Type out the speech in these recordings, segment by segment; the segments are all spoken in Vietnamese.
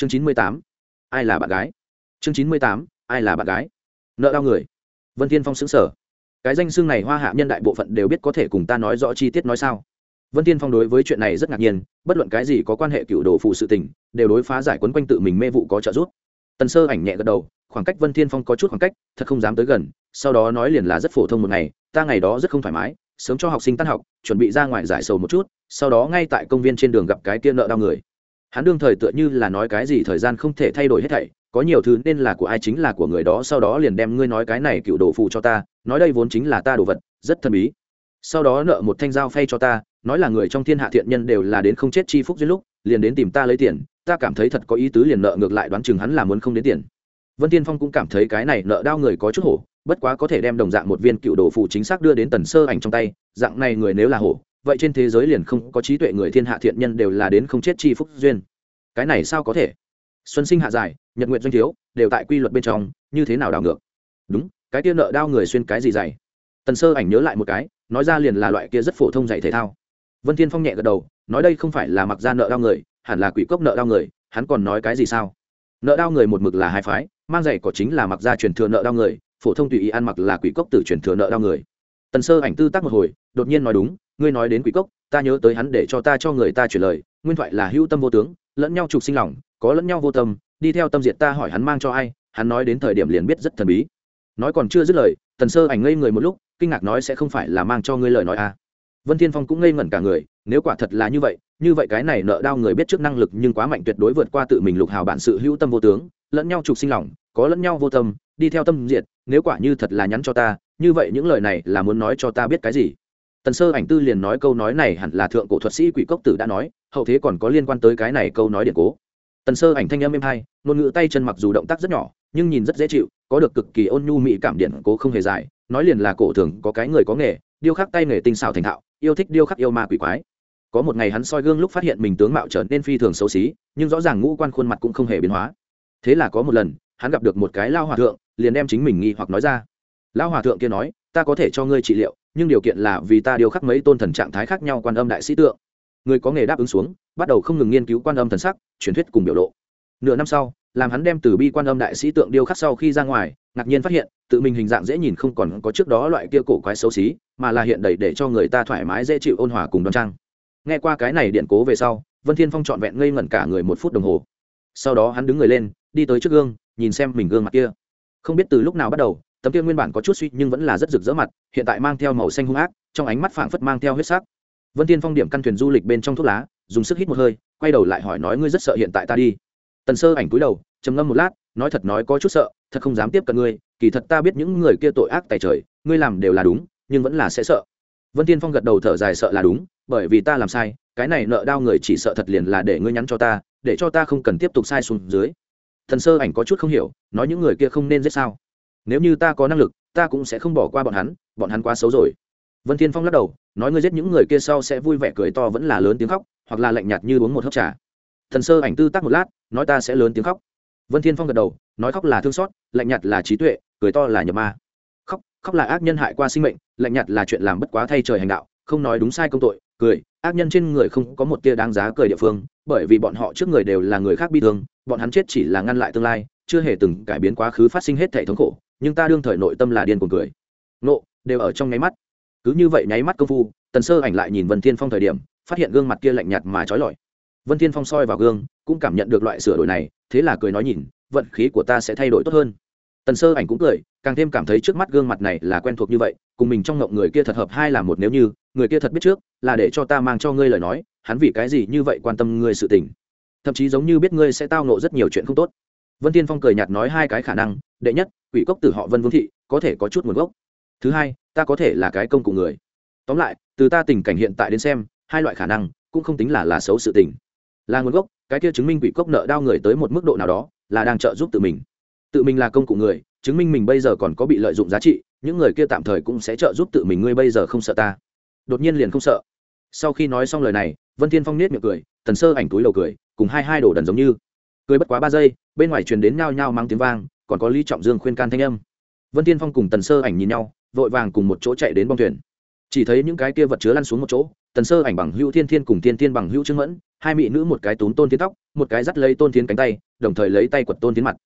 chương chín mươi tám. Ai là bạn gái? Chương chín mươi tám. Ai là bạn gái? Nợ đau người. Vân thiên phong xứng sở cái danh xương này hoa hạ nhân đại bộ phận đều biết có thể cùng ta nói rõ chi tiết nói sao? Vân thiên phong đối với chuyện này rất ngạc nhiên, bất luận cái gì có quan hệ cựu đồ phụ sự tình, đều đối phá giải quấn quanh tự mình mê vụ có trợ giúp. Tần sơ ảnh nhẹ gật đầu, khoảng cách vân thiên phong có chút khoảng cách, thật không dám tới gần, sau đó nói liền là rất phổ thông một ngày, ta ngày đó rất không thoải mái, sớm cho học sinh tan học, chuẩn bị ra ngoài giải sầu một chút, sau đó ngay tại công viên trên đường gặp cái kia nợ đau người hắn đương thời tựa như là nói cái gì thời gian không thể thay đổi hết thảy, có nhiều thứ nên là của ai chính là của người đó, sau đó liền đem ngươi nói cái này cựu đồ phụ cho ta, nói đây vốn chính là ta đồ vật, rất thần bí. Sau đó nợ một thanh dao phay cho ta, nói là người trong thiên hạ thiện nhân đều là đến không chết chi phúc duyên lúc, liền đến tìm ta lấy tiền, ta cảm thấy thật có ý tứ liền nợ ngược lại đoán chừng hắn là muốn không đến tiền. Vân tiên phong cũng cảm thấy cái này nợ đau người có chút hổ, bất quá có thể đem đồng dạng một viên cựu đồ phụ chính xác đưa đến tần sơ ảnh trong tay, dạng này người nếu là hổ vậy trên thế giới liền không có trí tuệ người thiên hạ thiện nhân đều là đến không chết chi phúc duyên. Cái này sao có thể? Xuân sinh hạ giải, nhật nguyện doanh thiếu, đều tại quy luật bên trong, như thế nào đảo ngược? Đúng, cái kia nợ đau người xuyên cái gì dày tần sơ ảnh nhớ lại một cái, nói ra liền là loại kia rất phổ thông dạy thể thao. Vân thiên phong nhẹ gật đầu, nói đây không phải là mặc ra nợ đau người, hẳn là quỷ cốc nợ đau người, hắn còn nói cái gì sao? Nợ đau người một mực là hai phái, mang giày có chính là mặc ra truyền thừa nợ đau người, phổ thông tùy ý ăn mặc là quỷ cốc từ truyền thừa nợ đau người tần sơ ảnh tư tác một hồi, đột nhiên nói đúng, ngươi nói đến quỷ cốc, ta nhớ tới hắn để cho ta cho người ta chuyển lời, nguyên thoại là hữu tâm vô tướng, lẫn nhau trục sinh lòng, có lẫn nhau vô tâm, đi theo tâm diệt ta hỏi hắn mang cho ai, hắn nói đến thời điểm liền biết rất thần bí. Nói còn chưa dứt lời, tần sơ ảnh ngây người một lúc, kinh ngạc nói sẽ không phải là mang cho ngươi lời nói à. Vân thiên phong cũng ngây ngẩn cả người, nếu quả thật là như vậy như vậy cái này nợ đau người biết trước năng lực nhưng quá mạnh tuyệt đối vượt qua tự mình lục hào bản sự hữu tâm vô tướng, lẫn nhau trục sinh lòng, có lẫn nhau vô tâm, đi theo tâm diệt, nếu quả như thật là nhắn cho ta như vậy những lời này là muốn nói cho ta biết cái gì? Tần sơ ảnh tư liền nói câu nói này hẳn là thượng cổ thuật sĩ quỷ cốc tử đã nói, hậu thế còn có liên quan tới cái này câu nói điện cố. Tần sơ ảnh thanh âm êm hai, ngôn ngữ tay chân mặc dù động tác rất nhỏ, nhưng nhìn rất dễ chịu, có được cực kỳ ôn nhu mỹ cảm điện cố không hề dài, nói liền là cổ thường, có cái người có nghề, điêu khắc tay nghề tinh xảo thành thạo, yêu thích điêu khắc yêu ma quỷ quái. Có một ngày hắn soi gương lúc phát hiện mình tướng mạo trở nên phi thường xấu xí, nhưng rõ ràng ngũ quan khuôn mặt cũng không hề biến hóa. Thế là có một lần, hắn gặp được một cái lao hòa thượng, liền đem chính mình nghi hoặc nói ra. Lão hòa thượng kia nói, ta có thể cho ngươi trị liệu, nhưng điều kiện là vì ta điều khắc mấy tôn thần trạng thái khác nhau quan âm đại sĩ tượng. Người có nghề đáp ứng xuống, bắt đầu không ngừng nghiên cứu quan âm thần sắc, truyền thuyết cùng biểu lộ. Nửa năm sau, làm hắn đem từ bi quan âm đại sĩ tượng điêu khắc sau khi ra ngoài, ngạc nhiên phát hiện, tự mình hình dạng dễ nhìn không còn có trước đó loại kia cổ quái xấu xí, mà là hiện đầy để cho người ta thoải mái dễ chịu ôn hòa cùng đoan trang. Nghe qua cái này điện cố về sau, vân thiên phong trọn vẹn ngây ngẩn cả người một phút đồng hồ. Sau đó hắn đứng người lên, đi tới trước gương, nhìn xem mình gương mặt kia. Không biết từ lúc nào bắt đầu tấm kia nguyên bản có chút suy nhưng vẫn là rất rực rỡ mặt, hiện tại mang theo màu xanh hung ác, trong ánh mắt phảng phất mang theo huyết sắc. Vân thiên phong điểm căn thuyền du lịch bên trong thuốc lá, dùng sức hít một hơi, quay đầu lại hỏi nói ngươi rất sợ hiện tại ta đi. Tần sơ ảnh cúi đầu, trầm ngâm một lát, nói thật nói có chút sợ, thật không dám tiếp cận ngươi, kỳ thật ta biết những người kia tội ác tài trời, ngươi làm đều là đúng, nhưng vẫn là sẽ sợ. Vân tiên phong gật đầu thở dài sợ là đúng, bởi vì ta làm sai, cái này nợ đau người chỉ sợ thật liền là để ngươi nhắn cho ta, để cho ta không cần tiếp tục sai xuống dưới. Thần sơ ảnh có chút không hiểu, nói những người kia không nên giết sao? Nếu như ta có năng lực, ta cũng sẽ không bỏ qua bọn hắn bọn hắn quá xấu rồi. Vân thiên phong lắc đầu, nói ngươi giết những người kia sau sẽ vui vẻ cười to vẫn là lớn tiếng khóc, hoặc là lạnh nhạt như uống một hớp trà. Thần sơ ảnh tư tác một lát, nói ta sẽ lớn tiếng khóc. Vân thiên phong gật đầu, nói khóc là thương xót, lạnh nhạt là trí tuệ, cười to là nhập ma. Khóc khóc là ác nhân hại qua sinh mệnh, lạnh nhạt là chuyện làm bất quá thay trời hành đạo, không nói đúng sai công tội, cười, ác nhân trên người không có một tia đáng giá cười địa phương, bởi vì bọn họ trước người đều là người khác bi thương, bọn hắn chết chỉ là ngăn lại tương lai, chưa hề từng cải biến quá khứ phát sinh hết thể thống khổ nhưng ta đương thời nội tâm là điên cuồng cười. Nộ đều ở trong nháy mắt. Cứ như vậy nháy mắt công phu, tần sơ ảnh lại nhìn vân thiên phong thời điểm, phát hiện gương mặt kia lạnh nhạt mà trói lọi. Vân thiên phong soi vào gương, cũng cảm nhận được loại sửa đổi này, thế là cười nói nhìn, vận khí của ta sẽ thay đổi tốt hơn. Tần sơ ảnh cũng cười, càng thêm cảm thấy trước mắt gương mặt này là quen thuộc như vậy, cùng mình trong ngộng người kia thật hợp hai là một nếu như, người kia thật biết trước, là để cho ta mang cho ngươi lời nói, hắn vì cái gì như vậy quan tâm ngươi sự tình. Thậm chí giống như biết ngươi sẽ tao nộ rất nhiều chuyện không tốt vân tiên phong cười nhạt nói hai cái khả năng, đệ nhất, quỷ cốc từ họ vân vương thị, có thể có chút nguồn gốc. Thứ hai, ta có thể là cái công cụ người. Tóm lại, từ ta tình cảnh hiện tại đến xem, hai loại khả năng cũng không tính là là xấu sự tình. Là nguồn gốc, cái kia chứng minh quỷ cốc nợ đau người tới một mức độ nào đó, là đang trợ giúp tự mình. Tự mình là công cụ người, chứng minh mình bây giờ còn có bị lợi dụng giá trị, những người kia tạm thời cũng sẽ trợ giúp tự mình, ngươi bây giờ không sợ ta. Đột nhiên liền không sợ. Sau khi nói xong lời này, vân thiên phong nết miệng cười, tần sơ ảnh túi lầu cười, cùng hai hai đồ đần giống như. Cười bất quá ba giây bên ngoài truyền đến nhao nhao mang tiếng vang, còn có lý trọng dương khuyên can thanh âm. Vân thiên phong cùng tần sơ ảnh nhìn nhau, vội vàng cùng một chỗ chạy đến bong thuyền. Chỉ thấy những cái kia vật chứa lăn xuống một chỗ, tần sơ ảnh bằng hữu thiên thiên cùng thiên thiên bằng hữu trương mẫn, hai mỹ nữ một cái tốn tôn thiên tóc, một cái dắt lấy tôn thiên cánh tay, đồng thời lấy tay quật tôn tiến mặt.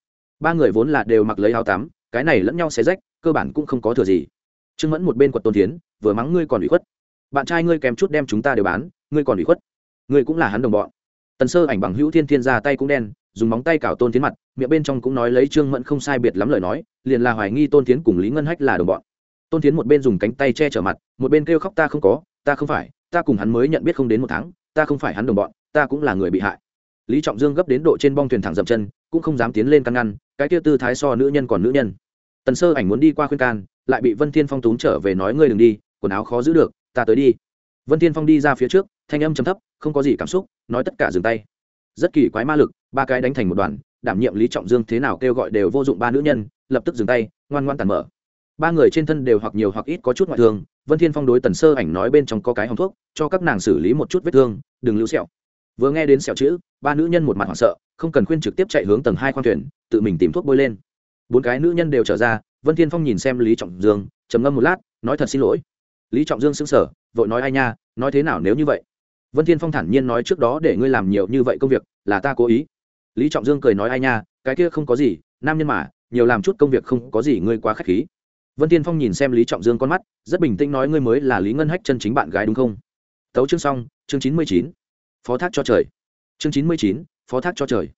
Ba người vốn là đều mặc lấy áo tắm, cái này lẫn nhau xé rách, cơ bản cũng không có thừa gì. Trương mẫn một bên quật tôn tiến, vừa mắng ngươi còn bị khuất. Bạn trai ngươi kèm chút đem chúng ta đều bán, ngươi còn bị khuất. Ngươi cũng là hắn đồng bọn. Tần sơ ảnh bằng hữu thiên thiên ra tay cũng đen dùng móng tay cào tôn tiến mặt, miệng bên trong cũng nói lấy trương mẫn không sai biệt lắm lời nói, liền là hoài nghi tôn tiến cùng lý ngân hách là đồng bọn. Tôn tiến một bên dùng cánh tay che chở mặt, một bên kêu khóc ta không có, ta không phải, ta cùng hắn mới nhận biết không đến một tháng, ta không phải hắn đồng bọn, ta cũng là người bị hại. Lý trọng dương gấp đến độ trên bong thuyền thẳng dậm chân, cũng không dám tiến lên căn ngăn, cái kia tư thái so nữ nhân còn nữ nhân. Tần sơ ảnh muốn đi qua khuyên can, lại bị vân thiên phong túng trở về nói ngươi đừng đi, quần áo khó giữ được, ta tới đi. Vân thiên phong đi ra phía trước, thanh âm trầm thấp, không có gì cảm xúc, nói tất cả dừng tay rất kỳ quái ma lực, ba cái đánh thành một đoàn, đảm nhiệm lý trọng dương thế nào kêu gọi đều vô dụng ba nữ nhân, lập tức dừng tay, ngoan ngoan tàn mở. Ba người trên thân đều hoặc nhiều hoặc ít có chút ngoại thương, vân thiên phong đối tần sơ ảnh nói bên trong có cái hòng thuốc, cho các nàng xử lý một chút vết thương, đừng lưu sẹo. Vừa nghe đến sẹo chữ, ba nữ nhân một mặt hoảng sợ, không cần khuyên trực tiếp chạy hướng tầng hai khoang thuyền, tự mình tìm thuốc bôi lên. Bốn cái nữ nhân đều trở ra, vân thiên phong nhìn xem lý trọng dương, trầm ngâm một lát, nói thật xin lỗi. Lý trọng dương sững sờ, vội nói ai nha, nói thế nào nếu như vậy? Vân thiên phong thản nhiên nói trước đó để ngươi làm nhiều như vậy công việc, là ta cố ý. Lý trọng dương cười nói ai nha, cái kia không có gì, nam nhân mà, nhiều làm chút công việc không có gì ngươi quá khách khí. Vân thiên phong nhìn xem lý trọng dương con mắt, rất bình tĩnh nói ngươi mới là lý ngân hách chân chính bạn gái đúng không? Tấu chương xong, chương chín mươi chín. Phó thác cho trời. Chương chín mươi chín, phó thác cho trời.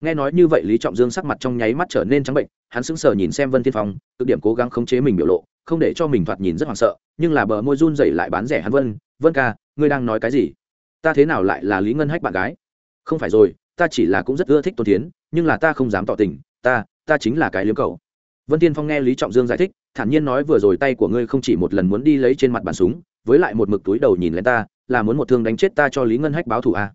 Nghe nói như vậy lý trọng dương sắc mặt trong nháy mắt trở nên trắng bệnh, hắn sững sờ nhìn xem vân thiên phong, cực điểm cố gắng khống chế mình biểu lộ, không để cho mình thoạt nhìn rất hoảng sợ, nhưng là bờ môi run rẩy lại bán rẻ hắn vân vân ca, ngươi đang nói cái gì? Ta thế nào lại là lý ngân hách bạn gái? Không phải rồi, ta chỉ là cũng rất ưa thích tôn tiến nhưng là ta không dám tỏ tình, ta ta chính là cái liếm cầu vân tiên phong nghe lý trọng dương giải thích, thản nhiên nói vừa rồi tay của ngươi không chỉ một lần muốn đi lấy trên mặt bàn súng, với lại một mực túi đầu nhìn lên ta, là muốn một thương đánh chết ta cho lý ngân hách báo thù à.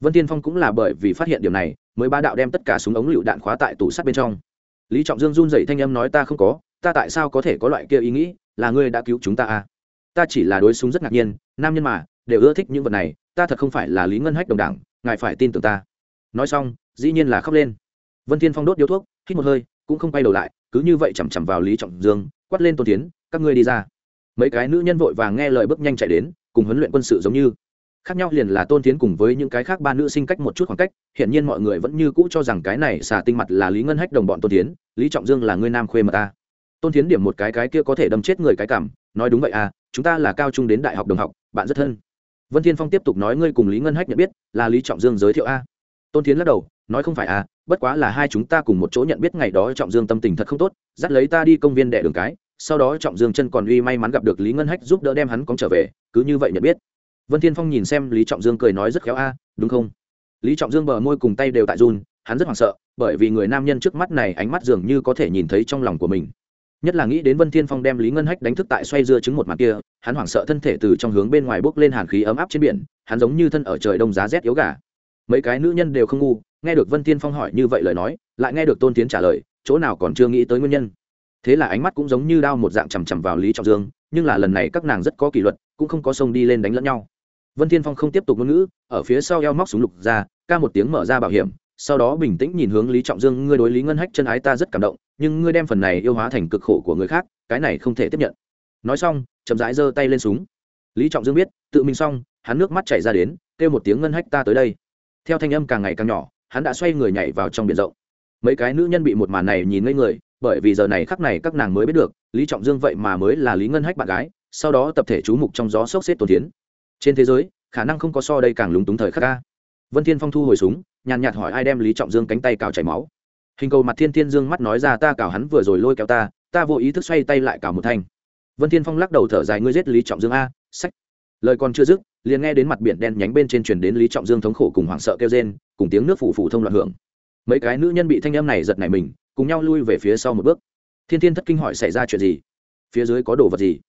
vân tiên phong cũng là bởi vì phát hiện điều này, mới ba đạo đem tất cả súng ống lựu đạn khóa tại tủ sắt bên trong. Lý trọng dương run dậy thanh âm nói ta không có, ta tại sao có thể có loại kia ý nghĩ, là ngươi đã cứu chúng ta à? Ta chỉ là đối súng rất ngạc nhiên, nam nhân mà, đều ưa thích những vật này ta thật không phải là lý ngân hách đồng đảng, ngài phải tin tưởng ta. Nói xong, dĩ nhiên là khóc lên. Vân thiên phong đốt điếu thuốc, hít một hơi, cũng không quay đầu lại, cứ như vậy chằm chằm vào lý trọng dương, quát lên tôn tiến các ngươi đi ra. Mấy cái nữ nhân vội vàng nghe lời bước nhanh chạy đến, cùng huấn luyện quân sự giống như. Khác nhau liền là tôn tiến cùng với những cái khác ba nữ sinh cách một chút khoảng cách hiện nhiên mọi người vẫn như cũ cho rằng cái này xà tinh mặt là lý ngân hách đồng bọn tôn tiến lý trọng dương là ngươi nam khuê mà ta. Tôn tiến điểm một cái cái kia có thể đâm chết người cái cảm, nói đúng vậy à chúng ta là cao trung đến đại học đồng học, bạn rất thân vân thiên phong tiếp tục nói ngươi cùng lý ngân hách nhận biết, là lý trọng dương giới thiệu a. Tôn tiến lắc đầu, nói không phải a bất quá là hai chúng ta cùng một chỗ nhận biết ngày đó trọng dương tâm tình thật không tốt, dắt lấy ta đi công viên đẻ đường cái, sau đó trọng dương chân còn uy may mắn gặp được lý ngân hách giúp đỡ đem hắn cóng trở về, cứ như vậy nhận biết. Vân thiên phong nhìn xem lý trọng dương cười nói rất khéo a, đúng không? Lý trọng dương bờ môi cùng tay đều tại run, hắn rất hoảng sợ, bởi vì người nam nhân trước mắt này ánh mắt dường như có thể nhìn thấy trong lòng của mình nhất là nghĩ đến vân thiên phong đem lý ngân hách đánh thức tại xoay dưa trứng một mặt kia, hắn hoảng sợ thân thể từ trong hướng bên ngoài bốc lên hàn khí ấm áp trên biển, hắn giống như thân ở trời đông giá rét yếu gà. Mấy cái nữ nhân đều không ngu, nghe được vân thiên phong hỏi như vậy lời nói, lại nghe được tôn tiến trả lời, chỗ nào còn chưa nghĩ tới nguyên nhân. Thế là ánh mắt cũng giống như đao một dạng chằm chằm vào lý trọng dương, nhưng là lần này các nàng rất có kỷ luật, cũng không có sông đi lên đánh lẫn nhau. Vân thiên phong không tiếp tục ngôn ngữ, ở phía sau eo móc súng lục ra, ca một tiếng mở ra bảo hiểm sau đó bình tĩnh nhìn hướng lý trọng dương, ngươi đối lý ngân hách chân ái ta rất cảm động, nhưng ngươi đem phần này yêu hóa thành cực khổ của người khác, cái này không thể tiếp nhận. Nói xong, chậm rãi giơ tay lên súng. Lý trọng dương biết, tự mình xong, hắn nước mắt chảy ra đến, kêu một tiếng ngân hách ta tới đây. Theo thanh âm càng ngày càng nhỏ, hắn đã xoay người nhảy vào trong biển rộng. Mấy cái nữ nhân bị một màn này nhìn ngây người, bởi vì giờ này khắc này các nàng mới biết được, lý trọng dương vậy mà mới là lý ngân hách bạn gái, sau đó tập thể chú mục trong gió sốc xếp tổn tiến. Trên thế giới, khả năng không có so đây càng lúng túng thời khắc ca. Vân thiên phong thu hồi súng nhàn nhạt hỏi ai đem lý trọng dương cánh tay cào chảy máu. Hình cầu mặt thiên thiên dương mắt nói ra ta cào hắn vừa rồi lôi kéo ta ta vô ý thức xoay tay lại cào một thanh. Vân thiên phong lắc đầu thở dài, ngươi giết lý trọng dương a, sách. Lời còn chưa dứt, liền nghe đến mặt biển đen nhánh bên trên truyền đến lý trọng dương thống khổ cùng hoảng sợ kêu rên, cùng tiếng nước phủ phủ thông loạn hưởng. Mấy cái nữ nhân bị thanh âm này giật nảy mình, cùng nhau lui về phía sau một bước. Thiên thiên thất kinh hỏi xảy ra chuyện gì? Phía dưới có đồ vật gì?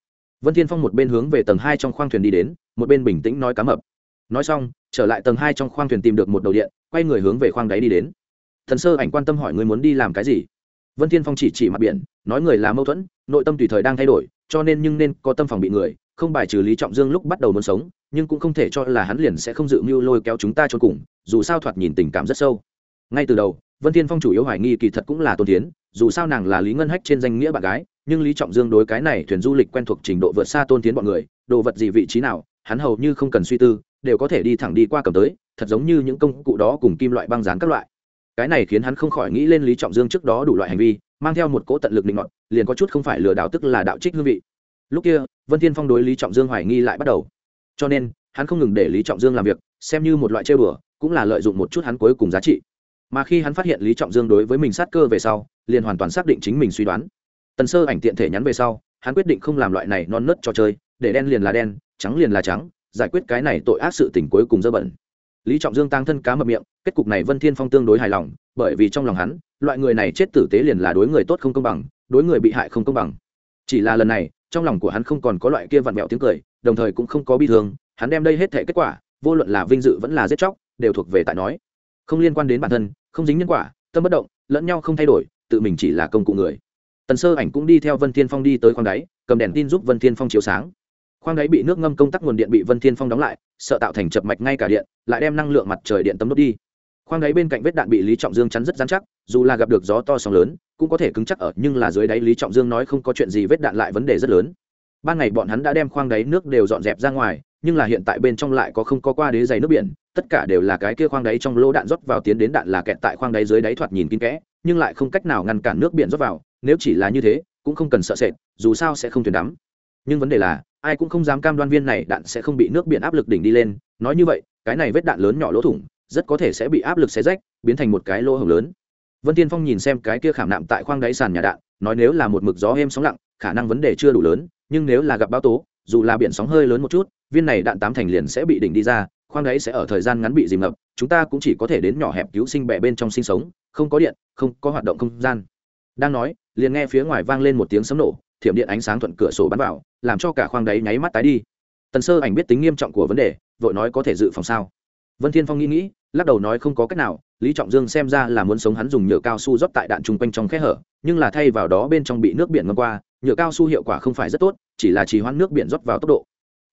Vân thiên phong một bên hướng về tầng hai trong khoang thuyền đi đến, một bên bình tĩnh nói cá mập nói xong, trở lại tầng hai trong khoang thuyền tìm được một đầu điện, quay người hướng về khoang đáy đi đến. Thần sơ ảnh quan tâm hỏi người muốn đi làm cái gì? Vân thiên phong chỉ chỉ mặt biển, nói người là mâu thuẫn, nội tâm tùy thời đang thay đổi, cho nên nhưng nên có tâm phòng bị người, không bài trừ lý trọng dương lúc bắt đầu muốn sống, nhưng cũng không thể cho là hắn liền sẽ không dự mưu lôi kéo chúng ta cho cùng, dù sao thoạt nhìn tình cảm rất sâu. Ngay từ đầu, vân thiên phong chủ yếu hoài nghi kỳ thật cũng là tôn tiến dù sao nàng là lý ngân hách trên danh nghĩa bạn gái, nhưng lý trọng dương đối cái này thuyền du lịch quen thuộc trình độ vượt xa tôn tiến bọn người, đồ vật gì vị trí nào, hắn hầu như không cần suy tư đều có thể đi thẳng đi qua cầm tới, thật giống như những công cụ đó cùng kim loại băng dán các loại. Cái này khiến hắn không khỏi nghĩ lên lý trọng dương trước đó đủ loại hành vi, mang theo một cỗ tận lực định ngọt liền có chút không phải lừa đảo tức là đạo trích hương vị. Lúc kia, vân thiên phong đối lý trọng dương hoài nghi lại bắt đầu. Cho nên, hắn không ngừng để lý trọng dương làm việc, xem như một loại chơi bừa, cũng là lợi dụng một chút hắn cuối cùng giá trị. Mà khi hắn phát hiện lý trọng dương đối với mình sát cơ về sau, liền hoàn toàn xác định chính mình suy đoán. Tần sơ ảnh tiện thể nhắn về sau, hắn quyết định không làm loại này non nớt cho chơi, để đen liền là đen, trắng liền là trắng giải quyết cái này tội ác sự tình cuối cùng dơ bẩn. Lý trọng dương tăng thân cá mập miệng, kết cục này vân thiên phong tương đối hài lòng, bởi vì trong lòng hắn, loại người này chết tử tế liền là đối người tốt không công bằng, đối người bị hại không công bằng. Chỉ là lần này, trong lòng của hắn không còn có loại kia vặn vẹo tiếng cười, đồng thời cũng không có bi thương, hắn đem đây hết thể kết quả, vô luận là vinh dự vẫn là giết chóc, đều thuộc về tại nói. Không liên quan đến bản thân, không dính nhân quả, tâm bất động, lẫn nhau không thay đổi, tự mình chỉ là công cụ người. Tần sơ ảnh cũng đi theo vân thiên phong đi tới khoang đáy, cầm đèn tin giúp vân thiên phong chiếu sáng khoang đáy bị nước ngâm công tắc nguồn điện bị vân thiên phong đóng lại, sợ tạo thành chập mạch ngay cả điện, lại đem năng lượng mặt trời điện tấm đốt đi. Khoang đáy bên cạnh vết đạn bị lý trọng dương chắn rất dán chắc, dù là gặp được gió to sóng lớn, cũng có thể cứng chắc ở, nhưng là dưới đáy lý trọng dương nói không có chuyện gì vết đạn lại vấn đề rất lớn. Ban ngày bọn hắn đã đem khoang đáy nước đều dọn dẹp ra ngoài, nhưng là hiện tại bên trong lại có không có qua đế dày nước biển, tất cả đều là cái kia khoang đáy trong lỗ đạn rót vào tiến đến đạn là kẹt tại khoang đáy dưới đáy thoạt nhìn kín kẽ, nhưng lại không cách nào ngăn cản nước biển rót vào, nếu chỉ là như thế, cũng không cần sợ sệt, dù sao sẽ không thuyền đắm. Nhưng vấn đề là ai cũng không dám cam đoan viên này đạn sẽ không bị nước biển áp lực đỉnh đi lên. Nói như vậy, cái này vết đạn lớn nhỏ lỗ thủng, rất có thể sẽ bị áp lực xé rách, biến thành một cái lỗ hổng lớn. Vân tiên phong nhìn xem cái kia khảm nạm tại khoang đáy sàn nhà đạn, nói nếu là một mực gió êm sóng lặng, khả năng vấn đề chưa đủ lớn, nhưng nếu là gặp bão tố, dù là biển sóng hơi lớn một chút, viên này đạn tám thành liền sẽ bị đỉnh đi ra, khoang đáy sẽ ở thời gian ngắn bị dìm ngập, chúng ta cũng chỉ có thể đến nhỏ hẹp cứu sinh bẹ bên trong sinh sống, không có điện, không có hoạt động không gian. Đang nói, liền nghe phía ngoài vang lên một tiếng sấm nổ thiểm điện ánh sáng thuận cửa sổ bắn vào, làm cho cả khoang đáy nháy mắt tái đi. Tần sơ ảnh biết tính nghiêm trọng của vấn đề, vội nói có thể dự phòng sao? Vân thiên phong nghĩ nghĩ, lắc đầu nói không có cách nào, lý trọng dương xem ra là muốn sống hắn dùng nhựa cao su rót tại đạn chung quanh trong khe hở, nhưng là thay vào đó bên trong bị nước biển ngâm qua, nhựa cao su hiệu quả không phải rất tốt, chỉ là trì hoãn nước biển rót vào tốc độ.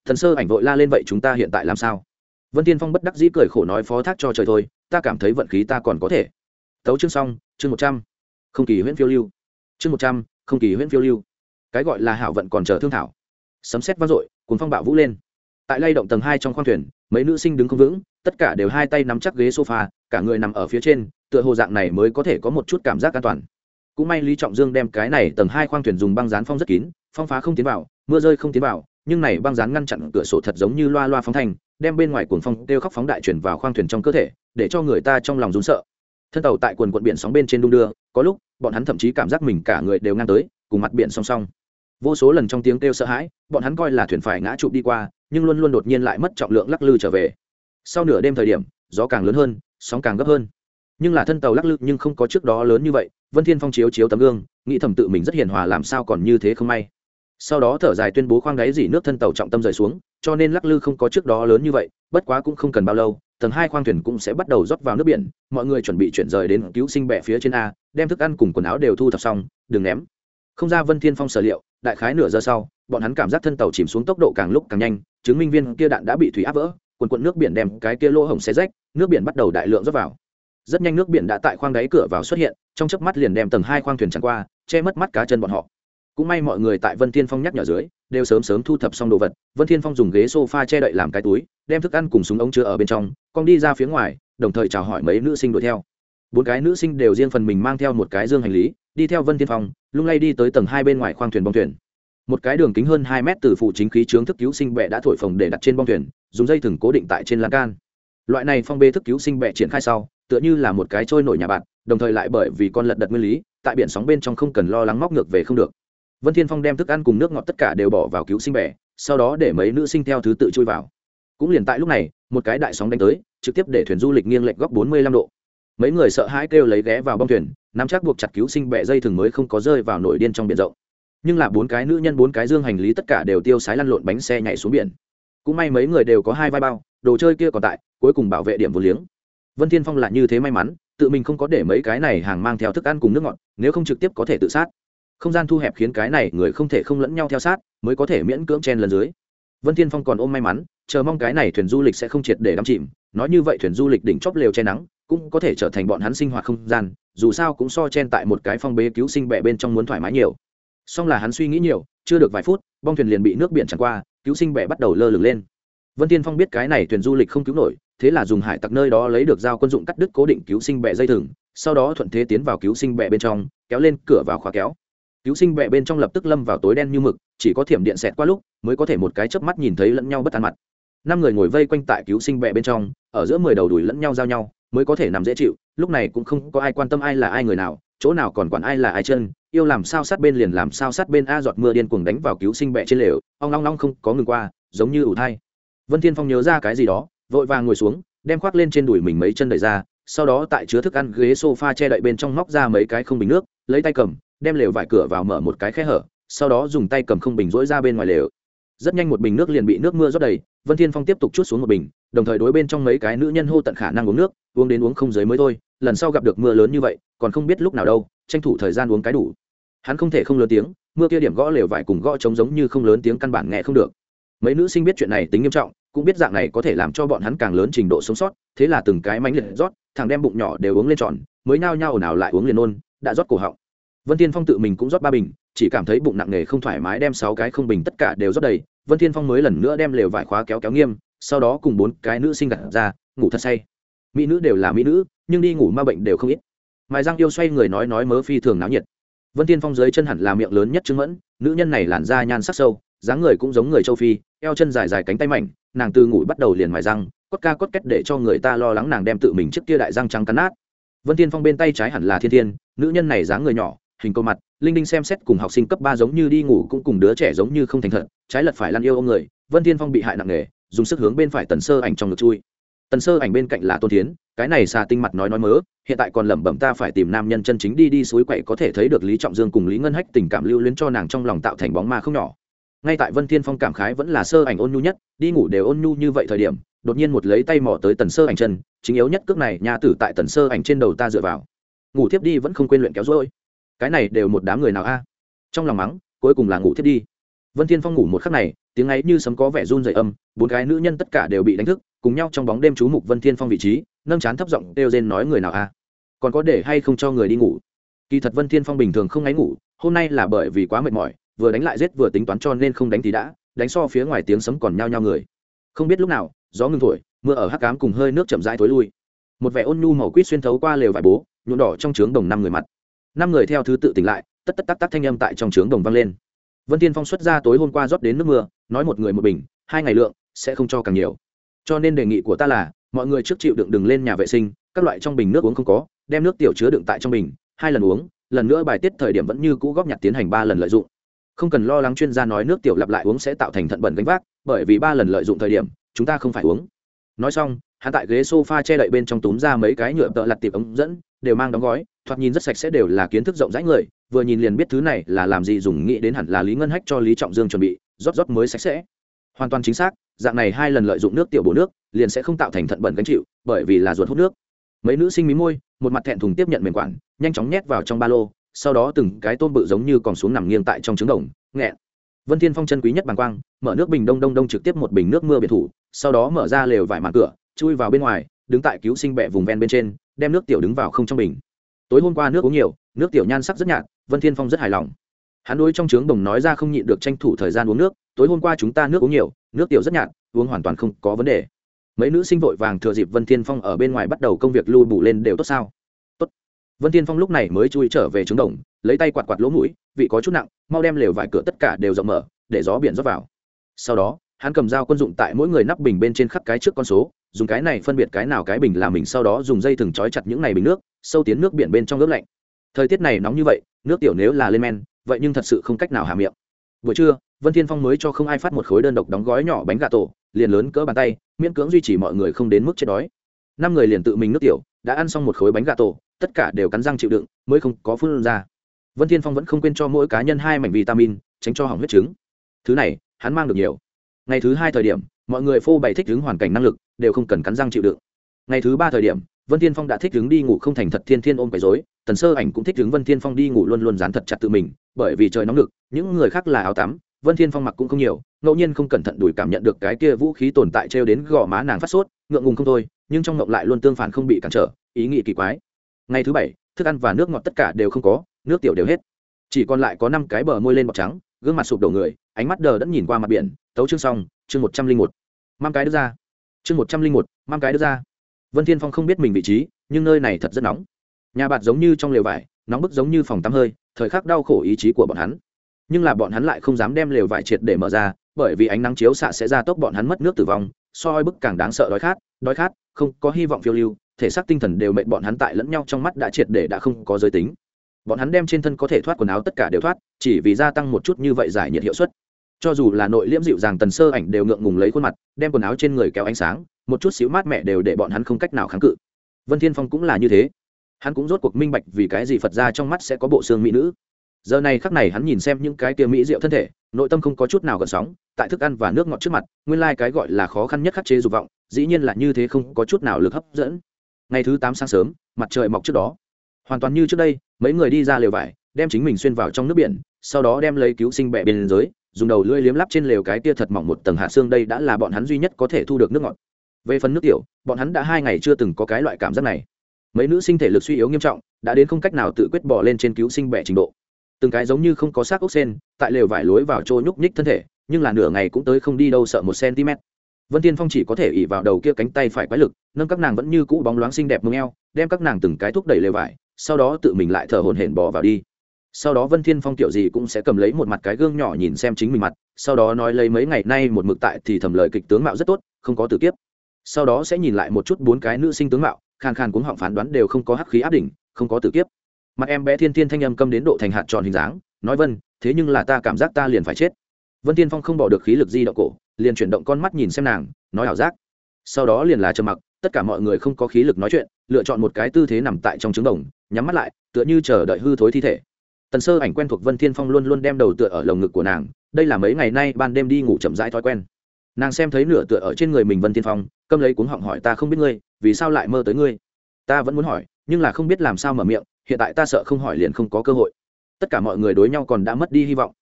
Thần sơ ảnh vội la lên vậy chúng ta hiện tại làm sao? Vân tiên phong bất đắc dĩ cười khổ nói phó thác cho trời thôi, ta cảm thấy vận khí ta còn có thể. Tấu chương xong, chương một trăm, không kỳ huyễn phiêu lưu. Chương một trăm, không kỳ huyễn phiêu lưu cái gọi là hảo vận còn chờ thương thảo. Sấm xét vang dội cùng phong bạo vũ lên. Tại lay động tầng hai trong khoang thuyền, mấy nữ sinh đứng không vững, tất cả đều hai tay nắm chắc ghế sofa, cả người nằm ở phía trên, tựa hồ dạng này mới có thể có một chút cảm giác an toàn. Cũng may lý trọng dương đem cái này tầng hai khoang thuyền dùng băng dán phong rất kín, phong phá không tiến vào, mưa rơi không tiến vào, nhưng này băng dán ngăn chặn cửa sổ thật giống như loa loa phóng thanh, đem bên ngoài cuồng phong kêu khóc phóng đại chuyển vào khoang thuyền trong cơ thể, để cho người ta trong lòng rún sợ. Thân tàu tại quần quận biển sóng bên trên đung đưa, có lúc, bọn hắn thậm chí cảm giác mình cả người đều ngang tới, cùng mặt biển song song vô số lần trong tiếng kêu sợ hãi, bọn hắn coi là thuyền phải ngã chụp đi qua, nhưng luôn luôn đột nhiên lại mất trọng lượng lắc lư trở về. Sau nửa đêm thời điểm, gió càng lớn hơn, sóng càng gấp hơn. Nhưng là thân tàu lắc lư nhưng không có trước đó lớn như vậy, vân thiên phong chiếu chiếu tấm gương, nghĩ thầm tự mình rất hiền hòa làm sao còn như thế không may. Sau đó thở dài tuyên bố khoang đáy dỉ nước thân tàu trọng tâm rời xuống, cho nên lắc lư không có trước đó lớn như vậy, bất quá cũng không cần bao lâu, tầng hai khoang thuyền cũng sẽ bắt đầu rót vào nước biển, mọi người chuẩn bị chuyển rời đến cứu sinh bệ phía trên a, đem thức ăn cùng quần áo đều thu thập xong, đừng ném không ra vân thiên phong sở liệu, đại khái nửa giờ sau, bọn hắn cảm giác thân tàu chìm xuống tốc độ càng lúc càng nhanh, chứng minh viên kia đạn đã bị thủy áp vỡ, quần quận nước biển đem cái kia lỗ hổng xé rách, nước biển bắt đầu đại lượng rót vào. Rất nhanh nước biển đã tại khoang đáy cửa vào xuất hiện, trong chớp mắt liền đem tầng hai khoang thuyền tràn qua, che mất mắt cá chân bọn họ. Cũng may mọi người tại vân thiên phong nhắc nhở dưới, đều sớm sớm thu thập xong đồ vật, vân thiên phong dùng ghế sofa che đậy làm cái túi, đem thức ăn cùng súng ống chứa ở bên trong con đi ra phía ngoài, đồng thời chào hỏi mấy nữ sinh đuổi theo. Bốn cái nữ sinh đều riêng phần mình mang theo một cái dương hành lý đi theo vân thiên phong lung lay đi tới tầng hai bên ngoài khoang thuyền bong thuyền. Một cái đường kính hơn hai mét từ phụ chính khí chướng thức cứu sinh bệ đã thổi phồng để đặt trên bong thuyền dùng dây thừng cố định tại trên lan can. Loại này phong bê thức cứu sinh bệ triển khai sau tựa như là một cái trôi nổi nhà bạn đồng thời lại bởi vì con lật đật nguyên lý tại biển sóng bên trong không cần lo lắng móc ngược về không được. Vân thiên phong đem thức ăn cùng nước ngọt tất cả đều bỏ vào cứu sinh bệ, sau đó để mấy nữ sinh theo thứ tự chui vào. Cũng liền tại lúc này một cái đại sóng đánh tới trực tiếp để thuyền du lịch nghiêng lệch góc 45 độ mấy người sợ hãi kêu lấy ghé vào bong thuyền, nắm chắc buộc chặt cứu sinh bẹ dây thừng mới không có rơi vào nổi điên trong biển rộng. Nhưng là bốn cái nữ nhân, bốn cái dương hành lý tất cả đều tiêu sái lăn lộn bánh xe nhảy xuống biển. Cũng may mấy người đều có hai vai bao, đồ chơi kia còn tại, cuối cùng bảo vệ điểm vô liếng. Vân thiên phong lại như thế may mắn, tự mình không có để mấy cái này hàng mang theo thức ăn cùng nước ngọt, nếu không trực tiếp có thể tự sát. Không gian thu hẹp khiến cái này người không thể không lẫn nhau theo sát, mới có thể miễn cưỡng chen lần dưới. Vân thiên phong còn ôm may mắn, chờ mong cái này thuyền du lịch sẽ không triệt để đắm chìm, nói như vậy thuyền du lịch đỉnh chóp lều che nắng cũng có thể trở thành bọn hắn sinh hoạt không gian, dù sao cũng so chen tại một cái phong bế cứu sinh bẹ bên trong muốn thoải mái nhiều. Song là hắn suy nghĩ nhiều, chưa được vài phút, bong thuyền liền bị nước biển tràn qua, cứu sinh bẹ bắt đầu lơ lửng lên. Vân tiên phong biết cái này thuyền du lịch không cứu nổi, thế là dùng hải tặc nơi đó lấy được dao quân dụng cắt đứt cố định cứu sinh bẹ dây thừng, sau đó thuận thế tiến vào cứu sinh bẹ bên trong, kéo lên cửa vào khóa kéo. Cứu sinh bẹ bên trong lập tức lâm vào tối đen như mực, chỉ có thiểm điện xẹt qua lúc, mới có thể một cái chớp mắt nhìn thấy lẫn nhau bất an mặt. Năm người ngồi vây quanh tại cứu sinh bẹ bên trong, ở giữa mười đầu đùi lẫn nhau giao nhau mới có thể nằm dễ chịu, lúc này cũng không có ai quan tâm ai là ai người nào, chỗ nào còn quản ai là ai chân, yêu làm sao sát bên liền làm sao sát bên a giọt mưa điên cuồng đánh vào cứu sinh bẹ trên lều, ong long long không có ngừng qua, giống như ủ thai. Vân thiên phong nhớ ra cái gì đó, vội vàng ngồi xuống, đem khoác lên trên đùi mình mấy chân đẩy ra, sau đó tại chứa thức ăn ghế sofa che đậy bên trong móc ra mấy cái không bình nước, lấy tay cầm, đem lều vải cửa vào mở một cái khe hở, sau đó dùng tay cầm không bình rỗi ra bên ngoài lều rất nhanh một bình nước liền bị nước mưa rót đầy, vân thiên phong tiếp tục chút xuống một bình, đồng thời đối bên trong mấy cái nữ nhân hô tận khả năng uống nước, uống đến uống không dưới mới thôi, lần sau gặp được mưa lớn như vậy, còn không biết lúc nào đâu, tranh thủ thời gian uống cái đủ. Hắn không thể không lớn tiếng, mưa kia điểm gõ lều vải cùng gõ trống giống như không lớn tiếng căn bản nghe không được. Mấy nữ sinh biết chuyện này tính nghiêm trọng, cũng biết dạng này có thể làm cho bọn hắn càng lớn trình độ sống sót, thế là từng cái mánh liệt rót, thằng đem bụng nhỏ đều uống lên tròn, mới nhao nhao nào lại uống liền nôn đã rót cổ họng vân Thiên phong tự mình cũng rót ba bình, chỉ cảm thấy bụng nặng nề không thoải mái đem sáu cái không bình tất cả đều rót đầy. Vân thiên phong mới lần nữa đem lều vải khóa kéo kéo nghiêm, sau đó cùng bốn cái nữ sinh gặt ra, ngủ thật say. Mỹ nữ đều là mỹ nữ, nhưng đi ngủ ma bệnh đều không ít. Mài răng yêu xoay người nói nói mớ phi thường náo nhiệt. Vân thiên phong dưới chân hẳn là miệng lớn nhất chứng mẫn, nữ nhân này làn da nhan sắc sâu, dáng người cũng giống người châu phi, eo chân dài dài cánh tay mảnh, nàng từ ngủ bắt đầu liền mài răng, cốt ca cốt kết để cho người ta lo lắng nàng đem tự mình trước kia đại răng trắng cắn nát. Vân thiên phong bên tay trái hẳn là thiên thiên, nữ nhân này dáng người nhỏ hình câu mặt, linh đinh xem xét cùng học sinh cấp ba giống như đi ngủ cũng cùng đứa trẻ giống như không thành thật, trái lật phải lăn yêu ông người, vân thiên phong bị hại nặng nề, dùng sức hướng bên phải tần sơ ảnh trong ngực chui. Tần sơ ảnh bên cạnh là tôn thiến, cái này xà tinh mặt nói nói mớ, hiện tại còn lẩm bẩm ta phải tìm nam nhân chân chính đi đi suối quậy có thể thấy được lý trọng dương cùng lý ngân hách tình cảm lưu luyến cho nàng trong lòng tạo thành bóng ma không nhỏ. Ngay tại vân thiên phong cảm khái vẫn là sơ ảnh ôn nhu nhất, đi ngủ đều ôn nhu như vậy thời điểm, đột nhiên một lấy tay mò tới tần sơ ảnh chân, chính yếu nhất cước này, nhà tử tại tần sơ ảnh trên đầu ta dựa vào. Ngủ thiếp đi vẫn không quên luyện kéo rỗi cái này đều một đám người nào a? Trong lòng mắng, cuối cùng là ngủ thiết đi. Vân thiên phong ngủ một khắc này, tiếng ấy như sấm có vẻ run rẩy âm, bốn cái nữ nhân tất cả đều bị đánh thức, cùng nhau trong bóng đêm chú mục vân thiên phong vị trí, nâng chán thấp giọng đều rên nói người nào a? Còn có để hay không cho người đi ngủ? Kỳ thật vân thiên phong bình thường không ngáy ngủ, hôm nay là bởi vì quá mệt mỏi, vừa đánh lại giết vừa tính toán cho nên không đánh thì đã, đánh so phía ngoài tiếng sấm còn nhao nhao người. Không biết lúc nào, gió ngừng thổi, mưa ở hắc cám cùng hơi nước chậm rãi thối lui. Một vẻ ôn nhu màu quýt xuyên thấu qua lều vải bố, nhuộm đỏ trong trướng đồng năm người mặt năm người theo thứ tự tỉnh lại, tất tất tắc tắc thanh âm tại trong trướng đồng vang lên. Vân tiên phong xuất ra tối hôm qua rót đến nước mưa, nói một người một bình, hai ngày lượng, sẽ không cho càng nhiều. Cho nên đề nghị của ta là, mọi người trước chịu đựng đừng lên nhà vệ sinh, các loại trong bình nước uống không có, đem nước tiểu chứa đựng tại trong bình, hai lần uống, lần nữa bài tiết thời điểm vẫn như cũ góp nhặt tiến hành ba lần lợi dụng. Không cần lo lắng chuyên gia nói nước tiểu lặp lại uống sẽ tạo thành thận bẩn gánh vác, bởi vì ba lần lợi dụng thời điểm, chúng ta không phải uống. Nói xong, hắn tại ghế sofa che đậy bên trong túm ra mấy cái nhựa tợ lặt tiệp ống dẫn đều mang đóng gói, thoạt nhìn rất sạch sẽ đều là kiến thức rộng rãi người, vừa nhìn liền biết thứ này là làm gì dùng, nghĩ đến hẳn là lý ngân hách cho lý trọng dương chuẩn bị, rót rót mới sạch sẽ. Hoàn toàn chính xác, dạng này hai lần lợi dụng nước tiểu bổ nước, liền sẽ không tạo thành thận bẩn gánh chịu, bởi vì là ruột hút nước. Mấy nữ sinh mí môi, một mặt thẹn thùng tiếp nhận mềm quản, nhanh chóng nhét vào trong ba lô, sau đó từng cái tôm bự giống như còn xuống nằm nghiêng tại trong trứng đồng, nghẹn. Vân thiên phong chân quý nhất bàng quang, mở nước bình đông đông đông trực tiếp một bình nước mưa biệt thủ, sau đó mở ra lều vải màn cửa, chui vào bên ngoài, đứng tại cứu sinh bẹ vùng ven bên trên đem nước tiểu đứng vào không trong bình. Tối hôm qua nước uống nhiều, nước tiểu nhan sắc rất nhạt, vân thiên phong rất hài lòng. Hắn đối trong trướng đồng nói ra không nhịn được tranh thủ thời gian uống nước, tối hôm qua chúng ta nước uống nhiều, nước tiểu rất nhạt, uống hoàn toàn không có vấn đề. Mấy nữ sinh vội vàng thừa dịp vân thiên phong ở bên ngoài bắt đầu công việc lui bù lên đều tốt sao? Tốt. Vân thiên phong lúc này mới chui trở về trướng đồng, lấy tay quạt quạt lỗ mũi, vị có chút nặng, mau đem lều vải cửa tất cả đều rộng mở, để gió biển rót vào. Sau đó, hắn cầm dao quân dụng tại mỗi người nắp bình bên trên khắc cái trước con số dùng cái này phân biệt cái nào cái bình là mình sau đó dùng dây thừng trói chặt những này bình nước, sâu tiến nước biển bên trong nước lạnh. Thời tiết này nóng như vậy, nước tiểu nếu là lên men, vậy nhưng thật sự không cách nào hạ miệng. Buổi trưa, vân thiên phong mới cho không ai phát một khối đơn độc đóng gói nhỏ bánh gà tổ, liền lớn cỡ bàn tay, miễn cưỡng duy trì mọi người không đến mức chết đói. Năm người liền tự mình nước tiểu, đã ăn xong một khối bánh gà tổ, tất cả đều cắn răng chịu đựng, mới không có phun ra. Vân thiên phong vẫn không quên cho mỗi cá nhân hai mảnh vitamin, tránh cho hỏng huyết trứng. Thứ này, hắn mang được nhiều. Ngày thứ hai thời điểm, mọi người phô bày thích ứng hoàn cảnh năng lực đều không cần cắn răng chịu đựng. Ngày thứ ba thời điểm, vân thiên phong đã thích đứng đi ngủ không thành thật thiên thiên ôm quấy rối, tần sơ ảnh cũng thích đứng vân thiên phong đi ngủ luôn luôn dán thật chặt tự mình, bởi vì trời nóng lực, những người khác là áo tắm, vân thiên phong mặc cũng không nhiều, ngẫu nhiên không cẩn thận đuổi cảm nhận được cái kia vũ khí tồn tại treo đến gò má nàng phát sốt, ngượng ngùng không thôi, nhưng trong ngộng lại luôn tương phản không bị cản trở, ý nghĩ kỳ quái. Ngày thứ bảy, thức ăn và nước ngọt tất cả đều không có, nước tiểu đều hết. Chỉ còn lại có năm cái bờ môi lên bọt trắng, gương mặt sụp đổ người, ánh mắt đờ đẫn nhìn qua mặt biển, tấu chương xong, chương một trăm linh một. Mang cái đứa ra chương một trăm linh một, mang cái đưa ra. Vân thiên phong không biết mình vị trí, nhưng nơi này thật rất nóng. Nhà bạt giống như trong lều vải, nóng bức giống như phòng tắm hơi, thời khắc đau khổ ý chí của bọn hắn. Nhưng là bọn hắn lại không dám đem lều vải triệt để mở ra, bởi vì ánh nắng chiếu xạ sẽ ra tốc bọn hắn mất nước tử vong, soi bức càng đáng sợ đói khát đói khát, không có hy vọng phiêu lưu, thể xác tinh thần đều mệt bọn hắn tại lẫn nhau trong mắt đã triệt để đã không có giới tính. Bọn hắn đem trên thân có thể thoát quần áo tất cả đều thoát, chỉ vì gia tăng một chút như vậy giải nhiệt hiệu suất cho dù là nội liễm dịu dàng tần sơ ảnh đều ngượng ngùng lấy khuôn mặt, đem quần áo trên người kéo ánh sáng, một chút xíu mát mẻ đều để bọn hắn không cách nào kháng cự. Vân thiên phong cũng là như thế. Hắn cũng rốt cuộc minh bạch vì cái gì phật ra trong mắt sẽ có bộ xương mỹ nữ. Giờ này khắc này hắn nhìn xem những cái kia mỹ rượu thân thể, nội tâm không có chút nào gần sóng, tại thức ăn và nước ngọt trước mặt, nguyên lai、like、cái gọi là khó khăn nhất khắc chế dục vọng, dĩ nhiên là như thế không có chút nào lực hấp dẫn. Ngày thứ tám sáng sớm, mặt trời mọc trước đó. Hoàn toàn như trước đây, mấy người đi ra lều vải, đem chính mình xuyên vào trong nước biển, sau đó đem lấy cứu sinh bẹ bên dưới dùng đầu lưỡi liếm lắp trên lều cái kia thật mỏng một tầng hạ xương, đây đã là bọn hắn duy nhất có thể thu được nước ngọt. Về phần nước tiểu, bọn hắn đã hai ngày chưa từng có cái loại cảm giác này. Mấy nữ sinh thể lực suy yếu nghiêm trọng, đã đến không cách nào tự quyết bỏ lên trên cứu sinh bệ trình độ. Từng cái giống như không có xác ốc sen, tại lều vải lối vào trôi nhúc nhích thân thể, nhưng là nửa ngày cũng tới không đi đâu sợ một cm vân tiên phong chỉ có thể ỉ vào đầu kia cánh tay phải quái lực, nâng các nàng vẫn như cũ bóng loáng xinh đẹp mông eo, đem các nàng từng cái thúc đẩy lều vải, sau đó tự mình lại thở hồn hển bỏ vào đi sau đó vân thiên phong kiểu gì cũng sẽ cầm lấy một mặt cái gương nhỏ nhìn xem chính mình mặt, sau đó nói lấy mấy ngày nay một mực tại thì thầm lời kịch tướng mạo rất tốt, không có tử kiếp. Sau đó sẽ nhìn lại một chút bốn cái nữ sinh tướng mạo, khàn khàn cuống họng phán đoán đều không có hắc khí áp đỉnh, không có tử kiếp. Mặt em bé thiên thiên thanh âm câm đến độ thành hạt tròn hình dáng, nói vân, thế nhưng là ta cảm giác ta liền phải chết. Vân thiên phong không bỏ được khí lực di động cổ, liền chuyển động con mắt nhìn xem nàng, nói ảo giác. Sau đó liền là trầm mặc, tất cả mọi người không có khí lực nói chuyện, lựa chọn một cái tư thế nằm tại trong trứng đồng, nhắm mắt lại, tựa như chờ đợi hư thối thi thể tần sơ ảnh quen thuộc vân thiên phong luôn luôn đem đầu tựa ở lồng ngực của nàng, đây là mấy ngày nay ban đêm đi ngủ chậm rãi thói quen. Nàng xem thấy nửa tựa ở trên người mình vân thiên phong, câm lấy cuống họng hỏi ta không biết ngươi, vì sao lại mơ tới ngươi? Ta vẫn muốn hỏi, nhưng là không biết làm sao mở miệng, hiện tại ta sợ không hỏi liền không có cơ hội. Tất cả mọi người đối nhau còn đã mất đi hy vọng.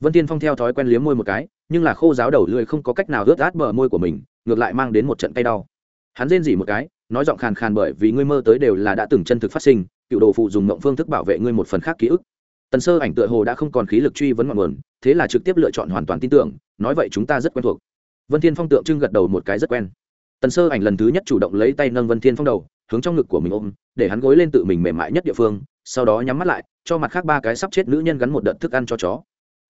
Vân tiên phong theo thói quen liếm môi một cái, nhưng là khô giáo đầu lưỡi không có cách nào ướt át bờ môi của mình, ngược lại mang đến một trận cay đau. Hắn rên dỉ một cái, nói giọng khàn khàn bởi vì ngươi mơ tới đều là đã từng chân thực phát sinh, cựu đồ phụ dùng mộng phương thức bảo vệ ngươi một phần khác ký ức tần sơ ảnh tựa hồ đã không còn khí lực truy vấn ngọn nguồn, thế là trực tiếp lựa chọn hoàn toàn tin tưởng, nói vậy chúng ta rất quen thuộc. Vân thiên phong tượng trưng gật đầu một cái rất quen. Tần sơ ảnh lần thứ nhất chủ động lấy tay nâng vân thiên phong đầu, hướng trong ngực của mình ôm, để hắn gối lên tự mình mềm mại nhất địa phương, sau đó nhắm mắt lại, cho mặt khác ba cái sắp chết nữ nhân gắn một đợt thức ăn cho chó.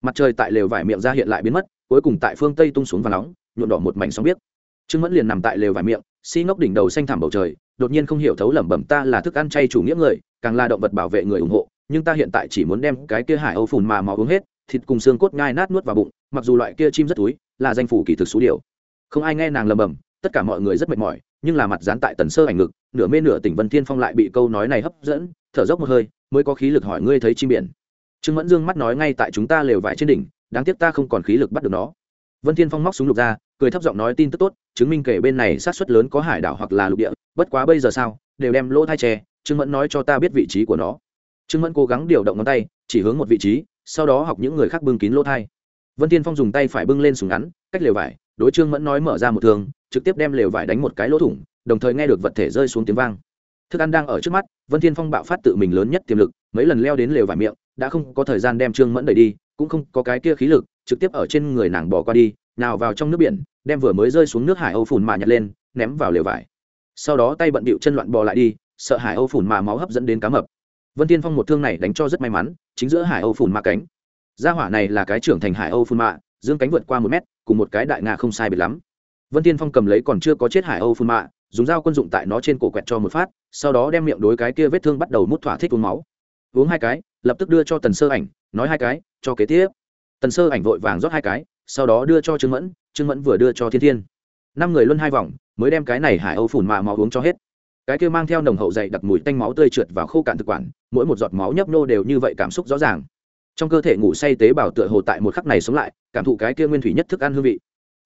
Mặt trời tại lều vải miệng ra hiện lại biến mất, cuối cùng tại phương tây tung xuống và nóng nhuộn đỏ một mảnh sóng biếc. Trương mẫn liền nằm tại lều vải miệng, si đỉnh đầu xanh thẳm bầu trời, đột nhiên không hiểu thấu lẩm bẩm ta là thức ăn chay chủ nghĩa người, càng là động vật bảo vệ người ủng hộ nhưng ta hiện tại chỉ muốn đem cái kia hải âu phùn mà mò uống hết, thịt cùng xương cốt ngai nát nuốt vào bụng, mặc dù loại kia chim rất túi, là danh phủ kỳ thực số điều. Không ai nghe nàng lầm bầm tất cả mọi người rất mệt mỏi, nhưng là mặt dán tại tần sơ ảnh ngực, nửa mê nửa tỉnh vân thiên phong lại bị câu nói này hấp dẫn, thở dốc một hơi, mới có khí lực hỏi ngươi thấy chim biển. Trương mẫn dương mắt nói ngay tại chúng ta lều vải trên đỉnh, đáng tiếc ta không còn khí lực bắt được nó. Vân thiên phong móc súng lục ra, cười thấp giọng nói tin tức tốt, chứng minh kể bên này sát xuất lớn có hải đảo hoặc là lục địa, bất quá bây giờ sao, đều đem lỗ thai tre trương mẫn nói cho ta biết vị trí của nó trương mẫn cố gắng điều động ngón tay, chỉ hướng một vị trí, sau đó học những người khác bưng kín lỗ thai. Vân thiên phong dùng tay phải bưng lên súng ngắn, cách lều vải, đối trương mẫn nói mở ra một thương, trực tiếp đem lều vải đánh một cái lỗ thủng, đồng thời nghe được vật thể rơi xuống tiếng vang. Thức ăn đang ở trước mắt, vân thiên phong bạo phát tự mình lớn nhất tiềm lực, mấy lần leo đến lều vải miệng, đã không có thời gian đem trương mẫn đẩy đi, cũng không có cái kia khí lực, trực tiếp ở trên người nàng bỏ qua đi, nào vào trong nước biển, đem vừa mới rơi xuống nước hải âu phùn mà nhặt lên, ném vào lều vải. Sau đó tay bận bịu chân loạn bò lại đi, sợ hải âu phùn mà máu hấp dẫn đến cá mập vân tiên phong một thương này đánh cho rất may mắn, chính giữa hải âu phùn mạ cánh. Gia hỏa này là cái trưởng thành hải âu phùn mạ, dương cánh vượt qua một mét, cùng một cái đại nga không sai biệt lắm. Vân tiên phong cầm lấy còn chưa có chết hải âu phùn mạ, dùng dao quân dụng tại nó trên cổ quẹt cho một phát, sau đó đem miệng đối cái kia vết thương bắt đầu mút thỏa thích uống máu. Uống hai cái, lập tức đưa cho tần sơ ảnh, nói hai cái, cho kế tiếp. Tần sơ ảnh vội vàng rót hai cái, sau đó đưa cho trương mẫn trương mẫn vừa đưa cho thiên thiên. Năm người luân hai vòng, mới đem cái này hải âu phủn mạ máu uống cho hết cái kia mang theo nồng hậu dày đặc mùi tanh máu tươi trượt vào khô cạn thực quản, mỗi một giọt máu nhấp nô đều như vậy cảm xúc rõ ràng. Trong cơ thể ngủ say tế bào tựa hồ tại một khắc này sống lại, cảm thụ cái kia nguyên thủy nhất thức ăn hương vị.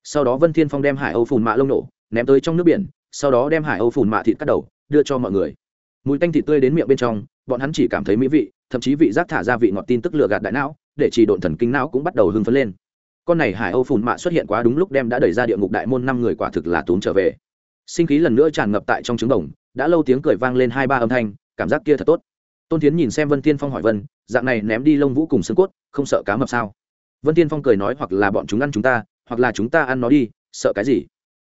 Sau đó vân thiên phong đem hải âu phùn mạ lông nổ, ném tới trong nước biển, sau đó đem hải âu phùn mạ thịt cắt đầu, đưa cho mọi người. Mùi tanh thịt tươi đến miệng bên trong, bọn hắn chỉ cảm thấy mỹ vị, thậm chí vị giác thả ra vị ngọt tin tức lừa gạt đại não, để chỉ độn thần kinh não cũng bắt đầu hưng phấn lên. Con này hải âu phùn mạ xuất hiện quá đúng lúc đem đã đẩy ra địa ngục đại môn năm người quả thực là tốn trở về sinh khí lần nữa tràn ngập tại trong trứng đồng đã lâu tiếng cười vang lên hai ba âm thanh, cảm giác kia thật tốt. Tôn tiến nhìn xem vân tiên phong hỏi vân, dạng này ném đi lông vũ cùng xương cốt, không sợ cá mập sao? Vân tiên phong cười nói hoặc là bọn chúng ăn chúng ta, hoặc là chúng ta ăn nó đi, sợ cái gì?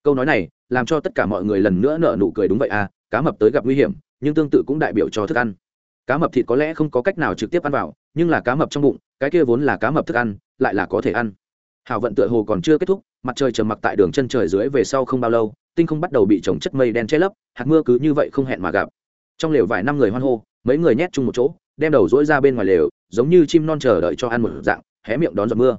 Câu nói này, làm cho tất cả mọi người lần nữa nở nụ cười đúng vậy à cá mập tới gặp nguy hiểm, nhưng tương tự cũng đại biểu cho thức ăn. Cá mập thịt có lẽ không có cách nào trực tiếp ăn vào, nhưng là cá mập trong bụng, cái kia vốn là cá mập thức ăn, lại là có thể ăn. Hào vận tựa hồ còn chưa kết thúc, mặt trời trầm mặc tại đường chân trời dưới về sau không bao lâu tinh không bắt đầu bị trồng chất mây đen che lấp, hạt mưa cứ như vậy không hẹn mà gặp. Trong lều vài năm người hoan hô, mấy người nhét chung một chỗ, đem đầu dỗi ra bên ngoài lều, giống như chim non chờ đợi cho ăn một dạng, hé miệng đón giọt mưa.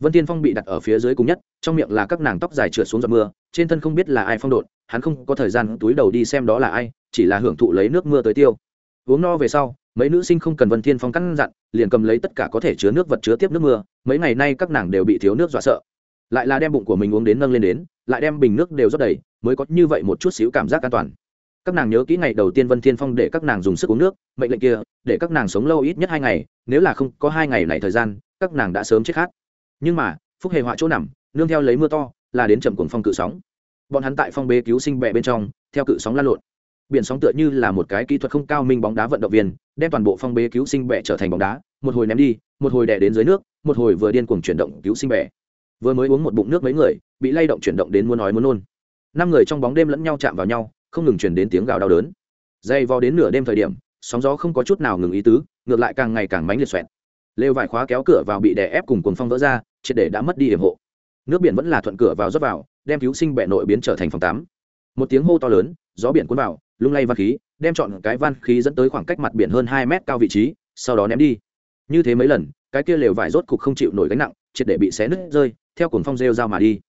Vân tiên phong bị đặt ở phía dưới cùng nhất, trong miệng là các nàng tóc dài trượt xuống giọt mưa, trên thân không biết là ai phong độn, hắn không có thời gian túi đầu đi xem đó là ai, chỉ là hưởng thụ lấy nước mưa tới tiêu. Uống no về sau, mấy nữ sinh không cần vân thiên phong căn dặn, liền cầm lấy tất cả có thể chứa nước vật chứa tiếp nước mưa, mấy ngày nay các nàng đều bị thiếu nước dọa sợ. Lại là đem bụng của mình uống đến nâng lên đến lại đem bình nước đều rót đầy, mới có như vậy một chút xíu cảm giác an toàn. Các nàng nhớ kỹ ngày đầu tiên vân thiên phong để các nàng dùng sức uống nước, mệnh lệnh kia, để các nàng sống lâu ít nhất hai ngày, nếu là không có hai ngày này thời gian, các nàng đã sớm chết khát. Nhưng mà, phúc hề họa chỗ nằm, nương theo lấy mưa to, là đến chậm cuồng phong cự sóng. Bọn hắn tại phong bế cứu sinh bẹ bên trong, theo cự sóng lan lộn. Biển sóng tựa như là một cái kỹ thuật không cao minh bóng đá vận động viên, đem toàn bộ phong bế cứu sinh bẹ trở thành bóng đá, một hồi ném đi, một hồi đè đến dưới nước, một hồi vừa điên cuồng chuyển động cứu sinh bẹ vừa mới uống một bụng nước mấy người, bị lay động chuyển động đến muốn nói muốn nôn. Năm người trong bóng đêm lẫn nhau chạm vào nhau, không ngừng chuyển đến tiếng gào đau đớn. Dây vò đến nửa đêm thời điểm, sóng gió không có chút nào ngừng ý tứ, ngược lại càng ngày càng mánh liệt xoẹt. Lều vải khóa kéo cửa vào bị đè ép cùng cuồng phong vỡ ra, triệt để đã mất đi hiểm hộ. Nước biển vẫn là thuận cửa vào rót vào, đem cứu sinh bệ nội biến trở thành phòng tám một tiếng hô to lớn, gió biển cuốn vào, lung lay van khí, đem chọn cái van khí dẫn tới khoảng cách mặt biển hơn hai mét cao vị trí, sau đó ném đi. Như thế mấy lần, cái kia lều vải rốt cục không chịu nổi gánh nặng, triệt để bị xé nứt rơi theo cuồng phong rêu rao mà đi.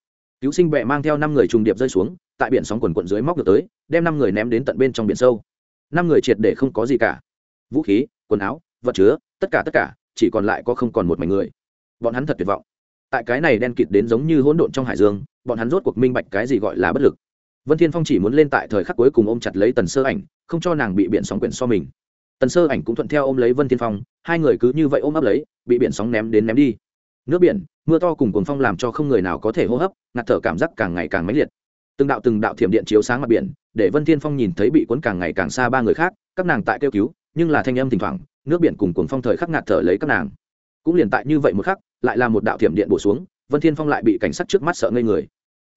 Cứu sinh bệ mang theo năm người trùng điệp rơi xuống, tại biển sóng quần quận dưới móc được tới, đem năm người ném đến tận bên trong biển sâu. Năm người triệt để không có gì cả. Vũ khí, quần áo, vật chứa, tất cả tất cả, chỉ còn lại có không còn một mảnh người. Bọn hắn thật tuyệt vọng. Tại cái này đen kịt đến giống như hỗn độn trong hải dương, bọn hắn rốt cuộc minh bạch cái gì gọi là bất lực. Vân thiên phong chỉ muốn lên tại thời khắc cuối cùng ôm chặt lấy tần sơ ảnh, không cho nàng bị biển sóng quyển so mình. Tần sơ ảnh cũng thuận theo ôm lấy vân thiên phong, hai người cứ như vậy ôm ấp lấy, bị biển sóng ném đến ném đi. Nước biển mưa to cùng cuồng phong làm cho không người nào có thể hô hấp, ngạt thở cảm giác càng ngày càng mãnh liệt. Từng đạo từng đạo thiểm điện chiếu sáng mặt biển, để vân thiên phong nhìn thấy bị cuốn càng ngày càng xa ba người khác, các nàng tại kêu cứu, nhưng là thanh âm thỉnh thoảng, nước biển cùng cuồng phong thời khắc ngạt thở lấy các nàng. Cũng liền tại như vậy một khắc, lại là một đạo thiểm điện bổ xuống, vân thiên phong lại bị cảnh sát trước mắt sợ ngây người.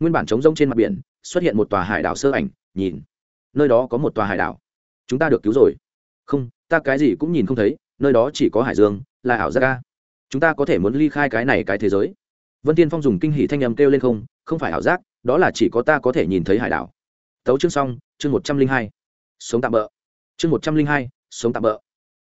Nguyên bản trống rông trên mặt biển, xuất hiện một tòa hải đảo sơ ảnh, nhìn. Nơi đó có một tòa hải đảo. Chúng ta được cứu rồi. Không, ta cái gì cũng nhìn không thấy, nơi đó chỉ có hải dương, là ảo giác ca chúng ta có thể muốn ly khai cái này cái thế giới. Vân tiên phong dùng kinh hỷ thanh âm kêu lên không không phải ảo giác, đó là chỉ có ta có thể nhìn thấy hải đảo. Tấu chương xong, chương một trăm linh hai. Sống tạm bỡ chương một trăm linh hai, sống tạm bỡ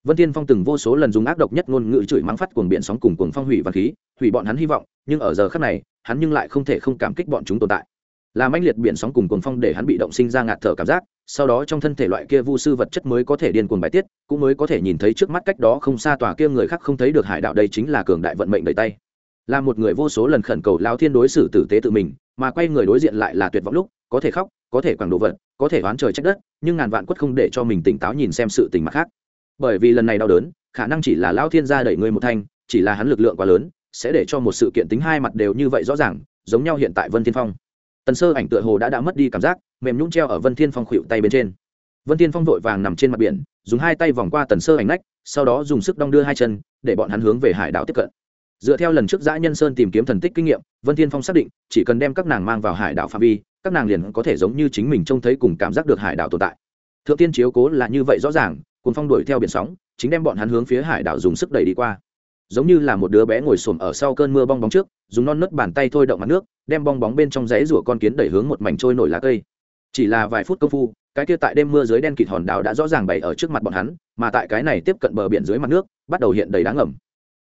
vân tiên phong từng vô số lần dùng ác độc nhất ngôn ngữ chửi mắng phát cuồng biện sóng cùng cuồng phong hủy văn khí, hủy bọn hắn hy vọng, nhưng ở giờ khắc này, hắn nhưng lại không thể không cảm kích bọn chúng tồn tại. Làm anh liệt biển sóng cùng cuồng phong để hắn bị động sinh ra ngạt thở cảm giác sau đó trong thân thể loại kia vu sư vật chất mới có thể điên cuồng bài tiết, cũng mới có thể nhìn thấy trước mắt cách đó không xa tòa kia người khác không thấy được hải đạo đây chính là cường đại vận mệnh đầy tay. Là một người vô số lần khẩn cầu lao thiên đối xử tử tế tự mình, mà quay người đối diện lại là tuyệt vọng lúc, có thể khóc, có thể quẳng đồ vật, có thể oán trời trách đất, nhưng ngàn vạn quất không để cho mình tỉnh táo nhìn xem sự tình mặt khác. Bởi vì lần này đau đớn, khả năng chỉ là lao thiên ra đẩy người một thanh, chỉ là hắn lực lượng quá lớn, sẽ để cho một sự kiện tính hai mặt đều như vậy rõ ràng, giống nhau hiện tại vân thiên phong tần sơ ảnh tựa hồ đã đã mất đi cảm giác, mềm nhũng treo ở vân thiên phong khuỵu tay bên trên. Vân thiên phong vội vàng nằm trên mặt biển, dùng hai tay vòng qua tần sơ ảnh nách, sau đó dùng sức đong đưa hai chân, để bọn hắn hướng về hải đảo tiếp cận. Dựa theo lần trước giã nhân sơn tìm kiếm thần tích kinh nghiệm, vân thiên phong xác định, chỉ cần đem các nàng mang vào hải đảo phạm vi, các nàng liền có thể giống như chính mình trông thấy cùng cảm giác được hải đảo tồn tại. Thượng tiên chiếu cố là như vậy rõ ràng cùng phong đuổi theo biển sóng, chính đem bọn hắn hướng phía hải đảo dùng sức đẩy đi qua giống như là một đứa bé ngồi xổm ở sau cơn mưa bong bóng trước, dùng non nớt bàn tay thôi động mặt nước, đem bong bóng bên trong giấy rủa con kiến đẩy hướng một mảnh trôi nổi lá cây. Chỉ là vài phút công phu, cái kia tại đêm mưa dưới đen kịt hòn đảo đã rõ ràng bày ở trước mặt bọn hắn, mà tại cái này tiếp cận bờ biển dưới mặt nước, bắt đầu hiện đầy đá ngầm.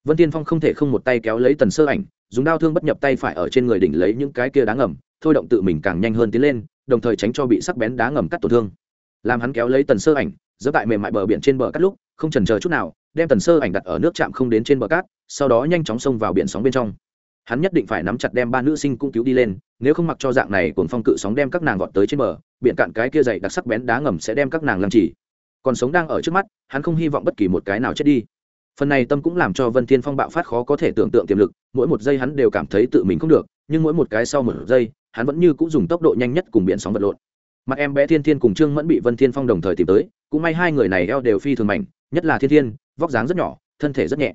Vân tiên phong không thể không một tay kéo lấy tần sơ ảnh, dùng đao thương bất nhập tay phải ở trên người đỉnh lấy những cái kia đá ngầm, thôi động tự mình càng nhanh hơn tiến lên, đồng thời tránh cho bị sắc bén đá ngầm cắt tổn thương. Làm hắn kéo lấy tần sơ ảnh, giơ tại mềm mại bờ biển trên bờ cắt lúc, không trần chờ chút nào đem tần sơ ảnh đặt ở nước chạm không đến trên bờ cát, sau đó nhanh chóng xông vào biển sóng bên trong. Hắn nhất định phải nắm chặt đem ba nữ sinh cũng cứu đi lên, nếu không mặc cho dạng này cuồng phong cự sóng đem các nàng vọt tới trên bờ, biển cạn cái kia dày đặc sắc bén đá ngầm sẽ đem các nàng làm chỉ còn sống đang ở trước mắt, hắn không hy vọng bất kỳ một cái nào chết đi. Phần này tâm cũng làm cho vân thiên phong bạo phát khó có thể tưởng tượng tiềm lực, mỗi một giây hắn đều cảm thấy tự mình không được, nhưng mỗi một cái sau một giây, hắn vẫn như cũng dùng tốc độ nhanh nhất cùng biển sóng vật lộn. Mặt em bé thiên thiên cùng trương mẫn bị vân thiên phong đồng thời tìm tới, cũng may hai người này eo đều phi thường mạnh, nhất là thiên thiên vóc dáng rất nhỏ, thân thể rất nhẹ.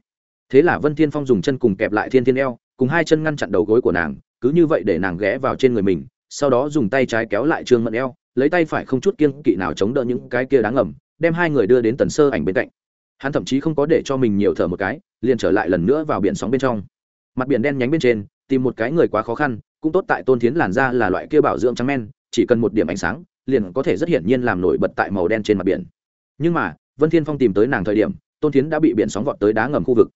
Thế là vân thiên phong dùng chân cùng kẹp lại thiên thiên eo, cùng hai chân ngăn chặn đầu gối của nàng, cứ như vậy để nàng ghé vào trên người mình, sau đó dùng tay trái kéo lại trương mẫn eo, lấy tay phải không chút kiêng kỵ nào chống đỡ những cái kia đáng ngầm, đem hai người đưa đến tần sơ ảnh bên cạnh. Hắn thậm chí không có để cho mình nhiều thở một cái, liền trở lại lần nữa vào biển sóng bên trong. Mặt biển đen nhánh bên trên, tìm một cái người quá khó khăn, cũng tốt tại tôn thiến làn da là loại kia bảo dưỡng trắng men, chỉ cần một điểm ánh sáng, liền có thể rất hiển nhiên làm nổi bật tại màu đen trên mặt biển. Nhưng mà, vân thiên phong tìm tới nàng thời điểm tôn tiến đã bị biển sóng vọt tới đá ngầm khu vực.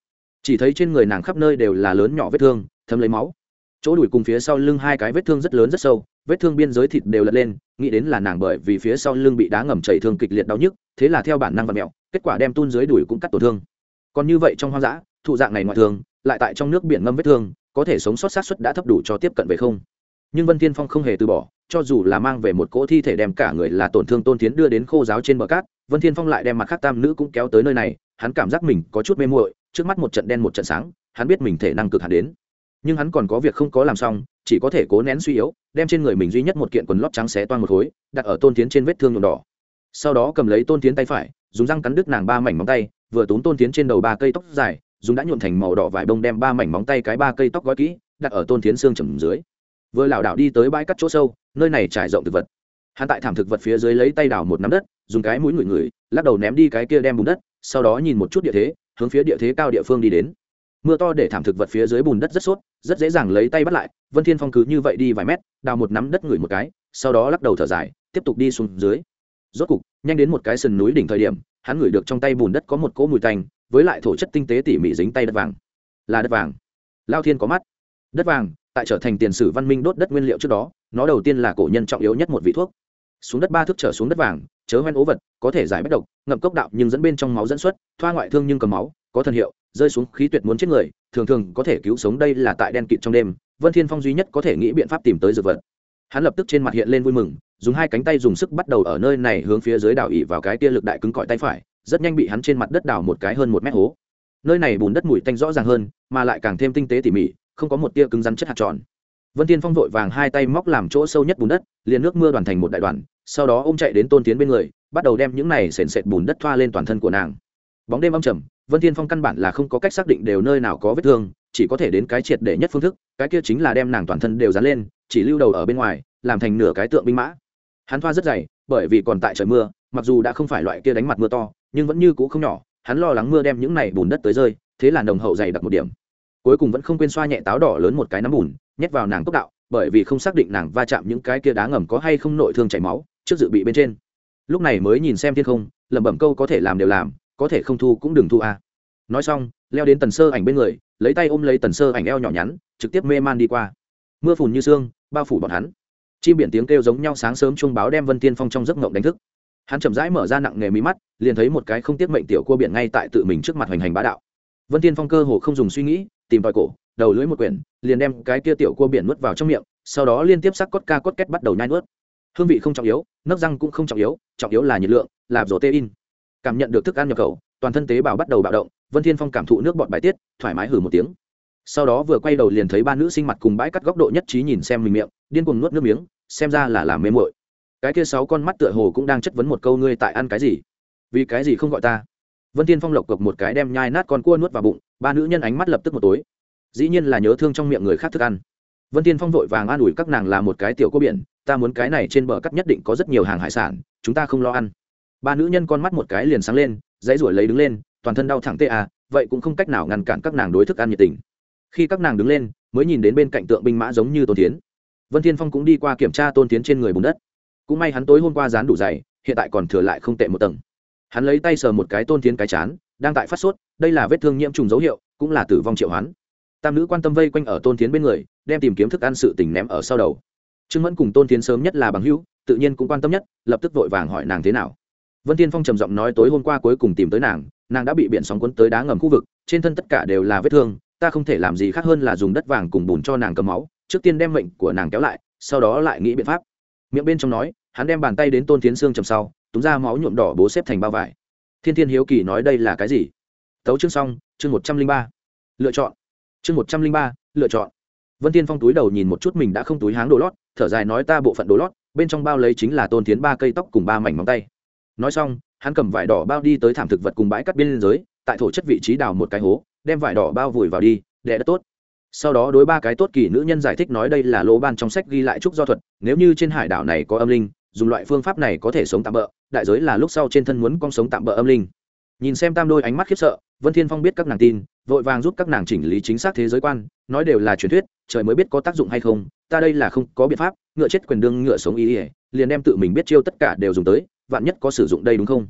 Chỉ thấy trên người nàng khắp nơi đều là lớn nhỏ vết thương thấm lấy máu. Chỗ đùi cùng phía sau lưng hai cái vết thương rất lớn rất sâu vết thương biên giới thịt đều lật lên nghĩ đến là nàng bởi vì phía sau lưng bị đá ngầm chảy thương kịch liệt đau nhức thế là theo bản năng và mẹo kết quả đem tun dưới đùi cũng cắt tổn thương. Còn như vậy trong hoang dã thụ dạng này ngoại thường, lại tại trong nước biển ngâm vết thương có thể sống sót sát suất đã thấp đủ cho tiếp cận về không. Nhưng vân thiên phong không hề từ bỏ cho dù là mang về một cỗ thi thể đem cả người là tổn thương tôn tiến đưa đến khô giáo trên bờ cát vân thiên phong lại đem mặt khác tam nữ cũng kéo tới nơi này, hắn cảm giác mình có chút mê muội, trước mắt một trận đen một trận sáng, hắn biết mình thể năng cực hạn đến. Nhưng hắn còn có việc không có làm xong, chỉ có thể cố nén suy yếu, đem trên người mình duy nhất một kiện quần lót trắng xé toan một khối, đặt ở tôn tiến trên vết thương nhuộm đỏ. Sau đó cầm lấy tôn tiến tay phải, dùng răng cắn đứt nàng ba mảnh móng tay, vừa tốn tôn tiến trên đầu ba cây tóc dài, dùng đã nhuộm thành màu đỏ vải bông đem ba mảnh móng tay cái ba cây tóc gói kỹ, đặt ở tôn tiến xương chầm dưới. Vừa lảo đảo đi tới bãi cắt chỗ sâu, nơi này trải rộng thực vật hắn tại thảm thực vật phía dưới lấy tay đào một nắm đất, dùng cái mũi ngửi ngửi, lắc đầu ném đi cái kia đem bùn đất, sau đó nhìn một chút địa thế, hướng phía địa thế cao địa phương đi đến. Mưa to để thảm thực vật phía dưới bùn đất rất sốt, rất dễ dàng lấy tay bắt lại, vân thiên phong cứ như vậy đi vài mét, đào một nắm đất ngửi một cái, sau đó lắc đầu thở dài, tiếp tục đi xuống dưới. Rốt cục, nhanh đến một cái sườn núi đỉnh thời điểm, hắn ngửi được trong tay bùn đất có một cỗ mùi tanh, với lại thổ chất tinh tế tỉ mỉ dính tay đất vàng. Là đất vàng. Lao thiên có mắt. Đất vàng, tại trở thành tiền sử văn minh đốt đất nguyên liệu trước đó, nó đầu tiên là cổ nhân trọng yếu nhất một vị thuốc xuống đất ba thước trở xuống đất vàng, chớ hoen ố vật, có thể giải bất độc, ngậm cốc đạo nhưng dẫn bên trong máu dẫn xuất, thoa ngoại thương nhưng cầm máu, có thần hiệu, rơi xuống khí tuyệt muốn chết người, thường thường có thể cứu sống đây là tại đen kịt trong đêm, vân thiên phong duy nhất có thể nghĩ biện pháp tìm tới dược vật. Hắn lập tức trên mặt hiện lên vui mừng, dùng hai cánh tay dùng sức bắt đầu ở nơi này hướng phía dưới đảo ỉ vào cái tia lực đại cứng cỏi tay phải, rất nhanh bị hắn trên mặt đất đào một cái hơn một mét hố. Nơi này bùn đất mùi tanh rõ ràng hơn, mà lại càng thêm tinh tế tỉ mỉ, không có một tia cứng rắn chất hạt tròn vân tiên phong vội vàng hai tay móc làm chỗ sâu nhất bùn đất, liền nước mưa đoàn thành một đại đoàn, sau đó ô m chạy đến tôn tiến bên người, bắt đầu đem những này sền sệt bùn đất thoa lên toàn thân của nàng. Bóng đêm âm trầm, vân tiên phong căn bản là không có cách xác định đều nơi nào có vết thương, chỉ có thể đến cái triệt để nhất phương thức, cái kia chính là đem nàng toàn thân đều dán lên, chỉ lưu đầu ở bên ngoài, làm thành nửa cái tượng binh mã. Hắn thoa rất dày, bởi vì còn tại trời mưa, mặc dù đã không phải loại kia đánh mặt mưa to, nhưng vẫn như cũ không nhỏ, hắn lo lắng mưa đem những này bùn đất tới rơi, thế là nồng hậu dày đặc một điểm cuối cùng vẫn không quên xoa nhẹ táo đỏ lớn một cái nắm bùn, nhét vào nàng cốc đạo, bởi vì không xác định nàng va chạm những cái kia đá ngầm có hay không nội thương chảy máu, trước dự bị bên trên. Lúc này mới nhìn xem thiên không, lẩm bẩm câu có thể làm đều làm, có thể không thu cũng đừng thu a. À. nói xong, leo đến tần sơ ảnh bên người, lấy tay ôm lấy tần sơ ảnh eo nhỏ nhắn, trực tiếp mê man đi qua. Mưa phùn như sương, bao phủ bọn hắn. Chim biển tiếng kêu giống nhau sáng sớm chuông báo đem vân tiên phong trong giấc ngộng đánh thức. Hắn chậm rãi mở ra nặng nghề mí mắt, liền thấy một cái không tiết mệnh tiểu cua biển ngay tại tự mình trước mặt hoành hành bá đạo vân tiên phong cơ hồ không dùng suy nghĩ, tìm tòi cổ, đầu lưỡi một quyển, liền đem cái kia tiểu cua biển nuốt vào trong miệng, sau đó liên tiếp sắc cốt ca cốt két bắt đầu nhai nuốt. Hương vị không trọng yếu, nấc răng cũng không trọng yếu trọng yếu là nhiệt lượng, là rổ tê in cảm nhận được thức ăn nhập khẩu, toàn thân tế bào bắt đầu bạo động, vân thiên phong cảm thụ nước bọt bài tiết, thoải mái hử một tiếng. Sau đó vừa quay đầu liền thấy ba nữ sinh mặt cùng bãi cắt góc độ nhất trí nhìn xem mình miệng, điên cuồng nuốt nước miếng, xem ra là làm mê mội cái kia sáu con mắt tựa hồ cũng đang chất vấn một câu, ngươi tại ăn cái gì? Vì cái gì không gọi ta? Vân tiên phong lộc cộc một cái đem nhai nát con cua nuốt vào bụng, ba nữ nhân ánh mắt lập tức một tối. Dĩ nhiên là nhớ thương trong miệng người khác thức ăn. Vân tiên phong vội vàng an ủi các nàng là một cái tiểu cua biển, ta muốn cái này trên bờ cắt nhất định có rất nhiều hàng hải sản, chúng ta không lo ăn. Ba nữ nhân con mắt một cái liền sáng lên, dãy ruổi lấy đứng lên, toàn thân đau thẳng tê à vậy cũng không cách nào ngăn cản các nàng đối thức ăn nhiệt tình. Khi các nàng đứng lên, mới nhìn đến bên cạnh tượng binh mã giống như tôn tiến vân thiên phong cũng đi qua kiểm tra tôn tiến trên người bùn đất. Cũng may hắn tối hôm qua dán đủ dày hiện tại còn thừa lại không tệ một tầng hắn lấy tay sờ một cái tôn tiến cái chán, đang tại phát sốt, đây là vết thương nhiễm trùng dấu hiệu, cũng là tử vong triệu hoán. Tam nữ quan tâm vây quanh ở tôn tiến bên người, đem tìm kiếm thức ăn sự tình ném ở sau đầu. Trương mẫn cùng tôn tiến sớm nhất là bằng hữu, tự nhiên cũng quan tâm nhất, lập tức vội vàng hỏi nàng thế nào. Vân tiên phong trầm giọng nói tối hôm qua cuối cùng tìm tới nàng nàng đã bị biển sóng cuốn tới đá ngầm khu vực, trên thân tất cả đều là vết thương, ta không thể làm gì khác hơn là dùng đất vàng cùng bùn cho nàng cầm máu, trước tiên đem mệnh của nàng kéo lại, sau đó lại nghĩ biện pháp. Miệng bên trong nói, hắn đem bàn tay đến tôn tiến xương chầm sau túm ra máu nhuộm đỏ bố xếp thành bao vải. Thiên thiên hiếu kỳ nói đây là cái gì? Tấu chương xong, chương một trăm linh ba. Lựa chọn. Chương một trăm linh ba, lựa chọn. Vân tiên phong túi đầu nhìn một chút mình đã không túi háng đồ lót, thở dài nói ta bộ phận đồ lót, bên trong bao lấy chính là tôn tiến ba cây tóc cùng ba mảnh móng tay. Nói xong, hắn cầm vải đỏ bao đi tới thảm thực vật cùng bãi cắt biên giới, tại thổ chất vị trí đào một cái hố, đem vải đỏ bao vùi vào đi đẻ đất tốt. Sau đó đối ba cái tốt kỳ nữ nhân giải thích nói đây là lỗ ban trong sách ghi lại trúc do thuật, nếu như trên hải đảo này có âm linh dùng loại phương pháp này có thể sống tạm bỡ đại giới là lúc sau trên thân muốn con sống tạm bỡ âm linh. Nhìn xem tam đôi ánh mắt khiếp sợ, vân thiên phong biết các nàng tin, vội vàng giúp các nàng chỉnh lý chính xác thế giới quan, nói đều là truyền thuyết, trời mới biết có tác dụng hay không, ta đây là không có biện pháp, ngựa chết quyền đương ngựa sống ý ỉa liền đem tự mình biết chiêu tất cả đều dùng tới, vạn nhất có sử dụng đây đúng không?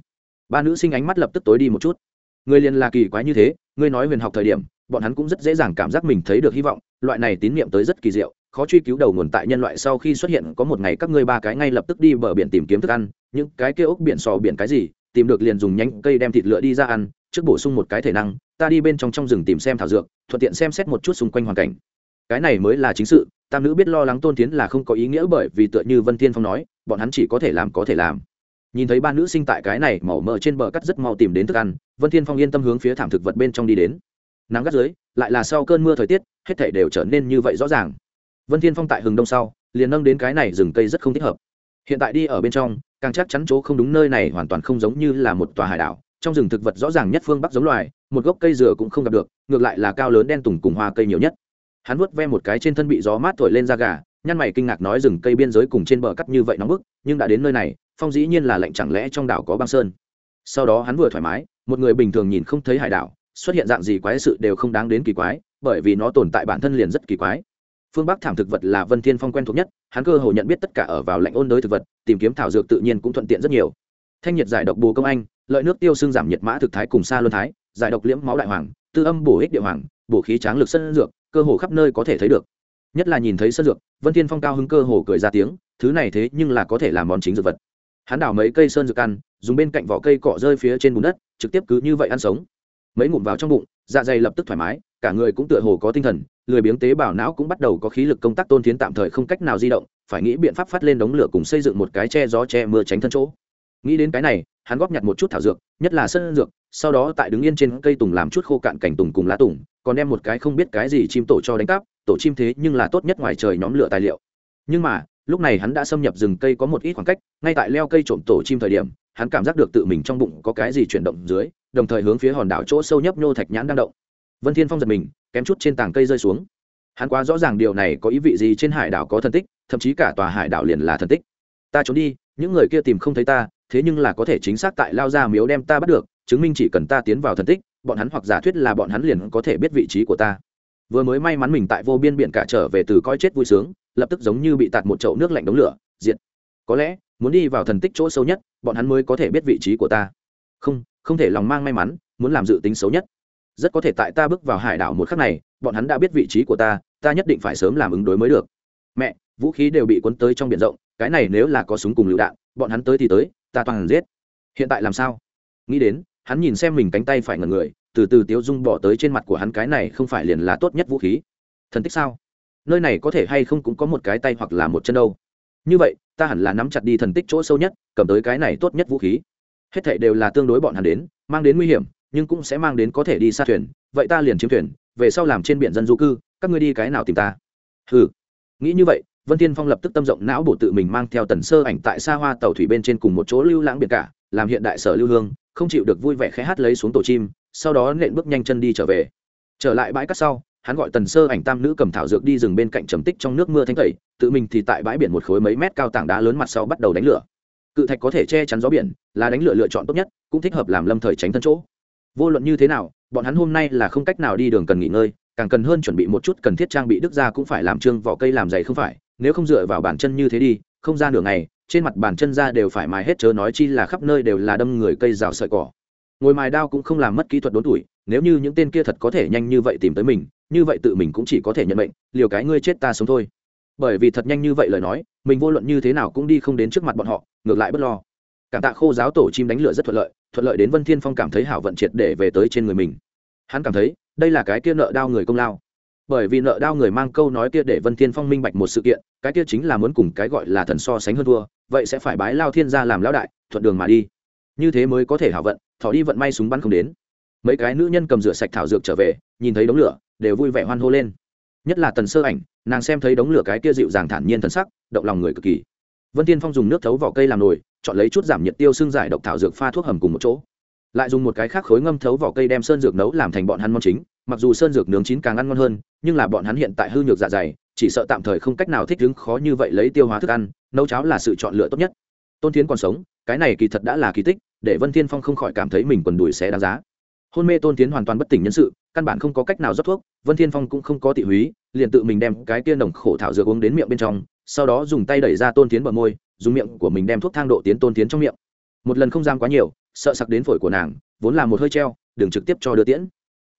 Ba nữ sinh ánh mắt lập tức tối đi một chút. Người liền là kỳ quái như thế, ngươi nói huyền học thời điểm, bọn hắn cũng rất dễ dàng cảm giác mình thấy được hy vọng, loại này tín niệm tới rất kỳ diệu khó truy cứu đầu nguồn tại nhân loại sau khi xuất hiện, có một ngày các ngươi ba cái ngay lập tức đi bờ biển tìm kiếm thức ăn, những cái kia ốc biển sò biển cái gì, tìm được liền dùng nhánh cây đem thịt lựa đi ra ăn, trước bổ sung một cái thể năng, ta đi bên trong trong rừng tìm xem thảo dược, thuận tiện xem xét một chút xung quanh hoàn cảnh. Cái này mới là chính sự, tam nữ biết lo lắng tôn tiến là không có ý nghĩa bởi vì tựa như vân thiên phong nói, bọn hắn chỉ có thể làm có thể làm. Nhìn thấy ba nữ sinh tại cái này màu mờ trên bờ cắt rất mau tìm đến thức ăn, vân thiên phong yên tâm hướng phía thảm thực vật bên trong đi đến. Nắng gắt dưới, lại là sau cơn mưa thời tiết, hết thảy đều trở nên như vậy rõ ràng vân thiên phong tại hừng đông sau, liền nâng đến cái này rừng cây rất không thích hợp. Hiện tại đi ở bên trong, càng chắc chắn chỗ không đúng nơi này hoàn toàn không giống như là một tòa hải đảo, trong rừng thực vật rõ ràng nhất phương bắc giống loài, một gốc cây dừa cũng không gặp được, ngược lại là cao lớn đen tùng cùng hoa cây nhiều nhất. Hắn vuốt ve một cái trên thân bị gió mát thổi lên da gà, nhăn mày kinh ngạc nói rừng cây biên giới cùng trên bờ cắt như vậy nóng bức, nhưng đã đến nơi này, phong dĩ nhiên là lạnh chẳng lẽ trong đảo có băng sơn. Sau đó hắn vừa thoải mái, một người bình thường nhìn không thấy hải đảo, xuất hiện dạng gì quái sự đều không đáng đến kỳ quái, bởi vì nó tồn tại bản thân liền rất kỳ quái phương bắc thảm thực vật là vân thiên phong quen thuộc nhất, hắn cơ hồ nhận biết tất cả ở vào lạnh ôn đới thực vật, tìm kiếm thảo dược tự nhiên cũng thuận tiện rất nhiều. Thanh nhiệt giải độc bù công anh, lợi nước tiêu xương giảm nhiệt mã thực thái cùng xa luân thái, giải độc liễm máu đại hoàng, tư âm bổ ích địa hoàng, bổ khí tráng lực sân dược, cơ hồ khắp nơi có thể thấy được. Nhất là nhìn thấy sân dược, vân thiên phong cao hứng cơ hồ cười ra tiếng, thứ này thế nhưng là có thể làm món chính dược vật. Hắn đào mấy cây sơn dược ăn, dùng bên cạnh vỏ cây cỏ rơi phía trên bùn đất, trực tiếp cứ như vậy ăn sống. Mấy ngụm vào trong bụng dạ dày lập tức thoải mái, cả người cũng tựa hồ có tinh thần lười biếng tế bào não cũng bắt đầu có khí lực công tác tôn thiến tạm thời không cách nào di động, phải nghĩ biện pháp phát lên đống lửa cùng xây dựng một cái che gió che mưa tránh thân chỗ. Nghĩ đến cái này, hắn góp nhặt một chút thảo dược, nhất là sân dược, sau đó tại đứng yên trên cây tùng làm chút khô cạn cảnh tùng cùng lá tùng, còn đem một cái không biết cái gì chim tổ cho đánh cắp, tổ chim thế nhưng là tốt nhất ngoài trời nhóm lửa tài liệu. Nhưng mà, lúc này hắn đã xâm nhập rừng cây có một ít khoảng cách, ngay tại leo cây trộm tổ chim thời điểm, hắn cảm giác được tự mình trong bụng có cái gì chuyển động dưới, đồng thời hướng phía hòn đảo chỗ sâu nhấp nhô thạch nhãn đang động. Vân thiên phong giật mình kém chút trên tảng cây rơi xuống. Hắn quá rõ ràng điều này có ý vị gì trên hải đảo có thần tích, thậm chí cả tòa hải đảo liền là thần tích. Ta trốn đi, những người kia tìm không thấy ta, thế nhưng là có thể chính xác tại lao ra miếu đem ta bắt được, chứng minh chỉ cần ta tiến vào thần tích, bọn hắn hoặc giả thuyết là bọn hắn liền có thể biết vị trí của ta. Vừa mới may mắn mình tại vô biên biển cả trở về từ coi chết vui sướng, lập tức giống như bị tạt một chậu nước lạnh đống lửa, diệt. Có lẽ, muốn đi vào thần tích chỗ sâu nhất, bọn hắn mới có thể biết vị trí của ta. Không không thể lòng mang may mắn, muốn làm dự tính xấu nhất rất có thể tại ta bước vào hải đảo một khắc này, bọn hắn đã biết vị trí của ta ta nhất định phải sớm làm ứng đối mới được. Mẹ, vũ khí đều bị cuốn tới trong biển rộng, cái này nếu là có súng cùng lựu đạn, bọn hắn tới thì tới, ta toàn giết. Hiện tại làm sao? Nghĩ đến, hắn nhìn xem mình cánh tay phải ngần người, từ từ tiếu dung bỏ tới trên mặt của hắn cái này không phải liền là tốt nhất vũ khí. Thần tích sao? Nơi này có thể hay không cũng có một cái tay hoặc là một chân đâu. Như vậy, ta hẳn là nắm chặt đi thần tích chỗ sâu nhất, cầm tới cái này tốt nhất vũ khí. Hết thảy đều là tương đối bọn hắn đến, mang đến nguy hiểm nhưng cũng sẽ mang đến có thể đi xa thuyền, vậy ta liền chiếm thuyền, về sau làm trên biển dân du cư, các ngươi đi cái nào tìm ta? Ừ nghĩ như vậy, vân tiên phong lập tức tâm rộng não bổ tự mình mang theo tần sơ ảnh tại xa hoa tàu thủy bên trên cùng một chỗ lưu lãng biệt cả, làm hiện đại sở lưu hương, không chịu được vui vẻ khẽ hát lấy xuống tổ chim, sau đó nện bước nhanh chân đi trở về. Trở lại bãi cát sau, hắn gọi tần sơ ảnh tam nữ cầm thảo dược đi rừng bên cạnh trầm tích trong nước mưa thanh tẩy, tự mình thì tại bãi biển một khối mấy mét cao tảng đá lớn mặt sau bắt đầu đánh lửa. Cự thạch có thể che chắn gió biển, là đánh lửa lựa chọn tốt nhất, cũng thích hợp làm lâm thời tránh thân chỗ vô luận như thế nào bọn hắn hôm nay là không cách nào đi đường cần nghỉ ngơi càng cần hơn chuẩn bị một chút cần thiết trang bị đức ra cũng phải làm trương vỏ cây làm dày không phải nếu không dựa vào bàn chân như thế đi không ra nửa ngày trên mặt bàn chân ra đều phải mài hết chớ nói chi là khắp nơi đều là đâm người cây rào sợi cỏ. Ngồi mài đao cũng không làm mất kỹ thuật đốn tuổi nếu như những tên kia thật có thể nhanh như vậy tìm tới mình như vậy tự mình cũng chỉ có thể nhận bệnh, liều cái ngươi chết ta sống thôi. Bởi vì thật nhanh như vậy lời nói mình vô luận như thế nào cũng đi không đến trước mặt bọn họ ngược lại bất lo. Cảm tạ khô giáo tổ chim đánh lửa rất thuận lợi thuận lợi đến vân thiên phong cảm thấy hảo vận triệt để về tới trên người mình. Hắn cảm thấy, đây là cái kia nợ đao người công lao. Bởi vì nợ đao người mang câu nói kia để vân thiên phong minh bạch một sự kiện, cái kia chính là muốn cùng cái gọi là thần so sánh hơn thua, vậy sẽ phải bái lao thiên gia làm lão đại, thuận đường mà đi. Như thế mới có thể hảo vận, thỏ đi vận may súng bắn không đến. Mấy cái nữ nhân cầm rửa sạch thảo dược trở về, nhìn thấy đống lửa, đều vui vẻ hoan hô lên. Nhất là tần sơ ảnh, nàng xem thấy đống lửa cái kia dịu dàng thản nhiên thần sắc, động lòng người cực kỳ. Vân tiên phong dùng nước thấu vỏ cây làm nồi chọn lấy chút giảm nhiệt tiêu xương giải độc thảo dược pha thuốc hầm cùng một chỗ. Lại dùng một cái khác khối ngâm thấu vỏ cây đem sơn dược nấu làm thành bọn hắn món chính, mặc dù sơn dược nướng chín càng ăn ngon hơn, nhưng là bọn hắn hiện tại hư nhược dạ dày, chỉ sợ tạm thời không cách nào thích ứng khó như vậy lấy tiêu hóa thức ăn, nấu cháo là sự chọn lựa tốt nhất. Tôn Thiến còn sống, cái này kỳ thật đã là kỳ tích, để vân thiên phong không khỏi cảm thấy mình quần đùi sẽ đáng giá. Hôn mê tôn tiến hoàn toàn bất tỉnh nhân sự, căn bản không có cách nào rót thuốc, vân thiên phong cũng không có tị húy, liền tự mình đem cái tiên nồng khổ thảo dược uống đến miệng bên trong, sau đó dùng tay đẩy ra tôn tiến bờ môi dùng miệng của mình đem thuốc thang độ tiến tôn tiến trong miệng. Một lần không giam quá nhiều, sợ sặc đến phổi của nàng, vốn là một hơi treo, đừng trực tiếp cho đưa tiễn.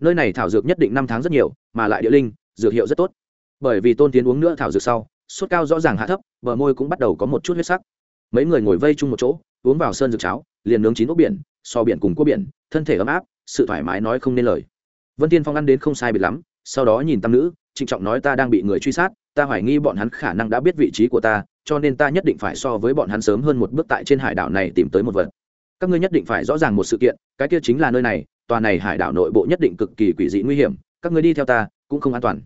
Nơi này thảo dược nhất định năm tháng rất nhiều, mà lại địa linh, dược hiệu rất tốt. Bởi vì tôn tiến uống nữa thảo dược sau, sốt cao rõ ràng hạ thấp, bờ môi cũng bắt đầu có một chút huyết sắc. Mấy người ngồi vây chung một chỗ, uống vào sơn dược cháo, liền nướng chín ốc biển, so biển cùng cua biển, thân thể ấm áp, sự thoải mái nói không nên lời. Vân tiên phong ăn đến không sai biệt lắm, sau đó nhìn tam nữ, trịnh trọng nói ta đang bị người truy sát, ta hoài nghi bọn hắn khả năng đã biết vị trí của ta cho nên ta nhất định phải so với bọn hắn sớm hơn một bước tại trên hải đảo này tìm tới một vật. Các ngươi nhất định phải rõ ràng một sự kiện, cái kia chính là nơi này, tòa này hải đảo nội bộ nhất định cực kỳ quỷ dị nguy hiểm, các ngươi đi theo ta, cũng không an toàn.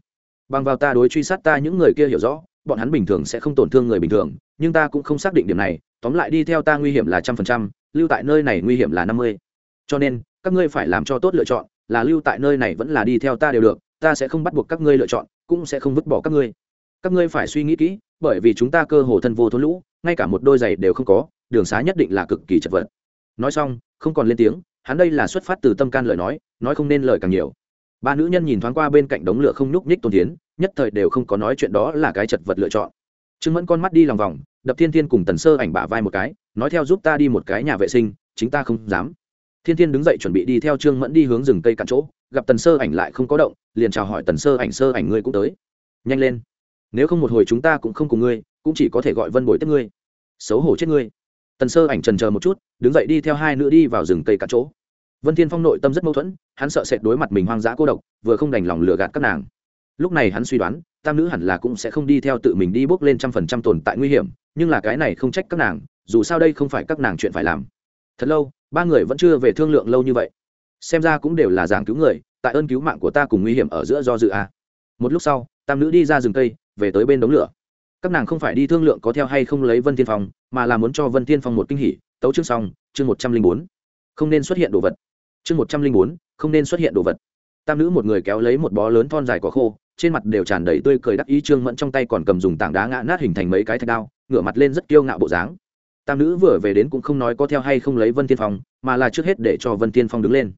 Bằng vào ta đối truy sát ta những người kia hiểu rõ, bọn hắn bình thường sẽ không tổn thương người bình thường, nhưng ta cũng không xác định điểm này, tóm lại đi theo ta nguy hiểm là trăm phần trăm, lưu tại nơi này nguy hiểm là năm mươi. Cho nên, các ngươi phải làm cho tốt lựa chọn, là lưu tại nơi này vẫn là đi theo ta đều được, ta sẽ không bắt buộc các ngươi lựa chọn, cũng sẽ không vứt bỏ các ngươi các ngươi phải suy nghĩ kỹ, bởi vì chúng ta cơ hồ thân vô thôn lũ, ngay cả một đôi giày đều không có, đường xá nhất định là cực kỳ chật vật. Nói xong, không còn lên tiếng, hắn đây là xuất phát từ tâm can lời nói nói không nên lời càng nhiều. Ba nữ nhân nhìn thoáng qua bên cạnh đống lửa không nhúc nhích tôn tiến nhất thời đều không có nói chuyện đó là cái chật vật lựa chọn. Trương mẫn con mắt đi lòng vòng, đập thiên thiên cùng tần sơ ảnh bả vai một cái, nói theo giúp ta đi một cái nhà vệ sinh, chính ta không dám. Thiên thiên đứng dậy chuẩn bị đi theo trương mẫn đi hướng rừng cây cạn chỗ, gặp tần sơ ảnh lại không có động, liền chào hỏi tần sơ ảnh sơ ảnh ngươi cũng tới. Nhanh lên nếu không một hồi chúng ta cũng không cùng ngươi, cũng chỉ có thể gọi vân bồi tiếp ngươi. Xấu hổ chết ngươi. Tần sơ ảnh trần chờ một chút, đứng dậy đi theo hai nữ đi vào rừng cây cả chỗ. Vân thiên phong nội tâm rất mâu thuẫn, hắn sợ sệt đối mặt mình hoang dã cô độc, vừa không đành lòng lừa gạt các nàng. Lúc này hắn suy đoán, tam nữ hẳn là cũng sẽ không đi theo tự mình đi bước lên trăm phần trăm tồn tại nguy hiểm, nhưng là cái này không trách các nàng, dù sao đây không phải các nàng chuyện phải làm. Thật lâu, ba người vẫn chưa về thương lượng lâu như vậy. Xem ra cũng đều là giảng cứu người, tại ơn cứu mạng của ta cùng nguy hiểm ở giữa do dự a một lúc sau, tam nữ đi ra rừng cây về tới bên đống lửa. Các nàng không phải đi thương lượng có theo hay không lấy vân Thiên phong, mà là muốn cho vân Thiên phong một kinh hỉ. Tấu chương xong, chương một trăm linh bốn. Không nên xuất hiện đồ vật. Chương một trăm linh bốn, không nên xuất hiện đồ vật. Tam nữ một người kéo lấy một bó lớn thon dài cỏ khô, trên mặt đều tràn đầy tươi cười đắc ý trương mẫn trong tay còn cầm dùng tảng đá ngã nát hình thành mấy cái thạch đao, ngửa mặt lên rất kiêu ngạo bộ dáng. Tam nữ vừa về đến cũng không nói có theo hay không lấy vân tiên phong, mà là trước hết để cho vân tiên phong đứng lên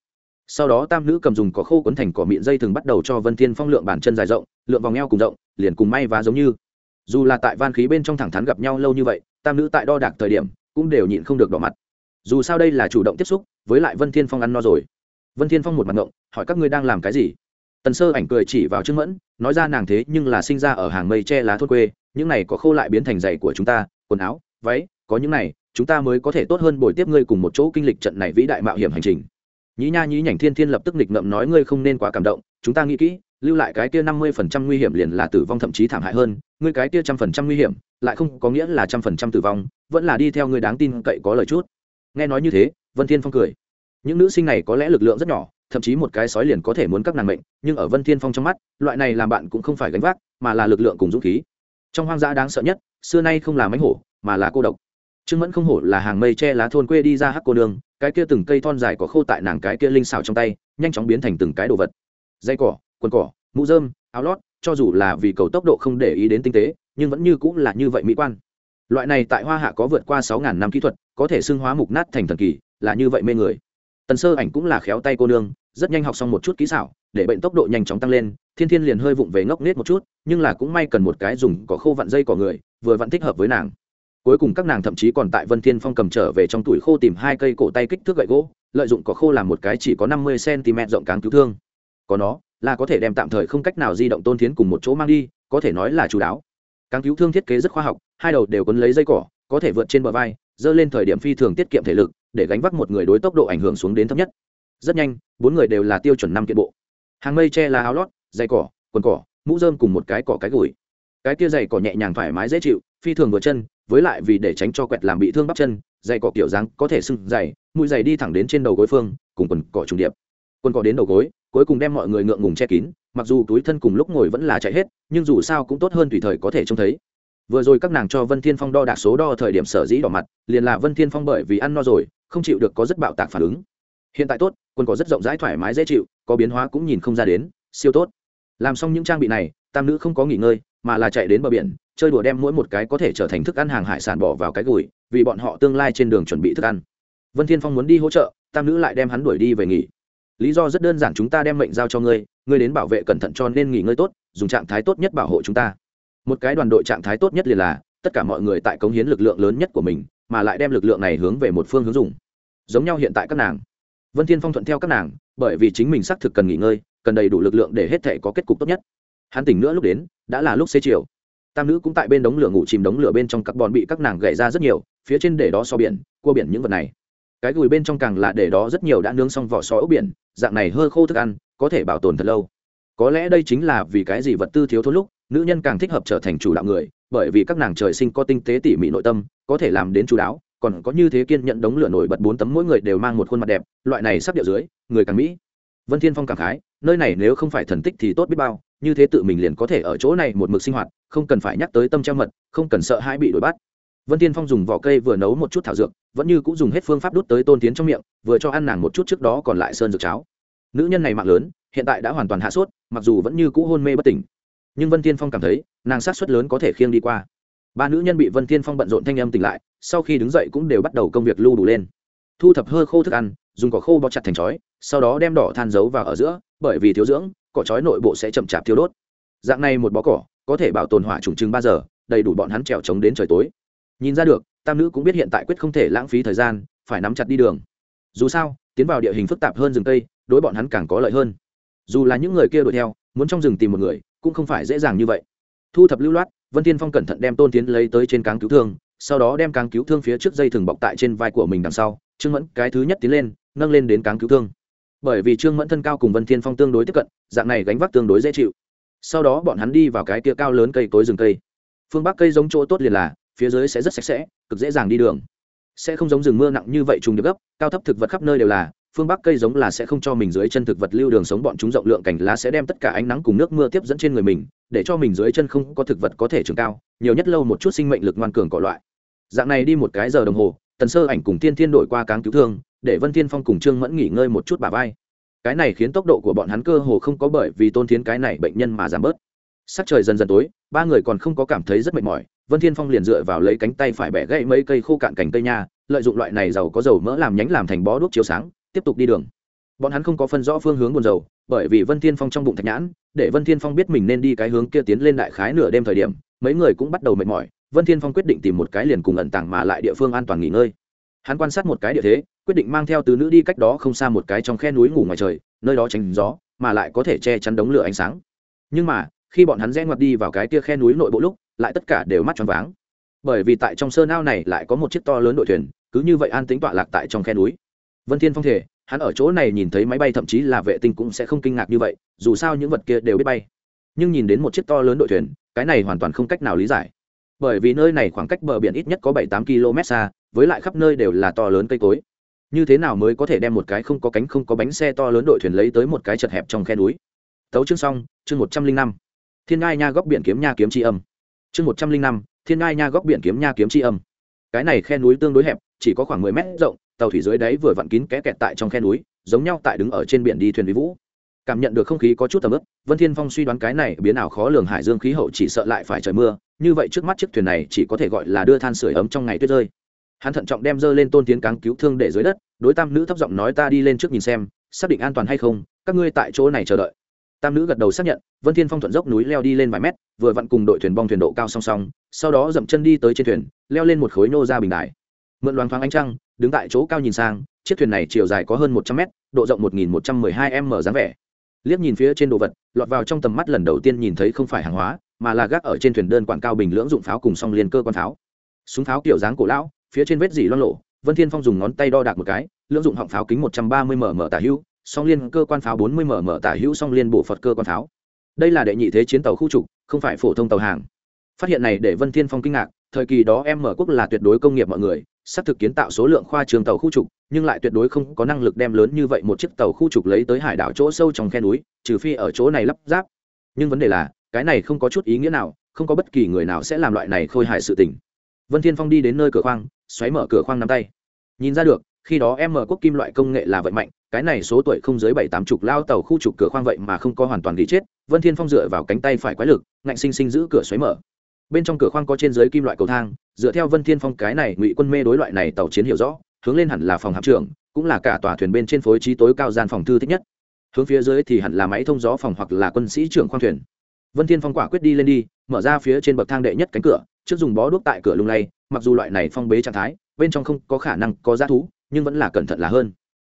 sau đó tam nữ cầm dùng cỏ khô quấn thành cỏ miệng dây thường bắt đầu cho vân thiên phong lượng bàn chân dài rộng, lượng vòng eo cùng rộng, liền cùng may và giống như. Dù là tại van khí bên trong thẳng thắn gặp nhau lâu như vậy, tam nữ tại đo đạc thời điểm cũng đều nhịn không được đỏ mặt. Dù sao đây là chủ động tiếp xúc với lại vân thiên phong ăn no rồi. Vân thiên phong một mặt ngộng, hỏi các ngươi đang làm cái gì? Tần sơ ảnh cười chỉ vào trương mẫn, nói ra nàng thế nhưng là sinh ra ở hàng mây che lá thôn quê, những này có khô lại biến thành giày của chúng ta, quần áo, váy, có những này, chúng ta mới có thể tốt hơn buổi tiếp ngươi cùng một chỗ kinh lịch trận này vĩ đại mạo hiểm hành trình nhí nha nhí nhảnh thiên thiên lập tức nghịch ngậm nói, ngươi không nên quá cảm động, chúng ta nghĩ kỹ, lưu lại cái kia năm mươi phần trăm nguy hiểm liền là tử vong thậm chí thảm hại hơn, ngươi cái kia trăm phần trăm nguy hiểm lại không có nghĩa là trăm phần trăm tử vong, vẫn là đi theo ngươi đáng tin cậy có lời chút. Nghe nói như thế, vân thiên phong cười. Những nữ sinh này có lẽ lực lượng rất nhỏ, thậm chí một cái sói liền có thể muốn các nàng mệnh, nhưng ở vân thiên phong trong mắt, loại này làm bạn cũng không phải gánh vác, mà là lực lượng cùng dũng khí. Trong hoang dã đáng sợ nhất, xưa nay không là mánh hổ, mà là cô độc trương mẫn không hổ là hàng mây che lá thôn quê đi ra hắc cô nương, cái kia từng cây thon dài có khô tại nàng cái kia linh xào trong tay, nhanh chóng biến thành từng cái đồ vật. Dây cỏ, quần cỏ, mũ dơm áo lót, cho dù là vì cầu tốc độ không để ý đến tinh tế, nhưng vẫn như cũng là như vậy mỹ quan. Loại này tại hoa hạ có vượt qua sáu ngàn năm kỹ thuật, có thể xưng hóa mục nát thành thần kỳ, là như vậy mê người. Tần sơ ảnh cũng là khéo tay cô nương, rất nhanh học xong một chút kỹ xảo, để bệnh tốc độ nhanh chóng tăng lên, thiên thiên liền hơi vụng về ngốc nghếch một chút, nhưng là cũng may cần một cái dùng có khô vặn dây cỏ người, vừa vặn thích hợp với nàng cuối cùng các nàng thậm chí còn tại vân thiên phong cầm trở về trong tuổi khô tìm hai cây cổ tay kích thước gậy gỗ, lợi dụng cỏ khô làm một cái chỉ có năm mươi cm rộng cáng cứu thương. Có nó, là có thể đem tạm thời không cách nào di động tôn thiến cùng một chỗ mang đi, có thể nói là chú đáo. Cáng cứu thương thiết kế rất khoa học, hai đầu đều quấn lấy dây cỏ, có thể vượt trên bờ vai, dơ lên thời điểm phi thường tiết kiệm thể lực, để gánh vác một người đối tốc độ ảnh hưởng xuống đến thấp nhất. Rất nhanh, bốn người đều là tiêu chuẩn năm kiện bộ. Hàng mây che là áo lót dây cỏ, quần cỏ, mũ rơm cùng một cái cỏ cái gùi. Cái kia dày cỏ nhẹ nhàng thoải mái dễ chịu, phi thường vừa chân với lại vì để tránh cho quẹt làm bị thương bắp chân, dày cỏ kiểu dáng có thể sưng dày, mũi dày đi thẳng đến trên đầu gối phương, cùng quần cỏ trùng điệp. Quần cỏ đến đầu gối, cuối cùng đem mọi người ngượng ngùng che kín, mặc dù túi thân cùng lúc ngồi vẫn là chạy hết, nhưng dù sao cũng tốt hơn tùy thời có thể trông thấy. Vừa rồi các nàng cho vân thiên phong đo đạc số đo thời điểm sở dĩ đỏ mặt, liền là vân thiên phong bởi vì ăn no rồi, không chịu được có rất bạo tạc phản ứng. Hiện tại tốt, quần có rất rộng rãi thoải mái dễ chịu, có biến hóa cũng nhìn không ra đến, siêu tốt. Làm xong những trang bị này, tam nữ không có nghỉ ngơi mà là chạy đến bờ biển, chơi đùa đem mỗi một cái có thể trở thành thức ăn hàng hải sản bỏ vào cái gùi, vì bọn họ tương lai trên đường chuẩn bị thức ăn. Vân thiên phong muốn đi hỗ trợ, tam nữ lại đem hắn đuổi đi về nghỉ. Lý do rất đơn giản, chúng ta đem mệnh giao cho ngươi ngươi đến bảo vệ cẩn thận cho nên nghỉ ngơi tốt, dùng trạng thái tốt nhất bảo hộ chúng ta. Một cái đoàn đội trạng thái tốt nhất liền là, tất cả mọi người tại cống hiến lực lượng lớn nhất của mình, mà lại đem lực lượng này hướng về một phương hướng dùng. Giống nhau hiện tại các nàng. Vân thiên phong thuận theo các nàng, bởi vì chính mình xác thực cần nghỉ ngơi, cần đầy đủ lực lượng để hết thể có kết cục tốt nhất hắn tỉnh nữa lúc đến, đã là lúc xế chiều. Tam nữ cũng tại bên đống lửa ngủ chìm đống lửa bên trong các bọn bị các nàng gậy ra rất nhiều, phía trên để đó so biển, cua biển những vật này. Cái gùi bên trong càng là để đó rất nhiều đã nướng xong vỏ sò ốc biển, dạng này hơi khô thức ăn, có thể bảo tồn thật lâu. Có lẽ đây chính là vì cái gì vật tư thiếu thốn lúc, nữ nhân càng thích hợp trở thành chủ đạo người, bởi vì các nàng trời sinh có tinh tế tỉ mỉ nội tâm, có thể làm đến chú đáo, còn có như thế kiên nhận đống lửa nổi bật bốn tấm mỗi người đều mang một khuôn mặt đẹp, loại này sắp điệu dưới, người càng mỹ. Vân thiên phong cảm khái, nơi này nếu không phải thần tích thì tốt biết bao như thế tự mình liền có thể ở chỗ này một mực sinh hoạt, không cần phải nhắc tới tâm treo mật, không cần sợ hãi bị đuổi bắt. Vân thiên phong dùng vỏ cây vừa nấu một chút thảo dược, vẫn như cũng dùng hết phương pháp đút tới tôn tiến trong miệng, vừa cho ăn nàng một chút trước đó còn lại sơn dược cháo. Nữ nhân này mạng lớn, hiện tại đã hoàn toàn hạ sốt, mặc dù vẫn như cũ hôn mê bất tỉnh. Nhưng vân thiên phong cảm thấy, nàng sát suất lớn có thể khiêng đi qua. Ba nữ nhân bị vân thiên phong bận rộn thanh âm tỉnh lại, sau khi đứng dậy cũng đều bắt đầu công việc lưu đủ lên. Thu thập hơ khô thức ăn dùng cỏ khô bó chặt thành chói, sau đó đem đỏ than giấu vào ở giữa, bởi vì thiếu dưỡng, cỏ chói nội bộ sẽ chậm chạp thiêu đốt. Dạng này một bó cỏ có thể bảo tồn hỏa trùng chừng ba giờ, đầy đủ bọn hắn trèo trống đến trời tối. Nhìn ra được, tam nữ cũng biết hiện tại quyết không thể lãng phí thời gian, phải nắm chặt đi đường. Dù sao, tiến vào địa hình phức tạp hơn rừng tây đối bọn hắn càng có lợi hơn. Dù là những người kia đuổi theo, muốn trong rừng tìm một người, cũng không phải dễ dàng như vậy. Thu thập lưu loát, vân tiên phong cẩn thận đem tôn tiến lấy tới trên cáng cứu thương, sau đó đem cáng cứu thương phía trước dây thừng bọc tại trên vai của mình đằng sau trương mẫn cái thứ nhất tiến lên nâng lên đến cáng cứu thương. Bởi vì trương mẫn thân cao cùng vân thiên phong tương đối tiếp cận, dạng này gánh vác tương đối dễ chịu. Sau đó bọn hắn đi vào cái kia cao lớn cây cối rừng cây. Phương bắc cây giống chỗ tốt liền là, phía dưới sẽ rất sạch sẽ, cực dễ dàng đi đường. Sẽ không giống rừng mưa nặng như vậy trùng được gấp, cao thấp thực vật khắp nơi đều là, phương bắc cây giống là sẽ không cho mình dưới chân thực vật lưu đường sống bọn chúng rộng lượng cảnh lá sẽ đem tất cả ánh nắng cùng nước mưa tiếp dẫn trên người mình, để cho mình dưới chân không có thực vật có thể trường cao, nhiều nhất lâu một chút sinh mệnh lực ngoan cường cỏ loại. Dạng này đi một cái giờ đồng hồ, tần sơ ảnh cùng tiên thiên đổi qua cáng cứu thương để vân thiên phong cùng trương mẫn nghỉ ngơi một chút bà vai. Cái này khiến tốc độ của bọn hắn cơ hồ không có bởi vì tôn thiến cái này bệnh nhân mà giảm bớt. Sắc trời dần dần tối, ba người còn không có cảm thấy rất mệt mỏi, vân thiên phong liền dựa vào lấy cánh tay phải bẻ gãy mấy cây khô cạn cành cây nha, lợi dụng loại này giàu có dầu mỡ làm nhánh làm thành bó đuốc chiếu sáng, tiếp tục đi đường. Bọn hắn không có phân rõ phương hướng buồn dầu bởi vì vân thiên phong trong bụng thạch nhãn, để vân thiên phong biết mình nên đi cái hướng kia tiến lên đại khái nửa đêm thời điểm, mấy người cũng bắt đầu mệt mỏi, vân thiên phong quyết định tìm một cái liền cùng ẩn tàng mà lại địa phương an toàn nghỉ ngơi hắn quan sát một cái địa thế, quyết định mang theo tứ nữ đi cách đó không xa một cái trong khe núi ngủ ngoài trời, nơi đó tránh gió, mà lại có thể che chắn đống lửa ánh sáng. Nhưng mà, khi bọn hắn rẽ ngoặt đi vào cái tia khe núi nội bộ lúc, lại tất cả đều mắt tròn váng. Bởi vì tại trong sơn ao này lại có một chiếc to lớn đội thuyền, cứ như vậy an tính tọa lạc tại trong khe núi. Vân thiên phong thể, hắn ở chỗ này nhìn thấy máy bay thậm chí là vệ tinh cũng sẽ không kinh ngạc như vậy, dù sao những vật kia đều biết bay. Nhưng nhìn đến một chiếc to lớn đội thuyền, cái này hoàn toàn không cách nào lý giải. Bởi vì nơi này khoảng cách bờ biển ít nhất có bảy tám km xa với lại khắp nơi đều là to lớn cây cối. Như thế nào mới có thể đem một cái không có cánh không có bánh xe to lớn đội thuyền lấy tới một cái chật hẹp trong khe núi? Tấu chương xong, chương một trăm linh năm. Thiên ngai nha góc biển kiếm nha kiếm tri âm. Chương một trăm linh năm, thiên ngai nha góc biển kiếm nha kiếm tri âm. Cái này khe núi tương đối hẹp, chỉ có khoảng mười mét rộng, tàu thủy dưới đáy vừa vặn kín kẽ kẹt tại trong khe núi, giống nhau tại đứng ở trên biển đi thuyền vĩ vũ. Cảm nhận được không khí có chút tầm ướp vân thiên phong suy đoán cái này biến ảo khó lường hải dương khí hậu chỉ sợ lại phải trời mưa, như vậy trước mắt chiếc thuyền này chỉ có thể gọi là đưa than sửa ấm trong ngày tuyết rơi hắn thận trọng đem dơ lên tôn tiến cáng cứu thương để dưới đất, đối tam nữ thấp giọng nói ta đi lên trước nhìn xem, xác định an toàn hay không, các ngươi tại chỗ này chờ đợi. Tam nữ gật đầu xác nhận, vân thiên phong thuận dốc núi leo đi lên vài mét, vừa vặn cùng đội thuyền bong thuyền độ cao song song, sau đó dậm chân đi tới trên thuyền, leo lên một khối nô ra bình đài. Mượn loáng thoáng ánh trăng, đứng tại chỗ cao nhìn sang, chiếc thuyền này chiều dài có hơn một trăm mét, độ rộng một nghìn một trăm mười hai m dáng vẻ. Liếc nhìn phía trên đồ vật, lọt vào trong tầm mắt lần đầu tiên nhìn thấy không phải hàng hóa, mà là gác ở trên thuyền đơn quảng cao bình lưỡng dụng pháo cùng song liên cơ quan pháo. Súng pháo kiểu dáng cổ lão phía trên vết dỉ loang lộ vân thiên phong dùng ngón tay đo đạc một cái, lưỡng dụng họng pháo kính một trăm ba mươi mm tả hữu, song liên cơ quan pháo bốn mươi mm tả hữu, song liên bổ phật cơ quan pháo. Đây là đệ nhị thế chiến tàu khu trục, không phải phổ thông tàu hàng. Phát hiện này để vân thiên phong kinh ngạc, thời kỳ đó em mở quốc là tuyệt đối công nghiệp mọi người, sắp thực kiến tạo số lượng khoa trường tàu khu trục, nhưng lại tuyệt đối không có năng lực đem lớn như vậy một chiếc tàu khu trục lấy tới hải đảo chỗ sâu trong khe núi, trừ phi ở chỗ này lắp ráp. Nhưng vấn đề là, cái này không có chút ý nghĩa nào, không có bất kỳ người nào sẽ làm loại này khôi hài sự tình. Vân thiên phong đi đến nơi cửa khoang xoáy mở cửa khoang nắm tay. Nhìn ra được, khi đó em mở quốc kim loại công nghệ là vậy mạnh, cái này số tuổi không dưới bảy tám chục lao tàu khu trục cửa khoang vậy mà không có hoàn toàn ghi chết vân thiên phong dựa vào cánh tay phải quái lực, ngạnh sinh sinh giữ cửa xoáy mở. Bên trong cửa khoang có trên dưới kim loại cầu thang, dựa theo vân thiên phong cái này ngụy quân mê đối loại này tàu chiến hiểu rõ, hướng lên hẳn là phòng hạm trưởng, cũng là cả tòa thuyền bên trên phối trí tối cao gian phòng thư thích nhất. Hướng phía dưới thì hẳn là máy thông gió phòng hoặc là quân sĩ trưởng khoang thuyền. Vân thiên phong quả quyết đi lên đi, mở ra phía trên bậc thang đệ nhất cánh cửa trước dùng bó đuốc tại cửa lung lay, mặc dù loại này phong bế trạng thái, bên trong không có khả năng có giá thú, nhưng vẫn là cẩn thận là hơn.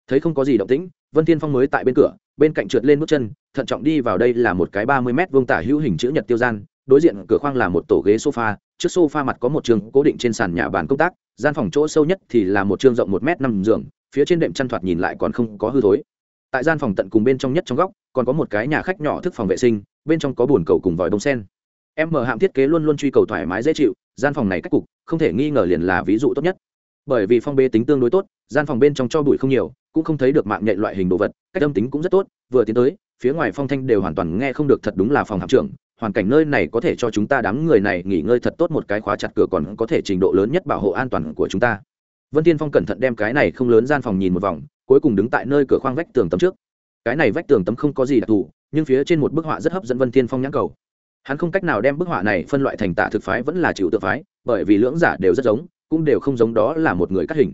Thấy không có gì động tĩnh, vân thiên phong mới tại bên cửa, bên cạnh trượt lên bước chân, thận trọng đi vào đây là một cái ba mươi mét vuông tả hữu hình chữ nhật tiêu gian, đối diện cửa khoang là một tổ ghế sofa, trước sofa mặt có một trường cố định trên sàn nhà bàn công tác, gian phòng chỗ sâu nhất thì là một trường rộng một m năm giường, phía trên đệm chăn thoạt nhìn lại còn không có hư thối. Tại gian phòng tận cùng bên trong nhất trong góc, còn có một cái nhà khách nhỏ thức phòng vệ sinh, bên trong có bồn cầu cùng vòi bông sen em mở hạm thiết kế luôn luôn truy cầu thoải mái dễ chịu, gian phòng này cách cục, không thể nghi ngờ liền là ví dụ tốt nhất. Bởi vì phong bê tính tương đối tốt, gian phòng bên trong cho bụi không nhiều, cũng không thấy được mạng nhạy loại hình đồ vật, cách âm tính cũng rất tốt, vừa tiến tới, phía ngoài phong thanh đều hoàn toàn nghe không được thật đúng là phòng hạm trưởng, hoàn cảnh nơi này có thể cho chúng ta đám người này nghỉ ngơi thật tốt một cái khóa chặt cửa còn có thể trình độ lớn nhất bảo hộ an toàn của chúng ta. Vân tiên phong cẩn thận đem cái này không lớn gian phòng nhìn một vòng, cuối cùng đứng tại nơi cửa khoang vách tường tấm trước. Cái này vách tường tấm không có gì đặc thù, nhưng phía trên một bức họa rất hấp dẫn vân tiên phong nhãn cầu hắn không cách nào đem bức họa này phân loại thành tả thực phái vẫn là chịu tự phái, bởi vì lưỡng giả đều rất giống, cũng đều không giống đó là một người cắt hình.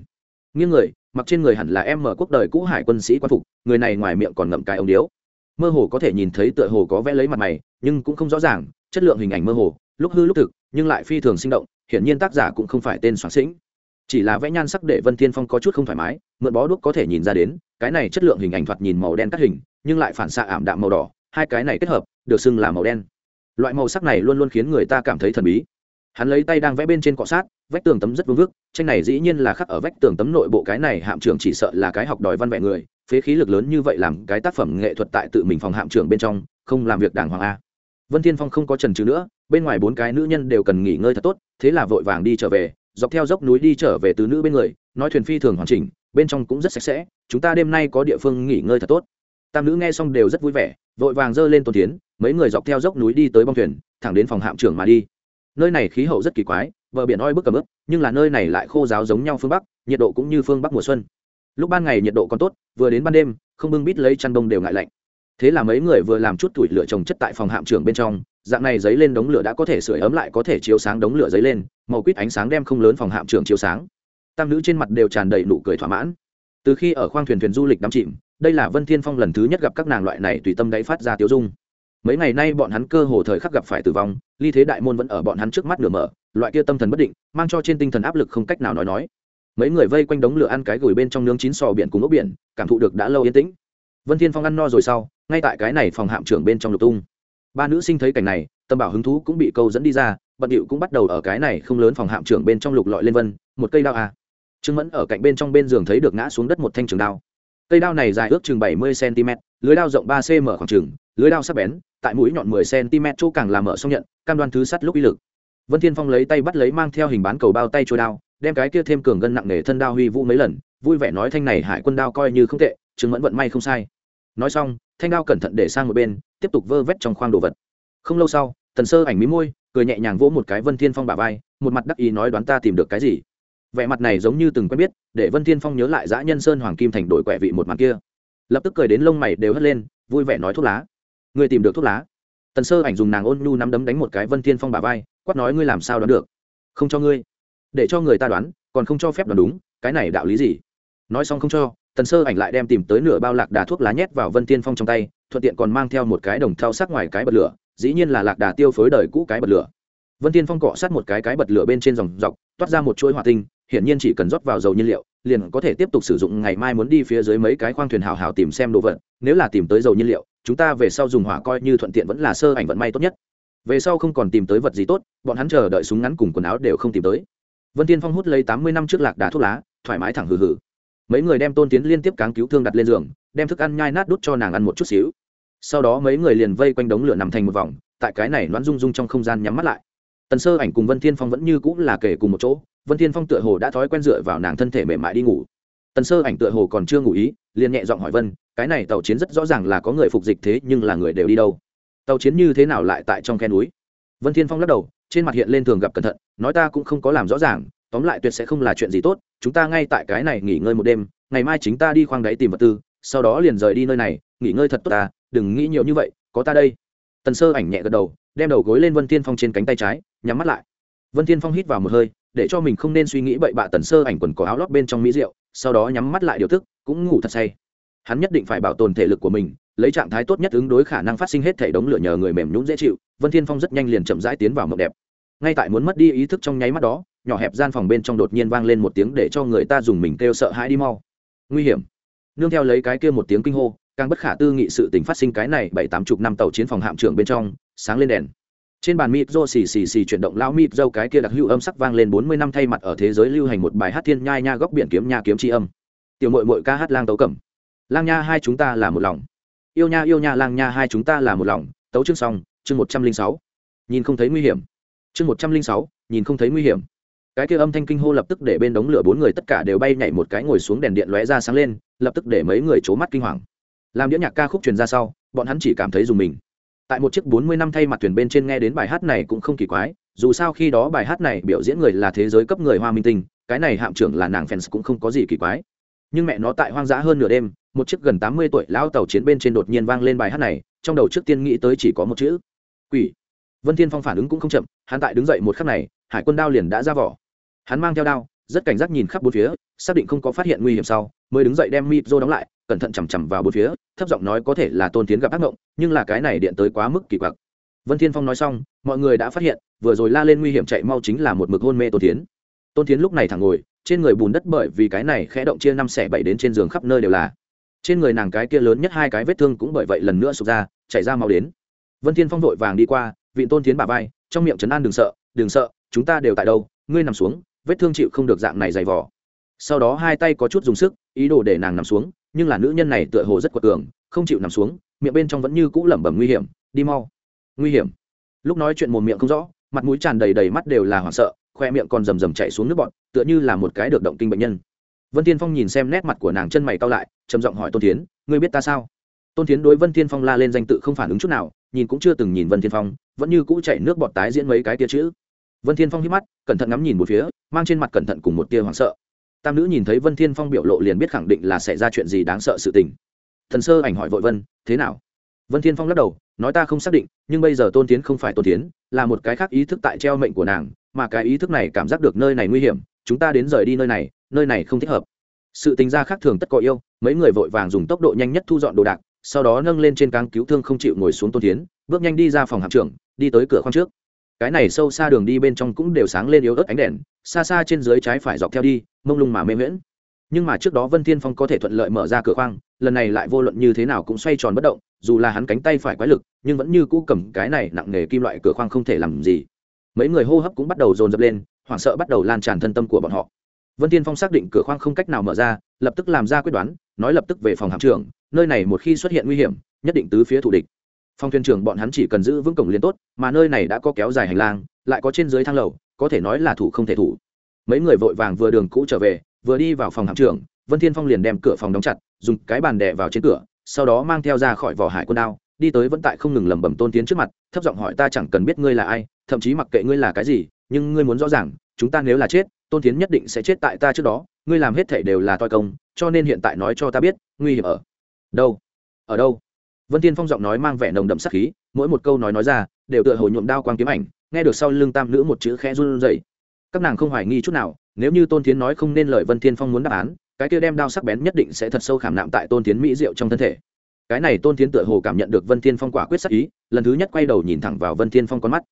Nghiêng người, mặc trên người hẳn là em mở quốc đời cũ hải quân sĩ quan phục, người này ngoài miệng còn ngậm cái ống điếu. Mơ hồ có thể nhìn thấy tựa hồ có vẽ lấy mặt mày, nhưng cũng không rõ ràng, chất lượng hình ảnh mơ hồ, lúc hư lúc thực, nhưng lại phi thường sinh động, hiển nhiên tác giả cũng không phải tên soạn sĩnh. Chỉ là vẽ nhan sắc để vân thiên phong có chút không thoải mái, mượn bó đuốc có thể nhìn ra đến, cái này chất lượng hình ảnh thoạt nhìn màu đen cắt hình, nhưng lại phản xạ ảm đạm màu đỏ, hai cái này kết hợp, được xưng là màu đen loại màu sắc này luôn luôn khiến người ta cảm thấy thần bí. Hắn lấy tay đang vẽ bên trên cọ sát, vách tường tấm rất vương vức, tranh này dĩ nhiên là khắc ở vách tường tấm nội bộ cái này hạm trưởng chỉ sợ là cái học đòi văn vẽ người, phế khí lực lớn như vậy làm cái tác phẩm nghệ thuật tại tự mình phòng hạm trưởng bên trong, không làm việc đàng hoàng a. Vân thiên phong không có trần trừ nữa, bên ngoài bốn cái nữ nhân đều cần nghỉ ngơi thật tốt, thế là vội vàng đi trở về, dọc theo dốc núi đi trở về từ nữ bên người, nói thuyền phi thường hoàn chỉnh, bên trong cũng rất sạch sẽ, chúng ta đêm nay có địa phương nghỉ ngơi thật tốt. Tam nữ nghe xong đều rất vui vẻ vội vàng dơ lên tôn tiến mấy người dọc theo dốc núi đi tới bong thuyền, thẳng đến phòng hạm trưởng mà đi. Nơi này khí hậu rất kỳ quái, bờ biển oi bức cầm ướp nhưng là nơi này lại khô giáo giống nhau phương bắc, nhiệt độ cũng như phương bắc mùa xuân. Lúc ban ngày nhiệt độ còn tốt, vừa đến ban đêm, không bưng bít lấy chăn đông đều ngại lạnh. Thế là mấy người vừa làm chút tuổi lửa trồng chất tại phòng hạm trưởng bên trong, dạng này giấy lên đống lửa đã có thể sưởi ấm lại có thể chiếu sáng đống lửa giấy lên, màu quýt ánh sáng đem không lớn phòng hạm trưởng chiếu sáng. Tam nữ trên mặt đều tràn đầy nụ cười thỏa mãn. Từ khi ở khoang thuyền thuyền du lịch đắm chìm đây là vân thiên phong lần thứ nhất gặp các nàng loại này tùy tâm đáy phát ra tiêu dung. Mấy ngày nay bọn hắn cơ hồ thời khắc gặp phải tử vong ly thế đại môn vẫn ở bọn hắn trước mắt nửa mở, loại kia tâm thần bất định, mang cho trên tinh thần áp lực không cách nào nói nói. Mấy người vây quanh đống lửa ăn cái gửi bên trong nướng chín sò biển cùng ốc biển, cảm thụ được đã lâu yên tĩnh. Vân thiên phong ăn no rồi sau, ngay tại cái này phòng hạm trưởng bên trong lục tung. Ba nữ sinh thấy cảnh này, tâm bảo hứng thú cũng bị câu dẫn đi ra, bận điệu cũng bắt đầu ở cái này không lớn phòng hạm trưởng bên trong lục lọi lên vân, một cây đao à. trương mẫn ở cạnh bên trong bên giường thấy được ngã xuống đất một thanh trường đao cây đao này dài ước chừng bảy mươi cm lưới đao rộng ba cm khoảng chừng, lưới đao sắc bén, tại mũi nhọn mười cm chỗ càng làm mở xong nhận, cam đoan thứ sắt lúc uy lực. Vân thiên phong lấy tay bắt lấy mang theo hình bán cầu bao tay trôi đao, đem cái kia thêm cường gân nặng nề thân đao huy vũ mấy lần, vui vẻ nói thanh này hải quân đao coi như không tệ, chứng mẫn vận may không sai. Nói xong, thanh đao cẩn thận để sang một bên, tiếp tục vơ vét trong khoang đồ vật. Không lâu sau, tần sơ ảnh mí môi, cười nhẹ nhàng vỗ một cái vân thiên phong bả vai, một mặt đắc ý nói đoán ta tìm được cái gì vẻ mặt này giống như từng quen biết, để vân thiên phong nhớ lại dã nhân sơn hoàng kim thành đổi quẹ vị một mặt kia. Lập tức cười đến lông mày đều hất lên, vui vẻ nói thuốc lá. Người tìm được thuốc lá. Tần sơ ảnh dùng nàng ôn nhu nắm đấm đánh một cái vân thiên phong bả vai, quát nói ngươi làm sao đoán được? Không cho ngươi. Để cho người ta đoán, còn không cho phép đoán đúng, cái này đạo lý gì? Nói xong không cho, tần sơ ảnh lại đem tìm tới nửa bao lạc đà thuốc lá nhét vào vân thiên phong trong tay, thuận tiện còn mang theo một cái đồng thau sắc ngoài cái bật lửa, dĩ nhiên là lạc đà tiêu phối đời cũ cái bật lửa. Vân thiên phong cọ sát một cái cái bật lửa bên trên dòng dọc, toát ra một chuỗi hỏa tinh hiển nhiên chỉ cần rót vào dầu nhiên liệu, liền có thể tiếp tục sử dụng ngày mai muốn đi phía dưới mấy cái khoang thuyền hào hào tìm xem đồ vật. Nếu là tìm tới dầu nhiên liệu, chúng ta về sau dùng hỏa coi như thuận tiện vẫn là sơ ảnh vận may tốt nhất. Về sau không còn tìm tới vật gì tốt, bọn hắn chờ đợi súng ngắn cùng quần áo đều không tìm tới. Vân tiên phong hút lấy tám mươi năm trước lạc đá thuốc lá, thoải mái thẳng hừ hừ. Mấy người đem tôn tiến liên tiếp cáng cứu thương đặt lên giường, đem thức ăn nhai nát đút cho nàng ăn một chút xíu. Sau đó mấy người liền vây quanh đống lửa nằm thành một vòng, tại cái này đoán rung rung trong không gian nhắm mắt lại. Tần sơ ảnh cùng vân thiên phong vẫn như cũng là kể cùng một chỗ vân thiên phong tựa hồ đã thói quen dựa vào nàng thân thể mềm mại đi ngủ. Tần sơ ảnh tựa hồ còn chưa ngủ ý, liền nhẹ giọng hỏi vân, cái này tàu chiến rất rõ ràng là có người phục dịch thế, nhưng là người đều đi đâu? Tàu chiến như thế nào lại tại trong khe núi? Vân thiên phong lắc đầu, trên mặt hiện lên thường gặp cẩn thận, nói ta cũng không có làm rõ ràng, tóm lại tuyệt sẽ không là chuyện gì tốt, chúng ta ngay tại cái này nghỉ ngơi một đêm, ngày mai chính ta đi khoang đáy tìm vật tư, sau đó liền rời đi nơi này, nghỉ ngơi thật tốt ta, đừng nghĩ nhiều như vậy, có ta đây. Tần sơ ảnh nhẹ gật đầu, đem đầu gối lên vân Thiên phong trên cánh tay trái, nhắm mắt lại. Vân Thiên phong hít vào một hơi để cho mình không nên suy nghĩ bậy bạ tần sơ ảnh quần có áo lót bên trong mỹ rượu, sau đó nhắm mắt lại điều thức, cũng ngủ thật say. Hắn nhất định phải bảo tồn thể lực của mình, lấy trạng thái tốt nhất ứng đối khả năng phát sinh hết thể đống lửa nhờ người mềm nhũng dễ chịu, vân thiên phong rất nhanh liền chậm rãi tiến vào mộng đẹp. Ngay tại muốn mất đi ý thức trong nháy mắt đó, nhỏ hẹp gian phòng bên trong đột nhiên vang lên một tiếng để cho người ta dùng mình kêu sợ hãi đi mau. Nguy hiểm. Nương theo lấy cái kia một tiếng kinh hô, càng bất khả tư nghị sự tình phát sinh cái này bảy tám chục năm tàu chiến phòng hạm trưởng bên trong, sáng lên đèn trên bàn mịp rô xì xì xì chuyển động lao mịp dâu cái kia đặc hữu âm sắc vang lên bốn mươi năm thay mặt ở thế giới lưu hành một bài hát thiên nhai nha góc biển kiếm nha kiếm tri âm. Tiểu mội mội ca hát lang tấu cẩm lang nha hai chúng ta là một lòng. Yêu nha yêu nha lang nha hai chúng ta là một lòng. Tấu chương xong, chương một trăm linh sáu. Nhìn không thấy nguy hiểm. Chương một trăm linh sáu, nhìn không thấy nguy hiểm. Cái kia âm thanh kinh hô lập tức để bên đống lửa bốn người tất cả đều bay nhảy một cái ngồi xuống đèn điện lóe ra sáng lên, lập tức để mấy người c mắt kinh hoàng. Làm đĩa nhạc ca khúc truyền ra sau, bọn hắn chỉ cảm thấy dùng mình tại một chiếc bốn mươi năm thay mặt thuyền bên trên nghe đến bài hát này cũng không kỳ quái, dù sao khi đó bài hát này biểu diễn người là thế giới cấp người hoa minh tinh, cái này hạm trưởng là nàng fans cũng không có gì kỳ quái. Nhưng mẹ nó tại hoang dã hơn nửa đêm, một chiếc gần tám mươi tuổi lão tàu chiến bên trên đột nhiên vang lên bài hát này, trong đầu trước tiên nghĩ tới chỉ có một chữ, quỷ. Vân thiên phong phản ứng cũng không chậm, hắn tại đứng dậy một khắc này, hải quân đao liền đã ra vỏ. Hắn mang theo đao, rất cảnh giác nhìn khắp bốn phía, xác định không có phát hiện nguy hiểm sau, mới đứng dậy đem mịp rô đóng lại cẩn thận chằm chằm vào bốn phía, thấp giọng nói có thể là tôn tiến gặp ác mộng, nhưng là cái này điện tới quá mức kỳ quặc. Vân thiên phong nói xong, mọi người đã phát hiện, vừa rồi la lên nguy hiểm chạy mau chính là một mực hôn mê tôn tiến tôn tiến lúc này thẳng ngồi, trên người bùn đất bởi vì cái này khẽ động chia năm xẻ bảy đến trên giường khắp nơi đều là. Trên người nàng cái kia lớn nhất hai cái vết thương cũng bởi vậy lần nữa sụp ra, chảy ra máu đến. Vân thiên phong vội vàng đi qua, vịn tôn tiến bà vai, trong miệng trấn an đừng sợ đừng sợ, chúng ta đều tại đâu, ngươi nằm xuống, vết thương chịu không được dạng này dày vò. Sau đó hai tay có chút dùng sức, ý đồ để nàng nằm xuống nhưng là nữ nhân này tựa hồ rất quật cường, không chịu nằm xuống, miệng bên trong vẫn như cũ lẩm bẩm nguy hiểm, đi mau. Nguy hiểm? Lúc nói chuyện một miệng không rõ, mặt mũi tràn đầy đầy mắt đều là hoảng sợ, khoe miệng còn rầm rầm chạy xuống nước bọt, tựa như là một cái được động kinh bệnh nhân. Vân tiên phong nhìn xem nét mặt của nàng chân mày cao lại, trầm giọng hỏi tôn tiến ngươi biết ta sao? Tôn tiến đối vân tiên phong la lên danh tự không phản ứng chút nào, nhìn cũng chưa từng nhìn vân tiên phong, vẫn như cũ chạy nước bọt tái diễn mấy cái tia chữ. Vân thiên phong hít mắt, cẩn thận ngắm nhìn một phía, mang trên mặt cẩn thận cùng một tia hoảng sợ tam nữ nhìn thấy vân thiên phong biểu lộ liền biết khẳng định là xảy ra chuyện gì đáng sợ sự tình. Thần sơ ảnh hỏi vội vân, thế nào? Vân thiên phong lắc đầu, nói ta không xác định, nhưng bây giờ tôn tiến không phải tôn tiến, là một cái khác ý thức tại treo mệnh của nàng, mà cái ý thức này cảm giác được nơi này nguy hiểm, chúng ta đến rời đi nơi này nơi này không thích hợp. Sự tình ra khác thường tất có yêu, mấy người vội vàng dùng tốc độ nhanh nhất thu dọn đồ đạc, sau đó nâng lên trên cáng cứu thương không chịu ngồi xuống tôn tiến, bước nhanh đi ra phòng hạm trưởng, đi tới cửa khoang trước. Cái này sâu xa đường đi bên trong cũng đều sáng lên yếu ớt ánh đèn, xa xa trên dưới trái phải dọc theo đi mông lung mà mê miễn nhưng mà trước đó vân thiên phong có thể thuận lợi mở ra cửa khoang, lần này lại vô luận như thế nào cũng xoay tròn bất động, dù là hắn cánh tay phải quái lực, nhưng vẫn như cũ cầm cái này nặng nghề kim loại cửa khoang không thể làm gì. Mấy người hô hấp cũng bắt đầu dồn dập lên, hoảng sợ bắt đầu lan tràn thân tâm của bọn họ. Vân thiên phong xác định cửa khoang không cách nào mở ra, lập tức làm ra quyết đoán, nói lập tức về phòng hạm trưởng, nơi này một khi xuất hiện nguy hiểm, nhất định tứ phía thủ địch. Phong thuyền trưởng bọn hắn chỉ cần giữ vững cổng liên tốt, mà nơi này đã có kéo dài hành lang, lại có trên dưới thang lầu, có thể nói là thủ không thể thủ mấy người vội vàng vừa đường cũ trở về, vừa đi vào phòng hạm trưởng, vân thiên phong liền đem cửa phòng đóng chặt, dùng cái bàn đè vào trên cửa, sau đó mang theo ra khỏi vỏ hải quân đao, đi tới vẫn tại không ngừng lẩm bẩm tôn tiến trước mặt, thấp giọng hỏi ta chẳng cần biết ngươi là ai, thậm chí mặc kệ ngươi là cái gì, nhưng ngươi muốn rõ ràng, chúng ta nếu là chết, tôn tiến nhất định sẽ chết tại ta trước đó, ngươi làm hết thể đều là toi công, cho nên hiện tại nói cho ta biết, nguy hiểm ở đâu ở đâu? Vân tiên phong giọng nói mang vẻ nồng đậm sắc khí, mỗi một câu nói nói ra, đều tựa hồ nhuộm đao quang kiếm ảnh, nghe được sau lưng tam nữ một chữ khẽ run rẩy các nàng không hoài nghi chút nào, nếu như tôn tiến nói không nên lời vân thiên phong muốn đáp án, cái kia đem đao sắc bén nhất định sẽ thật sâu khảm nạm tại tôn tiến mỹ diệu trong thân thể. Cái này tôn tiến tựa hồ cảm nhận được vân thiên phong quả quyết sắc ý, lần thứ nhất quay đầu nhìn thẳng vào vân thiên phong con mắt.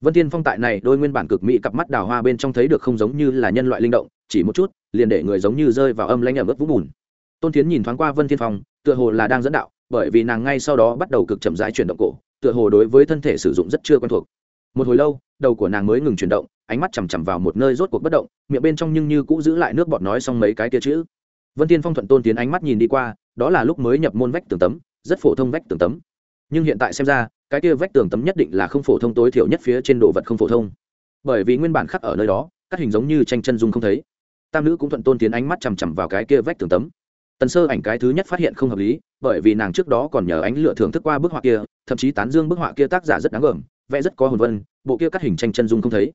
Vân thiên phong tại này đôi nguyên bản cực mỹ cặp mắt đào hoa bên trong thấy được không giống như là nhân loại linh động, chỉ một chút, liền để người giống như rơi vào âm lãnh ở mức vũng bùn. Tôn tiến nhìn thoáng qua vân thiên phong, tựa hồ là đang dẫn đạo, bởi vì nàng ngay sau đó bắt đầu cực chậm rãi chuyển động cổ, tựa hồ đối với thân thể sử dụng rất chưa quen thuộc một hồi lâu, đầu của nàng mới ngừng chuyển động, ánh mắt chằm chằm vào một nơi rốt cuộc bất động, miệng bên trong nhưng như cũ giữ lại nước bọt nói xong mấy cái kia chữ. Vân tiên phong thuận tôn tiến ánh mắt nhìn đi qua, đó là lúc mới nhập môn vách tường tấm, rất phổ thông vách tường tấm. Nhưng hiện tại xem ra, cái kia vách tường tấm nhất định là không phổ thông tối thiểu nhất phía trên đồ vật không phổ thông. Bởi vì nguyên bản khắc ở nơi đó các hình giống như tranh chân dung không thấy. Tam nữ cũng thuận tôn tiến ánh mắt chằm chằm vào cái kia vách tường tấm. Tần sơ ảnh cái thứ nhất phát hiện không hợp lý, bởi vì nàng trước đó còn nhờ ánh lửa thưởng thức qua bức họa kia, thậm chí tán dương bức họa kia tác giả rất đáng gờm vẽ rất có hồn vân, bộ kia cắt hình tranh chân dung không thấy.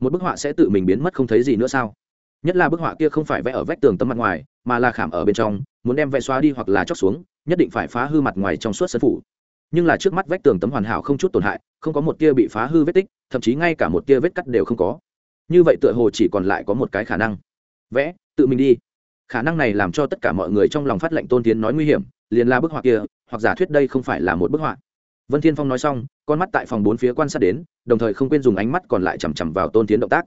Một bức họa sẽ tự mình biến mất không thấy gì nữa sao? Nhất là bức họa kia không phải vẽ ở vách tường tấm mặt ngoài, mà là khảm ở bên trong, muốn đem vẽ xóa đi hoặc là chóc xuống, nhất định phải phá hư mặt ngoài trong suốt sân phủ. Nhưng là trước mắt vách tường tấm hoàn hảo không chút tổn hại, không có một tia bị phá hư vết tích, thậm chí ngay cả một tia vết cắt đều không có. Như vậy tựa hồ chỉ còn lại có một cái khả năng. Vẽ, tự mình đi. Khả năng này làm cho tất cả mọi người trong lòng phát lệnh tôn tiến nói nguy hiểm, liền la bức họa kia, hoặc giả thuyết đây không phải là một bức họa vân thiên phong nói xong, con mắt tại phòng bốn phía quan sát đến, đồng thời không quên dùng ánh mắt còn lại chằm chằm vào tôn tiến động tác.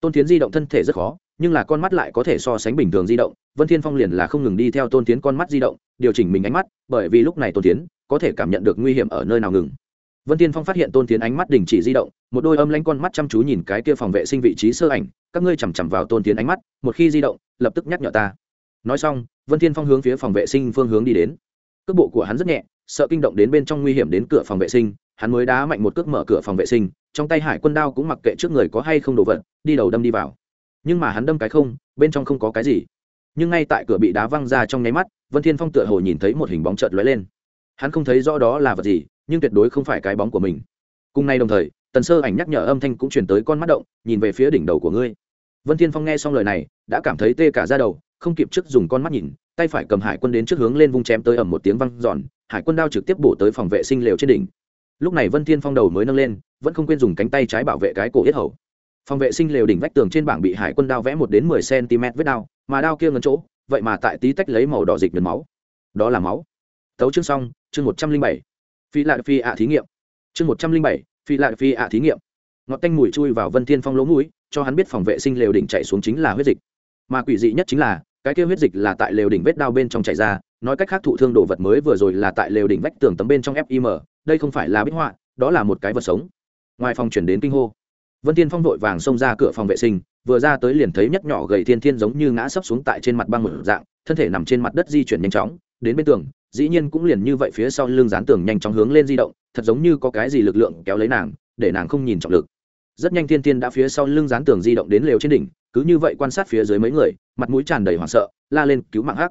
Tôn tiến di động thân thể rất khó, nhưng là con mắt lại có thể so sánh bình thường di động. Vân thiên phong liền là không ngừng đi theo tôn tiến con mắt di động, điều chỉnh mình ánh mắt, bởi vì lúc này tôn tiến có thể cảm nhận được nguy hiểm ở nơi nào ngừng. Vân thiên phong phát hiện tôn tiến ánh mắt đình chỉ di động, một đôi âm lanh con mắt chăm chú nhìn cái kia phòng vệ sinh vị trí sơ ảnh, các ngươi chằm chằm vào tôn tiến ánh mắt, một khi di động, lập tức nhắc nhở ta. Nói xong, vân thiên phong hướng phía phòng vệ sinh phương hướng đi đến cước bộ của hắn rất nhẹ, sợ kinh động đến bên trong nguy hiểm đến cửa phòng vệ sinh, hắn mới đá mạnh một cước mở cửa phòng vệ sinh, trong tay hải quân đao cũng mặc kệ trước người có hay không đồ vật, đi đầu đâm đi vào. Nhưng mà hắn đâm cái không, bên trong không có cái gì. Nhưng ngay tại cửa bị đá văng ra trong nháy mắt, vân thiên phong tựa hồ nhìn thấy một hình bóng chợt lóe lên. Hắn không thấy rõ đó là vật gì, nhưng tuyệt đối không phải cái bóng của mình. Cùng nay đồng thời, tần sơ ảnh nhắc nhở âm thanh cũng truyền tới con mắt động, nhìn về phía đỉnh đầu của ngươi. Vân thiên phong nghe xong lời này, đã cảm thấy tê cả da đầu, không kịp trước dùng con mắt nhìn tay phải cầm hải quân đến trước hướng lên vung chém tới ầm một tiếng văng giòn hải quân đao trực tiếp bổ tới phòng vệ sinh lều trên đỉnh. Lúc này vân thiên phong đầu mới nâng lên, vẫn không quên dùng cánh tay trái bảo vệ cái cổ yết hầu. Phòng vệ sinh lều đỉnh vách tường trên bảng bị hải quân đao vẽ một đến mười cm vết đao, mà đao kia ngấn chỗ, vậy mà tại tí tách lấy màu đỏ dịch nhấn máu. Đó là máu. Tấu chương xong, chương một trăm linh bảy. Phi lạ phi ạ thí nghiệm. Chương một trăm linh bảy, phi lạ phi ạ thí nghiệm. Ngọt tanh mùi chui vào vân thiên phong lỗ mũi, cho hắn biết phòng vệ sinh lều đỉnh chạy xuống chính là huyết dịch. Mà quỷ dị nhất chính là cái kia huyết dịch là tại lều đỉnh vết đao bên trong chảy ra, nói cách khác thụ thương đồ vật mới vừa rồi là tại lều đỉnh vách tường tấm bên trong fim đây không phải là bích họa, đó là một cái vật sống. Ngoài phòng chuyển đến kinh hô. Vân tiên phong vội vàng xông ra cửa phòng vệ sinh, vừa ra tới liền thấy nhất nhỏ gầy thiên thiên giống như ngã sấp xuống tại trên mặt băng một dạng, thân thể nằm trên mặt đất di chuyển nhanh chóng, đến bên tường, dĩ nhiên cũng liền như vậy phía sau lưng dán tường nhanh chóng hướng lên di động, thật giống như có cái gì lực lượng kéo lấy nàng, để nàng không nhìn trọng lực. Rất nhanh thiên thiên đã phía sau lưng dán tường di động đến lều trên đỉnh, cứ như vậy quan sát phía dưới mấy người mặt mũi tràn đầy hoảng sợ, la lên, cứu mạng hắc.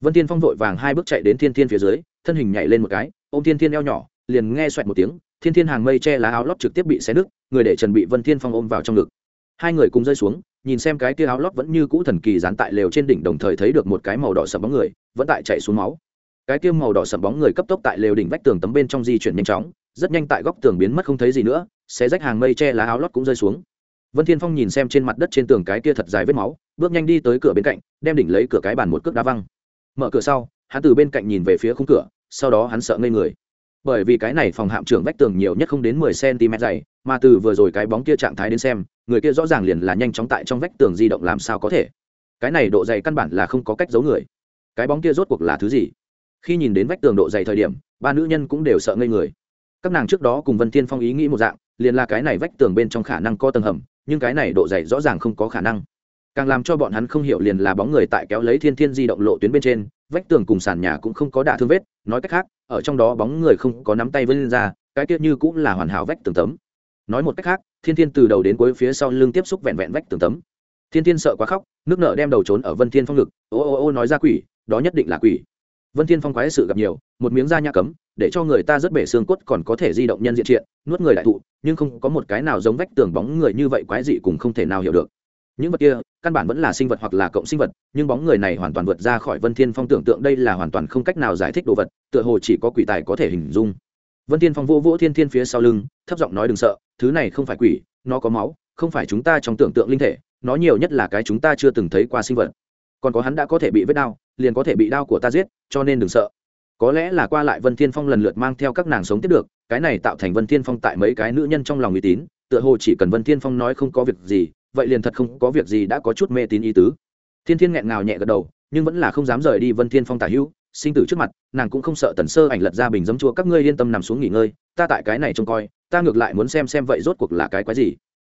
Vân Thiên phong vội vàng hai bước chạy đến thiên thiên phía dưới, thân hình nhảy lên một cái, ôm thiên thiên eo nhỏ, liền nghe xoẹt một tiếng, thiên thiên hàng mây che lá áo lót trực tiếp bị xé nứt, người để trần bị vân thiên phong ôm vào trong ngực. Hai người cùng rơi xuống, nhìn xem cái kia áo lót vẫn như cũ thần kỳ dán tại lều trên đỉnh đồng thời thấy được một cái màu đỏ sầm bóng người, vẫn tại chạy xuống máu. Cái kia màu đỏ sầm bóng người cấp tốc tại lều đỉnh vách tường tấm bên trong di chuyển nhanh chóng, rất nhanh tại góc tường biến mất không thấy gì nữa, xé rách hàng mây che lá áo lót cũng rơi xuống vân thiên phong nhìn xem trên mặt đất trên tường cái kia thật dài vết máu, bước nhanh đi tới cửa bên cạnh, đem đỉnh lấy cửa cái bàn một cước đá văng. Mở cửa sau, hắn từ bên cạnh nhìn về phía khung cửa, sau đó hắn sợ ngây người. Bởi vì cái này phòng hạm trưởng vách tường nhiều nhất không đến mười cm dày, mà từ vừa rồi cái bóng kia trạng thái đến xem, người kia rõ ràng liền là nhanh chóng tại trong vách tường di động làm sao có thể. Cái này độ dày căn bản là không có cách giấu người. Cái bóng kia rốt cuộc là thứ gì? Khi nhìn đến vách tường độ dày thời điểm, ba nữ nhân cũng đều sợ ngây người. Các nàng trước đó cùng vân thiên phong ý nghĩ một dạng, liền là cái này vách tường bên trong khả năng có tầng hầm nhưng cái này độ dày rõ ràng không có khả năng. Càng làm cho bọn hắn không hiểu liền là bóng người tại kéo lấy thiên thiên di động lộ tuyến bên trên, vách tường cùng sàn nhà cũng không có đả thương vết, nói cách khác, ở trong đó bóng người không có nắm tay vươn lên ra, cái tiết như cũng là hoàn hảo vách tường tấm. Nói một cách khác, thiên thiên từ đầu đến cuối phía sau lưng tiếp xúc vẹn vẹn vách tường tấm. Thiên thiên sợ quá khóc, nước nợ đem đầu trốn ở vân thiên phong ngực. Ô ô ô nói ra quỷ, đó nhất định là quỷ. Vân thiên phong quái sự gặp nhiều, một miếng da nhã cấm để cho người ta rất bể xương cốt còn có thể di động nhân diện triện, nuốt người đại thụ, nhưng không có một cái nào giống vách tường bóng người như vậy quái dị cũng không thể nào hiểu được. Những vật kia, căn bản vẫn là sinh vật hoặc là cộng sinh vật, nhưng bóng người này hoàn toàn vượt ra khỏi vân thiên phong tưởng tượng, đây là hoàn toàn không cách nào giải thích đồ vật, tựa hồ chỉ có quỷ tài có thể hình dung. Vân thiên phong vô vỗ thiên thiên phía sau lưng, thấp giọng nói đừng sợ, thứ này không phải quỷ, nó có máu, không phải chúng ta trong tưởng tượng linh thể, nó nhiều nhất là cái chúng ta chưa từng thấy qua sinh vật. Còn có hắn đã có thể bị vết đau, liền có thể bị đau của ta giết, cho nên đừng sợ có lẽ là qua lại vân thiên phong lần lượt mang theo các nàng sống tiếp được, cái này tạo thành vân thiên phong tại mấy cái nữ nhân trong lòng uy tín, tựa hồ chỉ cần vân thiên phong nói không có việc gì, vậy liền thật không có việc gì đã có chút mê tín ý tứ. Thiên thiên nghẹn ngào nhẹ gật đầu, nhưng vẫn là không dám rời đi vân thiên phong tả hữu, sinh tử trước mặt, nàng cũng không sợ tần sơ ảnh lật ra bình dấm chua, các ngươi yên tâm nằm xuống nghỉ ngơi, ta tại cái này trông coi, ta ngược lại muốn xem xem vậy rốt cuộc là cái quái gì.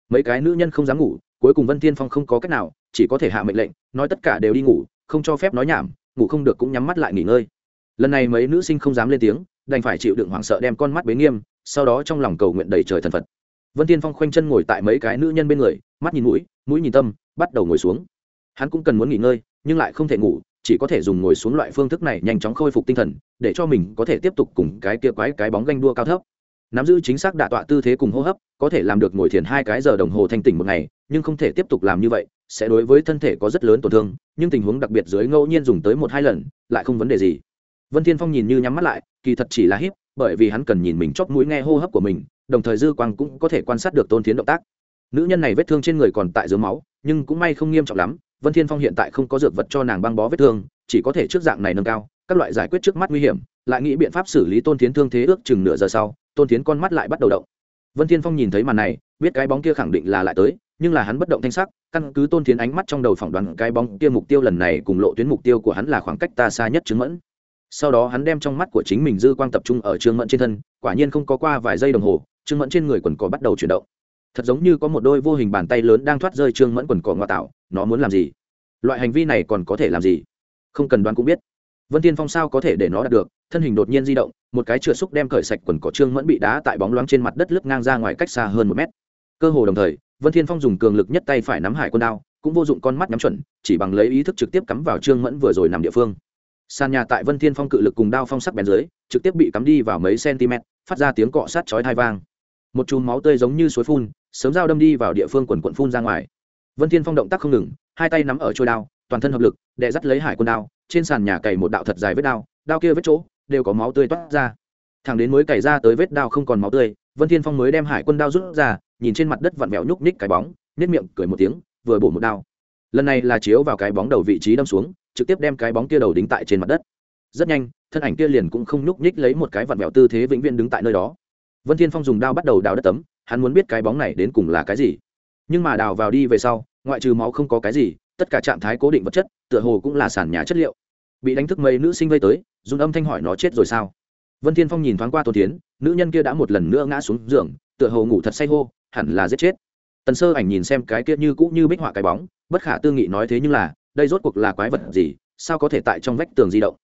Mấy cái nữ nhân không dám ngủ, cuối cùng vân thiên phong không có cách nào, chỉ có thể hạ mệnh lệnh, nói tất cả đều đi ngủ, không cho phép nói nhảm, ngủ không được cũng nhắm mắt lại nghỉ ngơi lần này mấy nữ sinh không dám lên tiếng, đành phải chịu đựng hoảng sợ đem con mắt bế nghiêm, sau đó trong lòng cầu nguyện đầy trời thần phật. Vân tiên phong khoanh chân ngồi tại mấy cái nữ nhân bên người, mắt nhìn mũi mũi nhìn tâm, bắt đầu ngồi xuống. Hắn cũng cần muốn nghỉ ngơi, nhưng lại không thể ngủ, chỉ có thể dùng ngồi xuống loại phương thức này nhanh chóng khôi phục tinh thần, để cho mình có thể tiếp tục cùng cái kia quái cái bóng ganh đua cao thấp. Nắm giữ chính xác đạ tọa tư thế cùng hô hấp, có thể làm được ngồi thiền hai cái giờ đồng hồ thanh tỉnh một ngày, nhưng không thể tiếp tục làm như vậy, sẽ đối với thân thể có rất lớn tổn thương, nhưng tình huống đặc biệt dưới ngẫu nhiên dùng tới một hai lần, lại không vấn đề gì vân thiên phong nhìn như nhắm mắt lại, kỳ thật chỉ là híp, bởi vì hắn cần nhìn mình chóp mũi nghe hô hấp của mình, đồng thời dư quang cũng có thể quan sát được tôn thiến động tác. Nữ nhân này vết thương trên người còn tại dưới máu, nhưng cũng may không nghiêm trọng lắm, vân thiên phong hiện tại không có dược vật cho nàng băng bó vết thương, chỉ có thể trước dạng này nâng cao, các loại giải quyết trước mắt nguy hiểm, lại nghĩ biện pháp xử lý tôn thiến thương thế ước chừng nửa giờ sau, tôn thiến con mắt lại bắt đầu động. Vân thiên phong nhìn thấy màn này, biết cái bóng kia khẳng định là lại tới, nhưng là hắn bất động thanh sắc, căn cứ tôn thiến ánh mắt trong đầu phỏng đoán, cái bóng kia mục tiêu lần này cùng lộ tuyến mục tiêu của hắn là khoảng cách ta xa nhất chứng mẫn sau đó hắn đem trong mắt của chính mình dư quang tập trung ở trương mẫn trên thân, quả nhiên không có qua vài giây đồng hồ, trương mẫn trên người quần cỏ bắt đầu chuyển động. Thật giống như có một đôi vô hình bàn tay lớn đang thoát rơi trương mẫn quần cỏ ngoại tạo, nó muốn làm gì? Loại hành vi này còn có thể làm gì? Không cần đoán cũng biết. Vân tiên phong sao có thể để nó đạt được? Thân hình đột nhiên di động, một cái chửa xúc đem cởi sạch quần cỏ trương mẫn bị đá tại bóng loáng trên mặt đất lướt ngang ra ngoài cách xa hơn một mét. Cơ hồ đồng thời, vân thiên phong dùng cường lực nhất tay phải nắm hải quân đao, cũng vô dụng con mắt nhắm chuẩn, chỉ bằng lấy ý thức trực tiếp cắm vào trương mẫn vừa rồi nằm địa phương sàn nhà tại vân thiên phong cự lực cùng đao phong sắc bén dưới, trực tiếp bị cắm đi vào mấy cm, phát ra tiếng cọ sát chói thai vang. Một chùm máu tươi giống như suối phun, sớm dao đâm đi vào địa phương quần quận phun ra ngoài. Vân thiên phong động tác không ngừng, hai tay nắm ở trôi đao, toàn thân hợp lực, đè dắt lấy hải quân đao, trên sàn nhà cày một đạo thật dài vết đao đao kia vết chỗ, đều có máu tươi toát ra. Thẳng đến mới cày ra tới vết đao không còn máu tươi, vân thiên phong mới đem hải quân đao rút ra, nhìn trên mặt đất vặn vẹo nhúc ních cái bóng nếp miệng cười một tiếng, vừa bổ một đao. Lần này là chiếu vào cái bóng đầu vị trí đâm xuống trực tiếp đem cái bóng kia đầu đính tại trên mặt đất. Rất nhanh, thân ảnh kia liền cũng không nhúc nhích lấy một cái vặn vẹo tư thế vĩnh viễn đứng tại nơi đó. Vân thiên phong dùng đao bắt đầu đào đất tấm, hắn muốn biết cái bóng này đến cùng là cái gì. Nhưng mà đào vào đi về sau, ngoại trừ máu không có cái gì, tất cả trạng thái cố định vật chất, tựa hồ cũng là sàn nhà chất liệu. Bị đánh thức mấy nữ sinh vây tới, dùng âm thanh hỏi nó chết rồi sao? Vân thiên phong nhìn thoáng qua tôn tiến nữ nhân kia đã một lần nữa ngã xuống giường, tựa hồ ngủ thật say hô, hẳn là giết chết. Tần sơ ảnh nhìn xem cái kia như cũ như bích họa cái bóng, bất khả tư nghị nói thế nhưng là đây rốt cuộc là quái vật gì, sao có thể tại trong vách tường di động?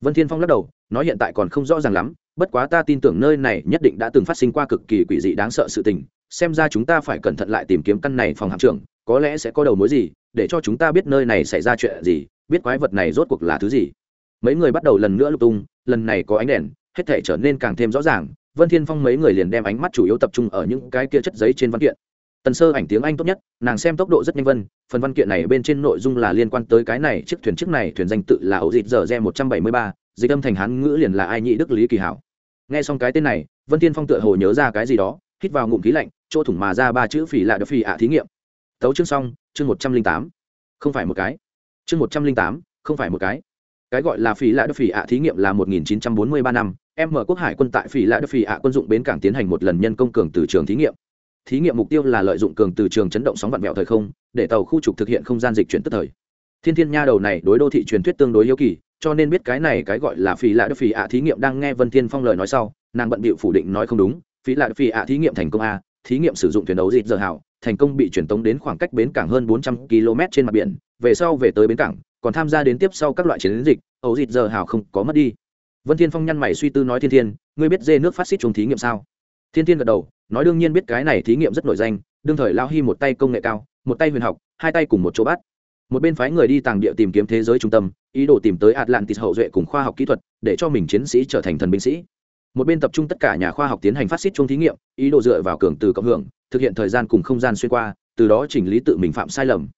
Vân thiên phong lắc đầu, nói hiện tại còn không rõ ràng lắm, bất quá ta tin tưởng nơi này nhất định đã từng phát sinh qua cực kỳ quỷ dị đáng sợ sự tình, xem ra chúng ta phải cẩn thận lại tìm kiếm căn này phòng hạm trưởng, có lẽ sẽ có đầu mối gì, để cho chúng ta biết nơi này xảy ra chuyện gì, biết quái vật này rốt cuộc là thứ gì. Mấy người bắt đầu lần nữa lục tung, lần này có ánh đèn, hết thể trở nên càng thêm rõ ràng, vân thiên phong mấy người liền đem ánh mắt chủ yếu tập trung ở những cái kia chất giấy trên văn kiện tần sơ ảnh tiếng anh tốt nhất nàng xem tốc độ rất nhanh vân phần văn kiện này bên trên nội dung là liên quan tới cái này chiếc thuyền chiếc này thuyền danh tự là ấu dịt giờ re một trăm bảy mươi ba dịch âm thành hán ngữ liền là ai nhị đức lý kỳ hảo nghe xong cái tên này vân tiên phong tựa hồ nhớ ra cái gì đó hít vào ngụm khí lạnh chỗ thủng mà ra ba chữ phỉ lạ đập phỉ ạ thí nghiệm tấu chương xong chương một trăm linh tám không phải một cái chương một trăm linh tám không phải một cái cái gọi là phỉ lạ đập phỉ ạ thí nghiệm là một nghìn chín trăm bốn mươi ba năm em mở quốc hải quân tại phỉ lạ đập phỉ ạ quân dụng bến cảng tiến hành một lần nhân công cường từ trường thí nghiệm thí nghiệm mục tiêu là lợi dụng cường từ trường chấn động sóng vặn vẹo thời không, để tàu khu trục thực hiện không gian dịch chuyển tức thời. Thiên thiên nha đầu này đối đô thị truyền thuyết tương đối yếu kỳ, cho nên biết cái này cái gọi là phí lạ đức phí ạ thí nghiệm đang nghe vân thiên phong lời nói sau, nàng bận bịu phủ định nói không đúng Phí lạ đức phí ạ thí nghiệm thành công a, thí nghiệm sử dụng thuyền đấu dịp giờ hảo, thành công bị truyền tống đến khoảng cách bến cảng hơn bốn trăm km trên mặt biển, về sau về tới bến cảng, còn tham gia đến tiếp sau các loại chiến dịch, ấu dịp giờ hảo không có mất đi. Vân thiên phong nhăn mày suy tư nói thiên thiên, ngươi biết dê nước phát xít trùng thí nghiệm sao? Thiên thiên gật đầu, nói đương nhiên biết cái này thí nghiệm rất nổi danh, đương thời lao hy một tay công nghệ cao, một tay huyền học, hai tay cùng một chỗ bắt. Một bên phái người đi tàng địa tìm kiếm thế giới trung tâm, ý đồ tìm tới atlantis hậu duệ cùng khoa học kỹ thuật, để cho mình chiến sĩ trở thành thần binh sĩ. Một bên tập trung tất cả nhà khoa học tiến hành phát xít chung thí nghiệm, ý đồ dựa vào cường từ cộng hưởng, thực hiện thời gian cùng không gian xuyên qua, từ đó chỉnh lý tự mình phạm sai lầm.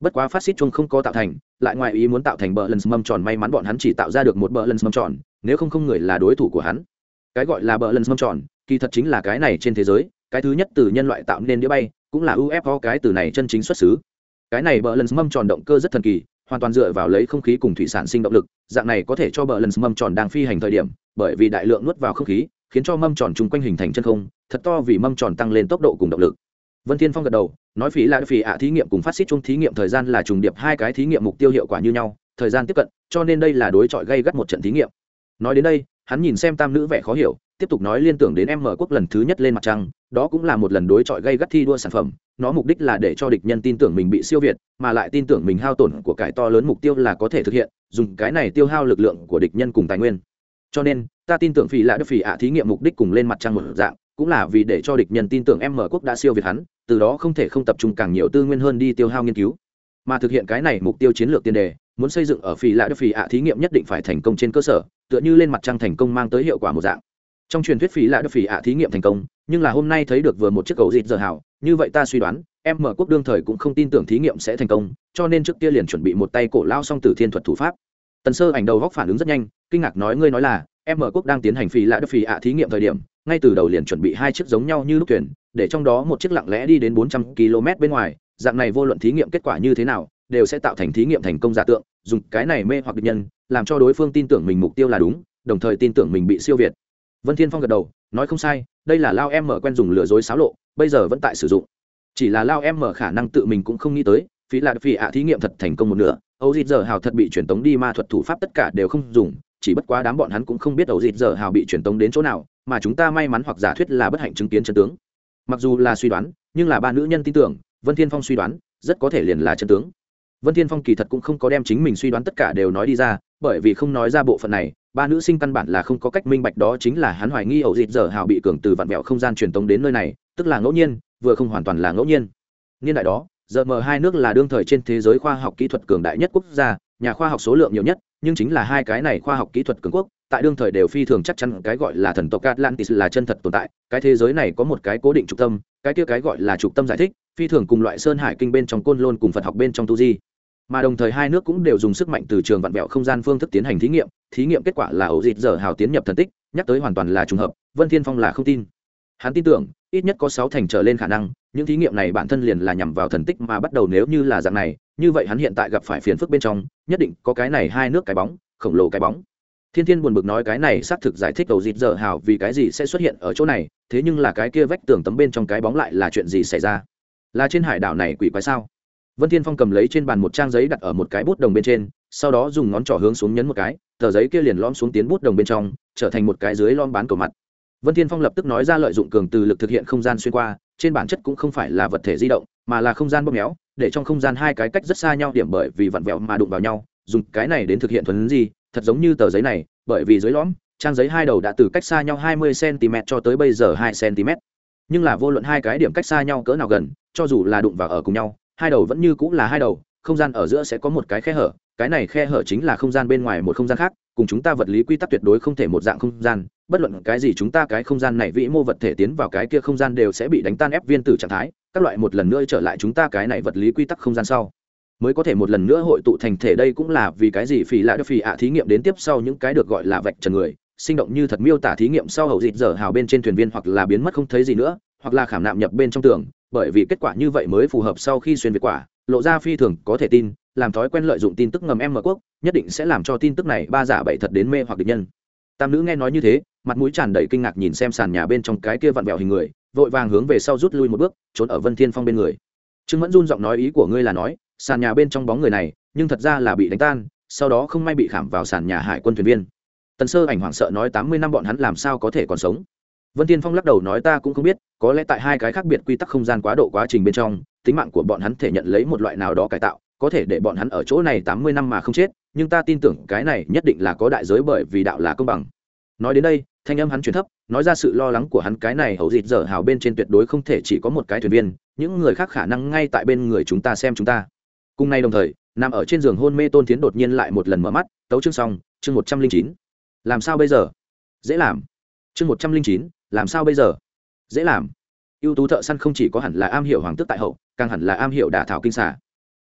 Bất quá phát xít chung không có tạo thành, lại ngoài ý muốn tạo thành bờ lần mâm tròn, may mắn bọn hắn chỉ tạo ra được một bờ lần mâm tròn, nếu không không người là đối thủ của hắn. Cái gọi là bờ lần mâm tròn kỳ thật chính là cái này trên thế giới, cái thứ nhất từ nhân loại tạo nên đĩa bay, cũng là ufo cái từ này chân chính xuất xứ. Cái này bờ lần mâm tròn động cơ rất thần kỳ, hoàn toàn dựa vào lấy không khí cùng thủy sản sinh động lực, dạng này có thể cho bờ lần mâm tròn đang phi hành thời điểm, bởi vì đại lượng nuốt vào không khí, khiến cho mâm tròn chung quanh hình thành chân không, thật to vì mâm tròn tăng lên tốc độ cùng động lực. Vân thiên phong gật đầu, nói phí là phí ạ, thí nghiệm cùng phát xít chung thí nghiệm thời gian là trùng điệp hai cái thí nghiệm mục tiêu hiệu quả như nhau, thời gian tiếp cận, cho nên đây là đối chọi gây gắt một trận thí nghiệm. Nói đến đây, hắn nhìn xem tam nữ vẻ khó hiểu tiếp tục nói liên tưởng đến em mở quốc lần thứ nhất lên mặt trăng, đó cũng là một lần đối chọi gây gắt thi đua sản phẩm, nó mục đích là để cho địch nhân tin tưởng mình bị siêu việt, mà lại tin tưởng mình hao tổn của cải to lớn mục tiêu là có thể thực hiện, dùng cái này tiêu hao lực lượng của địch nhân cùng tài nguyên. Cho nên, ta tin tưởng phỉ lạ đức phỉ ạ thí nghiệm mục đích cùng lên mặt trăng một dạng, cũng là vì để cho địch nhân tin tưởng em mở quốc đã siêu việt hắn, từ đó không thể không tập trung càng nhiều tư nguyên hơn đi tiêu hao nghiên cứu. Mà thực hiện cái này mục tiêu chiến lược tiền đề, muốn xây dựng ở phỉ lạ đức phỉ ạ thí nghiệm nhất định phải thành công trên cơ sở, tựa như lên mặt trăng thành công mang tới hiệu quả một dạng trong truyền thuyết phí là được phỉ ạ thí nghiệm thành công, nhưng là hôm nay thấy được vừa một chiếc cầu dịt giờ hảo, như vậy ta suy đoán, em mở quốc đương thời cũng không tin tưởng thí nghiệm sẽ thành công, cho nên trước kia liền chuẩn bị một tay cổ lao xong từ thiên thuật thủ pháp. Tần sơ ảnh đầu góc phản ứng rất nhanh, kinh ngạc nói ngươi nói là, em mở quốc đang tiến hành phí lạ đất phí ạ thí nghiệm thời điểm, ngay từ đầu liền chuẩn bị hai chiếc giống nhau như lúc thuyền, để trong đó một chiếc lặng lẽ đi đến bốn trăm km bên ngoài, dạng này vô luận thí nghiệm kết quả như thế nào, đều sẽ tạo thành thí nghiệm thành công giả tượng, dùng cái này mê hoặc địch nhân, làm cho đối phương tin tưởng mình mục tiêu là đúng, đồng thời tin tưởng mình bị siêu việt vân thiên phong gật đầu, nói không sai, đây là lao em mở quen dùng lừa dối xáo lộ, bây giờ vẫn tại sử dụng. Chỉ là lao em mở khả năng tự mình cũng không nghĩ tới, phí là phí ạ thí nghiệm thật thành công một nửa, âu dịt giờ hào thật bị truyền tống đi ma thuật thủ pháp tất cả đều không dùng, chỉ bất quá đám bọn hắn cũng không biết âu dịt giờ hào bị truyền tống đến chỗ nào, mà chúng ta may mắn hoặc giả thuyết là bất hạnh chứng kiến chân tướng. Mặc dù là suy đoán, nhưng là ba nữ nhân tin tưởng, vân thiên phong suy đoán, rất có thể liền là chân tướng. Vân thiên phong kỳ thật cũng không có đem chính mình suy đoán tất cả đều nói đi ra, bởi vì không nói ra bộ phận này ba nữ sinh căn bản là không có cách minh bạch đó chính là hắn hoài nghi ẩu dịt giờ hào bị cường từ vạn vẹo không gian truyền tống đến nơi này, tức là ngẫu nhiên, vừa không hoàn toàn là ngẫu nhiên. Niên đại đó, giờ mờ hai nước là đương thời trên thế giới khoa học kỹ thuật cường đại nhất quốc gia, nhà khoa học số lượng nhiều nhất, nhưng chính là hai cái này khoa học kỹ thuật cường quốc, tại đương thời đều phi thường chắc chắn cái gọi là thần tộc atlantis là chân thật tồn tại, cái thế giới này có một cái cố định trục tâm, cái kia cái gọi là trục tâm giải thích, phi thường cùng loại sơn hải kinh bên trong côn lôn cùng phật học bên trong tu di mà đồng thời hai nước cũng đều dùng sức mạnh từ trường vạn vẹo không gian phương thức tiến hành thí nghiệm thí nghiệm kết quả là ổ dịt giờ hào tiến nhập thần tích, nhắc tới hoàn toàn là trùng hợp, vân thiên phong là không tin. Hắn tin tưởng, ít nhất có sáu thành trở lên khả năng, những thí nghiệm này bản thân liền là nhằm vào thần tích mà bắt đầu nếu như là dạng này, như vậy hắn hiện tại gặp phải phiền phức bên trong, nhất định có cái này hai nước cái bóng, khổng lồ cái bóng. Thiên thiên buồn bực nói cái này xác thực giải thích đầu dịt giờ hào vì cái gì sẽ xuất hiện ở chỗ này, thế nhưng là cái kia vách tường tấm bên trong cái bóng lại là chuyện gì xảy ra? Là trên hải đảo này quỷ quái sao? Vân thiên phong cầm lấy trên bàn một trang giấy đặt ở một cái bút đồng bên trên, sau đó dùng ngón trỏ hướng xuống nhấn một cái, tờ giấy kia liền lõm xuống tiến bút đồng bên trong, trở thành một cái dưới lõm bán cầu mặt. Vân thiên phong lập tức nói ra lợi dụng cường từ lực thực hiện không gian xuyên qua, trên bản chất cũng không phải là vật thể di động, mà là không gian bóp méo, để trong không gian hai cái cách rất xa nhau điểm bởi vì vặn vẹo mà đụng vào nhau, dùng cái này đến thực hiện thuần gì thật giống như tờ giấy này, bởi vì dưới lõm, trang giấy hai đầu đã từ cách xa nhau 20 cm cho tới bây giờ 2 cm nhưng là vô luận hai cái điểm cách xa nhau cỡ nào gần, cho dù là đụng vào ở cùng nhau hai đầu vẫn như cũng là hai đầu, không gian ở giữa sẽ có một cái khe hở, cái này khe hở chính là không gian bên ngoài một không gian khác, cùng chúng ta vật lý quy tắc tuyệt đối không thể một dạng không gian, bất luận cái gì chúng ta cái không gian này vĩ mô vật thể tiến vào cái kia không gian đều sẽ bị đánh tan ép viên tử trạng thái, các loại một lần nữa trở lại chúng ta cái này vật lý quy tắc không gian sau. Mới có thể một lần nữa hội tụ thành thể đây cũng là vì cái gì phỉ lại được phỉ ạ thí nghiệm đến tiếp sau những cái được gọi là vạch trần người, sinh động như thật miêu tả thí nghiệm sau hậu dịt dở hào bên trên thuyền viên hoặc là biến mất không thấy gì nữa hoặc là khảm nạm nhập bên trong tường, bởi vì kết quả như vậy mới phù hợp sau khi xuyên việt quả, lộ ra phi thường có thể tin, làm thói quen lợi dụng tin tức ngầm em mở quốc, nhất định sẽ làm cho tin tức này ba giả bảy thật đến mê hoặc địch nhân. Tam nữ nghe nói như thế, mặt mũi tràn đầy kinh ngạc nhìn xem sàn nhà bên trong cái kia vặn vẹo hình người, vội vàng hướng về sau rút lui một bước, trốn ở vân thiên phong bên người. Trương mẫn run giọng nói ý của ngươi là nói, sàn nhà bên trong bóng người này, nhưng thật ra là bị đánh tan, sau đó không may bị khảm vào sàn nhà hải quân thuyền viên. Tần sơ ảnh hoảng sợ nói tám mươi năm bọn hắn làm sao có thể còn sống? Vân tiên phong lắc đầu nói ta cũng không biết, có lẽ tại hai cái khác biệt quy tắc không gian quá độ quá trình bên trong, tính mạng của bọn hắn thể nhận lấy một loại nào đó cải tạo, có thể để bọn hắn ở chỗ này tám mươi năm mà không chết, nhưng ta tin tưởng cái này nhất định là có đại giới bởi vì đạo là công bằng. Nói đến đây, thanh âm hắn chuyển thấp, nói ra sự lo lắng của hắn cái này hầu dịt dở hào bên trên tuyệt đối không thể chỉ có một cái thuyền viên, những người khác khả năng ngay tại bên người chúng ta xem chúng ta. Cùng nay đồng thời, nằm ở trên giường hôn mê tôn tiến đột nhiên lại một lần mở mắt, tấu chương xong, chương một trăm linh chín. Làm sao bây giờ? Dễ làm. Chương một trăm linh chín làm sao bây giờ? Dễ làm. Ưu tú thợ săn không chỉ có hẳn là am hiểu hoàng tước tại hậu, càng hẳn là am hiểu đả thảo kinh xả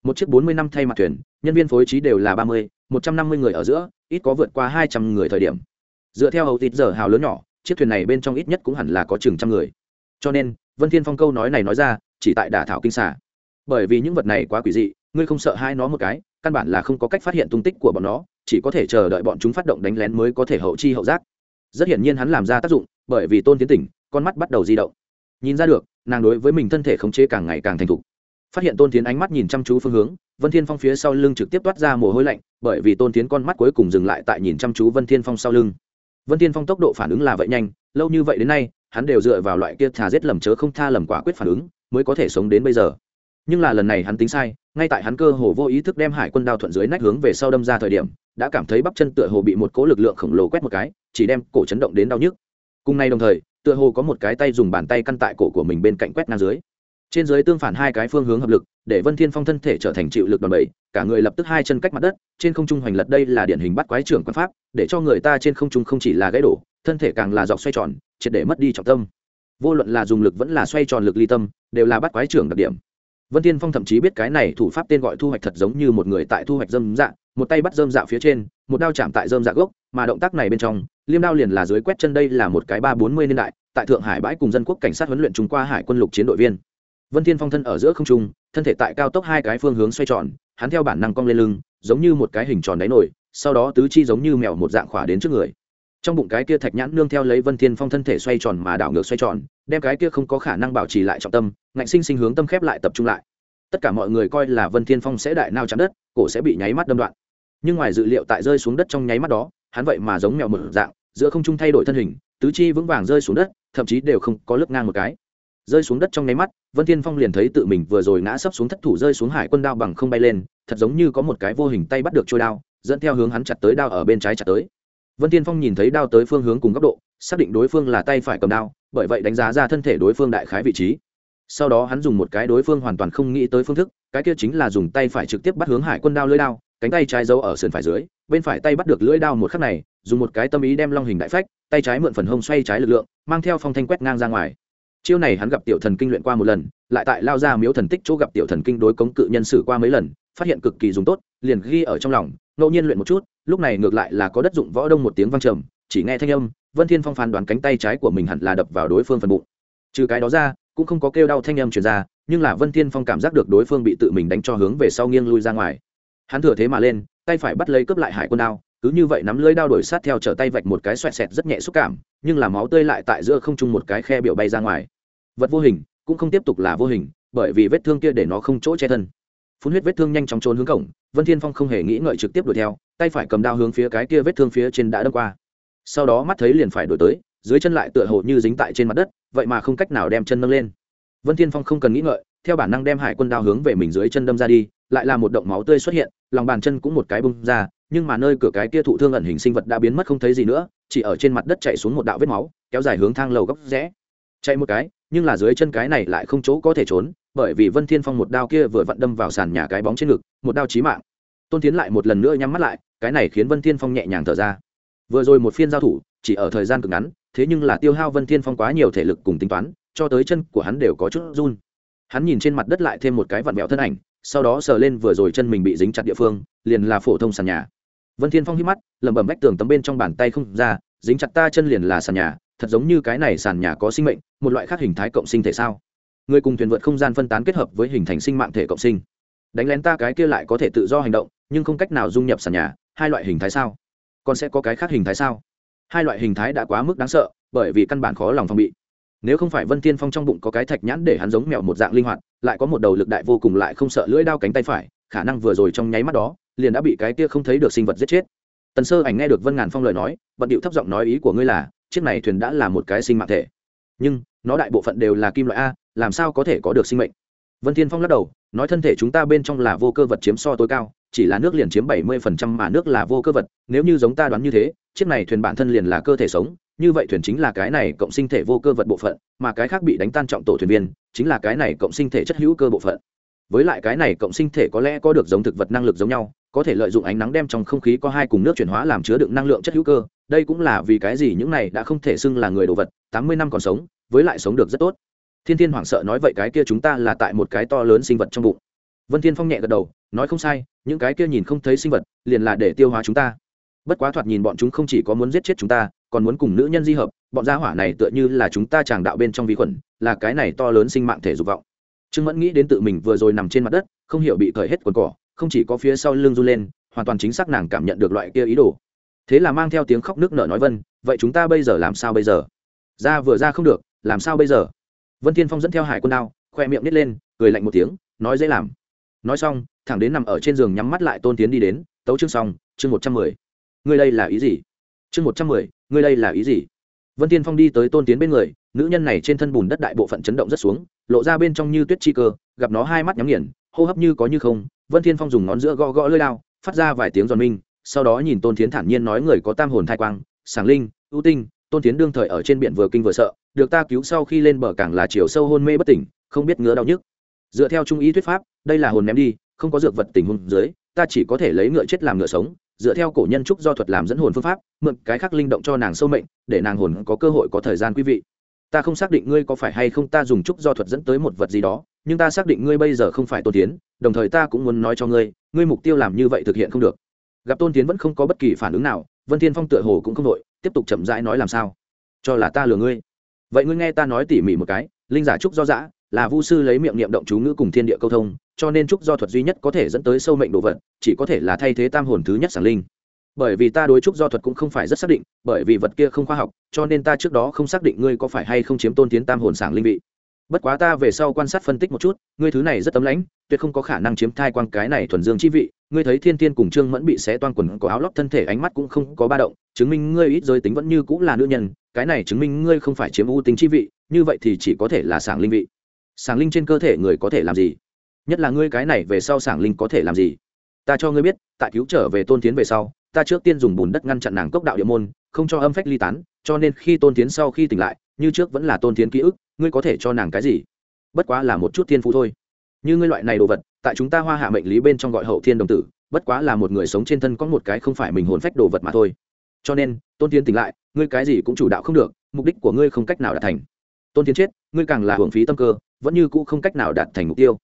một chiếc bốn mươi năm thay mặt thuyền, nhân viên phối trí đều là ba mươi, một trăm năm mươi người ở giữa, ít có vượt qua hai trăm người thời điểm. Dựa theo hầu tít giờ hào lớn nhỏ, chiếc thuyền này bên trong ít nhất cũng hẳn là có chừng trăm người. Cho nên, vân thiên phong câu nói này nói ra, chỉ tại đả thảo kinh xả bởi vì những vật này quá quỷ dị, ngươi không sợ hai nó một cái, căn bản là không có cách phát hiện tung tích của bọn nó, chỉ có thể chờ đợi bọn chúng phát động đánh lén mới có thể hậu chi hậu giác. Rất hiển nhiên hắn làm ra tác dụng bởi vì tôn tiến tỉnh, con mắt bắt đầu di động. Nhìn ra được, nàng đối với mình thân thể khống chế càng ngày càng thành thục. Phát hiện tôn tiến ánh mắt nhìn chăm chú phương hướng, vân thiên phong phía sau lưng trực tiếp toát ra mồ hôi lạnh, bởi vì tôn tiến con mắt cuối cùng dừng lại tại nhìn chăm chú vân thiên phong sau lưng. Vân thiên phong tốc độ phản ứng là vậy nhanh, lâu như vậy đến nay, hắn đều dựa vào loại kia thà giết lầm chớ không tha lầm quả quyết phản ứng, mới có thể sống đến bây giờ. Nhưng là lần này hắn tính sai, ngay tại hắn cơ hồ vô ý thức đem hải quân đao thuận dưới nách hướng về sau đâm ra thời điểm, đã cảm thấy bắp chân tựa hồ bị một cỗ lực lượng khổng lồ quét một cái, chỉ đem cổ chấn động đến đau nhức cùng nay đồng thời, tựa hồ có một cái tay dùng bàn tay căn tại cổ của mình bên cạnh quét ngang dưới trên dưới tương phản hai cái phương hướng hợp lực, để vân thiên phong thân thể trở thành chịu lực đòn bẩy, cả người lập tức hai chân cách mặt đất, trên không trung hoành lật đây là điển hình bắt quái trưởng quan pháp, để cho người ta trên không trung không chỉ là gãy đổ, thân thể càng là dọc xoay tròn, triệt để mất đi trọng tâm vô luận là dùng lực vẫn là xoay tròn lực ly tâm, đều là bắt quái trưởng đặc điểm vân thiên phong thậm chí biết cái này thủ pháp tên gọi thu hoạch thật giống như một người tại thu hoạch dâm dạng một tay bắt dơm dạ phía trên, một đao chạm tại dơm dạ gốc, mà động tác này bên trong, liêm đao liền là dưới quét chân đây là một cái ba bốn mươi niên đại, tại thượng hải bãi cùng dân quốc cảnh sát huấn luyện trung qua hải quân lục chiến đội viên. Vân thiên phong thân ở giữa không trung, thân thể tại cao tốc hai cái phương hướng xoay tròn, hắn theo bản năng cong lên lưng, giống như một cái hình tròn đáy nổi, sau đó tứ chi giống như mèo một dạng khỏa đến trước người. Trong bụng cái kia thạch nhãn nương theo lấy vân thiên phong thân thể xoay tròn mà đảo ngược xoay tròn, đem cái kia không có khả năng bảo trì lại trọng tâm, ngạnh sinh sinh hướng tâm khép lại tập trung lại tất cả mọi người coi là vân thiên phong sẽ đại nao chạm đất, cổ sẽ bị nháy mắt đâm đoạn. Nhưng ngoài dự liệu tại rơi xuống đất trong nháy mắt đó, hắn vậy mà giống mèo mở dạng, giữa không trung thay đổi thân hình, tứ chi vững vàng rơi xuống đất, thậm chí đều không có lớp ngang một cái. Rơi xuống đất trong nháy mắt, vân thiên phong liền thấy tự mình vừa rồi ngã sấp xuống thất thủ rơi xuống hải quân đao bằng không bay lên, thật giống như có một cái vô hình tay bắt được trôi đao, dẫn theo hướng hắn chặt tới đao ở bên trái chặt tới. Vân thiên phong nhìn thấy đao tới phương hướng cùng góc độ, xác định đối phương là tay phải cầm đao, bởi vậy đánh giá ra thân thể đối phương đại khái vị trí sau đó hắn dùng một cái đối phương hoàn toàn không nghĩ tới phương thức, cái kia chính là dùng tay phải trực tiếp bắt hướng hải quân đao lưỡi đao, cánh tay trái giấu ở sườn phải dưới, bên phải tay bắt được lưỡi đao một khắc này, dùng một cái tâm ý đem long hình đại phách, tay trái mượn phần hông xoay trái lực lượng, mang theo phong thanh quét ngang ra ngoài. Chiêu này hắn gặp tiểu thần kinh luyện qua một lần, lại tại lao ra miếu thần tích chỗ gặp tiểu thần kinh đối cống cự nhân sử qua mấy lần, phát hiện cực kỳ dùng tốt, liền ghi ở trong lòng, ngẫu nhiên luyện một chút, lúc này ngược lại là có đất dụng võ đông một tiếng vang trầm, chỉ nghe thanh âm, vân thiên phong phán đoán cánh tay trái của mình hẳn là đập vào đối phương phần bụng. Trừ cái đó ra cũng không có kêu đau thanh âm truyền ra, nhưng là vân thiên phong cảm giác được đối phương bị tự mình đánh cho hướng về sau nghiêng lui ra ngoài. Hắn thừa thế mà lên, tay phải bắt lấy cướp lại hải quân đao, cứ như vậy nắm lưỡi đao đổi sát theo trở tay vạch một cái xoẹt xẹt rất nhẹ xúc cảm, nhưng là máu tươi lại tại giữa không trung một cái khe biểu bay ra ngoài. Vật vô hình, cũng không tiếp tục là vô hình, bởi vì vết thương kia để nó không chỗ che thân. Phun huyết vết thương nhanh chóng trốn hướng cổng, vân thiên phong không hề nghĩ ngợi trực tiếp đuổi theo, tay phải cầm đao hướng phía cái kia vết thương phía trên đã đâm qua. Sau đó mắt thấy liền phải đổi tới dưới chân lại tựa hồ như dính tại trên mặt đất, vậy mà không cách nào đem chân nâng lên. Vân thiên phong không cần nghĩ ngợi, theo bản năng đem hải quân đao hướng về mình dưới chân đâm ra đi, lại là một động máu tươi xuất hiện, lòng bàn chân cũng một cái bung ra, nhưng mà nơi cửa cái kia thụ thương ẩn hình sinh vật đã biến mất không thấy gì nữa, chỉ ở trên mặt đất chạy xuống một đạo vết máu, kéo dài hướng thang lầu góc rẽ. Chạy một cái, nhưng là dưới chân cái này lại không chỗ có thể trốn, bởi vì vân thiên phong một đao kia vừa vặn đâm vào sàn nhà cái bóng trên ngực, một đao chí mạng. Tôn tiến lại một lần nữa nhắm mắt lại, cái này khiến vân thiên phong nhẹ nhàng thở ra. Vừa rồi một phiên giao thủ, chỉ ở thời gian cực ngắn thế nhưng là tiêu hao vân thiên phong quá nhiều thể lực cùng tính toán, cho tới chân của hắn đều có chút run. Hắn nhìn trên mặt đất lại thêm một cái vặn vẹo thân ảnh, sau đó sờ lên vừa rồi chân mình bị dính chặt địa phương, liền là phổ thông sàn nhà. Vân thiên phong hít mắt, lẩm bẩm vách tường tấm bên trong bàn tay không ra, dính chặt ta chân liền là sàn nhà, thật giống như cái này sàn nhà có sinh mệnh, một loại khác hình thái cộng sinh thể sao? Người cùng thuyền vượt không gian phân tán kết hợp với hình thành sinh mạng thể cộng sinh. Đánh lén ta cái kia lại có thể tự do hành động, nhưng không cách nào dung nhập sàn nhà, hai loại hình thái sao? Còn sẽ có cái khác hình thái sao? Hai loại hình thái đã quá mức đáng sợ, bởi vì căn bản khó lòng phòng bị. Nếu không phải vân Thiên phong trong bụng có cái thạch nhãn để hắn giống mèo một dạng linh hoạt, lại có một đầu lực đại vô cùng lại không sợ lưỡi đao cánh tay phải, khả năng vừa rồi trong nháy mắt đó, liền đã bị cái kia không thấy được sinh vật giết chết. Tần sơ ảnh nghe được vân ngàn phong lời nói, bận điệu thấp giọng nói ý của ngươi là, chiếc này thuyền đã là một cái sinh mạng thể. Nhưng, nó đại bộ phận đều là kim loại a, làm sao có thể có được sinh mệnh? Vân thiên phong lắc đầu, nói thân thể chúng ta bên trong là vô cơ vật chiếm so tối cao, chỉ là nước liền chiếm bảy mươi phần trăm mà nước là vô cơ vật, nếu như giống ta đoán như thế chiếc này thuyền bản thân liền là cơ thể sống, như vậy thuyền chính là cái này cộng sinh thể vô cơ vật bộ phận, mà cái khác bị đánh tan trọng tổ thuyền viên, chính là cái này cộng sinh thể chất hữu cơ bộ phận. Với lại cái này cộng sinh thể có lẽ có được giống thực vật năng lực giống nhau, có thể lợi dụng ánh nắng đem trong không khí có hai cùng nước chuyển hóa làm chứa đựng năng lượng chất hữu cơ, đây cũng là vì cái gì những này đã không thể xưng là người đồ vật, tám mươi năm còn sống, với lại sống được rất tốt. Thiên thiên hoảng sợ nói vậy cái kia chúng ta là tại một cái to lớn sinh vật trong bụng. Vân thiên phong nhẹ gật đầu, nói không sai, những cái kia nhìn không thấy sinh vật, liền là để tiêu hóa chúng ta bất quá thoạt nhìn bọn chúng không chỉ có muốn giết chết chúng ta, còn muốn cùng nữ nhân di hợp, bọn gia hỏa này tựa như là chúng ta tràng đạo bên trong vi khuẩn, là cái này to lớn sinh mạng thể dục vọng. Trương mẫn nghĩ đến tự mình vừa rồi nằm trên mặt đất, không hiểu bị cởi hết quần cỏ, không chỉ có phía sau lưng run lên, hoàn toàn chính xác nàng cảm nhận được loại kia ý đồ. Thế là mang theo tiếng khóc nước nở nói vân, vậy chúng ta bây giờ làm sao bây giờ? Ra vừa ra không được, làm sao bây giờ? Vân thiên phong dẫn theo hải quân đao, khoe miệng nít lên, cười lạnh một tiếng, nói dễ làm. Nói xong, thẳng đến nằm ở trên giường nhắm mắt lại tôn tiến đi đến, tấu chương xong, chương một trăm mười ngươi đây là ý gì? Chương một trăm mười, ngươi đây là ý gì? Vân tiên phong đi tới tôn tiến bên người, nữ nhân này trên thân bùn đất đại bộ phận chấn động rất xuống, lộ ra bên trong như tuyết chi cơ, gặp nó hai mắt nhắm nghiền, hô hấp như có như không. Vân thiên phong dùng ngón giữa gõ gõ lơi lao, phát ra vài tiếng giòn minh, sau đó nhìn tôn tiến thản nhiên nói người có tam hồn thai quang, sảng linh, ưu tinh, tôn tiến đương thời ở trên biển vừa kinh vừa sợ, được ta cứu sau khi lên bờ cảng là chiều sâu hôn mê bất tỉnh, không biết ngứa đau nhức. Dựa theo trung ý thuyết pháp, đây là hồn ném đi, không có dược vật tình huống dưới, ta chỉ có thể lấy ngựa chết làm ngựa sống dựa theo cổ nhân trúc do thuật làm dẫn hồn phương pháp, mượn cái khác linh động cho nàng sâu mệnh, để nàng hồn có cơ hội có thời gian quý vị. Ta không xác định ngươi có phải hay không ta dùng trúc do thuật dẫn tới một vật gì đó, nhưng ta xác định ngươi bây giờ không phải tôn tiến, đồng thời ta cũng muốn nói cho ngươi ngươi mục tiêu làm như vậy thực hiện không được. Gặp tôn tiến vẫn không có bất kỳ phản ứng nào, vân thiên phong tựa hồ cũng không đội tiếp tục chậm rãi nói làm sao? Cho là ta lừa ngươi. Vậy ngươi nghe ta nói tỉ mỉ một cái, linh giả trúc do dã, là vu sư lấy miệng niệm động chú ngữ cùng thiên địa câu thông cho nên trúc do thuật duy nhất có thể dẫn tới sâu mệnh đồ vật, chỉ có thể là thay thế tam hồn thứ nhất sản linh. Bởi vì ta đối trúc do thuật cũng không phải rất xác định, bởi vì vật kia không khoa học, cho nên ta trước đó không xác định ngươi có phải hay không chiếm tôn tiến tam hồn sảng linh vị. Bất quá ta về sau quan sát phân tích một chút, ngươi thứ này rất tấm lãnh, tuyệt không có khả năng chiếm thai quan cái này thuần dương chi vị. Ngươi thấy thiên tiên cùng trương mẫn bị xé toan quần, có áo lót thân thể, ánh mắt cũng không có ba động, chứng minh ngươi ít giới tính vẫn như cũng là nữ nhân, cái này chứng minh ngươi không phải chiếm ưu tính chi vị, như vậy thì chỉ có thể là sảng linh vị. Sảng linh trên cơ thể người có thể làm gì? Nhất là ngươi cái này về sau sảng linh có thể làm gì? Ta cho ngươi biết, tại cứu trở về tôn tiến về sau, ta trước tiên dùng bùn đất ngăn chặn nàng cốc đạo địa môn, không cho âm phách ly tán, cho nên khi tôn tiến sau khi tỉnh lại, như trước vẫn là tôn tiến ký ức, ngươi có thể cho nàng cái gì? Bất quá là một chút thiên phú thôi. Như ngươi loại này đồ vật, tại chúng ta hoa hạ mệnh lý bên trong gọi hậu thiên đồng tử, bất quá là một người sống trên thân có một cái không phải mình hồn phách đồ vật mà thôi. Cho nên, tôn tiến tỉnh lại, ngươi cái gì cũng chủ đạo không được, mục đích của ngươi không cách nào đạt thành. Tôn tiến chết, ngươi càng là hưởng phí tâm cơ, vẫn như cũ không cách nào đạt thành mục tiêu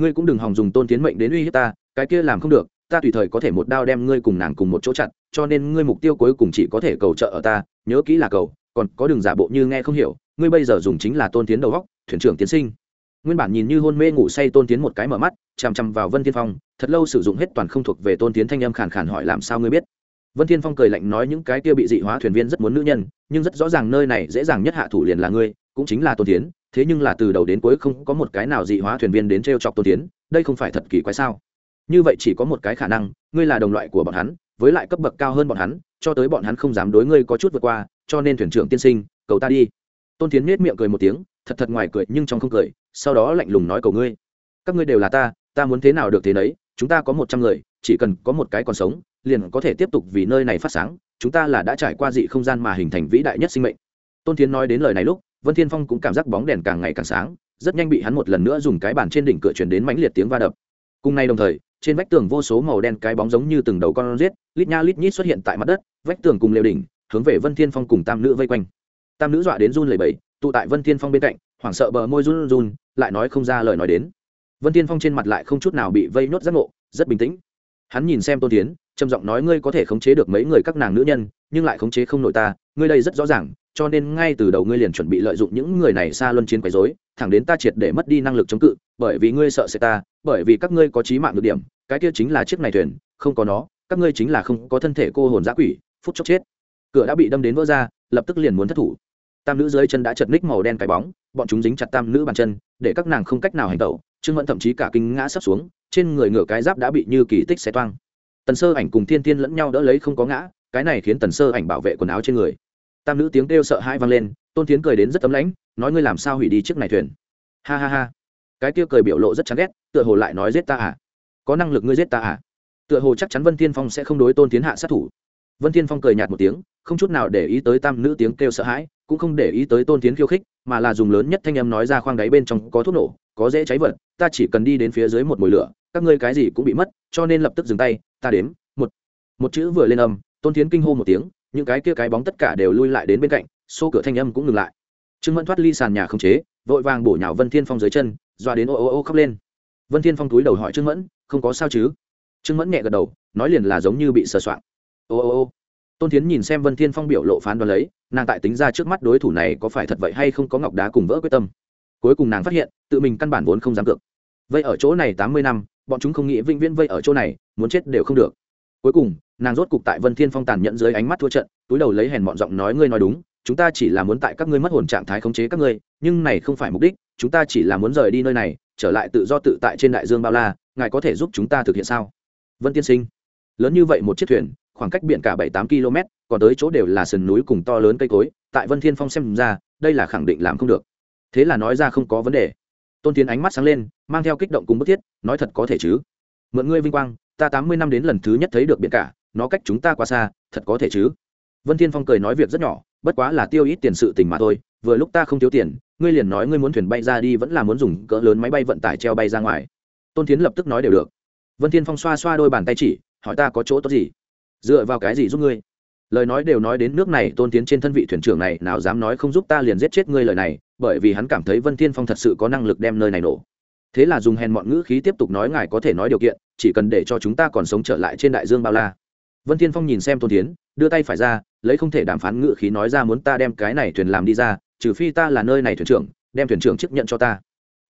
ngươi cũng đừng hòng dùng tôn tiến mệnh đến uy hiếp ta, cái kia làm không được, ta tùy thời có thể một đao đem ngươi cùng nàng cùng một chỗ chặn, cho nên ngươi mục tiêu cuối cùng chỉ có thể cầu trợ ở ta, nhớ kỹ là cầu, còn có đường giả bộ như nghe không hiểu, ngươi bây giờ dùng chính là tôn tiến đầu góc, thuyền trưởng tiến sinh. Nguyên bản nhìn như hôn mê ngủ say tôn tiến một cái mở mắt, chằm chằm vào vân tiên phong, thật lâu sử dụng hết toàn không thuộc về tôn tiến thanh âm khàn khàn hỏi làm sao ngươi biết. Vân tiên phong cười lạnh nói những cái kia bị dị hóa thuyền viên rất muốn nữ nhân, nhưng rất rõ ràng nơi này dễ dàng nhất hạ thủ liền là ngươi, cũng chính là tôn tiến thế nhưng là từ đầu đến cuối không có một cái nào dị hóa thuyền viên đến t r e o chọc tôn tiến, đây không phải thật kỳ quái sao? Như vậy chỉ có một cái khả năng, ngươi là đồng loại của bọn hắn, với lại cấp bậc cao hơn bọn hắn, cho tới bọn hắn không dám đối ngươi có chút vượt qua, cho nên thuyền trưởng tiên sinh, cầu ta đi. Tôn tiến nết miệng cười một tiếng, thật thật ngoài cười nhưng trong không cười, sau đó lạnh lùng nói cầu ngươi. Các ngươi đều là ta ta muốn thế nào được thế nấy, chúng ta có một trăm người, chỉ cần có một cái còn sống, liền có thể tiếp tục vì nơi này phát sáng, chúng ta là đã trải qua dị không gian mà hình thành vĩ đại nhất sinh mệnh. Tôn tiến nói đến lời này lúc vân thiên phong cũng cảm giác bóng đèn càng ngày càng sáng, rất nhanh bị hắn một lần nữa dùng cái bàn trên đỉnh cửa chuyển đến mãnh liệt tiếng va đập. Cùng nay đồng thời, trên vách tường vô số màu đen cái bóng giống như từng đầu con rết, lít nha lít nhít xuất hiện tại mặt đất, vách tường cùng lều đỉnh, hướng về vân thiên phong cùng tam nữ vây quanh. Tam nữ dọa đến run lẩy bẩy, tụ tại vân thiên phong bên cạnh, hoảng sợ bờ môi run run lại nói không ra lời nói đến. Vân thiên phong trên mặt lại không chút nào bị vây nhốt giác ngộ, rất bình tĩnh. Hắn nhìn xem tôn tiến trầm giọng nói, ngươi có thể khống chế được mấy người các nàng nữ nhân, nhưng lại khống chế không nội ta, ngươi đây rất rõ ràng cho nên ngay từ đầu ngươi liền chuẩn bị lợi dụng những người này xa luân chiến quấy rối, thẳng đến ta triệt để mất đi năng lực chống cự, bởi vì ngươi sợ sẽ ta, bởi vì các ngươi có trí mạng được điểm, cái kia chính là chiếc này thuyền, không có nó, các ngươi chính là không có thân thể cô hồn giã quỷ, phút chốc chết. Cửa đã bị đâm đến vỡ ra, lập tức liền muốn thất thủ. Tam nữ dưới chân đã chật ních màu đen cái bóng, bọn chúng dính chặt tam nữ bàn chân, để các nàng không cách nào hành động. trương mẫn thậm chí cả kinh ngã sấp xuống, trên người ngựa cái giáp đã bị như kỳ tích xé toang. Tần sơ ảnh cùng thiên tiên lẫn nhau đỡ lấy không có ngã, cái này khiến tần sơ ảnh bảo vệ quần áo trên người tam nữ tiếng kêu sợ hãi vang lên, tôn tiến cười đến rất tấm lãnh, nói ngươi làm sao hủy đi chiếc này thuyền? Ha ha ha. Cái kia cười biểu lộ rất chán ghét, tựa hồ lại nói giết ta à? Có năng lực ngươi giết ta à? Tựa hồ chắc chắn vân thiên phong sẽ không đối tôn tiến hạ sát thủ. Vân thiên phong cười nhạt một tiếng, không chút nào để ý tới tam nữ tiếng kêu sợ hãi, cũng không để ý tới tôn tiến khiêu khích, mà là dùng lớn nhất thanh âm nói ra khoang đáy bên trong có thuốc nổ, có dễ cháy vật, ta chỉ cần đi đến phía dưới một mồi lửa, các ngươi cái gì cũng bị mất, cho nên lập tức dừng tay, ta đếm, một. Một chữ vừa lên âm, tôn tiến kinh hô một tiếng những cái kia cái bóng tất cả đều lui lại đến bên cạnh, xô cửa thanh âm cũng ngừng lại. Trương mẫn thoát ly sàn nhà không chế, vội vàng bổ nhào vân thiên phong dưới chân, doa đến ô ô ô khóc lên. Vân thiên phong túi đầu hỏi trương mẫn, không có sao chứ? Trương mẫn nhẹ gật đầu, nói liền là giống như bị sờ soạn ô ô ô. Tôn tiến nhìn xem vân thiên phong biểu lộ phán đoán lấy, nàng tại tính ra trước mắt đối thủ này có phải thật vậy hay không có ngọc đá cùng vỡ quyết tâm. Cuối cùng nàng phát hiện, tự mình căn bản vốn không dám cược. Vậy ở chỗ này tám mươi năm, bọn chúng không nghĩ vĩnh viễn vây ở chỗ này, muốn chết đều không được cuối cùng, nàng rốt cục tại vân thiên phong tàn nhận dưới ánh mắt thua trận, túi đầu lấy hèn bọn giọng nói, ngươi nói đúng, chúng ta chỉ là muốn tại các ngươi mất hồn trạng thái khống chế các ngươi, nhưng này không phải mục đích, chúng ta chỉ là muốn rời đi nơi này, trở lại tự do tự tại trên đại dương bao la, ngài có thể giúp chúng ta thực hiện sao? Vân tiên sinh, lớn như vậy một chiếc thuyền, khoảng cách biển cả bảy tám km, còn tới chỗ đều là sườn núi cùng to lớn cây cối, tại vân thiên phong xem ra, đây là khẳng định làm không được. Thế là nói ra không có vấn đề. Tôn tiến ánh mắt sáng lên, mang theo kích động cùng bức thiết, nói thật có thể chứ? Mượn ngươi vinh quang ta tám mươi năm đến lần thứ nhất thấy được biển cả, nó cách chúng ta quá xa, thật có thể chứ? Vân thiên phong cười nói việc rất nhỏ, bất quá là tiêu ít tiền sự tình mà thôi, vừa lúc ta không thiếu tiền, ngươi liền nói ngươi muốn thuyền bay ra đi vẫn là muốn dùng cỡ lớn máy bay vận tải treo bay ra ngoài. Tôn tiến lập tức nói đều được. Vân thiên phong xoa xoa đôi bàn tay chỉ, hỏi ta có chỗ tốt gì? Dựa vào cái gì giúp ngươi? Lời nói đều nói đến nước này, tôn tiến trên thân vị thuyền trưởng này nào dám nói không giúp ta liền giết chết ngươi lời này, bởi vì hắn cảm thấy vân thiên phong thật sự có năng lực đem nơi này nổ thế là dùng hèn mọn ngữ khí tiếp tục nói ngài có thể nói điều kiện, chỉ cần để cho chúng ta còn sống trở lại trên đại dương bao la. Vân thiên phong nhìn xem tôn tiến đưa tay phải ra, lấy không thể đàm phán ngữ khí nói ra muốn ta đem cái này thuyền làm đi ra, trừ phi ta là nơi này thuyền trưởng, đem thuyền trưởng chấp nhận cho ta.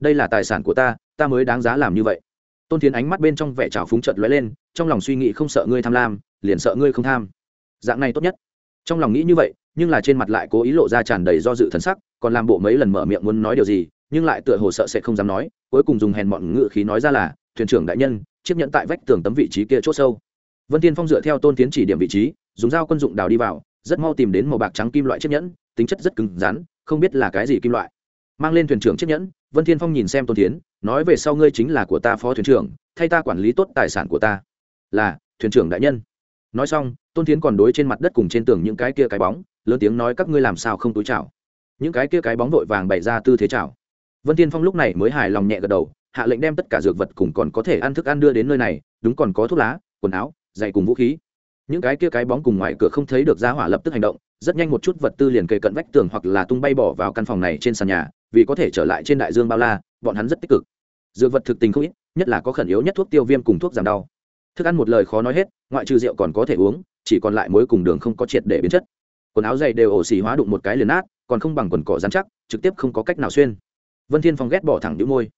Đây là tài sản của ta ta mới đáng giá làm như vậy. Tôn tiến ánh mắt bên trong vẻ trào phúng chợt lóe lên, trong lòng suy nghĩ không sợ ngươi tham lam, liền sợ ngươi không tham. Dạng này tốt nhất. Trong lòng nghĩ như vậy, nhưng là trên mặt lại cố ý lộ ra tràn đầy do dự thần sắc, còn làm bộ mấy lần mở miệng muốn nói điều gì nhưng lại tựa hồ sợ sẽ không dám nói, cuối cùng dùng hèn mọn ngự khí nói ra là, thuyền trưởng đại nhân, chiếc nhẫn tại vách tường tấm vị trí kia c h ỗ sâu. Vân tiên phong dựa theo tôn tiến chỉ điểm vị trí, dùng dao quân dụng đào đi vào, rất mau tìm đến màu bạc trắng kim loại chiếc nhẫn, tính chất rất cứng rắn, không biết là cái gì kim loại. Mang lên thuyền trưởng chiếc nhẫn, vân thiên phong nhìn xem tôn tiến, nói về sau ngươi chính là của ta phó thuyền trưởng, thay ta quản lý tốt tài sản của ta. Là, thuyền trưởng đại nhân. Nói xong, tôn tiến còn đối trên mặt đất cùng trên tường những cái kia cái bóng, lớn tiếng nói, các ngươi làm sao không túi chảo những cái kia cái bóng vội vàng bày ra tư thế chảo vân tiên phong lúc này mới hài lòng nhẹ gật đầu, hạ lệnh đem tất cả dược vật cùng còn có thể ăn thức ăn đưa đến nơi này, đúng còn có thuốc lá, quần áo, giày cùng vũ khí. Những cái kia cái bóng cùng ngoài cửa không thấy được ra hỏa lập tức hành động, rất nhanh một chút vật tư liền kề cận vách tường hoặc là tung bay bỏ vào căn phòng này trên sàn nhà, vì có thể trở lại trên đại dương bao la, bọn hắn rất tích cực. Dược vật thực tình không ít, nhất là có khẩn yếu nhất thuốc tiêu viêm cùng thuốc giảm đau. Thức ăn một lời khó nói hết, ngoại trừ rượu còn có thể uống, chỉ còn lại mối cùng đường không có triệt để biến chất. Quần áo dày đều ổ xì hóa đụng một cái liền nát, còn không bằng quần cỏ dán chắc, trực tiếp không có cách nào xuyên vân thiên phong ghét bỏ thẳng đĩu môi.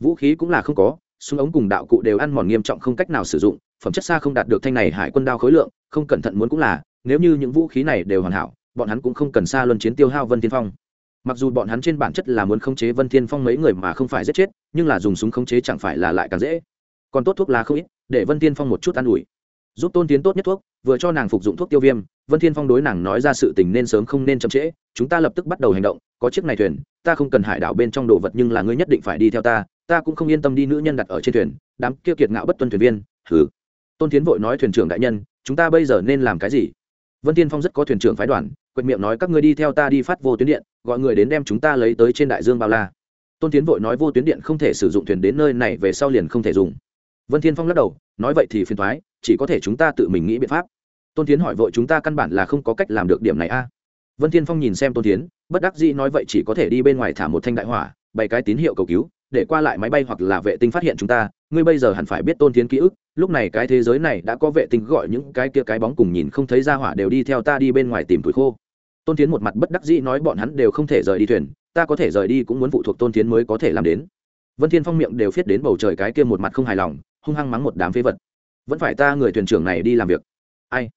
Vũ khí cũng là không có, súng ống cùng đạo cụ đều ăn mòn nghiêm trọng không cách nào sử dụng, phẩm chất xa không đạt được thanh này hải quân đao khối lượng, không cẩn thận muốn cũng là, nếu như những vũ khí này đều hoàn hảo, bọn hắn cũng không cần xa luân chiến tiêu hao vân thiên phong. Mặc dù bọn hắn trên bản chất là muốn khống chế vân thiên phong mấy người mà không phải giết chết, nhưng là dùng súng khống chế chẳng phải là lại càng dễ. Còn tốt thuốc lá không ít, để vân thiên phong một chút an ủi. Giúp tôn tiến tốt nhất thuốc, vừa cho nàng phục dụng thuốc tiêu viêm vân thiên phong đối nàng nói ra sự tình nên sớm không nên chậm trễ, chúng ta lập tức bắt đầu hành động, có chiếc này thuyền, ta không cần hải đảo bên trong đồ vật nhưng là ngươi nhất định phải đi theo ta ta cũng không yên tâm đi nữ nhân đặt ở trên thuyền, đám kia kiệt ngạo bất tuân thuyền viên, hừ. Tôn tiến vội nói thuyền trưởng đại nhân, chúng ta bây giờ nên làm cái gì? Vân Thiên phong rất có thuyền trưởng phái đoàn, quệt miệng nói các ngươi đi theo ta đi phát vô tuyến điện, gọi người đến đem chúng ta lấy tới trên đại dương bao la. Tôn tiến vội nói vô tuyến điện không thể sử dụng thuyền đến nơi này về sau liền không thể dùng. Vân thiên phong lắc đầu, nói vậy thì phiền thoái chỉ có thể chúng ta tự mình nghĩ biện pháp tôn tiến hỏi vội chúng ta căn bản là không có cách làm được điểm này a. Vân thiên phong nhìn xem tôn tiến bất đắc dĩ nói vậy chỉ có thể đi bên ngoài thả một thanh đại hỏa, bày cái tín hiệu cầu cứu, để qua lại máy bay hoặc là vệ tinh phát hiện chúng ta, ngươi bây giờ hẳn phải biết tôn tiến ký ức, lúc này cái thế giới này đã có vệ tinh gọi những cái kia cái bóng cùng nhìn không thấy ra hỏa đều đi theo ta đi bên ngoài tìm tuổi khô. Tôn tiến một mặt bất đắc dĩ nói bọn hắn đều không thể rời đi thuyền, ta có thể rời đi cũng muốn phụ thuộc tôn tiến mới có thể làm đến. Vân thiên phong miệng đều viết đến bầu trời cái kia một mặt không hài lòng, hung hăng mắng một đám phế vật. Vẫn phải ta người thuyền trưởng này đi làm việc. Ai?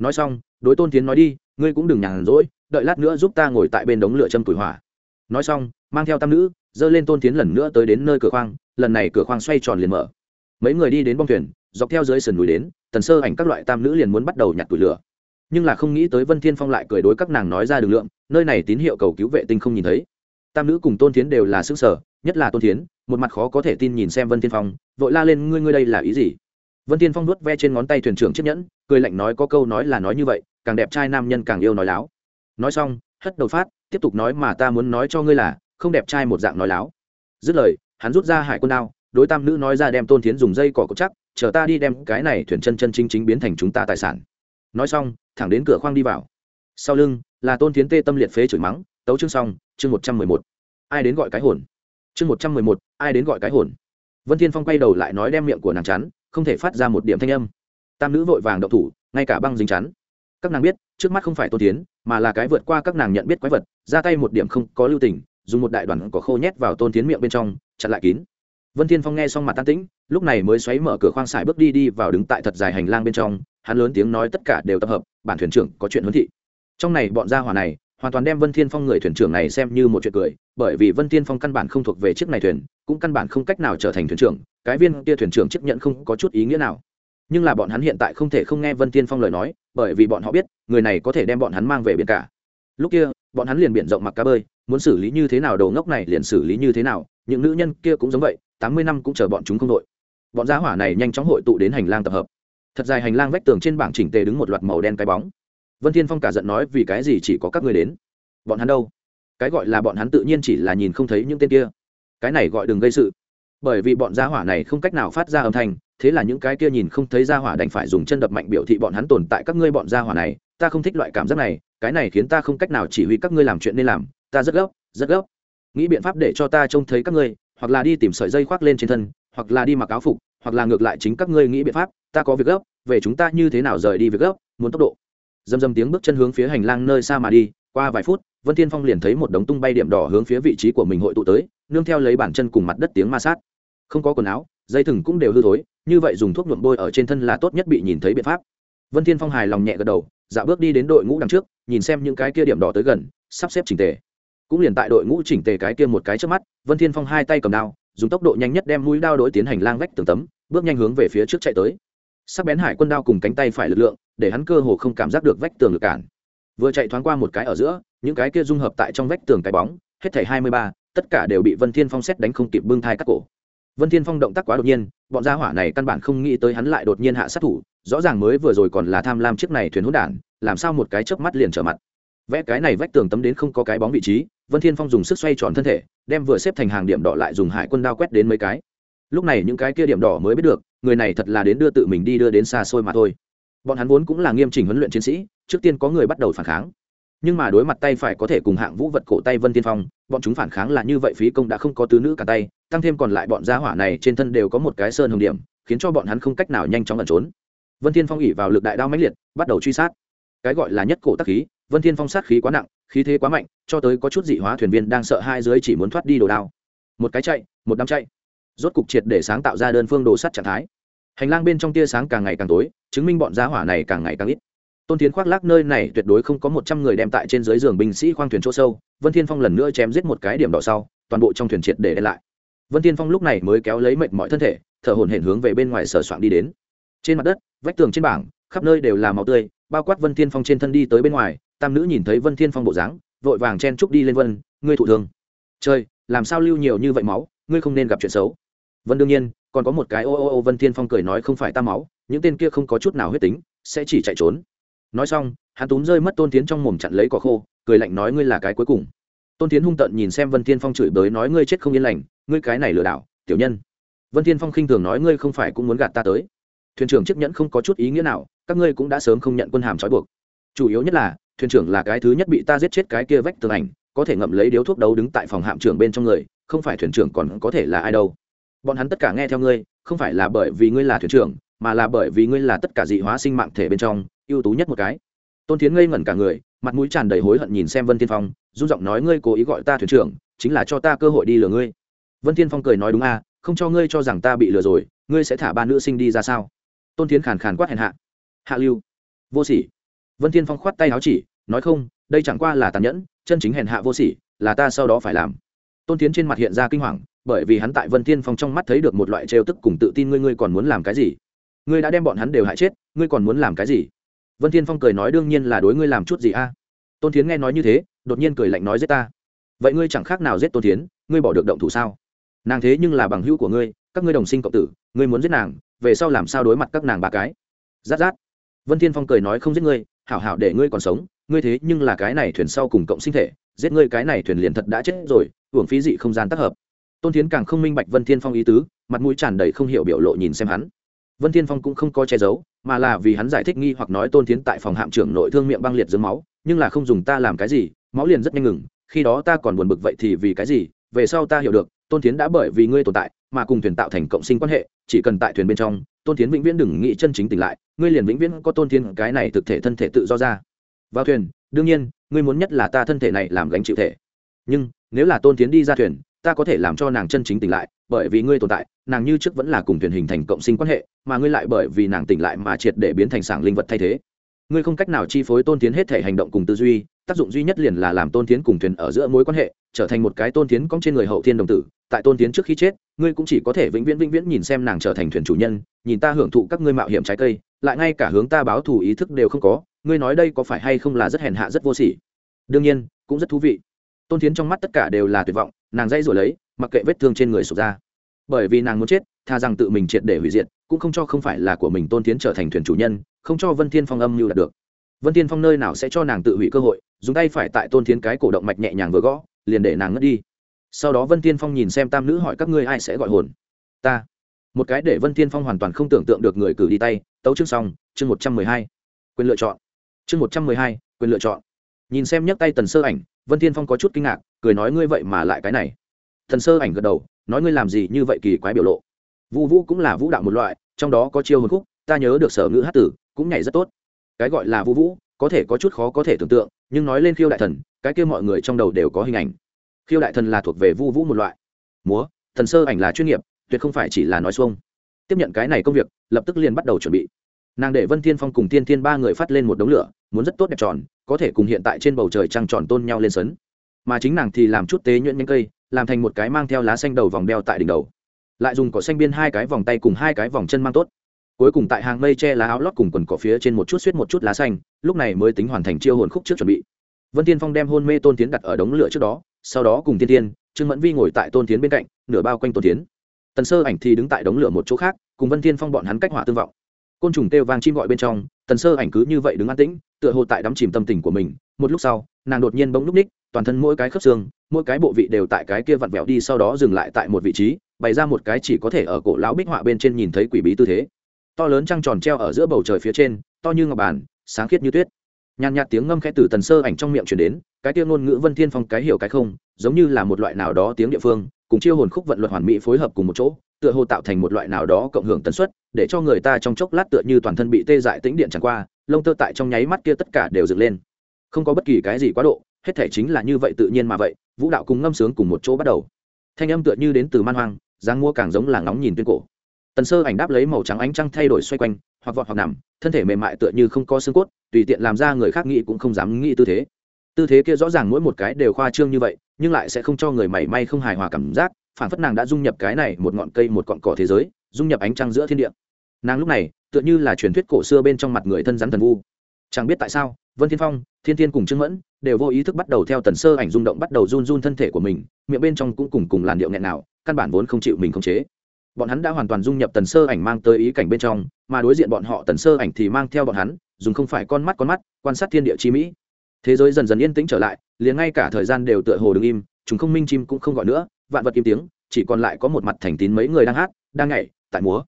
Nói xong, đối tôn tiến nói đi, ngươi cũng đừng nhàn rỗi, đợi lát nữa giúp ta ngồi tại bên đống lửa châm tuổi hỏa. Nói xong, mang theo tam nữ, dơ lên tôn tiến lần nữa tới đến nơi cửa khoang, lần này cửa khoang xoay tròn liền mở. Mấy người đi đến bong thuyền, dọc theo dưới sườn núi đến, tần sơ ảnh các loại tam nữ liền muốn bắt đầu nhặt tủi lửa. Nhưng là không nghĩ tới vân thiên phong lại cười đối các nàng nói ra đường lượng, nơi này tín hiệu cầu cứu vệ tinh không nhìn thấy. Tam nữ cùng tôn tiến đều là xứ sở nhất là tôn tiến một mặt khó có thể tin nhìn xem vân thiên phong, vội la lên, ngươi ngươi đây là ý gì? Vân thiên phong nuốt ve trên ngón tay thuyền trưởng chiếc nhẫn, cười lạnh nói có câu nói là nói như vậy, càng đẹp trai nam nhân càng yêu nói láo. Nói xong, hất đầu phát, tiếp tục nói mà ta muốn nói cho ngươi là, không đẹp trai một dạng nói láo. Dứt lời, hắn rút ra hải quân đao, đối tam nữ nói ra đem tôn thiến dùng dây cỏ cột chắc, chờ ta đi đem cái này thuyền chân chân chính chính biến thành chúng ta tài sản. Nói xong, thẳng đến cửa khoang đi vào. Sau lưng, là tôn thiến tê tâm liệt phế chửi mắng, tấu chương xong, chương một trăm mười một. Ai đến gọi cái hồn? Chương một trăm mười một, ai đến gọi cái hồn? Vân thiên phong quay đầu lại nói đem miệng của nàng chắn không thể phát ra một điểm thanh âm. Tam nữ vội vàng đậu thủ, ngay cả băng dính chắn. Các nàng biết, trước mắt không phải tôn tiến, mà là cái vượt qua các nàng nhận biết quái vật, ra tay một điểm không có lưu tình, dùng một đại đoàn có khô nhét vào tôn tiến miệng bên trong, chặn lại kín. Vân thiên phong nghe xong mặt tan tĩnh, lúc này mới xoáy mở cửa khoang xài bước đi đi vào đứng tại thật dài hành lang bên trong, hắn lớn tiếng nói tất cả đều tập hợp, bản thuyền trưởng có chuyện huấn thị. Trong này bọn gia hỏa này, hoàn toàn đem vân thiên phong người thuyền trưởng này xem như một chuyện cười, bởi vì vân thiên phong căn bản không thuộc về chiếc này thuyền, cũng căn bản không cách nào trở thành thuyền trưởng cái viên kia thuyền trưởng chấp nhận không có chút ý nghĩa nào. Nhưng là bọn hắn hiện tại không thể không nghe vân thiên phong lời nói, bởi vì bọn họ biết, người này có thể đem bọn hắn mang về biển cả. Lúc kia, bọn hắn liền biển rộng mặc cá bơi, muốn xử lý như thế nào đầu ngốc này liền xử lý như thế nào, những nữ nhân kia cũng giống vậy, tám mươi năm cũng chờ bọn chúng không đội. Bọn giá hỏa này nhanh chóng hội tụ đến hành lang tập hợp. Thật dài hành lang vách tường trên bảng chỉnh tề đứng một loạt màu đen cái bóng. Vân thiên phong cả giận nói, vì cái gì chỉ có các người đến? Bọn hắn đâu? Cái gọi là bọn hắn tự nhiên chỉ là nhìn không thấy những tên kia. Cái này gọi đừng gây sự bởi vì bọn gia hỏa này không cách nào phát ra âm thanh, thế là những cái kia nhìn không thấy gia hỏa đành phải dùng chân đập mạnh biểu thị bọn hắn tồn tại các ngươi bọn gia hỏa này, ta không thích loại cảm giác này, cái này khiến ta không cách nào chỉ huy các ngươi làm chuyện nên làm, ta rất gấp rất gấp. Nghĩ biện pháp để cho ta trông thấy các ngươi, hoặc là đi tìm sợi dây khoác lên trên thân, hoặc là đi mặc áo phục, hoặc là ngược lại chính các ngươi nghĩ biện pháp, ta có việc gấp, về chúng ta như thế nào rời đi việc gấp, muốn tốc độ. Dầm dầm tiếng bước chân hướng phía hành lang nơi xa mà đi, qua vài phút, vân thiên phong liền thấy một đống tung bay điểm đỏ hướng phía vị trí của mình hội tụ tới, nương theo lấy bản chân cùng mặt đất tiếng ma sát không có quần áo, dây thừng cũng đều hư thối, như vậy dùng thuốc nhuộm bôi ở trên thân là tốt nhất bị nhìn thấy biện pháp. Vân thiên phong hài lòng nhẹ gật đầu, dạo bước đi đến đội ngũ đằng trước, nhìn xem những cái kia điểm đỏ tới gần, sắp xếp chỉnh tề. Cũng liền tại đội ngũ chỉnh tề cái kia một cái trước mắt, vân thiên phong hai tay cầm đao, dùng tốc độ nhanh nhất đem mũi đao đối tiến hành lang vách tường tấm, bước nhanh hướng về phía trước chạy tới. Sắc bén hải quân đao cùng cánh tay phải lực lượng, để hắn cơ hồ không cảm giác được vách tường lực cản. Vừa chạy thoáng qua một cái ở giữa, những cái kia dung hợp tại trong vách tường cái bóng, hết thảy hai mươi ba, tất cả đều bị vân thiên phong xét đánh không kịp bưng thai cắt cổ vân thiên phong động tác quá đột nhiên, bọn gia hỏa này căn bản không nghĩ tới hắn lại đột nhiên hạ sát thủ, rõ ràng mới vừa rồi còn là tham lam chiếc này thuyền hỗn đản, làm sao một cái chớp mắt liền trở mặt. Vẽ cái này vách tường tấm đến không có cái bóng vị trí, vân thiên phong dùng sức xoay tròn thân thể, đem vừa xếp thành hàng điểm đỏ lại dùng hải quân đao quét đến mấy cái. Lúc này những cái kia điểm đỏ mới biết được, người này thật là đến đưa tự mình đi đưa đến xa xôi mà thôi. Bọn hắn vốn cũng là nghiêm chỉnh huấn luyện chiến sĩ, trước tiên có người bắt đầu phản kháng nhưng mà đối mặt tay phải có thể cùng hạng vũ vật cổ tay vân tiên phong, bọn chúng phản kháng là như vậy phí công đã không có tứ nữ cả tay, tăng thêm còn lại bọn gia hỏa này trên thân đều có một cái sơn hồng điểm, khiến cho bọn hắn không cách nào nhanh chóng lẩn trốn. Vân thiên phong ỉ vào lực đại đao mãnh liệt, bắt đầu truy sát. Cái gọi là nhất cổ tắc khí, vân thiên phong sát khí quá nặng, khí thế quá mạnh, cho tới có chút dị hóa thuyền viên đang sợ hai dưới chỉ muốn thoát đi đồ đao. Một cái chạy, một đám chạy. Rốt cục triệt để sáng tạo ra đơn phương đồ sắt trạng thái. Hành lang bên trong tia sáng càng ngày càng tối, chứng minh bọn gia hỏa này càng ngày càng ít tôn tiến khoác lác nơi này tuyệt đối không có một trăm người đem tại trên dưới giường binh sĩ khoang thuyền chỗ sâu, vân thiên phong lần nữa chém giết một cái điểm đỏ sau, toàn bộ trong thuyền triệt để đen lại. Vân thiên phong lúc này mới kéo lấy mệt mọi thân thể, thở hổn hển hướng về bên ngoài sở soạn đi đến. Trên mặt đất, vách tường trên bảng, khắp nơi đều là máu tươi, bao quát vân thiên phong trên thân đi tới bên ngoài, tam nữ nhìn thấy vân thiên phong bộ dáng, vội vàng chen trúc đi lên vân, ngươi thụ thương. Trời, làm sao lưu nhiều như vậy máu, ngươi không nên gặp chuyện xấu. Vân đương nhiên, còn có một cái ô ô ô, vân thiên phong cười nói không phải ta máu, những tên kia không có chút nào huyết tính, sẽ chỉ chạy trốn nói xong, hắn túm rơi mất tôn tiến trong mồm chặn lấy cỏ khô, cười lạnh nói ngươi là cái cuối cùng. Tôn tiến hung tận nhìn xem vân thiên phong chửi bới nói ngươi chết không yên lành, ngươi cái này lừa đảo, tiểu nhân. Vân thiên phong khinh thường nói ngươi không phải cũng muốn gạt ta tới. Thuyền trưởng chiếc nhẫn không có chút ý nghĩa nào, các ngươi cũng đã sớm không nhận quân hàm trói buộc. Chủ yếu nhất là, thuyền trưởng là cái thứ nhất bị ta giết chết cái kia vách tường ảnh, có thể ngậm lấy điếu thuốc đấu đứng tại phòng hạm trưởng bên trong người, không phải thuyền trưởng còn có thể là ai đâu. Bọn hắn tất cả nghe theo ngươi, không phải là bởi vì ngươi là thuyền trưởng, mà là bởi vì ngươi là tất cả dị hóa sinh mạng thể bên trong ưu tú nhất một cái. Tôn tiến ngây ngẩn cả người mặt mũi tràn đầy hối hận nhìn xem vân tiên phong run giọng nói ngươi cố ý gọi ta thuyền trưởng chính là cho ta cơ hội đi lừa ngươi. Vân tiên phong cười nói đúng a à, không cho ngươi cho rằng ta bị lừa rồi ngươi sẽ thả ba nữ sinh đi ra sao? Tôn tiến khàn khàn quát hèn hạ. Hạ lưu. Vô sỉ. Vân tiên phong khoát tay áo chỉ nói không đây chẳng qua là tàn nhẫn chân chính hèn hạ vô sỉ là ta sau đó phải làm. Tôn tiến trên mặt hiện ra kinh hoàng bởi vì hắn tại vân tiên phong trong mắt thấy được một loại trêu tức cùng tự tin ngươi ngươi còn muốn làm cái gì? Ngươi đã đem bọn hắn đều hại chết ngươi còn muốn làm cái gì? Vân thiên phong cười nói đương nhiên là đối ngươi làm chút gì a. Tôn thiến nghe nói như thế, đột nhiên cười lạnh nói giết ta. Vậy ngươi chẳng khác nào giết tôn thiến, ngươi bỏ được động thủ sao? Nàng thế nhưng là bằng hữu của ngươi, các ngươi đồng sinh cộng tử, ngươi muốn giết nàng, về sau làm sao đối mặt các nàng bà cái? Giáp giáp vân thiên phong cười nói không giết ngươi, hảo hảo để ngươi còn sống, ngươi thế nhưng là cái này thuyền sau cùng cộng sinh thể, giết ngươi cái này thuyền liền thật đã chết rồi, hưởng phí dị không gian tác hợp. Tôn thiến càng không minh bạch vân thiên phong ý tứ, mặt mũi tràn đầy không hiểu biểu lộ nhìn xem hắn vân thiên phong cũng không có che giấu, mà là vì hắn giải thích nghi hoặc nói tôn thiến tại phòng hạm trưởng nội thương miệng băng liệt dưới máu, nhưng là không dùng ta làm cái gì, máu liền rất nhanh ngừng, khi đó ta còn buồn bực vậy thì vì cái gì, về sau ta hiểu được, tôn thiến đã bởi vì ngươi tồn tại, mà cùng thuyền tạo thành cộng sinh quan hệ, chỉ cần tại thuyền bên trong, tôn thiến vĩnh viễn đừng nghĩ chân chính tỉnh lại, ngươi liền vĩnh viễn có tôn thiến cái này thực thể thân thể tự do ra. Vào thuyền, đương nhiên, ngươi muốn nhất là ta thân thể này làm gánh chịu thể. Nhưng, nếu là tôn thiến đi ra thuyền, ta có thể làm cho nàng chân chính tỉnh lại, bởi vì ngươi tồn tại nàng như trước vẫn là cùng thuyền hình thành cộng sinh quan hệ, mà ngươi lại bởi vì nàng tỉnh lại mà triệt để biến thành sảng linh vật thay thế. Ngươi không cách nào chi phối tôn tiến hết thể hành động cùng tư duy, tác dụng duy nhất liền là làm tôn tiến cùng thuyền ở giữa mối quan hệ, trở thành một cái tôn tiến cong trên người hậu thiên đồng tử. Tại tôn tiến trước khi chết, ngươi cũng chỉ có thể vĩnh viễn vĩnh viễn nhìn xem nàng trở thành thuyền chủ nhân, nhìn ta hưởng thụ các ngươi mạo hiểm trái cây, lại ngay cả hướng ta báo thù ý thức đều không có, ngươi nói đây có phải hay không là rất hèn hạ, rất vô sỉ? Đương nhiên, cũng rất thú vị. Tôn tiến trong mắt tất cả đều là tuyệt vọng, nàng dây rồi lấy, mặc kệ vết thương trên người sụp ra bởi vì nàng muốn chết, tha rằng tự mình triệt để hủy diệt, cũng không cho không phải là của mình tôn tiến trở thành thuyền chủ nhân, không cho vân thiên phong âm mưu đạt được. Vân thiên phong nơi nào sẽ cho nàng tự hủy cơ hội, dùng tay phải tại tôn tiến cái cổ động mạch nhẹ nhàng vừa gõ, liền để nàng ngất đi. Sau đó vân thiên phong nhìn xem tam nữ hỏi các ngươi ai sẽ gọi hồn? Ta. Một cái để vân thiên phong hoàn toàn không tưởng tượng được người cử đi tay, tấu chương xong, chương một trăm mười hai. Quyền lựa chọn. Chương một trăm mười hai, quyền lựa chọn. Nhìn xem nhấc tay tần sơ ảnh, vân thiên phong có chút kinh ngạc, cười nói ngươi vậy mà lại cái này. Thần sơ ảnh gật đầu nói ngươi làm gì như vậy kỳ quái biểu lộ. Vũ vũ cũng là vũ đạo một loại, trong đó có chiêu hồn khúc, ta nhớ được sở ngữ hát tử, cũng nhảy rất tốt. Cái gọi là vũ vũ, có thể có chút khó có thể tưởng tượng, nhưng nói lên khiêu đại thần, cái kia mọi người trong đầu đều có hình ảnh. Khiêu đại thần là thuộc về vu vũ một loại. Múa, thần sơ ảnh là chuyên nghiệp, tuyệt không phải chỉ là nói xuông. Tiếp nhận cái này công việc, lập tức liền bắt đầu chuẩn bị. Nàng để vân thiên phong cùng tiên thiên ba người phát lên một đống lửa, muốn rất tốt đẹp tròn, có thể cùng hiện tại trên bầu trời trăng tròn tôn nhau lên sấn. Mà chính nàng thì làm chút tế nhuyễn nhánh cây làm thành một cái mang theo lá xanh đầu vòng đeo tại đỉnh đầu. Lại dùng cỏ xanh biên hai cái vòng tay cùng hai cái vòng chân mang tốt. Cuối cùng tại hàng mây che lá áo lót cùng quần cỏ phía trên một chút suýt một chút lá xanh, lúc này mới tính hoàn thành chiêu hồn khúc trước chuẩn bị. Vân tiên phong đem hôn mê tôn tiến đặt ở đống lửa trước đó, sau đó cùng tiên tiên, trương mẫn vi ngồi tại tôn tiến bên cạnh, nửa bao quanh tôn tiến. Tần sơ ảnh thì đứng tại đống lửa một chỗ khác, cùng vân tiên phong bọn hắn cách hỏa tương vọng. Côn trùng kêu vang chim gọi bên trong, tần sơ ảnh cứ như vậy đứng an tĩnh, tựa hồ tại đắm chìm tâm tình của mình. Một lúc sau, nàng đột nhiên bỗng lúc ních toàn thân mỗi cái khớp xương, mỗi cái bộ vị đều tại cái kia vặn vẹo đi, sau đó dừng lại tại một vị trí, bày ra một cái chỉ có thể ở cổ lão bích họa bên trên nhìn thấy quỷ bí tư thế. To lớn trăng tròn treo ở giữa bầu trời phía trên, to như ngọc bàn, sáng khiết như tuyết. Nhàn nhạt tiếng ngâm khẽ từ tần sơ ảnh trong miệng chuyển đến, cái kia ngôn ngữ vân thiên phong cái hiểu cái không, giống như là một loại nào đó tiếng địa phương, cùng chiêu hồn khúc vận luật hoàn mỹ phối hợp cùng một chỗ, tựa hồ tạo thành một loại nào đó cộng hưởng tần suất, để cho người ta trong chốc lát tựa như toàn thân bị tê dại tĩnh điện chẳng qua, lông tơ tại trong nháy mắt kia tất cả đều dựng lên. Không có bất kỳ cái gì quá độ hết thể chính là như vậy tự nhiên mà vậy, vũ đạo cùng ngâm sướng cùng một chỗ bắt đầu. Thanh âm tựa như đến từ man hoang giang mua càng giống là ngóng nhìn tuyên cổ. Tần sơ ảnh đáp lấy màu trắng ánh trăng thay đổi xoay quanh, hoặc vọt hoặc nằm, thân thể mềm mại tựa như không có xương cốt, tùy tiện làm ra người khác nghĩ cũng không dám nghĩ tư thế. Tư thế kia rõ ràng mỗi một cái đều khoa trương như vậy, nhưng lại sẽ không cho người mảy may không hài hòa cảm giác, phản phất nàng đã dung nhập cái này một ngọn cây, một cọn cỏ thế giới, dung nhập ánh trăng giữa thiên địa. Nàng lúc này, tựa như là truyền thuyết cổ xưa bên trong mặt người thân rắn thần vu. Chẳng biết tại sao, vân thiên phong, thiên thiên cùng trương mẫn đều vô ý thức bắt đầu theo tần sơ ảnh rung động bắt đầu run run thân thể của mình, miệng bên trong cũng cùng cùng làn điệu nghẹn nào, căn bản vốn không chịu mình khống chế. Bọn hắn đã hoàn toàn dung nhập tần sơ ảnh mang tới ý cảnh bên trong, mà đối diện bọn họ tần sơ ảnh thì mang theo bọn hắn, dùng không phải con mắt con mắt, quan sát thiên địa chi mỹ. Thế giới dần dần yên tĩnh trở lại, liền ngay cả thời gian đều tựa hồ đứng im, chúng không minh chim cũng không gọi nữa, vạn vật im tiếng, chỉ còn lại có một mặt thành tín mấy người đang hát, đang nhảy, tại múa.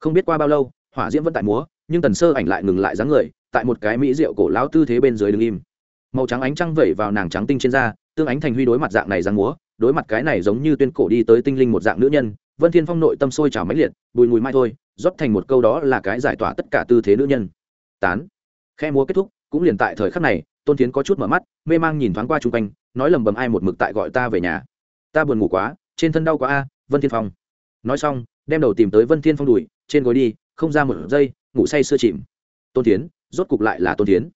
Không biết qua bao lâu, hỏa diễm vẫn tại múa, nhưng tần sơ ảnh lại ngừng lại dáng người, tại một cái mỹ rượu cổ lão tư thế bên dưới đứng im màu trắng ánh trăng vẩy vào nàng trắng tinh trên da, tương ánh thành huy đối mặt dạng này dáng múa, đối mặt cái này giống như tuyên cổ đi tới tinh linh một dạng nữ nhân, vân thiên phong nội tâm sôi trào mãnh liệt, bùi mùi mai thôi, rót thành một câu đó là cái giải tỏa tất cả tư thế nữ nhân. Tán. Khe múa kết thúc, cũng liền tại thời khắc này, tôn tiến có chút mở mắt, mê mang nhìn thoáng qua chung quanh, nói lầm bầm ai một mực tại gọi ta về nhà. Ta buồn ngủ quá, trên thân đau quá a, vân thiên phong. Nói xong, đem đầu tìm tới vân thiên phong đùi, trên gối đi, không ra một giây, ngủ say sưa chìm. Tôn tiến rốt cục lại là tôn tiến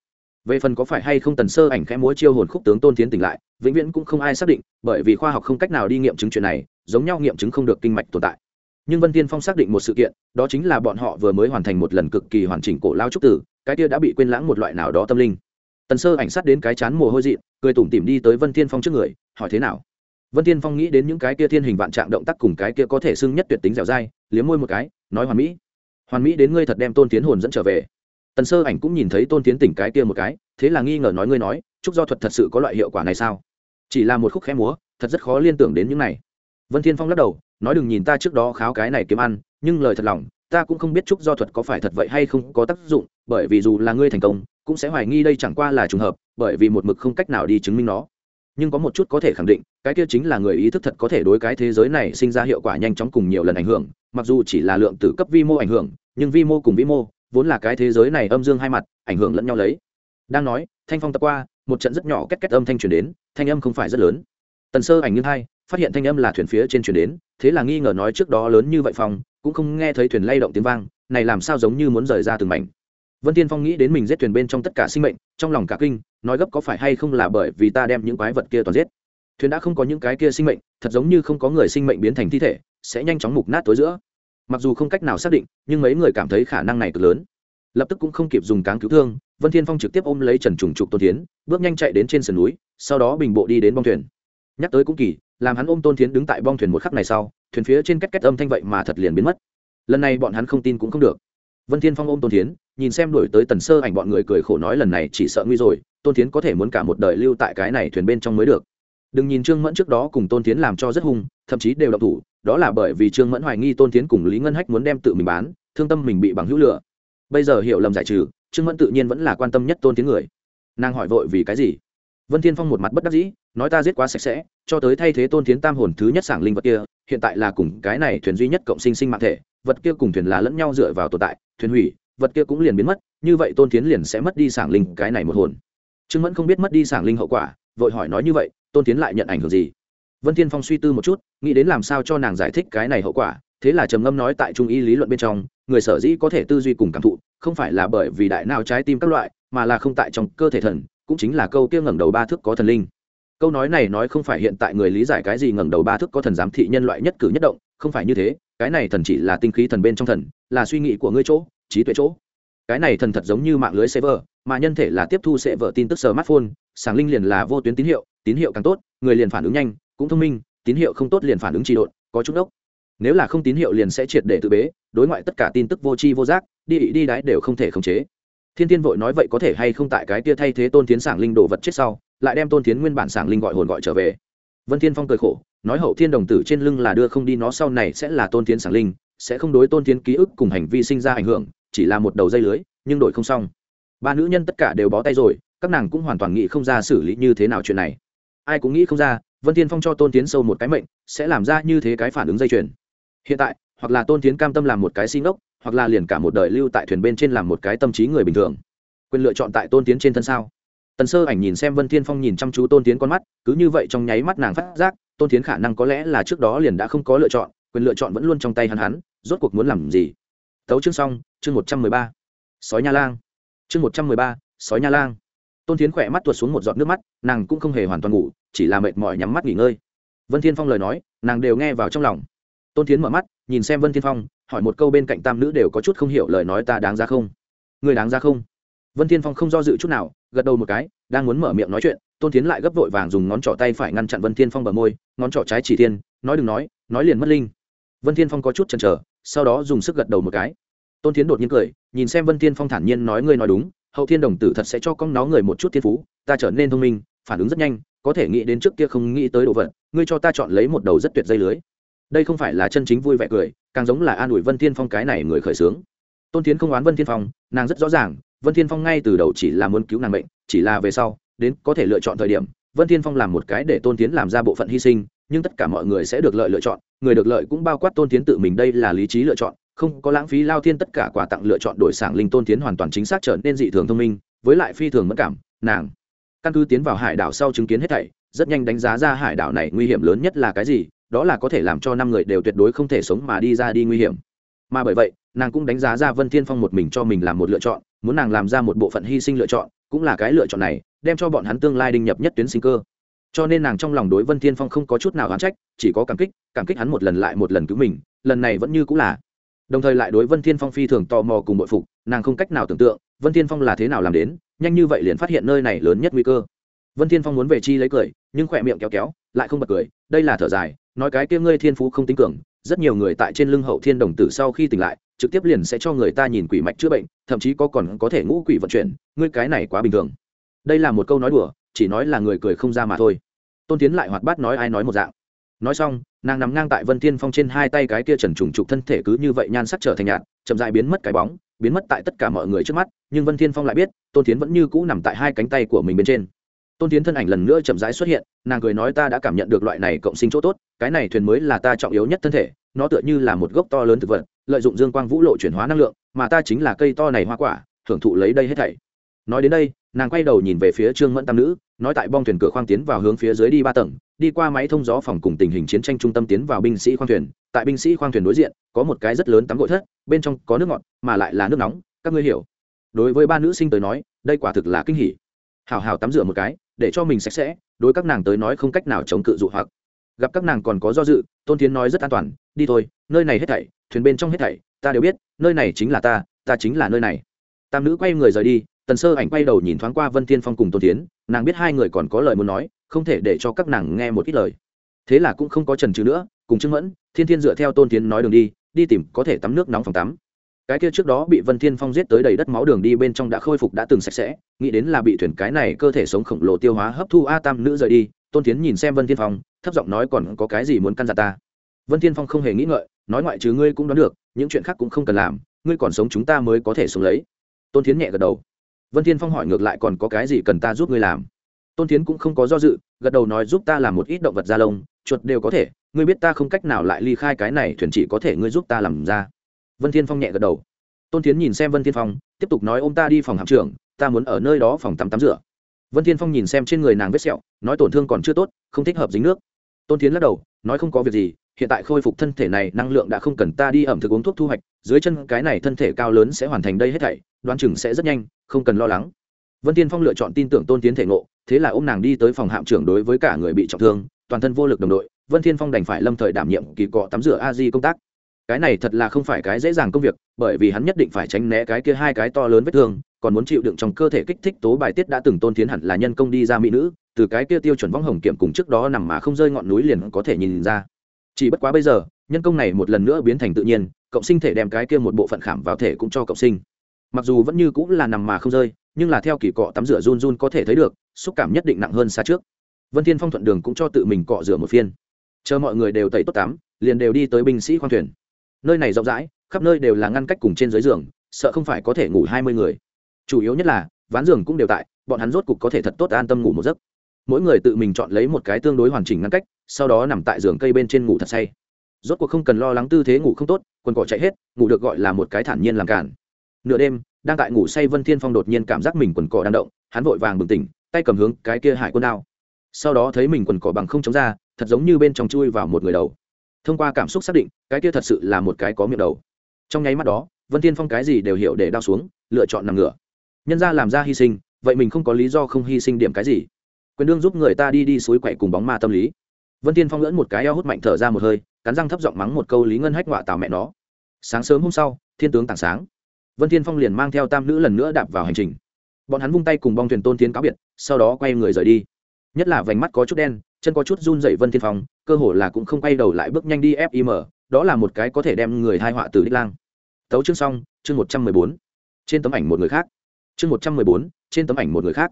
về phần có phải hay không tần sơ ảnh khẽ múa chiêu hồn khúc tướng tôn tiến tỉnh lại, vĩnh viễn cũng không ai xác định, bởi vì khoa học không cách nào đi nghiệm chứng chuyện này, giống nhau nghiệm chứng không được kinh mạch tồn tại. Nhưng vân tiên phong xác định một sự kiện, đó chính là bọn họ vừa mới hoàn thành một lần cực kỳ hoàn chỉnh cổ lao trúc tử, cái kia đã bị quên lãng một loại nào đó tâm linh. Tần sơ ảnh sát đến cái chán mồ hôi dị cười tủm tỉm đi tới vân tiên phong trước người, hỏi thế nào? Vân tiên phong nghĩ đến những cái kia thiên hình vạn trạng động tác cùng cái kia có thể xưng nhất tuyệt tính dẻo dai, liếm môi một cái, nói, hoàn mỹ hoàn mỹ đến ngươi thật đem tôn tiến hồn dẫn trở về tần sơ ảnh cũng nhìn thấy tôn tiến tỉnh cái kia một cái, thế là nghi ngờ nói, ngươi nói chúc do thuật thật sự có loại hiệu quả này sao? Chỉ là một khúc khẽ múa, thật rất khó liên tưởng đến những này. Vân thiên phong lắc đầu, nói đừng nhìn ta trước đó kháo cái này kiếm ăn, nhưng lời thật lòng, ta cũng không biết chúc do thuật có phải thật vậy hay không có tác dụng, bởi vì dù là ngươi thành công, cũng sẽ hoài nghi đây chẳng qua là trùng hợp, bởi vì một mực không cách nào đi chứng minh nó. Nhưng có một chút có thể khẳng định, cái kia chính là người ý thức thật có thể đối cái thế giới này sinh ra hiệu quả nhanh chóng cùng nhiều lần ảnh hưởng, mặc dù chỉ là lượng tử cấp vi mô ảnh hưởng, nhưng vi mô cùng vi mô vốn là cái thế giới này âm dương hai mặt, ảnh hưởng lẫn nhau lấy. Đang nói, thanh phong tập qua, một trận rất nhỏ két két âm thanh truyền đến, thanh âm không phải rất lớn. Tần sơ ảnh như hai, phát hiện thanh âm là thuyền phía trên truyền đến, thế là nghi ngờ nói trước đó lớn như vậy phong, cũng không nghe thấy thuyền lay động tiếng vang, này làm sao giống như muốn rời ra từng mảnh. Vân tiên phong nghĩ đến mình giết thuyền bên trong tất cả sinh mệnh, trong lòng cả kinh, nói gấp có phải hay không là bởi vì ta đem những quái vật kia toàn giết. Thuyền đã không có những cái kia sinh mệnh, thật giống như không có người sinh mệnh biến thành thi thể, sẽ nhanh chóng mục nát tối giữa mặc dù không cách nào xác định, nhưng mấy người cảm thấy khả năng này cực lớn. Lập tức cũng không kịp dùng cáng cứu thương, vân thiên phong trực tiếp ôm lấy trần trùng trục tôn tiến bước nhanh chạy đến trên sườn núi, sau đó bình bộ đi đến bong thuyền. Nhắc tới cũng kỳ, làm hắn ôm tôn tiến đứng tại bong thuyền một khắc này sau, thuyền phía trên cách cách âm thanh vậy mà thật liền biến mất. Lần này bọn hắn không tin cũng không được. Vân thiên phong ôm tôn tiến nhìn xem đổi tới tần sơ ảnh bọn người cười khổ nói lần này chỉ sợ nguy rồi, tôn tiến có thể muốn cả một đời lưu tại cái này thuyền bên trong mới được đừng nhìn trương mẫn trước đó cùng tôn tiến làm cho rất hung, thậm chí đều độc thủ, đó là bởi vì trương mẫn hoài nghi tôn tiến cùng lý ngân hách muốn đem tự mình bán, thương tâm mình bị bằng hữu lửa bây giờ hiểu lầm giải trừ, trương mẫn tự nhiên vẫn là quan tâm nhất tôn tiến người. Nàng hỏi vội vì cái gì? Vân thiên phong một mặt bất đắc dĩ, nói ta giết quá sạch sẽ, cho tới thay thế tôn tiến tam hồn thứ nhất sảng linh vật kia, hiện tại là cùng cái này thuyền duy nhất cộng sinh sinh mạng thể, vật kia cùng thuyền là lẫn nhau dựa vào tồn tại, thuyền hủy, vật kia cũng liền biến mất, như vậy tôn tiến liền sẽ mất đi sảng linh cái này một hồn. Trương mẫn không biết mất đi sảng linh hậu quả, vội hỏi nói như vậy tôn tiến lại nhận ảnh hưởng gì? Vân thiên phong suy tư một chút, nghĩ đến làm sao cho nàng giải thích cái này hậu quả, thế là trầm ngâm nói tại trung y lý luận bên trong, người sở dĩ có thể tư duy cùng cảm thụ, không phải là bởi vì đại não trái tim các loại, mà là không tại trong cơ thể thần, cũng chính là câu kia ngẩng đầu ba thước có thần linh. Câu nói này nói không phải hiện tại người lý giải cái gì ngẩng đầu ba thước có thần giám thị nhân loại nhất cử nhất động, không phải như thế, cái này thần chỉ là tinh khí thần bên trong thần, là suy nghĩ của ngươi chỗ, trí tuệ chỗ. Cái này thần thật giống như mạng lưới server, mà nhân thể là tiếp thu sẽ vợ tin tức smartphone sáng linh liền là vô tuyến tín hiệu tín hiệu càng tốt, người liền phản ứng nhanh, cũng thông minh, tín hiệu không tốt liền phản ứng trị độn, có chút đốc. Nếu là không tín hiệu liền sẽ triệt để tự bế, đối ngoại tất cả tin tức vô tri vô giác, đi đi đái đều không thể khống chế. Thiên tiên vội nói vậy có thể hay không tại cái tia thay thế tôn tiến sảng linh đồ vật chết sau, lại đem tôn tiến nguyên bản sảng linh gọi hồn gọi trở về. Vân thiên phong cười khổ, nói hậu thiên đồng tử trên lưng là đưa không đi, nó sau này sẽ là tôn tiến sảng linh, sẽ không đối tôn tiến ký ức cùng hành vi sinh ra ảnh hưởng, chỉ là một đầu dây lưới, nhưng đổi không xong. Ba nữ nhân tất cả đều bó tay rồi, các nàng cũng hoàn toàn nghĩ không ra xử lý như thế nào chuyện này ai cũng nghĩ không ra, vân thiên phong cho tôn tiến sâu một cái mệnh, sẽ làm ra như thế cái phản ứng dây chuyền. Hiện tại, hoặc là tôn tiến cam tâm làm một cái xin ốc, hoặc là liền cả một đời lưu tại thuyền bên trên làm một cái tâm trí người bình thường. Quyền lựa chọn tại tôn tiến trên thân sao? Tần sơ ảnh nhìn xem vân thiên phong nhìn chăm chú tôn tiến con mắt, cứ như vậy trong nháy mắt nàng phát giác, tôn tiến khả năng có lẽ là trước đó liền đã không có lựa chọn, quyền lựa chọn vẫn luôn trong tay hắn hắn, rốt cuộc muốn làm gì? Tấu chương xong, chương một trăm mười ba. Sói nha lang. Chương một trăm mười ba, sói nha lang. Tôn tiến khỏe mắt tuột xuống một giọt nước mắt, nàng cũng không hề hoàn toàn ngủ chỉ là mệt mỏi nhắm mắt nghỉ ngơi. Vân thiên phong lời nói, nàng đều nghe vào trong lòng. Tôn tiến mở mắt, nhìn xem vân thiên phong, hỏi một câu bên cạnh tam nữ đều có chút không hiểu lời nói ta đáng ra không? Người đáng ra không? Vân thiên phong không do dự chút nào, gật đầu một cái, đang muốn mở miệng nói chuyện, tôn tiến lại gấp vội vàng dùng ngón trỏ tay phải ngăn chặn vân thiên phong bờ môi, ngón trỏ trái chỉ thiên, nói đừng nói nói liền mất linh. Vân thiên phong có chút chần chờ, sau đó dùng sức gật đầu một cái. Tôn tiến đột nhiên cười, nhìn xem vân thiên phong thản nhiên nói ngươi nói đúng, hậu thiên đồng tử thật sẽ cho con nó người một chút thiên phú, ta trở nên thông minh, phản ứng rất nhanh có thể nghĩ đến trước kia không nghĩ tới đồ vật, ngươi cho ta chọn lấy một đầu rất tuyệt dây lưới. Đây không phải là chân chính vui vẻ cười, càng giống là an ủi vân thiên phong cái này người khởi sướng. Tôn tiến không oán vân thiên phong, nàng rất rõ ràng, vân thiên phong ngay từ đầu chỉ là muốn cứu nàng bệnh chỉ là về sau, đến có thể lựa chọn thời điểm, vân thiên phong làm một cái để tôn tiến làm ra bộ phận hy sinh, nhưng tất cả mọi người sẽ được lợi lựa chọn, người được lợi cũng bao quát tôn tiến tự mình đây là lý trí lựa chọn, không có lãng phí lao thiên tất cả quà tặng lựa chọn đổi sảng linh tôn tiến hoàn toàn chính xác trở nên dị thường thông minh, với lại phi thường mất cảm, nàng căn cứ tiến vào hải đảo sau chứng kiến hết thảy, rất nhanh đánh giá ra hải đảo này nguy hiểm lớn nhất là cái gì, đó là có thể làm cho năm người đều tuyệt đối không thể sống mà đi ra đi nguy hiểm. Mà bởi vậy, nàng cũng đánh giá ra vân thiên phong một mình cho mình làm một lựa chọn, muốn nàng làm ra một bộ phận hy sinh lựa chọn, cũng là cái lựa chọn này, đem cho bọn hắn tương lai đinh nhập nhất tuyến sinh cơ. Cho nên nàng trong lòng đối vân thiên phong không có chút nào oán trách, chỉ có cảm kích cảm kích hắn một lần lại một lần cứu mình, lần này vẫn như cũng là. Đồng thời lại đối vân thiên phong phi thường tò mò cùng bội phục, nàng không cách nào tưởng tượng vân thiên phong là thế nào làm đến, nhanh như vậy liền phát hiện nơi này lớn nhất nguy cơ. Vân thiên phong muốn về chi lấy cười, nhưng khỏe miệng kéo kéo, lại không bật cười, đây là thở dài, nói cái kia ngươi thiên phú không tính cường, rất nhiều người tại trên lưng hậu thiên đồng tử sau khi tỉnh lại, trực tiếp liền sẽ cho người ta nhìn quỷ mạch chữa bệnh, thậm chí có còn có thể ngũ quỷ vận chuyển, ngươi cái này quá bình thường. Đây là một câu nói đùa, chỉ nói là người cười không ra mà thôi. Tôn tiến lại hoạt bát nói ai nói một dạng. Nói xong, nàng nằm ngang tại vân thiên phong trên hai tay cái kia trần trùng trục thân thể cứ như vậy nhan sắc trở thành nhạt, chậm dại biến mất cái bóng biến mất tại tất cả mọi người trước mắt, nhưng vân thiên phong lại biết, tôn tiến vẫn như cũ nằm tại hai cánh tay của mình bên trên. Tôn tiến thân ảnh lần nữa chậm rãi xuất hiện, nàng cười nói ta đã cảm nhận được loại này cộng sinh chỗ tốt, cái này thuyền mới là ta trọng yếu nhất thân thể, nó tựa như là một gốc to lớn thực vật, lợi dụng dương quang vũ lộ chuyển hóa năng lượng, mà ta chính là cây to này hoa quả, hưởng thụ lấy đây hết thảy. Nói đến đây, nàng quay đầu nhìn về phía trương mẫn tam nữ, nói tại bong thuyền cửa khoang tiến vào hướng phía dưới đi ba tầng, đi qua máy thông gió phòng cùng tình hình chiến tranh trung tâm tiến vào binh sĩ khoang thuyền tại binh sĩ khoang thuyền đối diện, có một cái rất lớn tắm gội thất, bên trong có nước ngọt, mà lại là nước nóng, các ngươi hiểu. Đối với ba nữ sinh tới nói, đây quả thực là kinh hỉ. Hào hào tắm rửa một cái, để cho mình sạch sẽ, đối các nàng tới nói không cách nào chống cự dụ hoặc. Gặp các nàng còn có do dự, tôn tiến nói rất an toàn, đi thôi, nơi này hết thảy, thuyền bên trong hết thảy, ta đều biết, nơi này chính là ta ta chính là nơi này. Tam nữ quay người rời đi, tần sơ ảnh quay đầu nhìn thoáng qua vân tiên phong cùng tôn tiến nàng biết hai người còn có lời muốn nói, không thể để cho các nàng nghe một ít lời. Thế là cũng không có trần trừ nữa cùng trương mẫn, thiên thiên dựa theo tôn tiến nói đường đi đi tìm có thể tắm nước nóng phòng tắm. Cái kia trước đó bị vân thiên phong giết tới đầy đất máu đường đi bên trong đã khôi phục đã từng sạch sẽ, nghĩ đến là bị thuyền cái này cơ thể sống khổng lồ tiêu hóa hấp thu a tam nữ rời đi, tôn tiến nhìn xem vân thiên phong, thấp giọng nói còn có cái gì muốn căn dặn ta. Vân thiên phong không hề nghĩ ngợi, nói ngoại trừ ngươi cũng đoán được, những chuyện khác cũng không cần làm, ngươi còn sống chúng ta mới có thể sống lấy. Tôn thiến nhẹ gật đầu. Vân thiên phong hỏi ngược lại còn có cái gì cần ta giúp ngươi làm? Tôn thiến cũng không có do dự, gật đầu nói giúp ta làm một ít động vật da lông, chuột đều có thể ngươi biết ta không cách nào lại ly khai cái này, thuyền chỉ có thể ngươi giúp ta làm ra. Vân thiên phong nhẹ gật đầu. Tôn thiến nhìn xem vân thiên phong, tiếp tục nói ôm ta đi phòng hạm trưởng, ta muốn ở nơi đó phòng tắm tắm rửa. Vân thiên phong nhìn xem trên người nàng vết sẹo, nói tổn thương còn chưa tốt, không thích hợp dính nước. Tôn thiến lắc đầu, nói không có việc gì, hiện tại khôi phục thân thể này, năng lượng đã không cần ta đi ẩm thực uống thuốc thu hoạch, dưới chân cái này thân thể cao lớn sẽ hoàn thành đây hết thảy, đoán chừng sẽ rất nhanh, không cần lo lắng. Vân tiên phong lựa chọn tin tưởng tôn tiến thể ngộ, thế là ô m nàng đi tới phòng hạm trưởng đối với cả người bị trọng thương, toàn thân vô lực đồng đội vân thiên phong đành phải lâm thời đảm nhiệm kỳ cọ tắm rửa a di công tác. Cái này thật là không phải cái dễ dàng công việc, bởi vì hắn nhất định phải tránh né cái kia hai cái to lớn vết thương, còn muốn chịu đựng trong cơ thể kích thích tố bài tiết đã từng tôn tiến hẳn là nhân công đi ra mỹ nữ, từ cái kia tiêu chuẩn võng hồng kiểm cùng trước đó nằm mà không rơi ngọn núi liền có thể nhìn ra. Chỉ bất quá bây giờ, nhân công này một lần nữa biến thành tự nhiên, cộng sinh thể đem cái kia một bộ phận khảm vào thể cũng cho cộng sinh. Mặc dù vẫn như cũng là nằm mà không rơi, nhưng là theo kỳ cọ tắm rửa run run có thể thấy được, xúc cảm nhất định nặng hơn xa trước. Vân thiên phong thuận đường cũng cho tự mình cọ rửa một phiên chờ mọi người đều tẩy tốt tắm, liền đều đi tới binh sĩ khoang thuyền. Nơi này rộng rãi, khắp nơi đều là ngăn cách cùng trên dưới giường, sợ không phải có thể ngủ hai mươi người. Chủ yếu nhất là, ván giường cũng đều tại, bọn hắn rốt cục có thể thật tốt an tâm ngủ một giấc. Mỗi người tự mình chọn lấy một cái tương đối hoàn chỉnh ngăn cách, sau đó nằm tại giường cây bên trên ngủ thật say. Rốt cuộc không cần lo lắng tư thế ngủ không tốt, quần cỏ chạy hết, ngủ được gọi là một cái thản nhiên làm cản nửa đêm, đang tại ngủ say vân thiên phong đột nhiên cảm giác mình quần cỏ đang động, hắn vội vàng bừng tỉnh, tay cầm hướng cái kia hải quân đao. Sau đó thấy mình quần cỏ bằng không chống ra thật giống như bên trong chui vào một người đầu. Thông qua cảm xúc xác định, cái kia thật sự là một cái có miệng đầu. Trong nháy mắt đó, vân thiên phong cái gì đều hiểu để đao xuống, lựa chọn nằm ngửa. Nhân ra làm ra hy sinh, vậy mình không có lý do không hy sinh điểm cái gì. Quyền đương giúp người ta đi đi suối quậy cùng bóng ma tâm lý. Vân tiên phong lẫn một cái eo hút mạnh thở ra một hơi, cắn răng thấp giọng mắng một câu lý ngân hách ngoạ tào mẹ nó. Sáng sớm hôm sau, thiên tướng tảng sáng. Vân tiên phong liền mang theo tam nữ lần nữa đạp vào hành trình. Bọn hắn vung tay cùng bong thuyền tôn tiến cáo biệt, sau đó quay người rời đi. Nhất là vành mắt có chút đen chân có chút run dậy vân thiên phong, cơ hồ là cũng không quay đầu lại bước nhanh đi fim đó là một cái có thể đem người thai họa từ đích lang. Tấu chương xong, chương một trăm mười bốn. Trên tấm ảnh một người khác. Chương một trăm mười bốn, trên tấm ảnh một người khác.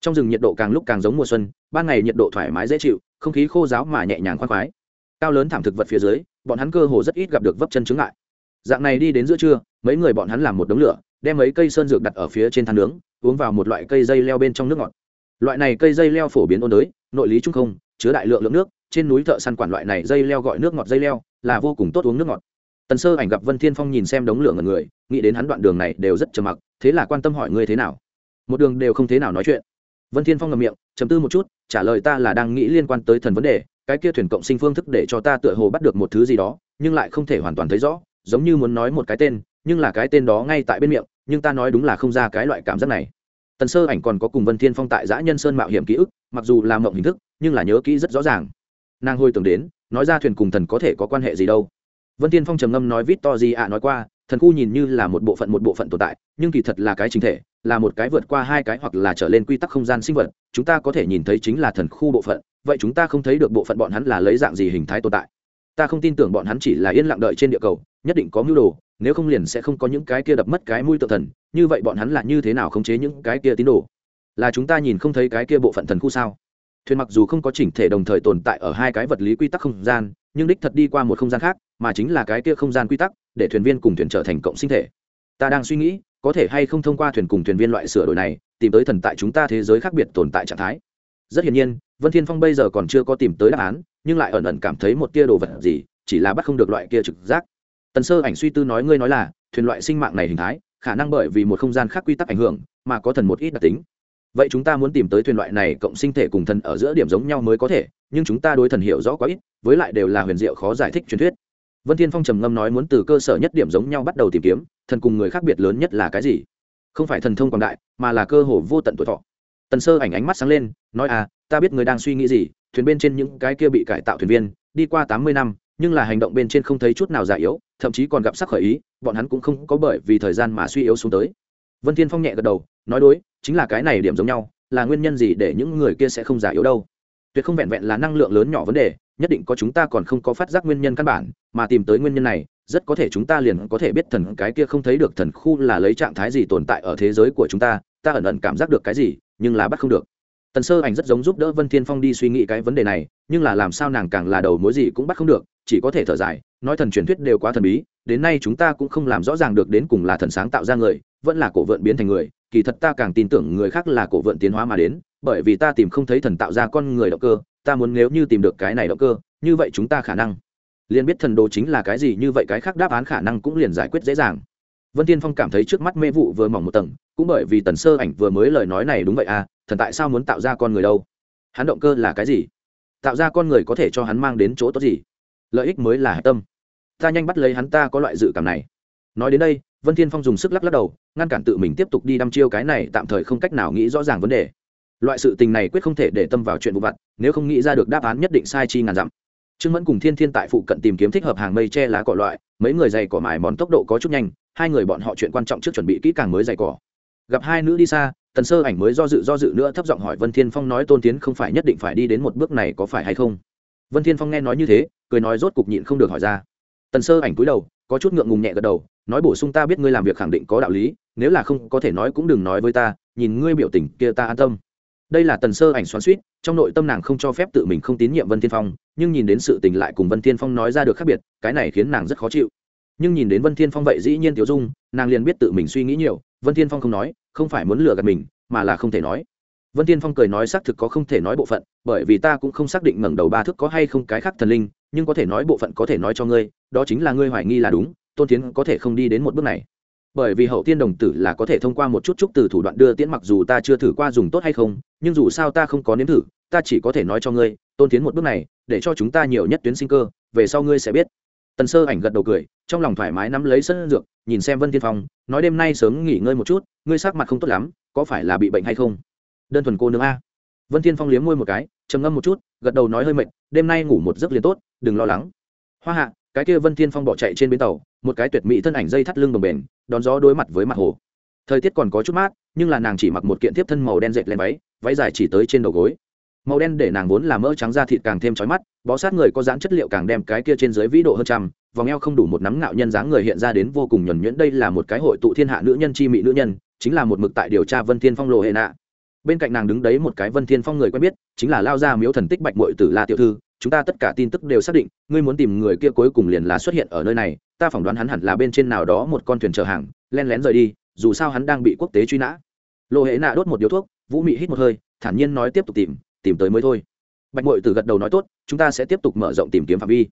Trong rừng nhiệt độ càng lúc càng giống mùa xuân, ban ngày nhiệt độ thoải mái dễ chịu, không khí khô giáo mà nhẹ nhàng khoan khoái. Cao lớn thảm thực vật phía dưới, bọn hắn cơ hồ rất ít gặp được vấp chân chứng lại dạng này đi đến giữa trưa, mấy người bọn hắn làm một đống lửa, đem mấy cây sơn dược đặt ở phía trên than nướng, uống vào một loại cây dây leo bên trong nước ngọt. Loại này cây dây leo phổ biến ôn đới, nội lý trung không chứa đại lượng lượng nước, trên núi thợ săn quản loại này dây leo gọi nước ngọt dây leo, là vô cùng tốt uống nước ngọt. Tần sơ ảnh gặp vân thiên phong nhìn xem đống lửa ngần người, nghĩ đến hắn đoạn đường này đều rất trầm mặc, thế là quan tâm hỏi ngươi thế nào? Một đường đều không thế nào nói chuyện. Vân thiên phong ngậm miệng chấm tư một chút, trả lời ta là đang nghĩ liên quan tới thần vấn đề, cái kia thuyền cộng sinh phương thức để cho ta tựa hồ bắt được một thứ gì đó, nhưng lại không thể hoàn toàn thấy rõ, giống như muốn nói một cái tên, nhưng là cái tên đó ngay tại bên miệng, nhưng ta nói đúng là không ra cái loại cảm giác này. Tần sơ ảnh còn có cùng vân thiên phong tại giã nhân sơn mạo hiểm ký ức, mặc dù là mộng hình thức nhưng là nhớ kỹ rất rõ ràng. Nàng hồi tưởng đến, nói ra thuyền cùng thần có thể có quan hệ gì đâu. Vân thiên phong trầm ngâm nói vít to gì ạ nói qua, thần khu nhìn như là một bộ phận một bộ phận tồn tại, nhưng kỳ thật là cái chính thể, là một cái vượt qua hai cái hoặc là trở lên quy tắc không gian sinh vật, chúng ta có thể nhìn thấy chính là thần khu bộ phận, vậy chúng ta không thấy được bộ phận bọn hắn là lấy dạng gì hình thái tồn tại. Ta không tin tưởng bọn hắn chỉ là yên lặng đợi trên địa cầu, nhất định có mưu đồ, nếu không liền sẽ không có những cái kia đập mất cái mũi tự thần, như vậy bọn hắn là như thế nào khống chế những cái kia tín đồ? Là chúng ta nhìn không thấy cái kia bộ phận thần khu sao? Thuyền mặc dù không có chỉnh thể đồng thời tồn tại ở hai cái vật lý quy tắc không gian, nhưng đích thật đi qua một không gian khác, mà chính là cái kia không gian quy tắc, để thuyền viên cùng thuyền trở thành cộng sinh thể. Ta đang suy nghĩ, có thể hay không thông qua thuyền cùng thuyền viên loại sửa đổi này, tìm tới thần tại chúng ta thế giới khác biệt tồn tại trạng thái. Rất hiển nhiên, vân thiên phong bây giờ còn chưa có tìm tới đáp án, nhưng lại ẩn ẩn cảm thấy một tia đồ vật gì, chỉ là bắt không được loại kia trực giác. Tần sơ ảnh suy tư nói ngươi nói là, thuyền loại sinh mạng này hình thái, khả năng bởi vì một không gian khác quy tắc ảnh hưởng, mà có thần một ít đặc tính vậy chúng ta muốn tìm tới thuyền loại này cộng sinh thể cùng thần ở giữa điểm giống nhau mới có thể, nhưng chúng ta đối thần hiểu rõ quá ít, với lại đều là huyền diệu khó giải thích truyền thuyết. Vân thiên phong trầm ngâm nói muốn từ cơ sở nhất điểm giống nhau bắt đầu tìm kiếm, thần cùng người khác biệt lớn nhất là cái gì? Không phải thần thông quảng đại, mà là cơ hồ vô tận tuổi thọ. Tần sơ ảnh ánh mắt sáng lên, nói à ta biết người đang suy nghĩ gì, thuyền bên trên những cái kia bị cải tạo thuyền viên, đi qua tám mươi năm, nhưng là hành động bên trên không thấy chút nào già yếu, thậm chí còn gặp sắc khởi ý, bọn hắn cũng không có bởi vì thời gian mà suy yếu xuống tới. Vân thiên phong nhẹ gật đầu, nói đối chính là cái này điểm giống nhau, là nguyên nhân gì để những người kia sẽ không giả yếu đâu? Tuyệt không vẹn vẹn là năng lượng lớn nhỏ vấn đề, nhất định có chúng ta còn không có phát giác nguyên nhân căn bản, mà tìm tới nguyên nhân này, rất có thể chúng ta liền có thể biết thần cái kia không thấy được thần khu là lấy trạng thái gì tồn tại ở thế giới của chúng ta ta ẩn ẩn cảm giác được cái gì, nhưng là bắt không được tần sơ ảnh rất giống giúp đỡ vân thiên phong đi suy nghĩ cái vấn đề này, nhưng là làm sao nàng càng là đầu mối gì cũng bắt không được, chỉ có thể thở dài, nói thần truyền thuyết đều quá thần bí, đến nay chúng ta cũng không làm rõ ràng được đến cùng là thần sáng tạo ra người, vẫn là cổ vợn biến thành người, kỳ thật ta càng tin tưởng người khác là cổ vợn tiến hóa mà đến, bởi vì ta tìm không thấy thần tạo ra con người động cơ, ta muốn nếu như tìm được cái này động cơ, như vậy chúng ta khả năng liền biết thần đồ chính là cái gì, như vậy cái khác đáp án khả năng cũng liền giải quyết dễ dàng. Vân tiên phong cảm thấy trước mắt mê vụ vừa mỏng một tầng, cũng bởi vì tần sơ ảnh vừa mới lời nói này đúng vậy à thần tại sao muốn tạo ra con người đâu? Hắn động cơ là cái gì? Tạo ra con người có thể cho hắn mang đến chỗ tốt gì? Lợi ích mới là hạch tâm. Ta nhanh bắt lấy hắn, ta có loại dự cảm này. Nói đến đây, vân thiên phong dùng sức lắc lắc đầu, ngăn cản tự mình tiếp tục đi đăm chiêu cái này tạm thời không cách nào nghĩ rõ ràng vấn đề. Loại sự tình này quyết không thể để tâm vào chuyện vụ vặt, nếu không nghĩ ra được đáp án nhất định sai chi ngàn dặm. Trương mẫn cùng thiên thiên tại phụ cận tìm kiếm thích hợp hàng mây che lá cỏ loại, mấy người dày cỏ mài món tốc độ có chút nhanh, hai người bọn họ chuyện quan trọng trước chuẩn bị kỹ càng mới dày cỏ. Gặp hai nữ đi xa tần sơ ảnh mới do dự do dự nữa thấp giọng hỏi vân thiên phong nói tôn tiến không phải nhất định phải đi đến một bước này có phải hay không? Vân thiên phong nghe nói như thế, cười nói rốt cục nhịn không được hỏi ra. Tần sơ ảnh cúi đầu, có chút ngượng ngùng nhẹ gật đầu, nói bổ sung ta biết ngươi làm việc khẳng định có đạo lý, nếu là không có thể nói cũng đừng nói với ta, nhìn ngươi biểu tình kia ta an tâm. Đây là tần sơ ảnh xoắn suýt trong nội tâm nàng không cho phép tự mình không tín nhiệm vân thiên phong, nhưng nhìn đến sự tình lại cùng vân thiên phong nói ra được khác biệt, cái này khiến nàng rất khó chịu. Nhưng nhìn đến vân thiên phong vậy dĩ nhiên tiểu dung, nàng liền biết tự mình suy nghĩ nhiều, vân thiên phong không nói không phải muốn lừa gạt mình, mà là không thể nói. Vân thiên phong cười nói xác thực có không thể nói bộ phận, bởi vì ta cũng không xác định ngẩng đầu ba thước có hay không cái khác thần linh, nhưng có thể nói bộ phận có thể nói cho ngươi, đó chính là ngươi hoài nghi là đúng, tôn tiến có thể không đi đến một bước này. Bởi vì hậu tiên đồng tử là có thể thông qua một chút chút từ thủ đoạn đưa tiễn mặc dù ta chưa thử qua dùng tốt hay không, nhưng dù sao ta không có nếm thử, ta chỉ có thể nói cho ngươi, tôn tiến một bước này, để cho chúng ta nhiều nhất tuyến sinh cơ, về sau ngươi sẽ biết tần sơ ảnh gật đầu cười, trong lòng thoải mái nắm lấy sân dược, nhìn xem vân tiên phong, nói đêm nay sớm nghỉ ngơi một chút, ngươi sắc mặt không tốt lắm, có phải là bị bệnh hay không? Đơn thuần cô nương a. Vân tiên phong liếm môi một cái, trầm ngâm một chút, gật đầu nói hơi mệt, đêm nay ngủ một giấc liền tốt, đừng lo lắng. Hoa hạ, cái kia vân tiên phong bỏ chạy trên bến tàu, một cái tuyệt mỹ thân ảnh dây thắt lưng đồng bền đón gió đối mặt với mặt hồ. Thời tiết còn có chút mát, nhưng là nàng chỉ mặc một kiện tiếp thân màu đen dệt lên váy váy dài chỉ tới trên đầu gối màu đen để nàng vốn là mỡ trắng da thịt càng thêm chói mắt, bó sát người có dáng chất liệu càng đem cái kia trên dưới vĩ độ hơn trăm, vòng eo không đủ một nắm ngạo nhân dáng người hiện ra đến vô cùng nhuẩn nhuyễn. Đây là một cái hội tụ thiên hạ nữ nhân chi mỹ nữ nhân, chính là một mực tại điều tra vân thiên phong lộ hệ nạ. Bên cạnh nàng đứng đấy một cái vân thiên phong người quen biết, chính là lao gia miếu thần tích bạch mội tử la tiểu thư. Chúng ta tất cả tin tức đều xác định, ngươi muốn tìm người kia cuối cùng liền là xuất hiện ở nơi này, ta phỏng đoán hắn hẳn là bên trên nào đó một con thuyền chở hàng len lén rời đi, dù sao hắn đang bị quốc tế truy nã. Lộ hệ nạ đốt một điếu thuốc, vũ mị hít một hơi, thản nhiên nói tiếp tục tìm tìm tới mới thôi. Bạch mội tử gật đầu nói tốt, chúng ta sẽ tiếp tục mở rộng tìm kiếm phạm vi.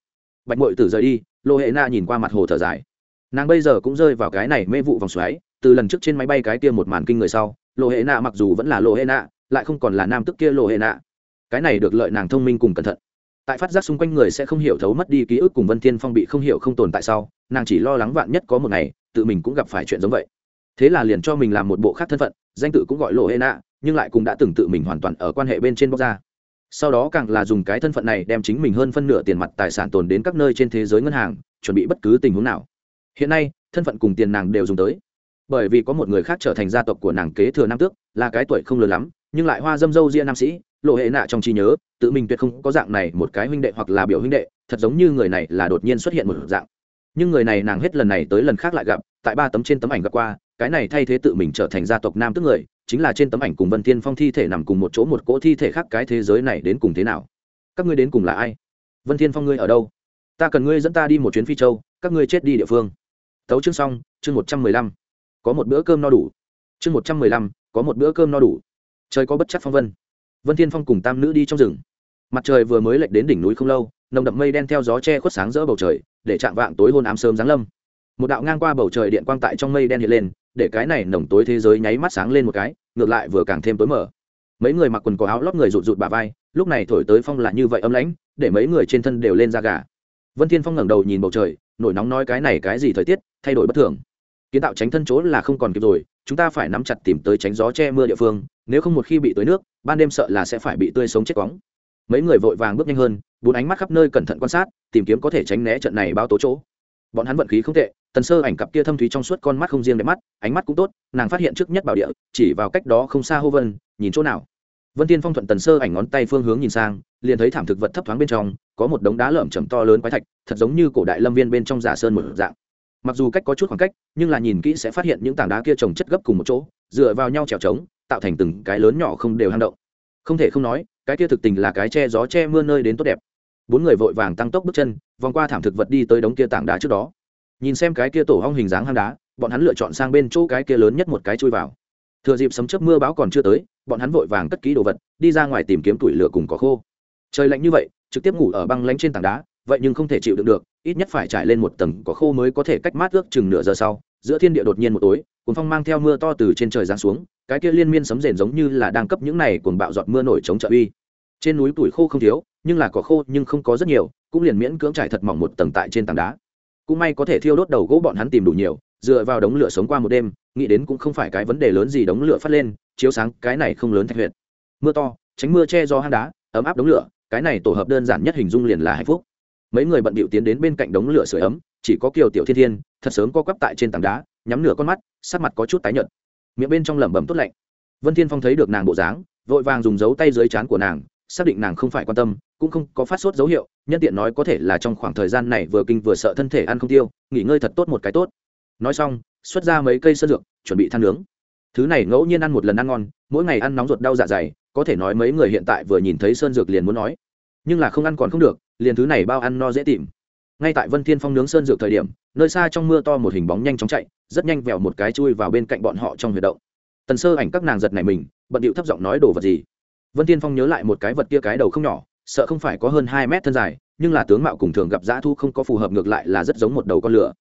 Bạch mội tử rời đi, lô hệ na nhìn qua mặt hồ thở dài. Nàng bây giờ cũng rơi vào cái này mê vụ vòng xoáy, từ lần trước trên máy bay cái kia một màn kinh người sau, lô hệ na mặc dù vẫn là lô hệ na, lại không còn là nam tức kia lô hệ na. Cái này được lợi nàng thông minh cùng cẩn thận. Tại phát giác xung quanh người sẽ không hiểu thấu mất đi ký ức cùng vân thiên phong bị không hiểu không tồn tại sau, nàng chỉ lo lắng vạn nhất có một ngày, tự mình cũng gặp phải chuyện giống vậy. Thế là liền cho mình làm một bộ khác thân phận, danh tự cũng gọi lộ hệ nạ nhưng lại cũng đã từng tự mình hoàn toàn ở quan hệ bên trên bóc ra. Sau đó càng là dùng cái thân phận này đem chính mình hơn phân nửa tiền mặt tài sản tồn đến các nơi trên thế giới ngân hàng, chuẩn bị bất cứ tình huống nào. Hiện nay, thân phận cùng tiền nàng đều dùng tới. Bởi vì có một người khác trở thành gia tộc của nàng kế thừa nam tước, là cái tuổi không lớn lắm, nhưng lại hoa dâm dâu ria nam sĩ, lộ hệ nạ trong trí nhớ, tự mình tuyệt không có dạng này một cái huynh đệ hoặc là biểu huynh đệ, thật giống như người này là đột nhiên xuất hiện một dạng. Nhưng người này nàng hết lần này tới lần khác lại gặp, tại ba tấm trên tấm ảnh gặp qua, cái này thay thế tự mình trở thành gia tộc nam tức người chính là trên tấm ảnh cùng vân thiên phong thi thể nằm cùng một chỗ một cỗ thi thể khác cái thế giới này đến cùng thế nào? Các ngươi đến cùng là ai? Vân thiên phong ngươi ở đâu? Ta cần ngươi dẫn ta đi một chuyến phi châu, các ngươi chết đi địa phương. Tấu chương xong, chương một trăm mười lăm. Có một bữa cơm no đủ. Chương một trăm mười lăm, có một bữa cơm no đủ. Trời có bất chấp phong vân. Vân thiên phong cùng tam nữ đi trong rừng. Mặt trời vừa mới lệch đến đỉnh núi không lâu, nồng đậm mây đen theo gió che khuất sáng rỡ bầu trời, để chạm vạng tối hôn ám sớm giáng lâm. Một đạo ngang qua bầu trời điện quang tại trong mây đen hiện lên để cái này nồng tối thế giới nháy mắt sáng lên một cái, ngược lại vừa càng thêm tối mở mấy người mặc quần có áo lót người rụt rụt bà vai, lúc này thổi tới phong là như vậy âm lãnh, để mấy người trên thân đều lên da gà. Vân thiên phong ngẩng đầu nhìn bầu trời, nổi nóng nói cái này cái gì thời tiết, thay đổi bất thường. Kiến tạo tránh thân chỗ là không còn kịp rồi, chúng ta phải nắm chặt tìm tới tránh gió che mưa địa phương, nếu không một khi bị tưới nước, ban đêm sợ là sẽ phải bị tươi sống chết cóng mấy người vội vàng bước nhanh hơn, bốn ánh mắt khắp nơi cẩn thận quan sát, tìm kiếm có thể tránh né trận này bao tố chỗ. Bọn hắn vận khí không tệ tần sơ ảnh cặp kia thâm thúy trong suốt con mắt không riêng đẹp mắt, ánh mắt cũng tốt, nàng phát hiện trước nhất bảo địa, chỉ vào cách đó không xa hô vân, nhìn chỗ nào. Vân tiên phong thuận tần sơ ảnh ngón tay phương hướng nhìn sang, liền thấy thảm thực vật thấp thoáng bên trong, có một đống đá lởm chầm to lớn quái thạch, thật giống như cổ đại lâm viên bên trong giả sơn một dạng. Mặc dù cách có chút khoảng cách, nhưng là nhìn kỹ sẽ phát hiện những tảng đá kia trồng chất gấp cùng một chỗ, dựa vào nhau trèo trống tạo thành từng cái lớn nhỏ không đều hang động. Không thể không nói, cái kia thực tình là cái che gió che mưa nơi đến tốt đẹp. Bốn người vội vàng tăng tốc bước chân, vòng qua thảm thực vật đi tới đống kia tảng đá trước đó nhìn xem cái kia tổ hong hình dáng hang đá, bọn hắn lựa chọn sang bên chỗ cái kia lớn nhất một cái chui vào. Thừa dịp sấm chớp mưa bão còn chưa tới, bọn hắn vội vàng cất kỹ đồ vật, đi ra ngoài tìm kiếm tuổi lửa cùng có khô. Trời lạnh như vậy, trực tiếp ngủ ở băng lánh trên tảng đá, vậy nhưng không thể chịu đựng được, ít nhất phải trải lên một tầng có khô mới có thể cách mát ước chừng nửa giờ sau, giữa thiên địa đột nhiên một tối cuốn phong mang theo mưa to từ trên trời giáng xuống, cái kia liên miên sấm rền giống như là đang cấp những này cuồng bạo giọt mưa nổi chống trợ uy. Trên núi tuổi khô không thiếu, nhưng là cỏ khô nhưng không có rất nhiều, cũng liền miễn cưỡng trải thật mỏng một tầng tại trên tảng đá cũng may có thể thiêu đốt đầu gỗ bọn hắn tìm đủ nhiều, dựa vào đống lửa sống qua một đêm, nghĩ đến cũng không phải cái vấn đề lớn gì đống lửa phát lên, chiếu sáng cái này không lớn thạch huyệt. Mưa to, tránh mưa che do hang đá, ấm áp đống lửa, cái này tổ hợp đơn giản nhất hình dung liền là hạnh phúc. Mấy người bận bịu tiến đến bên cạnh đống lửa sưởi ấm, chỉ có kiều tiểu thiên thiên, thật sớm co quắp tại trên tảng đá, nhắm nửa con mắt, sắc mặt có chút tái nhợt. Miệng bên trong lẩm bẩm tốt lạnh. Vân thiên phong thấy được nàng bộ dáng, vội vàng dùng dấu tay dưới trán của nàng, xác định nàng không phải quan tâm, cũng không có phát sốt dấu hiệu nhân tiện nói có thể là trong khoảng thời gian này vừa kinh vừa sợ thân thể ăn không tiêu, nghỉ ngơi thật tốt một cái tốt. Nói xong, xuất ra mấy cây sơn dược, chuẩn bị than nướng. Thứ này ngẫu nhiên ăn một lần ăn ngon, mỗi ngày ăn nóng ruột đau dạ dày, có thể nói mấy người hiện tại vừa nhìn thấy sơn dược liền muốn nói. Nhưng là không ăn còn không được, liền thứ này bao ăn no dễ tìm. Ngay tại vân thiên phong nướng sơn dược thời điểm, nơi xa trong mưa to một hình bóng nhanh chóng chạy, rất nhanh vèo một cái chui vào bên cạnh bọn họ trong huyệt động. Tần sơ ảnh các nàng giật này mình, bận điệu thấp giọng nói đồ vật gì. Vân thiên phong nhớ lại một cái vật kia cái đầu không nhỏ sợ không phải có hơn hai mét thân dài, nhưng là tướng mạo cùng thường gặp dã thu không có phù hợp ngược lại là rất giống một đầu con lửa.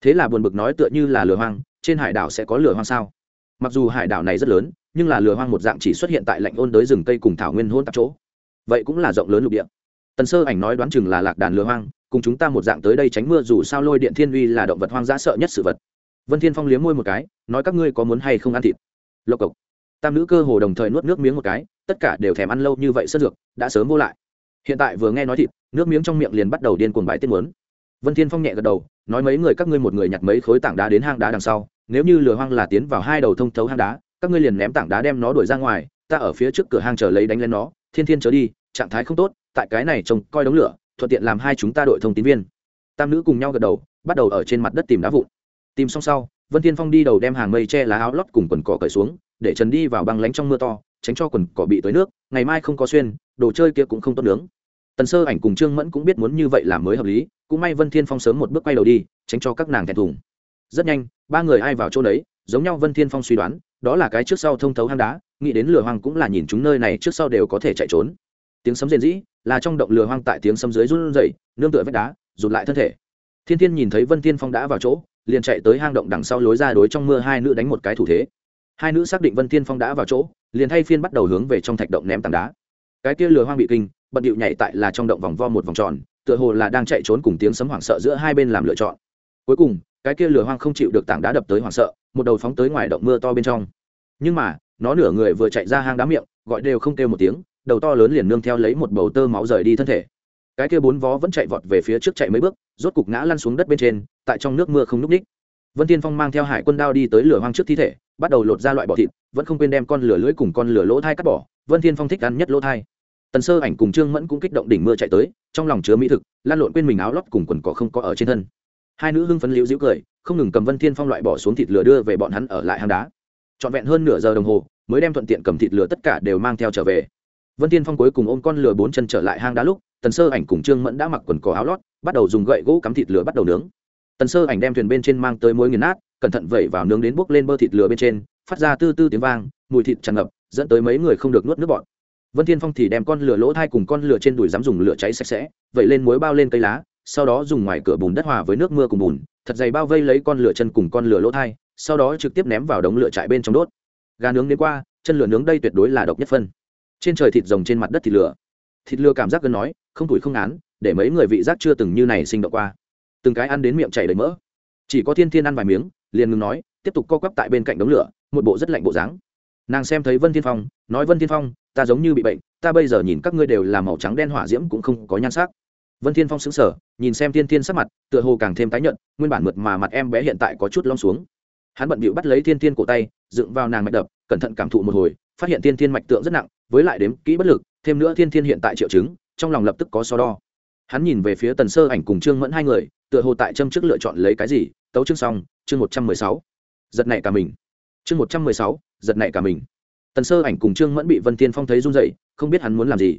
Thế là buồn bực nói tựa như là lửa hoang, trên hải đảo sẽ có lửa hoang sao? Mặc dù hải đảo này rất lớn, nhưng là lửa hoang một dạng chỉ xuất hiện tại lạnh ôn đới rừng cây cùng thảo nguyên hôn tạp chỗ. Vậy cũng là rộng lớn lục địa. Tần sơ ảnh nói đoán chừng là lạc đàn lửa hoang, cùng chúng ta một dạng tới đây tránh mưa dù sao lôi điện thiên uy là động vật hoang dã sợ nhất sự vật. Vân thiên phong liếm môi một cái, nói các ngươi có muốn hay không ăn thịt? Lộc cộc. Tam nữ cơ hồ đồng thời nuốt nước miếng một cái, tất cả đều thèm ăn lâu như vậy sân dược, đã sớm vô lại hiện tại vừa nghe nói thịt, nước miếng trong miệng liền bắt đầu điên cuồng bãi tiết muốn. Vân thiên phong nhẹ gật đầu, nói mấy người các ngươi một người nhặt mấy khối tảng đá đến hang đá đằng sau, nếu như lừa hoang là tiến vào hai đầu thông thấu hang đá, các ngươi liền ném tảng đá đem nó đuổi ra ngoài, ta ở phía trước cửa hang chờ lấy đánh lên nó, thiên thiên chớ đi, trạng thái không tốt, tại cái này trông coi đống lửa, thuận tiện làm hai chúng ta đội thông tín viên. Tam nữ cùng nhau gật đầu, bắt đầu ở trên mặt đất tìm đá vụn. Tìm xong sau, vân thiên phong đi đầu đem hàng mây che lá áo lót cùng quần cỏ cởi xuống, để trần đi vào băng lánh trong mưa to, tránh cho quần cỏ bị tới nước, ngày mai không có xuyên, đồ chơi kia cũng không tốt nướng tần sơ ảnh cùng trương mẫn cũng biết muốn như vậy làm mới hợp lý, cũng may vân thiên phong sớm một bước quay đầu đi, tránh cho các nàng thẹn thùng. Rất nhanh, ba người ai vào chỗ đấy, giống nhau vân thiên phong suy đoán, đó là cái trước sau thông thấu hang đá, nghĩ đến lửa hoang cũng là nhìn chúng nơi này trước sau đều có thể chạy trốn. Tiếng sấm rền rĩ, là trong động lửa hoang tại tiếng sấm dưới run rẩy, nương tựa vách đá, rụt lại thân thể. Thiên thiên nhìn thấy vân thiên phong đã vào chỗ, liền chạy tới hang động đằng sau lối ra đối trong mưa hai nữ đánh một cái thủ thế. Hai nữ xác định vân thiên phong đã vào chỗ, liền thay phiên bắt đầu hướng về trong thạch động ném tảng đá. Cái kia lửa hoang bị kinh bận điệu nhảy tại là trong động vòng vo một vòng tròn, tựa hồ là đang chạy trốn cùng tiếng sấm hoảng sợ giữa hai bên làm lựa chọn. Cuối cùng, cái kia lửa hoang không chịu được tảng đá đập tới hoảng sợ, một đầu phóng tới ngoài động mưa to bên trong. Nhưng mà, nó nửa người vừa chạy ra hang đá miệng, gọi đều không kêu một tiếng, đầu to lớn liền nương theo lấy một bầu tơ máu rời đi thân thể. Cái kia bốn vó vẫn chạy vọt về phía trước chạy mấy bước, rốt cục ngã lăn xuống đất bên trên, tại trong nước mưa không núp ních. Vân tiên phong mang theo hải quân đao đi tới lửa hoang trước thi thể, bắt đầu lột ra loại bỏ thịt, vẫn không quên đem con lửa lưỡi cùng con lửa lỗ thai cắt bỏ. Vân thiên phong thích ăn nhất lỗ thai tần sơ ảnh cùng trương mẫn cũng kích động đỉnh mưa chạy tới, trong lòng chứa mỹ thực, lan lộn quên mình áo lót cùng quần cỏ không có ở trên thân. Hai nữ hưng phấn liễu giữ cười, không ngừng cầm vân thiên phong loại bỏ xuống thịt lửa đưa về bọn hắn ở lại hang đá. Trọn vẹn hơn nửa giờ đồng hồ, mới đem thuận tiện cầm thịt lửa tất cả đều mang theo trở về. Vân thiên phong cuối cùng ôm con lửa bốn chân trở lại hang đá lúc, tần sơ ảnh cùng trương mẫn đã mặc quần cỏ áo lót, bắt đầu dùng gậy gỗ cắm thịt lửa bắt đầu nướng. Tần sơ ảnh đem thuyền bên trên mang tới muối nghiền nát, cẩn thận vẩy vào nướng đến bốc lên bơ thịt lửa bên trên, phát ra tư tư tiếng vang, mùi thịt tràn ngập, dẫn tới mấy người không được nuốt nước bọt vân thiên phong thì đem con lửa lỗ thai cùng con lửa trên đùi dám dùng lửa cháy sạch sẽ Vậy lên muối bao lên cây lá, sau đó dùng ngoài cửa bùn đất hòa với nước mưa cùng bùn, thật dày bao vây lấy con lửa chân cùng con lửa lỗ thai, sau đó trực tiếp ném vào đống lửa trại bên trong đốt. Gà nướng đến qua, chân lửa nướng đây tuyệt đối là độc nhất phân. Trên trời thịt rồng trên mặt đất thịt lửa. Thịt lửa cảm giác gần nói, không tuổi không án để mấy người vị giác chưa từng như này sinh động qua. Từng cái ăn đến miệng chảy đầy mỡ. Chỉ có thiên thiên ăn vài miếng, liền ngừng nói, tiếp tục co quắp tại bên cạnh đống lửa, một bộ rất lạnh bộ dáng nàng xem thấy vân thiên phong, nói, vân thiên phong, ta giống như bị bệnh, ta bây giờ nhìn các ngươi đều là màu trắng đen hỏa diễm cũng không có nhan sắc. Vân thiên phong sững sờ, nhìn xem thiên thiên sắc mặt, tựa hồ càng thêm tái nhợt, nguyên bản mượt mà mặt em bé hiện tại có chút lom xuống. Hắn bận bịu bắt lấy thiên thiên cổ tay, dựng vào nàng mạch đập, cẩn thận cảm thụ một hồi, phát hiện thiên thiên mạch tượng rất nặng, với lại đếm kỹ bất lực, thêm nữa thiên thiên hiện tại triệu chứng, trong lòng lập tức có so đo. Hắn nhìn về phía tần sơ ảnh cùng trương mẫn hai người, tựa hồ tại châm trước lựa chọn lấy cái gì, tấu chương xong, chương một trăm mười sáu. Giật nảy cả mình chương một trăm mười sáu, giật nảy cả mình. Tần sơ ảnh cùng trương mẫn bị vân thiên phong thấy run dậy không biết hắn muốn làm gì.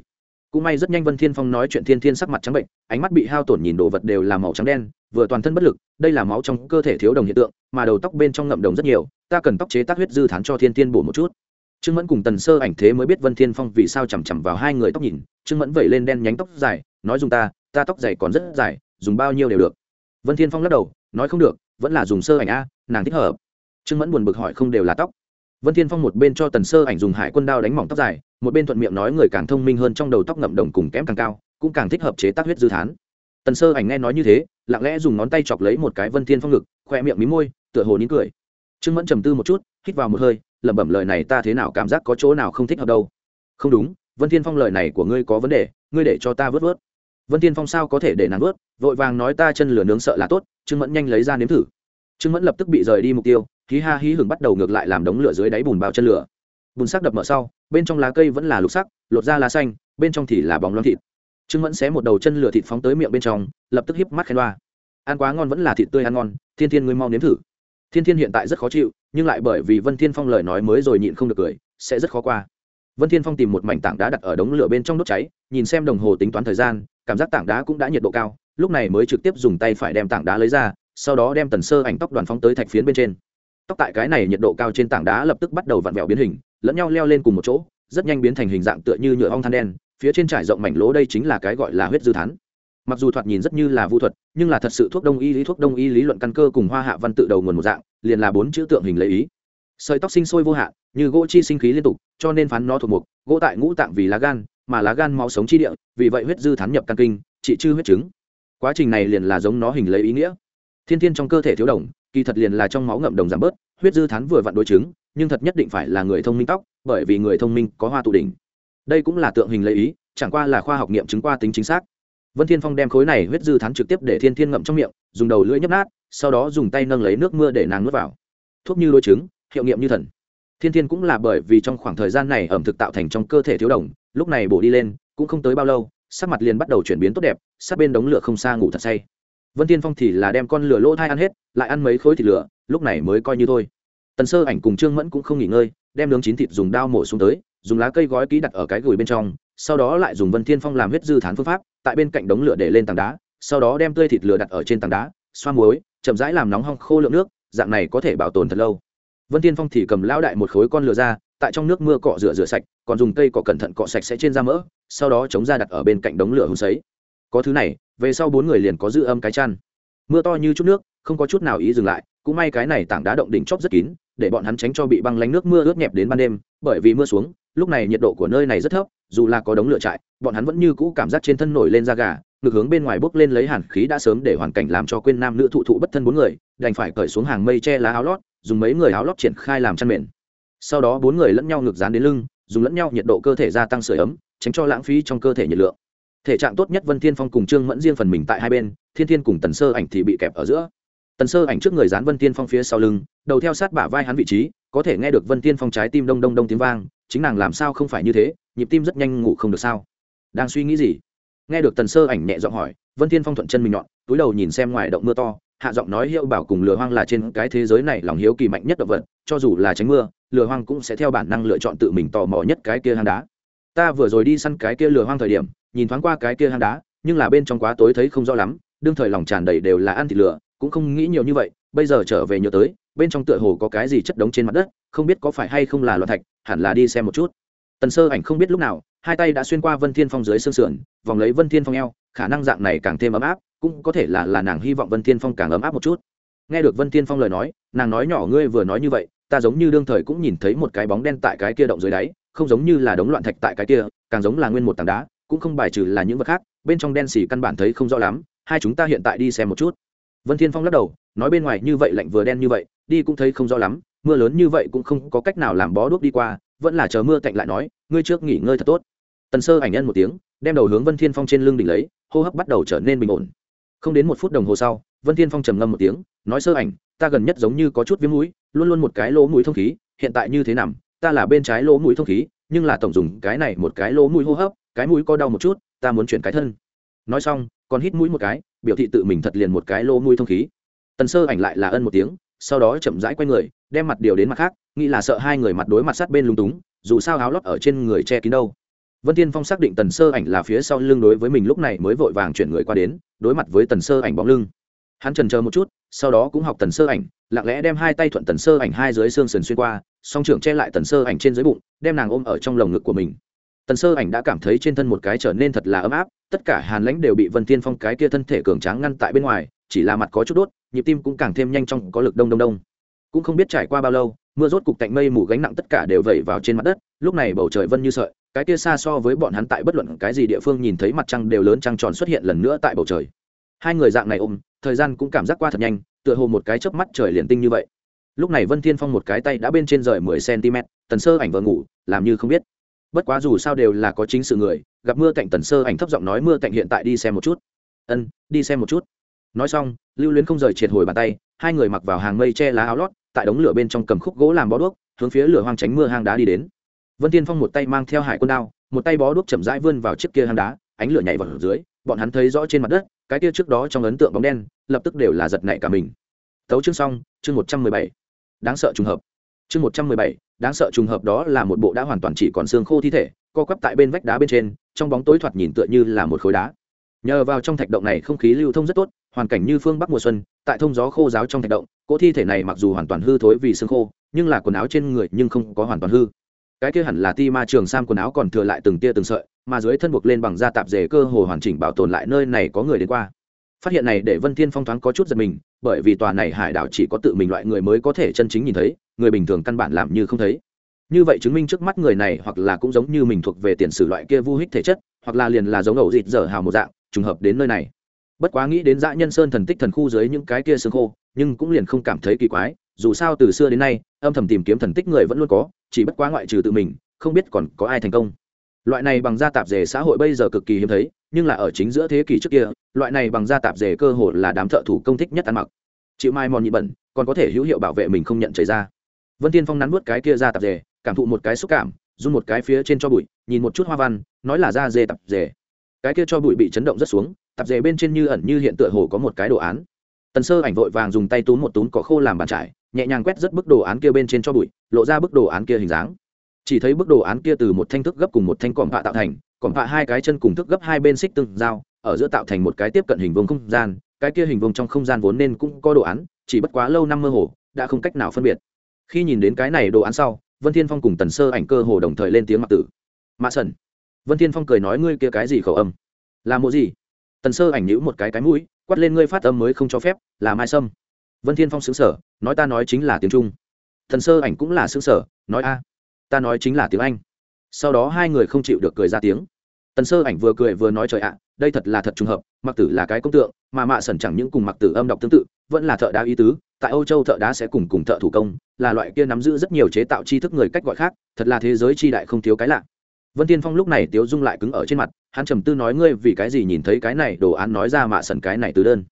Cũng may rất nhanh vân thiên phong nói chuyện thiên thiên sắc mặt trắng bệnh, ánh mắt bị hao tổn nhìn đồ vật đều là màu trắng đen, vừa toàn thân bất lực, đây là máu trong cơ thể thiếu đồng hiện tượng, mà đầu tóc bên trong ngậm đồng rất nhiều, ta cần tóc chế tác huyết dư thán cho thiên thiên bổ một chút. Trương mẫn cùng tần sơ ảnh thế mới biết vân thiên phong vì sao chằm chằm vào hai người tóc nhìn, trương mẫn vẩy lên đen nhánh tóc dài, nói dùng ta ta tóc dày còn rất dài, dùng bao nhiêu đều được. Vân thiên phong lắc đầu, nói không được, vẫn là dùng sơ ảnh a, nàng thích hợp trương mẫn buồn bực hỏi không đều là tóc. Vân thiên phong một bên cho tần sơ ảnh dùng hải quân đao đánh mỏng tóc dài, một bên thuận miệng nói người càng thông minh hơn trong đầu tóc ngậm đồng cùng kém càng cao, cũng càng thích hợp chế tác huyết dư thán. Tần sơ ảnh nghe nói như thế, lặng lẽ dùng ngón tay chọc lấy một cái vân thiên phong ngực, khoe miệng mí môi, tựa hồ nín cười. Trương mẫn trầm tư một chút, hít vào một hơi, lẩm bẩm lời này ta thế nào cảm giác có chỗ nào không thích hợp đâu. Không đúng, vân thiên phong lời này của ngươi có vấn đề, ngươi để cho ta vớt vớt. Vân thiên phong sao có thể để nàng vớt, vội vàng nói ta chân lửa nướng sợ là tốt, trương mẫn nhanh lấy ra nếm thử. Trương mẫn lập tức bị rời đi mục tiêu hí ha hí hưởng bắt đầu ngược lại làm đống lửa dưới đáy bùn bao chân lửa. Bùn sắc đập mở sau, bên trong lá cây vẫn là lục sắc, lột ra lá xanh, bên trong thì là bóng loáng thịt. Trương mẫn xé một đầu chân lửa thịt phóng tới miệng bên trong, lập tức hiếp mắt khen loa. Ăn quá ngon vẫn là thịt tươi ăn ngon, thiên thiên ngươi mau nếm thử. Thiên thiên hiện tại rất khó chịu, nhưng lại bởi vì vân thiên phong lời nói mới rồi nhịn không được cười, sẽ rất khó qua. Vân thiên phong tìm một mảnh tảng đá đặt ở đống lửa bên trong đốt cháy, nhìn xem đồng hồ tính toán thời gian, cảm giác tảng đá cũng đã nhiệt độ cao, lúc này mới trực tiếp dùng tay phải đem tảng đá lấy ra, sau đó đem tần sơ ảnh tóc đoàn phóng tới thạch phiến bên trên tóc tại cái này nhiệt độ cao trên tảng đá lập tức bắt đầu vặn vẹo biến hình, lẫn nhau leo lên cùng một chỗ, rất nhanh biến thành hình dạng tựa như nhựa ong than đen, phía trên trải rộng mảnh lỗ đây chính là cái gọi là huyết dư thán. Mặc dù thoạt nhìn rất như là vu thuật, nhưng là thật sự thuốc đông y, lý thuốc đông y, lý luận căn cơ cùng hoa hạ văn tự đầu nguồn một dạng, liền là bốn chữ tượng hình lấy ý. Sợi tóc sinh sôi vô hạn, như gỗ chi sinh khí liên tục, cho nên phán nó thuộc mục, gỗ tại ngũ tạng vì lá gan, mà lá gan máu sống chi địa, vì vậy huyết dư thán nhập căn kinh, trị chư huyết chứng. Quá trình này liền là giống nó hình lấy ý nghĩa. Thiên thiên trong cơ thể thiếu đồng kỳ thật liền là trong máu ngậm đồng giảm bớt, huyết dư thán vừa vặn đối chứng, nhưng thật nhất định phải là người thông minh tóc, bởi vì người thông minh có hoa tụ đỉnh. Đây cũng là tượng hình lấy ý, chẳng qua là khoa học nghiệm chứng qua tính chính xác. Vân thiên phong đem khối này huyết dư thán trực tiếp để thiên thiên ngậm trong miệng, dùng đầu lưỡi nhấp nát, sau đó dùng tay nâng lấy nước mưa để nàng nuốt vào. Thuốc như đối chứng hiệu nghiệm như thần. Thiên thiên cũng là bởi vì trong khoảng thời gian này ẩm thực tạo thành trong cơ thể thiếu đồng, lúc này bổ đi lên, cũng không tới bao lâu, sắc mặt liền bắt đầu chuyển biến tốt đẹp sát bên đống lửa không xa ngủ thật say vân thiên phong thì là đem con lửa lỗ thai ăn hết, lại ăn mấy khối thịt lửa, lúc này mới coi như thôi. Tần sơ ảnh cùng trương mẫn cũng không nghỉ ngơi, đem nướng chín thịt dùng dao mổ xuống tới, dùng lá cây gói ký đặt ở cái gửi bên trong, sau đó lại dùng vân thiên phong làm huyết dư thán phương pháp, tại bên cạnh đống lửa để lên tảng đá, sau đó đem tươi thịt lửa đặt ở trên tảng đá, xoa muối, chậm rãi làm nóng hong khô lượng nước, dạng này có thể bảo tồn thật lâu. Vân thiên phong thì cầm lão đại một khối con lửa ra, tại trong nước mưa cọ rửa rửa sạch, còn dùng cây cọ cẩn thận cọ sạch sẽ trên da mỡ, sau đó chống ra đặt ở bên cạnh đống lửa hùng sấy. Có thứ này về sau bốn người liền có dư âm cái chăn. Mưa to như chút nước, không có chút nào ý dừng lại, cũng may cái này tảng đá động đỉnh chóp rất kín, để bọn hắn tránh cho bị băng lánh nước mưa ướt nhẹp đến ban đêm, bởi vì mưa xuống, lúc này nhiệt độ của nơi này rất thấp, dù là có đống lửa trại, bọn hắn vẫn như cũ cảm giác trên thân nổi lên da gà, ngược hướng bên ngoài bốc lên lấy hàn khí đã sớm để hoàn cảnh làm cho quên nam nữ thụ thụ bất thân bốn người, đành phải cởi xuống hàng mây che lá áo lót, dùng mấy người áo lót triển khai làm chăn mền. Sau đó bốn người lẫn nhau ngược dán đến lưng, dùng lẫn nhau nhiệt độ cơ thể gia tăng sửa ấm, tránh cho lãng phí trong cơ thể nhiệt lượng thể trạng tốt nhất vân thiên phong cùng trương mẫn riêng phần mình tại hai bên, thiên thiên cùng tần sơ ảnh thì bị kẹp ở giữa. Tần sơ ảnh trước người dán vân thiên phong phía sau lưng, đầu theo sát bả vai hắn vị trí, có thể nghe được vân thiên phong trái tim đông đông đông tiếng vang, chính nàng làm sao không phải như thế, nhịp tim rất nhanh ngủ không được sao? Đang suy nghĩ gì? Nghe được tần sơ ảnh nhẹ giọng hỏi, vân thiên phong thuận chân mình nhọn, túi đầu nhìn xem ngoài động mưa to, hạ giọng nói hiệu bảo cùng lừa hoang là trên cái thế giới này lòng hiếu kỳ mạnh nhất động vật, cho dù là tránh mưa lừa hoang cũng sẽ theo bản năng lựa chọn tự mình tò mò nhất cái kia hang đá. Ta vừa rồi đi săn cái kia lừa hoang thời điểm nhìn thoáng qua cái kia hang đá, nhưng là bên trong quá tối thấy không rõ lắm, đương thời lòng tràn đầy đều là ăn thịt lửa, cũng không nghĩ nhiều như vậy, bây giờ trở về nhớ tới, bên trong tựa hồ có cái gì chất đống trên mặt đất, không biết có phải hay không là loạn thạch, hẳn là đi xem một chút. Tần sơ ảnh không biết lúc nào, hai tay đã xuyên qua vân thiên phong dưới xương sườn, vòng lấy vân thiên phong eo, khả năng dạng này càng thêm ấm áp, cũng có thể là là nàng hy vọng vân thiên phong càng ấm áp một chút. Nghe được vân thiên phong lời nói, nàng nói nhỏ ngươi vừa nói như vậy, ta giống như đương thời cũng nhìn thấy một cái bóng đen tại cái kia động dưới đáy, không giống như là đống loạn thạch tại cái kia, càng giống là nguyên một tảng đá cũng không bài trừ là những vật khác, bên trong đen xì căn bản thấy không rõ lắm, hai chúng ta hiện tại đi xem một chút. Vân thiên phong lắc đầu, nói bên ngoài như vậy lạnh vừa đen như vậy, đi cũng thấy không rõ lắm, mưa lớn như vậy cũng không có cách nào làm bó đuốc đi qua, vẫn là chờ mưa cạnh lại nói, ngươi trước nghỉ ngơi thật tốt. Tần sơ ảnh nhân một tiếng, đem đầu hướng vân thiên phong trên lưng đỉnh lấy, hô hấp bắt đầu trở nên bình ổn. Không đến một phút đồng hồ sau, vân thiên phong trầm ngâm một tiếng, nói sơ ảnh, ta gần nhất giống như có chút viêm mũi, luôn luôn một cái lỗ mũi thông khí, hiện tại như thế nằm, ta là bên trái lỗ mũi thông khí, nhưng là tổng dùng cái này một cái lỗ mũi hô hấp cái mũi có đau một chút, ta muốn chuyển cái thân. Nói xong, còn hít mũi một cái, biểu thị tự mình thật liền một cái lỗ mũi thông khí. Tần sơ ảnh lại là ân một tiếng, sau đó chậm rãi quay người, đem mặt điều đến mặt khác, nghĩ là sợ hai người mặt đối mặt sát bên lung túng, dù sao áo lót ở trên người che kín đâu. Vân tiên phong xác định tần sơ ảnh là phía sau lưng đối với mình lúc này mới vội vàng chuyển người qua đến, đối mặt với tần sơ ảnh bóng lưng. Hắn trần chờ một chút, sau đó cũng học tần sơ ảnh, lặng lẽ đem hai tay thuận tần sơ ảnh hai dưới xương sườn xuyên qua, song trưởng che lại tần sơ ảnh trên dưới bụng, đem nàng ôm ở trong lồng ngực của mình tần sơ ảnh đã cảm thấy trên thân một cái trở nên thật là ấm áp, tất cả hàn lãnh đều bị vân Thiên phong cái kia thân thể cường tráng ngăn tại bên ngoài, chỉ là mặt có chút đốt, nhịp tim cũng càng thêm nhanh trong, có lực đông đông đông. Cũng không biết trải qua bao lâu, mưa rốt cục tạnh mây mù gánh nặng tất cả đều vẩy vào trên mặt đất, lúc này bầu trời vân như sợi, cái kia xa so với bọn hắn tại bất luận cái gì địa phương nhìn thấy mặt trăng đều lớn trăng tròn xuất hiện lần nữa tại bầu trời. Hai người dạng này ôm, thời gian cũng cảm giác qua thật nhanh, tựa hồ một cái chớp mắt trời liền tinh như vậy. Lúc này vân thiên phong một cái tay đã bên trên rời mười cm tần sơ ảnh vừa ngủ, làm như không biết bất quá dù sao đều là có chính sự người, gặp mưa cạnh tần sơ ảnh thấp giọng nói mưa cạnh hiện tại đi xem một chút. Ân, đi xem một chút. Nói xong, lưu luyến không rời triệt hồi bàn tay, hai người mặc vào hàng mây che lá áo lót, tại đống lửa bên trong cầm khúc gỗ làm bó đuốc, hướng phía lửa hoang tránh mưa hang đá đi đến. Vân tiên phong một tay mang theo hải quân đao, một tay bó đuốc chậm rãi vươn vào chiếc kia hang đá, ánh lửa nhảy vào dưới, bọn hắn thấy rõ trên mặt đất, cái kia trước đó trong ấn tượng bóng đen, lập tức đều là giật nảy cả mình. Tấu chương xong, chương một trăm mười bảy. Đáng sợ trùng hợp chương một trăm mười bảy, đáng sợ trùng hợp đó là một bộ đã hoàn toàn chỉ còn xương khô thi thể, co quắp tại bên vách đá bên trên, trong bóng tối thoạt nhìn tựa như là một khối đá. Nhờ vào trong thạch động này không khí lưu thông rất tốt, hoàn cảnh như phương bắc mùa xuân, tại thông gió khô giáo trong thạch động, cỗ thi thể này mặc dù hoàn toàn hư thối vì xương khô, nhưng là quần áo trên người nhưng không có hoàn toàn hư. Cái kia hẳn là ti ma trường sam quần áo còn thừa lại từng tia từng sợi, mà dưới thân buộc lên bằng da tạp dề cơ hồ hoàn chỉnh bảo tồn lại nơi này có người đến qua phát hiện này để vân thiên phong thoáng có chút giật mình, bởi vì tòa này hải đảo chỉ có tự mình loại người mới có thể chân chính nhìn thấy, người bình thường căn bản làm như không thấy. Như vậy chứng minh trước mắt người này hoặc là cũng giống như mình thuộc về tiền sử loại kia vu hích thể chất, hoặc là liền là giống ẩu dịt dở hào một dạng, trùng hợp đến nơi này. Bất quá nghĩ đến dã nhân sơn thần tích thần khu dưới những cái kia xương khô, nhưng cũng liền không cảm thấy kỳ quái, dù sao từ xưa đến nay, âm thầm tìm kiếm thần tích người vẫn luôn có, chỉ bất quá ngoại trừ tự mình, không biết còn có ai thành công. Loại này bằng da tạp dề xã hội bây giờ cực kỳ hiếm thấy nhưng là ở chính giữa thế kỷ trước kia, loại này bằng da tạp dề cơ hồ là đám thợ thủ công thích nhất ăn mặc. Chịu mai mòn nhị bẩn, còn có thể hữu hiệu bảo vệ mình không nhận chảy ra vân tiên phong nắn nuốt cái kia da tạp dề, cảm thụ một cái xúc cảm, run một cái phía trên cho bụi, nhìn một chút hoa văn, nói là da dê tạp dề. Cái kia cho bụi bị chấn động rất xuống, tạp dề bên trên như ẩn như hiện tựa hồ có một cái đồ án. Tần sơ ảnh vội vàng dùng tay túm một túm cỏ khô làm bàn trải, nhẹ nhàng quét rất bức đồ án kia bên trên cho bụi, lộ ra bức đồ án kia hình dáng. Chỉ thấy bức đồ án kia từ một thanh thức gấp cùng một thanh cọm vạ tạo thành còn vạ hai cái chân cùng thức gấp hai bên xích tương giao, ở giữa tạo thành một cái tiếp cận hình vùng không gian, cái kia hình vùng trong không gian vốn nên cũng có đồ án, chỉ bất quá lâu năm mơ hồ, đã không cách nào phân biệt. Khi nhìn đến cái này đồ án sau, vân thiên phong cùng tần sơ ảnh cơ hồ đồng thời lên tiếng mặc tử. Mạ sần vân thiên phong cười nói, ngươi kia cái gì khẩu âm? Là mộ gì? Tần sơ ảnh nhữ một cái cái mũi, quát lên, ngươi phát âm mới không cho phép, là mai sâm. Vân thiên phong xứng sở nói, ta nói chính là tiếng trung. Thần sơ ảnh cũng là xứng sở nói, a, ta nói chính là tiếng anh sau đó hai người không chịu được cười ra tiếng. Tần sơ ảnh vừa cười vừa nói trời ạ, đây thật là thật trùng hợp, mặc tử là cái công tượng, mà mạ sẩn chẳng những cùng mặc tử âm đọc tương tự, vẫn là thợ đá ý tứ, tại âu châu thợ đá sẽ cùng cùng thợ thủ công, là loại kia nắm giữ rất nhiều chế tạo tri thức người cách gọi khác, thật là thế giới tri đại không thiếu cái lạ. Vân tiên phong lúc này tiếu dung lại cứng ở trên mặt, hắn trầm tư nói ngươi vì cái gì nhìn thấy cái này, đồ án nói ra mạ sẩn cái này từ đơn.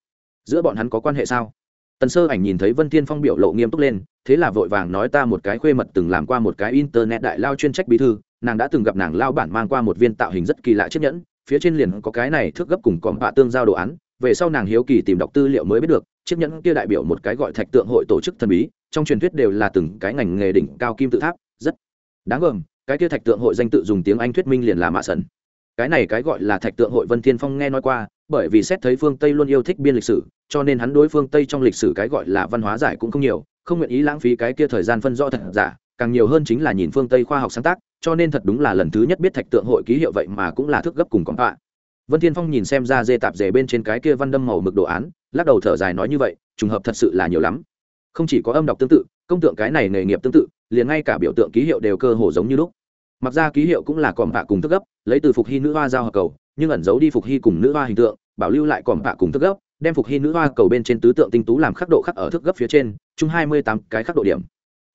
Giữa bọn hắn có quan hệ sao? Tần sơ ảnh nhìn thấy vân tiên phong biểu lộ nghiêm túc lên, thế là vội vàng nói ta một cái khuê mật từng làm qua một cái internet đại lao chuyên trách bí thư nàng đã từng gặp nàng lao bản mang qua một viên tạo hình rất kỳ lạ chiếc nhẫn, phía trên liền có cái này thước gấp cùng cọm bạ tương giao đồ án, về sau nàng hiếu kỳ tìm đọc tư liệu mới biết được, chiếc nhẫn kia đại biểu một cái gọi thạch tượng hội tổ chức thần bí, trong truyền thuyết đều là từng cái ngành nghề đỉnh cao kim tự tháp, rất đáng gờm, cái kia thạch tượng hội danh tự dùng tiếng anh thuyết minh liền là mạ sần. Cái này cái gọi là thạch tượng hội vân thiên phong nghe nói qua, bởi vì xét thấy phương tây luôn yêu thích biên lịch sử, cho nên hắn đối phương tây trong lịch sử cái gọi là văn hóa giải cũng không nhiều, không nguyện ý lãng phí cái kia thời gian phân rõ thật giả, càng nhiều hơn chính là nhìn phương tây khoa học sáng tác cho nên thật đúng là lần thứ nhất biết thạch tượng hội ký hiệu vậy mà cũng là thước gấp cùng con tọa. Vân thiên phong nhìn xem ra dê tạp dề bên trên cái kia văn đâm màu mực đồ án, lắc đầu thở dài nói như vậy, trùng hợp thật sự là nhiều lắm. Không chỉ có âm đọc tương tự, công tượng cái này nghề nghiệp tương tự, liền ngay cả biểu tượng ký hiệu đều cơ hồ giống như lúc. Mặc ra ký hiệu cũng là còm bạ cùng thức gấp, lấy từ phục hy nữ hoa giao hợp cầu, nhưng ẩn giấu đi phục hy cùng nữ hoa hình tượng, bảo lưu lại còm bạ cùng thức gấp, đem phục hy nữ hoa cầu bên trên tứ tượng tinh tú làm khắc độ khắc ở thức gấp phía trên, chung hai mươi tám cái khắc độ điểm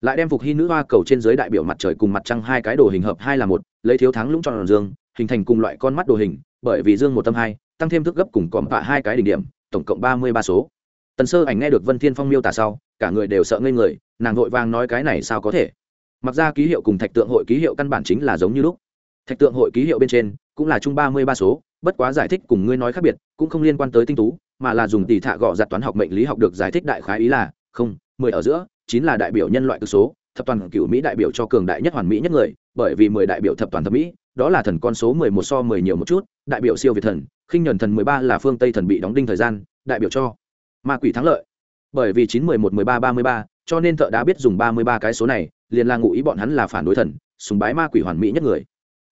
lại đem phục hy nữ hoa cầu trên dưới đại biểu mặt trời cùng mặt trăng hai cái đồ hình hợp hai là một, lấy thiếu thắng lũng tròn dương, hình thành cùng loại con mắt đồ hình, bởi vì dương một tâm hai, tăng thêm thức gấp cùng còm tạ hai cái đỉnh điểm, tổng cộng ba mươi ba số. Tần sơ ảnh nghe được vân thiên phong miêu tả sau, cả người đều sợ ngây người, nàng vội vàng nói cái này sao có thể? Mặc ra ký hiệu cùng thạch tượng hội ký hiệu căn bản chính là giống như lúc. Thạch tượng hội ký hiệu bên trên, cũng là chung ba mươi ba số, bất quá giải thích cùng ngươi nói khác biệt, cũng không liên quan tới tinh tú, mà là dùng tỷ thạ gọ giặt toán học mệnh lý học được giải thích đại khái ý là, không, mười ở giữa chín là đại biểu nhân loại cực số, thập toàn cựu mỹ đại biểu cho cường đại nhất hoàn mỹ nhất người, bởi vì mười đại biểu thập toàn thập mỹ, đó là thần con số mười một so mười nhiều một chút, đại biểu siêu việt thần, khinh nhuần thần mười ba là phương tây thần bị đóng đinh thời gian, đại biểu cho ma quỷ thắng lợi. Bởi vì chín mười một mười ba ba mươi ba, cho nên thợ đã biết dùng ba mươi ba cái số này, liền là ngụ ý bọn hắn là phản đối thần, sùng bái ma quỷ hoàn mỹ nhất người.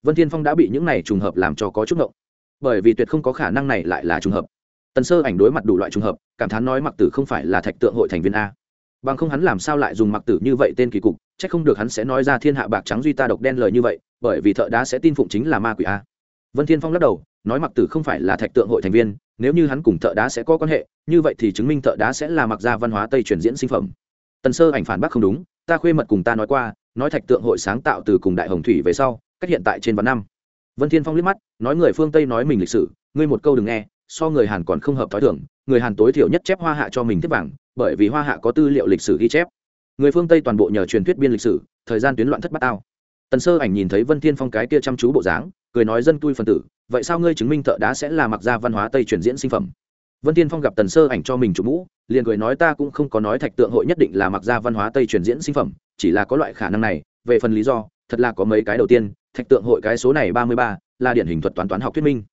Vân thiên phong đã bị những này trùng hợp làm cho có chút ngộng. Bởi vì tuyệt không có khả năng này lại là trùng hợp. Tần sơ ảnh đối mặt đủ loại trùng hợp, cảm thán nói mặc tử không phải là thạch tượng hội thành viên a bằng không hắn làm sao lại dùng mặc tử như vậy tên kỳ cục c h ắ c không được hắn sẽ nói ra thiên hạ bạc trắng duy ta độc đen lời như vậy, bởi vì thợ đá sẽ tin phụng chính là ma quỷ a. Vân thiên phong lắc đầu, nói mặc tử không phải là thạch tượng hội thành viên, nếu như hắn cùng thợ đá sẽ có quan hệ, như vậy thì chứng minh thợ đá sẽ là mặc gia văn hóa tây truyền diễn sinh phẩm. Tần sơ ảnh phản bác không đúng, ta khuê mật cùng ta nói qua, nói thạch tượng hội sáng tạo từ cùng đại hồng thủy về sau, cách hiện tại trên vạn năm. Vân thiên phong liếc mắt, nói người phương tây nói mình lịch sử, ngươi một câu đừng nghe, so người hàn còn không hợp thói thường, người hàn tối thiểu nhất chép hoa hạ cho mình tiếp vàng bởi vì hoa hạ có tư liệu lịch sử ghi chép. Người phương tây toàn bộ nhờ truyền thuyết biên lịch sử, thời gian tuyến loạn thất bát ao tần sơ ảnh nhìn thấy vân thiên phong cái kia chăm chú bộ dáng, cười nói dân tui phần tử, vậy sao ngươi chứng minh thợ đá sẽ là mặc gia văn hóa tây truyền diễn sinh phẩm? Vân thiên phong gặp tần sơ ảnh cho mình chủ mũ, liền cười nói ta cũng không có nói thạch tượng hội nhất định là mặc gia văn hóa tây truyền diễn sinh phẩm, chỉ là có loại khả năng này, về phần lý do, thật là có mấy cái đầu tiên, thạch tượng hội cái số này ba mươi ba là điển hình thuật toán toán học thuyết minh.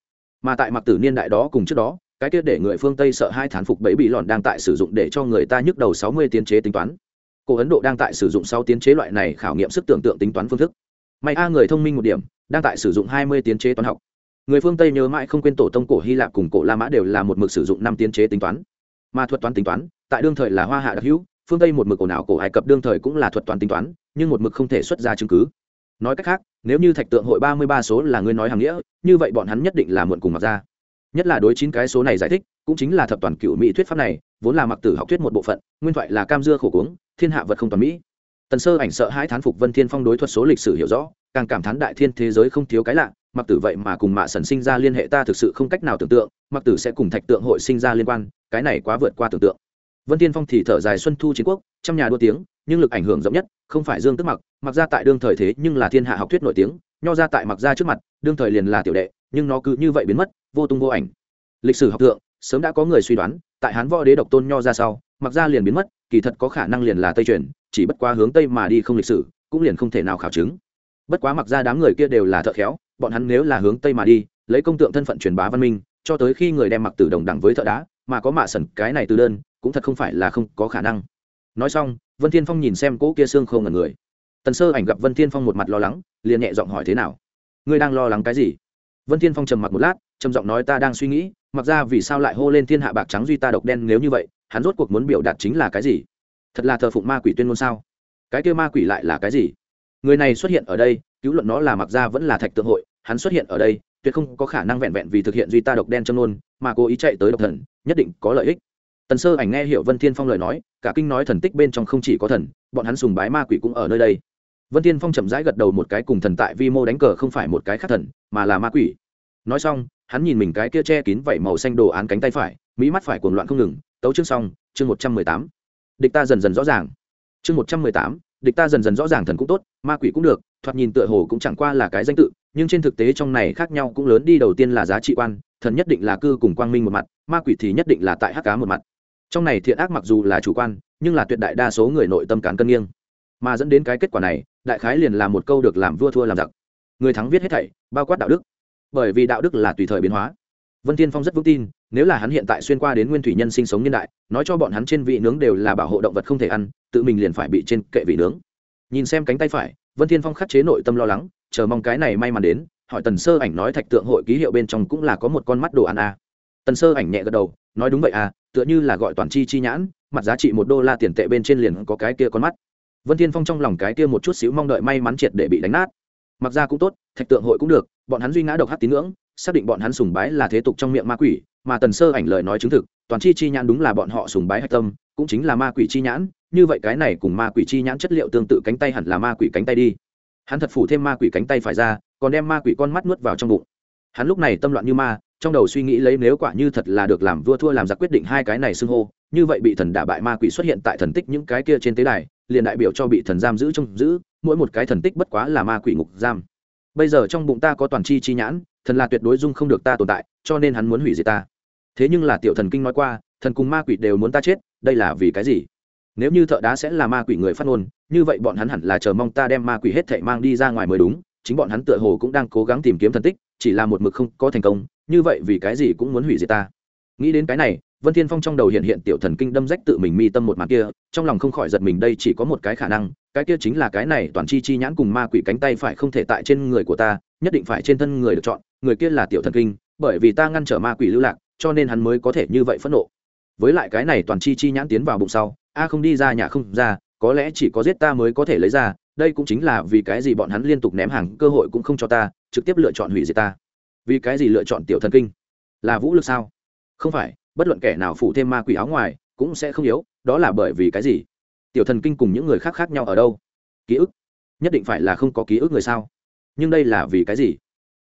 Mà tại mặc tử niên đại đó cùng trước đó cái kia để người phương tây sợ hai thán phục bẫy bị lòn đang tại sử dụng để cho người ta nhức đầu sáu mươi tiến chế tính toán. Cổ ấn độ đang tại sử dụng sáu tiến chế loại này khảo nghiệm sức tưởng tượng tính toán phương thức. May a, người thông minh một điểm, đang tại sử dụng hai mươi tiến chế toán học. Người phương tây nhớ mãi không quên tổ tông cổ hy lạp cùng cổ la mã đều là một mực sử dụng năm tiến chế tính toán. Mà thuật toán tính toán, tại đương thời là hoa hạ đặc hữu, phương tây một mực cổ nào cổ ai cập đương thời cũng là thuật toán tính toán, nhưng một mực không thể xuất ra chứng cứ. Nói cách khác, nếu như thạch tượng hội ba mươi ba số là ngươi nói hàng nghĩa, như vậy bọn hắn nhất định là muộn cùng mặc ra nhất là đối chín cái số này giải thích, cũng chính là thập toàn cựu mỹ thuyết pháp này, vốn là mặc tử học thuyết một bộ phận, nguyên thoại là cam dưa khổ cuống, thiên hạ vật không toàn mỹ. Tần sơ ảnh sợ hai thán phục vân thiên phong đối thuật số lịch sử hiểu rõ, càng cảm thán đại thiên thế giới không thiếu cái lạ, mặc tử vậy mà cùng mạ sần sinh ra liên hệ ta thực sự không cách nào tưởng tượng, mặc tử sẽ cùng thạch tượng hội sinh ra liên quan, cái này quá vượt qua tưởng tượng. Vân thiên phong thì thở dài xuân thu chiến quốc, trăm nhà đua tiếng, nhưng lực ảnh hưởng rộng nhất, không phải dương tức mặc mặc ra tại đương thời thế nhưng là thiên hạ học thuyết nổi tiếng, nho ra tại mặc ra trước mặt, đương thời liền là tiểu đệ, nhưng nó cứ như vậy biến mất vô tung vô ảnh. Lịch sử học thượng, sớm đã có người suy đoán, tại hán võ đế độc tôn nho ra sau, mặc ra liền biến mất, kỳ thật có khả năng liền là tây truyền, chỉ bất quá hướng tây mà đi không lịch sử, cũng liền không thể nào khảo chứng. Bất quá mặc ra đám người kia đều là thợ khéo, bọn hắn nếu là hướng tây mà đi, lấy công tượng thân phận truyền bá văn minh, cho tới khi người đem mặc tử đồng đẳng với thợ đá, mà có mạ sần cái này từ đơn, cũng thật không phải là không có khả năng. Nói xong, vân thiên phong nhìn xem cỗ kia xương không ngần người. Tần sơ ảnh gặp vân thiên phong một mặt lo lắng, liền nhẹ giọng hỏi thế nào? Ngươi đang lo lắng cái gì? Vân thiên phong trầm mặt một lát trầm giọng nói ta đang suy nghĩ, mặc ra vì sao lại hô lên thiên hạ bạc trắng duy ta độc đen nếu như vậy, hắn rốt cuộc muốn biểu đạt chính là cái gì? Thật là thờ phụng ma quỷ tuyên ngôn sao? Cái kêu ma quỷ lại là cái gì? Người này xuất hiện ở đây, cứu luận nó là mặc ra vẫn là thạch tượng hội, hắn xuất hiện ở đây, tuyệt không có khả năng vẹn vẹn vì thực hiện duy ta độc đen châm ngôn, mà cố ý chạy tới độc thần, nhất định có lợi ích. Tần sơ ảnh nghe hiểu vân thiên phong lời nói, cả kinh nói thần tích bên trong không chỉ có thần, bọn hắn sùng bái ma quỷ cũng ở nơi đây. Vân thiên phong chậm rãi gật đầu một cái cùng thần tại vi mô đánh cờ không phải một cái khác thần, mà là ma quỷ. Nói xong hắn nhìn mình cái kia che kín vảy màu xanh đồ án cánh tay phải, mỹ mắt phải cuồng loạn không ngừng, tấu chương xong, chương một trăm mười tám. Địch ta dần dần rõ ràng. Chương một trăm mười tám, địch ta dần dần rõ ràng thần cũng tốt, ma quỷ cũng được, thoạt nhìn tựa hồ cũng chẳng qua là cái danh tự, nhưng trên thực tế trong này khác nhau cũng lớn đi, đầu tiên là giá trị quan, thần nhất định là cư cùng quang minh một mặt, ma quỷ thì nhất định là tại hắc cá một mặt. Trong này thiện ác mặc dù là chủ quan, nhưng là tuyệt đại đa số người nội tâm cán cân nghiêng. Mà dẫn đến cái kết quả này, đại khái liền là một câu được làm vua thua làm giặc. Người thắng viết hết thảy, bao quát đạo đức bởi vì đạo đức là tùy thời biến hóa. Vân Thiên phong rất vững tin, nếu là hắn hiện tại xuyên qua đến nguyên thủy nhân sinh sống niên đại, nói cho bọn hắn trên vị nướng đều là bảo hộ động vật không thể ăn, tự mình liền phải bị trên kệ vị nướng. Nhìn xem cánh tay phải, vân thiên phong khắc chế nội tâm lo lắng, chờ mong cái này may mắn đến, hỏi tần sơ ảnh nói thạch tượng hội ký hiệu bên trong cũng là có một con mắt đồ ăn a tần sơ ảnh nhẹ gật đầu, nói đúng vậy à tựa như là gọi toàn chi chi nhãn, mặt giá trị một đô la tiền tệ bên trên liền có cái kia con mắt. Vân thiên phong trong lòng cái kia một chút xíu mong đợi may mắn triệt để bị đánh nát. Mặc ra cũng tốt, thạch tượng hội cũng được bọn hắn duy ngã độc hát tín ngưỡng, xác định bọn hắn sùng bái là thế tục trong miệng ma quỷ, mà tần sơ ảnh lời nói chứng thực, toàn chi chi nhãn đúng là bọn họ sùng bái hạch tâm, cũng chính là ma quỷ chi nhãn, như vậy cái này cùng ma quỷ chi nhãn chất liệu tương tự cánh tay hẳn là ma quỷ cánh tay đi. Hắn thật phủ thêm ma quỷ cánh tay phải ra, còn đem ma quỷ con mắt nuốt vào trong bụng. Hắn lúc này tâm loạn như ma, trong đầu suy nghĩ lấy nếu quả như thật là được làm vua thua làm giặc quyết định hai cái này xưng hô, như vậy bị thần đả bại ma quỷ xuất hiện tại thần tích những cái kia trên tế đài, liền đại biểu cho bị thần giam giữ trong giữ, mỗi một cái thần tích bất quá là ma quỷ ngục giam bây giờ trong bụng ta có toàn chi chi nhãn, thần là tuyệt đối dung không được ta tồn tại, cho nên hắn muốn hủy diệt ta. Thế nhưng là tiểu thần kinh nói qua, thần cùng ma quỷ đều muốn ta chết, đây là vì cái gì? Nếu như thợ đá sẽ là ma quỷ người phát ngôn, như vậy bọn hắn hẳn là chờ mong ta đem ma quỷ hết thảy mang đi ra ngoài mới đúng, chính bọn hắn tựa hồ cũng đang cố gắng tìm kiếm thần tích, chỉ là một mực không có thành công, như vậy vì cái gì cũng muốn hủy diệt ta. Nghĩ đến cái này vân thiên phong trong đầu hiện hiện tiểu thần kinh đâm rách tự mình mi tâm một màn kia, trong lòng không khỏi giật mình đây chỉ có một cái khả năng, cái kia chính là cái này toàn chi chi nhãn cùng ma quỷ cánh tay phải không thể tại trên người của ta, nhất định phải trên thân người được chọn, người kia là tiểu thần kinh, bởi vì ta ngăn trở ma quỷ lưu lạc, cho nên hắn mới có thể như vậy phẫn nộ. Với lại cái này toàn chi chi nhãn tiến vào bụng sau, a không đi ra nhà không ra, có lẽ chỉ có giết ta mới có thể lấy ra, đây cũng chính là vì cái gì bọn hắn liên tục ném hàng cơ hội cũng không cho ta, trực tiếp lựa chọn hủy diệt ta. Vì cái gì lựa chọn tiểu thần kinh? Là vũ lực sao? Không phải bất luận kẻ nào phụ thêm ma quỷ áo ngoài, cũng sẽ không yếu, đó là bởi vì cái gì? Tiểu thần kinh cùng những người khác khác nhau ở đâu? Ký ức. Nhất định phải là không có ký ức người sao? Nhưng đây là vì cái gì?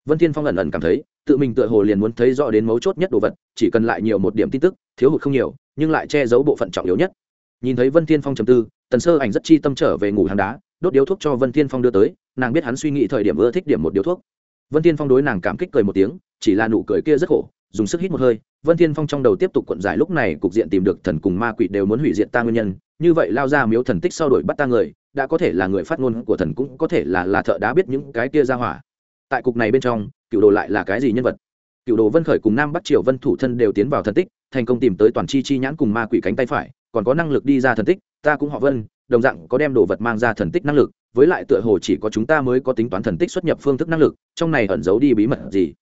Vân thiên phong ẩn ẩn cảm thấy, tự mình tựa hồ liền muốn thấy rõ đến mấu chốt nhất đồ vật, chỉ cần lại nhiều một điểm tin tức, thiếu hụt không nhiều, nhưng lại che giấu bộ phận trọng yếu nhất. Nhìn thấy vân thiên phong trầm tư, tần sơ ảnh rất chi tâm trở về ngủ hàng đá, đốt điếu thuốc cho vân thiên phong đưa tới, nàng biết hắn suy nghĩ thời điểm ưa thích điểm một điếu thuốc. Vân thiên phong đối nàng cảm kích cười một tiếng, chỉ là nụ cười kia rất khổ dùng sức hít một hơi, vân thiên phong trong đầu tiếp tục cuộn giải lúc này cục diện tìm được thần cùng ma quỷ đều muốn hủy diệt ta nguyên nhân, như vậy lao ra miếu thần tích sau đổi bắt ta người, đã có thể là người phát ngôn của thần cũng có thể là là thợ đá biết những cái kia ra hỏa. Tại cục này bên trong, cựu đồ lại là cái gì nhân vật? Cựu đồ vân khởi cùng nam bắc triều vân thủ thân đều tiến vào thần tích, thành công tìm tới toàn chi chi nhãn cùng ma quỷ cánh tay phải, còn có năng lực đi ra thần tích, ta cũng họ vân, đồng dạng có đem đồ vật mang ra thần tích năng lực, với lại tựa hồ chỉ có chúng ta mới có tính toán thần tích xuất nhập phương thức năng lực, trong này ẩn giấu đi bí mật gì?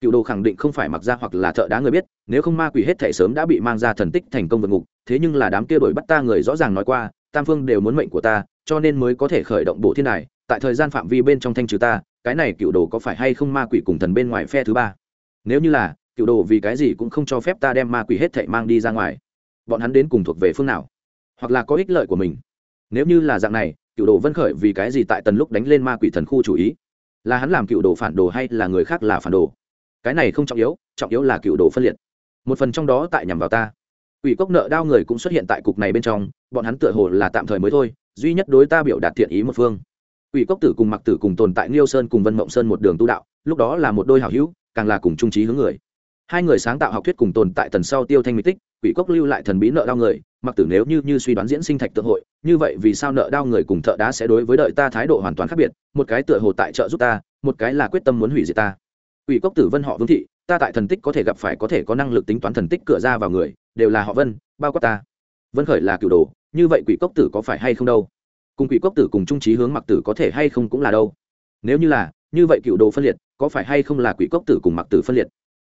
Cựu đồ khẳng định không phải mặc ra hoặc là thợ đá người biết, nếu không ma quỷ hết thể sớm đã bị mang ra thần tích thành công vượt ngục, thế nhưng là đám kia đổi bắt ta người rõ ràng nói qua, tam phương đều muốn mệnh của ta, cho nên mới có thể khởi động bộ thiên này tại thời gian phạm vi bên trong thanh trừ ta, cái này cựu đồ có phải hay không ma quỷ cùng thần bên ngoài phe thứ ba? Nếu như là, cựu đồ vì cái gì cũng không cho phép ta đem ma quỷ hết thệ mang đi ra ngoài. Bọn hắn đến cùng thuộc về phương nào? Hoặc là có ích lợi của mình? Nếu như là dạng này, cựu đồ vân khởi vì cái gì tại tần lúc đánh lên ma quỷ thần khu chủ ý? Là hắn làm cựu đồ phản đồ hay là người khác là phản đồ? Cái này không trọng yếu trọng yếu là cựu đồ phân liệt. Một phần trong đó tại nhằm vào ta. Ủy cốc nợ đao người cũng xuất hiện tại cục này bên trong, bọn hắn tựa hồ là tạm thời mới thôi, duy nhất đối ta biểu đạt thiện ý một phương. Ủy cốc tử cùng mặc tử cùng tồn tại liêu sơn cùng vân mộng sơn một đường tu đạo, lúc đó là một đôi hảo hữu, càng là cùng trung trí hướng người. Hai người sáng tạo học thuyết cùng tồn tại tần sau tiêu thanh mỹ tích, quỷ cốc lưu lại thần bí nợ đao người, mặc tử nếu như như suy đoán diễn sinh thạch tự hội, như vậy vì sao nợ đao người cùng thợ đá sẽ đối với đợi ta thái độ hoàn toàn khác biệt, một cái tựa hồ tại trợ giúp ta, một cái là quyết tâm muốn hủy diệt ta quỷ cốc tử vân họ vương thị, ta tại thần tích có thể gặp phải có thể có năng lực tính toán thần tích cửa ra vào người, đều là họ vân, bao quát ta. Vân khởi là cựu đồ, như vậy quỷ cốc tử có phải hay không đâu? Cùng quỷ cốc tử cùng trung trí hướng mặc tử có thể hay không cũng là đâu. Nếu như là, như vậy cựu đồ phân liệt, có phải hay không là quỷ cốc tử cùng mặc tử phân liệt?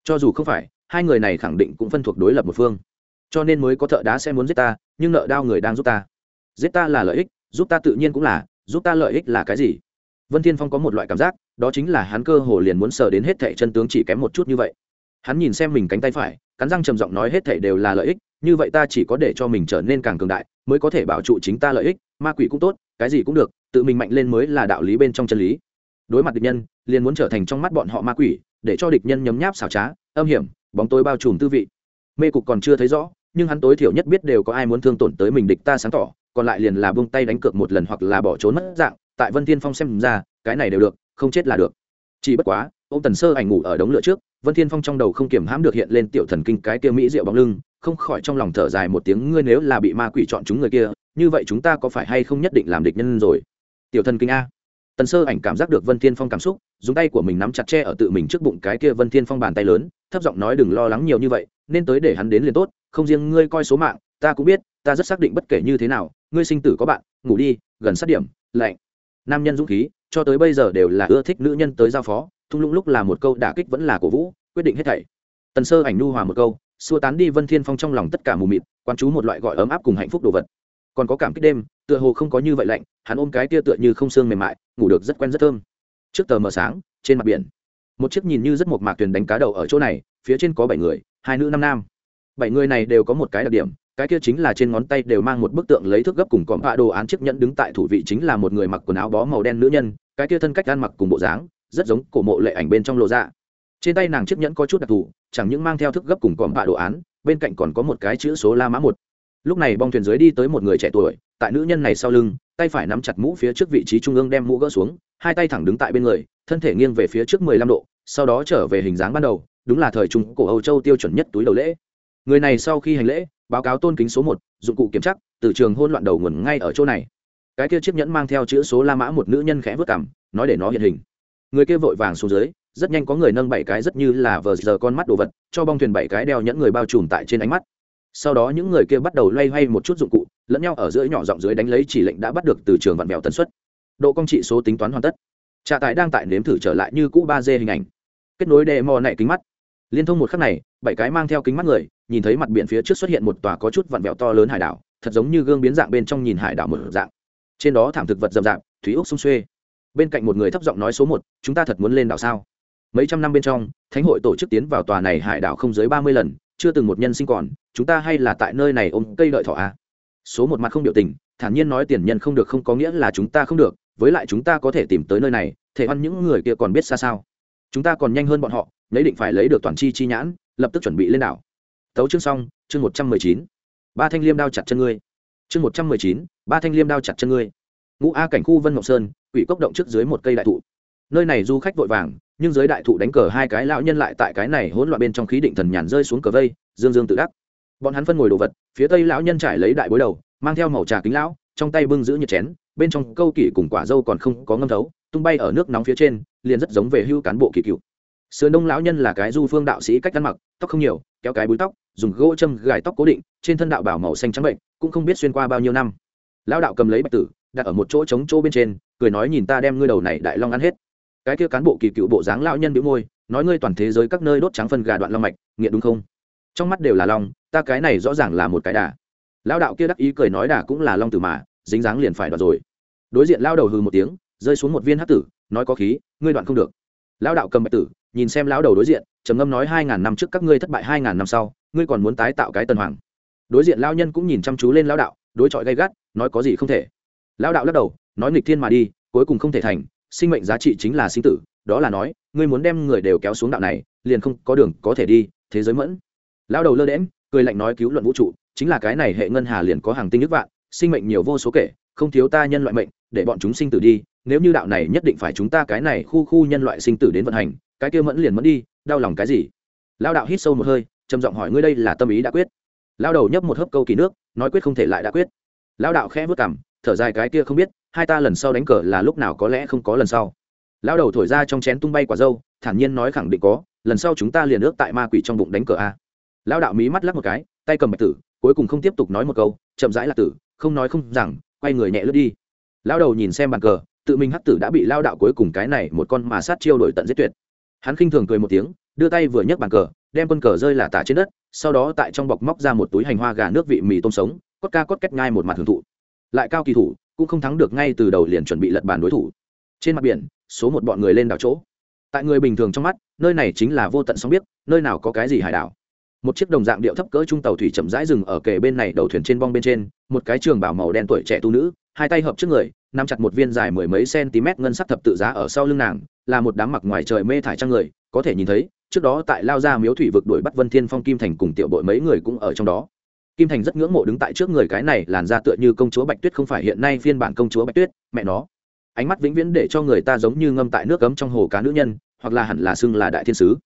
Cho dù không phải, hai người này khẳng định cũng phân thuộc đối lập một phương. Cho nên mới có thợ đá sẽ muốn giết ta, nhưng nợ đao người đang giúp ta. Giết ta là lợi ích, giúp ta tự nhiên cũng là, giúp ta lợi ích là cái gì? Vân thiên phong có một loại cảm giác đó chính là hắn cơ hồ liền muốn sờ đến hết thảy chân tướng chỉ kém một chút như vậy. Hắn nhìn xem mình cánh tay phải, cắn răng trầm giọng nói hết thảy đều là lợi ích, như vậy ta chỉ có để cho mình trở nên càng cường đại, mới có thể bảo trụ chính ta lợi ích, ma quỷ cũng tốt, cái gì cũng được, tự mình mạnh lên mới là đạo lý bên trong chân lý. Đối mặt địch nhân, liền muốn trở thành trong mắt bọn họ ma quỷ, để cho địch nhân nhấm nháp xảo trá, âm hiểm, bóng tối bao trùm tư vị. Mê cục còn chưa thấy rõ, nhưng hắn tối thiểu nhất biết đều có ai muốn thương tổn tới mình địch ta sáng tỏ, còn lại liền là buông tay đánh cược một lần hoặc là bỏ trốn mất dạng, tại vân thiên phong xem ra, cái này đều được không chết là được. Chỉ bất quá, ông tần sơ ảnh ngủ ở đống lửa trước, vân thiên phong trong đầu không kiểm hãm được hiện lên tiểu thần kinh cái kia mỹ rượu bóng lưng, không khỏi trong lòng thở dài một tiếng, ngươi nếu là bị ma quỷ chọn chúng người kia, như vậy chúng ta có phải hay không nhất định làm địch nhân rồi? Tiểu thần kinh a. Tần sơ ảnh cảm giác được vân thiên phong cảm xúc, dùng tay của mình nắm chặt che ở tự mình trước bụng cái kia vân thiên phong bàn tay lớn, thấp giọng nói đừng lo lắng nhiều như vậy, nên tới để hắn đến liền tốt, không riêng ngươi coi số mạng, ta cũng biết, ta rất xác định bất kể như thế nào, ngươi sinh tử có bạn, ngủ đi, gần sát điểm, lạnh nam nhân dũng khí, cho tới bây giờ đều là ưa thích nữ nhân tới giao phó, thung lũng lúc là một câu đả kích vẫn là cổ vũ, quyết định hết thảy. Tần sơ ảnh nu hòa một câu, xua tán đi vân thiên phong trong lòng tất cả mù mịt quan chú một loại gọi ấm áp cùng hạnh phúc đồ vật. Còn có cảm kích đêm, tựa hồ không có như vậy lạnh, hắn ôm cái tia tựa như không xương mềm mại, ngủ được rất quen rất thơm. Trước tờ mờ sáng, trên mặt biển, một chiếc nhìn như rất một mạc thuyền đánh cá đầu ở chỗ này, phía trên có bảy người, hai nữ năm nam. Bảy người này đều có một cái đặc điểm cái kia chính là trên ngón tay đều mang một bức tượng lấy thước gấp cùng cọm vạ đồ án chiếc nhẫn đứng tại thủ vị chính là một người mặc quần áo bó màu đen nữ nhân, cái kia thân cách ăn mặc cùng bộ dáng, rất giống cổ mộ lệ ảnh bên trong lộ ra. Trên tay nàng chiếc nhẫn có chút đặc thù, chẳng những mang theo thước gấp cùng cọm vạ đồ án, bên cạnh còn có một cái chữ số la mã một. Lúc này bong thuyền dưới đi tới một người trẻ tuổi, tại nữ nhân này sau lưng, tay phải nắm chặt mũ phía trước vị trí trung ương đem mũ gỡ xuống, hai tay thẳng đứng tại bên người, thân thể nghiêng về phía trước mười lăm độ, sau đó trở về hình dáng ban đầu, đúng là thời trung cổ âu châu tiêu chuẩn nhất túi đầu lễ. Người này sau khi hành lễ báo cáo tôn kính số một, dụng cụ kiểm chắc từ trường hôn loạn đầu nguồn ngay ở chỗ này. Cái kia chiếc nhẫn mang theo chữ số la mã một nữ nhân khẽ vớt cảm nói để nó hiện hình. Người kia vội vàng xuống dưới, rất nhanh có người nâng bảy cái rất như là vờ giờ con mắt đồ vật, cho bong thuyền bảy cái đeo nhẫn người bao trùm tại trên ánh mắt. Sau đó những người kia bắt đầu loay hoay một chút dụng cụ, lẫn nhau ở giữa nhỏ giọng dưới đánh lấy chỉ lệnh đã bắt được từ trường vạn mèo tần suất. Độ công trị số tính toán hoàn tất. Trạ tài đang tại nếm thử trở lại như cũ ba d hình ảnh. Kết nối đề mò nạy kính mắt. Liên thông một khắc này, bảy cái mang theo kính mắt người nhìn thấy mặt biển phía trước xuất hiện một tòa có chút vặn vẹo to lớn hải đảo, thật giống như gương biến dạng bên trong nhìn hải đảo một dạng. Trên đó thảm thực vật rậm rạp thúy ốc sung xuê. Bên cạnh một người thấp giọng nói số một, chúng ta thật muốn lên đảo sao? Mấy trăm năm bên trong, thánh hội tổ chức tiến vào tòa này hải đảo không dưới ba mươi lần, chưa từng một nhân sinh còn, chúng ta hay là tại nơi này ôm cây đợi thỏ a à? số một mặt không biểu tình, thản nhiên nói tiền nhân không được không có nghĩa là chúng ta không được, với lại chúng ta có thể tìm tới nơi này, thể ăn những người kia còn biết xa sao. Chúng ta còn nhanh hơn bọn họ, lấy định phải lấy được toàn chi chi nhãn, lập tức chuẩn bị lên đảo tấu chương xong, chương một trăm mười chín. Ba thanh liêm đao chặt chân ngươi. Chương một trăm mười chín, ba thanh liêm đao chặt chân ngươi. Ngũ a cảnh khu vân ngọc sơn, quỷ cốc động trước dưới một cây đại thụ. Nơi này du khách vội vàng, nhưng dưới đại thụ đánh cờ hai cái lão nhân lại tại cái này hỗn loạn bên trong khí định thần nhàn rơi xuống cờ vây, dương dương tự đắc. Bọn hắn phân ngồi đồ vật, phía tây lão nhân trải lấy đại bối đầu, mang theo màu trà kính lão, trong tay bưng giữ nhiệt chén, bên trong câu kỷ cùng quả dâu còn không có ngâm thấu, tung bay ở nước nóng phía trên, liền rất giống về hưu cán bộ kỳ cựu sườn đông lão nhân là cái du phương đạo sĩ cách ăn mặc, tóc không nhiều, kéo cái búi tóc, dùng gỗ châm gài tóc cố định, trên thân đạo bảo màu xanh trắng bệnh, cũng không biết xuyên qua bao nhiêu năm. Lão đạo cầm lấy bạch tử, đặt ở một chỗ trống chỗ bên trên, cười nói nhìn ta đem ngươi đầu này đại long ăn hết. Cái kia cán bộ kỳ cựu bộ dáng lão nhân bĩu môi, nói ngươi toàn thế giới các nơi đốt trắng phân gà đoạn long mạch, nghiện đúng không? Trong mắt đều là long, ta cái này rõ ràng là một cái đà. Lão đạo kia đắc ý cười nói đà cũng là long tử mà, dính dáng liền phải đoạt rồi. Đối diện lao đầu hừ một tiếng, rơi xuống một viên hát tử, nói có khí, ngươi đoạn không được. Lão đạo cầm bạch tử nhìn xem lão đầu đối diện, trầm ngâm nói hai ngàn năm trước các ngươi thất bại hai ngàn năm sau, ngươi còn muốn tái tạo cái tần hoàng. Đối diện lao nhân cũng nhìn chăm chú lên lão đạo, đối chọi gay gắt, nói có gì không thể. Lão đạo lắc đầu, nói nghịch thiên mà đi, cuối cùng không thể thành, sinh mệnh giá trị chính là sinh tử, đó là nói, ngươi muốn đem người đều kéo xuống đạo này, liền không có đường có thể đi, thế giới mẫn. Lão đầu lơ đễm cười lạnh nói cứu luận vũ trụ, chính là cái này hệ ngân hà liền có hàng tinh nước vạn, sinh mệnh nhiều vô số kể, không thiếu ta nhân loại mệnh, để bọn chúng sinh tử đi, nếu như đạo này nhất định phải chúng ta cái này khu khu nhân loại sinh tử đến vận hành cái kia mẫn liền mẫn đi, đau lòng cái gì? Lao đạo hít sâu một hơi, trầm giọng hỏi ngươi đây là tâm ý đã quyết. Lao đầu nhấp một hớp câu kỳ nước, nói quyết không thể lại đã quyết. Lao đạo khẽ vất cảm thở dài cái kia không biết, hai ta lần sau đánh cờ là lúc nào có lẽ không có lần sau. Lao đầu thổi ra trong chén tung bay quả dâu, thản nhiên nói khẳng định có, lần sau chúng ta liền ước tại ma quỷ trong bụng đánh cờ a. Lao đạo mí mắt lắc một cái, tay cầm bạch tử, cuối cùng không tiếp tục nói một câu, chậm rãi là tử, không nói không rằng, quay người nhẹ lướt đi. Lao đầu nhìn xem bàn cờ, tự mình hắc tử đã bị lao đạo cuối cùng cái này một con mà sát chiêu đổi tận giết tuyệt hắn khinh thường cười một tiếng, đưa tay vừa nhấc bàn cờ, đem quân cờ rơi là tả trên đất, sau đó tại trong bọc móc ra một túi hành hoa gà nước vị mì tôm sống, cốt ca cốt cách ngay một mặt hưởng thụ. Lại cao kỳ thủ, cũng không thắng được ngay từ đầu liền chuẩn bị lật bàn đối thủ. Trên mặt biển, số một bọn người lên đảo chỗ. Tại người bình thường trong mắt, nơi này chính là vô tận sóng biết nơi nào có cái gì hải đảo. Một chiếc đồng dạng điệu thấp cỡ trung tàu thủy chậm rãi rừng ở kề bên này đầu thuyền trên bong bên trên, một cái trường bảo màu đen tuổi trẻ tu nữ, hai tay hợp trước người nắm chặt một viên dài mười mấy cm ngân sắc thập tự giá ở sau lưng nàng, là một đám mặc ngoài trời mê thải trang người, có thể nhìn thấy, trước đó tại lao ra miếu thủy vực đuổi bắt vân thiên phong, kim thành cùng tiểu bội mấy người cũng ở trong đó. Kim thành rất ngưỡng mộ đứng tại trước người cái này, làn da tựa như công chúa bạch tuyết không phải hiện nay phiên bản công chúa bạch tuyết, mẹ nó. Ánh mắt vĩnh viễn để cho người ta giống như ngâm tại nước cấm trong hồ cá nữ nhân, hoặc là hẳn là xưng là đại thiên sứ.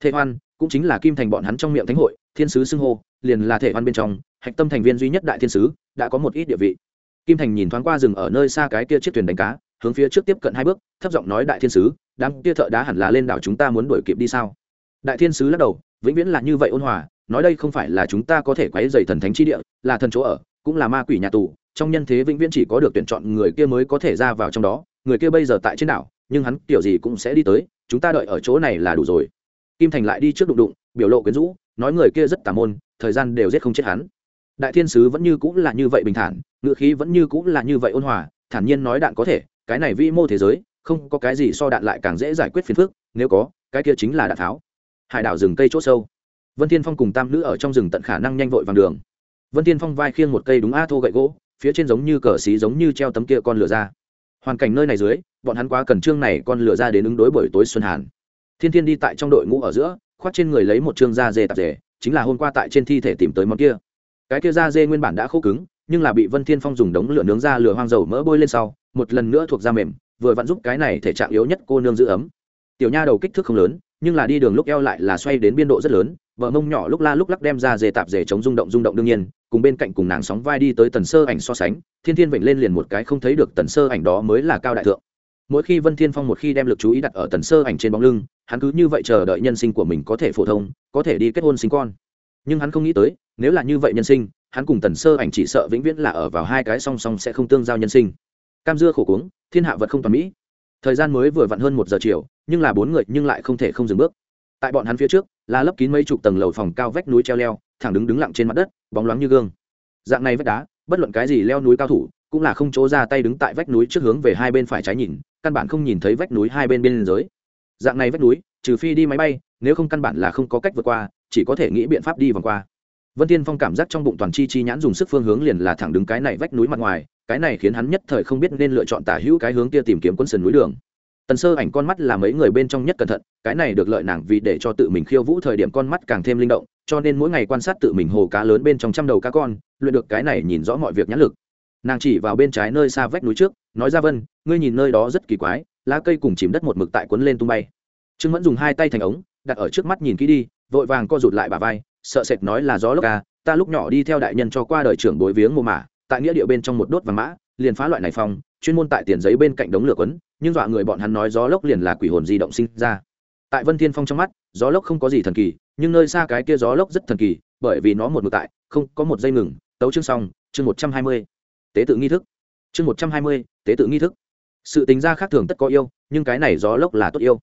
Thế hoan, cũng chính là kim thành bọn hắn trong miệng thánh hội, thiên sứ xưng hô, liền là thể hoan bên trong, hạch tâm thành viên duy nhất đại thiên sứ, đã có một ít địa vị kim thành nhìn thoáng qua rừng ở nơi xa cái kia chiếc thuyền đánh cá, hướng phía trước tiếp cận hai bước, thấp giọng nói, đại thiên sứ, đám kia thợ đá hẳn là lên đảo chúng ta muốn đuổi kịp đi sao? Đại thiên sứ lắc đầu, vĩnh viễn là như vậy ôn hòa, nói đây không phải là chúng ta có thể quấy dày thần thánh chi địa, là thần chỗ ở, cũng là ma quỷ nhà tù, trong nhân thế vĩnh viễn chỉ có được tuyển chọn người kia mới có thể ra vào trong đó, người kia bây giờ tại trên đảo, nhưng hắn kiểu gì cũng sẽ đi tới, chúng ta đợi ở chỗ này là đủ rồi. Kim thành lại đi trước đụng đụng, biểu lộ quyến rũ, nói, người kia rất tà môn, thời gian đều giết không chết hắn. Đại thiên sứ vẫn như cũng là như vậy bình thản ngựa khí vẫn như cũng là như vậy ôn hòa, thản nhiên nói đạn có thể, cái này vi mô thế giới, không có cái gì so đạn lại càng dễ giải quyết phiền phức, nếu có, cái kia chính là đạn tháo. Hải đảo rừng cây chỗ sâu. Vân thiên phong cùng tam nữ ở trong rừng tận khả năng nhanh vội vàng đường. Vân thiên phong vai khiêng một cây đúng a thô gậy gỗ, phía trên giống như cờ xí giống như treo tấm kia con lửa ra. Hoàn cảnh nơi này dưới, bọn hắn quá cần trương này con lửa ra đến ứng đối bởi tối xuân hàn. Thiên thiên đi tại trong đội ngũ ở giữa, khoác trên người lấy một trương da dê tạp dề, chính là hôm qua tại trên thi thể tìm tới món kia. Cái kia da dê nguyên bản đã khô cứng nhưng là bị vân thiên phong dùng đống lửa nướng ra lửa hoang dầu mỡ bôi lên sau, một lần nữa thuộc da mềm, vừa vặn giúp cái này thể trạng yếu nhất cô nương giữ ấm. Tiểu nha đầu kích thước không lớn, nhưng là đi đường lúc eo lại là xoay đến biên độ rất lớn, vợ mông nhỏ lúc la lúc lắc đem ra dề tạp dề chống rung động rung động đương nhiên, cùng bên cạnh cùng nàng sóng vai đi tới tần sơ ảnh so sánh, thiên thiên vịnh lên liền một cái không thấy được tần sơ ảnh đó mới là cao đại thượng. Mỗi khi vân thiên phong một khi đem lực chú ý đặt ở tần sơ ảnh trên bóng lưng, hắn cứ như vậy chờ đợi nhân sinh của mình có thể phổ thông, có thể đi kết hôn sinh con. Nhưng hắn không nghĩ tới, nếu là như vậy nhân sinh hắn cùng tần sơ ảnh chỉ sợ vĩnh viễn là ở vào hai cái song song sẽ không tương giao nhân sinh. Cam dưa khổ cuống, thiên hạ vật không toàn mỹ. Thời gian mới vừa vặn hơn một giờ chiều, nhưng là bốn người nhưng lại không thể không dừng bước. Tại bọn hắn phía trước, là lấp kín mấy chục tầng lầu phòng cao vách núi treo leo, thẳng đứng đứng lặng trên mặt đất, bóng loáng như gương. Dạng này vách đá, bất luận cái gì leo núi cao thủ, cũng là không chỗ ra tay đứng tại vách núi trước hướng về hai bên phải trái nhìn, căn bản không nhìn thấy vách núi hai bên bên dưới. Dạng này vách núi, trừ phi đi máy bay, nếu không căn bản là không có cách vượt qua, chỉ có thể nghĩ biện pháp đi vòng qua vân tiên phong cảm giác trong bụng toàn chi chi nhãn dùng sức phương hướng liền là thẳng đứng cái này vách núi mặt ngoài, cái này khiến hắn nhất thời không biết nên lựa chọn tả hữu cái hướng kia tìm kiếm quân sườn núi đường. Tần sơ ảnh con mắt là mấy người bên trong nhất cẩn thận, cái này được lợi nàng vì để cho tự mình khiêu vũ thời điểm con mắt càng thêm linh động, cho nên mỗi ngày quan sát tự mình hồ cá lớn bên trong trăm đầu cá con, luyện được cái này nhìn rõ mọi việc nhãn lực. Nàng chỉ vào bên trái nơi xa vách núi trước, nói ra, vân, ngươi nhìn nơi đó rất kỳ quái, lá cây cùng chìm đất một mực tại quấn lên tung bay. Trương mẫn dùng hai tay thành ống, đặt ở trước mắt nhìn kỹ đi, vội vàng co rụt lại bà vai sợ sệt nói là gió lốc à ta lúc nhỏ đi theo đại nhân cho qua đời trưởng bối viếng mồ mả, tại nghĩa địa bên trong một đốt và mã, liền phá loại này phong, chuyên môn tại tiền giấy bên cạnh đống lửa quấn, nhưng dọa người bọn hắn nói gió lốc liền là quỷ hồn di động sinh ra. Tại vân thiên phong trong mắt, gió lốc không có gì thần kỳ, nhưng nơi xa cái kia gió lốc rất thần kỳ, bởi vì nó một mực tại, không có một giây ngừng. Tấu chương xong, chương một trăm hai mươi. Tế tự nghi thức. Chương một trăm hai mươi, tế tự nghi thức. Sự tính ra khác thường tất có yêu, nhưng cái này gió lốc là tốt yêu.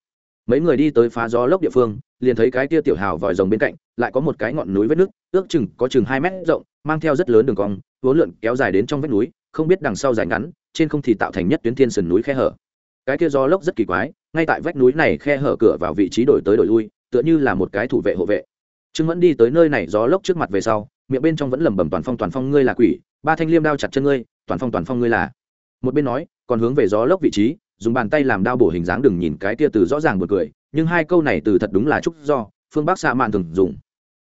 Mấy người đi tới phá gió lốc địa phương, liền thấy cái kia tiểu hào vòi rồng bên cạnh lại có một cái ngọn núi vết nước, ước chừng có chừng hai mét rộng, mang theo rất lớn đường cong vốn lượn kéo dài đến trong vách núi, không biết đằng sau dài ngắn, trên không thì tạo thành nhất tuyến thiên sườn núi khe hở. Cái kia gió lốc rất kỳ quái, ngay tại vách núi này khe hở cửa vào vị trí đổi tới đổi lui, tựa như là một cái thủ vệ hộ vệ. Trương mẫn đi tới nơi này gió lốc trước mặt về sau, miệng bên trong vẫn lẩm bẩm toàn phong toàn phong ngươi là quỷ, ba thanh liêm đao chặt chân ngươi, toàn phong toàn phong ngươi là. Một bên nói, còn hướng về gió lốc vị trí, dùng bàn tay làm đao bổ hình dáng đừng nhìn cái kia từ rõ ràng một cười, nhưng hai câu này từ thật đúng là trúc do, phương bắc xạ mạn thường dùng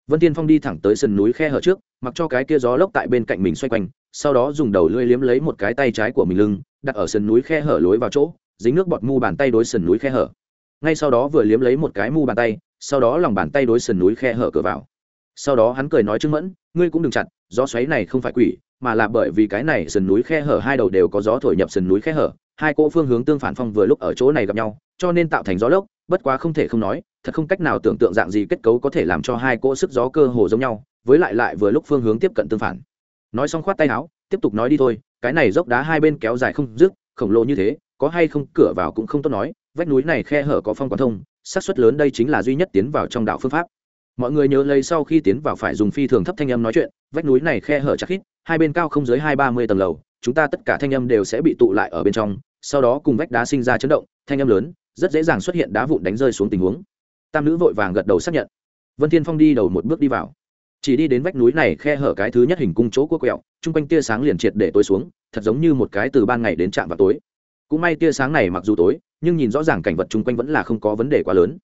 vân tiên phong đi thẳng tới sườn núi khe hở trước, mặc cho cái kia gió lốc tại bên cạnh mình xoay quanh, sau đó dùng đầu lưỡi liếm lấy một cái tay trái của mình lưng, đặt ở sườn núi khe hở lối vào chỗ, dính nước bọt mu bàn tay đối sườn núi khe hở. Ngay sau đó vừa liếm lấy một cái mu bàn tay, sau đó lòng bàn tay đối sườn núi khe hở cửa vào. Sau đó hắn cười nói chứng mẫn, ngươi cũng đừng chặt, gió xoáy này không phải quỷ, mà là bởi vì cái này sườn núi khe hở hai đầu đều có gió thổi nhập sườn núi khe hở, hai cỗ phương hướng tương phản phong vừa lúc ở chỗ này gặp nhau, cho nên tạo thành gió lốc bất quá không thể không nói, thật không cách nào tưởng tượng dạng gì kết cấu có thể làm cho hai cỗ sức gió cơ hồ giống nhau, với lại lại vừa lúc phương hướng tiếp cận tương phản. Nói xong khoát tay áo, tiếp tục nói đi thôi, cái này dốc đá hai bên kéo dài không dứt, khổng lồ như thế, có hay không, cửa vào cũng không tốt nói, vách núi này khe hở có phong quán thông, xác suất lớn đây chính là duy nhất tiến vào trong đạo phương pháp. Mọi người nhớ lấy sau khi tiến vào phải dùng phi thường thấp thanh âm nói chuyện, vách núi này khe hở chắc khít, hai bên cao không dưới hai ba mươi tầng lầu, chúng ta tất cả thanh âm đều sẽ bị tụ lại ở bên trong, sau đó cùng vách đá sinh ra chấn động, thanh âm lớn rất dễ dàng xuất hiện đá vụn đánh rơi xuống tình huống. Tam nữ vội vàng gật đầu xác nhận. Vân thiên phong đi đầu một bước đi vào. Chỉ đi đến vách núi này khe hở cái thứ nhất hình cung chỗ của quẹo, chung quanh tia sáng liền triệt để tối xuống, thật giống như một cái từ ban ngày đến trạm vào tối. Cũng may tia sáng này mặc dù tối, nhưng nhìn rõ ràng cảnh vật chung quanh vẫn là không có vấn đề quá lớn.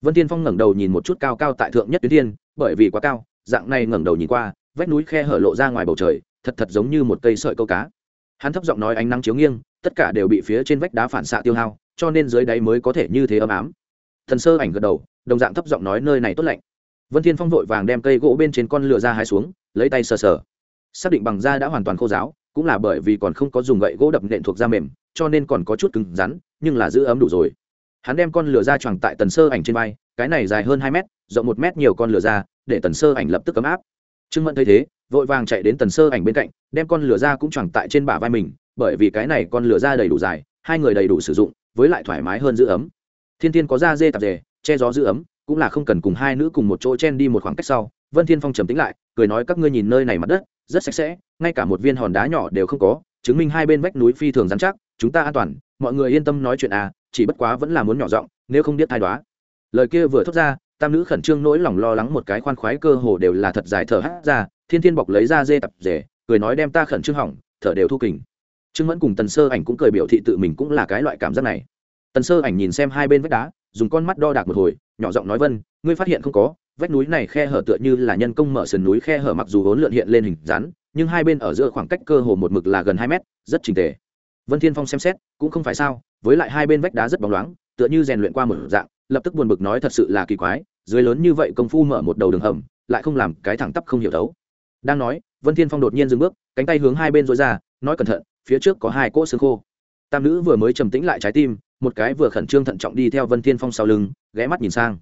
Vân tiên phong ngẩng đầu nhìn một chút cao cao tại thượng nhất tuyến thiên, bởi vì quá cao, dạng này ngẩng đầu nhìn qua, vách núi khe hở lộ ra ngoài bầu trời, thật thật giống như một cây sợi câu cá. Hắn thấp giọng nói ánh nắng chiếu nghiêng, tất cả đều bị phía trên vách đá phản xạ tiêu hao cho nên dưới đáy mới có thể như thế ấm ám. Thần sơ ảnh gật đầu, đồng dạng thấp giọng nói nơi này tốt lạnh. Vân thiên phong vội vàng đem cây gỗ bên trên con lửa ra hái xuống, lấy tay sờ sờ. Xác định bằng da đã hoàn toàn khô giáo cũng là bởi vì còn không có dùng gậy gỗ đập nện thuộc da mềm, cho nên còn có chút cứng rắn, nhưng là giữ ấm đủ rồi. Hắn đem con lửa ra choàng tại tần sơ ảnh trên vai, cái này dài hơn hai mét, rộng một mét nhiều con lửa ra, để tần sơ ảnh lập tức ấm áp. Trương mẫn thấy thế, vội vàng chạy đến tần sơ ảnh bên cạnh, đem con lửa ra cũng choàng tại trên bả vai mình, bởi vì cái này con lửa ra đầy đủ dài, hai người đầy đủ sử dụng với lại thoải mái hơn giữ ấm. Thiên thiên có da dê tạp dề che gió giữ ấm cũng là không cần cùng hai nữ cùng một chỗ chen đi một khoảng cách sau vân thiên phong trầm tính lại cười nói các ngươi nhìn nơi này mặt đất rất sạch sẽ ngay cả một viên hòn đá nhỏ đều không có chứng minh hai bên vách núi phi thường rắn chắc chúng ta an toàn mọi người yên tâm nói chuyện à chỉ bất quá vẫn là muốn nhỏ giọng nếu không biết thai đoá. Lời kia vừa thốt ra tam nữ khẩn trương nỗi lòng lo lắng một cái khoan khoái cơ hồ đều là thật dài thở hắt ra thiên thiên bọc lấy ra dê tập dề, cười nói đem ta khẩn trương hỏng thở đều thu kình trương mẫn cùng tần sơ ảnh cũng cười biểu thị tự mình cũng là cái loại cảm giác này. Tần sơ ảnh nhìn xem hai bên vách đá, dùng con mắt đo đạc một hồi, nhỏ giọng nói vân, ngươi phát hiện không có, vách núi này khe hở tựa như là nhân công mở sườn núi khe hở mặc dù vốn lượn hiện lên hình rắn nhưng hai bên ở giữa khoảng cách cơ hồ một mực là gần hai mét, rất trình tề. Vân thiên phong xem xét, cũng không phải sao, với lại hai bên vách đá rất bóng loáng, tựa như rèn luyện qua một dạng, lập tức buồn bực nói thật sự là kỳ quái, dưới lớn như vậy công phu mở một đầu đường hầm, lại không làm cái thẳng tắp không hiểu thấu. Đang nói, vân thiên phong đột nhiên dừng bước, cánh tay hướng hai bên dối ra, nói cẩn thận phía trước có hai cỗ xương khô. Tam nữ vừa mới trầm tĩnh lại trái tim, một cái vừa khẩn trương thận trọng đi theo vân thiên phong sau lưng, ghé mắt nhìn sang.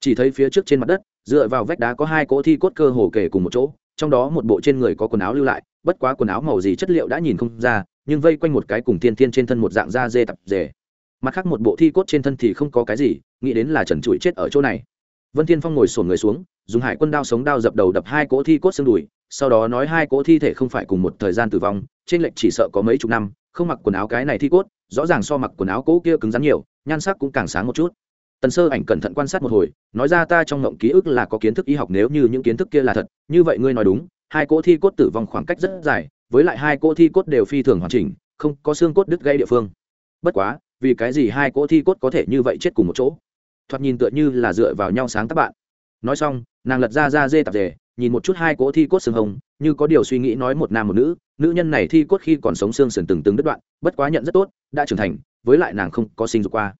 Chỉ thấy phía trước trên mặt đất, dựa vào vách đá có hai cỗ thi cốt cơ hồ kể cùng một chỗ, trong đó một bộ trên người có quần áo lưu lại, bất quá quần áo màu gì chất liệu đã nhìn không ra, nhưng vây quanh một cái cùng thiên thiên trên thân một dạng da dê tập dề. Mặt khác một bộ thi cốt trên thân thì không có cái gì, nghĩ đến là trần trụi chết ở chỗ này. Vân thiên phong ngồi sổn người xuống dùng hải quân đao sống đao dập đầu đập hai cỗ thi cốt xương đùi, sau đó nói hai cỗ thi thể không phải cùng một thời gian tử vong, trên lệnh chỉ sợ có mấy chục năm, không mặc quần áo cái này thi cốt, rõ ràng so mặc quần áo cỗ kia cứng rắn nhiều, nhan sắc cũng càng sáng một chút. Tần sơ ảnh cẩn thận quan sát một hồi, nói ra ta trong ngộng ký ức là có kiến thức y học nếu như những kiến thức kia là thật, như vậy ngươi nói đúng, hai cỗ thi cốt tử vong khoảng cách rất dài, với lại hai cỗ thi cốt đều phi thường hoàn chỉnh, không có xương cốt đứt gây địa phương. Bất quá, vì cái gì hai cỗ thi cốt có thể như vậy chết cùng một chỗ? Thoạt nhìn tựa như là dựa vào nhau sáng tác bạn nói xong, nàng lật ra ra dê tạp dề, nhìn một chút hai cỗ thi cốt xương hồng, như có điều suy nghĩ nói một nam một nữ. Nữ nhân này thi cốt khi còn sống xương sườn từng từng đứt đoạn, bất quá nhận rất tốt, đã trưởng thành, với lại nàng không có sinh dục qua.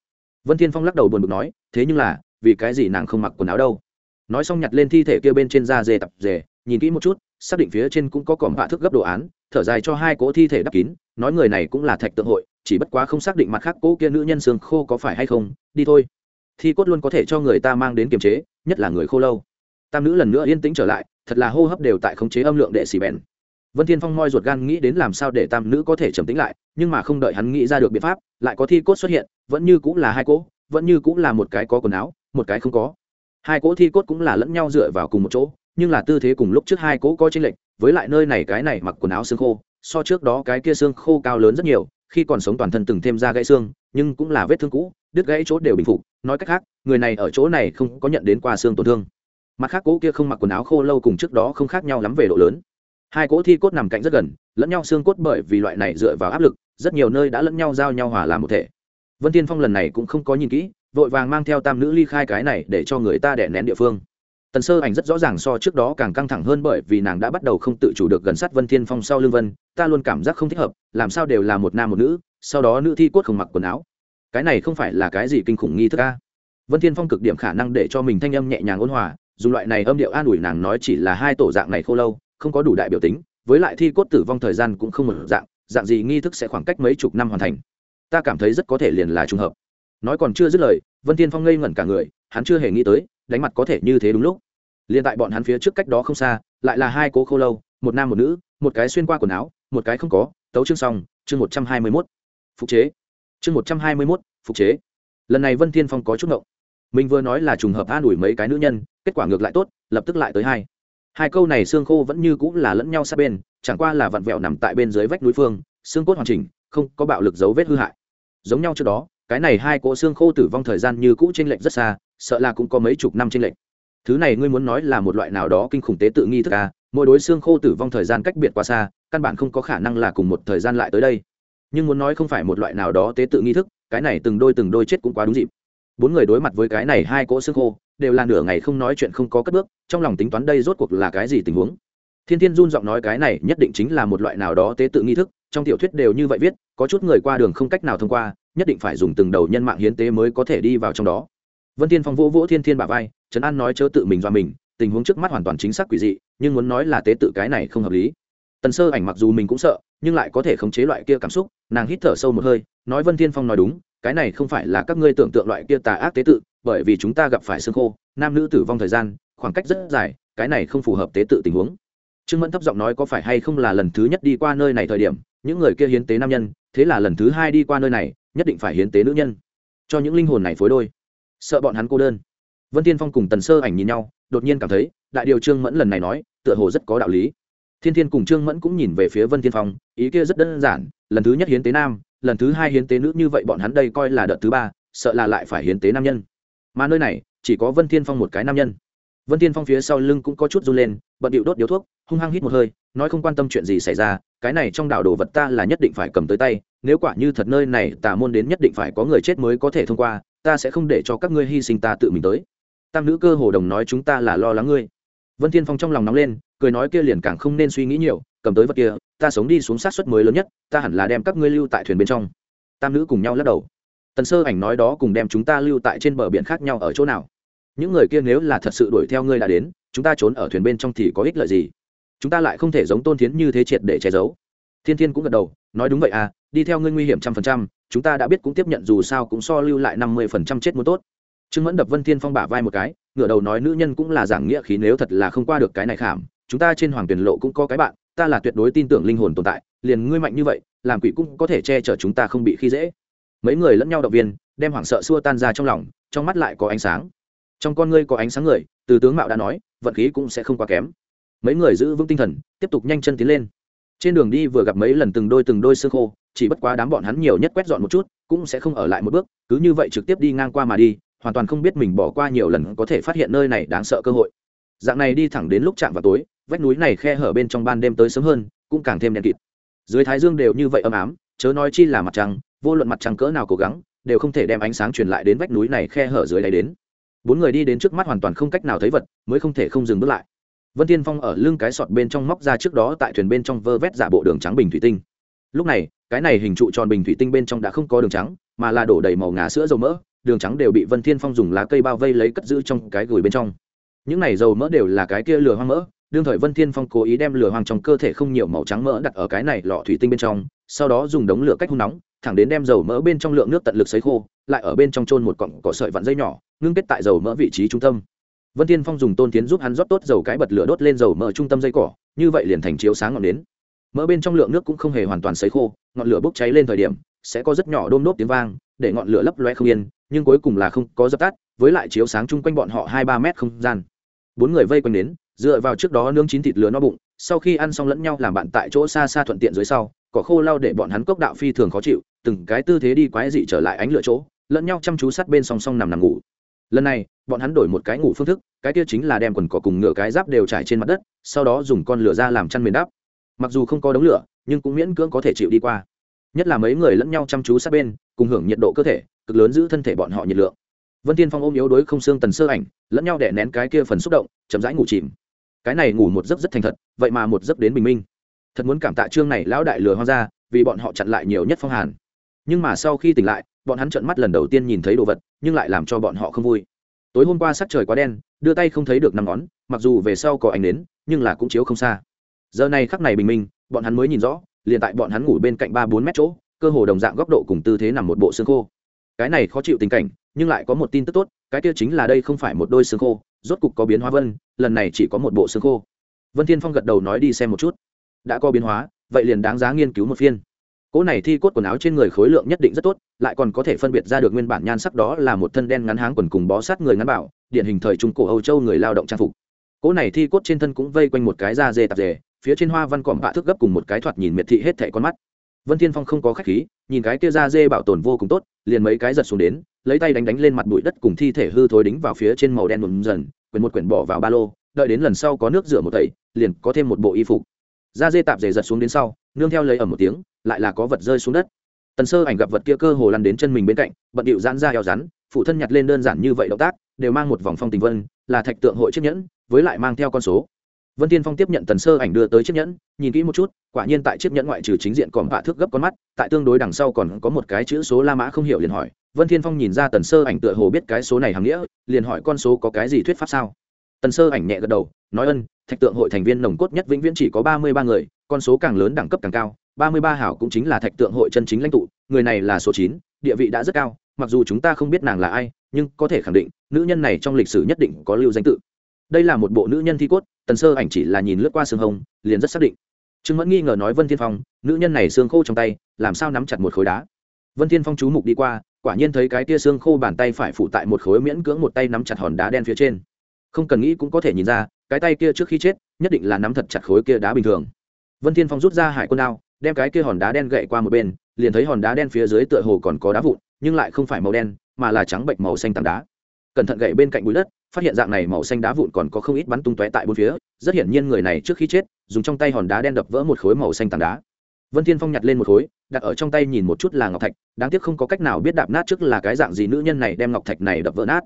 Vân thiên phong lắc đầu buồn bực nói, thế nhưng là, vì cái gì nàng không mặc quần áo đâu? Nói xong nhặt lên thi thể kia bên trên da dê tập dề, nhìn kỹ một chút, xác định phía trên cũng có còm hạ thức gấp đồ án, thở dài cho hai cỗ thi thể đắp kín, nói người này cũng là thạch tượng hội, chỉ bất quá không xác định mặt khác cỗ kia nữ nhân xương khô có phải hay không, đi thôi thi cốt luôn có thể cho người ta mang đến kiềm chế, nhất là người khô lâu. Tam nữ lần nữa yên tĩnh trở lại, thật là hô hấp đều tại khống chế âm lượng đệ xì bèn. Vân thiên phong moi ruột gan nghĩ đến làm sao để tam nữ có thể trầm tĩnh lại, nhưng mà không đợi hắn nghĩ ra được biện pháp, lại có thi cốt xuất hiện, vẫn như cũng là hai cỗ, vẫn như cũng là một cái có quần áo, một cái không có. Hai cỗ thi cốt cũng là lẫn nhau dựa vào cùng một chỗ, nhưng là tư thế cùng lúc trước hai cỗ có chênh lệch, với lại nơi này cái này mặc quần áo xương khô, so trước đó cái kia xương khô cao lớn rất nhiều, khi còn sống toàn thân từng thêm ra gãy xương, nhưng cũng là vết thương cũ đứt gãy chỗ đều bình phục, nói cách khác, người này ở chỗ này không có nhận đến qua xương tổn thương. Mặt khác, cỗ kia không mặc quần áo khô lâu cùng trước đó không khác nhau lắm về độ lớn. Hai cỗ thi cốt nằm cạnh rất gần, lẫn nhau xương cốt bởi vì loại này dựa vào áp lực, rất nhiều nơi đã lẫn nhau giao nhau hòa làm một thể. Vân tiên phong lần này cũng không có nhìn kỹ, vội vàng mang theo tam nữ ly khai cái này để cho người ta đẻ nén địa phương. Tần sơ ảnh rất rõ ràng so trước đó càng căng thẳng hơn bởi vì nàng đã bắt đầu không tự chủ được gần sát vân thiên phong sau lưng vân, ta luôn cảm giác không thích hợp, làm sao đều là một nam một nữ, sau đó nữ thi cốt không mặc quần áo cái này không phải là cái gì kinh khủng nghi thức a? vân thiên phong cực điểm khả năng để cho mình thanh âm nhẹ nhàng ôn hòa, dùng loại này âm điệu an ủi nàng nói chỉ là hai tổ dạng này khô lâu, không có đủ đại biểu tính, với lại thi cốt tử vong thời gian cũng không một dạng dạng gì nghi thức sẽ khoảng cách mấy chục năm hoàn thành. Ta cảm thấy rất có thể liền là trùng hợp. Nói còn chưa dứt lời, vân thiên phong ngây ngẩn cả người, hắn chưa hề nghĩ tới, đánh mặt có thể như thế đúng lúc. Liền tại bọn hắn phía trước cách đó không xa, lại là hai cố khô lâu, một nam một nữ, một cái xuyên qua quần áo, một cái không có, tấu chương xong, chương một trăm hai mươi mốt. Phục chế chương một trăm hai mươi mốt, phục chế. Lần này vân thiên phong có chút ngộng. Mình vừa nói là trùng hợp an ủi mấy cái nữ nhân, kết quả ngược lại tốt, lập tức lại tới hai. Hai câu này xương khô vẫn như cũng là lẫn nhau sát bên, chẳng qua là vặn vẹo nằm tại bên dưới vách núi phương, xương cốt hoàn chỉnh, không có bạo lực dấu vết hư hại. Giống nhau trước đó, cái này hai cỗ xương khô tử vong thời gian như cũ trên lệnh rất xa, sợ là cũng có mấy chục năm trên lệnh thứ này ngươi muốn nói là một loại nào đó kinh khủng tế tự nghi thức à? Mỗi đối xương khô tử vong thời gian cách biệt quá xa, căn bản không có khả năng là cùng một thời gian lại tới đây nhưng muốn nói không phải một loại nào đó tế tự nghi thức, cái này từng đôi từng đôi chết cũng quá đúng dịp. Bốn người đối mặt với cái này hai cỗ xương khô, đều là nửa ngày không nói chuyện không có cất bước, trong lòng tính toán đây rốt cuộc là cái gì tình huống. Thiên thiên run giọng nói cái này nhất định chính là một loại nào đó tế tự nghi thức, trong tiểu thuyết đều như vậy viết, có chút người qua đường không cách nào thông qua, nhất định phải dùng từng đầu nhân mạng hiến tế mới có thể đi vào trong đó. Vân thiên phong vỗ vỗ thiên thiên bả vai, trấn an nói chớ tự mình do mình, tình huống trước mắt hoàn toàn chính xác quỷ dị, nhưng muốn nói là tế tự cái này không hợp lý. Tần sơ ảnh mặc dù mình cũng sợ nhưng lại có thể khống chế loại kia cảm xúc, nàng hít thở sâu một hơi, nói vân thiên phong nói đúng, cái này không phải là các ngươi tưởng tượng loại kia tà ác tế tự, bởi vì chúng ta gặp phải xương khô, nam nữ tử vong thời gian, khoảng cách rất dài, cái này không phù hợp tế tự tình huống. Trương mẫn thấp giọng nói có phải hay không là lần thứ nhất đi qua nơi này thời điểm, những người kia hiến tế nam nhân, thế là lần thứ hai đi qua nơi này, nhất định phải hiến tế nữ nhân. Cho những linh hồn này phối đôi. Sợ bọn hắn cô đơn. Vân tiên phong cùng tần sơ ảnh nhìn nhau, đột nhiên cảm thấy, đại điều trương mẫn lần này nói, tựa hồ rất có đạo lý thiên thiên cùng trương mẫn cũng nhìn về phía vân Thiên phong, ý kia rất đơn giản, lần thứ nhất hiến tế nam, lần thứ hai hiến tế nữ, như vậy bọn hắn đây coi là đợt thứ ba, sợ là lại phải hiến tế nam nhân. Mà nơi này, chỉ có vân thiên phong một cái nam nhân. Vân thiên phong phía sau lưng cũng có chút run lên, bận điệu đốt điếu thuốc, hung hăng hít một hơi, nói không quan tâm chuyện gì xảy ra, cái này trong đảo đồ vật ta là nhất định phải cầm tới tay, nếu quả như thật nơi này tà môn đến nhất định phải có người chết mới có thể thông qua, ta sẽ không để cho các ngươi hy sinh ta tự mình tới. Tam nữ cơ hồ đồng nói chúng ta là lo lắng ngươi vân thiên phong trong lòng nóng lên, cười nói kia liền càng không nên suy nghĩ nhiều, cầm tới vật kia, ta sống đi xuống sát suất mới lớn nhất, ta hẳn là đem các ngươi lưu tại thuyền bên trong. Tam nữ cùng nhau lắc đầu. Tần sơ ảnh nói đó cùng đem chúng ta lưu tại trên bờ biển khác nhau ở chỗ nào? Những người kia nếu là thật sự đuổi theo ngươi đã đến, chúng ta trốn ở thuyền bên trong thì có ích lợi gì? Chúng ta lại không thể giống tôn thiến như thế triệt để che giấu. Thiên thiên cũng gật đầu, nói đúng vậy à đi theo ngươi nguy hiểm trăm phần trăm, chúng ta đã biết cũng tiếp nhận dù sao cũng so lưu lại năm mươi phần trăm chết muốn tốt. Trương mẫn đập vân thiên phong bả vai một cái ngửa đầu nói nữ nhân cũng là giảng nghĩa khí nếu thật là không qua được cái này khảm, chúng ta trên hoàng tuyển lộ cũng có cái bạn, ta là tuyệt đối tin tưởng linh hồn tồn tại, liền ngươi mạnh như vậy, làm quỷ cũng có thể che chở chúng ta không bị khi dễ. Mấy người lẫn nhau động viên, đem hoảng sợ xua tan ra trong lòng, trong mắt lại có ánh sáng. Trong con ngươi có ánh sáng người, từ tướng mạo đã nói, vận khí cũng sẽ không quá kém. Mấy người giữ vững tinh thần, tiếp tục nhanh chân tiến lên. Trên đường đi vừa gặp mấy lần từng đôi từng đôi xương khô, chỉ bất quá đám bọn hắn nhiều nhất quét dọn một chút, cũng sẽ không ở lại một bước, cứ như vậy trực tiếp đi ngang qua mà đi hoàn toàn không biết mình bỏ qua nhiều lần có thể phát hiện nơi này đáng sợ cơ hội. Dạng này đi thẳng đến lúc chạm vào tối, vách núi này khe hở bên trong ban đêm tới sớm hơn, cũng càng thêm đen kịt. Dưới thái dương đều như vậy ấm ám, chớ nói chi là mặt trăng, vô luận mặt trăng cỡ nào cố gắng, đều không thể đem ánh sáng truyền lại đến vách núi này khe hở dưới đáy đến. Bốn người đi đến trước mắt hoàn toàn không cách nào thấy vật, mới không thể không dừng bước lại. Vân tiên phong ở lưng cái sọt bên trong móc ra trước đó tại thuyền bên trong vơ vét giả bộ đường trắng bình thủy tinh. Lúc này, cái này hình trụ tròn bình thủy tinh bên trong đã không có đường trắng, mà là đổ đầy màu ngà sữa dầu mỡ đường trắng đều bị vân thiên phong dùng lá cây bao vây lấy cất giữ trong cái gửi bên trong. Những này dầu mỡ đều là cái kia lửa hoang mỡ, đương thời vân thiên phong cố ý đem lửa hoang trong cơ thể không nhiều màu trắng mỡ đặt ở cái này lọ thủy tinh bên trong, sau đó dùng đống lửa cách hun nóng, thẳng đến đem dầu mỡ bên trong lượng nước tận lực sấy khô, lại ở bên trong trôn một cọng cỏ sợi vặn dây nhỏ, ngưng kết tại dầu mỡ vị trí trung tâm. Vân thiên phong dùng tôn tiến giúp hắn rót tốt dầu cái bật lửa đốt lên dầu mỡ trung tâm dây cỏ, như vậy liền thành chiếu sáng ngọn nến. Mỡ bên trong lượng nước cũng không hề hoàn toàn sấy khô, ngọn lửa bốc cháy lên thời điểm, sẽ có rất nhỏ đôm đốt tiếng vang, để ngọn lửa lấp loe không yên nhưng cuối cùng là không có dập tắt, với lại chiếu sáng chung quanh bọn họ hai ba mét không gian. Bốn người vây quanh đến, dựa vào trước đó nướng chín thịt lửa no bụng, sau khi ăn xong lẫn nhau làm bạn tại chỗ xa xa thuận tiện dưới sau, cỏ khô lau để bọn hắn cốc đạo phi thường khó chịu, từng cái tư thế đi quái dị trở lại ánh lửa chỗ, lẫn nhau chăm chú sát bên song song nằm nằm ngủ. Lần này, bọn hắn đổi một cái ngủ phương thức, cái kia chính là đem quần cỏ cùng ngựa cái giáp đều trải trên mặt đất, sau đó dùng con lửa ra làm chăn mền đắp. Mặc dù không có đống lửa, nhưng cũng miễn cưỡng có thể chịu đi qua. Nhất là mấy người lẫn nhau chăm chú sát bên, cùng hưởng nhiệt độ cơ thể cực lớn giữ thân thể bọn họ nhiệt lượng. Vân tiên phong ôm yếu đuối không xương tần sơ ảnh, lẫn nhau đẻ nén cái kia phần xúc động, chậm rãi ngủ chìm. Cái này ngủ một giấc rất thành thật, vậy mà một giấc đến bình minh. Thật muốn cảm tạ trương này lão đại lừa hoang ra, vì bọn họ chặn lại nhiều nhất phong hàn. Nhưng mà sau khi tỉnh lại, bọn hắn trợn mắt lần đầu tiên nhìn thấy đồ vật, nhưng lại làm cho bọn họ không vui. Tối hôm qua sắc trời quá đen, đưa tay không thấy được năm ngón, mặc dù về sau có ánh đến nhưng là cũng chiếu không xa. Giờ này khắc này bình minh, bọn hắn mới nhìn rõ, liền tại bọn hắn ngủ bên cạnh ba bốn mét chỗ, cơ hồ đồng dạng góc độ cùng tư thế nằm một bộ xương khô cái này khó chịu tình cảnh, nhưng lại có một tin tức tốt, cái kia chính là đây không phải một đôi xương khô, rốt cục có biến hóa vân, lần này chỉ có một bộ xương khô. Vân thiên phong gật đầu nói đi xem một chút. Đã có biến hóa, vậy liền đáng giá nghiên cứu một phiên. Cỗ này thi cốt quần áo trên người khối lượng nhất định rất tốt, lại còn có thể phân biệt ra được nguyên bản nhan sắc đó là một thân đen ngắn háng quần cùng bó sát người ngắn bảo, điển hình thời trung cổ âu châu người lao động trang phục. Cỗ này thi cốt trên thân cũng vây quanh một cái da dê tạp dề, phía trên hoa văn cọm bạ thước gấp cùng một cái thoạt nhìn miệt thị hết thẻ con mắt. Vân thiên phong không có khách khí nhìn cái kia da dê bảo tồn vô cùng tốt, liền mấy cái giật xuống đến, lấy tay đánh đánh lên mặt bụi đất cùng thi thể hư thối đính vào phía trên màu đen mùm dần, quyển một quyển bỏ vào ba lô, đợi đến lần sau có nước rửa một tẩy, liền có thêm một bộ y phục. Da dê tạp dề giật xuống đến sau, nương theo lấy ở một tiếng, lại là có vật rơi xuống đất. Tần sơ ảnh gặp vật kia cơ hồ lăn đến chân mình bên cạnh, bận điệu giãn ra eo rắn, phụ thân nhặt lên đơn giản như vậy động tác, đều mang một vòng phong tình vân, là thạch tượng hội chiếc nhẫn, với lại mang theo con số vân tiên phong tiếp nhận tần sơ ảnh đưa tới chiếc nhẫn, nhìn kỹ một chút, quả nhiên tại chiếc nhẫn ngoại trừ chính diện còn vạ thước gấp con mắt, tại tương đối đằng sau còn có một cái chữ số la mã không hiểu liền hỏi, vân thiên phong nhìn ra tần sơ ảnh tựa hồ biết cái số này hàm nghĩa, liền hỏi con số có cái gì thuyết pháp sao? Tần sơ ảnh nhẹ gật đầu, nói ân, thạch tượng hội thành viên nồng cốt nhất vĩnh viễn chỉ có ba mươi ba người, con số càng lớn đẳng cấp càng cao, ba mươi ba hảo cũng chính là thạch tượng hội chân chính lãnh tụ, người này là số chín, địa vị đã rất cao, mặc dù chúng ta không biết nàng là ai, nhưng có thể khẳng định, nữ nhân này trong lịch sử nhất định có lưu danh tự đây là một bộ nữ nhân thi cốt tần sơ ảnh chỉ là nhìn lướt qua xương hồng, liền rất xác định. Trương mẫn nghi ngờ nói vân thiên phong nữ nhân này xương khô trong tay làm sao nắm chặt một khối đá? Vân thiên phong chú mục đi qua quả nhiên thấy cái tia xương khô bàn tay phải phủ tại một khối miễn cưỡng một tay nắm chặt hòn đá đen phía trên. Không cần nghĩ cũng có thể nhìn ra cái tay kia trước khi chết nhất định là nắm thật chặt khối kia đá bình thường. Vân thiên phong rút ra hải quân đao đem cái kia hòn đá đen gậy qua một bên liền thấy hòn đá đen phía dưới tựa hồ còn có đá vụn nhưng lại không phải màu đen mà là trắng bệnh màu xanh tảng đá cẩn thận gậy bên cạnh bụi đất, phát hiện dạng này màu xanh đá vụn còn có không ít bắn tung tóe tại bốn phía, rất hiển nhiên người này trước khi chết, dùng trong tay hòn đá đen đập vỡ một khối màu xanh tảng đá. Vân thiên phong nhặt lên một khối, đặt ở trong tay nhìn một chút là ngọc thạch, đáng tiếc không có cách nào biết đạp nát trước là cái dạng gì nữ nhân này đem ngọc thạch này đập vỡ nát.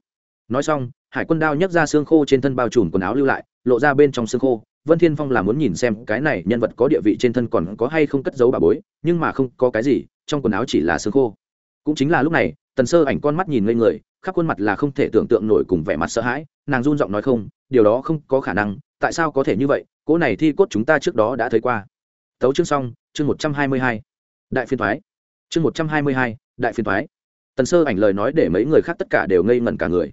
Nói xong, hải quân đao nhấc ra xương khô trên thân bao trùm quần áo lưu lại, lộ ra bên trong xương khô. Vân thiên phong là muốn nhìn xem cái này nhân vật có địa vị trên thân còn có hay không cất giấu bà bối, nhưng mà không có cái gì, trong quần áo chỉ là xương khô. Cũng chính là lúc này, tần sơ ảnh con mắt nhìn ngây người khắp khuôn mặt là không thể tưởng tượng nổi cùng vẻ mặt sợ hãi, nàng run giọng nói không, điều đó không có khả năng, tại sao có thể như vậy, cỗ này thi cốt chúng ta trước đó đã thấy qua. Tấu chương xong, chương một trăm hai mươi hai. Đại phiên thoái. Chương một trăm hai mươi hai, đại phiên thoái. Tần sơ ảnh lời nói để mấy người khác tất cả đều ngây ngẩn cả người.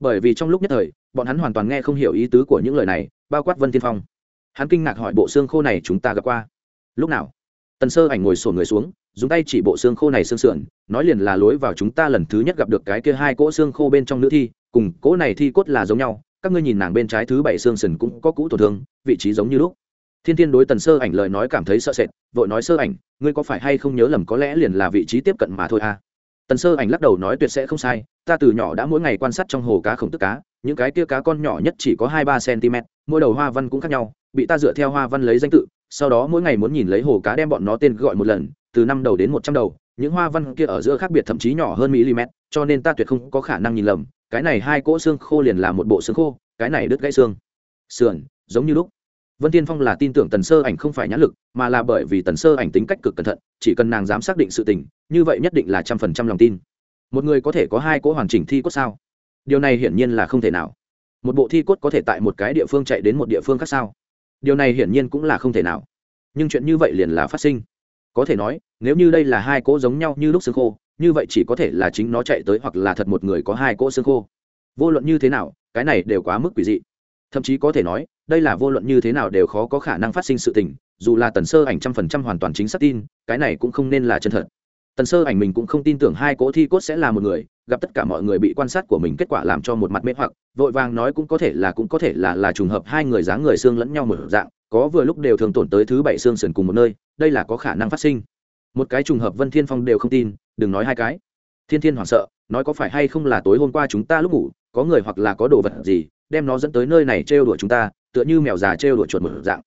Bởi vì trong lúc nhất thời, bọn hắn hoàn toàn nghe không hiểu ý tứ của những lời này, bao quát vân tiên phong. Hắn kinh ngạc hỏi bộ xương khô này chúng ta gặp qua. Lúc nào? Tần sơ ảnh ngồi sổn người xuống dùng tay chỉ bộ xương khô này xương sườn, nói liền là lối vào chúng ta lần thứ nhất gặp được cái kia hai cỗ xương khô bên trong nữ thi, cùng cỗ này thi cốt là giống nhau, các ngươi nhìn nàng bên trái thứ bảy xương sườn cũng có cũ tổn thương, vị trí giống như lúc. Thiên thiên đối tần sơ ảnh lời nói cảm thấy sợ sệt, vội nói sơ ảnh, ngươi có phải hay không nhớ lầm có lẽ liền là vị trí tiếp cận mà thôi à? Tần sơ ảnh lắc đầu nói tuyệt sẽ không sai, ta từ nhỏ đã mỗi ngày quan sát trong hồ cá khổng tức cá, những cái kia cá con nhỏ nhất chỉ có hai ba cm, mỗi đầu hoa văn cũng khác nhau, bị ta dựa theo hoa văn lấy danh tự, sau đó mỗi ngày muốn nhìn lấy hồ cá đem bọn nó tên gọi một lần từ năm đầu đến một trăm đầu, những hoa văn kia ở giữa khác biệt thậm chí nhỏ hơn mm cho nên ta tuyệt không có khả năng nhìn lầm, cái này hai cỗ xương khô liền là một bộ xương khô, cái này đứt gãy xương. Sườn, giống như lúc. Vân tiên phong là tin tưởng tần sơ ảnh không phải nhãn lực, mà là bởi vì tần sơ ảnh tính cách cực cẩn thận, chỉ cần nàng dám xác định sự tình, như vậy nhất định là trăm phần trăm lòng tin. Một người có thể có hai cỗ hoàn chỉnh thi cốt sao? Điều này hiển nhiên là không thể nào. Một bộ thi cốt có thể tại một cái địa phương chạy đến một địa phương khác sao? Điều này hiển nhiên cũng là không thể nào. Nhưng chuyện như vậy liền là phát sinh có thể nói, nếu như đây là hai cỗ giống nhau như lúc xương khô, như vậy chỉ có thể là chính nó chạy tới hoặc là thật một người có hai cỗ xương khô. Vô luận như thế nào, cái này đều quá mức quỷ dị. Thậm chí có thể nói, đây là vô luận như thế nào đều khó có khả năng phát sinh sự tình, dù là tần sơ ảnh trăm phần trăm hoàn toàn chính xác tin, cái này cũng không nên là chân thật. Tần sơ ảnh mình cũng không tin tưởng hai cỗ thi cốt sẽ là một người, gặp tất cả mọi người bị quan sát của mình kết quả làm cho một mặt mê hoặc, vội vàng nói cũng có thể là cũng có thể là là trùng hợp hai người dáng người xương lẫn nhau một dạng có vừa lúc đều thường tổn tới thứ bảy xương sườn cùng một nơi, đây là có khả năng phát sinh. Một cái trùng hợp vân thiên phong đều không tin, đừng nói hai cái. Thiên thiên hoảng sợ, nói có phải hay không là tối hôm qua chúng ta lúc ngủ, có người hoặc là có đồ vật gì, đem nó dẫn tới nơi này trêu đuổi chúng ta, tựa như mèo già trêu đuổi chuột một dạng.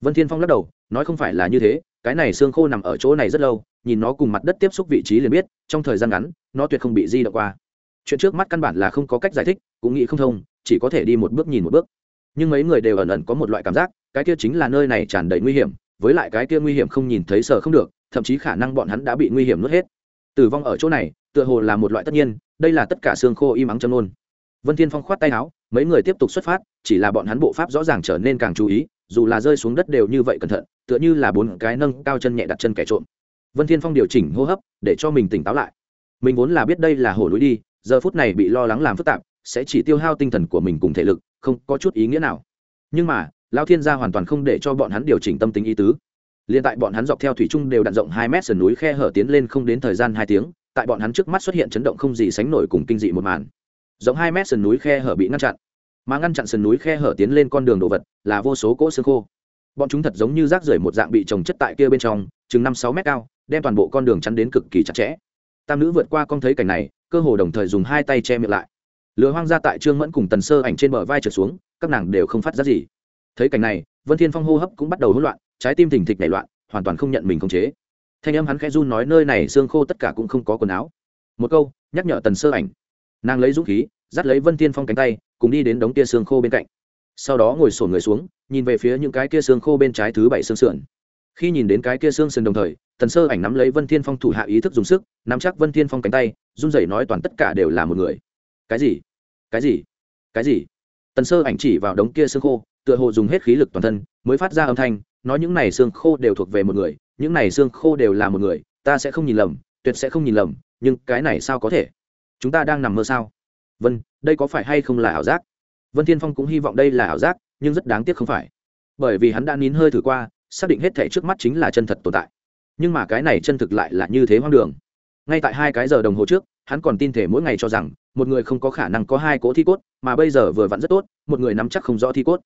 Vân thiên phong lắc đầu, nói không phải là như thế, cái này xương khô nằm ở chỗ này rất lâu, nhìn nó cùng mặt đất tiếp xúc vị trí liền biết, trong thời gian ngắn, nó tuyệt không bị di động qua. Chuyện trước mắt căn bản là không có cách giải thích, cũng nghĩ không thông, chỉ có thể đi một bước nhìn một bước. Nhưng mấy người đều ẩn ẩn có một loại cảm giác cái kia chính là nơi này tràn đầy nguy hiểm, với lại cái kia nguy hiểm không nhìn thấy sợ không được, thậm chí khả năng bọn hắn đã bị nguy hiểm nuốt hết. Tử vong ở chỗ này, tựa hồ là một loại tất nhiên, đây là tất cả xương khô im ắng châm nôn vân thiên phong khoát tay áo, mấy người tiếp tục xuất phát, chỉ là bọn hắn bộ pháp rõ ràng trở nên càng chú ý, dù là rơi xuống đất đều như vậy cẩn thận, tựa như là bốn cái nâng cao chân nhẹ đặt chân kẻ trộm. Vân thiên phong điều chỉnh hô hấp, để cho mình tỉnh táo lại. Mình vốn là biết đây là hồ núi đi, giờ phút này bị lo lắng làm phức tạp, sẽ chỉ tiêu hao tinh thần của mình cùng thể lực, không có chút ý nghĩa nào. Nhưng mà lao thiên gia hoàn toàn không để cho bọn hắn điều chỉnh tâm tính ý tứ. Liền tại bọn hắn dọc theo thủy trung đều đạn rộng hai mét sườn núi khe hở tiến lên không đến thời gian hai tiếng, tại bọn hắn trước mắt xuất hiện chấn động không gì sánh nổi cùng kinh dị một màn. Rộng hai mét sườn núi khe hở bị ngăn chặn, mà ngăn chặn sườn núi khe hở tiến lên con đường đồ vật là vô số cỗ xương khô. Bọn chúng thật giống như rác rưởi một dạng bị trồng chất tại kia bên trong, chừng năm sáu mét cao, đem toàn bộ con đường chắn đến cực kỳ chặt chẽ. Tam nữ vượt qua con thấy cảnh này, cơ hồ đồng thời dùng hai tay che miệng lại. Lừa hoang ra tại trương mẫn cùng tần sơ ảnh trên bờ vai trượt xuống, các nàng đều không phát ra gì thấy cảnh này, vân thiên phong hô hấp cũng bắt đầu hỗn loạn, trái tim thình thịch nảy loạn, hoàn toàn không nhận mình khống chế. Thanh âm hắn khẽ run nói, nơi này xương khô tất cả cũng không có quần áo. Một câu, nhắc nhở tần sơ ảnh. Nàng lấy dũng khí, dắt lấy vân thiên phong cánh tay, cùng đi đến đống tia xương khô bên cạnh. Sau đó ngồi sổn người xuống, nhìn về phía những cái kia xương khô bên trái thứ bảy xương sườn. Khi nhìn đến cái kia xương sườn đồng thời, tần sơ ảnh nắm lấy vân thiên phong thủ hạ ý thức dùng sức, nắm chắc vân thiên phong cánh tay, run rẩy nói, toàn tất cả đều là một người. Cái gì? Cái gì? Cái gì? Tần sơ ảnh chỉ vào đống kia xương khô tựa hồ dùng hết khí lực toàn thân, mới phát ra âm thanh, nói những này xương khô đều thuộc về một người, những này xương khô đều là một người, ta sẽ không nhìn lầm, tuyệt sẽ không nhìn lầm, nhưng cái này sao có thể? Chúng ta đang nằm mơ sao? Vân, đây có phải hay không là ảo giác? Vân thiên phong cũng hy vọng đây là ảo giác, nhưng rất đáng tiếc không phải. Bởi vì hắn đã nín hơi thử qua, xác định hết thể trước mắt chính là chân thật tồn tại. Nhưng mà cái này chân thực lại là như thế hoang đường. Ngay tại hai cái giờ đồng hồ trước, hắn còn tin thể mỗi ngày cho rằng, một người không có khả năng có hai cỗ thi cốt, mà bây giờ vừa vặn rất tốt, một người nắm chắc không rõ thi cốt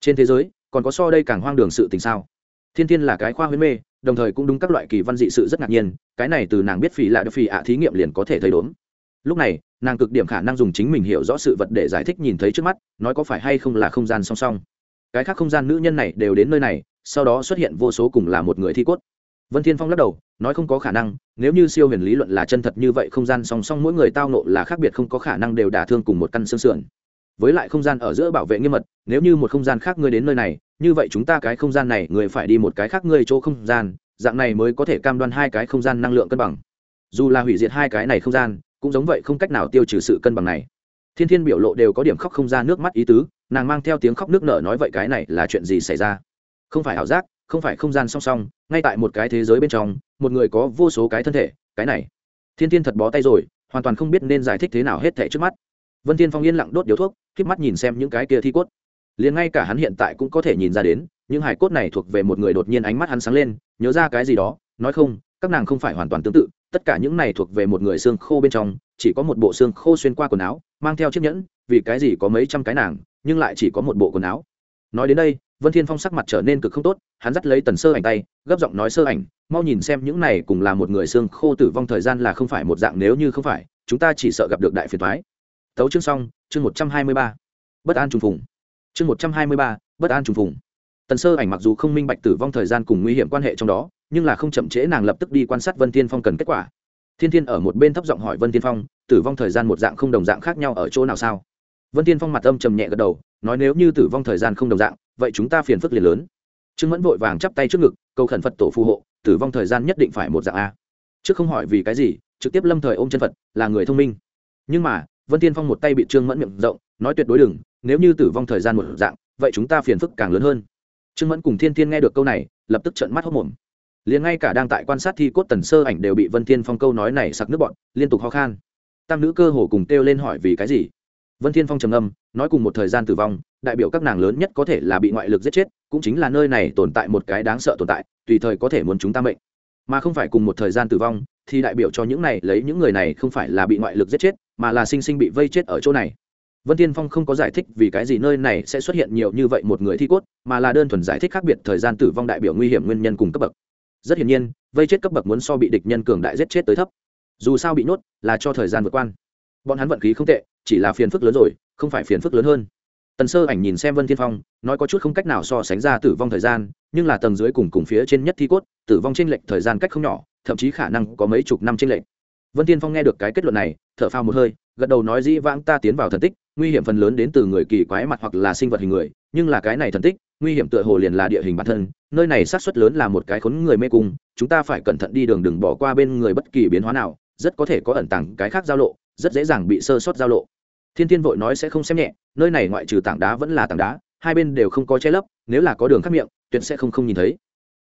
trên thế giới, còn có so đây càng hoang đường sự tình sao? Thiên thiên là cái khoa huyễn mê, đồng thời cũng đúng các loại kỳ văn dị sự rất ngạc nhiên, cái này từ nàng biết phì lạ được phì ạ thí nghiệm liền có thể thấy đốn lúc này, nàng cực điểm khả năng dùng chính mình hiểu rõ sự vật để giải thích nhìn thấy trước mắt, nói có phải hay không là không gian song song. Cái khác không gian nữ nhân này đều đến nơi này, sau đó xuất hiện vô số cùng là một người thi cốt. Vân thiên phong lắc đầu, nói không có khả năng, nếu như siêu huyền lý luận là chân thật như vậy không gian song song mỗi người tao nộ là khác biệt không có khả năng đều đả thương cùng một căn xương sườn với lại không gian ở giữa bảo vệ nghiêm mật, nếu như một không gian khác ngươi đến nơi này, như vậy chúng ta cái không gian này, người phải đi một cái khác ngươi chỗ không gian, dạng này mới có thể cam đoan hai cái không gian năng lượng cân bằng. Dù là hủy diệt hai cái này không gian, cũng giống vậy không cách nào tiêu trừ sự cân bằng này. Thiên thiên biểu lộ đều có điểm khóc không ra nước mắt ý tứ, nàng mang theo tiếng khóc nước nở nói vậy cái này là chuyện gì xảy ra? Không phải ảo giác, không phải không gian song song, ngay tại một cái thế giới bên trong, một người có vô số cái thân thể, cái này. Thiên thiên thật bó tay rồi, hoàn toàn không biết nên giải thích thế nào hết thể trước mắt vân thiên phong yên lặng đốt điếu thuốc k mắt nhìn xem những cái kia thi cốt. Liền ngay cả hắn hiện tại cũng có thể nhìn ra đến, những hải cốt này thuộc về một người đột nhiên ánh mắt hắn sáng lên, nhớ ra cái gì đó, nói không, các nàng không phải hoàn toàn tương tự, tất cả những này thuộc về một người xương khô bên trong, chỉ có một bộ xương khô xuyên qua quần áo, mang theo chiếc nhẫn, vì cái gì có mấy trăm cái nàng, nhưng lại chỉ có một bộ quần áo. Nói đến đây, vân thiên phong sắc mặt trở nên cực không tốt, hắn dắt lấy tần sơ ảnh tay, gấp giọng nói sơ ảnh, mau nhìn xem những này cùng là một người xương khô tử vong thời gian là không phải một dạng, nếu như không phải, chúng ta chỉ sợ gặp được đại phiền thoái tấu chương xong, chương một trăm hai mươi ba. Bất an trùng phùng. Chương một trăm hai mươi ba, bất an trùng phùng. Tần sơ ảnh mặc dù không minh bạch tử vong thời gian cùng nguy hiểm quan hệ trong đó, nhưng là không chậm trễ nàng lập tức đi quan sát vân tiên phong cần kết quả. Thiên thiên ở một bên thấp giọng hỏi vân tiên phong, tử vong thời gian một dạng không đồng dạng khác nhau ở chỗ nào sao? Vân tiên phong mặt âm trầm nhẹ gật đầu, nói, nếu như tử vong thời gian không đồng dạng, vậy chúng ta phiền phức liền lớn. Trương mẫn vội vàng chắp tay trước ngực, cầu khẩn phật tổ phù hộ, tử vong thời gian nhất định phải một dạng a. Trước không hỏi vì cái gì, trực tiếp lâm thời ôm chân phật, là người thông minh. Nhưng mà vân tiên phong một tay bị trương mẫn miệng rộng, nói tuyệt đối đừng, nếu như tử vong thời gian một dạng, vậy chúng ta phiền phức càng lớn hơn. Trương mẫn cùng thiên thiên nghe được câu này, lập tức trợn mắt hốc mồm. Liền ngay cả đang tại quan sát thi cốt tần sơ ảnh đều bị vân thiên phong câu nói này sặc nước bọn, liên tục ho khan. Tam nữ cơ hồ cùng kêu lên hỏi vì cái gì? Vân thiên phong trầm âm nói cùng một thời gian tử vong, đại biểu các nàng lớn nhất có thể là bị ngoại lực giết chết, cũng chính là nơi này tồn tại một cái đáng sợ tồn tại, tùy thời có thể muốn chúng ta mệnh. Mà không phải cùng một thời gian tử vong, thì đại biểu cho những này, lấy những người này không phải là bị ngoại lực giết chết mà là sinh sinh bị vây chết ở chỗ này. Vân tiên phong không có giải thích vì cái gì nơi này sẽ xuất hiện nhiều như vậy một người thi cốt, mà là đơn thuần giải thích khác biệt thời gian tử vong đại biểu nguy hiểm nguyên nhân cùng cấp bậc. Rất hiển nhiên, vây chết cấp bậc muốn so bị địch nhân cường đại giết chết tới thấp. Dù sao bị nhốt là cho thời gian vượt quan bọn hắn vận khí không tệ, chỉ là phiền phức lớn rồi, không phải phiền phức lớn hơn. Tần sơ ảnh nhìn xem vân thiên phong, nói có chút không cách nào so sánh ra tử vong thời gian, nhưng là tầng dưới cùng cùng phía trên nhất thi cốt, tử vong tranh lệch thời gian cách không nhỏ, thậm chí khả năng có mấy chục năm tranh lệch vân thiên phong nghe được cái kết luận này, thở phào một hơi, gật đầu nói dĩ vãng ta tiến vào thần tích, nguy hiểm phần lớn đến từ người kỳ quái mặt hoặc là sinh vật hình người, nhưng là cái này thần tích, nguy hiểm tựa hồ liền là địa hình bản thân, nơi này xác suất lớn là một cái khốn người mê cung, chúng ta phải cẩn thận đi đường đừng bỏ qua bên người bất kỳ biến hóa nào, rất có thể có ẩn tàng cái khác giao lộ, rất dễ dàng bị sơ sót giao lộ. Thiên thiên vội nói sẽ không xem nhẹ, nơi này ngoại trừ tảng đá vẫn là tảng đá, hai bên đều không có che lấp, nếu là có đường khác miệng, tuyệt sẽ không không nhìn thấy.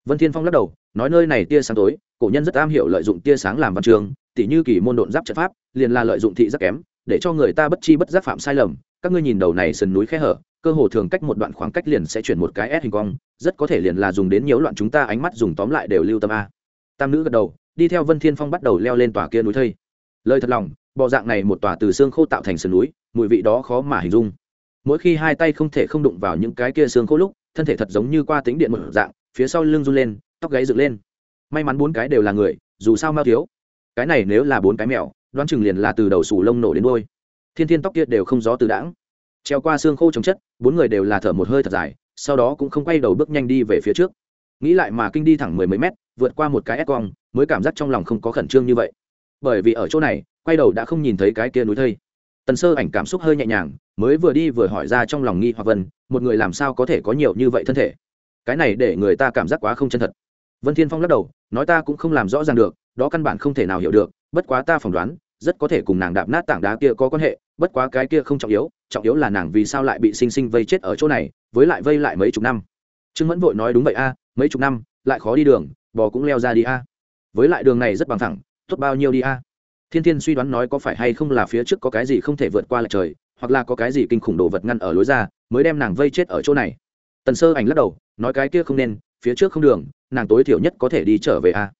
Vân thiên phong lắc đầu, nói nơi này tia sáng tối, cổ nhân rất am hiểu lợi dụng tia sáng làm văn trường tỉ như kỳ môn độn giáp trận pháp, liền là lợi dụng thị rất kém, để cho người ta bất chi bất giác phạm sai lầm. Các ngươi nhìn đầu này sườn núi khe hở, cơ hồ thường cách một đoạn khoảng cách liền sẽ chuyển một cái S hình cong, rất có thể liền là dùng đến nhiễu loạn chúng ta ánh mắt dùng tóm lại đều lưu tâm a. Tam nữ gật đầu, đi theo vân thiên phong bắt đầu leo lên tòa kia núi thây. Lời thật lòng bộ dạng này một tòa từ xương khô tạo thành sườn núi, mùi vị đó khó mà hình dung. Mỗi khi hai tay không thể không đụng vào những cái kia xương khô lúc, thân thể thật giống như qua tính điện một dạng, phía sau lưng run lên, tóc gáy dựng lên. May mắn bốn cái đều là người, dù sao mau thiếu cái này nếu là bốn cái mèo, đoán chừng liền là từ đầu sủ lông nổ đến đôi thiên thiên tóc kia đều không gió từ đãng. Treo qua xương khô trồng chất, bốn người đều là thở một hơi thật dài, sau đó cũng không quay đầu bước nhanh đi về phía trước. Nghĩ lại mà kinh đi thẳng mười mấy mét, vượt qua một cái ép cong, mới cảm giác trong lòng không có khẩn trương như vậy. Bởi vì ở chỗ này, quay đầu đã không nhìn thấy cái kia núi thây. Tần sơ ảnh cảm xúc hơi nhẹ nhàng, mới vừa đi vừa hỏi ra trong lòng nghi hoặc vân, một người làm sao có thể có nhiều như vậy thân thể? Cái này để người ta cảm giác quá không chân thật. Vân thiên phong lắc đầu, nói ta cũng không làm rõ ràng được đó căn bản không thể nào hiểu được, bất quá ta phỏng đoán, rất có thể cùng nàng đạp nát tảng đá kia có quan hệ, bất quá cái kia không trọng yếu trọng yếu là nàng vì sao lại bị sinh sinh vây chết ở chỗ này, với lại vây lại mấy chục năm. Trương mẫn vội nói đúng vậy a, mấy chục năm, lại khó đi đường, bò cũng leo ra đi a. Với lại đường này rất bằng thẳng tốt bao nhiêu đi a? Thiên thiên suy đoán nói có phải hay không là phía trước có cái gì không thể vượt qua lại trời, hoặc là có cái gì kinh khủng đồ vật ngăn ở lối ra, mới đem nàng vây chết ở chỗ này. Tần sơ ảnh lắc đầu, nói cái kia không nên, phía trước không đường, nàng tối thiểu nhất có thể đi trở về a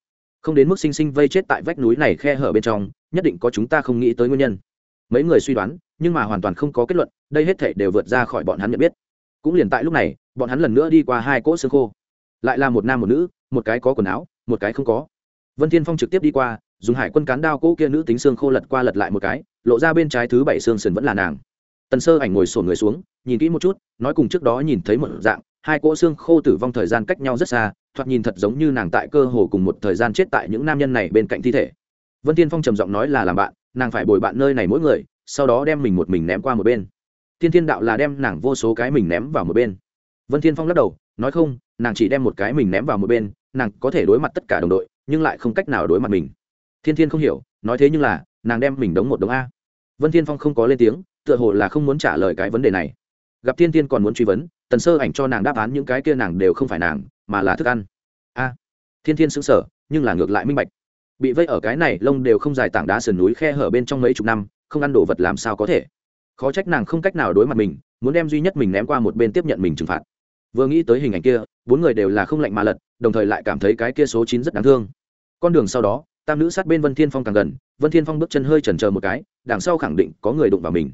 không đến mức sinh sinh vây chết tại vách núi này khe hở bên trong, nhất định có chúng ta không nghĩ tới nguyên nhân. Mấy người suy đoán, nhưng mà hoàn toàn không có kết luận, đây hết thể đều vượt ra khỏi bọn hắn nhận biết. Cũng liền tại lúc này, bọn hắn lần nữa đi qua hai cỗ xương khô. Lại là một nam một nữ, một cái có quần áo, một cái không có. Vân thiên phong trực tiếp đi qua, dùng hải quân cán đao cỗ kia nữ tính xương khô lật qua lật lại một cái, lộ ra bên trái thứ bảy xương sườn vẫn là nàng. Tần sơ ảnh ngồi sổn người xuống, nhìn kỹ một chút, nói cùng trước đó nhìn thấy một dạng hai cỗ xương khô tử vong thời gian cách nhau rất xa, thoạt nhìn thật giống như nàng tại cơ hồ cùng một thời gian chết tại những nam nhân này bên cạnh thi thể. Vân tiên phong trầm giọng nói là làm bạn, nàng phải bồi bạn nơi này mỗi người, sau đó đem mình một mình ném qua một bên. Thiên thiên đạo là đem nàng vô số cái mình ném vào một bên. Vân thiên phong lắc đầu, nói không, nàng chỉ đem một cái mình ném vào một bên, nàng có thể đối mặt tất cả đồng đội, nhưng lại không cách nào đối mặt mình. Thiên thiên không hiểu, nói thế nhưng là, nàng đem mình đóng một đống a. Vân thiên phong không có lên tiếng, tựa hồ là không muốn trả lời cái vấn đề này gặp thiên thiên còn muốn truy vấn, tần sơ ảnh cho nàng đáp án những cái kia nàng đều không phải nàng, mà là thức ăn. A, thiên thiên sững sờ, nhưng là ngược lại minh bạch. Bị vây ở cái này lông đều không dài tảng đá sườn núi khe hở bên trong mấy chục năm, không ăn đồ vật làm sao có thể? Khó trách nàng không cách nào đối mặt mình, muốn đem duy nhất mình ném qua một bên tiếp nhận mình trừng phạt. Vừa nghĩ tới hình ảnh kia, bốn người đều là không lạnh mà lật, đồng thời lại cảm thấy cái kia số chín rất đáng thương. Con đường sau đó, tam nữ sát bên vân thiên phong càng gần, vân thiên phong bước chân hơi chần chờ một cái, đằng sau khẳng định có người đụng vào mình.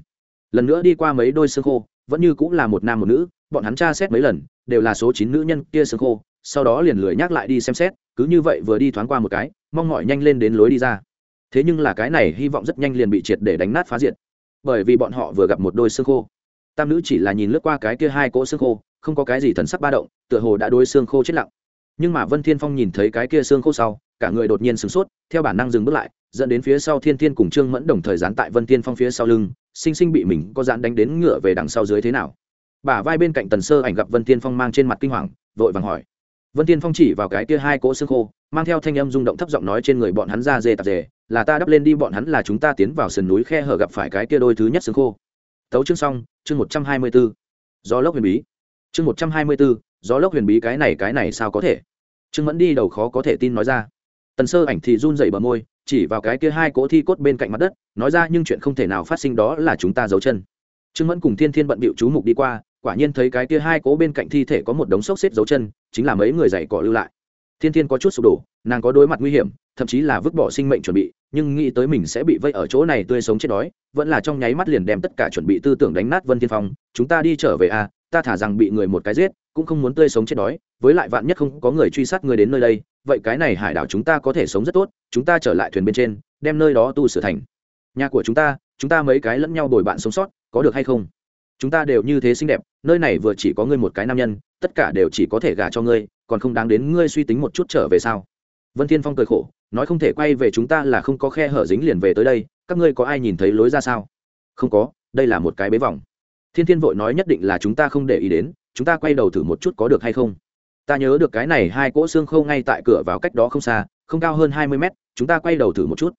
Lần nữa đi qua mấy đôi xương khô vẫn như cũng là một nam một nữ, bọn hắn tra xét mấy lần, đều là số chín nữ nhân kia xương khô, sau đó liền lười nhắc lại đi xem xét, cứ như vậy vừa đi thoáng qua một cái, mong mỏi nhanh lên đến lối đi ra. Thế nhưng là cái này hy vọng rất nhanh liền bị triệt để đánh nát phá diệt. Bởi vì bọn họ vừa gặp một đôi xương khô. Tam nữ chỉ là nhìn lướt qua cái kia hai cỗ xương khô, không có cái gì thần sắc ba động, tựa hồ đã đôi xương khô chết lặng. Nhưng mà vân thiên phong nhìn thấy cái kia xương khô sau, cả người đột nhiên sửng sốt, theo bản năng dừng bước lại, dẫn đến phía sau thiên thiên cùng trương mẫn đồng thời dán tại vân thiên phong phía sau lưng sinh sinh bị mình có dán đánh đến ngựa về đằng sau dưới thế nào. Bả vai bên cạnh tần sơ ảnh gặp vân tiên phong mang trên mặt kinh hoàng, vội vàng hỏi. Vân tiên phong chỉ vào cái kia hai cỗ xương khô, mang theo thanh âm rung động thấp giọng nói trên người bọn hắn ra dê tạp dề, là ta đắp lên đi, bọn hắn là chúng ta tiến vào sườn núi khe hở gặp phải cái kia đôi thứ nhất xương khô. Tấu chương xong, chương một trăm hai mươi b ố gió lốc huyền bí. Chương một trăm hai mươi b ố gió lốc huyền bí cái này cái này sao có thể? Trương mẫn đi đầu khó có thể tin nói ra. Tần sơ ảnh thì run dậy bờ môi chỉ vào cái kia hai cỗ thi cốt bên cạnh mặt đất, nói ra nhưng chuyện không thể nào phát sinh đó là chúng ta giấu chân. Trương mẫn cùng thiên thiên bận bịu chú mục đi qua, quả nhiên thấy cái kia hai cỗ bên cạnh thi thể có một đống xốc xếp dấu chân, chính là mấy người giày cỏ lưu lại thiên thiên có chút sụp đổ, nàng có đối mặt nguy hiểm, thậm chí là vứt bỏ sinh mệnh chuẩn bị, nhưng nghĩ tới mình sẽ bị vây ở chỗ này tươi sống chết đói, vẫn là trong nháy mắt liền đem tất cả chuẩn bị tư tưởng đánh nát vân thiên phong, chúng ta đi trở về à ta thả rằng bị người một cái giết, cũng không muốn tươi sống chết đói, với lại vạn nhất không có người truy sát người đến nơi đây, vậy cái này hải đảo chúng ta có thể sống rất tốt, chúng ta trở lại thuyền bên trên, đem nơi đó tu sửa thành. Nhà của chúng ta chúng ta mấy cái lẫn nhau đổi bạn sống sót, có được hay không? Chúng ta đều như thế xinh đẹp, nơi này vừa chỉ có ngươi một cái nam nhân, tất cả đều chỉ có thể gả cho ngươi còn không đáng đến ngươi suy tính một chút trở về sao? Vân thiên phong cười khổ, nói không thể quay về chúng ta là không có khe hở dính liền về tới đây, các ngươi có ai nhìn thấy lối ra sao? Không có, đây là một cái bế vòng thiên thiên vội nói nhất định là chúng ta không để ý đến, chúng ta quay đầu thử một chút có được hay không? Ta nhớ được cái này hai cỗ xương khâu ngay tại cửa vào cách đó không xa, không cao hơn hai mươi mét, chúng ta quay đầu thử một chút.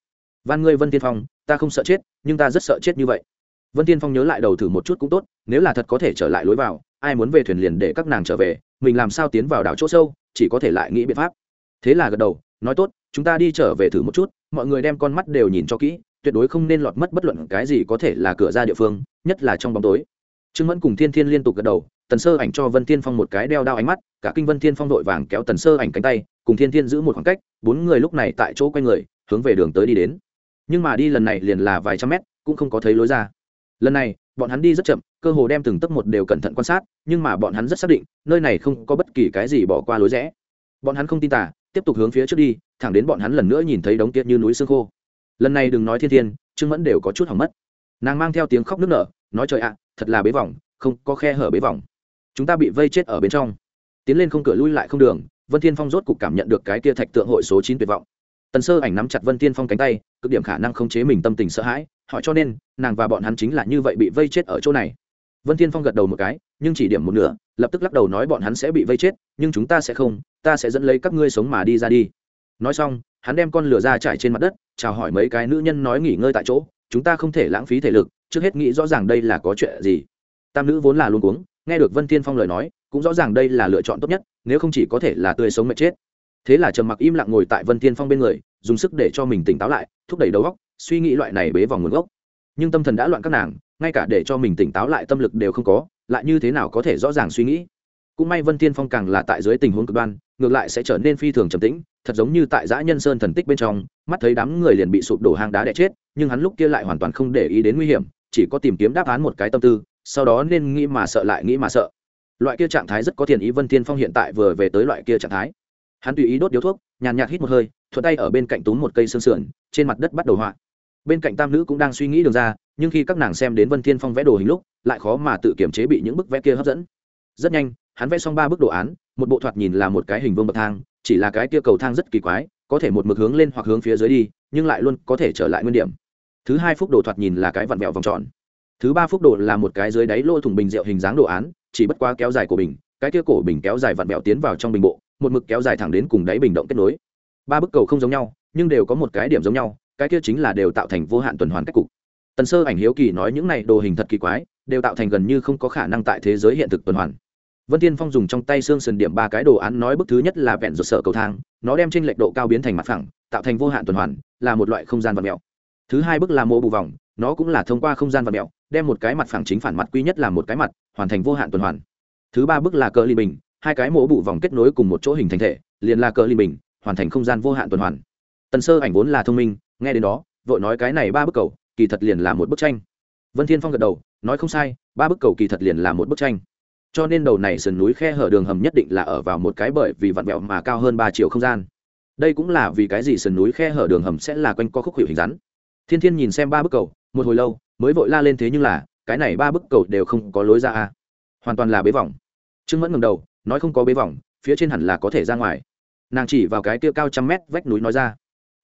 Van ngươi vân tiên phong, ta không sợ chết, nhưng ta rất sợ chết như vậy. Vân tiên phong nhớ lại đầu thử một chút cũng tốt, nếu là thật có thể trở lại lối vào, ai muốn về thuyền liền để các nàng trở về mình làm sao tiến vào đảo chỗ sâu, chỉ có thể lại nghĩ biện pháp. Thế là gật đầu, nói tốt, chúng ta đi trở về thử một chút, mọi người đem con mắt đều nhìn cho kỹ, tuyệt đối không nên lọt mất bất luận cái gì có thể là cửa ra địa phương, nhất là trong bóng tối. Trương mẫn cùng thiên thiên liên tục gật đầu, tần sơ ảnh cho vân thiên phong một cái đeo đao ánh mắt, cả kinh vân thiên phong đội vàng kéo tần sơ ảnh cánh tay, cùng thiên thiên giữ một khoảng cách, bốn người lúc này tại chỗ quay người, hướng về đường tới đi đến. Nhưng mà đi lần này liền là vài trăm mét, cũng không có thấy lối ra lần này, bọn hắn đi rất chậm, cơ hồ đem từng tấc một đều cẩn thận quan sát, nhưng mà bọn hắn rất xác định, nơi này không có bất kỳ cái gì bỏ qua lối rẽ. Bọn hắn không tin tả tiếp tục hướng phía trước đi, thẳng đến bọn hắn lần nữa nhìn thấy đống tiết như núi xương khô. Lần này đừng nói thiên thiên, trương mẫn đều có chút hỏng mất. Nàng mang theo tiếng khóc nức nở, nói trời ạ, thật là bế vòng, không có khe hở bế vòng. Chúng ta bị vây chết ở bên trong. Tiến lên không cửa lui lại không đường, vân thiên phong rốt cục cảm nhận được cái kia thạch tượng hội số chín tuyệt vọng. Tần sơ ảnh nắm chặt vân thiên phong cánh tay, cực điểm khả năng không chế mình tâm tình sợ hãi hỏi cho nên, nàng và bọn hắn chính là như vậy bị vây chết ở chỗ này. Vân thiên phong gật đầu một cái, nhưng chỉ điểm một nửa, lập tức lắc đầu nói bọn hắn sẽ bị vây chết, nhưng chúng ta sẽ không, ta sẽ dẫn lấy các ngươi sống mà đi ra đi. Nói xong, hắn đem con lửa ra trải trên mặt đất, chào hỏi mấy cái nữ nhân nói nghỉ ngơi tại chỗ, chúng ta không thể lãng phí thể lực, trước hết nghĩ rõ ràng đây là có chuyện gì. Tam nữ vốn là luôn cuống, nghe được vân thiên phong lời nói, cũng rõ ràng đây là lựa chọn tốt nhất, nếu không chỉ có thể là tươi sống mệt chết. Thế là trầm mặc im lặng ngồi tại vân thiên phong bên người, dùng sức để cho mình tỉnh táo lại, thúc đẩy đầu óc suy nghĩ loại này bế vòng nguồn gốc. Nhưng tâm thần đã loạn các nàng, ngay cả để cho mình tỉnh táo lại tâm lực đều không có, lại như thế nào có thể rõ ràng suy nghĩ? Cũng may vân thiên phong càng là tại dưới tình huống cực đoan, ngược lại sẽ trở nên phi thường trầm tĩnh, thật giống như tại giã nhân sơn thần tích bên trong, mắt thấy đám người liền bị sụp đổ hang đá đẻ chết, nhưng hắn lúc kia lại hoàn toàn không để ý đến nguy hiểm, chỉ có tìm kiếm đáp án một cái tâm tư, sau đó nên nghĩ mà sợ lại nghĩ mà sợ. Loại kia trạng thái rất có thiền ý vân thiên phong hiện tại vừa về tới loại kia trạng thái. Hắn tùy ý đốt điếu thuốc, nhàn nhạt hít một hơi, thuận tay ở bên cạnh túm một cây xương sườn, trên mặt đất bắt đầu họa bên cạnh tam nữ cũng đang suy nghĩ đường ra, nhưng khi các nàng xem đến vân thiên phong vẽ đồ hình lúc, lại khó mà tự kiểm chế bị những bức vẽ kia hấp dẫn. Rất nhanh, hắn vẽ xong ba bức đồ án, một bộ thoạt nhìn là một cái hình vương bậc thang, chỉ là cái kia cầu thang rất kỳ quái, có thể một mực hướng lên hoặc hướng phía dưới đi, nhưng lại luôn có thể trở lại nguyên điểm. Thứ hai phúc đồ thoạt nhìn là cái vặn vẹo vòng tròn. Thứ ba phúc đồ là một cái dưới đáy lỗ thủng bình rượu hình dáng đồ án, chỉ bất quá kéo dài của bình, cái kia cổ bình kéo dài vặn vẹo tiến vào trong bình bộ, một mực kéo dài thẳng đến cùng đáy bình động kết nối. Ba bức cầu không giống nhau, nhưng đều có một cái điểm giống nhau cái kia chính là đều tạo thành vô hạn tuần hoàn cách cục. Tần sơ ảnh hiếu kỳ nói những này đồ hình thật kỳ quái, đều tạo thành gần như không có khả năng tại thế giới hiện thực tuần hoàn. Vân tiên phong dùng trong tay xương sườn điểm ba cái đồ án nói bức thứ nhất là vẹn ruột sở cầu thang, nó đem trên lệch độ cao biến thành mặt phẳng, tạo thành vô hạn tuần hoàn, là một loại không gian vật mèo thứ hai bức là mô bù vòng, nó cũng là thông qua không gian vật mèo đem một cái mặt phẳng chính phản mặt quy nhất là một cái mặt, hoàn thành vô hạn tuần hoàn. Thứ ba bức là cờ ly bình, hai cái mổ bụ vòng kết nối cùng một chỗ hình thành thể, liền là cờ ly bình, hoàn thành không gian vô hạn tuần hoàn. Tần sơ ảnh vốn là thông minh nghe đến đó, vội nói cái này ba bức cầu, kỳ thật liền là một bức tranh. Vân thiên phong gật đầu, nói không sai, ba bức cầu kỳ thật liền là một bức tranh. Cho nên đầu này sườn núi khe hở đường hầm nhất định là ở vào một cái bởi vì vặn vẹo mà cao hơn ba triệu không gian. Đây cũng là vì cái gì sườn núi khe hở đường hầm sẽ là quanh co khúc hiệu hình rắn. Thiên thiên nhìn xem ba bức cầu, một hồi lâu, mới vội la lên thế nhưng là, cái này ba bức cầu đều không có lối ra a hoàn toàn là bế vòng trương mẫn ngầm đầu, nói không có bế vòng phía trên hẳn là có thể ra ngoài. Nàng chỉ vào cái kia cao trăm mét vách núi nói ra.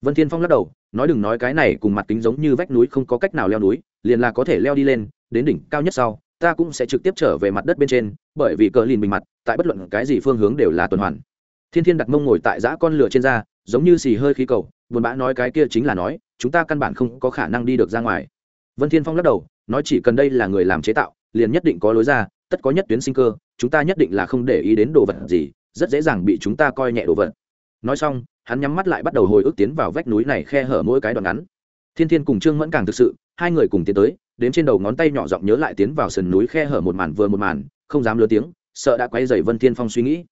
Vân thiên phong lắc đầu nói đừng nói cái này cùng mặt kính giống như vách núi không có cách nào leo núi, liền là có thể leo đi lên, đến đỉnh cao nhất sau, ta cũng sẽ trực tiếp trở về mặt đất bên trên, bởi vì cờ lìn bình mặt, tại bất luận cái gì phương hướng đều là tuần hoàn. Thiên thiên đặt mông ngồi tại giã con lửa trên da, giống như xì hơi khí cầu, buồn bã nói cái kia chính là nói, chúng ta căn bản không có khả năng đi được ra ngoài. Vân thiên phong lắc đầu, nói chỉ cần đây là người làm chế tạo, liền nhất định có lối ra, tất có nhất tuyến sinh cơ, chúng ta nhất định là không để ý đến đồ vật gì, rất dễ dàng bị chúng ta coi nhẹ đồ vật. Nói xong hắn nhắm mắt lại bắt đầu hồi ức tiến vào vách núi này khe hở mỗi cái đoạn ngắn. Thiên thiên cùng trương mẫn càng thực sự, hai người cùng tiến tới đến trên đầu ngón tay nhỏ giọng nhớ lại tiến vào sườn núi khe hở một màn vừa một màn, không dám lơ tiếng, sợ đã quay dày vân thiên phong suy nghĩ.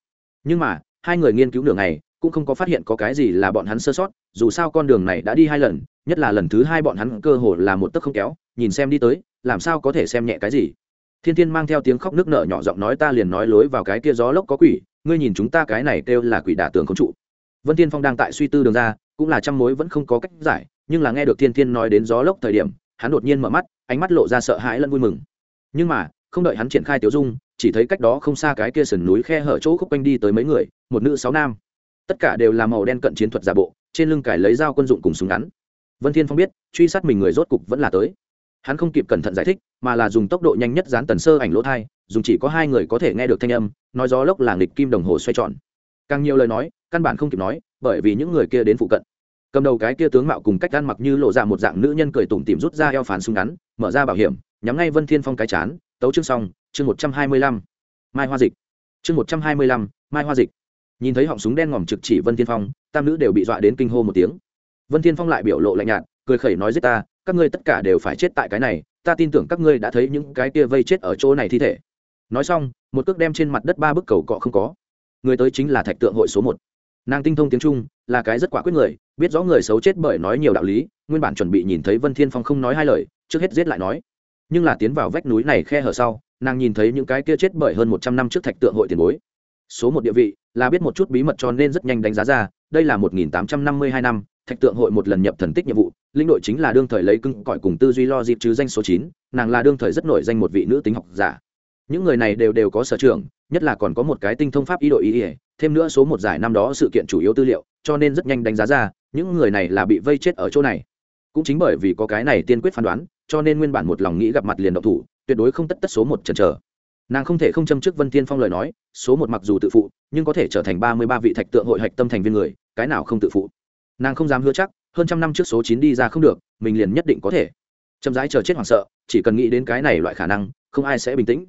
Nhưng mà, hai người nghiên cứu nửa ngày, cũng không có phát hiện có cái gì là bọn hắn sơ sót, dù sao con đường này đã đi hai lần, nhất là lần thứ hai bọn hắn cơ hồ là một tấc không kéo, nhìn xem đi tới, làm sao có thể xem nhẹ cái gì. Thiên thiên mang theo tiếng khóc nước nở nhỏ giọng nói ta liền nói lối vào cái kia gió lốc có quỷ, ngươi nhìn chúng ta cái này kêu là quỷ đả tường không trụ vân thiên phong đang tại suy tư đường ra, cũng là trăm mối vẫn không có cách giải, nhưng là nghe được thiên thiên nói đến gió lốc thời điểm, hắn đột nhiên mở mắt, ánh mắt lộ ra sợ hãi lẫn vui mừng. Nhưng mà, không đợi hắn triển khai tiểu dung, chỉ thấy cách đó không xa cái kia sườn núi khe hở chỗ khúc quanh đi tới mấy người, một nữ sáu nam. Tất cả đều là màu đen cận chiến thuật giả bộ, trên lưng cải lấy dao quân dụng cùng súng ngắn. Vân thiên phong biết, truy sát mình người rốt cục vẫn là tới. Hắn không kịp cẩn thận giải thích, mà là dùng tốc độ nhanh nhất dán tần sơ ảnh lỗ thai, dùng chỉ có hai người có thể nghe được thanh âm, nói gió lốc là nghịch kim đồng hồ xoay tròn. Càng nhiều lời nói căn bản không kịp nói, bởi vì những người kia đến phụ cận. Cầm đầu cái kia tướng mạo cùng cách ăn mặc như lộ ra một dạng nữ nhân cười tủm tìm rút ra eo phán súng ngắn, mở ra bảo hiểm, nhắm ngay vân thiên phong cái chán, tấu chương xong, chương một trăm hai mươi lăm. Mai hoa dịch. Chương một trăm hai mươi lăm, mai hoa dịch. Nhìn thấy họng súng đen ngòm trực chỉ vân thiên phong, tam nữ đều bị dọa đến kinh hô một tiếng. Vân thiên phong lại biểu lộ lạnh nhạt, cười khẩy nói giết ta, các ngươi tất cả đều phải chết tại cái này, ta tin tưởng các ngươi đã thấy những cái kia vây chết ở chỗ này thi thể. Nói xong, một cước đem trên mặt đất ba bức cầu cọ không có. Người tới chính là thạch tượng hội số một nàng tinh thông tiếng trung, là cái rất quả quyết người, biết rõ người xấu chết bởi nói nhiều đạo lý, nguyên bản chuẩn bị nhìn thấy vân thiên phong không nói hai lời, trước hết giết lại nói. Nhưng là tiến vào vách núi này khe hở sau, nàng nhìn thấy những cái kia chết bởi hơn một trăm năm trước thạch tượng hội tiền bối. Số một địa vị, là biết một chút bí mật cho nên rất nhanh đánh giá ra, đây là một nghìn tám trăm năm mươi hai năm, thạch tượng hội một lần nhập thần tích nhiệm vụ linh đội chính là đương thời lấy cưng cõi cùng tư duy lo dịp chứ danh số chín, nàng là đương thời rất nổi danh một vị nữ tính học giả những người này đều đều có sở trường, nhất là còn có một cái tinh thông pháp ý đội ý ỉa thêm nữa số một giải năm đó sự kiện chủ yếu tư liệu, cho nên rất nhanh đánh giá ra, những người này là bị vây chết ở chỗ này. Cũng chính bởi vì có cái này tiên quyết phán đoán, cho nên nguyên bản một lòng nghĩ gặp mặt liền độc thủ, tuyệt đối không tất tất số một chần chờ. Nàng không thể không châm trước vân tiên phong lời nói, số một mặc dù tự phụ, nhưng có thể trở thành ba mươi ba vị thạch tượng hội hạch tâm thành viên người, cái nào không tự phụ? Nàng không dám hứa chắc, hơn trăm năm trước số chín đi ra không được, mình liền nhất định có thể. Chậm rãi chờ chết hoảng sợ, chỉ cần nghĩ đến cái này loại khả năng, không ai sẽ bình tĩnh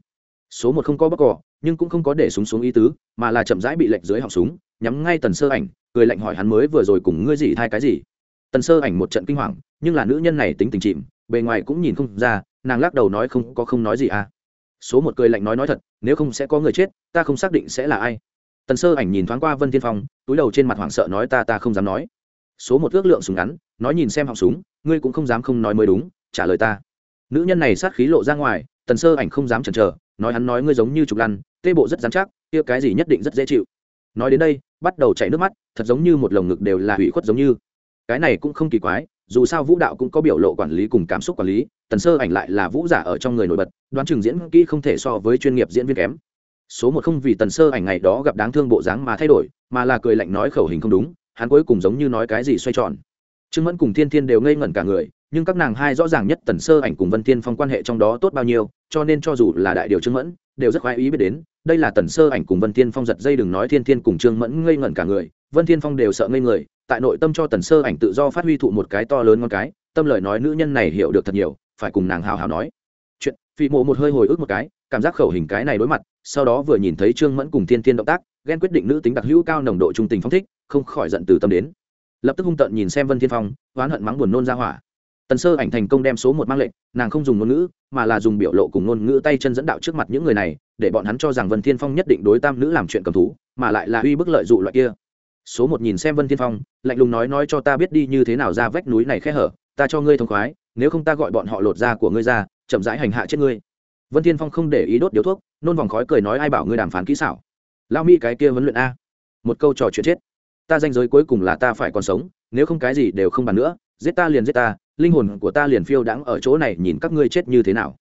số một không có bóc cỏ nhưng cũng không có để súng xuống ý tứ, mà là chậm rãi bị lệnh dưới họng súng, nhắm ngay tần sơ ảnh, cười lạnh hỏi hắn mới vừa rồi cùng ngươi gì thai cái gì. Tần sơ ảnh một trận kinh hoàng, nhưng là nữ nhân này tính tình chìm, bề ngoài cũng nhìn không ra, nàng lắc đầu nói không, có không nói gì à. Số một cười lạnh nói nói thật, nếu không sẽ có người chết, ta không xác định sẽ là ai. Tần sơ ảnh nhìn thoáng qua vân thiên phong, túi đầu trên mặt hoảng sợ nói ta ta không dám nói. Số một ước lượng súng ngắn, nói nhìn xem họng súng, ngươi cũng không dám không nói mới đúng, trả lời ta. Nữ nhân này sát khí lộ ra ngoài, tần sơ ảnh không dám chần chờ nói hắn nói ngươi giống như trục lăn, tê bộ rất dán chắc, kia cái gì nhất định rất dễ chịu. Nói đến đây, bắt đầu chảy nước mắt, thật giống như một lồng ngực đều là hủy khuất giống như. Cái này cũng không kỳ quái, dù sao vũ đạo cũng có biểu lộ quản lý cùng cảm xúc quản lý, tần sơ ảnh lại là vũ giả ở trong người nổi bật, đoán chừng diễn kỹ không thể so với chuyên nghiệp diễn viên kém. Số một không vì tần sơ ảnh ngày đó gặp đáng thương bộ dáng mà thay đổi, mà là cười lạnh nói khẩu hình không đúng, hắn cuối cùng giống như nói cái gì xoay tròn. Trương mẫn cùng thiên thiên đều ngây ngẩn cả người nhưng các nàng hai rõ ràng nhất tần sơ ảnh cùng vân thiên phong quan hệ trong đó tốt bao nhiêu, cho nên cho dù là đại điều trương mẫn, đều rất khoái ý biết đến, đây là tần sơ ảnh cùng vân thiên phong giật dây đừng nói thiên thiên cùng trương mẫn ngây ngẩn cả người, vân thiên phong đều sợ ngây người, tại nội tâm cho tần sơ ảnh tự do phát huy thụ một cái to lớn ngon cái, tâm lời nói nữ nhân này hiểu được thật nhiều, phải cùng nàng hào hào nói. Chuyện phi mộ một hơi hồi ức một cái, cảm giác khẩu hình cái này đối mặt, sau đó vừa nhìn thấy trương mẫn cùng thiên thiên động tác, ghen quyết định nữ tính đặc hữu cao nồng độ trung tình phong thích, không khỏi giận từ tâm đến. Lập tức hung tợn nhìn xem vân thiên phong, oán hận mắng buồn nôn ra hỏa tần sơ ảnh thành công đem số một mang lệnh, nàng không dùng ngôn ngữ, mà là dùng biểu lộ cùng ngôn ngữ tay chân dẫn đạo trước mặt những người này, để bọn hắn cho rằng vân thiên phong nhất định đối tam nữ làm chuyện cầm thú, mà lại là uy bức lợi dụ loại kia. Số một nhìn xem vân thiên phong, lạnh lùng nói nói cho ta biết đi như thế nào ra vách núi này khe hở, ta cho ngươi thông khoái, nếu không ta gọi bọn họ lột da của ngươi ra, chậm rãi hành hạ chết ngươi. Vân thiên phong không để ý đốt điếu thuốc, nôn vòng khói cười nói ai bảo ngươi đàm phán kỹ xảo. Lao mỹ cái kia vấn luyện a. Một câu trò chuyện chết. Ta danh giới cuối cùng là ta phải còn sống, nếu không cái gì đều không bàn nữa, giết ta liền giết ta linh hồn của ta liền phiêu đãng ở chỗ này, nhìn các ngươi chết như thế nào.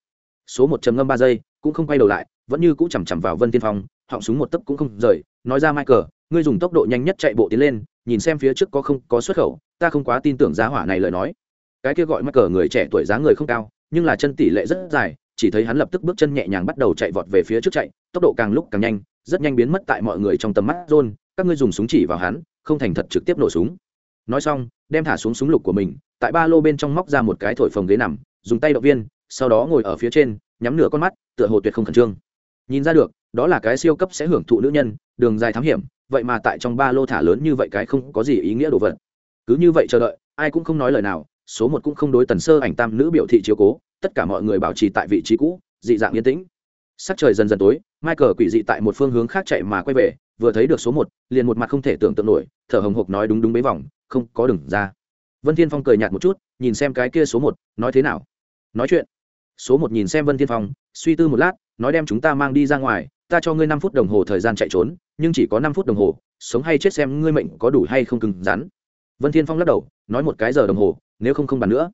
Số một trầm ngâm ba giây, cũng không quay đầu lại, vẫn như cũ chằm chằm vào vân tiên phong, họng súng một tấc cũng không rời, nói ra michael, ngươi dùng tốc độ nhanh nhất chạy bộ tiến lên, nhìn xem phía trước có không có xuất khẩu, ta không quá tin tưởng giá hỏa này lời nói. Cái kia gọi michael người trẻ tuổi giá người không cao, nhưng là chân tỷ lệ rất dài, chỉ thấy hắn lập tức bước chân nhẹ nhàng bắt đầu chạy vọt về phía trước chạy, tốc độ càng lúc càng nhanh, rất nhanh biến mất tại mọi người trong tầm mắt john các ngươi dùng súng chỉ vào hắn, không thành thật trực tiếp nổ súng. Nói xong, đem thả xuống súng lục của mình tại ba lô bên trong móc ra một cái thổi phồng ghế nằm, dùng tay động viên, sau đó ngồi ở phía trên, nhắm nửa con mắt, tựa hồ tuyệt không khẩn trương. Nhìn ra được, đó là cái siêu cấp sẽ hưởng thụ nữ nhân, đường dài thám hiểm, vậy mà tại trong ba lô thả lớn như vậy cái không có gì ý nghĩa đồ vật. Cứ như vậy chờ đợi, ai cũng không nói lời nào, số một cũng không đối tần sơ ảnh tam nữ biểu thị chiếu cố, tất cả mọi người bảo trì tại vị trí cũ, dị dạng yên tĩnh. Sắc trời dần dần tối, michael quỷ dị tại một phương hướng khác chạy mà quay về, vừa thấy được số một, liền một mặt không thể tưởng tượng nổi, thở hồng hộc nói đúng đúng bế vòng, không có đừng ra vân thiên phong cười nhạt một chút, nhìn xem cái kia số một, nói thế nào? Nói chuyện. Số một nhìn xem vân thiên phong, suy tư một lát, nói đem chúng ta mang đi ra ngoài, ta cho ngươi năm phút đồng hồ thời gian chạy trốn, nhưng chỉ có năm phút đồng hồ, sống hay chết xem ngươi mệnh có đủ hay không cứng rắn. Vân thiên phong lắc đầu, nói một cái giờ đồng hồ, nếu không không bàn nữa.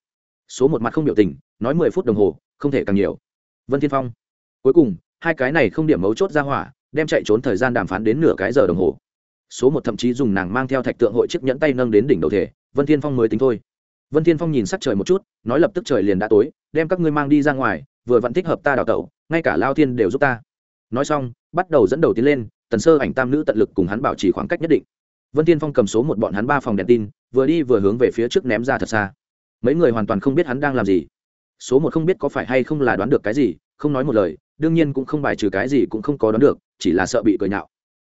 Số một mặt không biểu tình, nói mười phút đồng hồ, không thể càng nhiều. Vân thiên phong. Cuối cùng, hai cái này không điểm mấu chốt ra hỏa, đem chạy trốn thời gian đàm phán đến nửa cái giờ đồng hồ. Số một thậm chí dùng nàng mang theo thạch tượng hội chiếc nhẫn tay nâng đến đỉnh đầu thể vân thiên phong mới tính thôi. Vân thiên phong nhìn sắc trời một chút, nói lập tức trời liền đã tối, đem các ngươi mang đi ra ngoài, vừa vẫn thích hợp ta đào tẩu, ngay cả lao thiên đều giúp ta. Nói xong, bắt đầu dẫn đầu tiến lên, tần sơ ảnh tam nữ tận lực cùng hắn bảo trì khoảng cách nhất định. Vân thiên phong cầm số một bọn hắn ba phòng đèn tin, vừa đi vừa hướng về phía trước ném ra thật xa. Mấy người hoàn toàn không biết hắn đang làm gì. Số một không biết có phải hay không là đoán được cái gì, không nói một lời, đương nhiên cũng không bài trừ cái gì cũng không có đoán được, chỉ là sợ bị cười nhạo.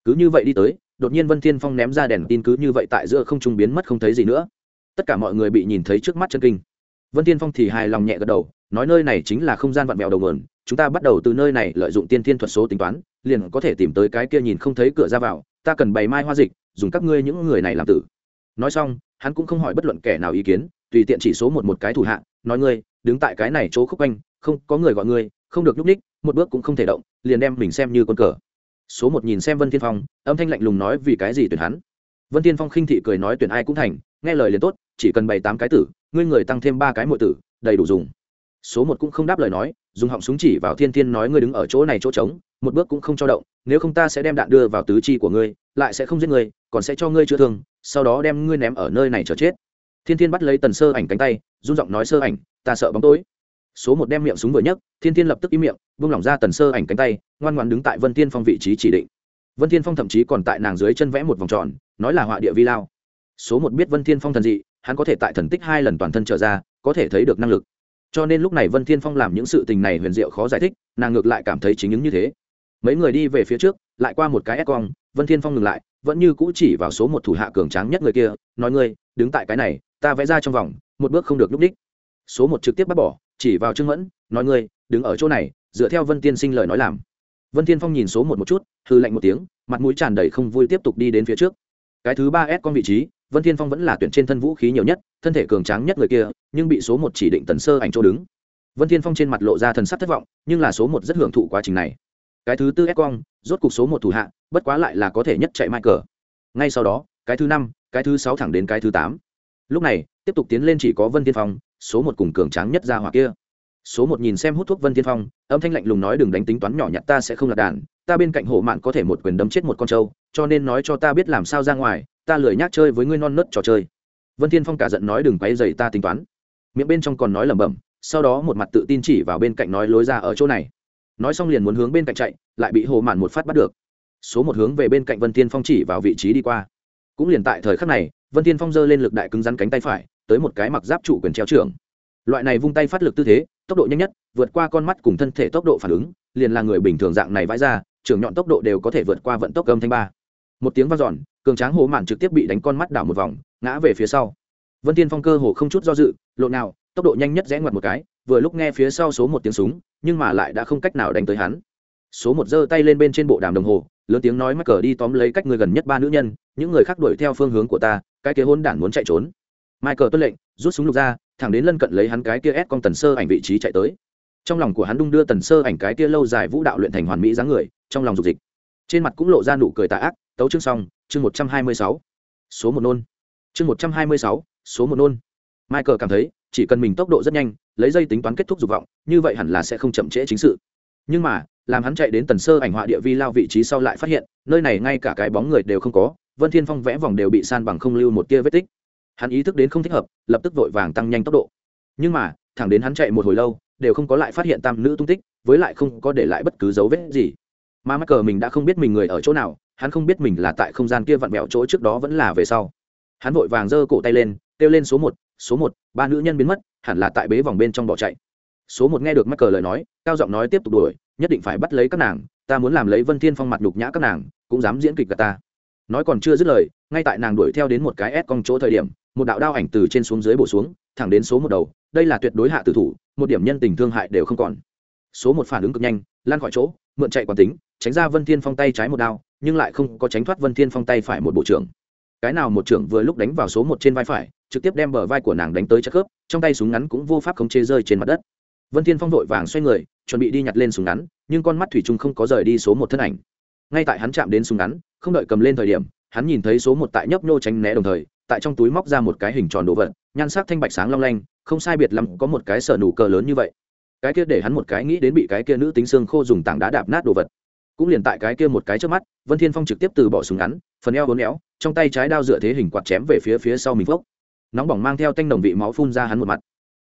Cứ như vậy đi tới, đột nhiên vân thiên phong ném ra đèn tin cứ như vậy tại giữa không trung biến mất không thấy gì nữa tất cả mọi người bị nhìn thấy trước mắt chân kinh. Vân thiên phong thì hài lòng nhẹ gật đầu, nói nơi này chính là không gian vặn vẹo đầu nguồn, chúng ta bắt đầu từ nơi này lợi dụng tiên thiên thuật số tính toán, liền có thể tìm tới cái kia nhìn không thấy cửa ra vào, ta cần bày mai hoa dịch, dùng các ngươi những người này làm tử. Nói xong, hắn cũng không hỏi bất luận kẻ nào ý kiến, tùy tiện chỉ số một một cái thủ hạ, nói ngươi, đứng tại cái này chỗ khúc quanh, không, có người gọi ngươi, không được nhúc ních một bước cũng không thể động, liền đem mình xem như con cờ. Số một nhìn xem vân thiên phong, âm thanh lạnh lùng nói vì cái gì tuyển hắn. Vân thiên phong khinh thị cười nói tuyển ai cũng thành nghe lời liền tốt, chỉ cần bảy tám cái tử, ngươi người tăng thêm ba cái mọi tử, đầy đủ dùng. Số một cũng không đáp lời nói, dùng họng súng chỉ vào thiên thiên nói ngươi đứng ở chỗ này chỗ trống, một bước cũng không cho động, nếu không ta sẽ đem đạn đưa vào tứ chi của ngươi, lại sẽ không giết ngươi, còn sẽ cho ngươi chữa thương, sau đó đem ngươi ném ở nơi này chờ chết. Thiên thiên bắt lấy tần sơ ảnh cánh tay, run giọng nói sơ ảnh, ta sợ bóng tối. Số một đem miệng súng vừa nhấc, thiên thiên lập tức im miệng vung lỏng ra tần sơ ảnh cánh tay, ngoan ngoan đứng tại vân tiên phong vị trí chỉ định. Vân thiên phong thậm chí còn tại nàng dưới chân vẽ một vòng tròn, nói là họa địa vi lao số một biết vân thiên phong thần dị, hắn có thể tại thần tích hai lần toàn thân trở ra, có thể thấy được năng lực. Cho nên lúc này vân thiên phong làm những sự tình này huyền diệu khó giải thích, nàng ngược lại cảm thấy chính những như thế. Mấy người đi về phía trước, lại qua một cái ép cong, vân thiên phong ngừng lại, vẫn như cũ chỉ vào số một thủ hạ cường tráng nhất người kia, nói ngươi, đứng tại cái này, ta vẽ ra trong vòng, một bước không được lúc đích. Số một trực tiếp bắt bỏ, chỉ vào trương mẫn, nói ngươi, đứng ở chỗ này, dựa theo vân tiên sinh lời nói làm. Vân thiên phong nhìn số một một chút hư lạnh một tiếng, mặt mũi tràn đầy không vui tiếp tục đi đến phía trước. Cái thứ ba s con vị trí vân Thiên phong vẫn là tuyển trên thân vũ khí nhiều nhất, thân thể cường tráng nhất người kia, nhưng bị số một chỉ định tần sơ ảnh chỗ đứng. Vân Thiên phong trên mặt lộ ra thần sắc thất vọng, nhưng là số một rất hưởng thụ quá trình này. Cái thứ tư s con rốt cục số một thủ hạ, bất quá lại là có thể nhất chạy mai cờ. Ngay sau đó, cái thứ năm, cái thứ sáu thẳng đến cái thứ tám. Lúc này, tiếp tục tiến lên chỉ có vân Thiên phong, số một cùng cường tráng nhất ra hỏa kia. Số một nhìn xem hút thuốc vân Thiên phong, âm thanh lạnh lùng nói đừng đánh tính toán nhỏ nhặt ta sẽ không lạc đàn, ta bên cạnh hổ mạn có thể một quyền đấm chết một con trâu, cho nên nói cho ta biết làm sao ra ngoài ta lười nhác chơi với ngươi non nớt trò chơi. Vân Thiên phong cả giận nói đừng quay dày ta tính toán. Miệng bên trong còn nói lẩm bẩm, sau đó một mặt tự tin chỉ vào bên cạnh nói lối ra ở chỗ này. Nói xong liền muốn hướng bên cạnh chạy, lại bị hồ mạn một phát bắt được. Số một hướng về bên cạnh vân Thiên phong chỉ vào vị trí đi qua. Cũng liền tại thời khắc này, vân thiên phong giơ lên lực đại cứng rắn cánh tay phải, tới một cái mặc giáp trụ quyền treo trưởng loại này vung tay phát lực tư thế, tốc độ nhanh nhất, vượt qua con mắt cùng thân thể tốc độ phản ứng, liền là người bình thường dạng này vãi ra trưởng nhọn tốc độ đều có thể vượt qua vận tốc âm thanh ba. Một tiếng vang dọn cường tráng hồ mạn trực tiếp bị đánh con mắt đảo một vòng, ngã về phía sau. Vân tiên phong cơ hồ không chút do dự, lộn nào, tốc độ nhanh nhất rẽ ngoặt một cái, vừa lúc nghe phía sau số một tiếng súng, nhưng mà lại đã không cách nào đánh tới hắn. Số một giơ tay lên bên trên bộ đàm đồng hồ, lớn tiếng nói mắc cờ đi tóm lấy cách người gần nhất ba nữ nhân, những người khác đuổi theo phương hướng của ta, cái kia hôn đản muốn chạy trốn. Michael tuân lệnh, rút súng lục ra, thẳng đến lân cận lấy hắn cái kia ép con tần sơ ảnh vị trí chạy tới. Trong lòng của hắn đung đưa tần sơ ảnh cái kia lâu dài vũ đạo luyện thành hoàn mỹ dáng người, trong lòng dục dịch. Trên mặt cũng lộ ra nụ cười tà ác, tấu chương xong chương một trăm hai mươi sáu, số một nôn. Chương một trăm hai mươi sáu, số một nôn. Michael cảm thấy, chỉ cần mình tốc độ rất nhanh, lấy dây tính toán kết thúc dục vọng, như vậy hẳn là sẽ không chậm trễ chính sự. Nhưng mà, làm hắn chạy đến tần sơ ảnh họa địa vi lao vị trí sau lại phát hiện, nơi này ngay cả cái bóng người đều không có, vân thiên phong vẽ vòng đều bị san bằng không lưu một tia vết tích. Hắn ý thức đến không thích hợp, lập tức vội vàng tăng nhanh tốc độ. Nhưng mà, thẳng đến hắn chạy một hồi lâu, đều không có lại phát hiện tam nữ tung tích, với lại không có để lại bất cứ dấu vết gì. Mà mắc cờ mình đã không biết mình người ở chỗ nào hắn không biết mình là tại không gian kia vặn vẹo chỗ trước đó vẫn là về sau. Hắn vội vàng giơ cổ tay lên, kêu lên số một số một, ba nữ nhân biến mất, hẳn là tại bế vòng bên trong bỏ chạy. Số một nghe được mắc cờ lời nói, cao giọng nói tiếp tục đuổi, nhất định phải bắt lấy các nàng, ta muốn làm lấy vân thiên phong mặt nhục nhã các nàng, cũng dám diễn kịch cả ta. Nói còn chưa dứt lời, ngay tại nàng đuổi theo đến một cái ép cong chỗ thời điểm, một đạo đao ảnh từ trên xuống dưới bổ xuống, thẳng đến số một đầu, đây là tuyệt đối hạ tử thủ, một điểm nhân tình thương hại đều không còn. Số một phản ứng cực nhanh lan khỏi chỗ, mượn chạy quán tính, tránh ra vân thiên phong tay trái một đao nhưng lại không có tránh thoát vân thiên phong tay phải một bộ trưởng. Cái nào một trưởng vừa lúc đánh vào số một trên vai phải, trực tiếp đem bờ vai của nàng đánh tới chất khớp, trong tay súng ngắn cũng vô pháp khống chế rơi trên mặt đất. Vân thiên phong vội vàng xoay người, chuẩn bị đi nhặt lên súng ngắn, nhưng con mắt thủy trung không có rời đi số một thân ảnh. Ngay tại hắn chạm đến súng ngắn, không đợi cầm lên thời điểm, hắn nhìn thấy số một tại nhấp nhô tránh né đồng thời, tại trong túi móc ra một cái hình tròn đồ vật, nhan sắc thanh bạch sáng long lanh, không sai biệt lắm có một cái sở nụ cờ lớn như vậy. Cái kia để hắn một cái nghĩ đến bị cái kia nữ tính xương khô dùng tảng đá đạp nát đồ vật cũng liền tại cái kia một cái trước mắt, vân thiên phong trực tiếp từ bỏ súng ngắn, phần eo vốn éo, trong tay trái đao dựa thế hình quạt chém về phía phía sau mình phốc. Nóng bỏng mang theo tanh đồng vị máu phun ra hắn một mặt.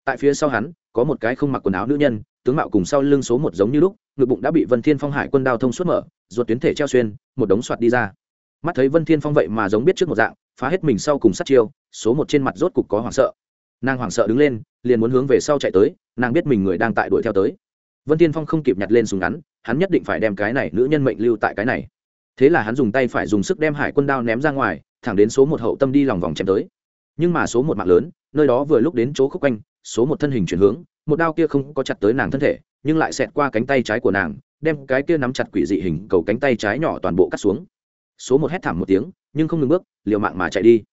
Tại phía sau hắn, có một cái không mặc quần áo nữ nhân, tướng mạo cùng sau lưng số một giống như lúc, ngực bụng đã bị vân thiên phong hải quân đao thông suốt mở, ruột tuyến thể treo xuyên, một đống soạt đi ra. Mắt thấy vân thiên phong vậy mà giống biết trước một dạng, phá hết mình sau cùng sát chiêu, số một trên mặt rốt cục có hoảng sợ. Nàng hoảng sợ đứng lên, liền muốn hướng về sau chạy tới, nàng biết mình người đang tại đuổi theo tới vân thiên phong không kịp nhặt lên súng ngắn, hắn nhất định phải đem cái này nữ nhân mệnh lưu tại cái này. Thế là hắn dùng tay phải dùng sức đem hải quân đao ném ra ngoài, thẳng đến số một hậu tâm đi lòng vòng chém tới. Nhưng mà số một mạng lớn, nơi đó vừa lúc đến chỗ khúc quanh, số một thân hình chuyển hướng, một đao kia không có chặt tới nàng thân thể, nhưng lại xẹt qua cánh tay trái của nàng, đem cái kia nắm chặt quỷ dị hình cầu cánh tay trái nhỏ toàn bộ cắt xuống. Số một hét thảm một tiếng, nhưng không ngừng bước, liều mạng mà chạy đi.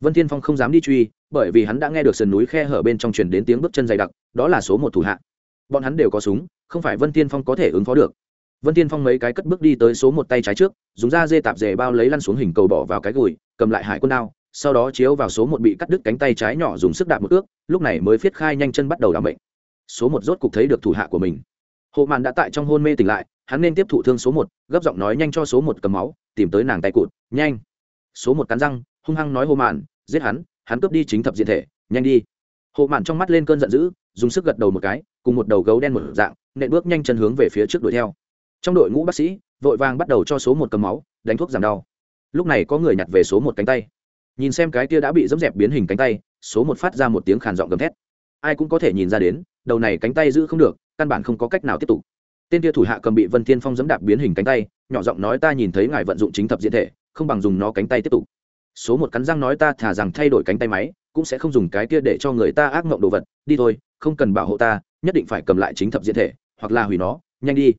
Vân thiên phong không dám đi truy, bởi vì hắn đã nghe được sườn núi khe hở bên trong truyền đến tiếng bước chân dày đặc, đó là số một thủ hạ bọn hắn đều có súng, không phải vân thiên phong có thể ứng phó được. Vân thiên phong mấy cái cất bước đi tới số một tay trái trước, dùng da dê tạp dề bao lấy lăn xuống hình cầu bỏ vào cái gùi, cầm lại hải quân đao, sau đó chiếu vào số một bị cắt đứt cánh tay trái nhỏ dùng sức đạp một ước lúc này mới phiết khai nhanh chân bắt đầu làm bệnh số một rốt cục thấy được thủ hạ của mình. Hộ mạn đã tại trong hôn mê tỉnh lại, hắn nên tiếp thụ thương số một, gấp giọng nói nhanh cho số một cầm máu, tìm tới nàng tay cụt, nhanh. Số một cắn răng, hung hăng nói hộ mạn, giết hắn hắn cướp đi chính thập diện thể, nhanh đi. Hộ mạn trong mắt lên cơn giận dữ, dùng sức gật đầu một cái cùng một đầu gấu đen một dạng, nện bước nhanh chân hướng về phía trước đuổi theo. Trong đội ngũ bác sĩ, vội vàng bắt đầu cho số một cầm máu, đánh thuốc giảm đau. Lúc này có người nhặt về số một cánh tay. Nhìn xem cái kia đã bị dẫm dẹp biến hình cánh tay, số một phát ra một tiếng khàn giọng gầm thét. Ai cũng có thể nhìn ra đến, đầu này cánh tay giữ không được, căn bản không có cách nào tiếp tục. Tên kia thủ hạ cầm bị vân thiên phong dẫm đạp biến hình cánh tay, nhỏ giọng nói ta nhìn thấy ngài vận dụng chính thập diện thể, không bằng dùng nó cánh tay tiếp tục. Số một cắn răng nói ta thả rằng thay đổi cánh tay máy, cũng sẽ không dùng cái kia để cho người ta ác mộng đồ vật, đi thôi, không cần bảo hộ ta nhất định phải cầm lại chính thập diện thể, hoặc là hủy nó, nhanh đi.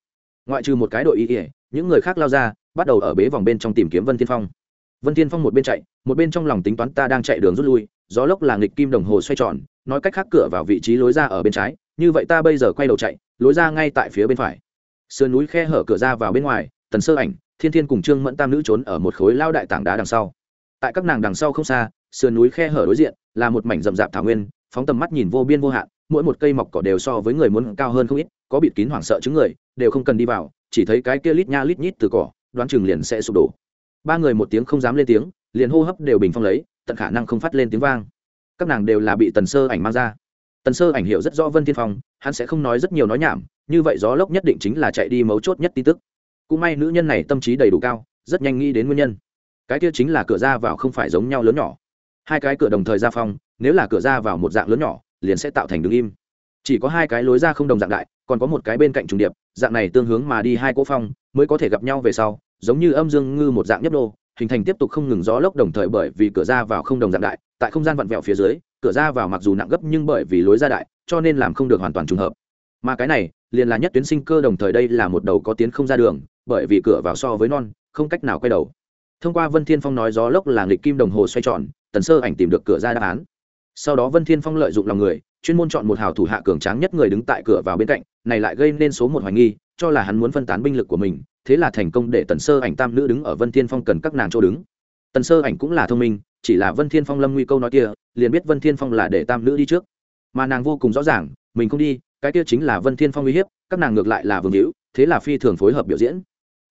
Ngoại trừ một cái đội y ỉa những người khác lao ra, bắt đầu ở bế vòng bên trong tìm kiếm vân thiên phong. Vân thiên phong một bên chạy, một bên trong lòng tính toán ta đang chạy đường rút lui, gió lốc là nghịch kim đồng hồ xoay tròn, nói cách khác cửa vào vị trí lối ra ở bên trái, như vậy ta bây giờ quay đầu chạy, lối ra ngay tại phía bên phải. Sườn núi khe hở cửa ra vào bên ngoài, tần sơ ảnh, thiên thiên cùng trương mẫn tam nữ trốn ở một khối lao đại tảng đá đằng sau. Tại các nàng đằng sau không xa, sườn núi khe hở đối diện, là một mảnh rậm rạp thảo nguyên, phóng tầm mắt nhìn vô biên vô hạn mỗi một cây mọc cỏ đều so với người muốn cao hơn không ít, có bịt kín hoảng sợ chứng người, đều không cần đi vào, chỉ thấy cái kia lít nha lít nhít từ cỏ, đoán chừng liền sẽ sụp đổ. Ba người một tiếng không dám lên tiếng, liền hô hấp đều bình phong lấy, tận khả năng không phát lên tiếng vang. Các nàng đều là bị tần sơ ảnh mang ra. Tần sơ ảnh hiểu rất rõ vân thiên phong, hắn sẽ không nói rất nhiều nói nhảm, như vậy gió lốc nhất định chính là chạy đi mấu chốt nhất tin tức. Cũng may nữ nhân này tâm trí đầy đủ cao, rất nhanh nghĩ đến nguyên nhân. Cái kia chính là cửa ra vào không phải giống nhau lớn nhỏ. Hai cái cửa đồng thời ra phong nếu là cửa ra vào một dạng lớn nhỏ liền sẽ tạo thành đứng im. Chỉ có hai cái lối ra không đồng dạng đại, còn có một cái bên cạnh trùng điệp, dạng này tương hướng mà đi hai cỗ phong, mới có thể gặp nhau về sau, giống như âm dương ngư một dạng nhấp đô hình thành tiếp tục không ngừng gió lốc đồng thời bởi vì cửa ra vào không đồng dạng đại, tại không gian vặn vẹo phía dưới, cửa ra vào mặc dù nặng gấp nhưng bởi vì lối ra đại, cho nên làm không được hoàn toàn trùng hợp. Mà cái này, liền là nhất tuyến sinh cơ đồng thời đây là một đầu có tiến không ra đường, bởi vì cửa vào so với non, không cách nào quay đầu. Thông qua vân thiên phong nói gió lốc là nghịch kim đồng hồ xoay tròn, tần sơ ảnh tìm được cửa ra đáp án sau đó vân thiên phong lợi dụng lòng người, chuyên môn chọn một hào thủ hạ cường tráng nhất người đứng tại cửa vào bên cạnh, này lại gây nên số một hoài nghi, cho là hắn muốn phân tán binh lực của mình, thế là thành công để tần sơ ảnh tam nữ đứng ở vân thiên phong cần các nàng chỗ đứng. Tần sơ ảnh cũng là thông minh, chỉ là vân thiên phong lâm nguy câu nói kia, liền biết vân thiên phong là để tam nữ đi trước. Mà nàng vô cùng rõ ràng, mình không đi, cái kia chính là vân thiên phong uy hiếp, các nàng ngược lại là vương hữu, thế là phi thường phối hợp biểu diễn.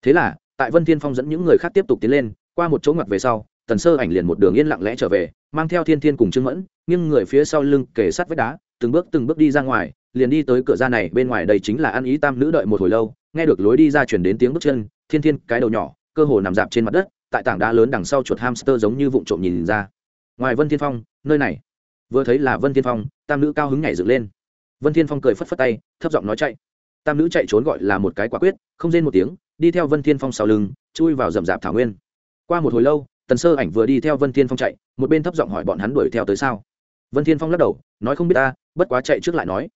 Thế là, tại vân thiên phong dẫn những người khác tiếp tục tiến lên, qua một chỗ ngoặt về sau, tần sơ ảnh liền một đường yên lặng lẽ trở về, mang theo thiên thiên cùng trương mẫn nhưng người phía sau lưng kề sát vách đá, từng bước từng bước đi ra ngoài, liền đi tới cửa ra này, bên ngoài đây chính là ăn ý tam nữ đợi một hồi lâu, nghe được lối đi ra chuyển đến tiếng bước chân, thiên thiên cái đầu nhỏ, cơ hồ nằm dạp trên mặt đất, tại tảng đá lớn đằng sau chuột hamster giống như vụn trộm nhìn ra. Ngoài vân thiên phong, nơi này. Vừa thấy là vân thiên phong, tam nữ cao hứng nhảy dựng lên. Vân thiên phong cười phất phất tay, thấp giọng nói chạy. Tam nữ chạy trốn gọi là một cái quả quyết, không rên một tiếng, đi theo vân thiên phong sau lưng, chui vào rậm rạp thảo nguyên. Qua một hồi lâu, tần sơ ảnh vừa đi theo vân thiên phong chạy, một bên thấp giọng hỏi bọn hắn đuổi theo tới sao vân thiên phong lắc đầu, nói không biết ta, bất quá chạy trước lại nói.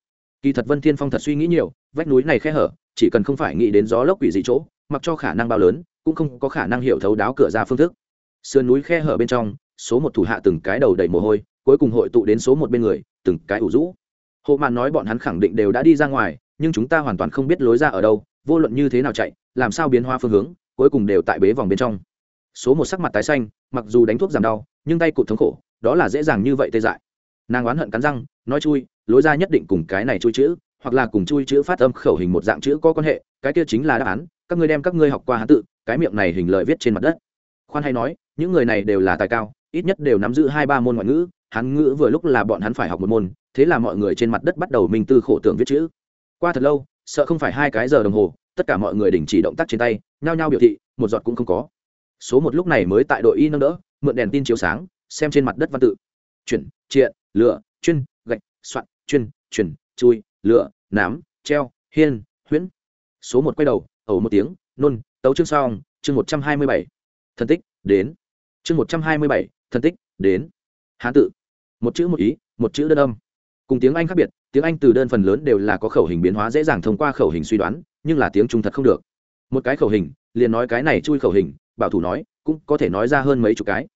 Kỳ thật vân thiên phong thật suy nghĩ nhiều, vách núi này khe hở, chỉ cần không phải nghĩ đến gió lốc quỷ dị chỗ, mặc cho khả năng bao lớn, cũng không có khả năng hiểu thấu đáo cửa ra phương thức. Sườn núi khe hở bên trong, số một thủ hạ từng cái đầu đầy mồ hôi, cuối cùng hội tụ đến số một bên người, từng cái ủ rũ. Hộ mạn nói bọn hắn khẳng định đều đã đi ra ngoài, nhưng chúng ta hoàn toàn không biết lối ra ở đâu, vô luận như thế nào chạy, làm sao biến hoa phương hướng, cuối cùng đều tại bế vòng bên trong. Số một sắc mặt tái xanh, mặc dù đánh thuốc giảm đau, nhưng tay cụt thống khổ, đó là dễ dàng như vậy tê dại nàng oán hận cắn răng, nói chui, lối ra nhất định cùng cái này chui chữ, hoặc là cùng chui chữ phát âm khẩu hình một dạng chữ có quan hệ, cái kia chính là đáp án, các ngươi đem các ngươi học qua hán tự, cái miệng này hình lợi viết trên mặt đất. Khoan hay nói, những người này đều là tài cao, ít nhất đều nắm giữ hai ba môn ngoại ngữ, hán ngữ vừa lúc là bọn hắn phải học một môn, thế là mọi người trên mặt đất bắt đầu minh tư khổ tưởng viết chữ. Qua thật lâu, sợ không phải hai cái giờ đồng hồ, tất cả mọi người đình chỉ động tác trên tay, nhao nhao biểu thị, một giọt cũng không có. Số một lúc này mới tại đội y nâng đỡ, mượn đèn tin chiếu sáng, xem trên mặt đất văn tự. Chuyển, triện lựa chuyên, gạch, soạn, chuyên, chuyển, chui lựa nám, treo, hiên, huyễn. Số một quay đầu, ẩu một tiếng, nôn, tấu chương xong, chương một trăm hai mươi bảy. Thân tích, đến. Chương một trăm hai mươi bảy thân tích, đến. Hán tự. Một chữ một ý, một chữ đơn âm. Cùng tiếng anh khác biệt, tiếng anh từ đơn phần lớn đều là có khẩu hình biến hóa dễ dàng thông qua khẩu hình suy đoán, nhưng là tiếng trung thật không được. Một cái khẩu hình, liền nói cái này chui khẩu hình, bảo thủ nói, cũng có thể nói ra hơn mấy chục cái.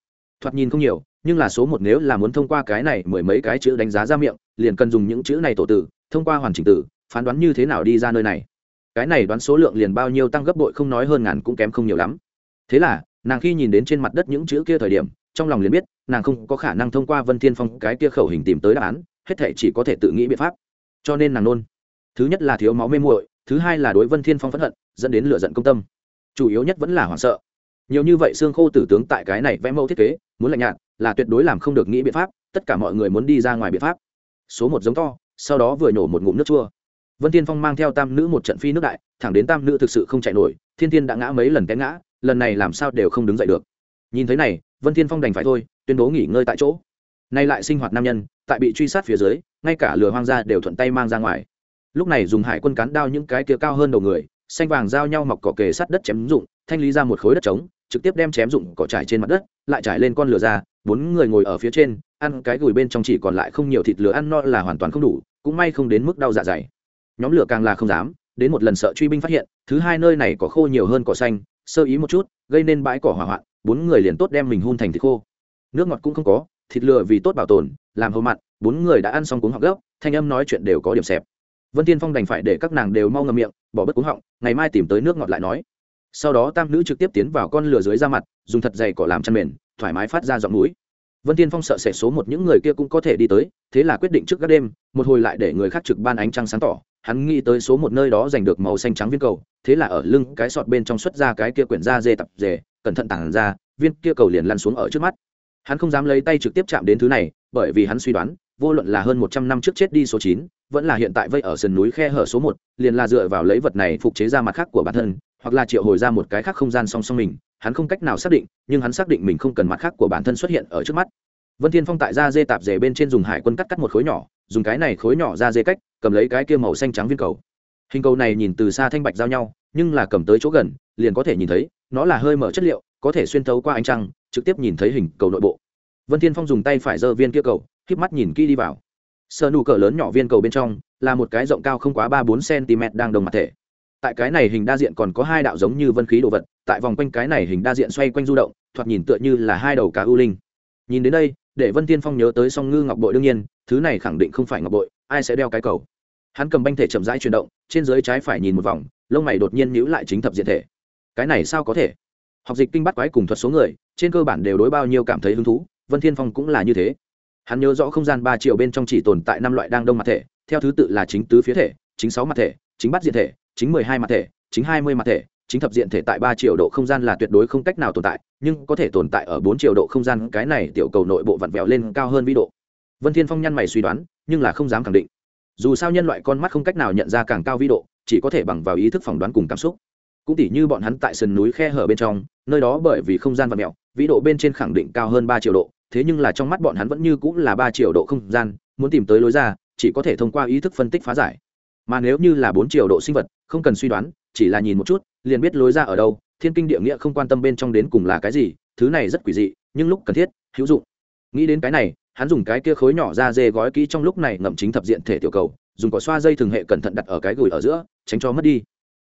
Thoạt nhìn không nhiều nhưng là số một nếu là muốn thông qua cái này mười mấy cái chữ đánh giá ra miệng, liền cần dùng những chữ này tổ tử, thông qua hoàn chỉnh tử, phán đoán như thế nào đi ra nơi này. Cái này đoán số lượng liền bao nhiêu tăng gấp bội không nói hơn ngàn cũng kém không nhiều lắm. Thế là, nàng khi nhìn đến trên mặt đất những chữ kia thời điểm, trong lòng liền biết, nàng không có khả năng thông qua vân thiên phong cái kia khẩu hình tìm tới đáp án, hết thể chỉ có thể tự nghĩ biện pháp. Cho nên nàng nôn. Thứ nhất là thiếu máu mê muội, thứ hai là đối vân thiên phong phẫn hận, dẫn đến lửa giận công tâm. Chủ yếu nhất vẫn là hoảng sợ. Nhiều như vậy xương khô tử tướng tại cái này vẽ mẫu thiết kế, muốn lạnh nhạt là tuyệt đối làm không được nghĩ biện pháp, tất cả mọi người muốn đi ra ngoài biện pháp. Số một giống to, sau đó vừa nhổ một ngụm nước chua. Vân tiên phong mang theo tam nữ một trận phi nước đại, thẳng đến tam nữ thực sự không chạy nổi, thiên thiên đã ngã mấy lần té ngã, lần này làm sao đều không đứng dậy được. Nhìn thấy này, vân tiên phong đành phải thôi, tuyên bố nghỉ ngơi tại chỗ. Nay lại sinh hoạt nam nhân, tại bị truy sát phía dưới, ngay cả lừa hoang gia đều thuận tay mang ra ngoài. Lúc này dùng hải quân cán đao những cái kia cao hơn đầu người, xanh vàng giao nhau mọc cỏ kề sát đất chém dụng, thanh lý ra một khối đất trống, trực tiếp đem chém dụng cỏ trải trên mặt đất, lại trải lên con lửa ra bốn người ngồi ở phía trên, ăn cái gùi bên trong chỉ còn lại không nhiều thịt lửa ăn no là hoàn toàn không đủ, cũng may không đến mức đau dạ dày. Nhóm lửa càng là không dám, đến một lần sợ truy binh phát hiện, thứ hai nơi này có khô nhiều hơn cỏ xanh, sơ ý một chút, gây nên bãi cỏ hỏa hoạn, bốn người liền tốt đem mình hun thành thịt khô. Nước ngọt cũng không có, thịt lửa vì tốt bảo tồn, làm hầu mặn, bốn người đã ăn xong cuống họng gốc, thanh âm nói chuyện đều có điểm xẹp. Vân tiên phong đành phải để các nàng đều mau ngầm miệng, bỏ bớt cuống họng, ngày mai tìm tới nước ngọt lại nói. Sau đó tam nữ trực tiếp tiến vào con lửa dưới ra mặt, dùng thật dày cỏ làm chăn mền thoải mái phát ra giọng mũi. vân tiên phong sợ sệt số một, những người kia cũng có thể đi tới, thế là quyết định trước các đêm, một hồi lại để người khác trực ban ánh trăng sáng tỏ hắn nghĩ tới số một nơi đó giành được màu xanh trắng viên cầu, thế là ở lưng cái sọt bên trong xuất ra cái kia quyển da dê tập dề, cẩn thận tản ra, viên kia cầu liền lăn xuống ở trước mắt hắn không dám lấy tay trực tiếp chạm đến thứ này, bởi vì hắn suy đoán, vô luận là hơn một trăm năm trước chết đi số chín, vẫn là hiện tại vây ở sườn núi khe hở số một, liền là dựa vào lấy vật này phục chế ra mặt khác của bản thân, hoặc là triệu hồi ra một cái khác không gian song song mình hắn không cách nào xác định, nhưng hắn xác định mình không cần mặt khác của bản thân xuất hiện ở trước mắt. Vân thiên phong tại da dê tạp dề bên trên dùng hải quân cắt cắt một khối nhỏ, dùng cái này khối nhỏ ra dê cách, cầm lấy cái kia màu xanh trắng viên cầu. Hình cầu này nhìn từ xa thanh bạch giao nhau, nhưng là cầm tới chỗ gần, liền có thể nhìn thấy, nó là hơi mở chất liệu, có thể xuyên thấu qua ánh trăng, trực tiếp nhìn thấy hình cầu nội bộ. Vân thiên phong dùng tay phải giơ viên kia cầu, híp mắt nhìn kỹ đi vào. Sơ nụ cỡ lớn nhỏ viên cầu bên trong, là một cái rộng cao không quá ba bốn cm đang đồng mặt thể. Tại cái này hình đa diện còn có hai đạo giống như vân khí đồ vật tại vòng quanh cái này hình đa diện xoay quanh du động, thoạt nhìn tựa như là hai đầu cá ưu linh. Nhìn đến đây, để vân tiên phong nhớ tới song ngư ngọc bội đương nhiên, thứ này khẳng định không phải ngọc bội, ai sẽ đeo cái cầu? Hắn cầm banh thể chậm rãi chuyển động, trên dưới trái phải nhìn một vòng, lông mày đột nhiên nhíu lại chính thập diện thể. Cái này sao có thể? Học dịch kinh bắt quái cùng thuật số người, trên cơ bản đều đối bao nhiêu cảm thấy hứng thú, vân thiên phong cũng là như thế. Hắn nhớ rõ không gian ba triệu bên trong chỉ tồn tại năm loại đang đông mặt thể, theo thứ tự là chính tứ phía thể, chính sáu mặt thể, chính bắt diện thể, chính mười hai mặt thể, chính hai mươi mặt thể chính thập diện thể tại ba triệu độ không gian là tuyệt đối không cách nào tồn tại, nhưng có thể tồn tại ở bốn triệu độ không gian, cái này tiểu cầu nội bộ vặn vẹo lên cao hơn vĩ độ. Vân thiên phong nhăn mày suy đoán, nhưng là không dám khẳng định. Dù sao nhân loại con mắt không cách nào nhận ra càng cao vĩ độ, chỉ có thể bằng vào ý thức phỏng đoán cùng cảm xúc. Cũng tỉ như bọn hắn tại sườn núi khe hở bên trong, nơi đó bởi vì không gian vặn vẹo, vĩ độ bên trên khẳng định cao hơn ba triệu độ, thế nhưng là trong mắt bọn hắn vẫn như cũng là ba triệu độ không gian, muốn tìm tới lối ra, chỉ có thể thông qua ý thức phân tích phá giải. Mà nếu như là bốn triệu độ sinh vật không cần suy đoán, chỉ là nhìn một chút, liền biết lối ra ở đâu, thiên kinh địa nghĩa không quan tâm bên trong đến cùng là cái gì, thứ này rất quỷ dị, nhưng lúc cần thiết, hữu dụng. Nghĩ đến cái này, hắn dùng cái kia khối nhỏ ra dê gói kỹ trong lúc này ngậm chính thập diện thể tiểu cầu, dùng cỏ xoa dây thường hệ cẩn thận đặt ở cái gửi ở giữa, tránh cho mất đi.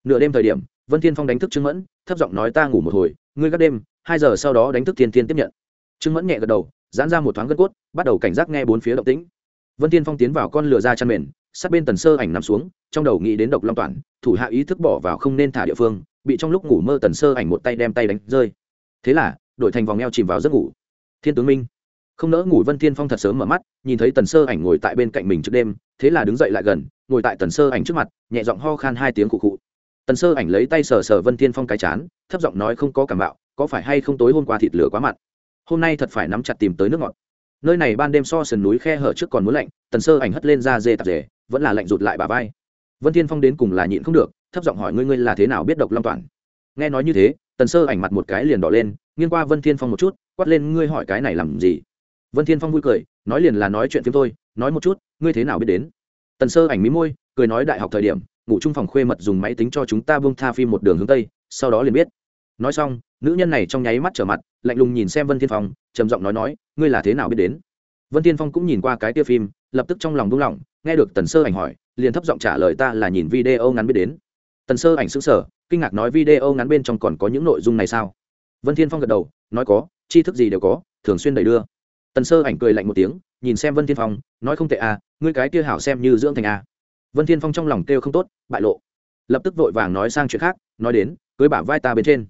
Nửa đêm thời điểm, vân thiên phong đánh thức trương mẫn, thấp giọng nói ta ngủ một hồi, ngươi gác đêm, hai giờ sau đó đánh thức thiên thiên tiếp nhận. Trương mẫn nhẹ gật đầu, giãn ra một thoáng gân cốt, bắt đầu cảnh giác nghe bốn phía động tĩnh. Vân thiên phong tiến vào con lửa ra chăn mền, sát bên tần sơ ảnh nằm xuống trong đầu nghĩ đến độc long toàn, thủ hạ ý thức bỏ vào không nên thả địa phương, bị trong lúc ngủ mơ tần sơ ảnh một tay đem tay đánh rơi. Thế là đổi thành vòng eo chìm vào giấc ngủ. Thiên tướng minh. Không nỡ ngủ vân thiên phong thật sớm mở mắt, nhìn thấy tần sơ ảnh ngồi tại bên cạnh mình trước đêm, thế là đứng dậy lại gần, ngồi tại tần sơ ảnh trước mặt, nhẹ giọng ho khan hai tiếng cụ cụ tần sơ ảnh lấy tay sờ sờ vân thiên phong cái chán, thấp giọng nói không có cảm bạo, có phải hay không tối hôm qua thịt lửa quá mặn? Hôm nay thật phải nắm chặt tìm tới nước ngọt. Nơi này ban đêm so sườn núi khe hở trước còn muốn lạnh, tần sơ ảnh hất lên ra dê tạp dề, vẫn là lạnh rụt lại bà vai vân thiên phong đến cùng là nhịn không được thấp giọng hỏi ngươi ngươi là thế nào biết độc long toàn? Nghe nói như thế tần sơ ảnh mặt một cái liền đỏ lên nghiêng qua vân thiên phong một chút quát lên ngươi hỏi cái này làm gì? Vân thiên phong vui cười nói liền là nói chuyện phim tôi, nói một chút ngươi thế nào biết đến? Tần sơ ảnh mí môi cười nói đại học thời điểm ngủ chung phòng khuê mật dùng máy tính cho chúng ta bông tha phim một đường hướng tây sau đó liền biết. Nói xong nữ nhân này trong nháy mắt trở mặt lạnh lùng nhìn xem vân thiên phong trầm giọng nói nói ngươi là thế nào biết đến? Vân thiên phong cũng nhìn qua cái tia phim lập tức trong lòng buông lỏng nghe được tần sơ ảnh hỏi liền thấp giọng trả lời ta là nhìn video ngắn biết đến. Tần sơ ảnh sững sờ, kinh ngạc nói video ngắn bên trong còn có những nội dung này sao? Vân thiên phong gật đầu, nói có, tri thức gì đều có, thường xuyên đầy đưa. Tần sơ ảnh cười lạnh một tiếng, nhìn xem vân thiên phong, nói không tệ à ngươi cái kia hảo xem như dưỡng thành à. Vân thiên phong trong lòng kêu không tốt, bại lộ. Lập tức vội vàng nói sang chuyện khác, nói đến, cưới bả vai ta bên trên.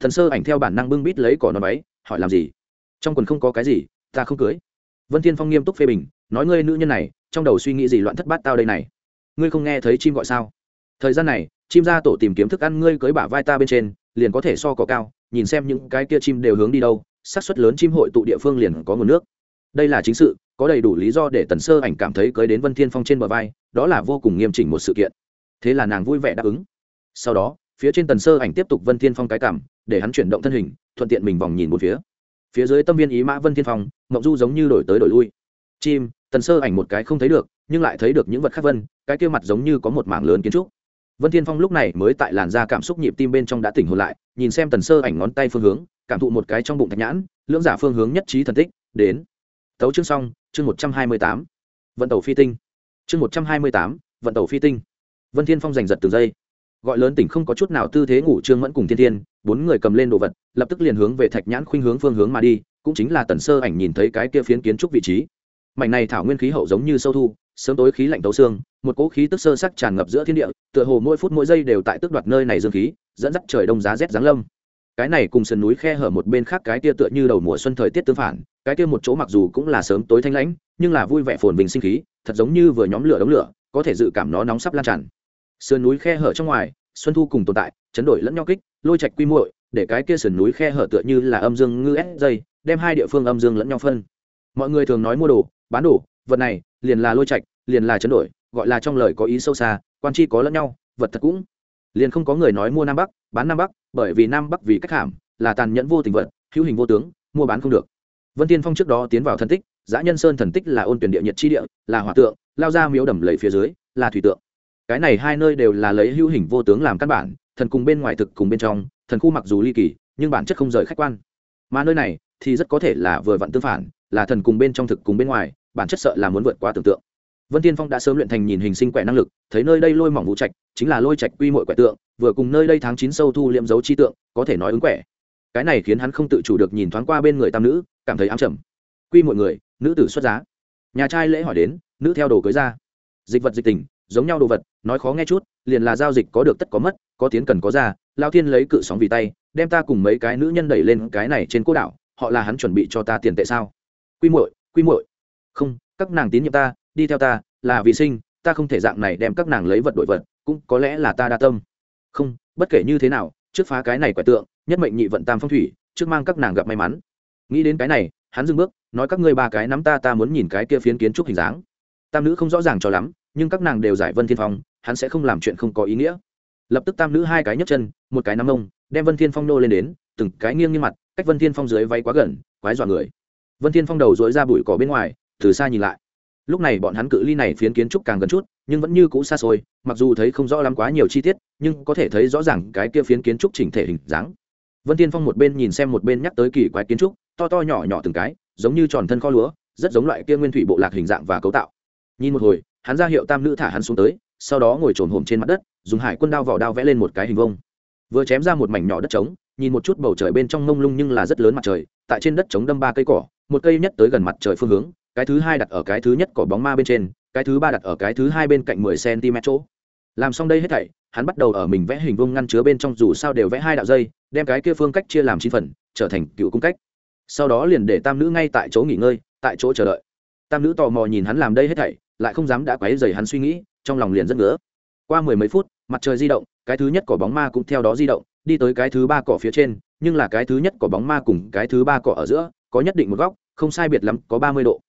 Thần sơ ảnh theo bản năng bưng bít lấy cỏ nói váy, hỏi làm gì? Trong quần không có cái gì, ta không cưới. Vân thiên phong nghiêm túc phê bình, nói ngươi nữ nhân này, trong đầu suy nghĩ gì loạn thất bát tao đây này? Ngươi không nghe thấy chim gọi sao? Thời gian này, chim ra tổ tìm kiếm thức ăn ngươi cưới bả vai ta bên trên, liền có thể so cỏ cao, nhìn xem những cái kia chim đều hướng đi đâu, xác suất lớn chim hội tụ địa phương liền có nguồn nước. Đây là chính sự, có đầy đủ lý do để tần sơ ảnh cảm thấy cưới đến vân thiên phong trên bờ vai, đó là vô cùng nghiêm chỉnh một sự kiện. Thế là nàng vui vẻ đáp ứng. Sau đó, phía trên tần sơ ảnh tiếp tục vân thiên phong cái cảm, để hắn chuyển động thân hình, thuận tiện mình vòng nhìn một phía. Phía dưới tâm viên ý mã vân thiên phong, mộng du giống như đổi tới đổi lui. Chim, tần sơ ảnh một cái không thấy được nhưng lại thấy được những vật khác vân, cái kia mặt giống như có một mảng lớn kiến trúc. Vân thiên phong lúc này mới tại làn da cảm xúc nhịp tim bên trong đã tỉnh hồn lại, nhìn xem tần sơ ảnh ngón tay phương hướng, cảm thụ một cái trong bụng thạch nhãn, lưỡng giả phương hướng nhất trí thần tích, đến. Tấu chương xong, chương một trăm hai mươi tám. Vận tàu phi tinh. Chương một trăm hai mươi tám, vận tàu phi tinh. Vân thiên phong giành giật từng giây. Gọi lớn tỉnh không có chút nào tư thế ngủ trương mẫn cùng thiên thiên, bốn người cầm lên đồ vật, lập tức liền hướng về thạch nhãn khuynh hướng phương hướng mà đi, cũng chính là tần sơ ảnh nhìn thấy cái kia phiến kiến trúc vị trí. Mảnh này thảo nguyên khí hậu giống như sâu thu sớm tối khí lạnh tấu xương, một cỗ khí tức sơ sắc tràn ngập giữa thiên địa, tựa hồ mỗi phút mỗi giây đều tại tước đoạt nơi này dương khí, dẫn dắt trời đông giá rét giáng lâm. Cái này cùng sườn núi khe hở một bên khác cái kia tựa như đầu mùa xuân thời tiết tương phản, cái kia một chỗ mặc dù cũng là sớm tối thanh lãnh, nhưng là vui vẻ phồn bình sinh khí, thật giống như vừa nhóm lửa đống lửa, có thể dự cảm nó nóng sắp lan tràn. Sườn núi khe hở trong ngoài, xuân thu cùng tồn tại, chấn đổi lẫn nhau kích, lôi trạch quy muội, để cái kia sườn núi khe hở tựa như là âm dương ngư ép dây, đem hai địa phương âm dương lẫn nhau phân. Mọi người thường nói mua đồ, bán đồ, vật này liền là lôi trạch, liền là chấn đổi, gọi là trong lời có ý sâu xa, quan chi có lẫn nhau, vật thật cũng. Liền không có người nói mua nam bắc, bán nam bắc, bởi vì nam bắc vì cách hàm, là tàn nhẫn vô tình vật, hữu hình vô tướng, mua bán không được. Vân tiên phong trước đó tiến vào thần tích, giã nhân sơn thần tích là ôn tuyển địa nhiệt chi địa, là hòa tượng, lao ra miếu đầm lầy phía dưới, là thủy tượng. Cái này hai nơi đều là lấy hữu hình vô tướng làm căn bản, thần cùng bên ngoài thực cùng bên trong, thần khu mặc dù ly kỳ, nhưng bản chất không rời khách quan. Mà nơi này thì rất có thể là vừa vặn tương phản, là thần cùng bên trong thực cùng bên ngoài bản chất sợ là muốn vượt qua tưởng tượng. Vân tiên phong đã sớm luyện thành nhìn hình sinh quẻ năng lực, thấy nơi đây lôi mỏng vũ trạch, chính là lôi trạch quy mọi quẻ tượng, vừa cùng nơi đây tháng chín sâu thu liệm dấu chi tượng, có thể nói ứng quẻ. Cái này khiến hắn không tự chủ được nhìn thoáng qua bên người tam nữ, cảm thấy ám trầm. Quy mọi người, nữ tử xuất giá. Nhà trai lễ hỏi đến, nữ theo đồ cưới ra. Dịch vật dịch tình, giống nhau đồ vật, nói khó nghe chút, liền là giao dịch có được tất có mất, có tiến cần có ra, lao thiên lấy cự sóng vì tay, đem ta cùng mấy cái nữ nhân đẩy lên cái này trên cô đảo, họ là hắn chuẩn bị cho ta tiền tệ sao? Quy muội quy muội không các nàng tín nhiệm ta đi theo ta là vì sinh ta không thể dạng này đem các nàng lấy vật đổi vật cũng có lẽ là ta đa tâm. Không bất kể như thế nào trước phá cái này quẻ tượng nhất mệnh nhị vận tam phong thủy trước mang các nàng gặp may mắn. Nghĩ đến cái này hắn dừng bước nói các ngươi ba cái nắm ta ta muốn nhìn cái kia phiến kiến trúc hình dáng. Tam nữ không rõ ràng cho lắm nhưng các nàng đều giải vân thiên phong hắn sẽ không làm chuyện không có ý nghĩa. Lập tức tam nữ hai cái nhấc chân một cái nắm ông, đem vân thiên phong nô lên đến từng cái nghiêng như mặt cách vân thiên phong dưới váy quá gần quái dọa người. Vân thiên phong đầu dối ra bụi cỏ bên ngoài từ xa nhìn lại. Lúc này bọn hắn cự ly này phiến kiến trúc càng gần chút, nhưng vẫn như cũ xa xôi, mặc dù thấy không rõ lắm quá nhiều chi tiết, nhưng có thể thấy rõ ràng cái kia phiến kiến trúc chỉnh thể hình dáng. Vân tiên phong một bên nhìn xem một bên nhắc tới kỳ quái kiến trúc, to to nhỏ nhỏ từng cái, giống như tròn thân kho lúa, rất giống loại kia nguyên thủy bộ lạc hình dạng và cấu tạo. Nhìn một hồi, hắn ra hiệu tam nữ thả hắn xuống tới, sau đó ngồi trồn hổm trên mặt đất, dùng hải quân đao vỏ đao vẽ lên một cái hình vông vừa chém ra một mảnh nhỏ đất trống, nhìn một chút bầu trời bên trong mông lung nhưng là rất lớn mặt trời, tại trên đất trống đâm ba cây cỏ, một cây nhất tới gần mặt trời phương hướng cái thứ hai đặt ở cái thứ nhất cỏ bóng ma bên trên, cái thứ ba đặt ở cái thứ hai bên cạnh mười cm chỗ. Làm xong đây hết thảy, hắn bắt đầu ở mình vẽ hình vuông ngăn chứa bên trong dù sao đều vẽ hai đạo dây, đem cái kia phương cách chia làm chín phần, trở thành cựu cung cách. Sau đó liền để tam nữ ngay tại chỗ nghỉ ngơi, tại chỗ chờ đợi. Tam nữ tò mò nhìn hắn làm đây hết thảy, lại không dám đã quấy dày hắn suy nghĩ, trong lòng liền rất ngứa. Qua mười mấy phút, mặt trời di động, cái thứ nhất cỏ bóng ma cũng theo đó di động, đi tới cái thứ ba cỏ phía trên, nhưng là cái thứ nhất cỏ bóng ma cùng cái thứ ba cỏ ở giữa, có nhất định một góc, không sai biệt lắm, có ba mươi độ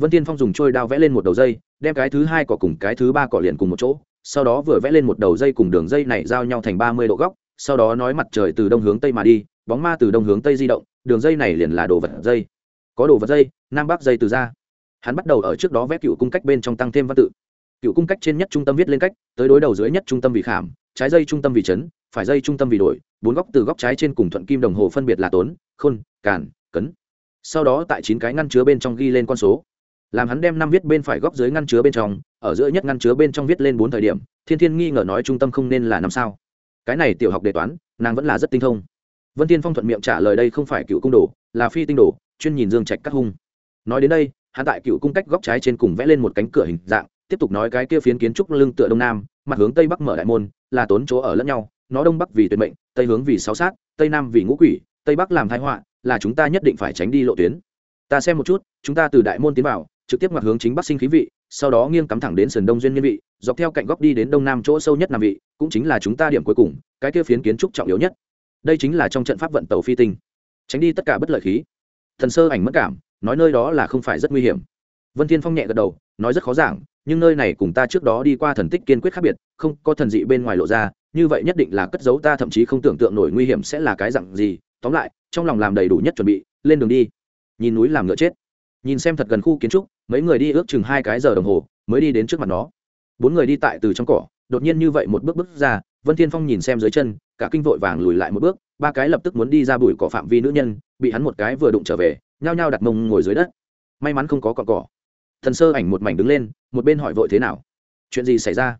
vân tiên phong dùng trôi đao vẽ lên một đầu dây, đem cái thứ hai cỏ cùng cái thứ ba cỏ liền cùng một chỗ, sau đó vừa vẽ lên một đầu dây cùng đường dây này giao nhau thành ba mươi độ góc, sau đó nói mặt trời từ đông hướng tây mà đi, bóng ma từ đông hướng tây di động, đường dây này liền là đồ vật dây. Có đồ vật dây, nam bắc dây từ ra. Hắn bắt đầu ở trước đó vẽ cựu cung cách bên trong tăng thêm văn tự. Cựu cung cách trên nhất trung tâm viết lên cách, tới đối đầu dưới nhất trung tâm vì khảm, trái dây trung tâm vì chấn, phải dây trung tâm vì đổi, bốn góc từ góc trái trên cùng thuận kim đồng hồ phân biệt là tốn, khôn, càn, cấn. Sau đó tại chín cái ngăn chứa bên trong ghi lên con số làm hắn đem năm viết bên phải góc dưới ngăn chứa bên trong, ở giữa nhất ngăn chứa bên trong viết lên bốn thời điểm, thiên thiên nghi ngờ nói trung tâm không nên là năm sao. Cái này tiểu học đề toán, nàng vẫn là rất tinh thông. Vân tiên phong thuận miệng trả lời đây không phải cựu cung đồ, là phi tinh đồ, chuyên nhìn dương trạch cắt hung. Nói đến đây, hắn tại cựu cung cách góc trái trên cùng vẽ lên một cánh cửa hình dạng, tiếp tục nói cái kia phiến kiến trúc lưng tựa đông nam, mặt hướng tây bắc mở đại môn, là tốn chỗ ở lẫn nhau, nó đông bắc vì tuyệt mệnh, tây hướng vì sáu sát, tây nam vì ngũ quỷ, tây bắc làm thái họa, là chúng ta nhất định phải tránh đi lộ tuyến. Ta xem một chút, chúng ta từ đại môn tiến vào trực tiếp ngoặt hướng chính bắc sinh khí vị, sau đó nghiêng cắm thẳng đến sườn đông duyên nhân vị, dọc theo cạnh góc đi đến đông nam chỗ sâu nhất nam vị, cũng chính là chúng ta điểm cuối cùng, cái kia phiến kiến trúc trọng yếu nhất. Đây chính là trong trận pháp vận tàu phi tinh. Tránh đi tất cả bất lợi khí. Thần sơ ảnh mất cảm, nói nơi đó là không phải rất nguy hiểm. Vân thiên phong nhẹ gật đầu, nói rất khó giảng, nhưng nơi này cùng ta trước đó đi qua thần tích kiên quyết khác biệt, không có thần dị bên ngoài lộ ra, như vậy nhất định là cất giấu ta thậm chí không tưởng tượng nổi nguy hiểm sẽ là cái dạng gì. Tóm lại, trong lòng làm đầy đủ nhất chuẩn bị, lên đường đi. Nhìn núi làm ngựa chết nhìn xem thật gần khu kiến trúc, mấy người đi ước chừng hai cái giờ đồng hồ mới đi đến trước mặt nó. Bốn người đi tại từ trong cỏ, đột nhiên như vậy một bước bước ra, vân thiên phong nhìn xem dưới chân, cả kinh vội vàng lùi lại một bước, ba cái lập tức muốn đi ra bụi cỏ phạm vi nữ nhân, bị hắn một cái vừa đụng trở về, nhao nhao đặt mông ngồi dưới đất. May mắn không có cỏ cỏ thần sơ ảnh một mảnh đứng lên, một bên hỏi vội thế nào? Chuyện gì xảy ra?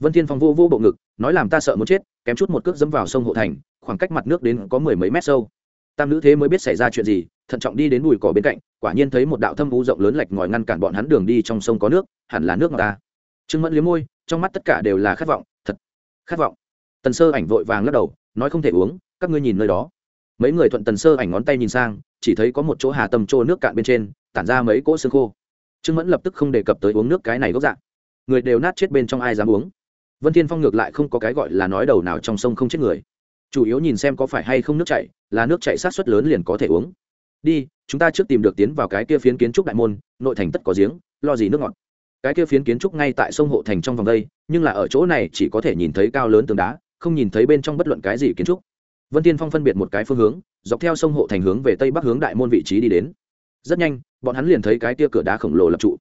Vân thiên phong vô vô bộ ngực, nói làm ta sợ muốn chết, kém chút một cước dẫm vào sông hộ thành, khoảng cách mặt nước đến có mười mấy mét sâu tam nữ thế mới biết xảy ra chuyện gì, thận trọng đi đến bụi cỏ bên cạnh, quả nhiên thấy một đạo thâm u rộng lớn lạch ngòi ngăn cản bọn hắn đường đi trong sông có nước, hẳn là nước ngọt ta. Trương mẫn liếm môi, trong mắt tất cả đều là khát vọng, thật khát vọng. Tần sơ ảnh vội vàng lắc đầu, nói không thể uống, các ngươi nhìn nơi đó. Mấy người thuận tần sơ ảnh ngón tay nhìn sang, chỉ thấy có một chỗ hà tầm trô nước cạn bên trên, tản ra mấy cỗ xương khô. Trương mẫn lập tức không đề cập tới uống nước cái này gốc dạng người đều nát chết bên trong ai dám uống. Vân thiên phong ngược lại không có cái gọi là nói đầu nào trong sông không chết người. Chủ yếu nhìn xem có phải hay không nước chảy là nước chảy sát suất lớn liền có thể uống. Đi, chúng ta trước tìm được tiến vào cái kia phiến kiến trúc đại môn, nội thành tất có giếng, lo gì nước ngọt. Cái kia phiến kiến trúc ngay tại sông hộ thành trong vòng đây, nhưng là ở chỗ này chỉ có thể nhìn thấy cao lớn tường đá, không nhìn thấy bên trong bất luận cái gì kiến trúc. Vân tiên phong phân biệt một cái phương hướng, dọc theo sông hộ thành hướng về tây bắc hướng đại môn vị trí đi đến. Rất nhanh, bọn hắn liền thấy cái kia cửa đá khổng lồ lập trụ.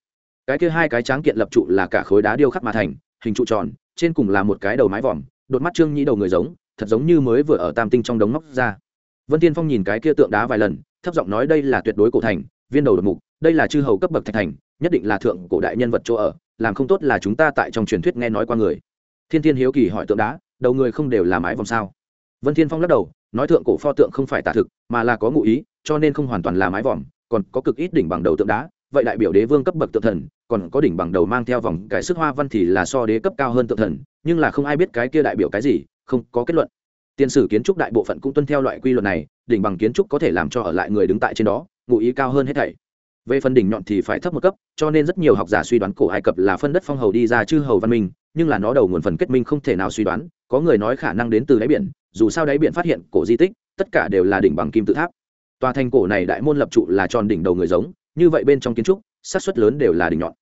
Cái kia hai cái tráng kiện lập trụ là cả khối đá điêu khắc mà thành, hình trụ tròn, trên cùng là một cái đầu mái vòm, đột mắt trương nhĩ đầu người giống, thật giống như mới vừa ở tam tinh trong đống móc ra vân tiên phong nhìn cái kia tượng đá vài lần, thấp giọng nói đây là tuyệt đối cổ thành, viên đầu đột mục, đây là chư hầu cấp bậc thạch thành, nhất định là thượng cổ đại nhân vật chỗ ở, làm không tốt là chúng ta tại trong truyền thuyết nghe nói qua người. Thiên thiên hiếu kỳ hỏi tượng đá, đầu người không đều là mái vòng sao? Vân thiên phong lắc đầu, nói thượng cổ pho tượng không phải tả thực, mà là có ngụ ý, cho nên không hoàn toàn là mái vòm, còn có cực ít đỉnh bằng đầu tượng đá, vậy đại biểu đế vương cấp bậc tượng thần, còn có đỉnh bằng đầu mang theo vòng cái sức hoa văn thì là so đế cấp cao hơn tượng thần, nhưng là không ai biết cái kia đại biểu cái gì, không có kết luận tiên sử kiến trúc đại bộ phận cũng tuân theo loại quy luật này, đỉnh bằng kiến trúc có thể làm cho ở lại người đứng tại trên đó, ngụ ý cao hơn hết thảy. Về phần đỉnh nhọn thì phải thấp một cấp, cho nên rất nhiều học giả suy đoán cổ ai cập là phân đất phong hầu đi ra chư hầu văn minh, nhưng là nó đầu nguồn phần kết minh không thể nào suy đoán, có người nói khả năng đến từ đáy biển, dù sao đáy biển phát hiện cổ di tích, tất cả đều là đỉnh bằng kim tự tháp. Tòa thành cổ này đại môn lập trụ là tròn đỉnh đầu người giống, như vậy bên trong kiến trúc, xác suất lớn đều là đỉnh nhọn.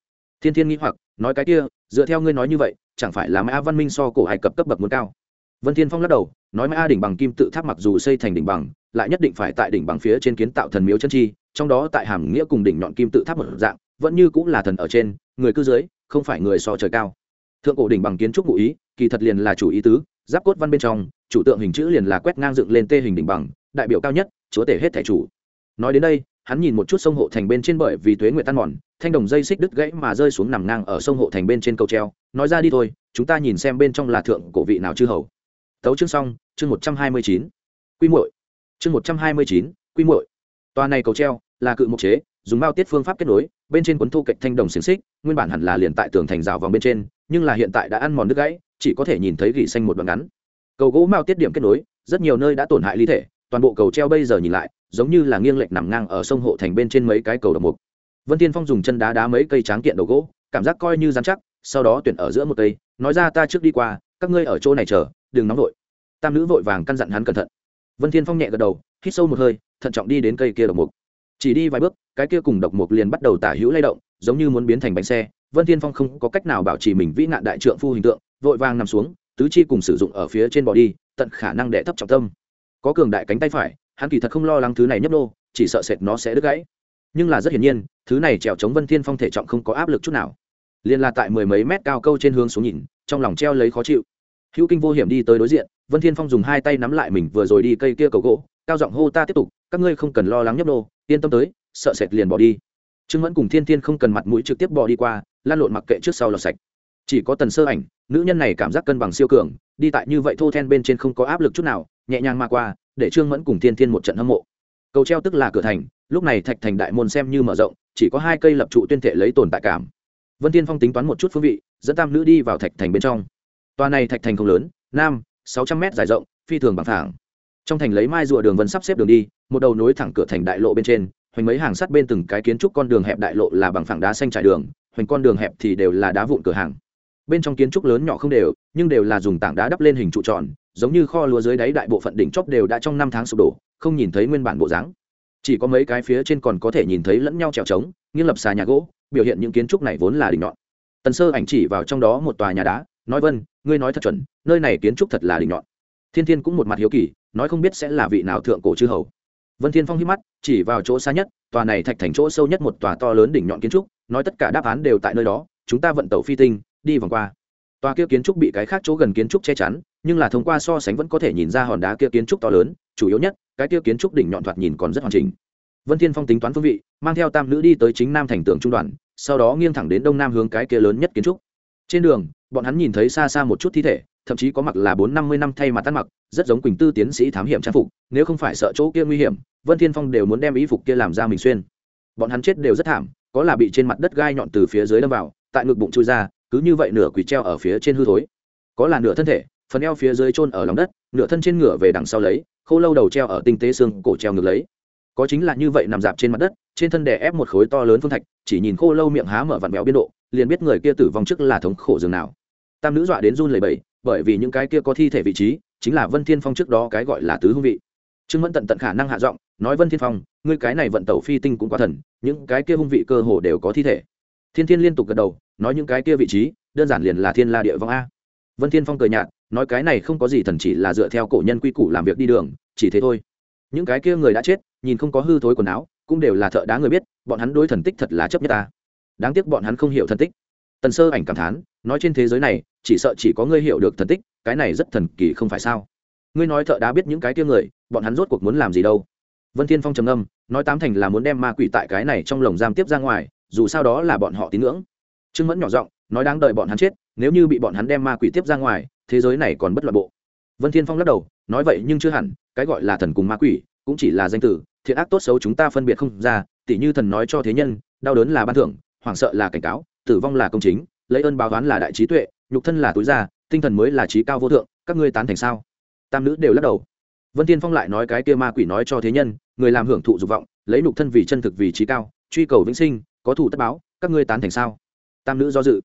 Thiên thiên nghĩ hoặc, nói cái kia, dựa theo ngươi nói như vậy, chẳng phải là mã văn minh so cổ ai cập cấp bậc muốn cao? Vân thiên phong lắc đầu, nói mã đỉnh bằng kim tự tháp mặc dù xây thành đỉnh bằng, lại nhất định phải tại đỉnh bằng phía trên kiến tạo thần miếu chân chi, trong đó tại hàm nghĩa cùng đỉnh nhọn kim tự tháp một dạng, vẫn như cũng là thần ở trên, người cư dưới, không phải người so trời cao. Thượng cổ đỉnh bằng kiến trúc ngụ ý, kỳ thật liền là chủ ý tứ, giáp cốt văn bên trong, chủ tượng hình chữ liền là quét ngang dựng lên tê hình đỉnh bằng, đại biểu cao nhất, chúa tể hết thể chủ. Nói đến đây, hắn nhìn một chút sông hộ thành bên trên bởi vì tuế nguyệt tan mòn, thanh đồng dây xích đứt gãy mà rơi xuống nằm ngang ở sông hộ thành bên trên cầu treo, nói ra đi thôi, chúng ta nhìn xem bên trong là thượng cổ vị nào chư hầu tấu chương xong, chương một trăm hai mươi chín. Quy muội. Chương một trăm hai mươi chín, quy muội. Tòa này cầu treo là cự mục chế, dùng bao tiết phương pháp kết nối, bên trên cuốn thu cạnh thanh đồng xiềng xích, nguyên bản hẳn là liền tại tường thành rào vòng bên trên, nhưng là hiện tại đã ăn mòn nước gãy, chỉ có thể nhìn thấy gỉ xanh một đoạn ngắn. Cầu gỗ mao tiết điểm kết nối, rất nhiều nơi đã tổn hại ly thể, toàn bộ cầu treo bây giờ nhìn lại, giống như là nghiêng lệch nằm ngang ở sông hộ thành bên trên mấy cái cầu độc mục. Vân tiên phong dùng chân đá đá mấy cây tráng kiện đầu gỗ, cảm giác coi như dán chắc, sau đó tuyển ở giữa một cây, nói ra ta trước đi qua, các ngươi ở chỗ này chờ đừng nóng vội. Tam nữ vội vàng căn dặn hắn cẩn thận. Vân thiên phong nhẹ gật đầu, hít sâu một hơi, thận trọng đi đến cây kia độc mục. Chỉ đi vài bước, cái kia cùng độc mục liền bắt đầu tả hữu lay động, giống như muốn biến thành bánh xe. Vân thiên phong không có cách nào bảo trì mình vĩ nạn đại trượng phu hình tượng, vội vàng nằm xuống, tứ chi cùng sử dụng ở phía trên bò đi, tận khả năng đè thấp trọng tâm. Có cường đại cánh tay phải, hắn kỳ thật không lo lắng thứ này nhấp nô, chỉ sợ sệt nó sẽ đứt gãy. Nhưng là rất hiển nhiên, thứ này trèo chống vân thiên phong thể trọng không có áp lực chút nào. Liền là tại mười mấy mét cao câu trên hướng xuống nhìn, trong lòng treo lấy khó chịu hữu kinh vô hiểm đi tới đối diện, vân thiên phong dùng hai tay nắm lại mình vừa rồi đi cây kia cầu gỗ, cao giọng hô ta tiếp tục, các ngươi không cần lo lắng nhấp nô, yên tâm tới, sợ sệt liền bỏ đi. Trương mẫn cùng thiên thiên không cần mặt mũi trực tiếp bỏ đi qua, lan lộn mặc kệ trước sau lọt sạch. Chỉ có tần sơ ảnh, nữ nhân này cảm giác cân bằng siêu cường, đi tại như vậy thô then bên trên không có áp lực chút nào, nhẹ nhàng mà qua, để trương mẫn cùng thiên thiên một trận hâm mộ. Cầu treo tức là cửa thành, lúc này thạch thành đại môn xem như mở rộng, chỉ có hai cây lập trụ tuyên thệ lấy tồn tại cảm. Vân tiên phong tính toán một chút phương vị, dẫn tam nữ đi vào thạch thành bên trong tòa này thạch thành không lớn, nam, sáu trăm m dài rộng, phi thường bằng thẳng trong thành lấy mai rùa đường vân sắp xếp đường đi, một đầu nối thẳng cửa thành đại lộ bên trên, hoành mấy hàng sắt bên từng cái kiến trúc con đường hẹp đại lộ là bằng phẳng đá xanh trải đường, hoành con đường hẹp thì đều là đá vụn cửa hàng. Bên trong kiến trúc lớn nhỏ không đều, nhưng đều là dùng tảng đá đắp lên hình trụ tròn, giống như kho lúa dưới đáy đại bộ phận đỉnh chóp đều đã trong năm tháng sụp đổ, không nhìn thấy nguyên bản bộ dáng. Chỉ có mấy cái phía trên còn có thể nhìn thấy lẫn nhau trèo trống, nghiêng lập xà nhà gỗ, biểu hiện những kiến trúc này vốn là đỉnh nhọn. Tần sơ ảnh chỉ vào trong đó một tòa nhà đá nói vân, ngươi nói thật chuẩn, nơi này kiến trúc thật là đỉnh nhọn. Thiên thiên cũng một mặt hiếu kỳ, nói không biết sẽ là vị nào thượng cổ chư hầu. Vân thiên phong hít mắt, chỉ vào chỗ xa nhất, tòa này thạch thành chỗ sâu nhất một tòa to lớn đỉnh nhọn kiến trúc, nói tất cả đáp án đều tại nơi đó, chúng ta vận tàu phi tinh, đi vòng qua. Tòa kia kiến trúc bị cái khác chỗ gần kiến trúc che chắn, nhưng là thông qua so sánh vẫn có thể nhìn ra hòn đá kia kiến trúc to lớn, chủ yếu nhất, cái kia kiến trúc đỉnh nhọn thoạt nhìn còn rất hoàn chỉnh. Vân thiên phong tính toán phương vị, mang theo tam nữ đi tới chính nam thành tường trung đoàn, sau đó nghiêng thẳng đến đông nam hướng cái kia lớn nhất kiến trúc. Trên đường bọn hắn nhìn thấy xa xa một chút thi thể, thậm chí có mặc là bốn năm mươi năm thay mặt tan mặc, rất giống quỳnh tư tiến sĩ thám hiểm trang phục, nếu không phải sợ chỗ kia nguy hiểm, vân thiên phong đều muốn đem y phục kia làm ra mình xuyên. Bọn hắn chết đều rất thảm, có là bị trên mặt đất gai nhọn từ phía dưới đâm vào, tại ngực bụng chui ra, cứ như vậy nửa quỳ treo ở phía trên hư thối. Có là nửa thân thể, phần eo phía dưới chôn ở lòng đất, nửa thân trên ngửa về đằng sau lấy, khô lâu đầu treo ở tinh tế xương cổ treo ngược lấy. Có chính là như vậy nằm dạp trên mặt đất, trên thân đè ép một khối to lớn phương thạch, chỉ nhìn khô lâu miệng há mở vặn béo biên độ, liền biết người kia tử vong trước là thống khổ dường nào tam nữ dọa đến run lẩy bẩy, bởi vì những cái kia có thi thể vị trí, chính là vân thiên phong trước đó cái gọi là tứ hương vị. Trương mẫn tận tận khả năng hạ giọng, nói vân thiên phong, ngươi cái này vận tẩu phi tinh cũng quá thần, những cái kia hung vị cơ hồ đều có thi thể. Thiên thiên liên tục gật đầu, nói những cái kia vị trí, đơn giản liền là thiên la địa vong a. Vân thiên phong cười nhạt, nói cái này không có gì thần chỉ là dựa theo cổ nhân quy củ làm việc đi đường, chỉ thế thôi. Những cái kia người đã chết, nhìn không có hư thối quần áo, cũng đều là thợ đá người biết, bọn hắn đối thần tích thật là chấp nhất ta. Đáng tiếc bọn hắn không hiểu thần tích tần sơ ảnh cảm thán, nói trên thế giới này, chỉ sợ chỉ có ngươi hiểu được thần tích, cái này rất thần kỳ không phải sao? Ngươi nói thợ đá biết những cái tiêu người, bọn hắn rốt cuộc muốn làm gì đâu? Vân thiên phong trầm ngâm, nói tám thành là muốn đem ma quỷ tại cái này trong lồng giam tiếp ra ngoài, dù sao đó là bọn họ tín ngưỡng. Trương mẫn nhỏ giọng, nói đáng đợi bọn hắn chết, nếu như bị bọn hắn đem ma quỷ tiếp ra ngoài, thế giới này còn bất loạn bộ. Vân thiên phong lắc đầu, nói vậy nhưng chưa hẳn, cái gọi là thần cùng ma quỷ, cũng chỉ là danh từ thiện ác tốt xấu chúng ta phân biệt không ra, tỉ như thần nói cho thế nhân, đau đớn là ban thưởng, hoảng sợ là cảnh cáo tử vong là công chính lấy ơn báo oán là đại trí tuệ nhục thân là túi già, tinh thần mới là trí cao vô thượng các ngươi tán thành sao? Tam nữ đều lắc đầu. Vân tiên phong lại nói cái kia ma quỷ nói cho thế nhân người làm hưởng thụ dục vọng lấy nhục thân vì chân thực vì trí cao truy cầu vĩnh sinh có thủ tất báo các ngươi tán thành sao? Tam nữ do dự.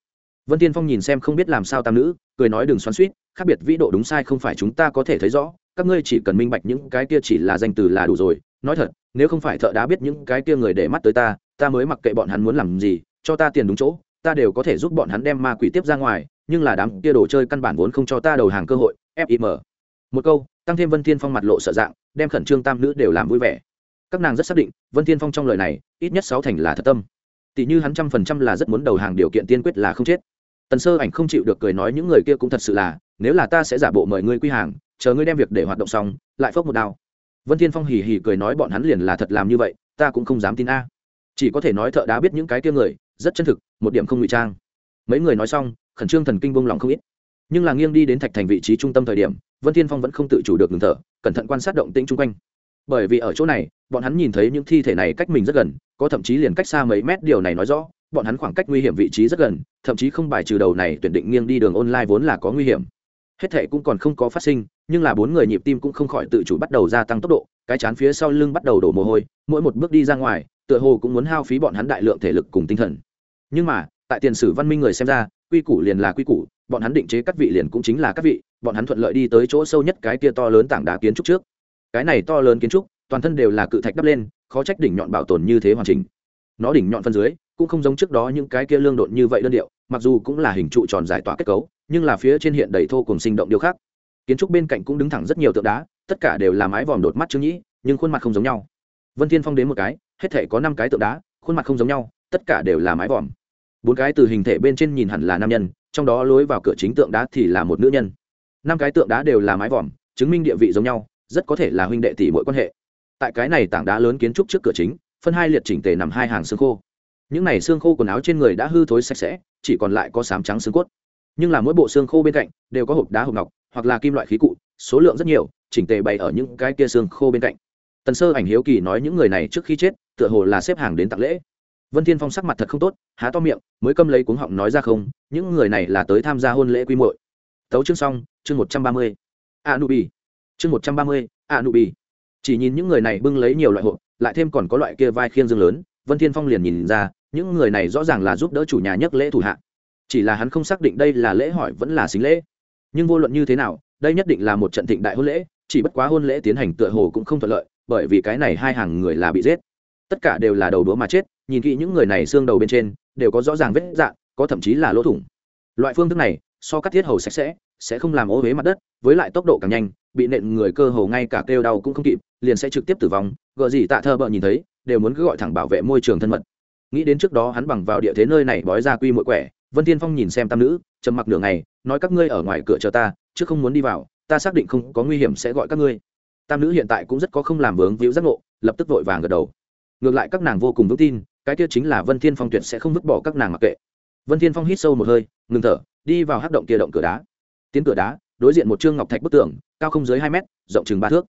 Vân tiên phong nhìn xem không biết làm sao tam nữ cười nói đừng xoắn suýt khác biệt vĩ độ đúng sai không phải chúng ta có thể thấy rõ các ngươi chỉ cần minh bạch những cái kia chỉ là danh từ là đủ rồi nói thật nếu không phải thợ đã biết những cái kia người để mắt tới ta ta mới mặc kệ bọn hắn muốn làm gì cho ta tiền đúng chỗ ta đều có thể giúp bọn hắn đem ma quỷ tiếp ra ngoài, nhưng là đám kia đồ chơi căn bản vốn không cho ta đầu hàng cơ hội fim một câu, tăng thêm vân thiên phong mặt lộ sợ dạng, đem khẩn trương tam nữ đều làm vui vẻ. Các nàng rất xác định, vân thiên phong trong lời này, ít nhất sáu thành là thật tâm. Tỷ như hắn trăm phần trăm là rất muốn đầu hàng điều kiện tiên quyết là không chết. Tần sơ ảnh không chịu được cười nói những người kia cũng thật sự là, nếu là ta sẽ giả bộ mời ngươi quy hàng, chờ ngươi đem việc để hoạt động xong, lại phốc một đao. Vân thiên phong hì hì cười nói bọn hắn liền là thật làm như vậy, ta cũng không dám tin a. Chỉ có thể nói thợ đá biết những cái kia người rất chân thực, một điểm không ngụy trang. Mấy người nói xong, khẩn trương thần kinh bông lòng không ít. Nhưng là nghiêng đi đến thạch thành vị trí trung tâm thời điểm, vân thiên phong vẫn không tự chủ được ngừng thở, cẩn thận quan sát động tĩnh chung quanh. Bởi vì ở chỗ này, bọn hắn nhìn thấy những thi thể này cách mình rất gần, có thậm chí liền cách xa mấy mét, điều này nói rõ, bọn hắn khoảng cách nguy hiểm vị trí rất gần, thậm chí không bài trừ đầu này tuyển định nghiêng đi đường online vốn là có nguy hiểm. Hết thệ cũng còn không có phát sinh, nhưng là bốn người nhịp tim cũng không khỏi tự chủ bắt đầu gia tăng tốc độ, cái chán phía sau lưng bắt đầu đổ mồ hôi, mỗi một bước đi ra ngoài tựa hồ cũng muốn hao phí bọn hắn đại lượng thể lực cùng tinh thần. Nhưng mà, tại tiền sử văn minh người xem ra, quy củ liền là quy củ, bọn hắn định chế các vị liền cũng chính là các vị, bọn hắn thuận lợi đi tới chỗ sâu nhất cái kia to lớn tảng đá kiến trúc trước. Cái này to lớn kiến trúc, toàn thân đều là cự thạch đắp lên, khó trách đỉnh nhọn bảo tồn như thế hoàn chỉnh. Nó đỉnh nhọn phân dưới, cũng không giống trước đó những cái kia lương độn như vậy đơn điệu, mặc dù cũng là hình trụ tròn giải tỏa kết cấu, nhưng là phía trên hiện đầy thô cùng sinh động điều khác. Kiến trúc bên cạnh cũng đứng thẳng rất nhiều tượng đá, tất cả đều là mái vòm đột mắt chứng nhĩ, nhưng khuôn mặt không giống nhau. Vân thiên phong đến một cái hết thể có năm cái tượng đá, khuôn mặt không giống nhau, tất cả đều là mái vòm. Bốn cái từ hình thể bên trên nhìn hẳn là nam nhân, trong đó lối vào cửa chính tượng đá thì là một nữ nhân. Năm cái tượng đá đều là mái vòm, chứng minh địa vị giống nhau, rất có thể là huynh đệ tỷ mỗi quan hệ. Tại cái này tảng đá lớn kiến trúc trước cửa chính, phân hai liệt chỉnh tề nằm hai hàng xương khô. Những này xương khô quần áo trên người đã hư thối sạch sẽ, chỉ còn lại có sám trắng xương cốt. Nhưng là mỗi bộ xương khô bên cạnh đều có hộp đá hộp ngọc hoặc là kim loại khí cụ, số lượng rất nhiều, chỉnh tề bày ở những cái kia xương khô bên cạnh tần sơ ảnh hiếu kỳ nói những người này trước khi chết, tựa hồ là xếp hàng đến tặng lễ. Vân thiên phong sắc mặt thật không tốt, há to miệng, mới câm lấy cuống họng nói ra không, những người này là tới tham gia hôn lễ quy muội. Tấu chương xong, chương một trăm ba mươi. A nu bi chương một trăm ba mươi a nu bi chỉ nhìn những người này bưng lấy nhiều loại hộp, lại thêm còn có loại kia vai khiêng dương lớn, vân thiên phong liền nhìn ra, những người này rõ ràng là giúp đỡ chủ nhà nhất lễ thủ hạ. Chỉ là hắn không xác định đây là lễ hỏi vẫn là xính lễ. Nhưng vô luận như thế nào, đây nhất định là một trận thịnh đại hôn lễ, chỉ bất quá hôn lễ tiến hành tựa hồ cũng không thuận lợi bởi vì cái này hai hàng người là bị giết. Tất cả đều là đầu đũa mà chết, nhìn kỹ những người này xương đầu bên trên, đều có rõ ràng vết dạn có thậm chí là lỗ thủng. Loại phương thức này, so cắt thiết hầu sạch sẽ sẽ không làm ô huế mặt đất, với lại tốc độ càng nhanh, bị nện người cơ hồ ngay cả kêu đau cũng không kịp, liền sẽ trực tiếp tử vong gợ gì tạ thơ bợ nhìn thấy, đều muốn cứ gọi thẳng bảo vệ môi trường thân mật. Nghĩ đến trước đó hắn bằng vào địa thế nơi này bói ra quy mỗi quẻ, vân tiên phong nhìn xem tam nữ, trầm mặc nửa ngày, nói các ngươi ở ngoài cửa chờ ta, chứ không muốn đi vào, ta xác định không có nguy hiểm sẽ gọi các ngươi tam nữ hiện tại cũng rất có không làm vướng víu giác ngộ, lập tức vội vàng gật đầu. Ngược lại các nàng vô cùng vững tin, cái kia chính là vân thiên phong tuyệt sẽ không vứt bỏ các nàng mặc kệ. Vân thiên phong hít sâu một hơi, ngừng thở, đi vào hắc động kia động cửa đá. Tiến cửa đá, đối diện một trương ngọc thạch bức tường, cao không dưới hai mét, rộng chừng ba thước.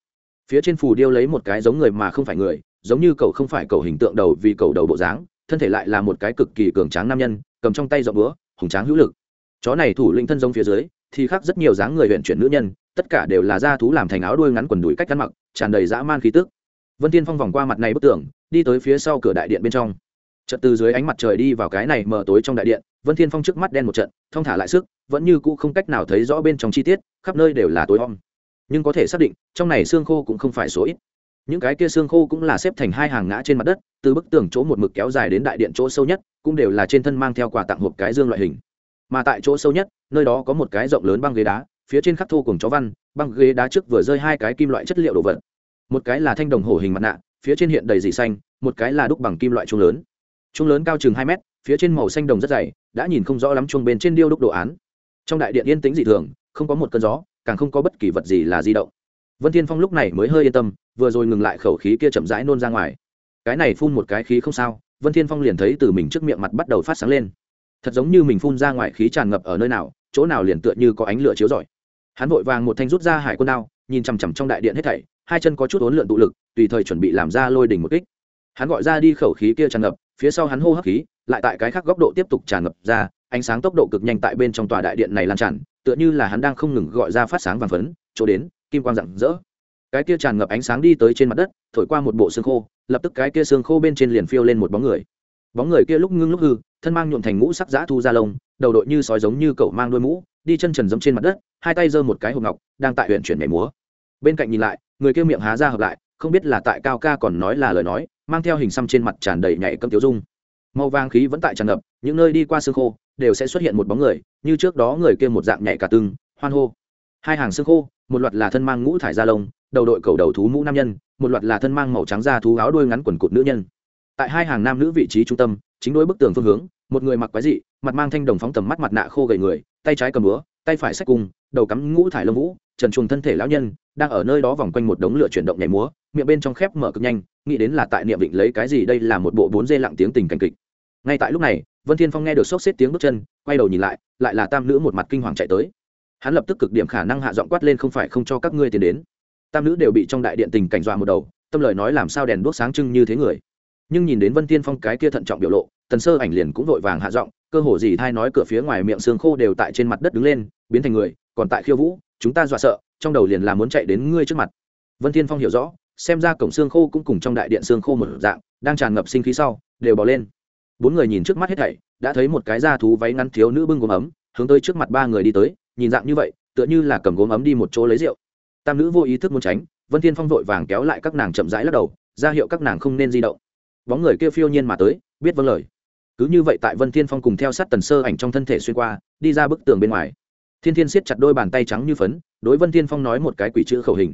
Phía trên phù điêu lấy một cái giống người mà không phải người, giống như cậu không phải cậu hình tượng đầu vì cậu đầu bộ dáng, thân thể lại là một cái cực kỳ cường tráng nam nhân, cầm trong tay giọng búa, hùng tráng hữu lực. Chó này thủ lĩnh thân giống phía dưới, thì khác rất nhiều dáng người huyện chuyển nữ nhân tất cả đều là da thú làm thành áo đuôi ngắn quần đùi cách ăn mặc, tràn đầy dã man khí tức. Vân tiên phong vòng qua mặt này bức tường, đi tới phía sau cửa đại điện bên trong. Trận từ dưới ánh mặt trời đi vào cái này mở tối trong đại điện, vân thiên phong trước mắt đen một trận, thong thả lại sức, vẫn như cũ không cách nào thấy rõ bên trong chi tiết, khắp nơi đều là tối om. Nhưng có thể xác định, trong này xương khô cũng không phải số ít. Những cái kia xương khô cũng là xếp thành hai hàng ngã trên mặt đất, từ bức tường chỗ một mực kéo dài đến đại điện chỗ sâu nhất, cũng đều là trên thân mang theo quà tặng hộp cái dương loại hình. Mà tại chỗ sâu nhất, nơi đó có một cái rộng lớn băng ghế đá phía trên khắc thô cùng chó văn, băng ghế đá trước vừa rơi hai cái kim loại chất liệu đồ vật. Một cái là thanh đồng hổ hình mặt nạ, phía trên hiện đầy dì xanh, một cái là đúc bằng kim loại chuông lớn. Chuông lớn cao chừng hai mét, phía trên màu xanh đồng rất dày, đã nhìn không rõ lắm chuông bên trên điêu đúc đồ án. Trong đại điện yên tĩnh dị thường, không có một cơn gió, càng không có bất kỳ vật gì là di động. Vân thiên phong lúc này mới hơi yên tâm, vừa rồi ngừng lại khẩu khí kia chậm rãi nôn ra ngoài. Cái này phun một cái khí không sao, vân thiên phong liền thấy từ mình trước miệng mặt bắt đầu phát sáng lên. Thật giống như mình phun ra ngoài khí tràn ngập ở nơi nào, chỗ nào liền tựa như có ánh lửa chiếu rọi hắn vội vàng một thanh rút ra hải quân đao, nhìn chằm chằm trong đại điện hết thảy, hai chân có chút ốn lượn tụ lực, tùy thời chuẩn bị làm ra lôi đỉnh một kích. Hắn gọi ra đi khẩu khí kia tràn ngập, phía sau hắn hô hấp khí, lại tại cái khác góc độ tiếp tục tràn ngập ra, ánh sáng tốc độ cực nhanh tại bên trong tòa đại điện này lan tràn, tựa như là hắn đang không ngừng gọi ra phát sáng vàng phấn, chỗ đến, kim quang rạng rỡ. Cái kia tràn ngập ánh sáng đi tới trên mặt đất, thổi qua một bộ xương khô, lập tức cái kia xương khô bên trên liền phiêu lên một bóng người. Bóng người kia lúc ngưng lúc hư, thân mang nhuộm thành ngũ sắc giã thu ra lông, đầu đội như sói giống như cậu mang đôi mũ đi chân trần dẫm trên mặt đất, hai tay giơ một cái hộp ngọc, đang tại huyện chuyển nhảy múa. Bên cạnh nhìn lại, người kia miệng há ra hợp lại, không biết là tại cao ca còn nói là lời nói, mang theo hình xăm trên mặt tràn đầy nhảy cấm tiêu dung. Màu vàng khí vẫn tại tràn ngập, những nơi đi qua xương khô, đều sẽ xuất hiện một bóng người, như trước đó người kia một dạng nhảy cả tưng, hoan hô. Hai hàng xương khô, một loạt là thân mang ngũ thải da lông, đầu đội cầu đầu thú mũ nam nhân, một loạt là thân mang màu trắng da thú áo đuôi ngắn quần cụt nữ nhân. Tại hai hàng nam nữ vị trí trung tâm, chính đối bức tường phương hướng một người mặc quái dị, mặt mang thanh đồng phóng tầm mắt mặt nạ khô gầy người, tay trái cầm búa, tay phải xách cung, đầu cắm ngũ thải lông vũ, trần chuồng thân thể lão nhân, đang ở nơi đó vòng quanh một đống lửa chuyển động nhảy múa, miệng bên trong khép mở cực nhanh, nghĩ đến là tại niệm định lấy cái gì đây là một bộ bốn dê lặng tiếng tình cảnh kịch. Ngay tại lúc này, vân thiên phong nghe được sốc xếp tiếng bước chân, quay đầu nhìn lại lại là tam nữ một mặt kinh hoàng chạy tới. Hắn lập tức cực điểm khả năng hạ giọng quát lên không phải không cho các ngươi tiền đến. Tam nữ đều bị trong đại điện tình cảnh dọa một đầu, tâm lời nói làm sao đèn đuốc sáng trưng như thế người nhưng nhìn đến vân thiên phong cái kia thận trọng biểu lộ, tần sơ ảnh liền cũng vội vàng hạ giọng, cơ hồ gì thai nói cửa phía ngoài miệng xương khô đều tại trên mặt đất đứng lên, biến thành người, còn tại khiêu vũ, chúng ta dọa sợ, trong đầu liền là muốn chạy đến ngươi trước mặt. Vân thiên phong hiểu rõ, xem ra cổng xương khô cũng cùng trong đại điện xương khô một dạng, đang tràn ngập sinh khí sau, đều bỏ lên. Bốn người nhìn trước mắt hết thảy, đã thấy một cái da thú váy ngắn thiếu nữ bưng gốm ấm, hướng tới trước mặt ba người đi tới, nhìn dạng như vậy, tựa như là cầm gốm ấm đi một chỗ lấy rượu. Tam nữ vô ý thức muốn tránh, vân thiên phong vội vàng kéo lại các nàng chậm rãi lắc đầu, ra hiệu các nàng không nên di động bóng người kia phiêu nhiên mà tới, biết vâng lời. Cứ như vậy tại vân thiên phong cùng theo sát tần sơ ảnh trong thân thể xuyên qua, đi ra bức tường bên ngoài. Thiên thiên siết chặt đôi bàn tay trắng như phấn, đối vân thiên phong nói một cái quỷ chữ khẩu hình.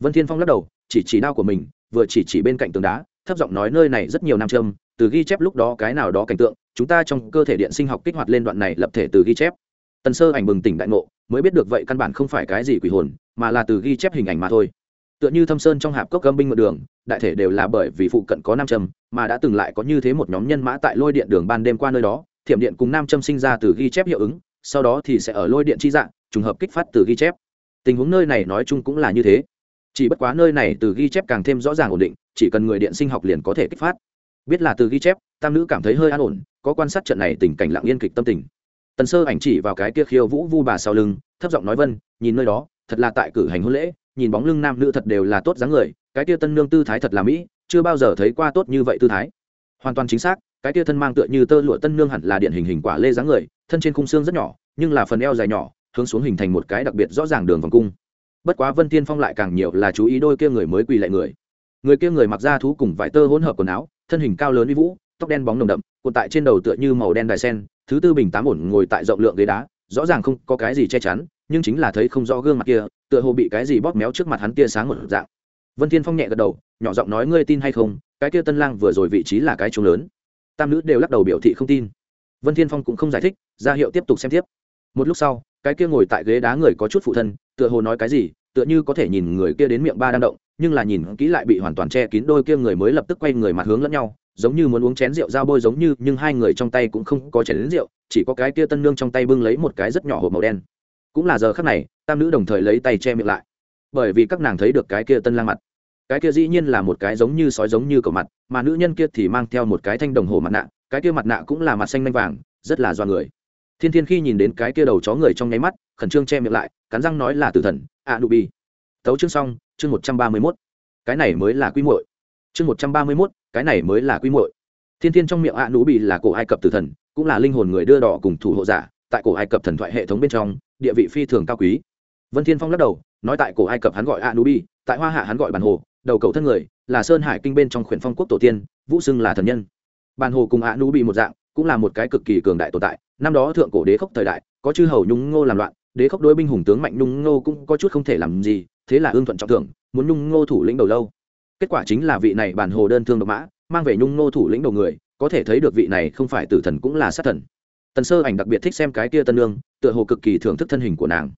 Vân thiên phong lắc đầu, chỉ chỉ đao của mình, vừa chỉ chỉ bên cạnh tường đá, thấp giọng nói nơi này rất nhiều nam châm, từ ghi chép lúc đó cái nào đó cảnh tượng, chúng ta trong cơ thể điện sinh học kích hoạt lên đoạn này lập thể từ ghi chép. Tần sơ ảnh bừng tỉnh đại ngộ, mới biết được vậy căn bản không phải cái gì quỷ hồn, mà là từ ghi chép hình ảnh mà thôi tựa như thâm sơn trong hạp cốc gâm binh mượn đường, đại thể đều là bởi vì phụ cận có nam châm, mà đã từng lại có như thế một nhóm nhân mã tại lôi điện đường ban đêm qua nơi đó, thiểm điện cùng nam châm sinh ra từ ghi chép hiệu ứng, sau đó thì sẽ ở lôi điện chi dạng, trùng hợp kích phát từ ghi chép. Tình huống nơi này nói chung cũng là như thế. Chỉ bất quá nơi này từ ghi chép càng thêm rõ ràng ổn định, chỉ cần người điện sinh học liền có thể kích phát. Biết là từ ghi chép, tam nữ cảm thấy hơi an ổn, có quan sát trận này tình cảnh lặng yên kịch tâm tình. Tần sơ ảnh chỉ vào cái kia khiêu vũ vu bà sau lưng, thấp giọng nói vân, nhìn nơi đó, thật là tại cử hành hôn lễ nhìn bóng lưng nam nữ thật đều là tốt dáng người, cái kia tân nương tư thái thật là mỹ, chưa bao giờ thấy qua tốt như vậy tư thái. Hoàn toàn chính xác, cái kia thân mang tựa như tơ lụa tân nương hẳn là điện hình hình quả lê dáng người, thân trên khung xương rất nhỏ, nhưng là phần eo dài nhỏ, hướng xuống hình thành một cái đặc biệt rõ ràng đường vòng cung. Bất quá vân tiên phong lại càng nhiều là chú ý đôi kia người mới quỳ lại người. Người kia người mặc da thú cùng vải tơ hỗn hợp quần áo, thân hình cao lớn uy vũ, tóc đen bóng nồng đậm, cuộn tại trên đầu tựa như màu đen đài sen, thứ tư bình tám ổn ngồi tại rộng lượng ghế đá, rõ ràng không có cái gì che chắn nhưng chính là thấy không rõ gương mặt kia, tựa hồ bị cái gì bóp méo trước mặt hắn tia sáng một dạng. Vân thiên phong nhẹ gật đầu, nhỏ giọng nói, ngươi tin hay không, cái kia tân lang vừa rồi vị trí là cái chúng lớn. Tam nữ đều lắc đầu biểu thị không tin. Vân thiên phong cũng không giải thích, ra hiệu tiếp tục xem tiếp. Một lúc sau, cái kia ngồi tại ghế đá người có chút phụ thân, tựa hồ nói cái gì, tựa như có thể nhìn người kia đến miệng ba đang động, nhưng là nhìn kỹ lại bị hoàn toàn che kín đôi kia người mới lập tức quay người mặt hướng lẫn nhau, giống như muốn uống chén rượu dao bôi giống như, nhưng hai người trong tay cũng không có chén rượu, chỉ có cái kia tân nương trong tay bưng lấy một cái rất nhỏ hộp màu đen cũng là giờ khắc này, tam nữ đồng thời lấy tay che miệng lại. Bởi vì các nàng thấy được cái kia tân lang mặt. Cái kia dĩ nhiên là một cái giống như sói giống như cầu mặt, mà nữ nhân kia thì mang theo một cái thanh đồng hồ mặt nạ, cái kia mặt nạ cũng là mặt xanh lanh vàng, rất là do người. Thiên thiên khi nhìn đến cái kia đầu chó người trong nháy mắt, khẩn trương che miệng lại, cắn răng nói là tử thần, a nụ bi tấu chương xong, chương một trăm ba mươi mốt. Cái này mới là quy muội. Chương một trăm ba mươi mốt, cái này mới là quy muội. Thiên thiên trong miệng a nụ bi là cổ ai cập tử thần, cũng là linh hồn người đưa đỏ cùng thủ hộ giả tại cổ ai cập thần thoại hệ thống bên trong, địa vị phi thường cao quý. Vân thiên phong lắc đầu, nói tại cổ ai cập hắn gọi a nụ tại hoa hạ hắn gọi bản hồ, đầu cầu thân người, là sơn hải kinh bên trong khuyển phong quốc tổ tiên, vũ xưng là thần nhân. Bản hồ cùng a nụ một dạng, cũng là một cái cực kỳ cường đại tồn tại. Năm đó thượng cổ đế khốc thời đại, có chư hầu nhung ngô làm loạn, đế khốc đối binh hùng tướng mạnh nhung ngô cũng có chút không thể làm gì, thế là ương thuận trọng thưởng, muốn nhung ngô thủ lĩnh đầu lâu. Kết quả chính là vị này bản hồ đơn thương độc mã, mang về nhung ngô thủ lĩnh đầu người, có thể thấy được vị này không phải tử thần cũng là sát thần tần sơ ảnh đặc biệt thích xem cái kia tân nương, tựa hồ cực kỳ thưởng thức thân hình của nàng.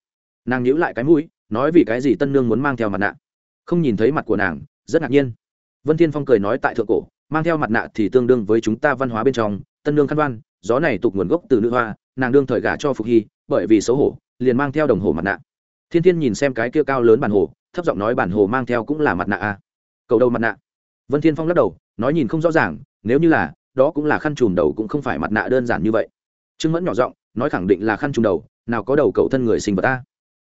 Nàng nhíu lại cái mũi, nói vì cái gì tân nương muốn mang theo mặt nạ. Không nhìn thấy mặt của nàng, rất ngạc nhiên. Vân thiên phong cười nói tại thượng cổ, mang theo mặt nạ thì tương đương với chúng ta văn hóa bên trong, tân nương khăn đoan gió này tục nguồn gốc từ nữ hoa, nàng đương thời gả cho phục hy, bởi vì xấu hổ, liền mang theo đồng hồ mặt nạ. Thiên thiên nhìn xem cái kia cao lớn bản hồ, thấp giọng nói bản hồ mang theo cũng là mặt nạ à. cầu đầu mặt nạ? Vân thiên phong lắc đầu, nói nhìn không rõ ràng, nếu như là, đó cũng là khăn trùm đầu cũng không phải mặt nạ đơn giản như vậy trương mẫn nhỏ giọng nói khẳng định là khăn trùng đầu nào có đầu cậu thân người sinh vật ta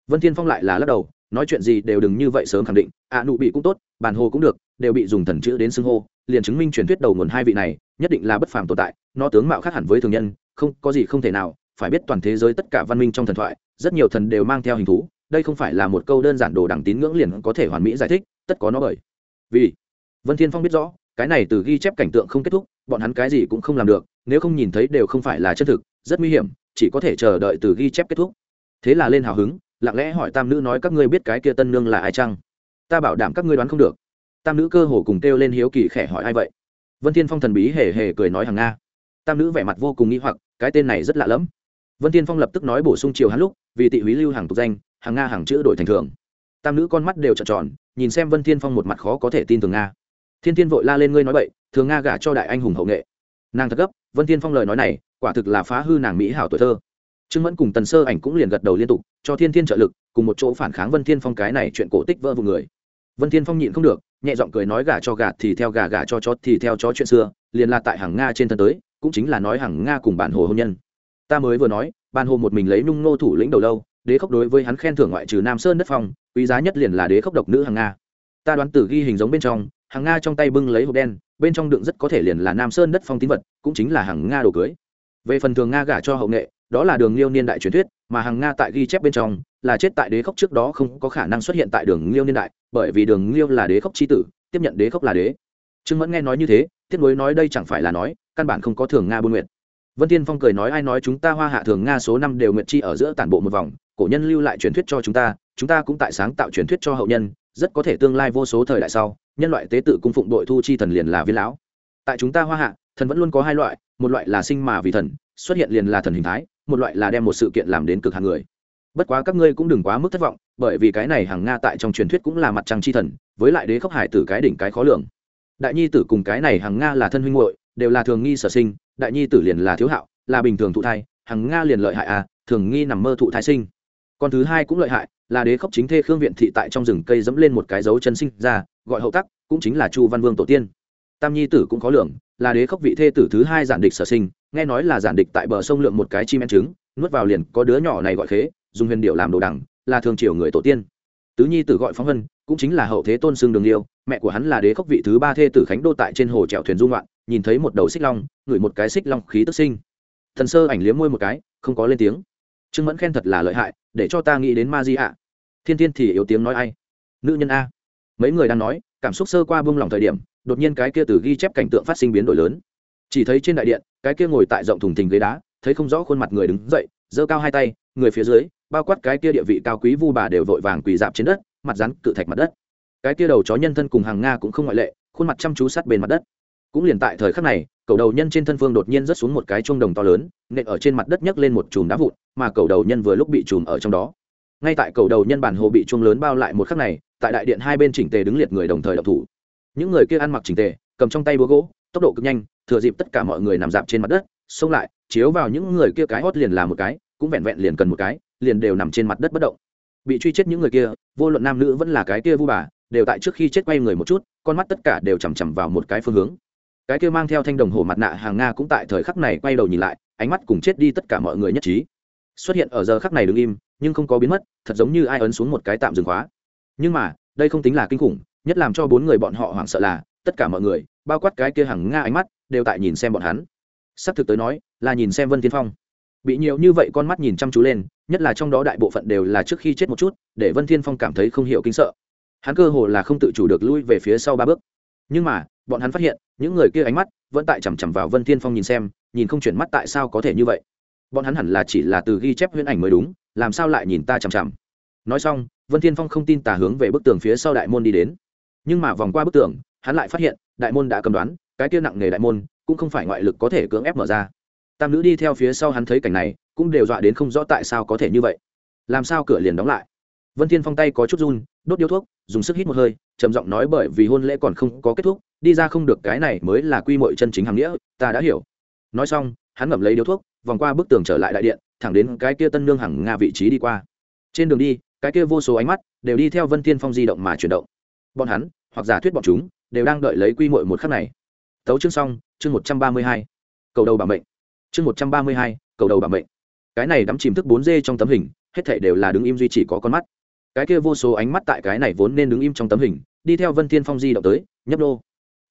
vân thiên phong lại là lắc đầu nói chuyện gì đều đừng như vậy sớm khẳng định ạ à, nụ bị cũng tốt bàn hồ cũng được đều bị dùng thần chữ đến xưng hô liền chứng minh truyền thuyết đầu nguồn hai vị này nhất định là bất phàm tồn tại nó tướng mạo khác hẳn với thường nhân không có gì không thể nào phải biết toàn thế giới tất cả văn minh trong thần thoại rất nhiều thần đều mang theo hình thú đây không phải là một câu đơn giản đồ đẳng tín ngưỡng liền có thể hoàn mỹ giải thích tất có nó bởi. Vì vân thiên phong biết rõ cái này từ ghi chép cảnh tượng không kết thúc bọn hắn cái gì cũng không làm được nếu không nhìn thấy đều không phải là chân thực rất nguy hiểm chỉ có thể chờ đợi từ ghi chép kết thúc. Thế là lên hào hứng lặng lẽ hỏi tam nữ nói các ngươi biết cái kia tân nương là ai chăng? Ta bảo đảm các ngươi đoán không được. Tam nữ cơ hồ cùng kêu lên hiếu kỳ khẽ hỏi ai vậy? Vân thiên phong thần bí hề hề cười nói hàng nga. Tam nữ vẻ mặt vô cùng nghi hoặc cái tên này rất lạ lẫm. Vân thiên phong lập tức nói bổ sung chiều hắn lúc vì tị húy lưu hàng tục danh hàng nga hàng chữ đổi thành thường. Tam nữ con mắt đều trợn tròn nhìn xem vân thiên phong một mặt khó có thể tin thường nga. Thiên thiên vội la lên ngươi nói vậy, thường nga gả cho đại anh hùng hậu nghệ nàng thật gấp, vân thiên phong lời nói này, quả thực là phá hư nàng mỹ hảo tuổi thơ. Trương mẫn cùng tần sơ ảnh cũng liền gật đầu liên tục, cho thiên thiên trợ lực, cùng một chỗ phản kháng vân thiên phong cái này chuyện cổ tích vỡ vụ người. Vân thiên phong nhịn không được, nhẹ giọng cười nói gà cho gà thì theo gà gà cho chó thì theo chó chuyện xưa, liền là tại hàng nga trên thân tới, cũng chính là nói hàng nga cùng bản hồ hôn nhân. Ta mới vừa nói, bản hồ một mình lấy nung nô thủ lĩnh đầu lâu, đế khốc đối với hắn khen thưởng ngoại trừ nam sơn đất phong, quý giá nhất liền là đế khốc độc nữ hàng nga. Ta đoán từ ghi hình giống bên trong hàng nga trong tay bưng lấy hộp đen, bên trong đựng rất có thể liền là nam sơn đất phong tín vật, cũng chính là hàng nga đồ cưới. Về phần thường nga gả cho hậu nghệ, đó là đường liêu niên đại truyền thuyết, mà hàng nga tại ghi chép bên trong, là chết tại đế khốc trước đó không có khả năng xuất hiện tại đường liêu niên đại, bởi vì đường liêu là đế khốc tri tử, tiếp nhận đế khốc là đế. Trương mẫn nghe nói như thế Thiết nối nói đây chẳng phải là nói, căn bản không có thường nga buôn nguyện. Vân tiên phong cười nói ai nói chúng ta hoa hạ thường nga số năm đều nguyện chi ở giữa tản bộ một vòng, cổ nhân lưu lại truyền thuyết cho chúng ta chúng ta cũng tại sáng tạo truyền thuyết cho hậu nhân rất có thể tương lai vô số thời đại sau, nhân loại tế tự cung phụng đội thu chi thần liền là viên lão. Tại chúng ta hoa hạ, thần vẫn luôn có hai loại, một loại là sinh mà vì thần, xuất hiện liền là thần hình thái, một loại là đem một sự kiện làm đến cực hàng người. Bất quá các ngươi cũng đừng quá mức thất vọng, bởi vì cái này hàng nga tại trong truyền thuyết cũng là mặt trăng chi thần, với lại đế khốc hải tử cái đỉnh cái khó lường. Đại nhi tử cùng cái này hàng nga là thân huynh hội đều là thường nghi sở sinh, đại nhi tử liền là thiếu hạo, là bình thường thụ thai, hàng nga liền lợi hại à thường nghi nằm mơ thụ thai sinh con thứ hai cũng lợi hại, là đế khốc chính thê khương viện thị tại trong rừng cây dẫm lên một cái dấu chân sinh ra, gọi hậu tắc, cũng chính là chu văn vương tổ tiên. Tam nhi tử cũng khó lường, là đế khốc vị thê tử thứ hai giản địch sở sinh, nghe nói là giản địch tại bờ sông lượng một cái chim en trứng, nuốt vào liền có đứa nhỏ này gọi khế, dùng huyền điệu làm đồ đằng, là thường triều người tổ tiên. Tứ nhi tử gọi phóng hân cũng chính là hậu thế tôn xương đường liêu mẹ của hắn là đế khốc vị thứ ba thê tử khánh đô tại trên hồ trèo thuyền dung loạn nhìn thấy một đầu xích long, ngửi một cái xích long khí tức sinh. Thần sơ ảnh liếm môi một cái, không có lên tiếng trương mẫn khen thật là lợi hại, để cho ta nghĩ đến ma di ạ. Thiên thiên thì yếu tiếng nói ai? Nữ nhân a. Mấy người đang nói, cảm xúc sơ qua bông lòng thời điểm, đột nhiên cái kia từ ghi chép cảnh tượng phát sinh biến đổi lớn. Chỉ thấy trên đại điện, cái kia ngồi tại rộng thùng thình ghế đá, thấy không rõ khuôn mặt người đứng dậy, giơ cao hai tay, người phía dưới, bao quát cái kia địa vị cao quý vu bà đều vội vàng quỳ dạp trên đất, mặt rắn cự thạch mặt đất. Cái kia đầu chó nhân thân cùng hàng nga cũng không ngoại lệ, khuôn mặt chăm chú sát bên mặt đất. Cũng liền tại thời khắc này, cầu đầu nhân trên thân phương đột nhiên rớt xuống một cái chuông đồng to lớn, nện ở trên mặt đất nhấc lên một chùm đá vụn mà cầu đầu nhân vừa lúc bị chùm ở trong đó. Ngay tại cầu đầu nhân bản hồ bị chuông lớn bao lại một khắc này, tại đại điện hai bên chỉnh tề đứng liệt người đồng thời độc thủ. Những người kia ăn mặc chỉnh tề, cầm trong tay búa gỗ, tốc độ cực nhanh, thừa dịp tất cả mọi người nằm dạp trên mặt đất, xông lại, chiếu vào những người kia cái hót liền làm một cái, cũng vẹn vẹn liền cần một cái, liền đều nằm trên mặt đất bất động. Bị truy chết những người kia, vô luận nam nữ vẫn là cái kia vu bà, đều tại trước khi chết quay người một chút, con mắt tất cả đều chằm chằm vào một cái phương hướng. Cái kia mang theo thanh đồng hồ mặt nạ hàng nga cũng tại thời khắc này quay đầu nhìn lại, ánh mắt cùng chết đi tất cả mọi người nhất trí xuất hiện ở giờ khắc này đứng im, nhưng không có biến mất, thật giống như ai ấn xuống một cái tạm dừng khóa. Nhưng mà, đây không tính là kinh khủng, nhất làm cho bốn người bọn họ hoảng sợ là, tất cả mọi người, bao quát cái kia hàng nga ánh mắt, đều tại nhìn xem bọn hắn. Sắp thực tới nói, là nhìn xem vân tiên phong. Bị nhiều như vậy con mắt nhìn chăm chú lên, nhất là trong đó đại bộ phận đều là trước khi chết một chút, để vân thiên phong cảm thấy không hiểu kinh sợ. Hắn cơ hồ là không tự chủ được lui về phía sau ba bước. Nhưng mà, bọn hắn phát hiện, những người kia ánh mắt vẫn tại chằm chằm vào vân thiên phong nhìn xem, nhìn không chuyển mắt tại sao có thể như vậy bọn hắn hẳn là chỉ là từ ghi chép huyễn ảnh mới đúng, làm sao lại nhìn ta chằm chằm? Nói xong, vân thiên phong không tin tà hướng về bức tường phía sau đại môn đi đến. Nhưng mà vòng qua bức tường, hắn lại phát hiện, đại môn đã cầm đoán, cái kia nặng nghề đại môn, cũng không phải ngoại lực có thể cưỡng ép mở ra. Tam nữ đi theo phía sau hắn thấy cảnh này, cũng đều dọa đến không rõ tại sao có thể như vậy. Làm sao cửa liền đóng lại? Vân thiên phong tay có chút run, đốt điếu thuốc, dùng sức hít một hơi, trầm giọng nói bởi vì hôn lễ còn không có kết thúc, đi ra không được, cái này mới là quy mội chân chính hàng nghĩa, ta đã hiểu. Nói xong, hắn ngậm lấy điếu thuốc vòng qua bức tường trở lại đại điện, thẳng đến cái kia tân nương hằng nga vị trí đi qua. Trên đường đi, cái kia vô số ánh mắt đều đi theo vân thiên phong di động mà chuyển động. Bọn hắn, hoặc giả thuyết bọn chúng, đều đang đợi lấy quy mội một khắc này. Tấu chương xong, chương một trăm ba mươi hai. Cầu đầu bảo mệnh. Chương một trăm ba mươi hai, cầu đầu bảo mệnh. Cái này đắm chìm thức bốn d trong tấm hình, hết thảy đều là đứng im duy chỉ có con mắt. Cái kia vô số ánh mắt tại cái này vốn nên đứng im trong tấm hình, đi theo vân thiên phong di động tới, nhấp đô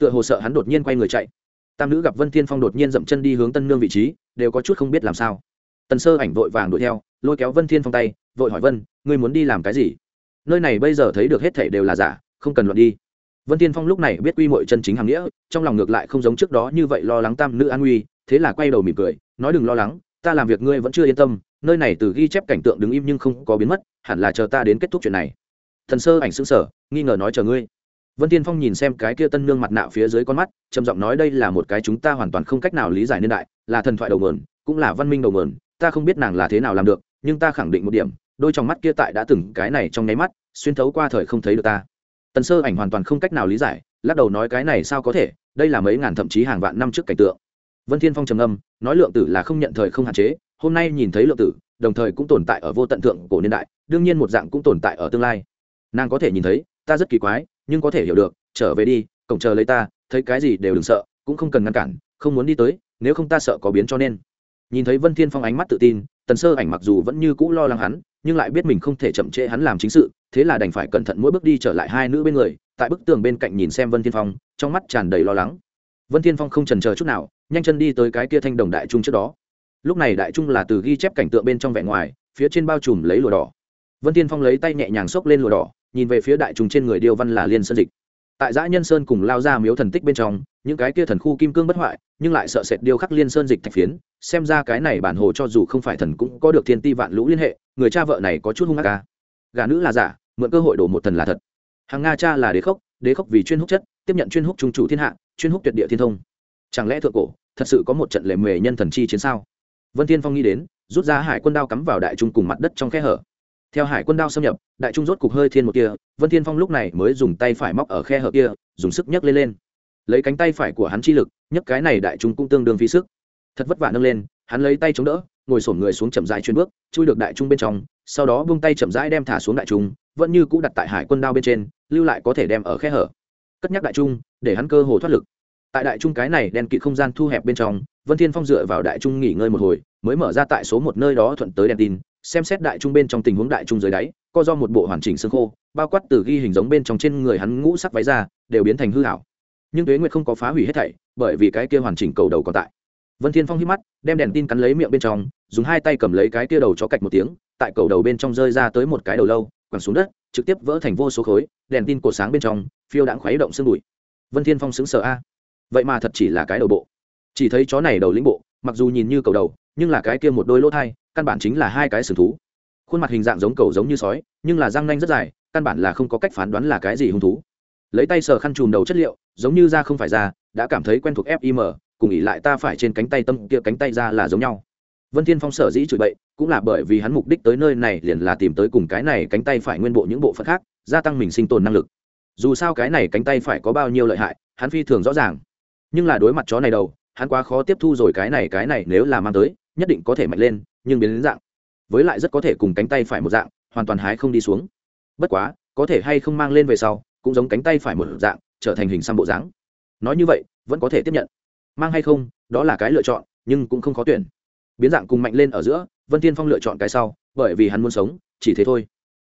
tựa hồ sợ hắn đột nhiên quay người chạy tam nữ gặp vân thiên phong đột nhiên dậm chân đi hướng tân nương vị trí, đều có chút không biết làm sao. Tần sơ ảnh vội vàng đuổi theo, lôi kéo vân thiên phong tay, vội hỏi vân, ngươi muốn đi làm cái gì? Nơi này bây giờ thấy được hết thảy đều là giả, không cần luận đi. Vân thiên phong lúc này biết quy mội chân chính hàng nghĩa, trong lòng ngược lại không giống trước đó như vậy lo lắng tam nữ an nguy, thế là quay đầu mỉm cười, nói đừng lo lắng, ta làm việc ngươi vẫn chưa yên tâm, nơi này từ ghi chép cảnh tượng đứng im nhưng không có biến mất, hẳn là chờ ta đến kết thúc chuyện này. Thần sơ ảnh xứng sở nghi ngờ nói chờ ngươi vân tiên phong nhìn xem cái kia tân nương mặt nạ phía dưới con mắt, trầm giọng nói đây là một cái chúng ta hoàn toàn không cách nào lý giải nên đại, là thần thoại đầu mườn cũng là văn minh đầu mườn ta không biết nàng là thế nào làm được, nhưng ta khẳng định một điểm, đôi trong mắt kia tại đã từng cái này trong nháy mắt, xuyên thấu qua thời không thấy được ta. Tần sơ ảnh hoàn toàn không cách nào lý giải, lắc đầu nói cái này sao có thể, đây là mấy ngàn thậm chí hàng vạn năm trước cảnh tượng. Vân thiên phong trầm âm nói lượng tử là không nhận thời không hạn chế, hôm nay nhìn thấy lượng tử, đồng thời cũng tồn tại ở vô tận thượng cổ niên đại, đương nhiên một dạng cũng tồn tại ở tương lai. Nàng có thể nhìn thấy, ta rất kỳ quái nhưng có thể hiểu được, trở về đi, cổng chờ lấy ta, thấy cái gì đều đừng sợ, cũng không cần ngăn cản, không muốn đi tới, nếu không ta sợ có biến cho nên. Nhìn thấy vân thiên phong ánh mắt tự tin, tần sơ ảnh mặc dù vẫn như cũ lo lắng hắn, nhưng lại biết mình không thể chậm trễ hắn làm chính sự, thế là đành phải cẩn thận mỗi bước đi trở lại hai nữ bên người, tại bức tường bên cạnh nhìn xem vân thiên phong, trong mắt tràn đầy lo lắng. Vân thiên phong không chần chờ chút nào, nhanh chân đi tới cái kia thanh đồng đại trung trước đó. Lúc này đại trung là từ ghi chép cảnh tượng bên trong vẻ ngoài, phía trên bao trùm lấy lụa đỏ. Vân thiên phong lấy tay nhẹ nhàng xốc lên lụa đỏ nhìn về phía đại trùng trên người điêu văn là liên sơn dịch. Tại giã nhân sơn cùng lao ra miếu thần tích bên trong, những cái kia thần khu kim cương bất hoại, nhưng lại sợ sệt điêu khắc liên sơn dịch thạch phiến, xem ra cái này bản hồ cho dù không phải thần cũng có được thiên ti vạn lũ liên hệ, người cha vợ này có chút hung ác à. ca gà nữ là giả, mượn cơ hội đổ một thần là thật. Hàng nga cha là đế khốc đế khốc vì chuyên húc chất, tiếp nhận chuyên húc trung chủ thiên hạ, chuyên húc tuyệt địa thiên thông. Chẳng lẽ thượng cổ, thật sự có một trận lệ mề nhân thần chi chiến sao? Vân thiên phong nghĩ đến, rút ra hải quân đao cắm vào đại trung cùng mặt đất trong khe hở theo hải quân đao xâm nhập, đại trung rốt cục hơi thiên một kia, vân thiên phong lúc này mới dùng tay phải móc ở khe hở kia, dùng sức nhấc lên lên. Lấy cánh tay phải của hắn chi lực, nhấc cái này đại trung cũng tương đương phí sức. Thật vất vả nâng lên, hắn lấy tay chống đỡ, ngồi sổn người xuống chậm rãi chuyên bước, chui được đại trung bên trong, sau đó buông tay chậm rãi đem thả xuống đại trung, vẫn như cũ đặt tại hải quân đao bên trên, lưu lại có thể đem ở khe hở. Cất nhắc đại trung, để hắn cơ hồ thoát lực. Tại đại trung cái này đen kịt không gian thu hẹp bên trong, vân thiên phong dựa vào đại trung nghỉ ngơi một hồi, mới mở ra tại số một nơi đó thuận tới đèn tin xem xét đại trung bên trong tình huống đại trung dưới đáy, co do một bộ hoàn chỉnh xương khô, bao quát từ ghi hình giống bên trong trên người hắn ngũ sắc váy ra đều biến thành hư hảo nhưng tuế nguyệt không có phá hủy hết thảy, bởi vì cái kia hoàn chỉnh cầu đầu còn tại. Vân thiên phong hít mắt, đem đèn tin cắn lấy miệng bên trong, dùng hai tay cầm lấy cái kia đầu cho cạch một tiếng, tại cầu đầu bên trong rơi ra tới một cái đầu lâu, quẳng xuống đất, trực tiếp vỡ thành vô số khối, đèn tin cổ sáng bên trong, phiêu đãng khuấy động xương đùi. vân thiên phong sững sờ a. Vậy mà thật chỉ là cái đầu bộ. Chỉ thấy chó này đầu lĩnh bộ, mặc dù nhìn như cầu đầu nhưng là cái kia một đôi lỗ thai, căn bản chính là hai cái sừng thú. Khuôn mặt hình dạng giống cầu giống như sói, nhưng là răng nanh rất dài, căn bản là không có cách phán đoán là cái gì hung thú. Lấy tay sờ khăn chùm đầu chất liệu, giống như da không phải da, đã cảm thấy quen thuộc fim cùng ỉ lại ta phải trên cánh tay tâm kia cánh tay ra là giống nhau. Vân thiên phong sở dĩ chửi bậy, cũng là bởi vì hắn mục đích tới nơi này liền là tìm tới cùng cái này cánh tay phải nguyên bộ những bộ phận khác, gia tăng mình sinh tồn năng lực. Dù sao cái này cánh tay phải có bao nhiêu lợi hại, hắn phi thường rõ ràng. Nhưng là đối mặt chó này đầu hắn quá khó tiếp thu rồi cái này cái này nếu là mang tới, nhất định có thể mạnh lên, nhưng biến đến dạng. Với lại rất có thể cùng cánh tay phải một dạng, hoàn toàn hái không đi xuống. Bất quá, có thể hay không mang lên về sau, cũng giống cánh tay phải một dạng, trở thành hình xăm bộ dáng. Nói như vậy, vẫn có thể tiếp nhận. Mang hay không, đó là cái lựa chọn, nhưng cũng không khó tuyển. Biến dạng cùng mạnh lên ở giữa, vân tiên phong lựa chọn cái sau, bởi vì hắn muốn sống, chỉ thế thôi.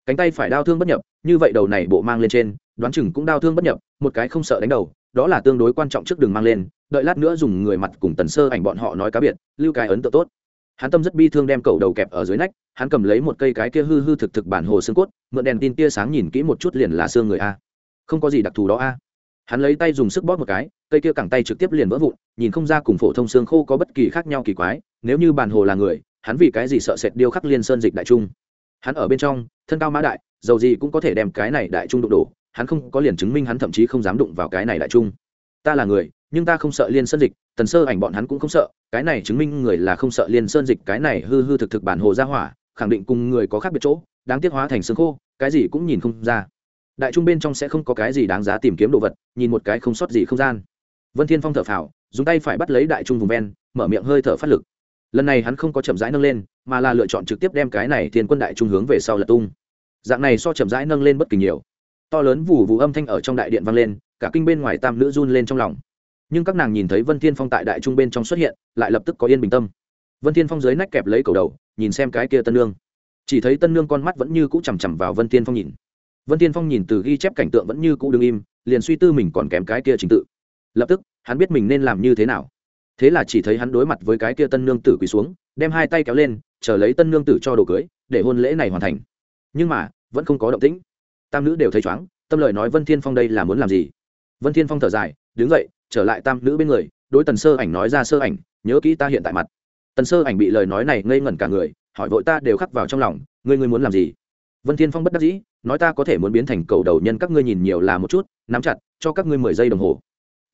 Cánh tay phải đau thương bất nhập, như vậy đầu này bộ mang lên trên, đoán chừng cũng đau thương bất nhập, một cái không sợ đánh đầu, đó là tương đối quan trọng trước đường mang lên đợi lát nữa dùng người mặt cùng tần sơ ảnh bọn họ nói cá biệt, lưu cái ấn tượng tốt. Hắn tâm rất bi thương đem cầu đầu kẹp ở dưới nách, hắn cầm lấy một cây cái kia hư hư thực thực bản hồ xương cốt, mượn đèn tin tia sáng nhìn kỹ một chút liền là xương người a. Không có gì đặc thù đó a. Hắn lấy tay dùng sức bóp một cái, cây kia cẳng tay trực tiếp liền vỡ vụn, nhìn không ra cùng phổ thông xương khô có bất kỳ khác nhau kỳ quái, nếu như bản hồ là người, hắn vì cái gì sợ sệt điêu khắc liên sơn dịch đại trung? Hắn ở bên trong, thân cao mã đại, dầu gì cũng có thể đem cái này đại trung đụng đổ, hắn không có liền chứng minh hắn thậm chí không dám đụng vào cái này đại trung. Ta là người nhưng ta không sợ liên sơn dịch, tần sơ ảnh bọn hắn cũng không sợ, cái này chứng minh người là không sợ liên sơn dịch, cái này hư hư thực thực bản hồ ra hỏa, khẳng định cùng người có khác biệt chỗ, đáng tiếc hóa thành xương khô, cái gì cũng nhìn không ra. Đại trung bên trong sẽ không có cái gì đáng giá tìm kiếm đồ vật, nhìn một cái không sót gì không gian. Vân thiên phong thở phào, dùng tay phải bắt lấy đại trung vùng ven, mở miệng hơi thở phát lực. Lần này hắn không có chậm rãi nâng lên, mà là lựa chọn trực tiếp đem cái này thiên quân đại trung hướng về sau lật tung. Dạng này so chậm rãi nâng lên bất kỳ nhiều. To lớn vù vù âm thanh ở trong đại điện vang lên, cả kinh bên ngoài tam nữ run lên trong lòng nhưng các nàng nhìn thấy vân thiên phong tại đại trung bên trong xuất hiện, lại lập tức có yên bình tâm. Vân thiên phong dưới nách kẹp lấy cầu đầu, nhìn xem cái kia tân nương. Chỉ thấy tân nương con mắt vẫn như cũ chằm chằm vào vân thiên phong nhìn. Vân thiên phong nhìn từ ghi chép cảnh tượng vẫn như cũ đứng im, liền suy tư mình còn kém cái kia trình tự. Lập tức, hắn biết mình nên làm như thế nào. Thế là chỉ thấy hắn đối mặt với cái kia tân nương tử quỳ xuống, đem hai tay kéo lên, chờ lấy tân nương tử cho đồ cưới, để hôn lễ này hoàn thành. Nhưng mà, vẫn không có động tĩnh. Tam nữ đều thấy chóng tâm lời nói vân thiên phong đây là muốn làm gì? Vân thiên phong thở dài, đứng dậy trở lại tam nữ bên người, đối tần sơ ảnh nói ra sơ ảnh, nhớ kỹ ta hiện tại mặt. Tần sơ ảnh bị lời nói này ngây ngẩn cả người, hỏi vội ta đều khắc vào trong lòng, ngươi ngươi muốn làm gì? Vân thiên phong bất đắc dĩ, nói ta có thể muốn biến thành cầu đầu nhân các ngươi nhìn nhiều là một chút, nắm chặt, cho các ngươi mười giây đồng hồ.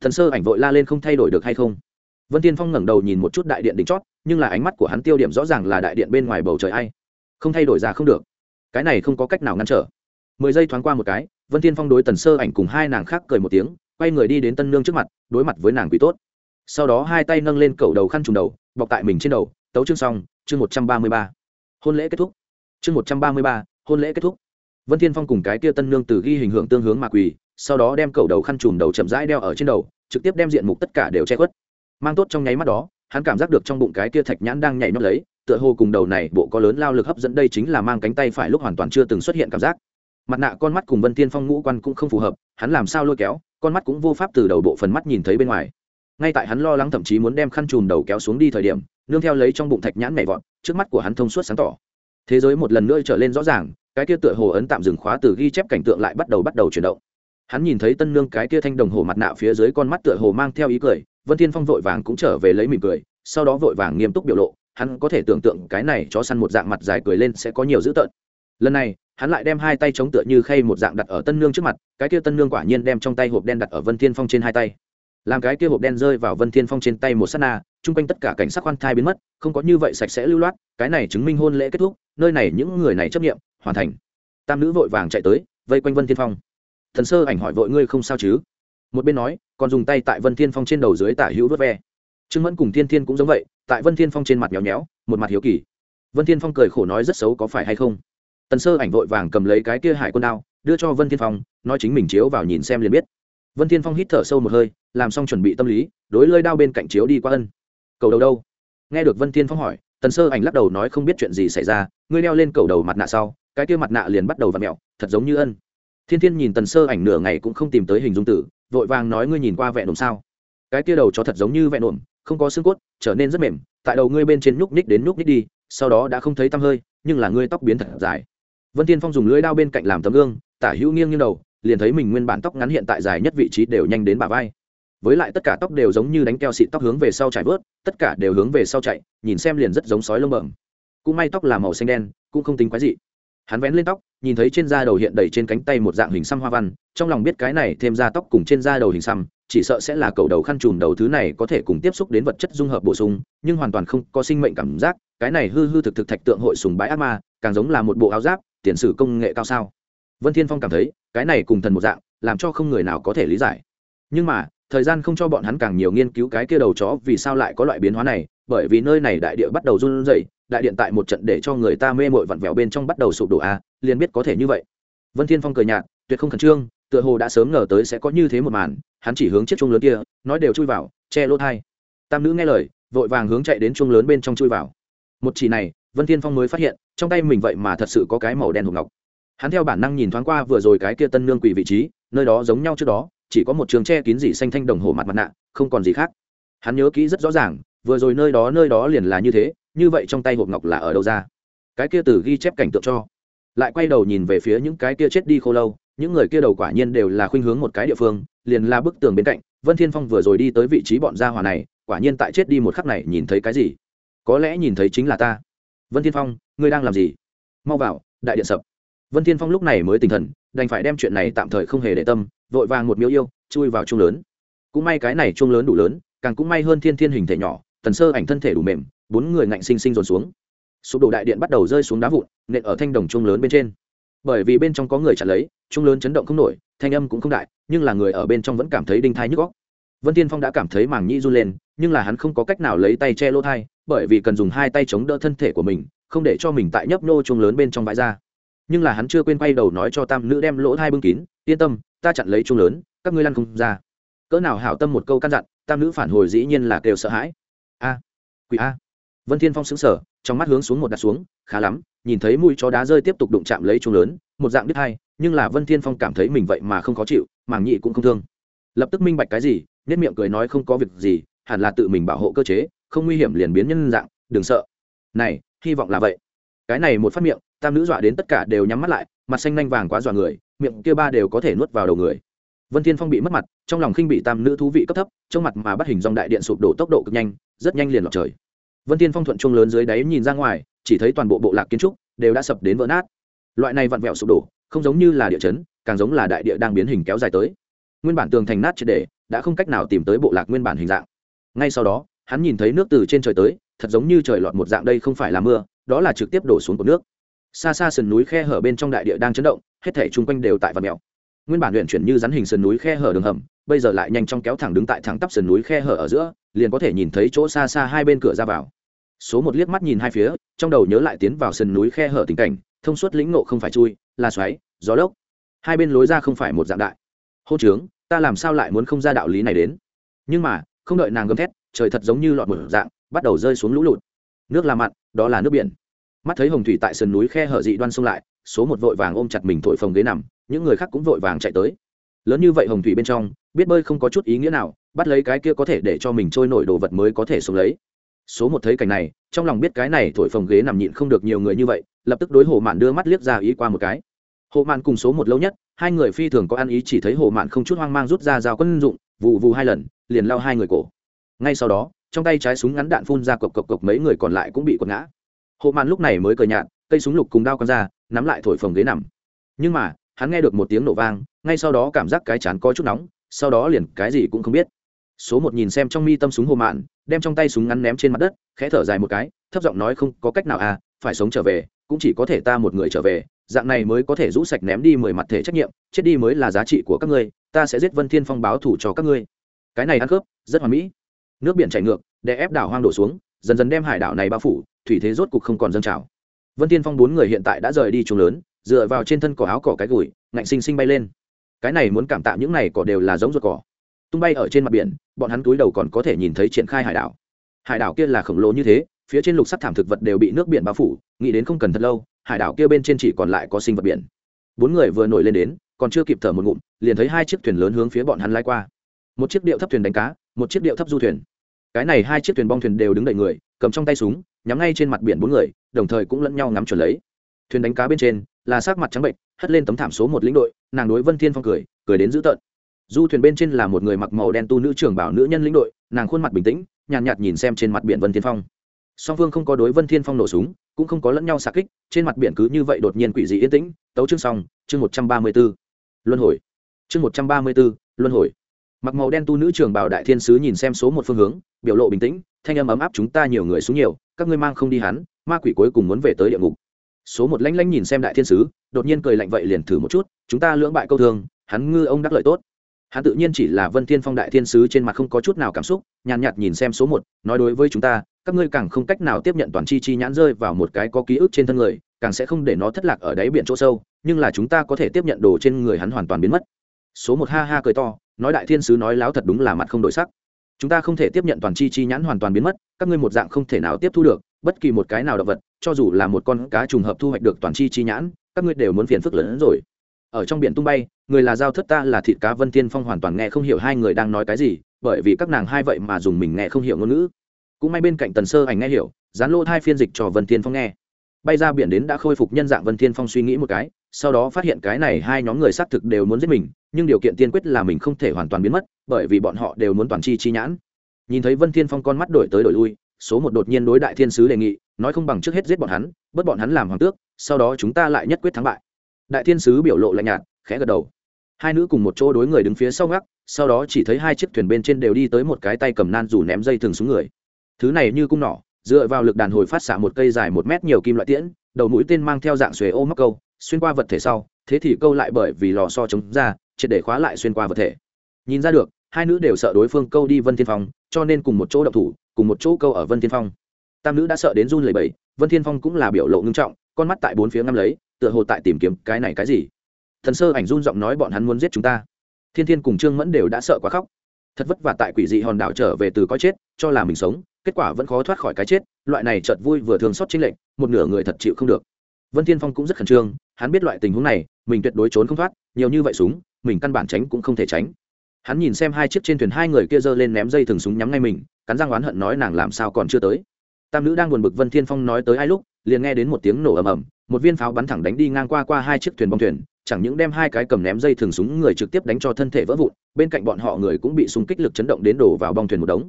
Thần sơ ảnh vội la lên không thay đổi được hay không? Vân thiên phong ngẩng đầu nhìn một chút đại điện đỉnh chót, nhưng là ánh mắt của hắn tiêu điểm rõ ràng là đại điện bên ngoài bầu trời ai. Không thay đổi ra không được. Cái này không có cách nào ngăn trở. Mười giây thoáng qua một cái, vân thiên phong đối tần sơ ảnh cùng hai nàng khác cười một tiếng quay người đi đến tân nương trước mặt, đối mặt với nàng quý tốt. Sau đó hai tay nâng lên cầu đầu khăn trùng đầu, bọc tại mình trên đầu, tấu chương xong, chương một trăm ba mươi ba. Hôn lễ kết thúc. Chương một trăm ba mươi ba, hôn lễ kết thúc. Vân thiên phong cùng cái kia tân nương từ ghi hình hưởng tương hướng mà quỳ, sau đó đem cầu đầu khăn trùm đầu chậm rãi đeo ở trên đầu, trực tiếp đem diện mục tất cả đều che khuất. Mang tốt trong nháy mắt đó, hắn cảm giác được trong bụng cái kia thạch nhãn đang nhảy nhót lấy, tựa hồ cùng đầu này bộ có lớn lao lực hấp dẫn đây chính là mang cánh tay phải lúc hoàn toàn chưa từng xuất hiện cảm giác. Mặt nạ con mắt cùng vân thiên phong ngũ quan cũng không phù hợp, hắn làm sao lôi kéo? Con mắt cũng vô pháp từ đầu bộ phần mắt nhìn thấy bên ngoài. Ngay tại hắn lo lắng thậm chí muốn đem khăn chùm đầu kéo xuống đi thời điểm, nương theo lấy trong bụng thạch nhãn nhảy vọt, trước mắt của hắn thông suốt sáng tỏ. Thế giới một lần nữa trở lên rõ ràng, cái kia tựa hồ ấn tạm dừng khóa từ ghi chép cảnh tượng lại bắt đầu bắt đầu chuyển động. Hắn nhìn thấy tân nương cái kia thanh đồng hồ mặt nạ phía dưới con mắt tựa hồ mang theo ý cười, vân thiên phong vội vàng cũng trở về lấy mỉm cười, sau đó vội vàng nghiêm túc biểu lộ, hắn có thể tưởng tượng cái này cho săn một dạng mặt dài cười lên sẽ có nhiều dữ tợn. Lần này hắn lại đem hai tay chống tựa như khay một dạng đặt ở tân nương trước mặt, cái kia tân nương quả nhiên đem trong tay hộp đen đặt ở vân thiên phong trên hai tay. Làm cái kia hộp đen rơi vào vân thiên phong trên tay một sát na, chung quanh tất cả cảnh sắc khoan thai biến mất, không có như vậy sạch sẽ lưu loát, cái này chứng minh hôn lễ kết thúc, nơi này những người này chấp nghiệm hoàn thành. Tam nữ vội vàng chạy tới, vây quanh vân thiên phong. Thần sơ ảnh hỏi vội ngươi không sao chứ? Một bên nói, còn dùng tay tại vân thiên phong trên đầu dưới tả hữu vớt ve. Trương mẫn cùng thiên thiên cũng giống vậy, tại vân thiên phong trên mặt nhéo nhéo, một mặt hiếu kỳ. Vân thiên phong cười khổ nói rất xấu có phải hay không? Tần sơ ảnh vội vàng cầm lấy cái kia hải quân đao, đưa cho vân thiên phong, nói chính mình chiếu vào nhìn xem liền biết. Vân thiên phong hít thở sâu một hơi, làm xong chuẩn bị tâm lý, đối lơi đao bên cạnh chiếu đi qua ân. Cầu đầu đâu? Nghe được vân thiên phong hỏi, tần sơ ảnh lắc đầu nói không biết chuyện gì xảy ra, ngươi leo lên cầu đầu mặt nạ sau, cái kia mặt nạ liền bắt đầu v ặ mẹo, thật giống như ân. Thiên thiên nhìn tần sơ ảnh nửa ngày cũng không tìm tới hình dung tử, vội vàng nói, ngươi nhìn qua vẹn đồn sao? Cái kia đầu cho thật giống như vẹn đồn không có xương cốt, trở nên rất mềm, tại đầu ngươi bên trên nhúc ních đến nhúc ních đi, sau đó đã không thấy tăm hơi, nhưng là ngươi tóc biến thật dài vân thiên phong dùng lưỡi đao bên cạnh làm tấm gương, tả hữu nghiêng như đầu, liền thấy mình nguyên bản tóc ngắn hiện tại dài nhất vị trí đều nhanh đến bả vai. Với lại tất cả tóc đều giống như đánh keo xịt tóc hướng về sau chạy vớt, tất cả đều hướng về sau chạy, nhìn xem liền rất giống sói lông bẩm. Cũng may tóc là màu xanh đen, cũng không tính quái gì hắn vén lên tóc, nhìn thấy trên da đầu hiện đầy trên cánh tay một dạng hình xăm hoa văn, trong lòng biết cái này thêm ra tóc cùng trên da đầu hình xăm, chỉ sợ sẽ là cầu đầu khăn trùm đầu thứ này có thể cùng tiếp xúc đến vật chất dung hợp bổ sung, nhưng hoàn toàn không có sinh mệnh cảm giác, cái này hư hư thực thực thạch tượng hội sùng bái ác ma, càng giống là một bộ áo giáp tiền sử công nghệ cao sao? Vân thiên phong cảm thấy, cái này cùng thần một dạng, làm cho không người nào có thể lý giải. Nhưng mà, thời gian không cho bọn hắn càng nhiều nghiên cứu cái kia đầu chó vì sao lại có loại biến hóa này, bởi vì nơi này đại địa bắt đầu run rẩy, đại điện tại một trận để cho người ta mê mội vặn vẹo bên trong bắt đầu sụp đổ a liền biết có thể như vậy. Vân thiên phong cười nhạt, tuyệt không khẩn trương, tựa hồ đã sớm ngờ tới sẽ có như thế một màn, hắn chỉ hướng chiếc chuông lớn kia, nói đều chui vào, che lỗ thai tam nữ nghe lời, vội vàng hướng chạy đến chuông lớn bên trong chui vào. Một chỉ này vân thiên phong mới phát hiện, trong tay mình vậy mà thật sự có cái màu đen hộp ngọc. Hắn theo bản năng nhìn thoáng qua vừa rồi cái kia tân nương quỷ vị trí, nơi đó giống nhau trước đó, chỉ có một trường tre kín dị xanh thanh đồng hồ mặt mặt nạ, không còn gì khác. Hắn nhớ kỹ rất rõ ràng, vừa rồi nơi đó nơi đó liền là như thế, như vậy trong tay hộp ngọc là ở đâu ra? Cái kia từ ghi chép cảnh tượng cho. Lại quay đầu nhìn về phía những cái kia chết đi khô lâu, những người kia đầu quả nhiên đều là khuynh hướng một cái địa phương, liền là bức tường bên cạnh. Vân thiên phong vừa rồi đi tới vị trí bọn gia hỏa này, quả nhiên tại chết đi một khắc này nhìn thấy cái gì? Có lẽ nhìn thấy chính là ta vân thiên phong ngươi đang làm gì mau vào đại điện sập vân thiên phong lúc này mới tỉnh thần đành phải đem chuyện này tạm thời không hề để tâm vội vàng một miếu yêu chui vào chung lớn cũng may cái này chuông lớn đủ lớn càng cũng may hơn thiên thiên hình thể nhỏ tần sơ ảnh thân thể đủ mềm bốn người ngạnh sinh sinh dồn xuống sụp đổ đại điện bắt đầu rơi xuống đá vụn nện ở thanh đồng chuông lớn bên trên bởi vì bên trong có người chặt lấy chuông lớn chấn động không nổi thanh âm cũng không đại nhưng là người ở bên trong vẫn cảm thấy đinh thai nhức góc vân tiên phong đã cảm thấy màng nhĩ run lên nhưng là hắn không có cách nào lấy tay che lỗ thai, bởi vì cần dùng hai tay chống đỡ thân thể của mình, không để cho mình tại nhấp nô chung lớn bên trong vãi ra. Nhưng là hắn chưa quên quay đầu nói cho tam nữ đem lỗ thai bưng kín, yên tâm, ta chặn lấy chung lớn, các ngươi lăn không ra. Cỡ nào hảo tâm một câu căn dặn, tam nữ phản hồi dĩ nhiên là kêu sợ hãi. A, quỷ a. Vân thiên phong xứng sở trong mắt hướng xuống một đặt xuống, khá lắm, nhìn thấy mũi chó đá rơi tiếp tục đụng chạm lấy chung lớn, một dạng đứt hai, nhưng là vân thiên phong cảm thấy mình vậy mà không khó chịu, màng nhị cũng không thương. Lập tức minh bạch cái gì nhất miệng cười nói không có việc gì hẳn là tự mình bảo hộ cơ chế, không nguy hiểm liền biến nhân dạng, đừng sợ. Này, hy vọng là vậy. Cái này một phát miệng, tam nữ dọa đến tất cả đều nhắm mắt lại, mặt xanh nanh vàng quá dọa người, miệng kia ba đều có thể nuốt vào đầu người. Vân thiên phong bị mất mặt, trong lòng khinh bị tam nữ thú vị cấp thấp, trong mặt mà bắt hình dòng đại điện sụp đổ tốc độ cực nhanh, rất nhanh liền lọt trời. Vân thiên phong thuận trung lớn dưới đáy nhìn ra ngoài, chỉ thấy toàn bộ bộ lạc kiến trúc đều đã sập đến vỡ nát. Loại này vặn vẹo sụp đổ, không giống như là địa chấn, càng giống là đại địa đang biến hình kéo dài tới. Nguyên bản tường thành nát triệt để, đã không cách nào tìm tới bộ lạc nguyên bản hình dạng ngay sau đó, hắn nhìn thấy nước từ trên trời tới, thật giống như trời lọt một dạng đây không phải là mưa, đó là trực tiếp đổ xuống của nước. Xa xa sườn núi khe hở bên trong đại địa đang chấn động, hết thể chung quanh đều tại và mèo. Nguyên bản luyện chuyển như rắn hình sườn núi khe hở đường hầm, bây giờ lại nhanh chóng kéo thẳng đứng tại thẳng tắp sườn núi khe hở ở giữa, liền có thể nhìn thấy chỗ xa xa hai bên cửa ra vào. Số một liếc mắt nhìn hai phía, trong đầu nhớ lại tiến vào sườn núi khe hở tình cảnh, thông suốt lĩnh ngộ không phải chui, là xoáy, gió lốc. Hai bên lối ra không phải một dạng đại. Hô trướng, ta làm sao lại muốn không ra đạo lý này đến? Nhưng mà không đợi nàng gầm thét, trời thật giống như lọt một dạng, bắt đầu rơi xuống lũ lụt. Nước là mặn, đó là nước biển. Mắt thấy hồng thủy tại sườn núi khe hở dị đoan xông lại, số một vội vàng ôm chặt mình thổi phồng ghế nằm, những người khác cũng vội vàng chạy tới. Lớn như vậy hồng thủy bên trong, biết bơi không có chút ý nghĩa nào, bắt lấy cái kia có thể để cho mình trôi nổi đồ vật mới có thể sống lấy. Số một thấy cảnh này, trong lòng biết cái này thổi phồng ghế nằm nhịn không được nhiều người như vậy, lập tức đối hồ mạn đưa mắt liếc ra ý qua một cái. Hồ mạn cùng số một lâu nhất, hai người phi thường có ăn ý chỉ thấy hồ mạn không chút hoang mang rút ra dao quân dụng vụ vụ hai lần liền lao hai người cổ. Ngay sau đó, trong tay trái súng ngắn đạn phun ra cộc cộc cộc mấy người còn lại cũng bị quật ngã. Hồ mạn lúc này mới cờ nhạt, cây súng lục cùng đao con ra, nắm lại thổi phồng ghế nằm. Nhưng mà, hắn nghe được một tiếng nổ vang, ngay sau đó cảm giác cái chán có chút nóng, sau đó liền cái gì cũng không biết. Số một nhìn xem trong mi tâm súng hồ mạn, đem trong tay súng ngắn ném trên mặt đất, khẽ thở dài một cái, thấp giọng nói không có cách nào à phải sống trở về, cũng chỉ có thể ta một người trở về, dạng này mới có thể rũ sạch ném đi mười mặt thể trách nhiệm, chết đi mới là giá trị của các ngươi, ta sẽ giết vân thiên phong báo thủ cho các ngươi cái này ăn khớp, rất hoàn mỹ. Nước biển chảy ngược để ép đảo hoang đổ xuống, dần dần đem hải đảo này bao phủ, thủy thế rốt cục không còn dâng trào. Vân thiên phong bốn người hiện tại đã rời đi chuồng lớn, dựa vào trên thân cỏ áo cỏ cái gùi, ngạnh sinh sinh bay lên. Cái này muốn cảm tạ những này cỏ đều là giống ruột cỏ. Tung bay ở trên mặt biển, bọn hắn túi đầu còn có thể nhìn thấy triển khai hải đảo. Hải đảo kia là khổng lồ như thế, phía trên lục sắt thảm thực vật đều bị nước biển bao phủ, nghĩ đến không cần thật lâu, hải đảo kia bên trên chỉ còn lại có sinh vật biển. Bốn người vừa nổi lên đến, còn chưa kịp thở một ngụm, liền thấy hai chiếc thuyền lớn hướng phía bọn hắn lai qua một chiếc điệu thấp thuyền đánh cá một chiếc điệu thấp du thuyền. Cái này hai chiếc thuyền bong thuyền đều đứng đợi người cầm trong tay súng nhắm ngay trên mặt biển bốn người đồng thời cũng lẫn nhau ngắm chuẩn lấy. Thuyền đánh cá bên trên là sắc mặt trắng bệnh hất lên tấm thảm số một lĩnh đội nàng đối vân thiên phong cười cười đến dữ tợn. Du thuyền bên trên là một người mặc màu đen tu nữ trưởng bảo nữ nhân lĩnh đội nàng khuôn mặt bình tĩnh nhàn nhạt, nhạt nhìn xem trên mặt biển vân thiên phong. Song phương không có đối vân thiên phong nổ súng cũng không có lẫn nhau xạ kích trên mặt biển cứ như vậy đột nhiên quỷ dị yên tĩnh. Tấu chương xong chương một trăm ba mươi b ố luân hồi. Chương một trăm ba mươi b ố luân hồi mặc màu đen tu nữ trường bảo đại thiên sứ nhìn xem số một phương hướng biểu lộ bình tĩnh thanh âm ấm áp chúng ta nhiều người xuống nhiều các ngươi mang không đi hắn ma quỷ cuối cùng muốn về tới địa ngục. Số một lanh lanh nhìn xem đại thiên sứ đột nhiên cười lạnh vậy liền thử một chút chúng ta lưỡng bại câu thương hắn ngư ông đắc lợi tốt. Hắn tự nhiên chỉ là vân thiên phong đại thiên sứ trên mặt không có chút nào cảm xúc nhàn nhạt, nhạt nhìn xem số một nói đối với chúng ta các ngươi càng không cách nào tiếp nhận toàn chi chi nhãn rơi vào một cái có ký ức trên thân người càng sẽ không để nó thất lạc ở đáy biển chỗ sâu nhưng là chúng ta có thể tiếp nhận đồ trên người hắn hoàn toàn biến mất. Số một ha ha cười to nói đại thiên sứ nói láo thật đúng là mặt không đổi sắc. Chúng ta không thể tiếp nhận toàn chi chi nhãn hoàn toàn biến mất, các ngươi một dạng không thể nào tiếp thu được, bất kỳ một cái nào động vật, cho dù là một con cá trùng hợp thu hoạch được toàn chi chi nhãn, các ngươi đều muốn phiền phức lớn hơn rồi. Ở trong biển tung bay, người là giao thất ta là thịt cá vân tiên phong hoàn toàn nghe không hiểu hai người đang nói cái gì, bởi vì các nàng hai vậy mà dùng mình nghe không hiểu ngôn ngữ. Cũng may bên cạnh tần sơ ảnh nghe hiểu dán lô hai phiên dịch cho vân tiên phong nghe bay ra biển đến đã khôi phục nhân dạng vân thiên phong suy nghĩ một cái, sau đó phát hiện cái này hai nhóm người xác thực đều muốn giết mình, nhưng điều kiện tiên quyết là mình không thể hoàn toàn biến mất, bởi vì bọn họ đều muốn toàn chi chi nhãn. Nhìn thấy vân thiên phong con mắt đổi tới đổi lui, số một đột nhiên đối đại thiên sứ đề nghị, nói không bằng trước hết giết bọn hắn, bớt bọn hắn làm hoàng tước, sau đó chúng ta lại nhất quyết thắng bại. Đại thiên sứ biểu lộ lạnh nhạt, khẽ gật đầu. Hai nữ cùng một chỗ đối người đứng phía sau ngắc, sau đó chỉ thấy hai chiếc thuyền bên trên đều đi tới một cái tay cầm nan dù ném dây thừng xuống người. Thứ này như cung nỏ dựa vào lực đàn hồi phát xạ một cây dài một mét nhiều kim loại tiễn, đầu mũi tên mang theo dạng xuề ô mắc câu, xuyên qua vật thể sau, thế thì câu lại bởi vì lò so chống ra, triệt để khóa lại xuyên qua vật thể. Nhìn ra được, hai nữ đều sợ đối phương câu đi vân thiên phong, cho nên cùng một chỗ động thủ, cùng một chỗ câu ở vân thiên phong. Tam nữ đã sợ đến run lẩy bẩy, vân thiên phong cũng là biểu lộ ngưng trọng, con mắt tại bốn phía ngắm lấy, tựa hồ tại tìm kiếm cái này cái gì. Thần sơ ảnh run giọng nói bọn hắn muốn giết chúng ta. Thiên thiên cùng trương mẫn đều đã sợ quá khóc. Thật vất vả tại quỷ dị hòn đảo trở về từ có chết, cho là mình sống kết quả vẫn khó thoát khỏi cái chết, loại này chợt vui vừa thường xót chính lệnh một nửa người thật chịu không được. Vân thiên phong cũng rất khẩn trương, hắn biết loại tình huống này, mình tuyệt đối trốn không thoát, nhiều như vậy súng, mình căn bản tránh cũng không thể tránh. Hắn nhìn xem hai chiếc trên thuyền hai người kia giơ lên ném dây thừng súng nhắm ngay mình, cắn răng oán hận nói nàng làm sao còn chưa tới. Tam nữ đang buồn bực vân thiên phong nói tới hai lúc, liền nghe đến một tiếng nổ ầm ầm, một viên pháo bắn thẳng đánh đi ngang qua qua hai chiếc thuyền bong thuyền, chẳng những đem hai cái cầm ném dây thừng súng người trực tiếp đánh cho thân thể vỡ vụn, bên cạnh bọn họ người cũng bị súng kích lực chấn động đến đổ vào bong thuyền một đống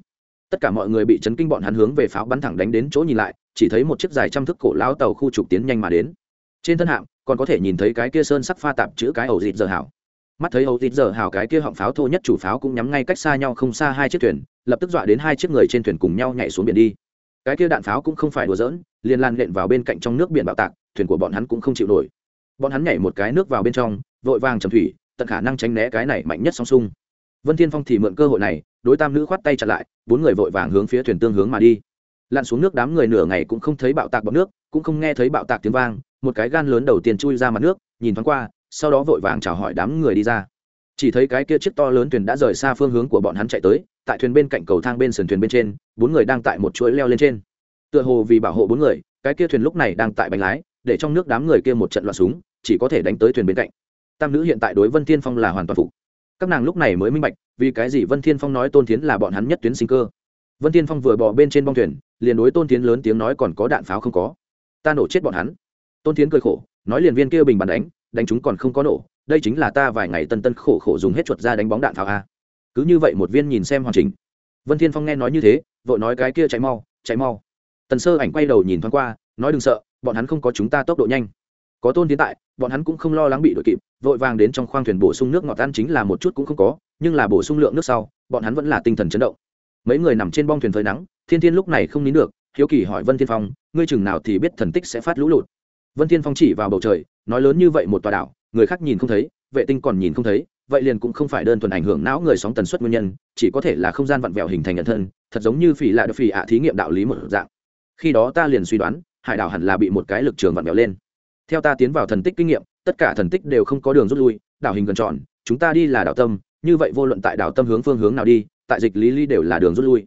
tất cả mọi người bị chấn kinh, bọn hắn hướng về pháo bắn thẳng đánh đến chỗ nhìn lại, chỉ thấy một chiếc dài trăm thước cổ lão tàu khu trục tiến nhanh mà đến. Trên thân hạm, còn có thể nhìn thấy cái kia sơn sắc pha tạp chữ cái ẩu dịt giờ hảo. Mắt thấy ẩu dịt giờ hảo, cái kia họng pháo thô nhất chủ pháo cũng nhắm ngay cách xa nhau không xa hai chiếc thuyền, lập tức dọa đến hai chiếc người trên thuyền cùng nhau nhảy xuống biển đi. Cái kia đạn pháo cũng không phải đùa giỡn, liền lan lện vào bên cạnh trong nước biển bạo tạc, thuyền của bọn hắn cũng không chịu nổi. Bọn hắn nhảy một cái nước vào bên trong, vội vàng chầm thủy, tận khả năng tránh né cái này mạnh nhất song sung vân thiên phong thì mượn cơ hội này, đối tam nữ khoát tay chặt lại, bốn người vội vàng hướng phía thuyền tương hướng mà đi. Lặn xuống nước đám người nửa ngày cũng không thấy bạo tạc bọc nước, cũng không nghe thấy bạo tạc tiếng vang, một cái gan lớn đầu tiên chui ra mặt nước, nhìn thoáng qua, sau đó vội vàng chào hỏi đám người đi ra. Chỉ thấy cái kia chiếc to lớn thuyền đã rời xa phương hướng của bọn hắn chạy tới, tại thuyền bên cạnh cầu thang bên sườn thuyền bên trên, bốn người đang tại một chuỗi leo lên trên. Tựa hồ vì bảo hộ bốn người, cái kia thuyền lúc này đang tại bánh lái, để trong nước đám người kia một trận loạn súng, chỉ có thể đánh tới thuyền bên cạnh. Tam nữ hiện tại đối vân thiên phong là hoàn toàn phục các nàng lúc này mới minh bạch, vì cái gì vân thiên phong nói tôn thiến là bọn hắn nhất tuyến sinh cơ. Vân thiên phong vừa bỏ bên trên bong thuyền, liền đối tôn thiến lớn tiếng nói còn có đạn pháo không có. Ta nổ chết bọn hắn. Tôn thiến cười khổ, nói liền viên kia bình bàn đánh đánh chúng còn không có nổ, đây chính là ta vài ngày tân tân khổ khổ dùng hết chuột ra đánh bóng đạn pháo a. Cứ như vậy một viên nhìn xem hoàn chỉnh. Vân thiên phong nghe nói như thế, vội nói cái kia chạy mau chạy mau. Tần sơ ảnh quay đầu nhìn thoáng qua, nói đừng sợ, bọn hắn không có chúng ta tốc độ nhanh. Có tôn tiến tại, bọn hắn cũng không lo lắng bị đội kịp vội vàng đến trong khoang thuyền bổ sung nước ngọt ăn chính là một chút cũng không có, nhưng là bổ sung lượng nước sau, bọn hắn vẫn là tinh thần chấn động. Mấy người nằm trên bong thuyền phơi nắng, thiên thiên lúc này không nín được, hiếu kỳ hỏi vân thiên phong, ngươi chừng nào thì biết thần tích sẽ phát lũ lụt? Vân thiên phong chỉ vào bầu trời, nói lớn như vậy một tòa đảo, người khác nhìn không thấy, vệ tinh còn nhìn không thấy, vậy liền cũng không phải đơn thuần ảnh hưởng não người sóng tần suất nguyên nhân, chỉ có thể là không gian vặn vẹo hình thành nhận thân, thật giống như phỉ lạ được phỉ ạ thí nghiệm đạo lý một dạng. Khi đó ta liền suy đoán, hải đảo hẳn là bị một cái lực trường vặn vẹo lên. Theo ta tiến vào thần tích kinh nghiệm tất cả thần tích đều không có đường rút lui, đảo hình gần tròn, chúng ta đi là đảo tâm, như vậy vô luận tại đảo tâm hướng phương hướng nào đi, tại dịch lý lý đều là đường rút lui.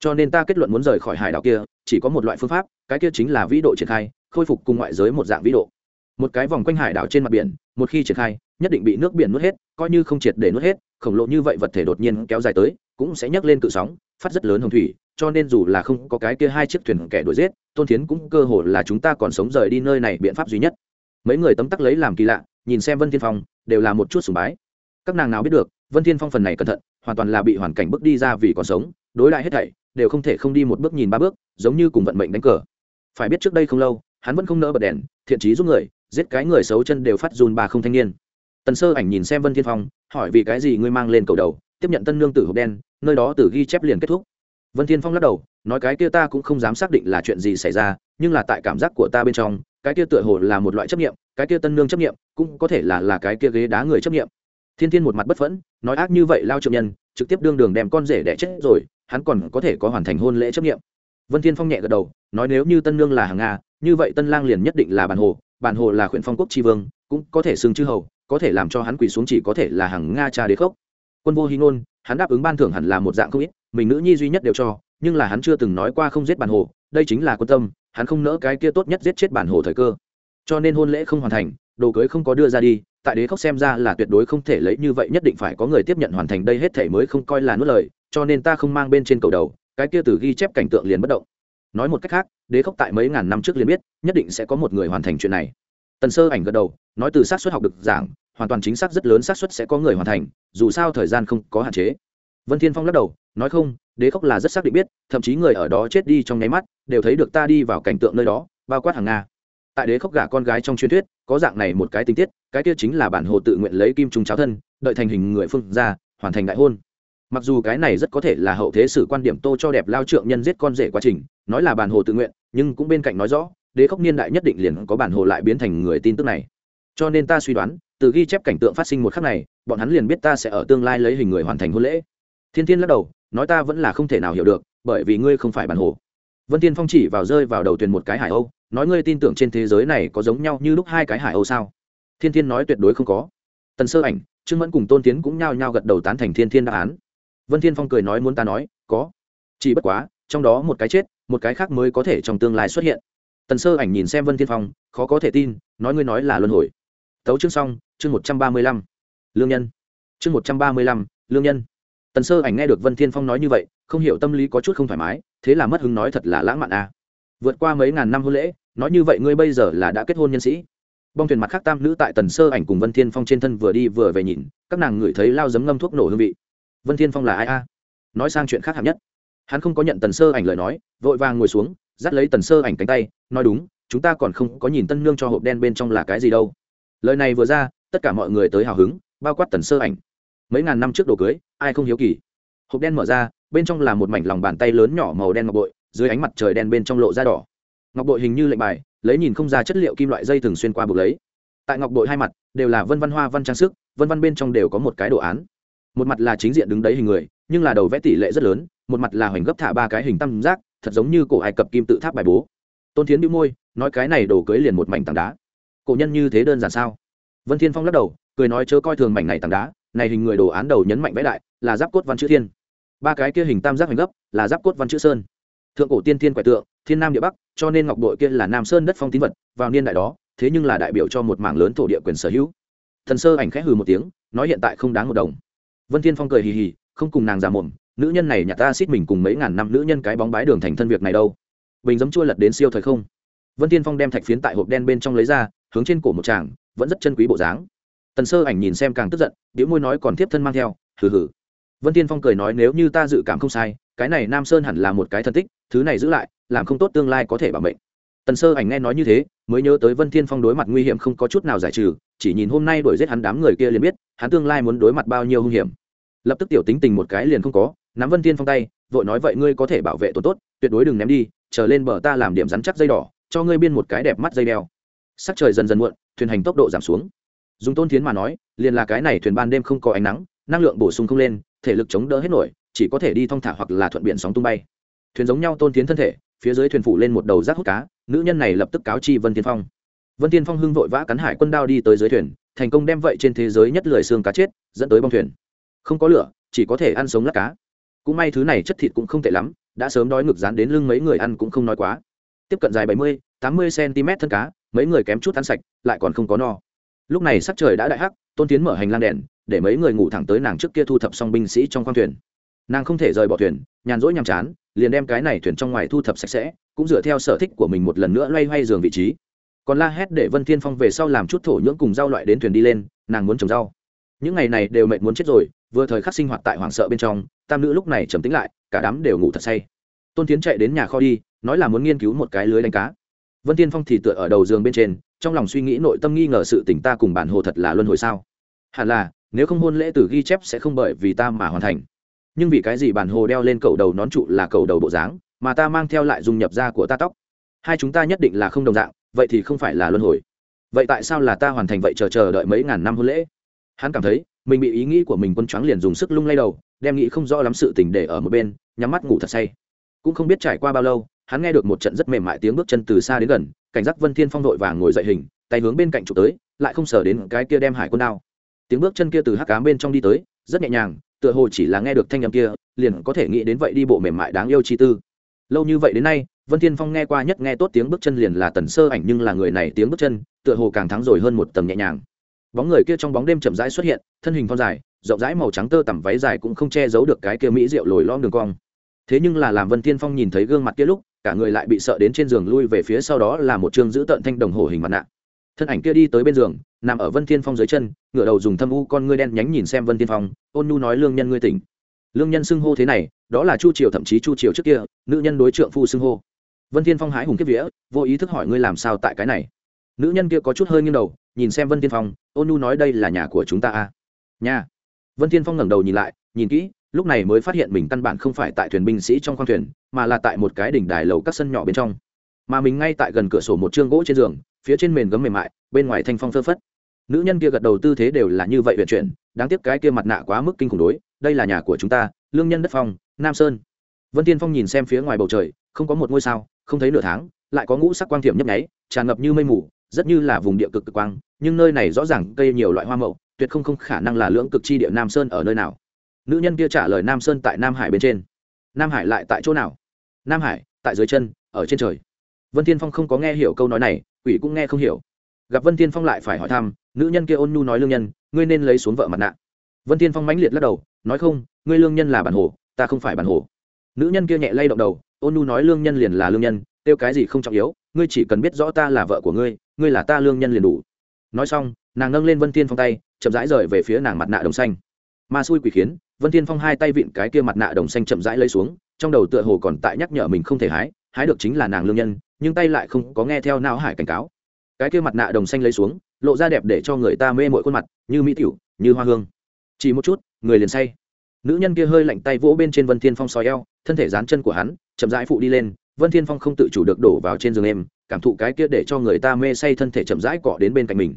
Cho nên ta kết luận muốn rời khỏi hải đảo kia, chỉ có một loại phương pháp, cái kia chính là vĩ độ triển khai, khôi phục cùng ngoại giới một dạng vĩ độ. Một cái vòng quanh hải đảo trên mặt biển, một khi triển khai, nhất định bị nước biển nuốt hết, coi như không triệt để nuốt hết, khổng lồ như vậy vật thể đột nhiên kéo dài tới, cũng sẽ nhấc lên cự sóng, phát rất lớn hồng thủy, cho nên dù là không có cái kia hai chiếc thuyền kẻ đuổi giết, tôn thiến cũng cơ hồ là chúng ta còn sống rời đi nơi này biện pháp duy nhất mấy người tấm tắc lấy làm kỳ lạ, nhìn xem vân thiên phong, đều là một chút sùng bái. Các nàng nào biết được, vân thiên phong phần này cẩn thận, hoàn toàn là bị hoàn cảnh bước đi ra vì còn sống, đối lại hết thảy, đều không thể không đi một bước nhìn ba bước, giống như cùng vận mệnh đánh cờ. Phải biết trước đây không lâu, hắn vẫn không nỡ bật đèn, thiện trí giúp người, giết cái người xấu chân đều phát dùn bà không thanh niên. Tần sơ ảnh nhìn xem vân thiên phong, hỏi vì cái gì ngươi mang lên cầu đầu, tiếp nhận tân nương tử hộp đen, nơi đó tử ghi chép liền kết thúc. Vân thiên phong lắc đầu, nói cái kia ta cũng không dám xác định là chuyện gì xảy ra, nhưng là tại cảm giác của ta bên trong cái kia tựa hồ là một loại chấp nghiệm cái kia tân nương chấp nghiệm cũng có thể là là cái kia ghế đá người chấp nghiệm thiên thiên một mặt bất phẫn, nói ác như vậy lao trượng nhân, trực tiếp đương đường đem con rể đẻ chết rồi, hắn còn có thể có hoàn thành hôn lễ chấp nghiệm vân thiên phong nhẹ gật đầu, nói nếu như tân nương là hàng nga, như vậy tân lang liền nhất định là bản hồ bản hồ là khuyển phong quốc tri vương, cũng có thể xưng chư hầu, có thể làm cho hắn quỳ xuống chỉ có thể là hàng nga cha đế khốc. Quân vô hy ngôn, hắn đáp ứng ban thưởng hẳn là một dạng không ít, mình nữ nhi duy nhất đều cho, nhưng là hắn chưa từng nói qua không giết bản hồ, đây chính là quân tâm hắn không nỡ cái kia tốt nhất giết chết bản hồ thời cơ. Cho nên hôn lễ không hoàn thành, đồ cưới không có đưa ra đi, tại đế khóc xem ra là tuyệt đối không thể lấy như vậy nhất định phải có người tiếp nhận hoàn thành đây hết thể mới không coi là nuốt lời, cho nên ta không mang bên trên cầu đầu, cái kia từ ghi chép cảnh tượng liền bất động. Nói một cách khác, đế khóc tại mấy ngàn năm trước liền biết, nhất định sẽ có một người hoàn thành chuyện này. Tần sơ ảnh gật đầu, nói từ xác suất học được giảng, hoàn toàn chính xác rất lớn xác suất sẽ có người hoàn thành, dù sao thời gian không có hạn chế vân thiên phong lắc đầu, nói không, đế khóc là rất xác định biết, thậm chí người ở đó chết đi trong nháy mắt, đều thấy được ta đi vào cảnh tượng nơi đó, bao quát hàng nga. Tại đế khóc gả con gái trong truyền thuyết, có dạng này một cái tình tiết, cái kia chính là bản hồ tự nguyện lấy kim trùng cháo thân, đợi thành hình người phương ra hoàn thành đại hôn. Mặc dù cái này rất có thể là hậu thế sử quan điểm tô cho đẹp lao trượng nhân giết con rể quá trình, nói là bản hồ tự nguyện, nhưng cũng bên cạnh nói rõ, đế khốc niên đại nhất định liền có bản hồ lại biến thành người tin tức này. Cho nên ta suy đoán, từ ghi chép cảnh tượng phát sinh một khắc này, bọn hắn liền biết ta sẽ ở tương lai lấy hình người hoàn thành hôn lễ thiên thiên lắc đầu, nói ta vẫn là không thể nào hiểu được, bởi vì ngươi không phải bản hồ. Vân tiên phong chỉ vào rơi vào đầu thuyền một cái hải âu, nói ngươi tin tưởng trên thế giới này có giống nhau như lúc hai cái hải âu sao? Thiên thiên nói tuyệt đối không có. Tần sơ ảnh, trương mẫn cùng tôn tiến cũng nhao nhao gật đầu tán thành thiên thiên đáp án. Vân thiên phong cười nói muốn ta nói, có. Chỉ bất quá, trong đó một cái chết, một cái khác mới có thể trong tương lai xuất hiện. Tần sơ ảnh nhìn xem vân thiên phong, khó có thể tin, nói ngươi nói là luân hồi. Tấu chương xong, chương một trăm ba mươi lăm. Lương nhân. Chương một trăm ba mươi lăm, lương nhân tần sơ ảnh nghe được vân thiên phong nói như vậy, không hiểu tâm lý có chút không thoải mái, thế là mất hứng nói thật là lãng mạn à. vượt qua mấy ngàn năm hôn lễ, nói như vậy ngươi bây giờ là đã kết hôn nhân sĩ. Bong thuyền mặt khác tam nữ tại tần sơ ảnh cùng vân thiên phong trên thân vừa đi vừa về nhìn, các nàng ngửi thấy lao giấm ngâm thuốc nổ hương vị. Vân thiên phong là ai a? Nói sang chuyện khác hạng nhất. Hắn không có nhận tần sơ ảnh lời nói, vội vàng ngồi xuống, dắt lấy tần sơ ảnh cánh tay, nói đúng, chúng ta còn không có nhìn tân nương cho hộp đen bên trong là cái gì đâu. Lời này vừa ra, tất cả mọi người tới hào hứng, bao quát tần sơ ảnh mấy ngàn năm trước đồ cưới, ai không hiếu kỳ. Hộp đen mở ra, bên trong là một mảnh lòng bàn tay lớn nhỏ màu đen ngọc bội, dưới ánh mặt trời đen bên trong lộ ra đỏ. Ngọc bội hình như lệnh bài, lấy nhìn không ra chất liệu kim loại dây thường xuyên qua buộc lấy. Tại ngọc bội hai mặt, đều là vân văn hoa văn trang sức, vân văn bên trong đều có một cái đồ án. Một mặt là chính diện đứng đấy hình người, nhưng là đầu vẽ tỷ lệ rất lớn, một mặt là hoành gấp thả ba cái hình tam giác, thật giống như cổ ai cập kim tự tháp bài bố. Tôn thiến đĩu môi, nói cái này đồ cưới liền một mảnh tảng đá. Cổ nhân như thế đơn giản sao? Vân thiên phong lắc đầu, cười nói chớ coi thường mảnh này tảng đá này hình người đồ án đầu nhấn mạnh vẽ đại là giáp cốt văn chữ thiên. Ba cái kia hình tam giác hành gấp là giáp cốt văn chữ sơn. Thượng cổ tiên thiên quẻ tượng, thiên nam địa bắc, cho nên ngọc bội kia là nam sơn đất phong tín vật, vào niên đại đó, thế nhưng là đại biểu cho một mảng lớn thổ địa quyền sở hữu. Thần sơ ảnh khẽ hừ một tiếng, nói hiện tại không đáng một đồng. Vân thiên phong cười hì hì, không cùng nàng già mồm, nữ nhân này nhặt ta xít mình cùng mấy ngàn năm nữ nhân cái bóng bái đường thành thân việc này đâu. Bình giấm chua lật đến siêu thời không. Vân thiên phong đem thạch phiến tại hộp đen bên trong lấy ra, hướng trên cổ một tràng, vẫn rất chân quý bộ dáng tần sơ ảnh nhìn xem càng tức giận biểu môi nói còn tiếp thân mang theo, hừ hừ. Vân thiên phong cười nói nếu như ta dự cảm không sai, cái này nam sơn hẳn là một cái thân tích, thứ này giữ lại, làm không tốt tương lai có thể bảo mệnh. Tần sơ ảnh nghe nói như thế, mới nhớ tới vân thiên phong đối mặt nguy hiểm không có chút nào giải trừ, chỉ nhìn hôm nay đuổi giết hắn đám người kia liền biết, hắn tương lai muốn đối mặt bao nhiêu hung hiểm. Lập tức tiểu tính tình một cái liền không có, nắm vân thiên phong tay, vội nói vậy ngươi có thể bảo vệ tốt tốt, tuyệt đối đừng ném đi, chờ lên bờ ta làm điểm rắn chắc dây đỏ, cho ngươi biên một cái đẹp mắt dây đeo. Sắc trời dần dần muộn, thuyền hành tốc độ giảm xuống dùng tôn thiến mà nói, liền là cái này thuyền ban đêm không có ánh nắng, năng lượng bổ sung không lên, thể lực chống đỡ hết nổi, chỉ có thể đi thong thả hoặc là thuận biển sóng tung bay. Thuyền giống nhau tôn tiến thân thể, phía dưới thuyền phủ lên một đầu rác hút cá, nữ nhân này lập tức cáo chi vân tiên phong. Vân tiên phong hưng vội vã cắn hải quân đao đi tới dưới thuyền, thành công đem vậy trên thế giới nhất lười xương cá chết, dẫn tới bong thuyền. Không có lửa, chỉ có thể ăn sống lát cá. Cũng may thứ này chất thịt cũng không tệ lắm, đã sớm đói ngực dán đến lưng mấy người ăn cũng không nói quá. Tiếp cận dài bảy mươi, tám mươi cm thân cá, mấy người kém chút ăn sạch, lại còn không có no lúc này sắc trời đã đại hắc, tôn tiến mở hành lang đèn, để mấy người ngủ thẳng tới nàng trước kia thu thập xong binh sĩ trong khoang thuyền. Nàng không thể rời bỏ thuyền, nhàn rỗi nhàm chán, liền đem cái này thuyền trong ngoài thu thập sạch sẽ, cũng dựa theo sở thích của mình một lần nữa loay hoay giường vị trí. Còn la hét để vân thiên phong về sau làm chút thổ nhưỡng cùng rau loại đến thuyền đi lên, nàng muốn trồng rau. Những ngày này đều mệt muốn chết rồi, vừa thời khắc sinh hoạt tại hoảng sợ bên trong, tam nữ lúc này trầm tĩnh lại, cả đám đều ngủ thật say. Tôn tiến chạy đến nhà kho đi, nói là muốn nghiên cứu một cái lưới đánh cá. Vân thiên phong thì tựa ở đầu giường bên trên trong lòng suy nghĩ nội tâm nghi ngờ sự tình ta cùng bản hồ thật là luân hồi sao? Hẳn là, nếu không hôn lễ từ ghi chép sẽ không bởi vì ta mà hoàn thành. Nhưng vì cái gì bản hồ đeo lên cầu đầu nón trụ là cầu đầu bộ dáng, mà ta mang theo lại dùng nhập da của ta tóc? Hai chúng ta nhất định là không đồng dạng, vậy thì không phải là luân hồi. Vậy tại sao là ta hoàn thành vậy chờ chờ đợi mấy ngàn năm hôn lễ? Hắn cảm thấy, mình bị ý nghĩ của mình quân choáng liền dùng sức lung lay đầu, đem nghĩ không rõ lắm sự tình để ở một bên, nhắm mắt ngủ thật say. Cũng không biết trải qua bao lâu hắn nghe được một trận rất mềm mại tiếng bước chân từ xa đến gần, cảnh giác vân thiên phong đội vàng ngồi dậy hình, tay hướng bên cạnh chụp tới, lại không sờ đến cái kia đem hải quân đao. Tiếng bước chân kia từ hắc cám bên trong đi tới, rất nhẹ nhàng, tựa hồ chỉ là nghe được thanh âm kia, liền có thể nghĩ đến vậy đi bộ mềm mại đáng yêu chi tư. Lâu như vậy đến nay, vân thiên phong nghe qua nhất nghe tốt tiếng bước chân liền là tần sơ ảnh nhưng là người này tiếng bước chân, tựa hồ càng thắng rồi hơn một tầng nhẹ nhàng. Bóng người kia trong bóng đêm chậm rãi xuất hiện, thân hình phong dài, rộng rãi màu trắng tơ tằm váy dài cũng không che giấu được cái kia mỹ rượu lồi lõm đường cong. Thế nhưng là làm vân thiên phong nhìn thấy gương mặt kia lúc cả người lại bị sợ đến trên giường lui về phía sau đó là một chương giữ tận thanh đồng hồ hình mặt nạ. Thân ảnh kia đi tới bên giường, nằm ở vân thiên phong dưới chân, ngửa đầu dùng thâm u con ngươi đen nhánh nhìn xem vân thiên phong, ôn nhu nói lương nhân ngươi tỉnh. Lương nhân xưng hô thế này, đó là chu triều thậm chí chu triều trước kia, nữ nhân đối trượng phu xưng hô. Vân thiên phong hái hùng kiếp vía, vô ý thức hỏi ngươi làm sao tại cái này. Nữ nhân kia có chút hơi nghiêng đầu, nhìn xem vân thiên phong, ôn nhu nói đây là nhà của chúng ta à? Nhà. Vân thiên phong ngẩng đầu nhìn lại, nhìn kỹ lúc này mới phát hiện mình căn bản không phải tại thuyền binh sĩ trong khoang thuyền, mà là tại một cái đỉnh đài lầu các sân nhỏ bên trong. Mà mình ngay tại gần cửa sổ một chương gỗ trên giường, phía trên mền gấm mềm mại, bên ngoài thanh phong phơ phất. Nữ nhân kia gật đầu tư thế đều là như vậy huyện chuyển, đáng tiếc cái kia mặt nạ quá mức kinh khủng đối, đây là nhà của chúng ta, lương nhân đất phong, nam sơn. Vân tiên phong nhìn xem phía ngoài bầu trời, không có một ngôi sao, không thấy nửa tháng, lại có ngũ sắc quang thiểm nhấp nháy, tràn ngập như mây mù, rất như là vùng địa cực cực quang, nhưng nơi này rõ ràng cây nhiều loại hoa mậu tuyệt không không khả năng là lưỡng cực chi địa nam sơn ở nơi nào nữ nhân kia trả lời nam sơn tại nam hải bên trên. Nam hải lại tại chỗ nào? Nam hải, tại dưới chân, ở trên trời. Vân thiên phong không có nghe hiểu câu nói này, quỷ cũng nghe không hiểu. Gặp vân thiên phong lại phải hỏi thăm, nữ nhân kia ôn nhu nói lương nhân, ngươi nên lấy xuống vợ mặt nạ. Vân thiên phong mãnh liệt lắc đầu, nói không, ngươi lương nhân là bản hồ, ta không phải bản hồ. Nữ nhân kia nhẹ lay động đầu, ôn nhu nói lương nhân liền là lương nhân tiêu cái gì không trọng yếu, ngươi chỉ cần biết rõ ta là vợ của ngươi ngươi là ta lương nhân liền đủ. Nói xong, nàng nâng lên vân thiên phong tay, chậm rãi rời về phía nàng mặt nạ đồng xanh. Ma xui quỷ khiến vân thiên phong hai tay vịn cái kia mặt nạ đồng xanh chậm rãi lấy xuống, trong đầu tựa hồ còn tại nhắc nhở mình không thể hái hái được chính là nàng lương nhân, nhưng tay lại không có nghe theo não hải cảnh cáo. Cái kia mặt nạ đồng xanh lấy xuống, lộ ra đẹp để cho người ta mê mội khuôn mặt, như mỹ tiểu, như hoa hương. Chỉ một chút, người liền say. Nữ nhân kia hơi lạnh tay vỗ bên trên vân thiên phong soi eo, thân thể dán chân của hắn, chậm rãi phụ đi lên, vân thiên phong không tự chủ được đổ vào trên giường em, cảm thụ cái kia để cho người ta mê say thân thể chậm rãi cọ đến bên cạnh mình.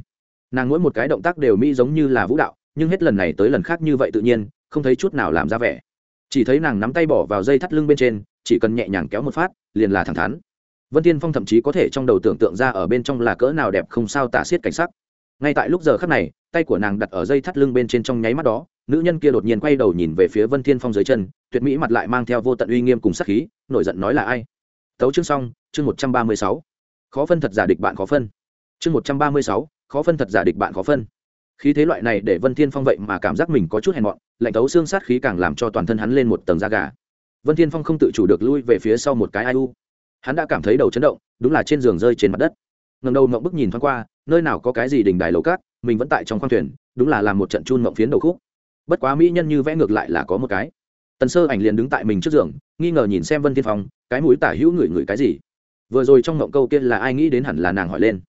Nàng mỗi một cái động tác đều mỹ giống như là vũ đạo, nhưng hết lần này tới lần khác như vậy tự nhiên không thấy chút nào làm ra vẻ. Chỉ thấy nàng nắm tay bỏ vào dây thắt lưng bên trên, chỉ cần nhẹ nhàng kéo một phát, liền là thẳng thắn. Vân tiên phong thậm chí có thể trong đầu tưởng tượng ra ở bên trong là cỡ nào đẹp không sao tả xiết cảnh sắc. Ngay tại lúc giờ khắc này, tay của nàng đặt ở dây thắt lưng bên trên trong nháy mắt đó, nữ nhân kia đột nhiên quay đầu nhìn về phía vân thiên phong dưới chân, tuyệt mỹ mặt lại mang theo vô tận uy nghiêm cùng sắc khí, nổi giận nói là ai? Tấu chương xong, chương một trăm ba mươi sáu. Khó phân thật giả địch bạn khó phân. Chương một trăm ba mươi sáu, khó phân thật giả địch bạn khó phân khí thế loại này để vân thiên phong vậy mà cảm giác mình có chút hèn mọn, lạnh tấu xương sát khí càng làm cho toàn thân hắn lên một tầng da gà. Vân thiên phong không tự chủ được lui về phía sau một cái ai u. Hắn đã cảm thấy đầu chấn động, đúng là trên giường rơi trên mặt đất. Ngầm đầu mộng bức nhìn thoáng qua, nơi nào có cái gì đình đài lầu cát, mình vẫn tại trong khoang thuyền, đúng là làm một trận chun mộng phiến đầu khúc. Bất quá mỹ nhân như vẽ ngược lại là có một cái. Tần sơ ảnh liền đứng tại mình trước giường, nghi ngờ nhìn xem vân thiên phong, cái mũi tả hữu ngửi ngửi cái gì. Vừa rồi trong mộng câu kia là ai nghĩ đến hẳn là nàng hỏi lên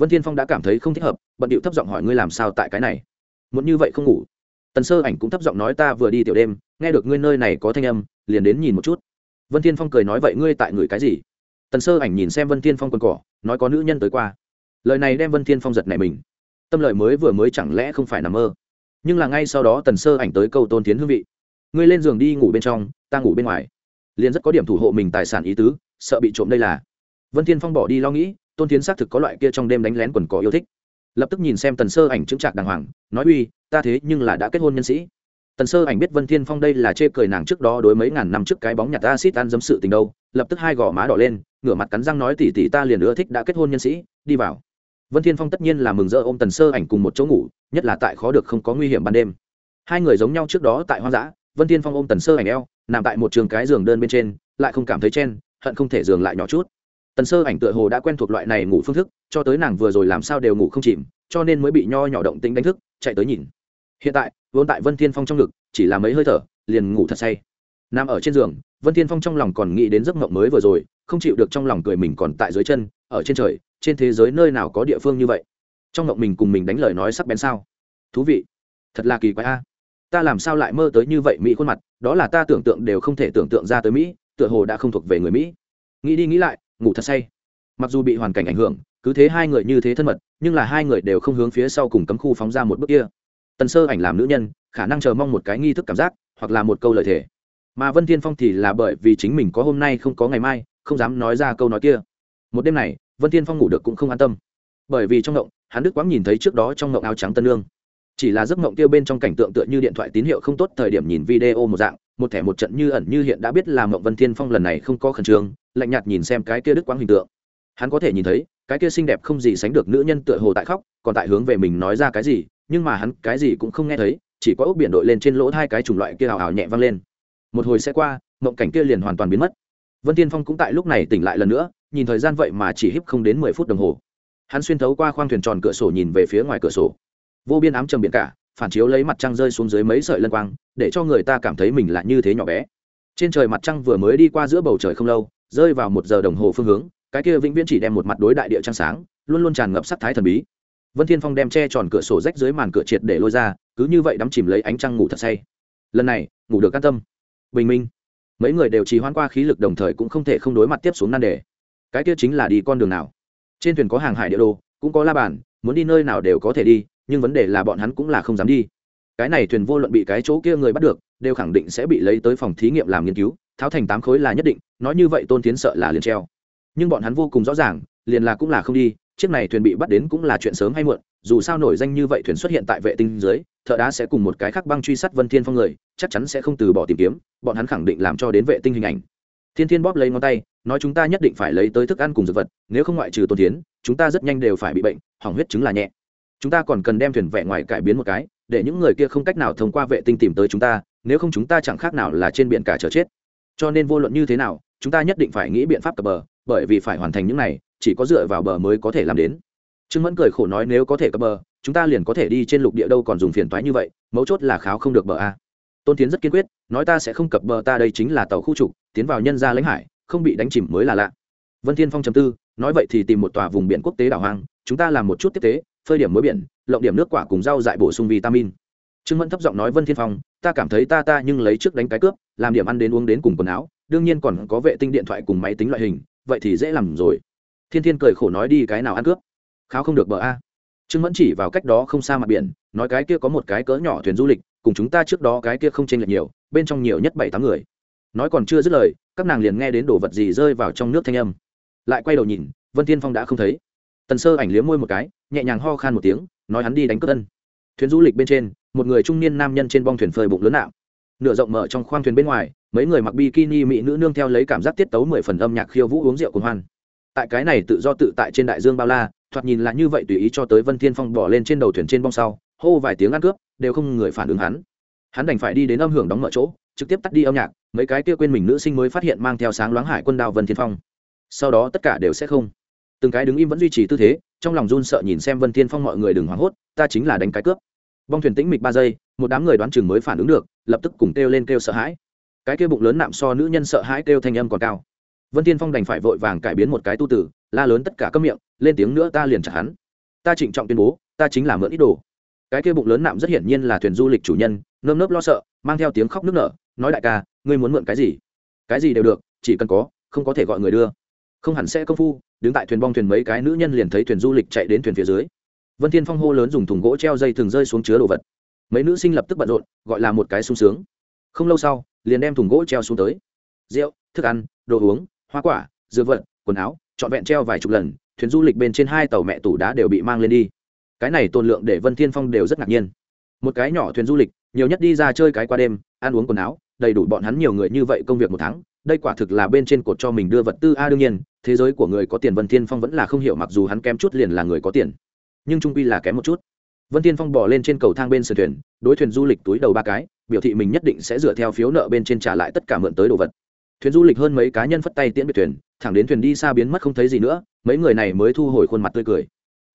vân thiên phong đã cảm thấy không thích hợp, bận điệu thấp giọng hỏi ngươi làm sao tại cái này. Muốn như vậy không ngủ. Tần sơ ảnh cũng thấp giọng nói ta vừa đi tiểu đêm, nghe được ngươi nơi này có thanh âm, liền đến nhìn một chút. Vân thiên phong cười nói vậy ngươi tại người cái gì? Tần sơ ảnh nhìn xem vân thiên phong quần cỏ, nói có nữ nhân tới qua. Lời này đem vân thiên phong giật này mình. Tâm lời mới vừa mới chẳng lẽ không phải nằm mơ. Nhưng là ngay sau đó tần sơ ảnh tới câu tôn tiến hương vị. Ngươi lên giường đi ngủ bên trong, ta ngủ bên ngoài. Liền rất có điểm thủ hộ mình tài sản ý tứ, sợ bị trộm đây là. Vân thiên phong bỏ đi lo nghĩ tôn tiến xác thực có loại kia trong đêm đánh lén quần cỏ yêu thích. Lập tức nhìn xem tần sơ ảnh chứng trạc đàng hoàng, nói uy, ta thế nhưng là đã kết hôn nhân sĩ. Tần sơ ảnh biết vân thiên phong đây là chê cười nàng trước đó đối mấy ngàn năm trước cái bóng nhặt acid ăn dấm sự tình đâu, lập tức hai gò má đỏ lên, ngửa mặt cắn răng nói tỉ tỉ ta liền ưa thích đã kết hôn nhân sĩ, đi vào. Vân thiên phong tất nhiên là mừng rỡ ôm tần sơ ảnh cùng một chỗ ngủ, nhất là tại khó được không có nguy hiểm ban đêm. Hai người giống nhau trước đó tại hoang dã, vân thiên phong ôm tần sơ ảnh eo, nằm tại một trường cái giường đơn bên trên, lại không cảm thấy chen, hận không thể giường lại nhỏ chút tần sơ ảnh tựa hồ đã quen thuộc loại này ngủ phương thức, cho tới nàng vừa rồi làm sao đều ngủ không chìm, cho nên mới bị nho nhỏ động tính đánh thức, chạy tới nhìn. Hiện tại, vốn tại vân thiên phong trong ngực, chỉ là mấy hơi thở, liền ngủ thật say. Nằm ở trên giường, vân thiên phong trong lòng còn nghĩ đến giấc mộng mới vừa rồi, không chịu được trong lòng cười mình còn tại dưới chân, ở trên trời, trên thế giới nơi nào có địa phương như vậy. Trong mộng mình cùng mình đánh lời nói sắc bén sao? Thú vị. Thật là kỳ quái a. Ta làm sao lại mơ tới như vậy mỹ khuôn mặt, đó là ta tưởng tượng đều không thể tưởng tượng ra tới mỹ, tựa hồ đã không thuộc về người mỹ. Nghĩ đi nghĩ lại ngủ thật say. Mặc dù bị hoàn cảnh ảnh hưởng, cứ thế hai người như thế thân mật, nhưng là hai người đều không hướng phía sau cùng cấm khu phóng ra một bước kia. Tần sơ ảnh làm nữ nhân, khả năng chờ mong một cái nghi thức cảm giác, hoặc là một câu lời thề. Mà vân thiên phong thì là bởi vì chính mình có hôm nay không có ngày mai, không dám nói ra câu nói kia. Một đêm này, vân thiên phong ngủ được cũng không an tâm. Bởi vì trong ngộng, hắn đức quáng nhìn thấy trước đó trong ngộng áo trắng tân lương chỉ là giấc ngộng kia bên trong cảnh tượng tựa như điện thoại tín hiệu không tốt thời điểm nhìn video một dạng, một thẻ một trận như ẩn như hiện đã biết là ngộng vân thiên phong lần này không có khẩn trương lạnh nhạt nhìn xem cái kia đức quang hình tượng. Hắn có thể nhìn thấy, cái kia xinh đẹp không gì sánh được nữ nhân tựa hồ tại khóc, còn tại hướng về mình nói ra cái gì, nhưng mà hắn cái gì cũng không nghe thấy, chỉ có ốc biển đội lên trên lỗ hai cái chủng loại kia hào hào nhẹ vang lên. Một hồi sẽ qua, mộng cảnh kia liền hoàn toàn biến mất. Vân tiên phong cũng tại lúc này tỉnh lại lần nữa, nhìn thời gian vậy mà chỉ híp không đến mười phút đồng hồ. Hắn xuyên thấu qua khoang thuyền tròn cửa sổ nhìn về phía ngoài cửa sổ. Vô biên ám trầm biển cả, phản chiếu lấy mặt trăng rơi xuống dưới mấy sợi lân quang, để cho người ta cảm thấy mình là như thế nhỏ bé. Trên trời mặt trăng vừa mới đi qua giữa bầu trời không lâu rơi vào một giờ đồng hồ phương hướng, cái kia vĩnh viễn chỉ đem một mặt đối đại địa trăng sáng, luôn luôn tràn ngập sắc thái thần bí. Vân thiên phong đem che tròn cửa sổ rách dưới màn cửa triệt để lôi ra, cứ như vậy đắm chìm lấy ánh trăng ngủ thật say. Lần này, ngủ được an tâm. Bình minh. Mấy người đều trì hoãn qua khí lực đồng thời cũng không thể không đối mặt tiếp xuống nan đề. Cái kia chính là đi con đường nào? Trên thuyền có hàng hải địa đồ, cũng có la bàn, muốn đi nơi nào đều có thể đi, nhưng vấn đề là bọn hắn cũng là không dám đi. Cái này thuyền vô luận bị cái chỗ kia người bắt được, đều khẳng định sẽ bị lấy tới phòng thí nghiệm làm nghiên cứu tháo thành tám khối là nhất định, nói như vậy tôn tiến sợ là liền treo. Nhưng bọn hắn vô cùng rõ ràng, liền là cũng là không đi, chiếc này thuyền bị bắt đến cũng là chuyện sớm hay muộn, dù sao nổi danh như vậy thuyền xuất hiện tại vệ tinh dưới, thợ đá sẽ cùng một cái khác băng truy sát vân thiên phong người, chắc chắn sẽ không từ bỏ tìm kiếm, bọn hắn khẳng định làm cho đến vệ tinh hình ảnh. Thiên thiên bóp lấy ngón tay, nói chúng ta nhất định phải lấy tới thức ăn cùng dược vật, nếu không ngoại trừ tôn tiến, chúng ta rất nhanh đều phải bị bệnh, hỏng huyết chứng là nhẹ. Chúng ta còn cần đem thuyền vẽ ngoài cải biến một cái, để những người kia không cách nào thông qua vệ tinh tìm tới chúng ta, nếu không chúng ta chẳng khác nào là trên biển cả chờ chết cho nên vô luận như thế nào, chúng ta nhất định phải nghĩ biện pháp cập bờ, bởi vì phải hoàn thành những này, chỉ có dựa vào bờ mới có thể làm đến. Trương mẫn cười khổ nói nếu có thể cập bờ, chúng ta liền có thể đi trên lục địa đâu còn dùng phiền toái như vậy, mấu chốt là kháo không được bờ a. Tôn tiến rất kiên quyết, nói ta sẽ không cập bờ, ta đây chính là tàu khu trục, tiến vào nhân gia lãnh hải, không bị đánh chìm mới là lạ. Vân thiên phong chấm tư, nói vậy thì tìm một tòa vùng biển quốc tế đảo hoang, chúng ta làm một chút tiếp tế, phơi điểm muối biển, lộng điểm nước quả cùng rau dại bổ sung vitamin. Trương mẫn thấp giọng nói vân thiên phong ta cảm thấy ta ta nhưng lấy trước đánh cái cướp, làm điểm ăn đến uống đến cùng quần áo, đương nhiên còn có vệ tinh điện thoại cùng máy tính loại hình, vậy thì dễ làm rồi. Thiên thiên cười khổ nói đi cái nào ăn cướp? Kháo không được bờ a. Trương mẫn chỉ vào cách đó không xa mặt biển, nói cái kia có một cái cỡ nhỏ thuyền du lịch, cùng chúng ta trước đó cái kia không chênh lệch nhiều, bên trong nhiều nhất bảy tám người. Nói còn chưa dứt lời, các nàng liền nghe đến đồ vật gì rơi vào trong nước thanh âm. Lại quay đầu nhìn, vân thiên phong đã không thấy. Tần sơ ảnh liếm môi một cái, nhẹ nhàng ho khan một tiếng, nói hắn đi đánh cướp tân thuyền du lịch bên trên một người trung niên nam nhân trên bong thuyền phơi bụng lớn nạo nửa rộng mở trong khoang thuyền bên ngoài, mấy người mặc bikini mỹ nữ nương theo lấy cảm giác tiết tấu mười phần âm nhạc khiêu vũ uống rượu cùng hoan. Tại cái này tự do tự tại trên đại dương bao la, thoạt nhìn là như vậy tùy ý cho tới vân thiên phong bỏ lên trên đầu thuyền trên bong sau, hô vài tiếng ăn cướp, đều không người phản ứng hắn. Hắn đành phải đi đến âm hưởng đóng mở chỗ, trực tiếp tắt đi âm nhạc, mấy cái kia quên mình nữ sinh mới phát hiện mang theo sáng loáng hải quân đao vân thiên phong. Sau đó tất cả đều sẽ không. Từng cái đứng im vẫn duy trì tư thế, trong lòng run sợ nhìn xem vân thiên phong mọi người đừng hoảng hốt, ta chính là đánh cái cướp bong thuyền tĩnh mịch ba giây, một đám người đoán chừng mới phản ứng được, lập tức cùng kêu lên kêu sợ hãi. Cái kia bụng lớn nạm so nữ nhân sợ hãi kêu thanh âm còn cao. Vân tiên phong đành phải vội vàng cải biến một cái tu tử la lớn tất cả các miệng, lên tiếng nữa ta liền chặt hắn. Ta trịnh trọng tuyên bố, ta chính là mượn ít đồ. Cái kia bụng lớn nạm rất hiển nhiên là thuyền du lịch chủ nhân, nơm nớp lo sợ, mang theo tiếng khóc nức nở, nói đại ca, ngươi muốn mượn cái gì? Cái gì đều được, chỉ cần có, không có thể gọi người đưa. Không hẳn sẽ công phu, đứng tại thuyền bong thuyền mấy cái nữ nhân liền thấy thuyền du lịch chạy đến thuyền phía dưới vân thiên phong hô lớn dùng thùng gỗ treo dây thường rơi xuống chứa đồ vật. Mấy nữ sinh lập tức bận rộn, gọi là một cái sung sướng. Không lâu sau, liền đem thùng gỗ treo xuống tới. Rượu, thức ăn, đồ uống, hoa quả, dược vật, quần áo, trọn vẹn treo vài chục lần, thuyền du lịch bên trên hai tàu mẹ tủ đá đều bị mang lên đi. Cái này tồn lượng để vân thiên phong đều rất ngạc nhiên. Một cái nhỏ thuyền du lịch, nhiều nhất đi ra chơi cái qua đêm, ăn uống quần áo, đầy đủ bọn hắn nhiều người như vậy công việc một tháng, đây quả thực là bên trên cột cho mình đưa vật tư. A, đương nhiên, thế giới của người có tiền vân thiên phong vẫn là không hiểu, mặc dù hắn kém chút liền là người có tiền nhưng trung quy là kém một chút. Vân thiên phong bỏ lên trên cầu thang bên sườn thuyền, đối thuyền du lịch túi đầu ba cái, biểu thị mình nhất định sẽ dựa theo phiếu nợ bên trên trả lại tất cả mượn tới đồ vật. Thuyền du lịch hơn mấy cá nhân phất tay tiễn biệt thuyền, thẳng đến thuyền đi xa biến mất không thấy gì nữa, mấy người này mới thu hồi khuôn mặt tươi cười.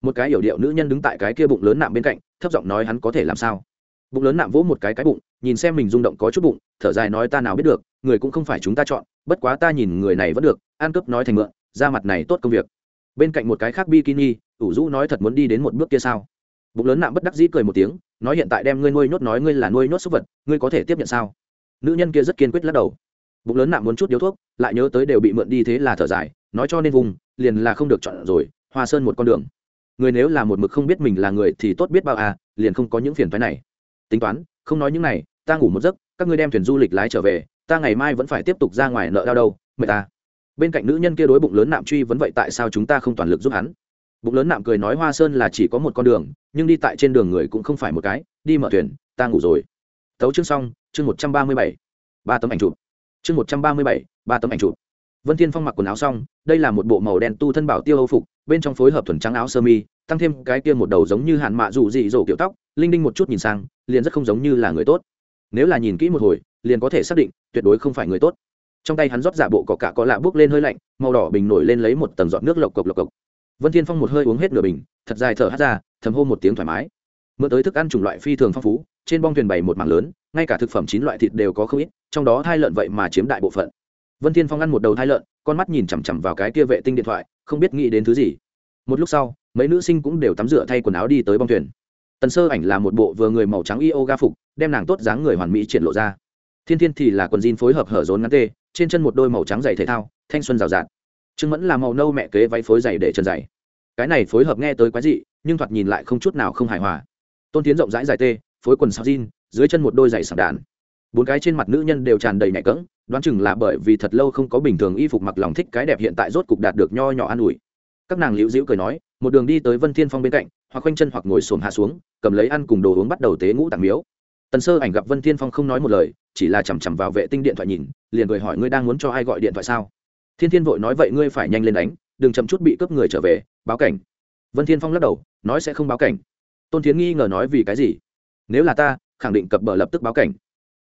Một cái hiểu điệu nữ nhân đứng tại cái kia bụng lớn nạm bên cạnh, thấp giọng nói hắn có thể làm sao. Bụng lớn nạm vỗ một cái cái bụng, nhìn xem mình rung động có chút bụng, thở dài nói ta nào biết được, người cũng không phải chúng ta chọn, bất quá ta nhìn người này vẫn được, ăn cướp nói thành mượn, ra mặt này tốt công việc. Bên cạnh một cái khác bikini ủ rũ nói thật muốn đi đến một bước kia sao? Bụng lớn nạm bất đắc dĩ cười một tiếng, nói hiện tại đem ngươi nuôi nhốt nói ngươi là nuôi nhốt súc vật, ngươi có thể tiếp nhận sao? Nữ nhân kia rất kiên quyết lắc đầu. Bụng lớn nạm muốn chút điếu thuốc, lại nhớ tới đều bị mượn đi thế là thở dài, nói cho nên vùng, liền là không được chọn rồi, hoa sơn một con đường. Người nếu là một mực không biết mình là người thì tốt biết bao à liền không có những phiền phái này. Tính toán, không nói những này, ta ngủ một giấc, các ngươi đem thuyền du lịch lái trở về, ta ngày mai vẫn phải tiếp tục ra ngoài nợ đau đâu mời ta à. bên cạnh nữ nhân kia đối bụng lớn nạm truy vấn vậy tại sao chúng ta không toàn lực giúp hắn? Bụng lớn nạm cười nói hoa sơn là chỉ có một con đường, nhưng đi tại trên đường người cũng không phải một cái, đi mở thuyền, ta ngủ rồi. Tấu chương xong, chương một trăm ba mươi bảy, ba tấm ảnh chụp. Chương một trăm ba mươi bảy, ba tấm ảnh chụp. Vân thiên phong mặc quần áo xong, đây là một bộ màu đen tu thân bảo tiêu âu phục, bên trong phối hợp thuần trắng áo sơ mi, tăng thêm cái kia một đầu giống như hạn mạ dù dị dỗ kiểu tóc, linh đinh một chút nhìn sang, liền rất không giống như là người tốt. Nếu là nhìn kỹ một hồi, liền có thể xác định, tuyệt đối không phải người tốt. Trong tay hắn rót giả bộ có cả có lạ bước lên hơi lạnh, màu đỏ bình nổi lên lấy một tầng giọt nước lộc cộc lộc cộc vân thiên phong một hơi uống hết nửa bình, thật dài thở hắt ra, thầm hô một tiếng thoải mái. Mượn tới thức ăn chủng loại phi thường phong phú, trên bong thuyền bày một mảng lớn, ngay cả thực phẩm chín loại thịt đều có không ít, trong đó thai lợn vậy mà chiếm đại bộ phận. Vân thiên phong ăn một đầu thai lợn, con mắt nhìn chằm chằm vào cái kia vệ tinh điện thoại, không biết nghĩ đến thứ gì. Một lúc sau, mấy nữ sinh cũng đều tắm rửa thay quần áo đi tới bong thuyền. Tần sơ ảnh là một bộ vừa người màu trắng yoga phục, đem nàng tốt dáng người hoàn mỹ triển lộ ra. Thiên thiên thì là quần jean phối hợp hở rốn ngắn tê, trên chân một đôi màu trắng dày thể thao, thanh xuân rào rạt trương mẫn là màu nâu mẹ kế váy phối dày để chân dày cái này phối hợp nghe tới quái dị, nhưng thoạt nhìn lại không chút nào không hài hòa. Tôn tiến rộng rãi dài tê, phối quần sao jean, dưới chân một đôi giày sảng đàn bốn cái trên mặt nữ nhân đều tràn đầy nhạy cứng đoán chừng là bởi vì thật lâu không có bình thường y phục mặc lòng thích cái đẹp hiện tại rốt cục đạt được nho nhỏ an ủi. Các nàng liễu dĩu cười nói, một đường đi tới vân thiên phong bên cạnh, hoặc khoanh chân hoặc ngồi xổm hạ xuống, cầm lấy ăn cùng đồ uống bắt đầu tế ngũ tặng miếu. Tần sơ ảnh gặp vân thiên phong không nói một lời, chỉ là chằm chằm vào vệ tinh điện thoại nhìn, liền cười hỏi ngươi đang muốn cho ai gọi điện thoại sao? Thiên thiên vội nói, vậy ngươi phải nhanh lên đánh, đừng chậm chút bị cướp người trở về, báo cảnh. Vân thiên phong lắc đầu, nói, sẽ không báo cảnh. Tôn thiến nghi ngờ nói, vì cái gì? Nếu là ta, khẳng định cập bờ lập tức báo cảnh.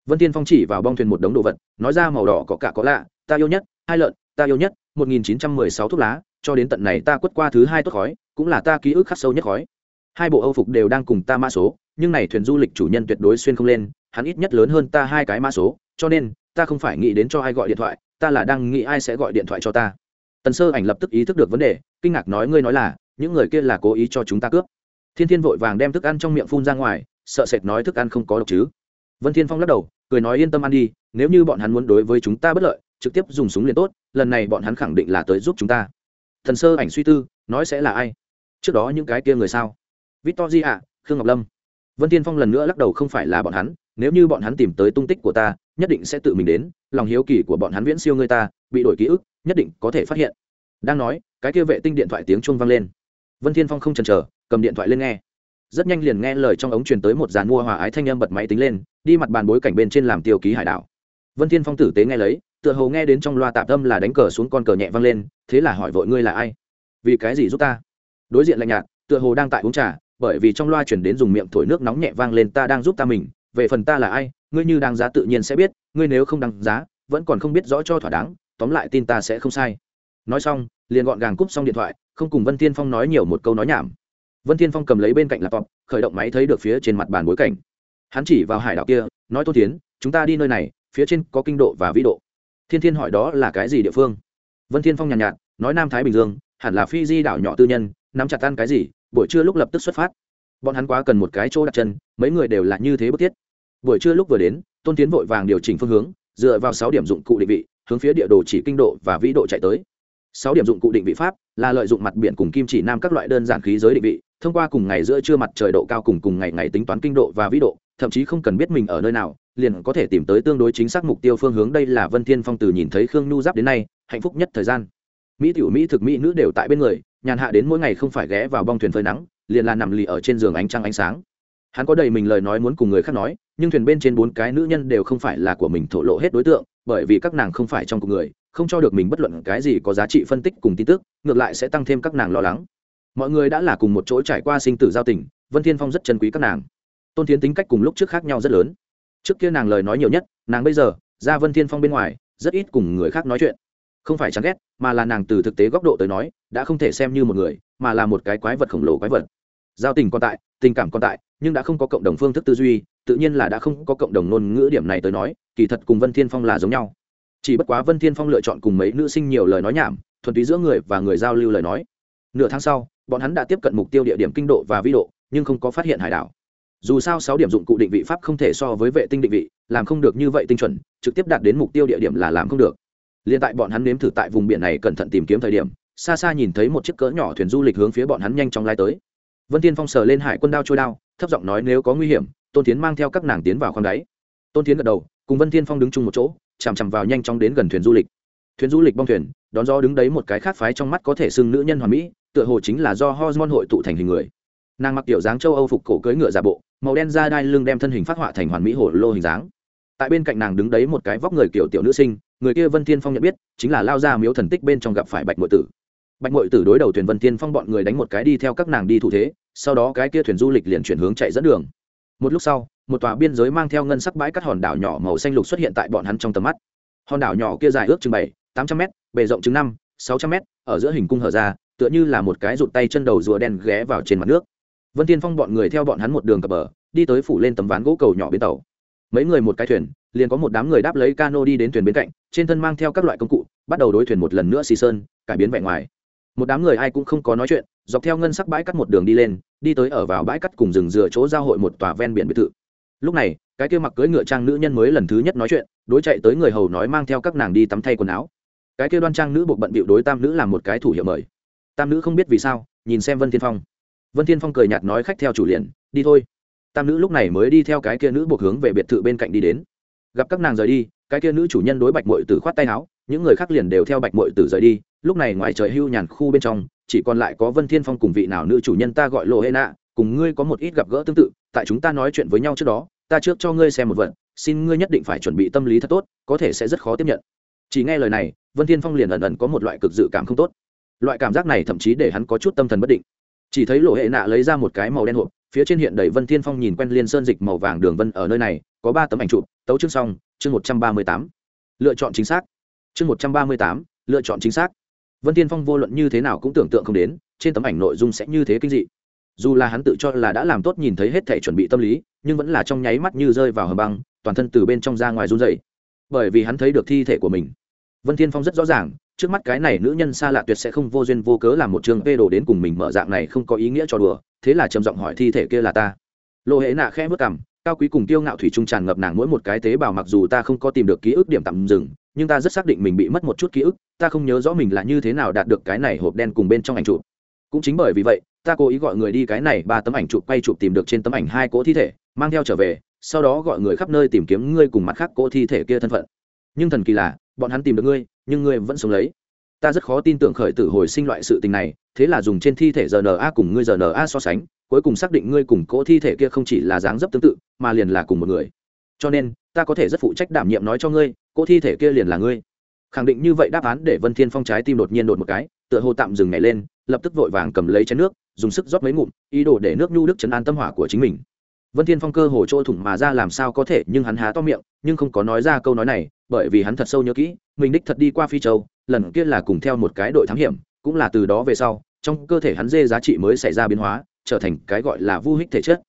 Vân thiên phong chỉ vào bong thuyền một đống đồ vật, nói ra, màu đỏ có cả có lạ, ta yêu nhất, hai lợn, ta yêu nhất, một nghìn chín trăm mười sáu thuốc lá, cho đến tận này ta quất qua thứ hai tốt khói, cũng là ta ký ức khắc sâu nhất khói. Hai bộ âu phục đều đang cùng ta mã số, nhưng này thuyền du lịch chủ nhân tuyệt đối xuyên không lên, hắn ít nhất lớn hơn ta hai cái mã số, cho nên, ta không phải nghĩ đến cho ai gọi điện thoại ta là đang nghĩ ai sẽ gọi điện thoại cho ta. Tần sơ ảnh lập tức ý thức được vấn đề, kinh ngạc nói, ngươi nói là, những người kia là cố ý cho chúng ta cướp. Thiên thiên vội vàng đem thức ăn trong miệng phun ra ngoài, sợ sệt nói, thức ăn không có độc chứ? Vân thiên phong lắc đầu, cười nói, yên tâm ăn đi, nếu như bọn hắn muốn đối với chúng ta bất lợi, trực tiếp dùng súng liền tốt, lần này bọn hắn khẳng định là tới giúp chúng ta. Thần sơ ảnh suy tư, nói, sẽ là ai? Trước đó những cái kia người sao? Victor di ạ khương ngọc lâm. Vân tiên phong lần nữa lắc đầu, không phải là bọn hắn, nếu như bọn hắn tìm tới tung tích của ta nhất định sẽ tự mình đến, lòng hiếu kỳ của bọn hắn viễn siêu người ta, bị đổi ký ức, nhất định có thể phát hiện. Đang nói, cái kia vệ tinh điện thoại tiếng chuông vang lên. Vân thiên phong không chần chờ, cầm điện thoại lên nghe. Rất nhanh liền nghe lời trong ống truyền tới một dàn mua hòa ái thanh âm bật máy tính lên, đi mặt bàn bối cảnh bên trên làm tiêu ký hải đảo. Vân thiên phong tử tế nghe lấy, tựa hồ nghe đến trong loa tạp tâm là đánh cờ xuống con cờ nhẹ vang lên, thế là hỏi vội ngươi là ai? Vì cái gì giúp ta? Đối diện lạnh nhạt, tựa hồ đang tại uống trà, bởi vì trong loa chuyển đến dùng miệng thổi nước nóng nhẹ vang lên, ta đang giúp ta mình, về phần ta là ai ngươi như đáng giá tự nhiên sẽ biết ngươi nếu không đáng giá vẫn còn không biết rõ cho thỏa đáng tóm lại tin ta sẽ không sai. Nói xong liền gọn gàng cúp xong điện thoại không cùng vân thiên phong nói nhiều một câu nói nhảm. Vân thiên phong cầm lấy bên cạnh laptop khởi động máy thấy được phía trên mặt bàn bối cảnh. Hắn chỉ vào hải đảo kia nói tô tiến chúng ta đi nơi này phía trên có kinh độ và vĩ độ. Thiên thiên hỏi đó là cái gì địa phương? Vân thiên phong nhàn nhạt, nhạt nói nam thái bình dương hẳn là phi di đảo nhỏ tư nhân nắm chặt tan cái gì buổi trưa lúc lập tức xuất phát. Bọn hắn quá cần một cái chỗ đặt chân mấy người đều là như thế bức thiết buổi trưa lúc vừa đến, tôn tiến vội vàng điều chỉnh phương hướng, dựa vào sáu điểm dụng cụ định vị, hướng phía địa đồ chỉ kinh độ và vĩ độ chạy tới. Sáu điểm dụng cụ định vị pháp là lợi dụng mặt biển cùng kim chỉ nam các loại đơn giản khí giới định vị, thông qua cùng ngày giữa trưa mặt trời độ cao cùng cùng ngày ngày tính toán kinh độ và vĩ độ, thậm chí không cần biết mình ở nơi nào, liền có thể tìm tới tương đối chính xác mục tiêu phương hướng. Đây là vân thiên phong từ nhìn thấy khương nhu giáp đến nay, hạnh phúc nhất thời gian. Mỹ tiểu mỹ thực mỹ nữ đều tại bên người, nhàn hạ đến mỗi ngày không phải ghé vào bong thuyền phơi nắng, liền là nằm lì ở trên giường ánh trăng ánh sáng. Hắn có đầy mình lời nói muốn cùng người khác nói nhưng thuyền bên trên bốn cái nữ nhân đều không phải là của mình thổ lộ hết đối tượng, bởi vì các nàng không phải trong cuộc người, không cho được mình bất luận cái gì có giá trị phân tích cùng tin tức, ngược lại sẽ tăng thêm các nàng lo lắng. Mọi người đã là cùng một chỗ trải qua sinh tử giao tình, vân thiên phong rất chân quý các nàng. Tôn tiến tính cách cùng lúc trước khác nhau rất lớn. Trước kia nàng lời nói nhiều nhất, nàng bây giờ, ra vân thiên phong bên ngoài, rất ít cùng người khác nói chuyện. Không phải chán ghét, mà là nàng từ thực tế góc độ tới nói, đã không thể xem như một người, mà là một cái quái vật khổng lồ quái vật giao tình còn tại, tình cảm còn tại, nhưng đã không có cộng đồng phương thức tư duy, tự nhiên là đã không có cộng đồng ngôn ngữ điểm này tới nói, kỳ thật cùng vân thiên phong là giống nhau. Chỉ bất quá vân thiên phong lựa chọn cùng mấy nữ sinh nhiều lời nói nhảm, thuần túy giữa người và người giao lưu lời nói. Nửa tháng sau, bọn hắn đã tiếp cận mục tiêu địa điểm kinh độ và vi độ, nhưng không có phát hiện hải đảo. Dù sao sáu điểm dụng cụ định vị pháp không thể so với vệ tinh định vị, làm không được như vậy tinh chuẩn, trực tiếp đạt đến mục tiêu địa điểm là làm không được. Liên tại bọn hắn nếm thử tại vùng biển này cẩn thận tìm kiếm thời điểm, xa xa nhìn thấy một chiếc cỡ nhỏ thuyền du lịch hướng phía bọn hắn nhanh chóng lai tới vân tiên phong sờ lên hải quân đao trôi đao, thấp giọng nói nếu có nguy hiểm, tôn tiến mang theo các nàng tiến vào khoang đáy. Tôn tiến gật đầu, cùng vân tiên phong đứng chung một chỗ, chằm chằm vào nhanh chóng đến gần thuyền du lịch. Thuyền du lịch bong thuyền, đón do đứng đấy một cái khác phái trong mắt có thể xưng nữ nhân hoàn mỹ, tựa hồ chính là do hormone hội tụ thành hình người. Nàng mặc kiểu dáng châu âu phục cổ cưỡi ngựa giả bộ, màu đen da đai lưng đem thân hình phát họa thành hoàn mỹ hồ lô hình dáng. Tại bên cạnh nàng đứng đấy một cái vóc người kiểu tiểu nữ sinh, người kia vân thiên phong nhận biết, chính là lao ra miếu thần tích bên trong gặp phải bạch nội tử bạch mội tử đối đầu thuyền vân thiên phong bọn người đánh một cái đi theo các nàng đi thủ thế, sau đó cái kia thuyền du lịch liền chuyển hướng chạy dẫn đường. Một lúc sau, một tòa biên giới mang theo ngân sắc bãi cắt hòn đảo nhỏ màu xanh lục xuất hiện tại bọn hắn trong tầm mắt. Hòn đảo nhỏ kia dài ước chừng bảy, tám trăm m bề rộng chừng năm, sáu trăm m ở giữa hình cung hở ra, tựa như là một cái rụt tay chân đầu rùa đen ghé vào trên mặt nước. Vân tiên phong bọn người theo bọn hắn một đường cập bờ, đi tới phủ lên tấm ván gỗ cầu nhỏ bên tàu. Mấy người một cái thuyền, liền có một đám người đáp lấy cano đi đến thuyền bên cạnh, trên thân mang theo các loại công cụ, bắt đầu đối thuyền một lần nữa xì sơn, cải biến vẻ ngoài một đám người ai cũng không có nói chuyện, dọc theo ngân sắc bãi cắt một đường đi lên, đi tới ở vào bãi cắt cùng rừng dừa chỗ giao hội một tòa ven biển biệt thự. Lúc này, cái kia mặc cưỡi ngựa trang nữ nhân mới lần thứ nhất nói chuyện, đối chạy tới người hầu nói mang theo các nàng đi tắm thay quần áo. Cái kia đoan trang nữ buộc bận bịu đối tam nữ làm một cái thủ hiệu mời. Tam nữ không biết vì sao, nhìn xem vân thiên phong. Vân thiên phong cười nhạt nói khách theo chủ liền, đi thôi. Tam nữ lúc này mới đi theo cái kia nữ buộc hướng về biệt thự bên cạnh đi đến. Gặp các nàng rời đi, cái kia nữ chủ nhân đối bạch mội tử khoát tay áo, những người khác liền đều theo bạch mội tử rời đi lúc này ngoài trời hưu nhàn khu bên trong, chỉ còn lại có vân thiên phong cùng vị nào nữ chủ nhân ta gọi lộ hệ nạ cùng ngươi có một ít gặp gỡ tương tự, tại chúng ta nói chuyện với nhau trước đó, ta trước cho ngươi xem một vật, xin ngươi nhất định phải chuẩn bị tâm lý thật tốt, có thể sẽ rất khó tiếp nhận. Chỉ nghe lời này, vân thiên phong liền ẩn ẩn có một loại cực dự cảm không tốt. Loại cảm giác này thậm chí để hắn có chút tâm thần bất định. Chỉ thấy lộ hệ nạ lấy ra một cái màu đen hộp, phía trên hiện đầy vân thiên phong nhìn quen liên sơn dịch màu vàng đường vân ở nơi này, có ba tấm ảnh chụp, tấu chương xong, chương một trăm ba mươi tám. Lựa chọn chính xác. Chương một trăm ba mươi tám, lựa chọn chính xác vân thiên phong vô luận như thế nào cũng tưởng tượng không đến, trên tấm ảnh nội dung sẽ như thế kinh dị. Dù là hắn tự cho là đã làm tốt nhìn thấy hết thể chuẩn bị tâm lý, nhưng vẫn là trong nháy mắt như rơi vào hầm băng, toàn thân từ bên trong ra ngoài run dày bởi vì hắn thấy được thi thể của mình. Vân thiên phong rất rõ ràng, trước mắt cái này nữ nhân xa lạ tuyệt sẽ không vô duyên vô cớ làm một trường vê đồ đến cùng mình mở dạng này không có ý nghĩa cho đùa, thế là trầm giọng hỏi thi thể kia là ta. Lộ hệ nạ khẽ vất cằm cao quý cùng tiêu ngạo thủy trung tràn ngập nàng mỗi một cái tế bào mặc dù ta không có tìm được ký ức điểm tạm dừng, nhưng ta rất xác định mình bị mất một chút ký ức, ta không nhớ rõ mình là như thế nào đạt được cái này hộp đen cùng bên trong ảnh chụp. Cũng chính bởi vì vậy, ta cố ý gọi người đi cái này ba tấm ảnh chụp quay chụp tìm được trên tấm ảnh hai cỗ thi thể, mang theo trở về, sau đó gọi người khắp nơi tìm kiếm ngươi cùng mặt khác cỗ thi thể kia thân phận. Nhưng thần kỳ là, bọn hắn tìm được ngươi, nhưng ngươi vẫn sống lấy. Ta rất khó tin tưởng khởi tử hồi sinh loại sự tình này, thế là dùng trên thi thể rna cùng ngươi rna so sánh cuối cùng xác định ngươi cùng cỗ thi thể kia không chỉ là dáng dấp tương tự, mà liền là cùng một người. Cho nên, ta có thể rất phụ trách đảm nhiệm nói cho ngươi, cỗ thi thể kia liền là ngươi. Khẳng định như vậy đáp án để vân thiên phong trái tim đột nhiên đột một cái, tựa hồ tạm dừng nhảy lên, lập tức vội vàng cầm lấy chén nước, dùng sức rót mấy ngụm, ý đồ để nước nhu đức chấn an tâm hỏa của chính mình. Vân thiên phong cơ hồ chỗ thủng mà ra làm sao có thể, nhưng hắn há to miệng, nhưng không có nói ra câu nói này, bởi vì hắn thật sâu nhớ kỹ, mình đích thật đi qua phi châu, lần kia là cùng theo một cái đội thám hiểm, cũng là từ đó về sau, trong cơ thể hắn dê giá trị mới xảy ra biến hóa trở thành cái gọi là vu hích thể chất.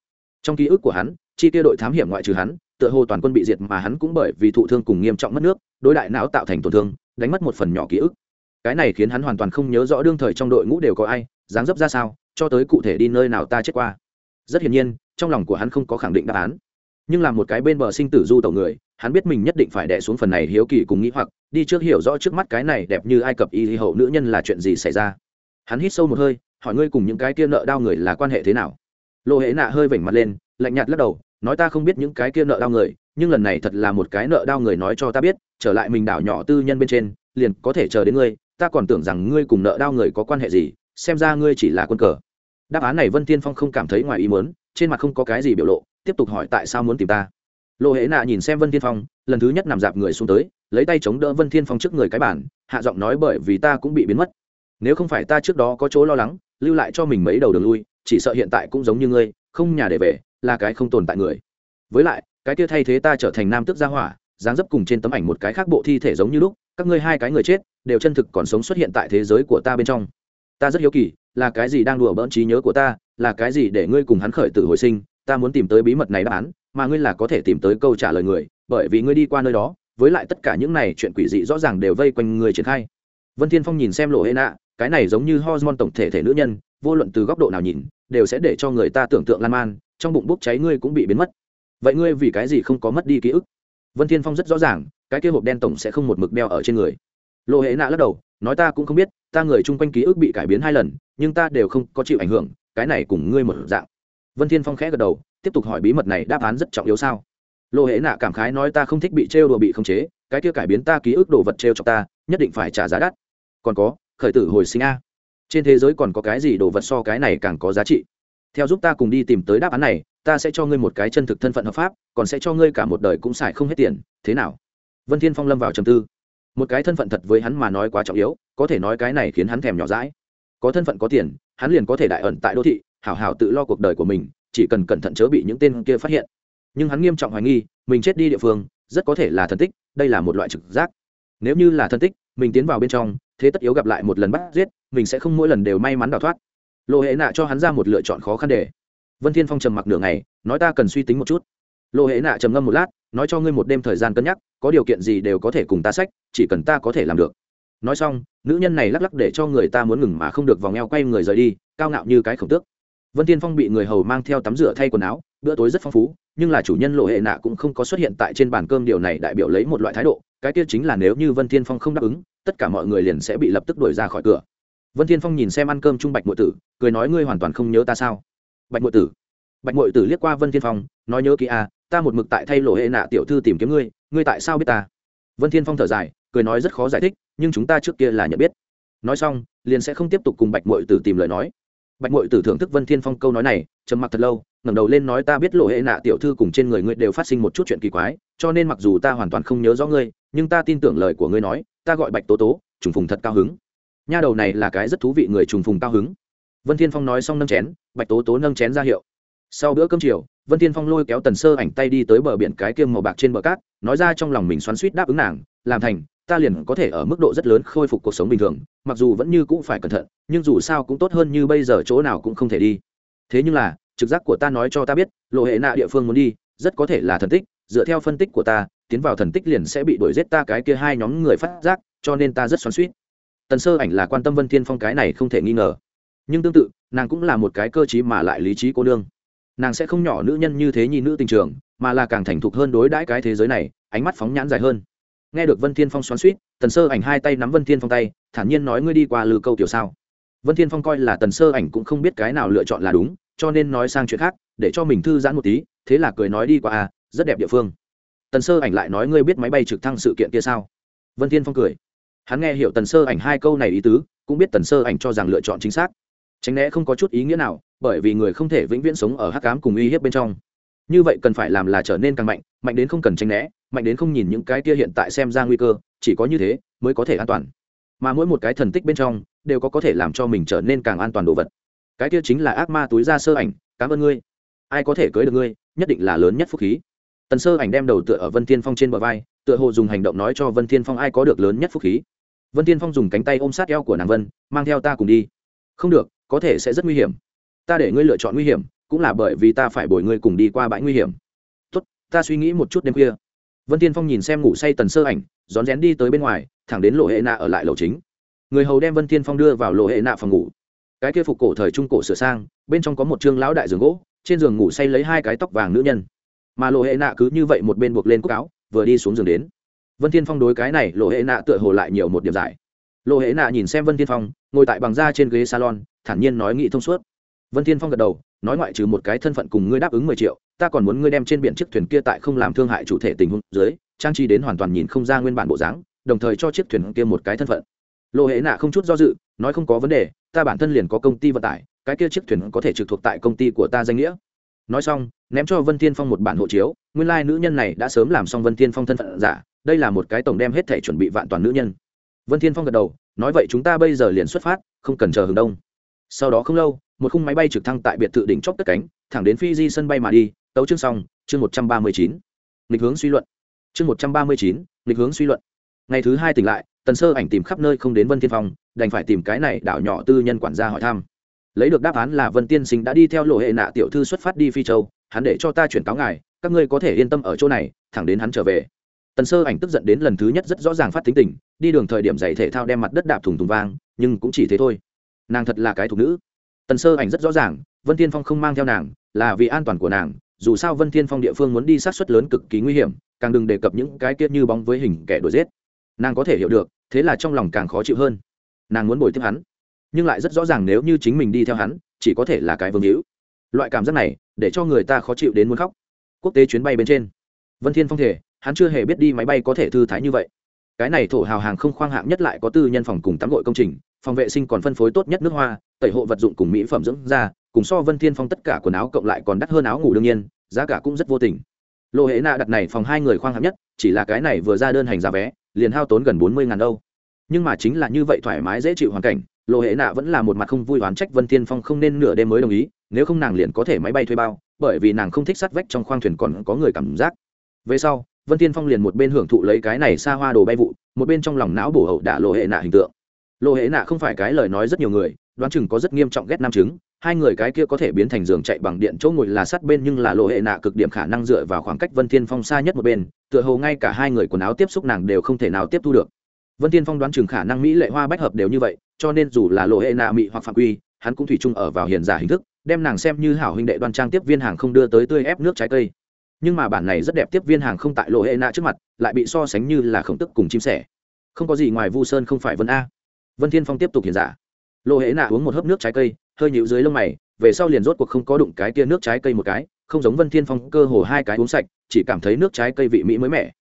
Trong ký ức của hắn, chi tiêu đội thám hiểm ngoại trừ hắn, tựa hồ toàn quân bị diệt mà hắn cũng bởi vì thụ thương cùng nghiêm trọng mất nước, đối đại não tạo thành tổn thương, đánh mất một phần nhỏ ký ức. Cái này khiến hắn hoàn toàn không nhớ rõ đương thời trong đội ngũ đều có ai, dáng dấp ra sao, cho tới cụ thể đi nơi nào ta chết qua. Rất hiển nhiên, trong lòng của hắn không có khẳng định đáp án. Nhưng là một cái bên bờ sinh tử du tẩu người, hắn biết mình nhất định phải đẻ xuống phần này hiếu kỳ cùng nghĩ hoặc, đi trước hiểu rõ trước mắt cái này đẹp như ai cập y hậu nữ nhân là chuyện gì xảy ra. Hắn hít sâu một hơi hỏi ngươi cùng những cái kia nợ đau người là quan hệ thế nào? Lộ hệ nạ hơi vểnh mặt lên, lạnh nhạt lắc đầu, nói ta không biết những cái kia nợ đau người, nhưng lần này thật là một cái nợ đau người nói cho ta biết, trở lại mình đảo nhỏ tư nhân bên trên, liền có thể chờ đến ngươi, ta còn tưởng rằng ngươi cùng nợ đau người có quan hệ gì, xem ra ngươi chỉ là quân cờ. Đáp án này vân tiên phong không cảm thấy ngoài ý muốn, trên mặt không có cái gì biểu lộ, tiếp tục hỏi tại sao muốn tìm ta. Lộ hễ nạ nhìn xem vân thiên phong, lần thứ nhất nằm dạp người xuống tới, lấy tay chống đỡ vân thiên phong trước người cái bản hạ giọng nói bởi vì ta cũng bị biến mất. Nếu không phải ta trước đó có chỗ lo lắng lưu lại cho mình mấy đầu đường lui, chỉ sợ hiện tại cũng giống như ngươi, không nhà để về, là cái không tồn tại người. Với lại, cái kia thay thế ta trở thành nam tức gia hỏa, dáng dấp cùng trên tấm ảnh một cái khác bộ thi thể giống như lúc, các ngươi hai cái người chết, đều chân thực còn sống xuất hiện tại thế giới của ta bên trong. Ta rất hiếu kỳ, là cái gì đang đùa bỡn trí nhớ của ta, là cái gì để ngươi cùng hắn khởi tử hồi sinh, ta muốn tìm tới bí mật này đáp án, mà ngươi là có thể tìm tới câu trả lời người, bởi vì ngươi đi qua nơi đó, với lại tất cả những này chuyện quỷ dị rõ ràng đều vây quanh người triển khai. Vân thiên phong nhìn xem lộ hệ nạ cái này giống như hormone tổng thể thể nữ nhân, vô luận từ góc độ nào nhìn, đều sẽ để cho người ta tưởng tượng lan man, trong bụng bốc cháy ngươi cũng bị biến mất. Vậy ngươi vì cái gì không có mất đi ký ức? Vân thiên phong rất rõ ràng, cái kia hộp đen tổng sẽ không một mực đeo ở trên người. Lộ hệ nạ lắc đầu, nói ta cũng không biết, ta người chung quanh ký ức bị cải biến hai lần, nhưng ta đều không có chịu ảnh hưởng, cái này cùng ngươi một dạng. Vân thiên phong khẽ gật đầu, tiếp tục hỏi bí mật này đáp án rất trọng yếu sao? Lộ hệ nạ cảm khái nói ta không thích bị trêu đùa bị khống chế, cái kia cải biến ta ký ức đồ vật trêu cho ta, nhất định phải trả giá đắt. Còn có khởi tử hồi sinh a. Trên thế giới còn có cái gì đồ vật so cái này càng có giá trị? Theo giúp ta cùng đi tìm tới đáp án này, ta sẽ cho ngươi một cái chân thực thân phận hợp pháp, còn sẽ cho ngươi cả một đời cũng xài không hết tiền. Thế nào? Vân thiên phong lâm vào trầm tư. Một cái thân phận thật với hắn mà nói quá trọng yếu, có thể nói cái này khiến hắn thèm nhỏ dãi. Có thân phận có tiền, hắn liền có thể đại ẩn tại đô thị, hảo hảo tự lo cuộc đời của mình, chỉ cần cẩn thận chớ bị những tên kia phát hiện. Nhưng hắn nghiêm trọng hoài nghi, mình chết đi địa phương, rất có thể là thần tích, đây là một loại trực giác. Nếu như là thần tích mình tiến vào bên trong, thế tất yếu gặp lại một lần bắt giết, mình sẽ không mỗi lần đều may mắn đào thoát. Lộ hệ nạ cho hắn ra một lựa chọn khó khăn để. Vân thiên phong trầm mặc nửa ngày, nói ta cần suy tính một chút. Lộ hệ nạ trầm ngâm một lát, nói cho ngươi một đêm thời gian cân nhắc, có điều kiện gì đều có thể cùng ta sách, chỉ cần ta có thể làm được. Nói xong, nữ nhân này lắc lắc để cho người ta muốn ngừng mà không được vòng eo quay người rời đi, cao ngạo như cái khổng tước. Vân tiên phong bị người hầu mang theo tắm rửa thay quần áo, bữa tối rất phong phú, nhưng là chủ nhân lộ hệ nạ cũng không có xuất hiện tại trên bàn cơm điều này đại biểu lấy một loại thái độ cái kia chính là nếu như vân Thiên phong không đáp ứng, tất cả mọi người liền sẽ bị lập tức đuổi ra khỏi cửa. Vân Thiên phong nhìn xem ăn cơm trung bạch mội tử, cười nói, ngươi hoàn toàn không nhớ ta sao? Bạch mội tử. Bạch mội tử liếc qua vân Thiên phong, nói, nhớ kỹ à ta một mực tại thay lộ hệ nạ tiểu thư tìm kiếm ngươi ngươi tại sao biết ta? Vân thiên phong thở dài, cười nói, rất khó giải thích, nhưng chúng ta trước kia là nhận biết. Nói xong, liền sẽ không tiếp tục cùng bạch mội tử tìm lời nói. Bạch mội tử thưởng thức vân thiên phong câu nói này, trầm mặc thật lâu, ngẩng đầu lên nói, ta biết lộ hệ nạ tiểu thư cùng trên người ngươi đều phát sinh một chút chuyện kỳ quái, cho nên mặc dù ta hoàn toàn không nhớ rõ ngươi nhưng ta tin tưởng lời của ngươi nói, ta gọi bạch tố tố, trùng phùng thật cao hứng. Nha đầu này là cái rất thú vị người trùng phùng cao hứng. Vân thiên phong nói xong nâng chén, bạch tố tố nâng chén ra hiệu. Sau bữa cơm chiều, vân thiên phong lôi kéo tần sơ ảnh tay đi tới bờ biển cái kiêm màu bạc trên bờ cát, nói ra trong lòng mình xoắn suýt đáp ứng nàng, làm thành, ta liền có thể ở mức độ rất lớn khôi phục cuộc sống bình thường, mặc dù vẫn như cũng phải cẩn thận, nhưng dù sao cũng tốt hơn như bây giờ chỗ nào cũng không thể đi. Thế nhưng là, trực giác của ta nói cho ta biết, lộ hệ nạ địa phương muốn đi, rất có thể là thần tích dựa theo phân tích của ta, tiến vào thần tích liền sẽ bị đuổi giết ta cái kia hai nhóm người phát giác, cho nên ta rất xoắn suýt tần sơ ảnh là quan tâm vân thiên phong cái này không thể nghi ngờ. Nhưng tương tự, nàng cũng là một cái cơ t mà lại lý trí cô nương. Nàng sẽ không nhỏ nữ nhân như thế nhi nữ tình trường, mà là càng thành thục hơn đối đãi cái thế giới này, ánh mắt phóng nhãn dài hơn. Nghe được vân thiên phong xoắn suýt tần sơ ảnh hai tay nắm vân thiên phong tay, thản nhiên nói ngươi đi qua lừ câu kiểu sao. Vân thiên phong coi là tần sơ ảnh cũng không biết cái nào lựa chọn là đúng, cho nên nói sang chuyện khác, để cho mình thư giãn một tí, thế là cười nói đi qua à rất đẹp địa phương. Tần sơ ảnh lại nói, ngươi biết máy bay trực thăng sự kiện kia sao? Vân thiên phong cười. Hắn nghe hiểu tần sơ ảnh hai câu này ý tứ, cũng biết tần sơ ảnh cho rằng lựa chọn chính xác. Tránh né không có chút ý nghĩa nào, bởi vì người không thể vĩnh viễn sống ở hắc ám cùng uy hiếp bên trong. Như vậy cần phải làm là trở nên càng mạnh mạnh đến không cần tránh né, mạnh đến không nhìn những cái kia hiện tại xem ra nguy cơ, chỉ có như thế mới có thể an toàn. Mà mỗi một cái thần tích bên trong, đều có có thể làm cho mình trở nên càng an toàn đồ vật. Cái kia chính là ác ma túi ra sơ ảnh, cảm ơn ngươi. Ai có thể cưới được ngươi, nhất định là lớn nhất phúc khí tần sơ ảnh đem đầu tựa ở vân Thiên phong trên bờ vai, tựa hồ dùng hành động nói cho vân Thiên phong ai có được lớn nhất phúc khí. Vân Thiên phong dùng cánh tay ôm sát eo của nàng vân, mang theo ta cùng đi. Không được, có thể sẽ rất nguy hiểm. Ta để ngươi lựa chọn nguy hiểm, cũng là bởi vì ta phải bồi ngươi cùng đi qua bãi nguy hiểm. Tốt, ta suy nghĩ một chút đêm khuya. Vân tiên phong nhìn xem ngủ say tần sơ ảnh, rón rén đi tới bên ngoài, thẳng đến lộ hệ nạ ở lại lầu chính. Người hầu đem vân tiên phong đưa vào lộ hệ nạ phòng ngủ. Cái kia phục cổ thời trung cổ sửa sang, bên trong có một chương lão đại giường gỗ, trên giường ngủ say lấy hai cái tóc vàng nữ nhân mà lộ hệ nạ cứ như vậy một bên buộc lên cúc áo, vừa đi xuống giường đến. Vân thiên phong đối cái này, lộ hệ nạ tựa hồ lại nhiều một điểm giải. Lộ hệ nạ nhìn xem vân thiên phong, ngồi tại bằng da trên ghế salon, thản nhiên nói nghị thông suốt. Vân thiên phong gật đầu, nói ngoại trừ một cái thân phận cùng ngươi đáp ứng mười triệu, ta còn muốn ngươi đem trên biển chiếc thuyền kia tại không làm thương hại chủ thể tình huống dưới, trang trí đến hoàn toàn nhìn không ra nguyên bản bộ dáng, đồng thời cho chiếc thuyền kia một cái thân phận. Lộ hệ nạ không chút do dự, nói không có vấn đề, ta bản thân liền có công ty vận tải, cái kia chiếc thuyền có thể trực thuộc tại công ty của ta danh nghĩa nói xong, ném cho vân thiên phong một bản hộ chiếu, nguyên lai、like、nữ nhân này đã sớm làm xong vân thiên phong thân phận giả, đây là một cái tổng đem hết thể chuẩn bị vạn toàn nữ nhân. Vân thiên phong gật đầu, nói vậy chúng ta bây giờ liền xuất phát, không cần chờ hướng đông. Sau đó không lâu, một khung máy bay trực thăng tại biệt thự đỉnh chóp cất cánh, thẳng đến phi di sân bay mà đi, tấu chương xong, chương một trăm ba mươi chín. Lịch hướng suy luận. Chương một trăm ba mươi chín lịch hướng suy luận. Ngày thứ hai tỉnh lại, tần sơ ảnh tìm khắp nơi không đến vân thiên phong, đành phải tìm cái này đảo nhỏ tư nhân quản gia hỏi thăm lấy được đáp án là vân tiên sinh đã đi theo lộ hệ nạ tiểu thư xuất phát đi phi châu, hắn để cho ta chuyển cáo ngài, các ngươi có thể yên tâm ở chỗ này, thẳng đến hắn trở về. Tần sơ ảnh tức giận đến lần thứ nhất rất rõ ràng phát tính tình, đi đường thời điểm giày thể thao đem mặt đất đạp thùng thùng vang, nhưng cũng chỉ thế thôi. Nàng thật là cái thục nữ. Tần sơ ảnh rất rõ ràng, vân tiên phong không mang theo nàng, là vì an toàn của nàng, dù sao vân thiên phong địa phương muốn đi sát xuất lớn cực kỳ nguy hiểm, càng đừng đề cập những cái kiết như bóng với hình kẻ đuổi giết. Nàng có thể hiểu được, thế là trong lòng càng khó chịu hơn. Nàng muốn bồi tiếp hắn nhưng lại rất rõ ràng nếu như chính mình đi theo hắn, chỉ có thể là cái vương hữu. Loại cảm giác này, để cho người ta khó chịu đến muốn khóc. Quốc tế chuyến bay bên trên. Vân thiên phong thể, hắn chưa hề biết đi máy bay có thể thư thái như vậy. Cái này thổ hào hàng không khoang hạng nhất lại có tư nhân phòng cùng tắm gội công trình, phòng vệ sinh còn phân phối tốt nhất nước hoa, tẩy hộ vật dụng cùng mỹ phẩm dưỡng da, cùng so vân thiên phong tất cả quần áo cộng lại còn đắt hơn áo ngủ đương nhiên, giá cả cũng rất vô tình. Lộ hệ nạ đặt này phòng hai người khoang hạng nhất, chỉ là cái này vừa ra đơn hành giá vé, liền hao tốn gần bốn mươi ngàn đâu nhưng mà chính là như vậy thoải mái dễ chịu hoàn cảnh lộ hệ nạ vẫn là một mặt không vui oán trách vân thiên phong không nên nửa đêm mới đồng ý, nếu không nàng liền có thể máy bay thuê bao, bởi vì nàng không thích sát vách trong khoang thuyền còn có người cảm giác. Về sau, vân thiên phong liền một bên hưởng thụ lấy cái này xa hoa đồ bay vụ, một bên trong lòng não bổ hậu đả lộ hệ nạ hình tượng. Lộ hệ nạ không phải cái lời nói rất nhiều người, đoán chừng có rất nghiêm trọng ghét nam chứng, hai người cái kia có thể biến thành giường chạy bằng điện chỗ ngồi là sát bên nhưng là lộ hệ nạ cực điểm khả năng dựa vào khoảng cách vân thiên phong xa nhất một bên, tựa hồ ngay cả hai người quần áo tiếp xúc nàng đều không thể nào tiếp thu được vân thiên phong đoán chừng khả năng mỹ lệ hoa bách hợp đều như vậy, cho nên dù là lộ hệ nạ mỹ hoặc phạm quy, hắn cũng thủy chung ở vào hiền giả hình thức, đem nàng xem như hảo huynh đệ đoan trang tiếp viên hàng không đưa tới tươi ép nước trái cây. Nhưng mà bản này rất đẹp tiếp viên hàng không tại lộ hệ nạ trước mặt, lại bị so sánh như là khổng tức cùng chim sẻ. Không có gì ngoài vu sơn không phải vân a. Vân thiên phong tiếp tục hiền giả. Lộ hệ nạ uống một hớp nước trái cây, hơi nhịu dưới lông mày, về sau liền rốt cuộc không có đụng cái tia nước trái cây một cái, không giống vân thiên phong cơ hồ hai cái uống sạch, chỉ cảm thấy nước trái cây vị mỹ mới mẻ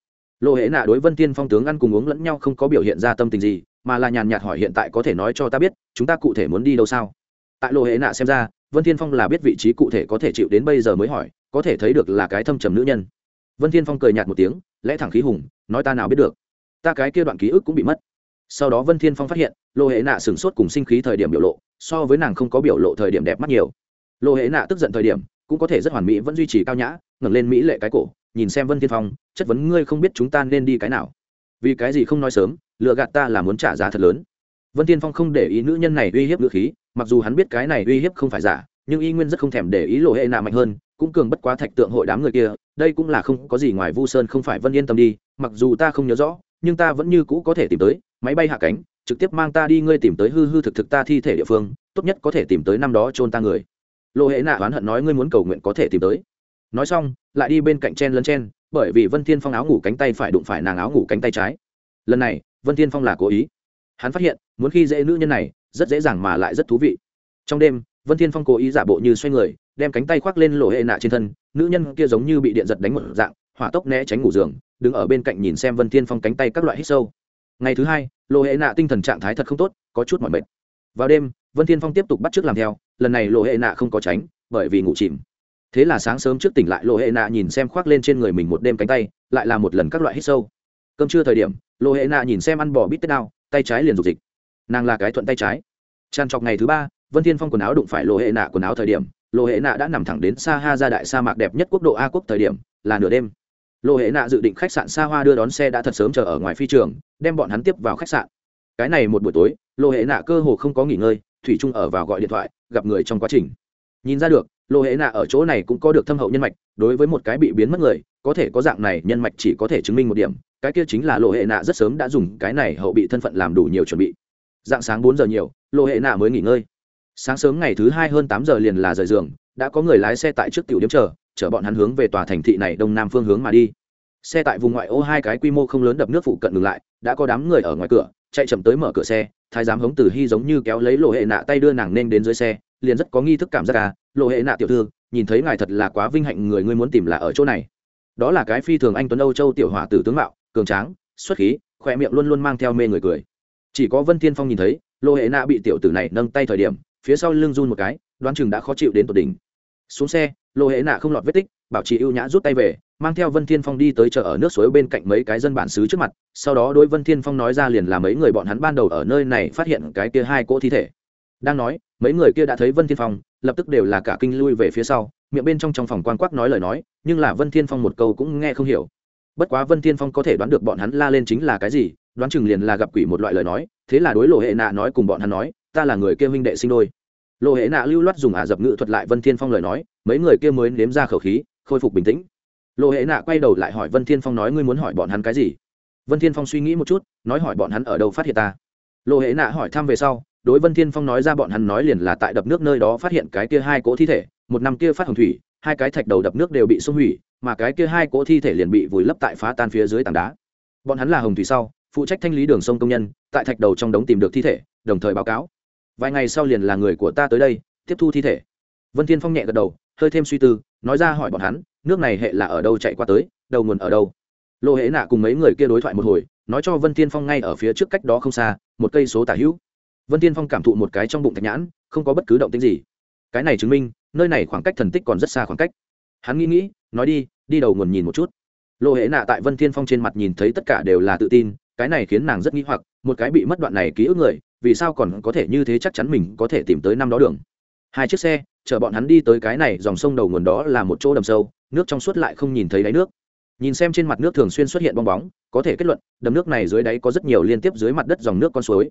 lộ hệ nạ đối vân thiên phong tướng ăn cùng uống lẫn nhau không có biểu hiện ra tâm tình gì, mà là nhàn nhạt hỏi hiện tại có thể nói cho ta biết, chúng ta cụ thể muốn đi đâu sao? Tại lộ hệ nạ xem ra, vân thiên phong là biết vị trí cụ thể có thể chịu đến bây giờ mới hỏi, có thể thấy được là cái thâm trầm nữ nhân. Vân thiên phong cười nhạt một tiếng, lẽ thẳng khí hùng, nói ta nào biết được. Ta cái kia đoạn ký ức cũng bị mất. Sau đó vân thiên phong phát hiện lộ hệ nạ sửng sốt cùng sinh khí thời điểm biểu lộ, so với nàng không có biểu lộ thời điểm đẹp mắt nhiều. Lộ hệ nạ tức giận thời điểm, cũng có thể rất hoàn mỹ vẫn duy trì cao nhã, ngẩng lên mỹ lệ cái cổ nhìn xem vân thiên phong, chất vấn ngươi không biết chúng ta nên đi cái nào. Vì cái gì không nói sớm lựa gạt ta là muốn trả giá thật lớn. Vân thiên phong không để ý nữ nhân này uy hiếp ngữ khí, mặc dù hắn biết cái này uy hiếp không phải giả, nhưng y nguyên rất không thèm để ý lộ hệ nạ mạnh hơn, cũng cường bất quá thạch tượng hội đám người kia, đây cũng là không có gì ngoài vu sơn không phải vân yên tâm đi, mặc dù ta không nhớ rõ, nhưng ta vẫn như cũ có thể tìm tới, máy bay hạ cánh, trực tiếp mang ta đi ngươi tìm tới hư hư thực thực ta thi thể địa phương, tốt nhất có thể tìm tới năm đó chôn ta người. Lộ hệ nạ oán hận nói ngươi muốn cầu nguyện có thể tìm tới nói xong, lại đi bên cạnh chen lấn chen, bởi vì vân thiên phong áo ngủ cánh tay phải đụng phải nàng áo ngủ cánh tay trái. Lần này, vân thiên phong là cố ý. Hắn phát hiện, muốn khi dễ nữ nhân này, rất dễ dàng mà lại rất thú vị. Trong đêm, vân thiên phong cố ý giả bộ như xoay người, đem cánh tay khoác lên lỗ hệ nạ trên thân, nữ nhân kia giống như bị điện giật đánh một dạng, hỏa tốc né tránh ngủ giường, đứng ở bên cạnh nhìn xem vân thiên phong cánh tay các loại hít sâu. Ngày thứ hai, lỗ hệ nạ tinh thần trạng thái thật không tốt, có chút mỏi mệt. Vào đêm, vân thiên phong tiếp tục bắt t làm theo, lần này lỗ hệ nạ không có tránh, bởi vì ngủ chìm thế là sáng sớm trước tỉnh lại lộ hệ nạ nhìn xem khoác lên trên người mình một đêm cánh tay, lại là một lần các loại hít sâu. Cơm trưa thời điểm lộ hệ nạ nhìn xem ăn bò bít tết đao, tay trái liền dục dịch. Nàng là cái thuận tay trái. Tràn trọc ngày thứ ba, vân thiên phong quần áo đụng phải lộ hệ nạ quần áo thời điểm lộ hệ nạ đã nằm thẳng đến sa ha ra đại sa mạc đẹp nhất quốc độ a quốc thời điểm, là nửa đêm. Lộ hệ nạ dự định khách sạn xa hoa đưa đón xe đã thật sớm chờ ở ngoài phi trường, đem bọn hắn tiếp vào khách sạn. Cái này một buổi tối lộ hệ nạ cơ hồ không có nghỉ ngơi, thủy trung ở vào gọi điện thoại, gặp người trong quá trình. Nhìn ra được lô hệ nạ ở chỗ này cũng có được thâm hậu nhân mạch, đối với một cái bị biến mất người, có thể có dạng này nhân mạch chỉ có thể chứng minh một điểm, cái kia chính là lô hệ nạ rất sớm đã dùng cái này hậu bị thân phận làm đủ nhiều chuẩn bị. Dạng sáng bốn giờ nhiều, lô hệ nạ mới nghỉ ngơi. Sáng sớm ngày thứ hai hơn tám giờ liền là rời giường, đã có người lái xe tại trước tiểu điểm chờ, chở bọn hắn hướng về tòa thành thị này đông nam phương hướng mà đi. Xe tại vùng ngoại ô hai cái quy mô không lớn đập nước phụ cận ngừng lại, đã có đám người ở ngoài cửa, chạy chậm tới mở cửa xe, thái giám hống tử hy giống như kéo lấy lộ hệ nạ tay đưa nàng nên đến dưới xe liền rất có nghi thức cảm giác à lộ hệ nạ tiểu thư, nhìn thấy ngài thật là quá vinh hạnh người ngươi muốn tìm là ở chỗ này. Đó là cái phi thường anh tuấn âu châu tiểu hỏa tử tướng mạo, cường tráng, xuất khí khoe miệng luôn luôn mang theo mê người cười. Chỉ có vân thiên phong nhìn thấy, lộ hệ nạ bị tiểu tử này nâng tay thời điểm, phía sau lưng run một cái, đoán chừng đã khó chịu đến tột đỉnh. Xuống xe, lộ hệ nạ không lọt vết tích, bảo trì ưu nhã rút tay về, mang theo vân thiên phong đi tới chợ ở nước suối bên cạnh mấy cái dân bản xứ trước mặt, sau đó đối vân thiên phong nói ra liền là mấy người bọn hắn ban đầu ở nơi này phát hiện cái kia hai cỗ thi thể đang nói, mấy người kia đã thấy vân thiên phong, lập tức đều là cả kinh lui về phía sau, miệng bên trong trong phòng quan quắc nói lời nói, nhưng là vân thiên phong một câu cũng nghe không hiểu. Bất quá vân thiên phong có thể đoán được bọn hắn la lên chính là cái gì, đoán chừng liền là gặp quỷ một loại lời nói, thế là đối lộ hệ nạ nói cùng bọn hắn nói, ta là người kia huynh đệ sinh đôi. Lộ hệ nạ lưu loát dùng ả dập ngữ thuật lại vân thiên phong lời nói, mấy người kia mới nếm ra khẩu khí, khôi phục bình tĩnh. Lộ hệ nạ quay đầu lại hỏi vân thiên phong nói, ngươi muốn hỏi bọn hắn cái gì? Vân thiên phong suy nghĩ một chút, nói, hỏi bọn hắn ở đâu phát hiện ta? Lộ hệ nạ hỏi thăm về sau đối vân thiên phong nói ra bọn hắn nói liền là tại đập nước nơi đó phát hiện cái kia hai cỗ thi thể, một năm kia phát hồng thủy, hai cái thạch đầu đập nước đều bị xung hủy, mà cái kia hai cỗ thi thể liền bị vùi lấp tại phá tan phía dưới tảng đá. Bọn hắn là hồng thủy sau, phụ trách thanh lý đường sông công nhân, tại thạch đầu trong đống tìm được thi thể, đồng thời báo cáo. Vài ngày sau liền là người của ta tới đây, tiếp thu thi thể. Vân thiên phong nhẹ gật đầu, hơi thêm suy tư, nói ra hỏi bọn hắn, nước này hệ là ở đâu chạy qua tới, đầu nguồn ở đâu? Lô hễ nạ cùng mấy người kia đối thoại một hồi, nói cho vân thiên phong ngay ở phía trước cách đó không xa, một cây số tả hữu vân thiên phong cảm thụ một cái trong bụng thạch nhãn, không có bất cứ động tĩnh gì. Cái này chứng minh, nơi này khoảng cách thần tích còn rất xa khoảng cách. Hắn nghĩ nghĩ, nói đi đi đầu nguồn nhìn một chút. Lộ hệ nạ tại vân thiên phong trên mặt nhìn thấy tất cả đều là tự tin, cái này khiến nàng rất nghĩ hoặc, một cái bị mất đoạn này ký ức người, vì sao còn có thể như thế chắc chắn mình có thể tìm tới năm đó đường? Hai chiếc xe chở bọn hắn đi tới cái này dòng sông đầu nguồn đó là một chỗ đầm sâu, nước trong suốt lại không nhìn thấy đáy nước. Nhìn xem trên mặt nước thường xuyên xuất hiện bong bóng, có thể kết luận, đầm nước này dưới đáy có rất nhiều liên tiếp dưới mặt đất dòng nước con suối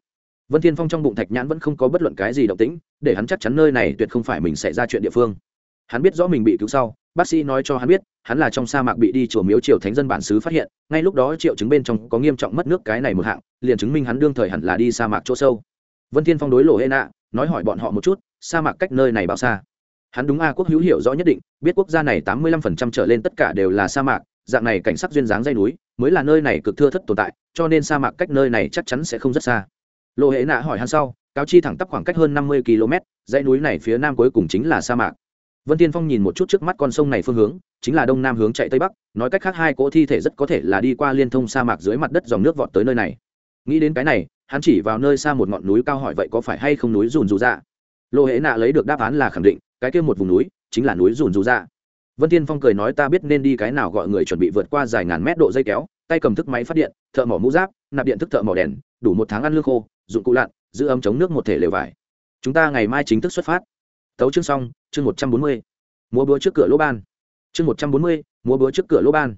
vân thiên phong trong bụng thạch nhãn vẫn không có bất luận cái gì động tĩnh, để hắn chắc chắn nơi này tuyệt không phải mình xảy ra chuyện địa phương. Hắn biết rõ mình bị cứu sau, bác sĩ nói cho hắn biết, hắn là trong sa mạc bị đi chùa miếu triều thánh dân bản xứ phát hiện, ngay lúc đó triệu chứng bên trong có nghiêm trọng mất nước cái này một hạng, liền chứng minh hắn đương thời hẳn là đi sa mạc chỗ sâu. Vân thiên phong đối lộ hệ nạ nói hỏi bọn họ một chút, sa mạc cách nơi này bao xa? Hắn đúng a quốc hữu hiểu rõ nhất định, biết quốc gia này tám mươi lăm phần trăm trở lên tất cả đều là sa mạc, dạng này cảnh sắc duyên dáng dây núi, mới là nơi này cực thưa thất tồn tại, cho nên sa mạc cách nơi này chắc chắn sẽ không rất xa lộ hệ nạ hỏi hắn sau, cáo chi thẳng tắp khoảng cách hơn năm mươi km, dãy núi này phía nam cuối cùng chính là sa mạc. Vân tiên phong nhìn một chút trước mắt con sông này phương hướng, chính là đông nam hướng chạy tây bắc, nói cách khác hai cỗ thi thể rất có thể là đi qua liên thông sa mạc dưới mặt đất dòng nước vọt tới nơi này. Nghĩ đến cái này, hắn chỉ vào nơi xa một ngọn núi cao hỏi vậy có phải hay không núi dùn dù dạ? Lộ hệ nạ lấy được đáp án là khẳng định, cái kia một vùng núi chính là núi dùn dù dạ. Vân tiên phong cười nói ta biết nên đi cái nào gọi người chuẩn bị vượt qua dài ngàn mét độ dây kéo, tay cầm thức máy phát điện, thợ mỏ mũ giáp, nạp điện thức thợ mỏ đèn, đủ một tháng ăn lương khô dụng cụ lặn, giữ ấm chống nước một thể lều vải. Chúng ta ngày mai chính thức xuất phát. Tấu chương xong, chương một trăm bốn mươi. Múa búa trước cửa lỗ ban. Chương một trăm bốn mươi, múa búa trước cửa lỗ ban.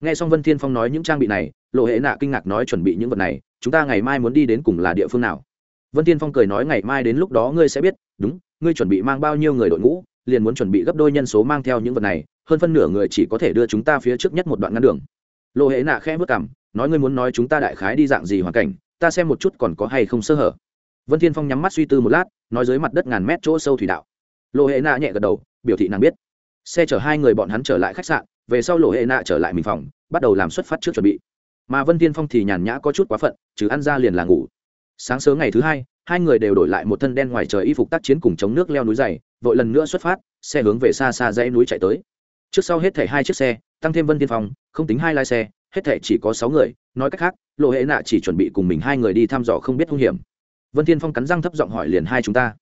Nghe xong vân thiên phong nói những trang bị này, lộ hệ nạ kinh ngạc nói chuẩn bị những vật này, chúng ta ngày mai muốn đi đến cùng là địa phương nào? Vân thiên phong cười nói ngày mai đến lúc đó ngươi sẽ biết, đúng, ngươi chuẩn bị mang bao nhiêu người đội ngũ, liền muốn chuẩn bị gấp đôi nhân số mang theo những vật này, hơn phân nửa người chỉ có thể đưa chúng ta phía trước nhất một đoạn ngăn đường. Lộ hệ nạ khẽ vất cảm nói ngươi muốn nói chúng ta đại khái đi dạng gì hoàn cảnh ta xem một chút còn có hay không sơ hở. Vân thiên phong nhắm mắt suy tư một lát, nói dưới mặt đất ngàn mét chỗ sâu thủy đạo. Lộ hệ nạ nhẹ gật đầu, biểu thị nàng biết. Xe chở hai người bọn hắn trở lại khách sạn, về sau lộ hệ nạ trở lại mình phòng, bắt đầu làm xuất phát trước chuẩn bị. Mà vân tiên phong thì nhàn nhã có chút quá phận chứ ăn ra liền là ngủ. Sáng sớm ngày thứ hai hai người đều đổi lại một thân đen ngoài trời y phục tác chiến cùng chống nước leo núi dày, vội lần nữa xuất phát, xe hướng về xa xa dãy núi chạy tới. Trước sau hết thảy hai chiếc xe, tăng thêm vân tiên phong, không tính hai lái xe hết thể chỉ có sáu người, nói cách khác, lộ hệ nạ chỉ chuẩn bị cùng mình hai người đi thăm dò không biết hung hiểm. Vân Thiên phong cắn răng thấp giọng hỏi liền hai chúng ta.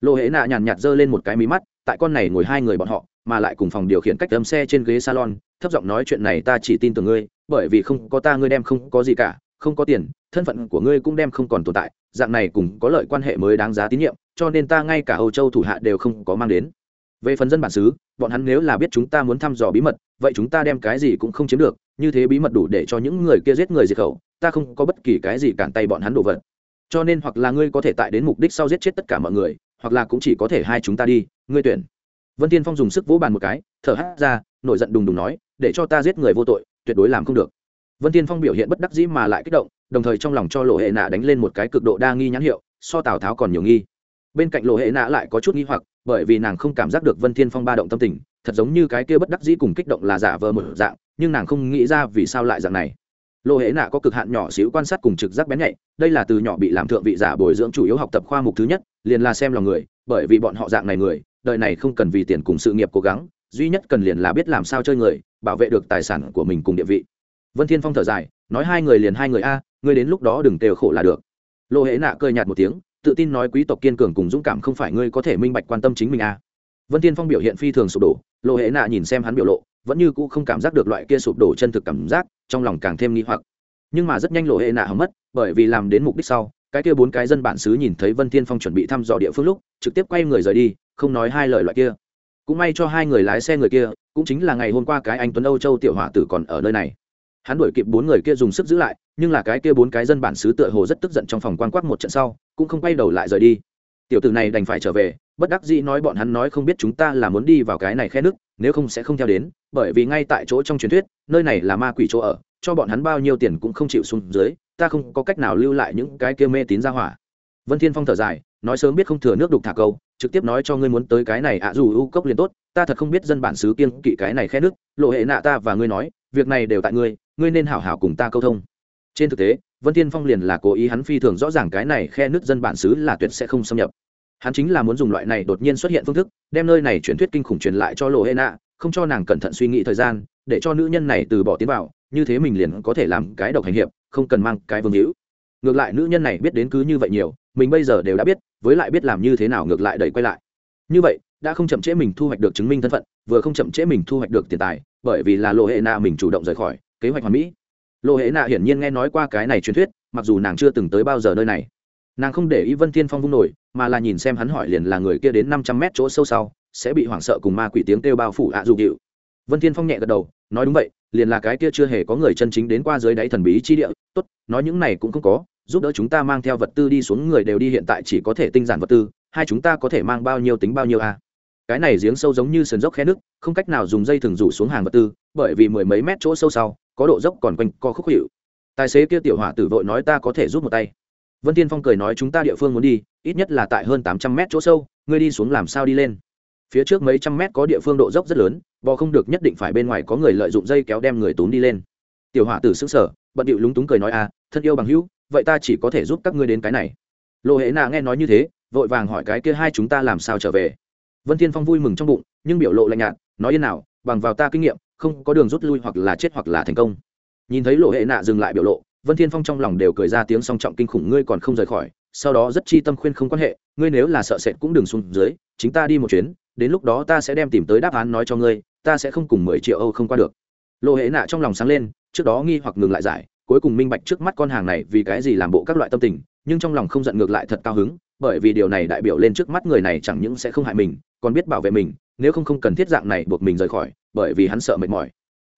Lộ hệ nạ nhàn nhạt giơ lên một cái mí mắt, tại con này ngồi hai người bọn họ, mà lại cùng phòng điều khiển cách tấm xe trên ghế salon, thấp giọng nói chuyện này ta chỉ tin tưởng ngươi, bởi vì không có ta ngươi đem không có gì cả, không có tiền, thân phận của ngươi cũng đem không còn tồn tại, dạng này cùng có lợi quan hệ mới đáng giá tín nhiệm, cho nên ta ngay cả âu châu thủ hạ đều không có mang đến về phần dân bản xứ, bọn hắn nếu là biết chúng ta muốn thăm dò bí mật, vậy chúng ta đem cái gì cũng không chiếm được, như thế bí mật đủ để cho những người kia giết người diệt khẩu, ta không có bất kỳ cái gì cản tay bọn hắn đổ vật. Cho nên hoặc là ngươi có thể tại đến mục đích sau giết chết tất cả mọi người, hoặc là cũng chỉ có thể hai chúng ta đi, ngươi tuyển. Vân tiên phong dùng sức vỗ bàn một cái, thở hát ra, nổi giận đùng đùng nói, để cho ta giết người vô tội, tuyệt đối làm không được. Vân tiên phong biểu hiện bất đắc dĩ mà lại kích động, đồng thời trong lòng cho lộ hệ nạ đánh lên một cái cực độ đa nghi nhãn hiệu, so tào tháo còn nhiều nghi. Bên cạnh lộ hệ nạ lại có chút nghi hoặc bởi vì nàng không cảm giác được vân thiên phong ba động tâm tình, thật giống như cái kia bất đắc dĩ cùng kích động là giả vờ một dạng, nhưng nàng không nghĩ ra vì sao lại dạng này. Lộ hệ nạ có cực hạn nhỏ xíu quan sát cùng trực giác bén nhạy, đây là từ nhỏ bị làm thượng vị giả bồi dưỡng chủ yếu học tập khoa mục thứ nhất, liền là xem lòng người, bởi vì bọn họ dạng này người, đời này không cần vì tiền cùng sự nghiệp cố gắng, duy nhất cần liền là biết làm sao chơi người, bảo vệ được tài sản của mình cùng địa vị. Vân thiên phong thở dài, nói hai người liền hai người a, ngươi đến lúc đó đừng tều khổ là được. Lô hệ nạ cười nhạt một tiếng tự tin nói quý tộc kiên cường cùng dũng cảm không phải ngươi có thể minh bạch quan tâm chính mình a vân thiên phong biểu hiện phi thường sụp đổ, lô hệ nạ nhìn xem hắn biểu lộ, vẫn như cũ không cảm giác được loại kia sụp đổ chân thực cảm giác, trong lòng càng thêm nghi hoặc. Nhưng mà rất nhanh lộ hệ nạ hỏng mất, bởi vì làm đến mục đích sau, cái kia bốn cái dân bản xứ nhìn thấy vân thiên phong chuẩn bị thăm dò địa phương lúc, trực tiếp quay người rời đi, không nói hai lời loại kia. Cũng may cho hai người lái xe người kia, cũng chính là ngày hôm qua cái anh tuấn âu châu tiểu hỏa tử còn ở nơi này hắn đuổi kịp bốn người kia dùng sức giữ lại, nhưng là cái kia bốn cái dân bản xứ tựa hồ rất tức giận trong phòng quan quắc một trận sau, cũng không quay đầu lại rời đi. Tiểu tử này đành phải trở về, bất đắc dĩ nói bọn hắn nói không biết chúng ta là muốn đi vào cái này khe nước, nếu không sẽ không theo đến, bởi vì ngay tại chỗ trong truyền thuyết, nơi này là ma quỷ chỗ ở, cho bọn hắn bao nhiêu tiền cũng không chịu xuống dưới, ta không có cách nào lưu lại những cái kia mê tín ra hỏa. Vân thiên phong thở dài, nói sớm biết không thừa nước đục thả câu, trực tiếp nói cho ngươi muốn tới cái này ạ, dù ưu cốc liền tốt, ta thật không biết dân bản xứ kiên kỵ cái này khe nước, lộ hệ nạ ta và ngươi nói việc này đều tại ngươi ngươi nên hảo hảo cùng ta câu thông. Trên thực tế, vân thiên phong liền là cố ý hắn phi thường rõ ràng cái này khe nước dân bản xứ là tuyệt sẽ không xâm nhập. Hắn chính là muốn dùng loại này đột nhiên xuất hiện phương thức, đem nơi này truyền thuyết kinh khủng truyền lại cho lộ hệ nạ không cho nàng cẩn thận suy nghĩ thời gian, để cho nữ nhân này từ bỏ tiến vào, như thế mình liền có thể làm cái độc hành hiệp, không cần mang cái vương hữu. Ngược lại nữ nhân này biết đến cứ như vậy nhiều, mình bây giờ đều đã biết, với lại biết làm như thế nào ngược lại đẩy quay lại. Như vậy, đã không chậm trễ mình thu hoạch được chứng minh thân phận, vừa không chậm trễ mình thu hoạch được tiền tài bởi vì là lộ hệ nạ mình chủ động rời khỏi, kế hoạch hoàn mỹ. Lộ hệ nạ hiển nhiên nghe nói qua cái này truyền thuyết, mặc dù nàng chưa từng tới bao giờ nơi này. Nàng không để ý vân thiên phong vung nổi, mà là nhìn xem hắn hỏi liền là người kia đến năm trăm mét chỗ sâu sau, sẽ bị hoảng sợ cùng ma quỷ tiếng kêu bao phủ ạ à dù vân thiên phong nhẹ gật đầu, nói đúng vậy, liền là cái kia chưa hề có người chân chính đến qua dưới đáy thần bí chi địa. Tốt, nói những này cũng không có, giúp đỡ chúng ta mang theo vật tư đi xuống người đều đi hiện tại chỉ có thể tinh giản vật tư, hai chúng ta có thể mang bao nhiêu tính bao nhiêu a à? Cái này giếng sâu giống như sườn dốc khe nước, không cách nào dùng dây thừng rủ xuống hàng vật tư, bởi vì mười mấy mét chỗ sâu sau, có độ dốc còn quanh co khúc hiệu. Tài xế kia tiểu hỏa tử vội nói ta có thể rút một tay. Vân tiên phong cười nói chúng ta địa phương muốn đi, ít nhất là tại hơn tám trăm mét chỗ sâu, ngươi đi xuống làm sao đi lên? Phía trước mấy trăm mét có địa phương độ dốc rất lớn, bò không được nhất định phải bên ngoài có người lợi dụng dây kéo đem người tốn đi lên. Tiểu hỏa tử xứng sở bận điệu lúng túng cười nói à thân yêu bằng hữu, vậy ta chỉ có thể giúp các ngươi đến cái này. Lộ hệ nạ nghe nói như thế, vội vàng hỏi cái kia hai chúng ta làm sao trở về vân thiên phong vui mừng trong bụng, nhưng biểu lộ lạnh nhạt, nói yên nào, bằng vào ta kinh nghiệm, không có đường rút lui hoặc là chết hoặc là thành công. Nhìn thấy lộ hệ nạ dừng lại biểu lộ, vân thiên phong trong lòng đều cười ra tiếng song trọng kinh khủng, ngươi còn không rời khỏi, sau đó rất chi tâm khuyên không quan hệ, ngươi nếu là sợ sệt cũng đừng xuống dưới, chính ta đi một chuyến, đến lúc đó ta sẽ đem tìm tới đáp án nói cho ngươi, ta sẽ không cùng mười triệu âu không qua được. Lộ hệ nạ trong lòng sáng lên, trước đó nghi hoặc ngừng lại giải, cuối cùng minh bạch trước mắt con hàng này vì cái gì làm bộ các loại tâm tình, nhưng trong lòng không giận ngược lại thật cao hứng, bởi vì điều này đại biểu lên trước mắt người này chẳng những sẽ không hại mình còn biết bảo vệ mình, nếu không không cần thiết dạng này buộc mình rời khỏi, bởi vì hắn sợ mệt mỏi.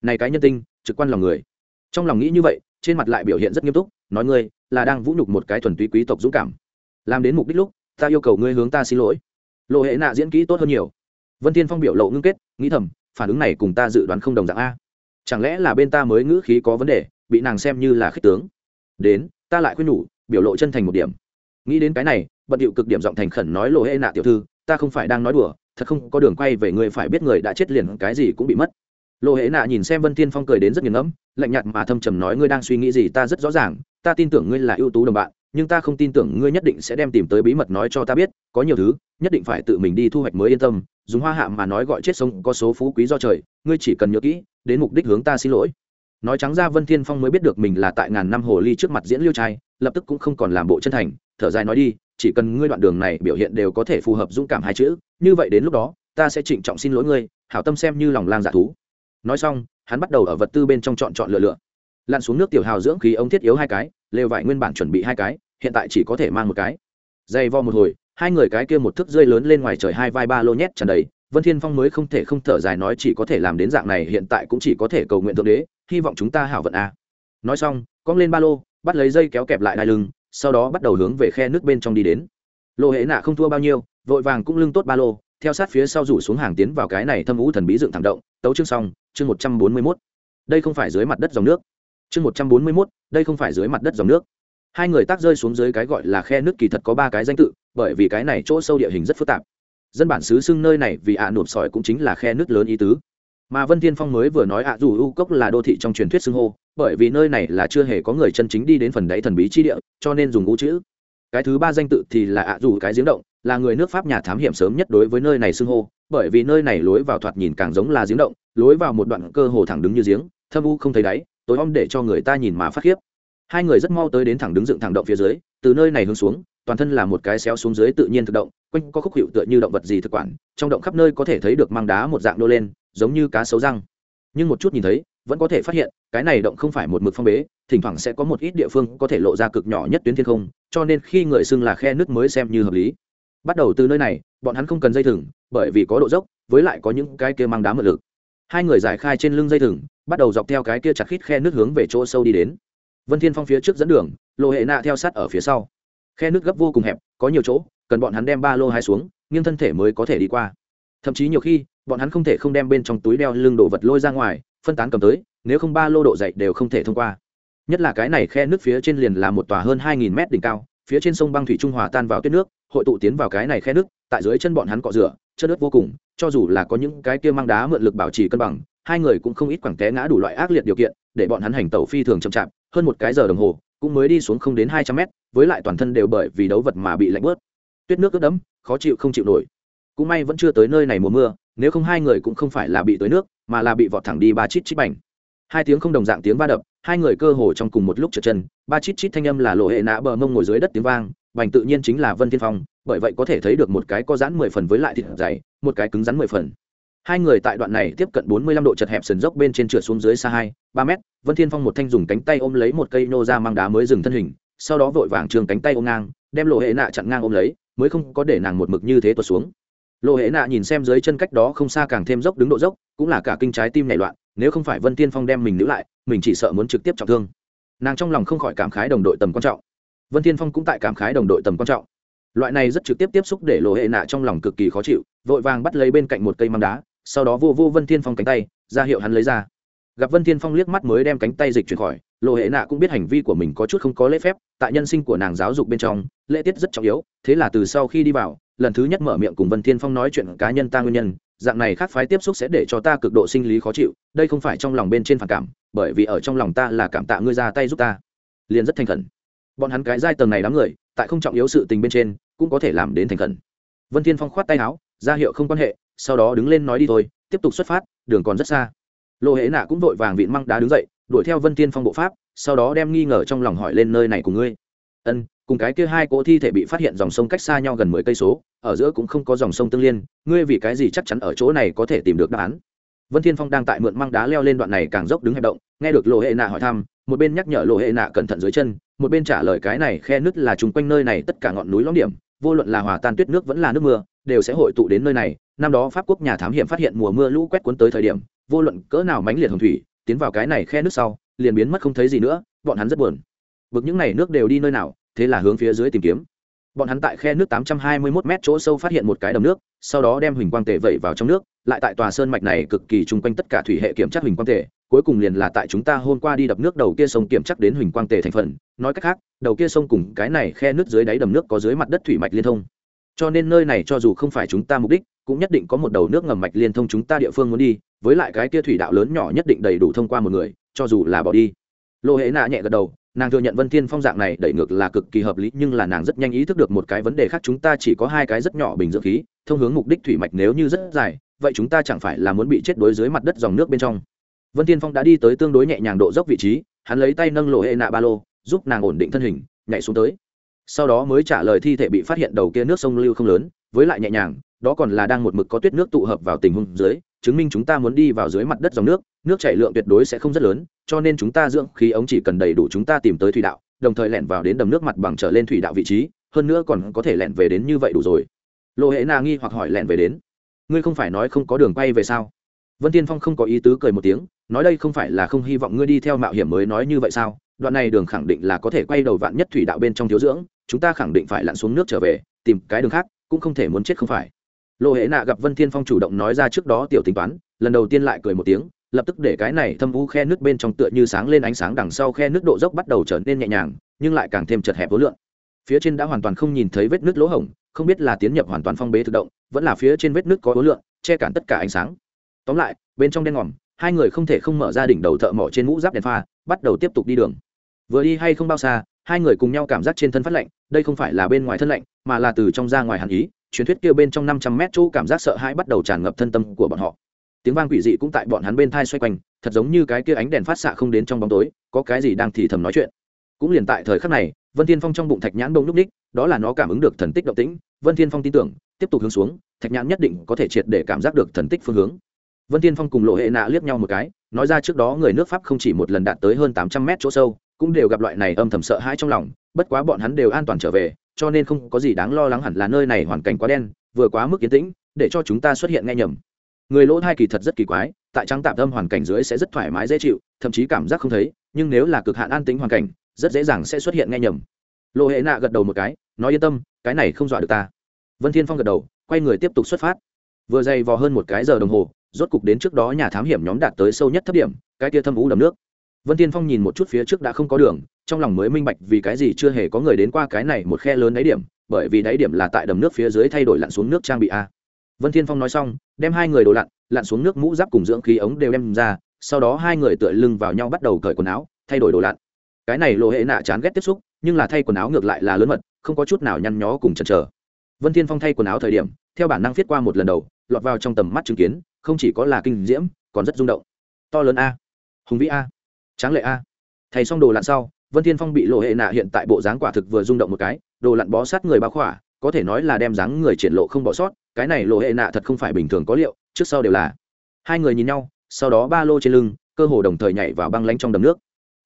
Này cái nhân tinh, trực quan lòng người. Trong lòng nghĩ như vậy, trên mặt lại biểu hiện rất nghiêm túc, nói ngươi, là đang vũ nhục một cái thuần túy quý tộc dũng cảm. Làm đến mục đích lúc, ta yêu cầu ngươi hướng ta xin lỗi. Lộ hệ nạ diễn kỹ tốt hơn nhiều. Vân thiên phong biểu lộ ngưng kết, nghĩ thầm, phản ứng này cùng ta dự đoán không đồng dạng a. Chẳng lẽ là bên ta mới ngữ khí có vấn đề, bị nàng xem như là khích tướng? Đến, ta lại khuyên nhủ, biểu lộ chân thành một điểm. Nghĩ đến cái này, bận điệu cực điểm giọng thành khẩn nói lộ hệ nạ tiểu thư ta không phải đang nói đùa, thật không có đường quay về người phải biết người đã chết liền cái gì cũng bị mất. Lộ hệ nạ nhìn xem vân thiên phong cười đến rất nghiền ngẫm, lạnh nhạt mà thâm trầm nói, ngươi đang suy nghĩ gì? Ta rất rõ ràng, ta tin tưởng ngươi là ưu tú đồng bạn, nhưng ta không tin tưởng ngươi nhất định sẽ đem tìm tới bí mật nói cho ta biết, có nhiều thứ, nhất định phải tự mình đi thu hoạch mới yên tâm. Dùng hoa hạ mà nói gọi chết sống có số phú quý do trời, ngươi chỉ cần nhớ kỹ, đến mục đích hướng ta xin lỗi. Nói trắng ra vân thiên phong mới biết được mình là tại ngàn năm hồ ly trước mặt diễn liêu trai, lập tức cũng không còn làm bộ chân thành, thở dài nói đi chỉ cần ngươi đoạn đường này biểu hiện đều có thể phù hợp dũng cảm hai chữ, như vậy đến lúc đó, ta sẽ trịnh trọng xin lỗi ngươi, hảo tâm xem như lòng lang dạ thú. Nói xong, hắn bắt đầu ở vật tư bên trong chọn chọn lựa lựa. Lặn xuống nước tiểu hào dưỡng khí ống thiết yếu hai cái, lều vải nguyên bản chuẩn bị hai cái, hiện tại chỉ có thể mang một cái. Dày vo một hồi, hai người cái kia một thức rơi lớn lên ngoài trời hai vai ba lô nhét tràn đầy, vân thiên phong mới không thể không thở dài nói chỉ có thể làm đến dạng này, hiện tại cũng chỉ có thể cầu nguyện thượng đế, hy vọng chúng ta hảo vận a. Nói xong, cong lên ba lô, bắt lấy dây kéo kẹp lại đai lưng sau đó bắt đầu hướng về khe nước bên trong đi đến. Lô hệ nạ không thua bao nhiêu, vội vàng cũng lưng tốt ba lô, theo sát phía sau rủ xuống hàng tiến vào cái này thâm vũ thần bí dựng thẳng động, tấu chương xong, chương một trăm bốn mươi mốt. Đây không phải dưới mặt đất dòng nước. Chương một trăm bốn mươi mốt, đây không phải dưới mặt đất dòng nước. Hai người tác rơi xuống dưới cái gọi là khe nước kỳ thật có ba cái danh tự, bởi vì cái này chỗ sâu địa hình rất phức tạp. Dân bản xứ xưng nơi này vì ạ nộp sỏi cũng chính là khe nước lớn ý tứ mà vân thiên phong mới vừa nói ạ, dù u cốc là đô thị trong truyền thuyết xưng hô, bởi vì nơi này là chưa hề có người chân chính đi đến phần đáy thần bí chi địa, cho nên dùng u chữ. Cái thứ ba danh tự thì là ạ, dù cái giếng động, là người nước pháp nhà thám hiểm sớm nhất đối với nơi này xưng hô, bởi vì nơi này lối vào thoạt nhìn càng giống là giếng động, lối vào một đoạn cơ hồ thẳng đứng như giếng, thâm u không thấy đáy, tối om để cho người ta nhìn mà phát khiếp. Hai người rất mau tới đến thẳng đứng dựng thẳng động phía dưới, từ nơi này hướng xuống, toàn thân là một cái xéo xuống dưới tự nhiên thực động, quanh có khúc hiệu tựa như động vật gì thực quản, trong động khắp nơi có thể thấy được mang đá một dạng nô lên giống như cá sấu răng. Nhưng một chút nhìn thấy, vẫn có thể phát hiện, cái này động không phải một mực phong bế, thỉnh thoảng sẽ có một ít địa phương có thể lộ ra cực nhỏ nhất tuyến thiên không, cho nên khi người xưng là khe nước mới xem như hợp lý. Bắt đầu từ nơi này, bọn hắn không cần dây thừng, bởi vì có độ dốc, với lại có những cái kia mang đá mượn lực. Hai người giải khai trên lưng dây thừng, bắt đầu dọc theo cái kia chặt khít khe nước hướng về chỗ sâu đi đến. Vân thiên phong phía trước dẫn đường lộ hệ nạ theo sát ở phía sau. Khe nước gấp vô cùng hẹp, có nhiều chỗ, cần bọn hắn đem ba lô hai xuống, nghiêng thân thể mới có thể đi qua. Thậm chí nhiều khi bọn hắn không thể không đem bên trong túi đeo lưng đồ vật lôi ra ngoài, phân tán cầm tới, nếu không ba lô độ dậy đều không thể thông qua. Nhất là cái này khe nước phía trên liền là một tòa hơn hai nghìn mét đỉnh cao, phía trên sông băng thủy trung hòa tan vào tuyết nước, hội tụ tiến vào cái này khe nước, tại dưới chân bọn hắn cọ rửa, chất đất vô cùng, cho dù là có những cái kia mang đá mượn lực bảo trì cân bằng, hai người cũng không ít quẳng té ngã đủ loại ác liệt điều kiện, để bọn hắn hành tẩu phi thường chậm chạp, hơn một cái giờ đồng hồ, cũng mới đi xuống không đến hai trăm mét, với lại toàn thân đều bởi vì đấu vật mà bị lạnh bớt tuyết nước ướt đẫm, khó chịu không chịu nổi. Cũng may vẫn chưa tới nơi này mùa mưa nếu không hai người cũng không phải là bị tới nước, mà là bị vọt thẳng đi ba chít chít bành. Hai tiếng không đồng dạng tiếng va đập, hai người cơ hồ trong cùng một lúc trượt chân, ba chít chít thanh âm là lộ hệ nã bờ mông ngồi dưới đất tiếng vang, bành tự nhiên chính là vân thiên phong, bởi vậy có thể thấy được một cái có giãn mười phần với lại thịt dày, một cái cứng rắn mười phần. Hai người tại đoạn này tiếp cận bốn mươi lăm độ chật hẹp sườn dốc bên trên trượt xuống dưới xa hai, ba mét, vân thiên phong một thanh dùng cánh tay ôm lấy một cây nô ra mang đá mới dừng thân hình, sau đó vội vàng trường cánh tay ôm ngang, đem lộ hệ nạ chặn ngang ôm lấy, mới không có để nàng một mực như thế tuột xuống lộ hệ nạ nhìn xem dưới chân cách đó không xa càng thêm dốc đứng độ dốc, cũng là cả kinh trái tim nảy loạn, nếu không phải vân tiên phong đem mình nữ lại, mình chỉ sợ muốn trực tiếp trọng thương. Nàng trong lòng không khỏi cảm khái đồng đội tầm quan trọng. Vân tiên phong cũng tại cảm khái đồng đội tầm quan trọng. Loại này rất trực tiếp tiếp xúc để lộ hệ nạ trong lòng cực kỳ khó chịu, vội vàng bắt lấy bên cạnh một cây măng đá, sau đó vô vô vân thiên phong cánh tay, ra hiệu hắn lấy ra. Gặp vân thiên phong liếc mắt mới đem cánh tay dịch chuyển khỏi lộ hệ nạ cũng biết hành vi của mình có chút không có lễ phép, tại nhân sinh của nàng giáo dục bên trong lễ tiết rất trọng yếu, thế là từ sau khi đi vào, lần thứ nhất mở miệng cùng vân thiên phong nói chuyện cá nhân ta nguyên nhân, dạng này khác phái tiếp xúc sẽ để cho ta cực độ sinh lý khó chịu, đây không phải trong lòng bên trên phản cảm, bởi vì ở trong lòng ta là cảm tạ ngươi ra tay giúp ta. Liền rất thành khẩn. Bọn hắn cái giai tầng này đám người, tại không trọng yếu sự tình bên trên, cũng có thể làm đến thành khẩn. Vân thiên phong khoát tay áo, ra hiệu không quan hệ, sau đó đứng lên nói đi thôi, tiếp tục xuất phát, đường còn rất xa. Lô hễ nạ cũng vội vàng vịn măng đá đứng dậy, đuổi theo vân thiên phong bộ pháp, sau đó đem nghi ngờ trong lòng hỏi lên nơi này của ngươi. Ân cùng cái kia hai cỗ thi thể bị phát hiện dòng sông cách xa nhau gần mười cây số, ở giữa cũng không có dòng sông tương liên, ngươi vì cái gì chắc chắn ở chỗ này có thể tìm được đáp án? Vân thiên phong đang tại mượn măng đá leo lên đoạn này càng dốc đứng hẹp động, nghe được lộ hệ nạ hỏi thăm, một bên nhắc nhở lộ hệ nạ cẩn thận dưới chân, một bên trả lời cái này khe nứt là chung quanh nơi này tất cả ngọn núi lõm điểm, vô luận là hòa tan tuyết nước vẫn là nước mưa, đều sẽ hội tụ đến nơi này. Năm đó pháp quốc nhà thám hiểm phát hiện mùa mưa lũ quét cuốn tới thời điểm, vô luận cỡ nào mãnh liệt hồng thủy, tiến vào cái này khe nước sau, liền biến mất không thấy gì nữa, bọn hắn rất buồn. Bực những này nước đều đi nơi nào thế là hướng phía dưới tìm kiếm. Bọn hắn tại khe nước 821 m chỗ sâu phát hiện một cái đầm nước sau đó đem huỳnh quang tề vẩy vào trong nước lại tại tòa sơn mạch này cực kỳ chung quanh tất cả thủy hệ kiểm tra huỳnh quang tề, cuối cùng liền là tại chúng ta hôm qua đi đập nước đầu kia sông kiểm chắc đến huỳnh quang tề thành phần. Nói cách khác đầu kia sông cùng cái này khe nước dưới đáy đầm nước có dưới mặt đất thủy mạch liên thông. Cho nên nơi này cho dù không phải chúng ta mục đích cũng nhất định có một đầu nước ngầm mạch liên thông chúng ta địa phương muốn đi với lại cái kia thủy đạo lớn nhỏ nhất định đầy đủ thông qua một người cho dù là bỏ đi. Lô hễ nạ nhẹ gật đầu nàng thừa nhận vân thiên phong dạng này đẩy ngược là cực kỳ hợp lý, nhưng là nàng rất nhanh ý thức được một cái vấn đề khác, chúng ta chỉ có hai cái rất nhỏ bình dưỡng khí, thông hướng mục đích thủy mạch nếu như rất dài, vậy chúng ta chẳng phải là muốn bị chết đối dưới mặt đất dòng nước bên trong. Vân thiên phong đã đi tới tương đối nhẹ nhàng độ dốc vị trí, hắn lấy tay nâng lộ hệ nạ ba lô, giúp nàng ổn định thân hình, nhảy xuống tới. Sau đó mới trả lời thi thể bị phát hiện đầu kia nước sông lưu không lớn, với lại nhẹ nhàng, đó còn là đang một mực có tuyết nước tụ hợp vào tình huống dưới, chứng minh chúng ta muốn đi vào dưới mặt đất dòng nước nước chảy lượng tuyệt đối sẽ không rất lớn, cho nên chúng ta dưỡng khí ống chỉ cần đầy đủ chúng ta tìm tới thủy đạo, đồng thời lẻn vào đến đầm nước mặt bằng trở lên thủy đạo vị trí, hơn nữa còn có thể lẻn về đến như vậy đủ rồi. Lộ hệ na nghi hoặc hỏi lẻn về đến. Ngươi không phải nói không có đường quay về sao? Vân tiên phong không có ý tứ cười một tiếng, nói đây không phải là không hy vọng ngươi đi theo mạo hiểm mới nói như vậy sao? Đoạn này đường khẳng định là có thể quay đầu vạn nhất thủy đạo bên trong thiếu dưỡng, chúng ta khẳng định phải lặn xuống nước trở về, tìm cái đường khác, cũng không thể muốn chết không phải. Lộ hệ nạ gặp vân thiên phong chủ động nói ra trước đó tiểu tính toán, lần đầu tiên lại cười một tiếng lập tức để cái này thâm vũ khe nước bên trong tựa như sáng lên ánh sáng đằng sau khe nước độ dốc bắt đầu trở nên nhẹ nhàng, nhưng lại càng thêm chật hẹp vô lượng. Phía trên đã hoàn toàn không nhìn thấy vết nước lỗ hổng, không biết là tiến nhập hoàn toàn phong bế thực động, vẫn là phía trên vết nước có ố lượng, che cản tất cả ánh sáng. Tóm lại, bên trong đen ngòm, hai người không thể không mở ra đỉnh đầu thợ mỏ trên mũ giáp đèn pha, bắt đầu tiếp tục đi đường. Vừa đi hay không bao xa, hai người cùng nhau cảm giác trên thân phát lạnh, đây không phải là bên ngoài thân lạnh, mà là từ trong ra ngoài hàn ý, truyền thuyết kia bên trong năm trăm mét chỗ cảm giác sợ hãi bắt đầu tràn ngập thân tâm của bọn họ tiếng vang quỷ dị cũng tại bọn hắn bên thai xoay quanh, thật giống như cái kia ánh đèn phát xạ không đến trong bóng tối, có cái gì đang thì thầm nói chuyện. Cũng liền tại thời khắc này, vân thiên phong trong bụng thạch nhãn bông núp ních, đó là nó cảm ứng được thần tích động tĩnh, vân thiên phong tin tưởng, tiếp tục hướng xuống, thạch nhãn nhất định có thể triệt để cảm giác được thần tích phương hướng. Vân thiên phong cùng lộ hệ nạ liếc nhau một cái, nói ra trước đó người nước pháp không chỉ một lần đạt tới hơn tám trăm mét chỗ sâu, cũng đều gặp loại này âm thầm sợ hãi trong lòng, bất quá bọn hắn đều an toàn trở về, cho nên không có gì đáng lo lắng hẳn là nơi này hoàn cảnh quá đen, vừa quá mức kiến tĩnh, để cho chúng ta xuất hiện nghe nhầm người lỗ thai kỳ thật rất kỳ quái, tại trắng tạm tâm hoàn cảnh dưới sẽ rất thoải mái dễ chịu, thậm chí cảm giác không thấy, nhưng nếu là cực hạn an tính hoàn cảnh, rất dễ dàng sẽ xuất hiện nghe nhầm. Lộ hệ nạ gật đầu một cái, nói yên tâm, cái này không dọa được ta. Vân thiên phong gật đầu, quay người tiếp tục xuất phát. Vừa dày vò hơn một cái giờ đồng hồ, rốt cục đến trước đó nhà thám hiểm nhóm đạt tới sâu nhất thấp điểm, cái kia thâm ú đầm nước. Vân thiên phong nhìn một chút phía trước đã không có đường, trong lòng mới minh bạch vì cái gì chưa hề có người đến qua cái này một khe lớn đáy điểm, bởi vì đáy điểm là tại đầm nước phía dưới thay đổi lặn xuống nước trang bị a vân thiên phong nói xong, đem hai người đồ lặn lặn xuống nước mũ giáp cùng dưỡng khí ống đều đem ra, sau đó hai người tựa lưng vào nhau bắt đầu cởi quần áo, thay đổi đồ lặn. Cái này lộ hệ nạ chán ghét tiếp xúc, nhưng là thay quần áo ngược lại là lớn mật, không có chút nào nhăn nhó cùng chần chờ. Vân thiên phong thay quần áo thời điểm, theo bản năng viết qua một lần đầu, lọt vào trong tầm mắt chứng kiến, không chỉ có là kinh diễm, còn rất rung động. To lớn a. Hùng vĩ a. Tráng lệ a. Thay xong đồ lặn sau, vân thiên phong bị lộ hệ nạ hiện tại bộ dáng quả thực vừa rung động một cái, đồ lặn bó sát người bao khỏa, có thể nói là đem dáng người triển lộ không bỏ sót cái này lộ hệ nạ thật không phải bình thường có liệu, trước sau đều là. Hai người nhìn nhau, sau đó ba lô trên lưng, cơ hồ đồng thời nhảy vào băng lánh trong đầm nước.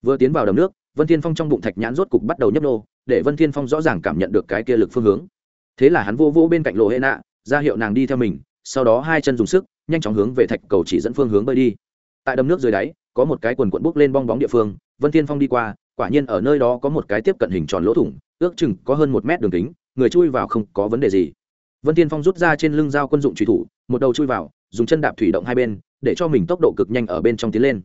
Vừa tiến vào đầm nước, vân thiên phong trong bụng thạch nhãn rốt cục bắt đầu nhấp nô, để vân thiên phong rõ ràng cảm nhận được cái kia lực phương hướng. Thế là hắn vô vô bên cạnh lộ hệ nạ, ra hiệu nàng đi theo mình, sau đó hai chân dùng sức, nhanh chóng hướng về thạch cầu chỉ dẫn phương hướng bơi đi. Tại đầm nước dưới đáy, có một cái quần quận bốc lên bong bóng địa phương, vân thiên phong đi qua, quả nhiên ở nơi đó có một cái tiếp cận hình tròn lỗ thủng, ước chừng có hơn một mét đường kính, người chui vào không có vấn đề gì vân tiên phong rút ra trên lưng dao quân dụng truy thủ, một đầu chui vào, dùng chân đạp thủy động hai bên, để cho mình tốc độ cực nhanh ở bên trong tiến lên.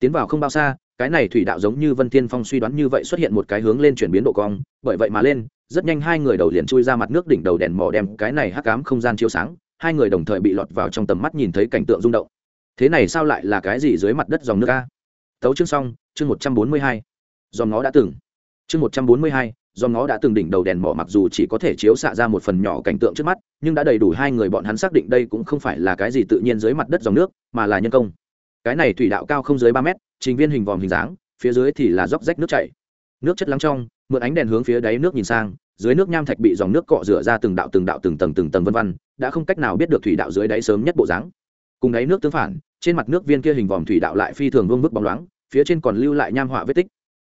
Tiến vào không bao xa, cái này thủy đạo giống như vân tiên phong suy đoán như vậy xuất hiện một cái hướng lên chuyển biến độ cong, bởi vậy mà lên, rất nhanh hai người đầu liền chui ra mặt nước đỉnh đầu đèn mỏ đem cái này hắc ám không gian chiếu sáng, hai người đồng thời bị lọt vào trong tầm mắt nhìn thấy cảnh tượng rung động. Thế này sao lại là cái gì dưới mặt đất dòng nước a? Tấu chương xong, chương một trăm bốn mươi hai. Dòng nó đã từng. Chương một trăm bốn mươi hai do nó đã từng đỉnh đầu đèn mỏ mặc dù chỉ có thể chiếu xạ ra một phần nhỏ cảnh tượng trước mắt, nhưng đã đầy đủ hai người bọn hắn xác định đây cũng không phải là cái gì tự nhiên dưới mặt đất dòng nước, mà là nhân công. Cái này thủy đạo cao không dưới ba mét, trình viên hình vòm hình dáng, phía dưới thì là dốc rách nước chảy. Nước chất lắng trong, mượn ánh đèn hướng phía đáy nước nhìn sang, dưới nước nham thạch bị dòng nước cọ rửa ra từng đạo từng đạo từng tầng từng tầng vân vân, đã không cách nào biết được thủy đạo dưới đáy sớm nhất bộ dáng. Cùng đáy nước tương phản, trên mặt nước viên kia hình vòm thủy đạo lại phi thường vương vức bóng loáng, phía trên còn lưu lại nham họa vết tích.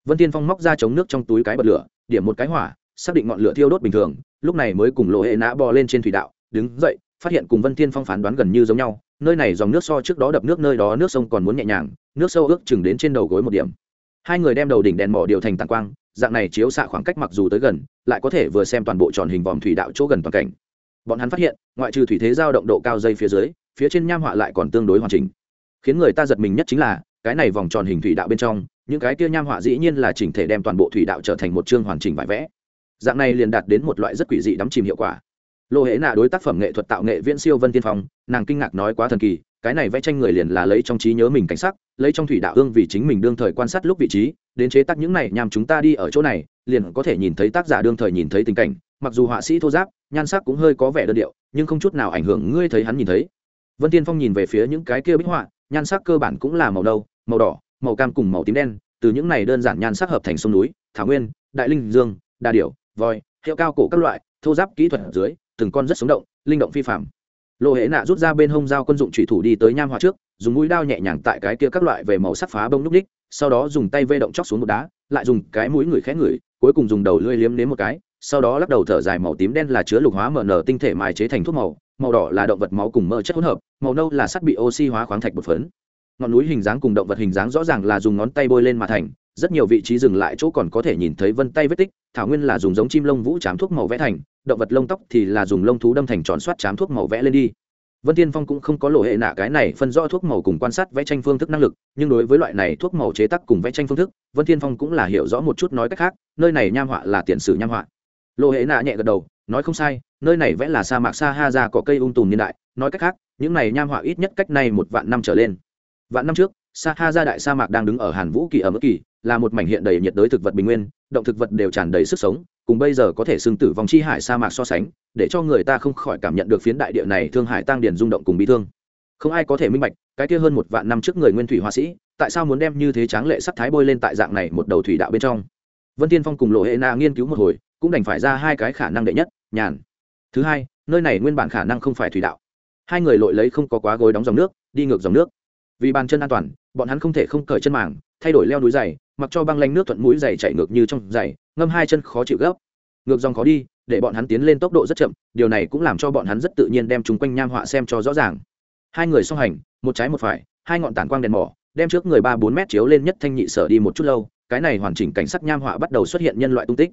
Vân tiên phong móc ra chống nước trong túi cái bật lửa điểm một cái hỏa, xác định ngọn lửa thiêu đốt bình thường, lúc này mới cùng lộ hệ nã bò lên trên thủy đạo, đứng dậy, phát hiện cùng vân thiên phong phán đoán gần như giống nhau, nơi này dòng nước so trước đó đập nước nơi đó nước sông còn muốn nhẹ nhàng, nước sâu ước chừng đến trên đầu gối một điểm. Hai người đem đầu đỉnh đèn mỏ điều thành tàn quang, dạng này chiếu xạ khoảng cách mặc dù tới gần, lại có thể vừa xem toàn bộ tròn hình vòm thủy đạo chỗ gần toàn cảnh. Bọn hắn phát hiện, ngoại trừ thủy thế giao động độ cao dây phía dưới, phía trên nham họa lại còn tương đối hoàn chỉnh. Khiến người ta giật mình nhất chính là, cái này vòng tròn hình thủy đạo bên trong những cái kia nham họa dĩ nhiên là chỉnh thể đem toàn bộ thủy đạo trở thành một chương hoàn chỉnh vải vẽ. Dạng này liền đạt đến một loại rất quỷ dị đắm chìm hiệu quả. Lô hễ nạ đối tác phẩm nghệ thuật tạo nghệ viễn siêu vân tiên phong, nàng kinh ngạc nói quá thần kỳ, cái này vẽ tranh người liền là lấy trong trí nhớ mình cảnh sắc, lấy trong thủy đạo ương vì chính mình đương thời quan sát lúc vị trí, đến chế tác những này nhằm chúng ta đi ở chỗ này, liền có thể nhìn thấy tác giả đương thời nhìn thấy tình cảnh, mặc dù họa sĩ thô giáp, nhan sắc cũng hơi có vẻ đơn điệu, nhưng không chút nào ảnh hưởng ngươi thấy hắn nhìn thấy. Vân tiên phong nhìn về phía những cái kia bích họa, nhan sắc cơ bản cũng là màu đâu màu đỏ màu cam cùng màu tím đen, từ những này đơn giản nhan sắc hợp thành sông núi, thảo nguyên, đại linh dương, đa điểu, voi, hiệu cao cổ các loại, thô giáp kỹ thuật ở dưới, từng con rất sống động, linh động phi phạm lộ hệ nạ rút ra bên hông dao quân dụng thủy thủ đi tới nham hoa trước, dùng mũi đao nhẹ nhàng tại cái kia các loại về màu sắc phá bông núc ních sau đó dùng tay vê động chóc xuống một đá, lại dùng cái mũi người khẽ ngửi, cuối cùng dùng đầu lưỡi liếm đến một cái, sau đó lắc đầu thở dài màu tím đen là chứa lục hóa mở nở tinh thể mài chế thành thuốc màu màu đỏ là động vật máu cùng mỡ chất hỗn hợp, màu nâu là sắt bị oxy hóa khoáng thạch bột phấn ngọn núi hình dáng cùng động vật hình dáng rõ ràng là dùng ngón tay bôi lên mà thành, rất nhiều vị trí dừng lại chỗ còn có thể nhìn thấy vân tay vết tích, thảo nguyên là dùng giống chim lông vũ chám thuốc màu vẽ thành, động vật lông tóc thì là dùng lông thú đâm thành tròn soát chám thuốc màu vẽ lên đi. Vân tiên phong cũng không có lộ hệ nạ cái này phân rõ thuốc màu cùng quan sát vẽ tranh phương thức năng lực, nhưng đối với loại này thuốc màu chế tác cùng vẽ tranh phương thức, vân tiên phong cũng là hiểu rõ một chút nói cách khác, nơi này nham họa là tiền sử nham họa. Lộ hệ nạ nhẹ gật đầu, nói không sai, nơi này vẽ là sa mạc sa ha ra có cây ung tùm niên đại, nói cách khác, những này nham họa ít nhất cách nay một vạn năm trở lên vạn năm trước sa ha ra đại sa mạc đang đứng ở hàn vũ kỳ ở mức kỳ, là một mảnh hiện đầy nhiệt đới thực vật bình nguyên, động thực vật đều tràn đầy sức sống, cùng bây giờ có thể xưng tử vòng chi hải sa mạc so sánh, để cho người ta không khỏi cảm nhận được phiến đại địa này thương hải tăng điền rung động cùng bị thương. Không ai có thể minh bạch, cái kia hơn một vạn năm trước người nguyên thủy họa sĩ, tại sao muốn đem như thế tráng lệ sắc thái bôi lên tại dạng này một đầu thủy đạo bên trong? Vân tiên phong cùng lộ hệ na nghiên cứu một hồi, cũng đành phải ra hai cái khả năng đệ nhất, nhàn. Thứ hai, nơi này nguyên bản khả năng không phải thủy đạo. Hai người lội lấy không có quá gối đóng dòng nước, đi ngược dòng nước vì bàn chân an toàn, bọn hắn không thể không cởi chân màng, thay đổi leo núi dày, mặc cho băng lanh nước thuận mũi dày chạy ngược như trong dày, ngâm hai chân khó chịu gấp. Ngược dòng khó đi, để bọn hắn tiến lên tốc độ rất chậm, điều này cũng làm cho bọn hắn rất tự nhiên đem chúng quanh nham họa xem cho rõ ràng. Hai người song hành, một trái một phải, hai ngọn tản quang đèn mỏ, đem trước người ba bốn mét chiếu lên nhất thanh nhị sở đi một chút lâu, cái này hoàn chỉnh cảnh sắc nham họa bắt đầu xuất hiện nhân loại tung tích.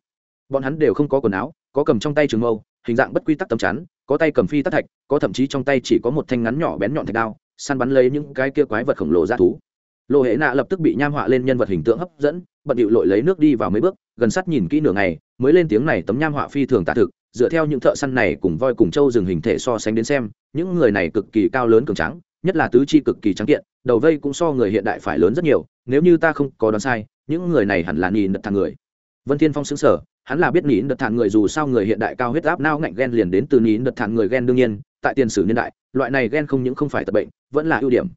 Bọn hắn đều không có quần áo, có cầm trong tay trường mâu, hình dạng bất quy tắc tấm chắn, có tay cầm phi tắc thạch, có thậm chí trong tay chỉ có một thanh ngắn nhỏ bén nhọn thạch đao săn bắn lấy những cái kia quái vật khổng lồ ra thú. Lộ hệ nạ lập tức bị nham họa lên nhân vật hình tượng hấp dẫn, bận điệu lội lấy nước đi vào mấy bước, gần sát nhìn kỹ nửa ngày, mới lên tiếng này tấm nham họa phi thường tạ thực, dựa theo những thợ săn này cùng voi cùng trâu rừng hình thể so sánh đến xem, những người này cực kỳ cao lớn cường trắng nhất là tứ chi cực kỳ trắng kiện, đầu vây cũng so người hiện đại phải lớn rất nhiều, nếu như ta không có đoán sai, những người này hẳn là nhìn đợt thằng người. Vân thiên phong xứng sở hắn là biết nín đợt thản người dù sao người hiện đại cao huyết áp nao ngạnh ghen liền đến từ nín đợt thản người ghen đương nhiên tại tiền sử niên đại, loại này ghen không những không phải tật bệnh, vẫn là ưu điểm.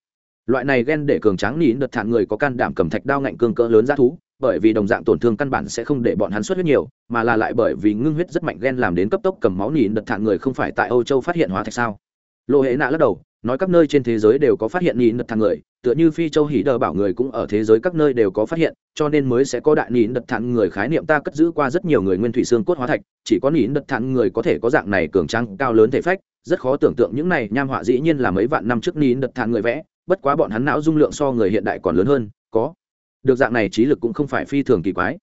Loại này ghen để cường tráng nín đợt thản người có can đảm cầm thạch đao ngạnh cương cỡ lớn ra thú, bởi vì đồng dạng tổn thương căn bản sẽ không để bọn hắn xuất huyết nhiều, mà là lại bởi vì ngưng huyết rất mạnh ghen làm đến cấp tốc cầm máu nín đợt thản người không phải tại âu châu phát hiện hóa thạch sao. Lô hệ nạ lắc đầu nói các nơi trên thế giới đều có phát hiện nín đật thản người, tựa như phi châu hỉ đờ bảo người cũng ở thế giới các nơi đều có phát hiện, cho nên mới sẽ có đại nín đật thản người khái niệm ta cất giữ qua rất nhiều người nguyên thủy xương cốt hóa thạch, chỉ có nín đật thản người có thể có dạng này cường tráng, cao lớn thể phách, rất khó tưởng tượng những này nham họa dĩ nhiên là mấy vạn năm trước nín đật thản người vẽ, bất quá bọn hắn não dung lượng so người hiện đại còn lớn hơn, có. Được dạng này trí lực cũng không phải phi thường kỳ quái.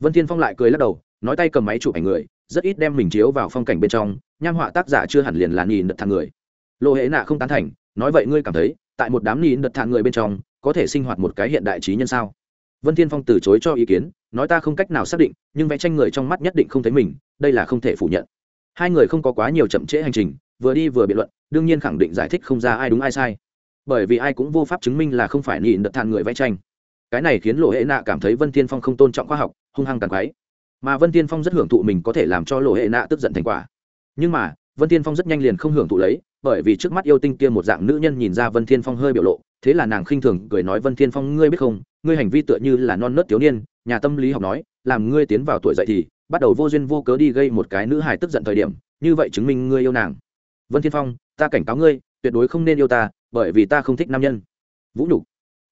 Vân thiên phong lại cười lắc đầu, nói tay cầm máy chụp ảnh người, rất ít đem mình chiếu vào phong cảnh bên trong, nham họa tác giả chưa hẳn liền là nhìn đật thằng người lộ hệ nạ không tán thành, nói vậy ngươi cảm thấy, tại một đám nín đợt thạng người bên trong, có thể sinh hoạt một cái hiện đại trí nhân sao? Vân thiên phong từ chối cho ý kiến, nói ta không cách nào xác định, nhưng vẽ tranh người trong mắt nhất định không thấy mình, đây là không thể phủ nhận. Hai người không có quá nhiều chậm trễ hành trình, vừa đi vừa biện luận, đương nhiên khẳng định giải thích không ra ai đúng ai sai. Bởi vì ai cũng vô pháp chứng minh là không phải nhìn đợt thàn người vẽ tranh. Cái này khiến lộ hệ nạ cảm thấy vân Thiên phong không tôn trọng khoa học, hung hăng càng quái. Mà vân Thiên phong rất hưởng thụ mình có thể làm cho lộ hệ nạ tức giận thành quả. Nhưng mà vân Thiên phong rất nhanh liền không hưởng thụ lấy, bởi vì trước mắt yêu tinh kia một dạng nữ nhân nhìn ra vân thiên phong hơi biểu lộ, thế là nàng khinh thường cười nói, vân thiên phong, ngươi biết không, ngươi hành vi tựa như là non nớt thiếu niên, nhà tâm lý học nói, làm ngươi tiến vào tuổi dậy thì bắt đầu vô duyên vô cớ đi gây một cái nữ hài tức giận thời điểm, như vậy chứng minh ngươi yêu nàng. Vân thiên phong, ta cảnh cáo ngươi, tuyệt đối không nên yêu ta, bởi vì ta không thích nam nhân. Vũ nhục.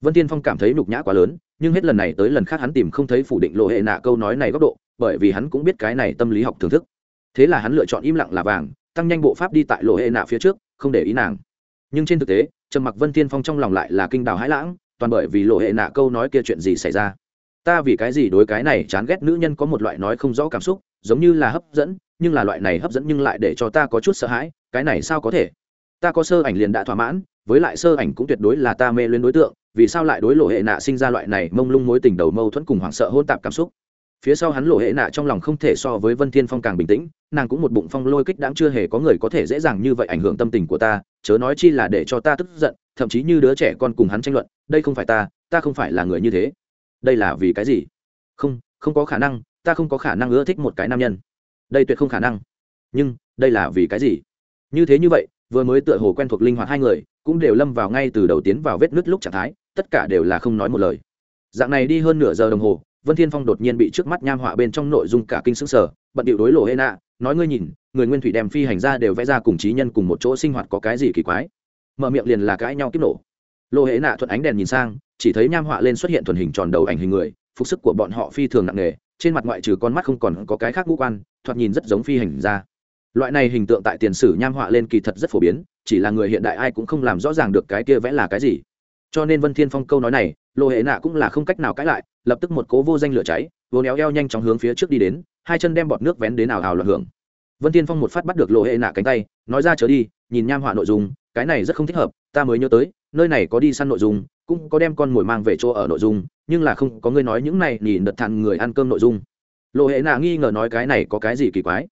Vân thiên phong cảm thấy nhục nhã quá lớn, nhưng hết lần này tới lần khác hắn tìm không thấy phủ định lộ hệ nạ câu nói này góc độ, bởi vì hắn cũng biết cái này tâm lý học thưởng thức. Thế là hắn lựa chọn im lặng là vàng tăng nhanh bộ pháp đi tại lộ hệ nạ phía trước, không để ý nàng. Nhưng trên thực tế, trầm mặc vân tiên phong trong lòng lại là kinh đào hãi lãng, toàn bởi vì lộ hệ nạ câu nói kia chuyện gì xảy ra. Ta vì cái gì đối cái này chán ghét nữ nhân có một loại nói không rõ cảm xúc, giống như là hấp dẫn, nhưng là loại này hấp dẫn nhưng lại để cho ta có chút sợ hãi, cái này sao có thể? Ta có sơ ảnh liền đã thỏa mãn, với lại sơ ảnh cũng tuyệt đối là ta mê lên đối tượng, vì sao lại đối lộ hệ nạ sinh ra loại này mông lung mối tình đầu mâu thuẫn cùng hoảng sợ hôn tạp cảm xúc? Phía sau hắn lộ hệ nạ trong lòng không thể so với vân thiên phong càng bình tĩnh, nàng cũng một bụng phong lôi kích đáng chưa hề có người có thể dễ dàng như vậy ảnh hưởng tâm tình của ta, chớ nói chi là để cho ta tức giận, thậm chí như đứa trẻ con cùng hắn tranh luận, đây không phải ta ta không phải là người như thế. Đây là vì cái gì? Không không có khả năng, ta không có khả năng ưa thích một cái nam nhân. Đây tuyệt không khả năng. Nhưng, đây là vì cái gì? Như thế như vậy, vừa mới tựa hồ quen thuộc linh hoạt hai người, cũng đều lâm vào ngay từ đầu tiến vào vết nứt lúc trạng thái, tất cả đều là không nói một lời. Dạng này đi hơn nửa giờ đồng hồ vân thiên phong đột nhiên bị trước mắt nham họa bên trong nội dung cả kinh sững sờ, bận điệu đối lộ hê nạ nói ngươi nhìn, người nguyên thủy đem phi hành ra đều vẽ ra cùng trí nhân cùng một chỗ sinh hoạt có cái gì kỳ quái. Mở miệng liền là cãi nhau kiếp nổ. Lộ hễ nạ thuận ánh đèn nhìn sang, chỉ thấy nham họa lên xuất hiện thuần hình tròn đầu ảnh hình người, phục sức của bọn họ phi thường nặng nề, trên mặt ngoại trừ con mắt không còn có cái khác ngũ quan, thoạt nhìn rất giống phi hành ra loại này hình tượng tại tiền sử nham họa lên kỳ thật rất phổ biến, chỉ là người hiện đại ai cũng không làm rõ ràng được cái kia vẽ là cái gì. Cho nên vân thiên phong câu nói này lộ hệ nạ cũng là không cách nào cãi lại, lập tức một cố vô danh lửa cháy, vô néo eo nhanh chóng hướng phía trước đi đến, hai chân đem bọt nước vén đến ảo ảo loạn hưởng. Vân thiên phong một phát bắt được lộ hệ nạ cánh tay, nói ra trở đi, nhìn nham họa nội dung, cái này rất không thích hợp, ta mới nhớ tới, nơi này có đi săn nội dung, cũng có đem con mồi mang về chỗ ở nội dung, nhưng là không có người nói những này nhìn đợt thằng người ăn cơm nội dung. Lộ hệ nạ nghi ngờ nói cái này có cái gì kỳ quái.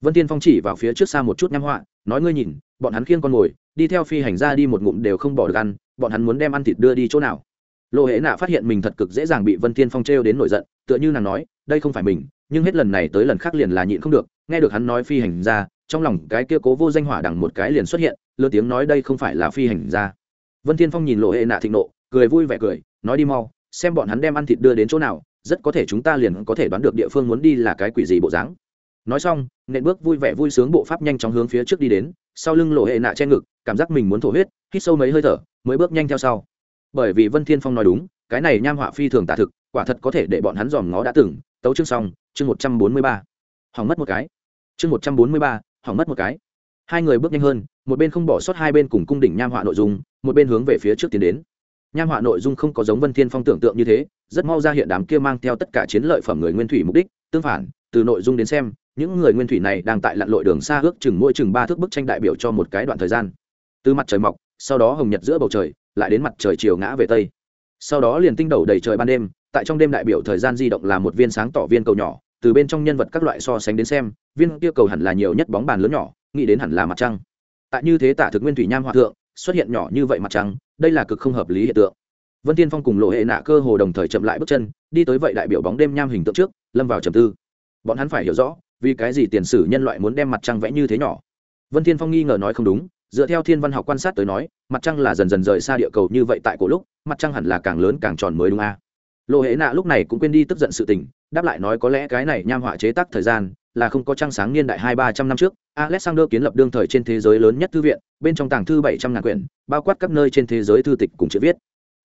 Vân tiên phong chỉ vào phía trước xa một chút nham họa, nói ngươi nhìn, bọn hắn khiêng con mồi, đi theo phi hành ra đi một ngụm đều không bỏ được ăn, bọn hắn muốn đem ăn thịt đưa đi chỗ nào? Lộ hệ nạ phát hiện mình thật cực dễ dàng bị vân Thiên phong trêu đến nổi giận, tựa như nàng nói, đây không phải mình, nhưng hết lần này tới lần khác liền là nhịn không được. Nghe được hắn nói phi hành ra, trong lòng cái kia cố vô danh hỏa đằng một cái liền xuất hiện lơ tiếng nói, đây không phải là phi hành ra. Vân thiên phong nhìn lộ hệ nạ thịnh nộ, cười vui vẻ cười, nói, đi mau, xem bọn hắn đem ăn thịt đưa đến chỗ nào, rất có thể chúng ta liền có thể đoán được địa phương muốn đi là cái quỷ gì bộ dáng. Nói xong, nện bước vui vẻ vui sướng bộ pháp nhanh chóng hướng phía trước đi đến, sau lưng lộ hệ nạ che ngực, cảm giác mình muốn thổ huyết, hít sâu mấy hơi thở, mới bước nhanh theo sau bởi vì vân thiên phong nói đúng, cái này nham họa phi thường tả thực, quả thật có thể để bọn hắn dòm ngó đã từng. Tấu chương xong, chương một trăm bốn mươi ba. Hỏng mất một cái. Chương một trăm bốn mươi ba, hỏng mất một cái. Hai người bước nhanh hơn, một bên không bỏ sót hai bên cùng cung đỉnh nham họa nội dung, một bên hướng về phía trước tiến đến. Nham họa nội dung không có giống vân thiên phong tưởng tượng như thế, rất mau ra hiện đám kia mang theo tất cả chiến lợi phẩm người nguyên thủy mục đích, tương phản, từ nội dung đến xem, những người nguyên thủy này đang tại lặn lội đường xa ước chừng mỗi chừng ba thước bức tranh đại biểu cho một cái đoạn thời gian. Từ mặt trời mọc, sau đó hồng nhật giữa bầu trời lại đến mặt trời chiều ngã về tây. Sau đó liền tinh đầu đầy trời ban đêm, tại trong đêm đại biểu thời gian di động là một viên sáng tỏ viên cầu nhỏ, từ bên trong nhân vật các loại so sánh đến xem, viên kia cầu hẳn là nhiều nhất bóng bàn lớn nhỏ, nghĩ đến hẳn là mặt trăng. Tại như thế tả thực nguyên thủy nham hòa thượng, xuất hiện nhỏ như vậy mặt trăng, đây là cực không hợp lý hiện tượng. Vân tiên phong cùng lộ hệ nạ cơ hồ đồng thời chậm lại bước chân, đi tới vậy đại biểu bóng đêm nham hình tượng trước, lâm vào trầm tư. Bọn hắn phải hiểu rõ, vì cái gì tiền sử nhân loại muốn đem mặt trăng vẽ như thế nhỏ. Vân tiên phong nghi ngờ nói không đúng dựa theo thiên văn học quan sát tới nói, mặt trăng là dần dần rời xa địa cầu như vậy tại cổ lúc, mặt trăng hẳn là càng lớn càng tròn mới đúng a à? lộ hệ nạ lúc này cũng quên đi tức giận sự tình, đáp lại nói có lẽ cái này nham họa chế tác thời gian là không có trăng sáng niên đại hai ba trăm năm trước, alexander kiến lập đương thời trên thế giới lớn nhất thư viện, bên trong tàng thư bảy trăm ngàn quyển, bao quát các nơi trên thế giới thư tịch cùng chữ viết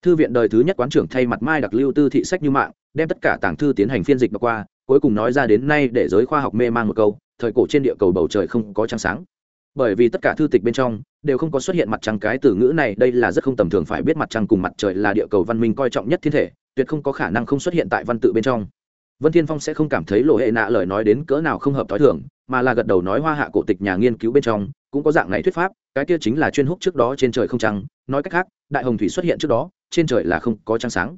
thư viện đời thứ nhất quán trưởng thay mặt mai đặc lưu tư thị sách như mạng, đem tất cả tàng thư tiến hành phiên dịch đọc qua, cuối cùng nói ra đến nay để giới khoa học mê man một câu, thời cổ trên địa cầu bầu trời không có trăng sáng bởi vì tất cả thư tịch bên trong đều không có xuất hiện mặt trăng cái từ ngữ này, đây là rất không tầm thường phải biết mặt trăng cùng mặt trời là địa cầu văn minh coi trọng nhất thiên thể, tuyệt không có khả năng không xuất hiện tại văn tự bên trong. Vân thiên phong sẽ không cảm thấy lộ hệ nạ lời nói đến cỡ nào không hợp t h o i thường, mà là gật đầu nói hoa hạ cổ tịch nhà nghiên cứu bên trong cũng có dạng này thuyết pháp, cái kia chính là chuyên húc trước đó trên trời không trăng, nói cách khác, đại hồng thủy xuất hiện trước đó, trên trời là không có trăng sáng.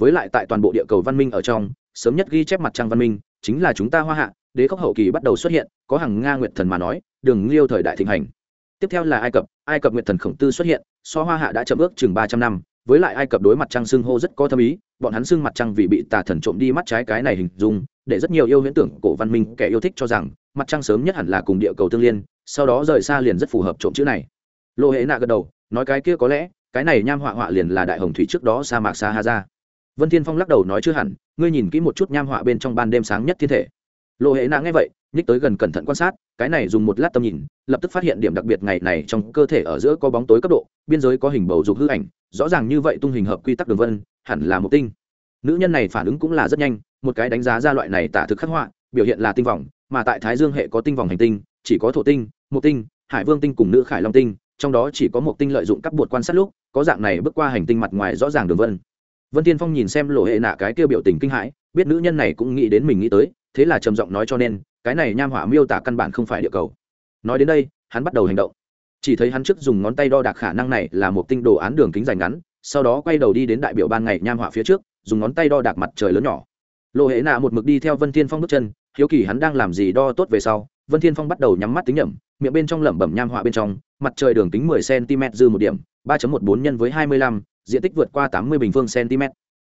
Với lại tại toàn bộ địa cầu văn minh ở trong, sớm nhất ghi chép mặt trăng văn minh chính là chúng ta hoa hạ, đế khốc hậu kỳ bắt đầu xuất hiện, có hàng nga nguyệt thần mà nói đường liêu thời đại thịnh hành. Tiếp theo là ai cập ai cập nguyệt thần khổng tư xuất hiện, so hoa hạ đã chậm ước chừng ba trăm năm, với lại ai cập đối mặt trăng xưng hô rất có thâm ý, bọn hắn xưng mặt trăng vì bị tà thần trộm đi mắt trái cái này hình dung, để rất nhiều yêu huyễn tưởng cổ văn minh kẻ yêu thích cho rằng, mặt trăng sớm nhất hẳn là cùng địa cầu tương liên, sau đó rời xa liền rất phù hợp trộm chữ này. Lô hệ nạ gật đầu, nói cái kia có lẽ, cái này nham họa họa liền là đại hồng thủy trước đó sa mạc sa ha ra. Vân thiên phong lắc đầu nói chưa hẳn, ngươi nhìn kỹ một chút nham họa bên trong ban đêm sáng nhất thiên thể. Lộ hệ nạ nghe vậy, nhích tới gần cẩn thận quan sát cái này dùng một lát tâm nhìn, lập tức phát hiện điểm đặc biệt ngày này trong cơ thể ở giữa có bóng tối cấp độ, biên giới có hình bầu dục hư ảnh, rõ ràng như vậy tung hình hợp quy tắc đường vân, hẳn là một tinh. Nữ nhân này phản ứng cũng là rất nhanh, một cái đánh giá ra loại này tả thực khắc họa, biểu hiện là tinh vòng, mà tại thái dương hệ có tinh vòng hành tinh, chỉ có thổ tinh, một tinh, hải vương tinh cùng nữ khải long tinh, trong đó chỉ có một tinh lợi dụng các bột quan sát lúc, có dạng này bước qua hành tinh mặt ngoài rõ ràng đường vân. Vân tiên phong nhìn xem lộ hệ nạ cái kia biểu tình kinh hãi, biết nữ nhân này cũng nghĩ đến mình nghĩ tới, thế là trầm giọng nói cho nên cái này nham hỏa miêu tả căn bản không phải địa cầu. Nói đến đây hắn bắt đầu hành động. Chỉ thấy hắn trước dùng ngón tay đo đạc khả năng này là một tinh đồ án đường kính dài ngắn sau đó quay đầu đi đến đại biểu ban ngày nham hỏa phía trước dùng ngón tay đo đạc mặt trời lớn nhỏ. Lộ hệ nạ một mực đi theo vân thiên phong bước chân hiếu kỳ hắn đang làm gì đo tốt về sau vân thiên phong bắt đầu nhắm mắt tính nhẩm miệng bên trong lẩm bẩm nham hỏa bên trong mặt trời đường kính 10 cm dư một điểm 3.14 nhân với 25, diện tích vượt qua 80 bình phương cm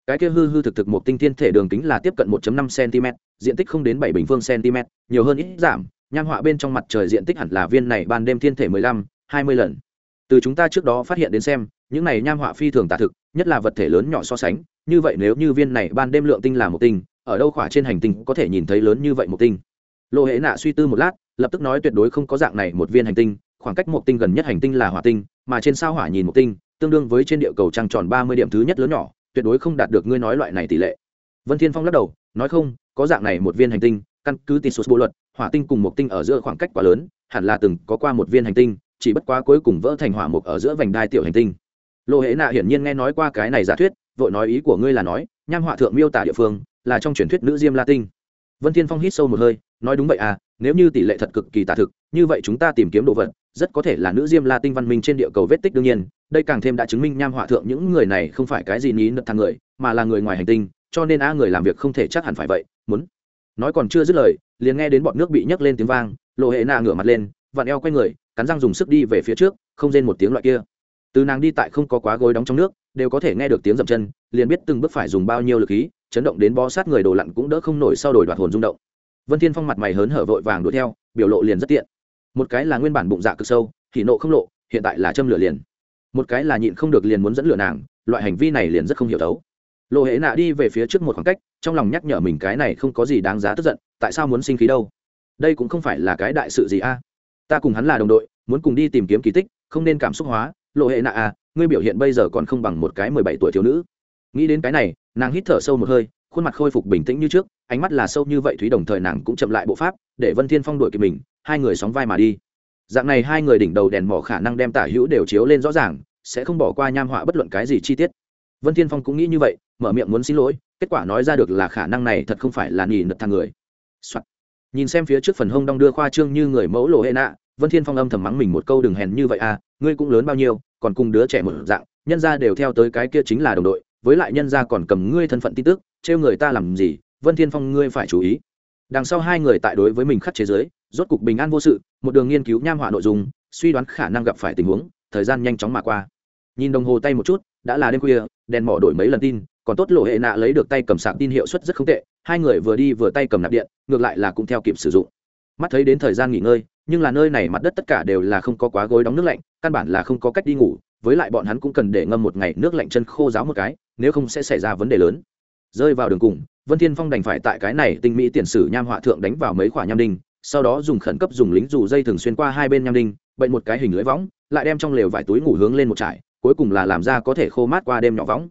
cái kia hư hư thực thực một tinh thiên thể đường kính là tiếp cận 1.5 cm diện tích không đến 7 bình phương cm nhiều hơn ít giảm. Nham họa bên trong mặt trời diện tích hẳn là viên này ban đêm thiên thể 15, 20 lần. Từ chúng ta trước đó phát hiện đến xem những này nham họa phi thường tả thực nhất là vật thể lớn nhỏ so sánh. Như vậy nếu như viên này ban đêm lượng tinh là một tinh ở đâu khỏa trên hành tinh có thể nhìn thấy lớn như vậy một tinh? Lộ hệ nạ suy tư một lát lập tức nói tuyệt đối không có dạng này một viên hành tinh khoảng cách một tinh gần nhất hành tinh là hỏa tinh mà trên sao hỏa nhìn một tinh tương đương với trên địa cầu trăng tròn ba mươi điểm thứ nhất lớn nhỏ tuyệt đối không đạt được ngươi nói loại này tỷ lệ. Vân thiên phong lắc đầu, nói không, có dạng này một viên hành tinh, căn cứ tỷ số bộ luật, hỏa tinh cùng một tinh ở giữa khoảng cách quá lớn, hẳn là từng có qua một viên hành tinh, chỉ bất quá cuối cùng vỡ thành hỏa mục ở giữa vành đai tiểu hành tinh. Lộ hệ nạ hiển nhiên nghe nói qua cái này giả thuyết, vội nói ý của ngươi là nói, nham họa thượng miêu tả địa phương, là trong truyền thuyết nữ diêm la tinh. Vân thiên phong hít sâu một hơi, nói đúng vậy à nếu như tỷ lệ thật cực kỳ tả thực, như vậy chúng ta tìm kiếm đồ vật rất có thể là nữ diêm la tinh văn minh trên địa cầu vết tích đương nhiên, đây càng thêm đã chứng minh nham hỏa thượng những người này không phải cái gì ní nật thằng người, mà là người ngoài hành tinh, cho nên a người làm việc không thể chắc hẳn phải vậy, muốn. Nói còn chưa dứt lời, liền nghe đến bọn nước bị nhấc lên tiếng vang, lộ hệ nạ ngửa mặt lên, vặn eo quay người, cắn răng dùng sức đi về phía trước, không rên một tiếng loại kia. Từ nàng đi tại không có quá gối đóng trong nước, đều có thể nghe được tiếng dậm chân, liền biết từng bước phải dùng bao nhiêu lực khí, chấn động đến bó sát người đồ lặn cũng đỡ không nổi sau đổi đoạt hồn rung động. Vân thiên phong mặt mày hớn hở vội vàng đuổi theo, biểu lộ liền rất tiện một cái là nguyên bản bụng dạ cực sâu, thì nộ không lộ, hiện tại là châm lửa liền. Một cái là nhịn không được liền muốn dẫn lửa nàng, loại hành vi này liền rất không hiểu đấu lộ hệ nạ đi về phía trước một khoảng cách, trong lòng nhắc nhở mình cái này không có gì đáng giá tức giận, tại sao muốn sinh khí đâu? Đây cũng không phải là cái đại sự gì a? Ta cùng hắn là đồng đội, muốn cùng đi tìm kiếm kỳ tích, không nên cảm xúc hóa. Lộ hệ nạ à ngươi biểu hiện bây giờ còn không bằng một cái mười bảy tuổi thiếu nữ. Nghĩ đến cái này, nàng hít thở sâu một hơi, khuôn mặt khôi phục bình tĩnh như trước ánh mắt là sâu như vậy thúy đồng thời nàng cũng chậm lại bộ pháp, để vân thiên phong đuổi kịp mình, hai người sóng vai mà đi. Dạng này hai người đỉnh đầu đèn mỏ khả năng đem tả hữu đều chiếu lên rõ ràng, sẽ không bỏ qua nham họa bất luận cái gì chi tiết. Vân thiên phong cũng nghĩ như vậy, mở miệng muốn xin lỗi, kết quả nói ra được là khả năng này thật không phải là nhìn nật thằng người、Soạn. nhìn xem phía trước phần hông đong đưa khoa trương như người mẫu lộ hệ nạ, vân thiên phong âm thầm mắng mình một câu đừng hèn như vậy à ngươi cũng lớn bao nhiêu, còn cùng đứa trẻ một dạng, nhân gia đều theo tới cái kia chính là đồng đội, với lại nhân gia còn cầm ngươi thân phận tin tức, trêu người ta làm gì vân thiên phong, ngươi phải chú ý. Đằng sau hai người tại đối với mình khắc chế giới rốt cục bình an vô sự, một đường nghiên cứu nham họa nội dung, suy đoán khả năng gặp phải tình huống, thời gian nhanh chóng mà qua. Nhìn đồng hồ tay một chút, đã là đêm khuya, đèn mỏ đổi mấy lần tin, còn tốt lộ hệ nạ lấy được tay cầm sạc tin hiệu suất rất không tệ, hai người vừa đi vừa tay cầm nạp điện, ngược lại là cũng theo kịp sử dụng. Mắt thấy đến thời gian nghỉ ngơi, nhưng là nơi này mặt đất tất cả đều là không có quá gối đóng nước lạnh, căn bản là không có cách đi ngủ, với lại bọn hắn cũng cần để ngâm một ngày nước lạnh chân khô ráo một cái, nếu không sẽ xảy ra vấn đề lớn. Rơi vào đường cùng vân thiên phong đành phải tại cái này tinh mỹ tiền sử nham họa thượng đánh vào mấy quả nham đinh, sau đó dùng khẩn cấp dùng lính dù dây thường xuyên qua hai bên nham đinh bệnh một cái hình lưới võng, lại đem trong lều vải túi ngủ hướng lên một trải, cuối cùng là làm ra có thể khô mát qua đêm nhỏ võng.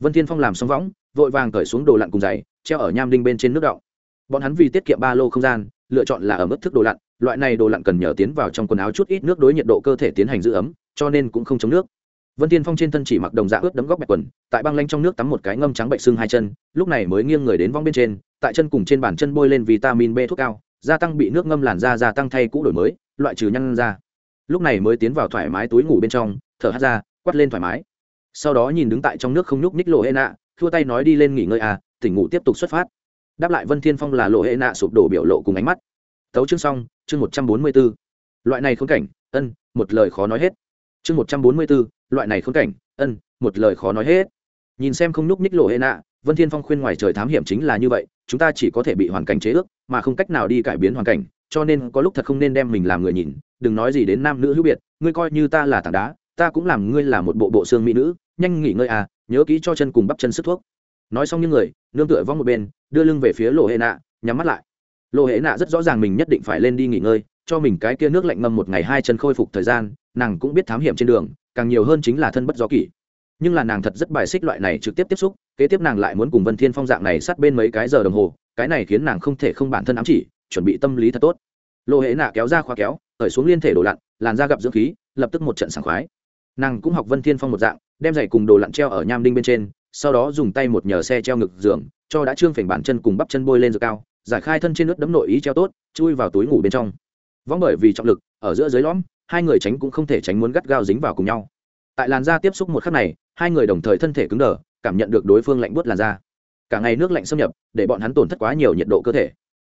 Vân thiên phong làm xong võng, vội vàng cởi xuống đồ lặn cùng giày, treo ở nham đinh bên trên nước động. Bọn hắn vì tiết kiệm ba lô không gian, lựa chọn là ở mức thức đồ lặn, loại này đồ lặn cần nhờ tiến vào trong quần áo chút ít nước đối nhiệt độ cơ thể tiến hành giữ ấm, cho nên cũng không chống nước vân tiên phong trên thân chỉ mặc đồng dạ ướt đấm góc bẹt quần, tại băng lanh trong nước tắm một cái ngâm trắng bệnh xương hai chân, lúc này mới nghiêng người đến vong bên trên, tại chân cùng trên bàn chân bôi lên vitamin b thuốc cao, gia tăng bị nước ngâm làn da gia tăng thay cũ đổi mới, loại trừ nhăn da. Lúc này mới tiến vào thoải mái túi ngủ bên trong, thở hát ra, quắt lên thoải mái. Sau đó nhìn đứng tại trong nước không nhúc ních lộ hê nạ, thua tay nói đi lên nghỉ ngơi à tỉnh ngủ tiếp tục xuất phát. Đáp lại vân thiên phong là lộ hệ nạ sụp đổ biểu lộ cùng ánh mắt. Tấu chương xong, chương một trăm bốn mươi b ố loại này khốn cảnh, ân, một lời khó nói hết chương một trăm bốn mươi b ố loại này khốn cảnh, ân, một lời khó nói hết. Nhìn xem không nhúc ních lộ hệ nạ, vân thiên phong khuyên ngoài trời thám hiểm chính là như vậy, chúng ta chỉ có thể bị hoàn cảnh chế ước, mà không cách nào đi cải biến hoàn cảnh, cho nên có lúc thật không nên đem mình làm người nhìn, đừng nói gì đến nam nữ hữu biệt, ngươi coi như ta là tảng đá, ta cũng làm ngươi là một bộ bộ xương mỹ nữ, nhanh nghỉ ngơi à nhớ kỹ cho chân cùng bắp chân sức thuốc. Nói xong những người, nương tựa vong một bên, đưa lưng về phía lộ hệ nạ, nhắm mắt lại. Lộ hệ nạ rất rõ ràng mình nhất định phải lên đi nghỉ ngơi, cho mình cái kia nước lạnh ngâm một ngày hai chân khôi phục thời gian nàng cũng biết thám hiểm trên đường, càng nhiều hơn chính là thân bất do kỷ. Nhưng là nàng thật rất bài xích loại này trực tiếp tiếp xúc, kế tiếp nàng lại muốn cùng vân thiên phong dạng này sát bên mấy cái giờ đồng hồ, cái này khiến nàng không thể không bản thân ám chỉ, chuẩn bị tâm lý thật tốt. Lộ hệ nạ kéo ra khóa kéo khởi xuống liên thể đồ lặn, làn da gặp dưỡng khí, lập tức một trận sảng khoái. Nàng cũng học vân thiên phong một dạng, đem giày cùng đồ lặn treo ở nham đinh bên trên, sau đó dùng tay một nhờ xe treo ngực giường, cho đã trương phình bản chân cùng bắp chân bôi lên rồi cao, giải khai thân trên nước đấm nội ý treo tốt, chui vào túi ngủ bên trong. Vong bởi vì trọng lực, ở giữa dưới lõm hai người tránh cũng không thể tránh muốn gắt gao dính vào cùng nhau. Tại làn da tiếp xúc một khắc này, hai người đồng thời thân thể cứng đờ, cảm nhận được đối phương lạnh buốt làn da. Cả ngày nước lạnh xâm nhập, để bọn hắn tổn thất quá nhiều nhiệt độ cơ thể.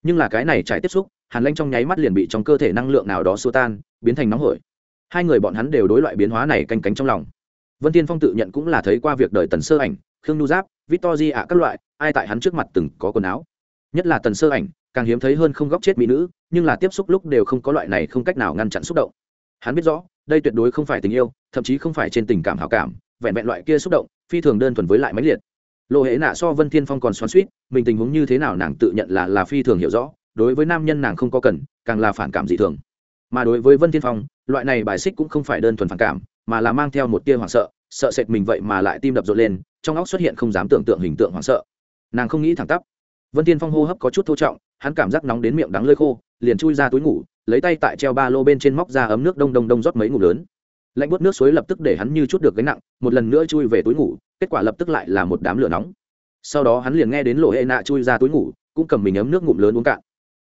Nhưng là cái này trải tiếp xúc, hàn lanh trong nháy mắt liền bị trong cơ thể năng lượng nào đó xua tan, biến thành nóng hổi. Hai người bọn hắn đều đối loại biến hóa này canh cánh trong lòng. Vân tiên phong tự nhận cũng là thấy qua việc đời tần sơ ảnh, khương nu giáp victor ạ, các loại, ai tại hắn trước mặt từng có quần áo. Nhất là tần sơ ảnh, càng hiếm thấy hơn không góc chết mỹ nữ, nhưng là tiếp xúc lúc đều không có loại này không cách nào ngăn chặn xúc động hắn biết rõ, đây tuyệt đối không phải tình yêu, thậm chí không phải trên tình cảm hảo cảm, vẹn vẹn loại kia xúc động, phi thường đơn thuần với lại máy liệt. Lộ hễ nạ so vân thiên phong còn xoắn suýt mình tình huống như thế nào nàng tự nhận là là phi thường hiểu rõ, đối với nam nhân nàng không có cần, càng là phản cảm dị thường. Mà đối với vân thiên phong, loại này bài xích cũng không phải đơn thuần phản cảm, mà là mang theo một tia hoảng sợ sợ sệt mình vậy mà lại tim đập rộn lên, trong óc xuất hiện không dám tưởng tượng hình tượng hoảng sợ. Nàng không nghĩ thẳng tắp. Vân thiên phong hô hấp có chút thô trọng, hắn cảm giác nóng đến miệng đắng lơi khô, liền chui ra túi ngủ lấy tay tại treo ba lô bên trên móc ra ấm nước đông đông đông rót mấy ngủ lớn. Lạnh bút nước suối lập tức để hắn như chút được gánh nặng, một lần nữa chui về túi ngủ, kết quả lập tức lại là một đám lửa nóng. Sau đó hắn liền nghe đến lỗ hệ nạ chui ra túi ngủ, cũng cầm mình ấm nước ngụm lớn uống cạn.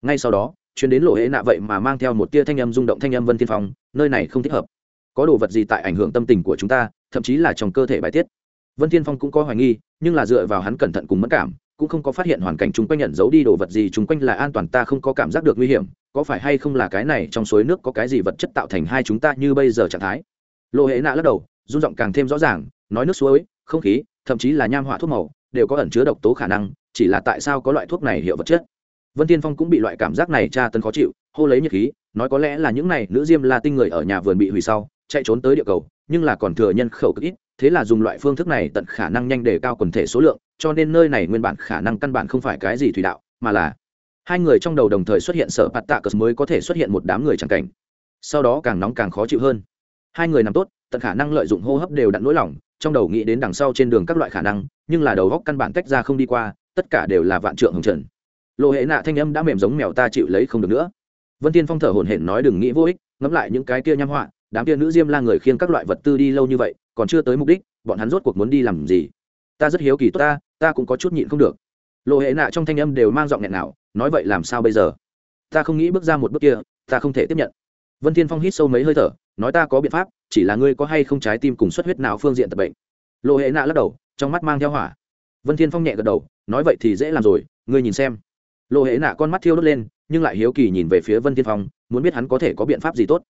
Ngay sau đó, chuyến đến lỗ hệ nạ vậy mà mang theo một tia thanh âm rung động thanh âm vân thiên phong, nơi này không thích hợp. Có đồ vật gì tại ảnh hưởng tâm tình của chúng ta, thậm chí là trong cơ thể bài tiết. Vân thiên phong cũng có hoài nghi, nhưng là dựa vào hắn cẩn thận cùng mất cảm cũng không có phát hiện hoàn cảnh chung quanh nhận giấu đi đồ vật gì chung quanh là an toàn ta không có cảm giác được nguy hiểm, có phải hay không là cái này trong suối nước có cái gì vật chất tạo thành hai chúng ta như bây giờ trạng thái? Lộ hệ nạ lắc đầu rung giọng càng thêm rõ ràng, nói nước suối, không khí, thậm chí là nham hỏa thuốc màu, đều có ẩn chứa độc tố khả năng, chỉ là tại sao có loại thuốc này hiệu vật chất? Vân tiên phong cũng bị loại cảm giác này tra tấn khó chịu, hô lấy nhiệt khí, nói có lẽ là những này nữ diêm la tinh người ở nhà vườn bị hủy sau, chạy trốn tới địa cầu nhưng là còn thừa nhân khẩu cực ít, thế là dùng loại phương thức này tận khả năng nhanh để cao quần thể số lượng, cho nên nơi này nguyên bản khả năng căn bản không phải cái gì thủy đạo, mà là hai người trong đầu đồng thời xuất hiện sở bạt tạ cờ mới có thể xuất hiện một đám người chẳng cảnh. Sau đó càng nóng càng khó chịu hơn. Hai người nằm tốt, tận khả năng lợi dụng hô hấp đều đặn nỗi lòng, trong đầu nghĩ đến đằng sau trên đường các loại khả năng, nhưng là đầu góc căn bản tách ra không đi qua, tất cả đều là vạn trượng hồng trần. Lộ hệ nạ thanh âm đã mềm giống mèo ta chịu lấy không được nữa. Vân tiên phong thở hổn hển nói đừng nghĩ vô ích, ngẫm lại những cái kia nham họa đám kia nữ diêm la người khiêng các loại vật tư đi lâu như vậy, còn chưa tới mục đích, bọn hắn rốt cuộc muốn đi làm gì? Ta rất hiếu kỳ tốt ta ta cũng có chút nhịn không được. Lộ hệ nạ trong thanh âm đều mang giọng nghẹn nào nói vậy làm sao bây giờ? Ta không nghĩ bước ra một bước kia, ta không thể tiếp nhận. Vân thiên phong hít sâu mấy hơi thở, nói ta có biện pháp, chỉ là ngươi có hay không trái tim cùng xuất huyết nào phương diện tập bệnh? Lộ hệ nạ lắc đầu, trong mắt mang theo hỏa. Vân thiên phong nhẹ gật đầu, nói vậy thì dễ làm rồi, ngươi nhìn xem. Lộ hệ nạ con mắt thiêu đốt lên, nhưng lại hiếu kỳ nhìn về phía vân thiên phong, muốn biết hắn có thể có biện pháp gì tốt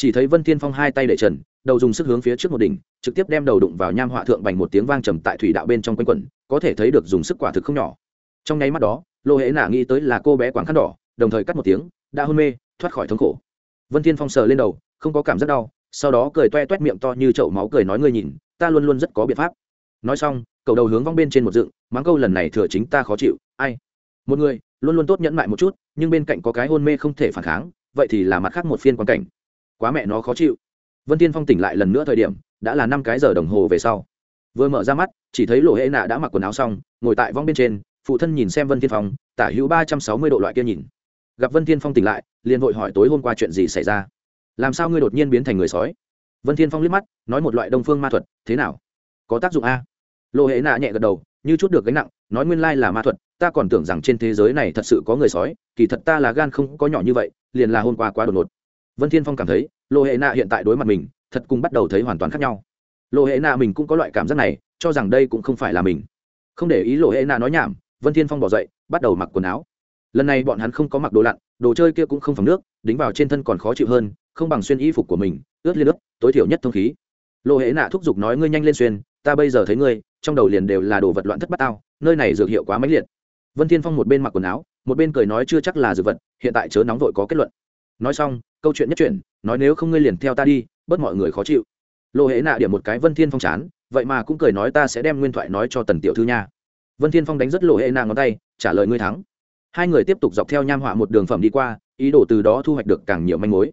chỉ thấy vân thiên phong hai tay để trần, đầu dùng sức hướng phía trước một đỉnh, trực tiếp đem đầu đụng vào nham họa thượng bành một tiếng vang trầm tại thủy đạo bên trong quanh quẩn, có thể thấy được dùng sức quả thực không nhỏ. Trong nháy mắt đó, lô hệ nả nghĩ tới là cô bé quảng khăn đỏ, đồng thời cắt một tiếng, đã hôn mê, thoát khỏi thống khổ. Vân thiên phong sờ lên đầu, không có cảm giác đau, sau đó cười toe toét miệng to như chậu máu cười nói ngươi nhìn, ta luôn luôn rất có biện pháp. Nói xong cầu đầu hướng vong bên trên một dựng, mắng câu lần này thừa chính ta khó chịu, ai? Một người, luôn luôn tốt nhẫn mại một chút, nhưng bên cạnh có cái hôn mê không thể phản kháng, vậy thì là mặt khác một phiên quan cảnh quá mẹ nó khó chịu. Vân tiên phong tỉnh lại lần nữa thời điểm, đã là năm cái giờ đồng hồ về sau. Vừa mở ra mắt, chỉ thấy lộ hệ nạ đã mặc quần áo xong, ngồi tại vong bên trên, phụ thân nhìn xem vân tiên phong, tả hữu ba trăm sáu mươi độ loại kia nhìn. Gặp vân tiên phong tỉnh lại, liền vội hỏi tối hôm qua chuyện gì xảy ra? Làm sao ngươi đột nhiên biến thành người sói? Vân tiên phong liếc mắt, nói một loại đông phương ma thuật, thế nào? Có tác dụng a? Lộ hệ nạ nhẹ gật đầu, như chút được gánh nặng, nói nguyên lai là ma thuật, ta còn tưởng rằng trên thế giới này thật sự có người sói, kỳ thật ta là gan không có nhỏ như vậy, liền là hôm qua quá đột ngột vân thiên phong cảm thấy, Lô hệ nạ hiện tại đối mặt mình, thật cùng bắt đầu thấy hoàn toàn khác nhau. Lô hệ nạ mình cũng có loại cảm giác này, cho rằng đây cũng không phải là mình. Không để ý Lô hệ nạ nói nhảm, vân thiên phong bỏ dậy, bắt đầu mặc quần áo. Lần này bọn hắn không có mặc đồ lặn, đồ chơi kia cũng không phòng nước, đính vào trên thân còn khó chịu hơn, không bằng xuyên y phục của mình, ướt lên ướt, tối thiểu nhất thông khí. Lô hệ nạ thúc giục nói, ngươi nhanh lên xuyên, ta bây giờ thấy ngươi, trong đầu liền đều là đồ vật loạn thất bát tao nơi này dược hiệu quá mãnh liệt. Vân thiên phong một bên mặc quần áo, một bên cười nói, chưa chắc là dược vật, hiện tại chớ nóng vội có kết luận nói xong, câu chuyện nhất chuyện nói nếu không ngươi liền theo ta đi, bớt mọi người khó chịu. Lộ hễ nạ điểm một cái vân thiên phong chán, vậy mà cũng cười nói ta sẽ đem nguyên thoại nói cho tần tiểu thư nha. Vân thiên phong đánh rất lộ hệ nạ ngón tay, trả lời ngươi thắng. Hai người tiếp tục dọc theo nham họa một đường phẩm đi qua, ý đồ từ đó thu hoạch được càng nhiều manh mối.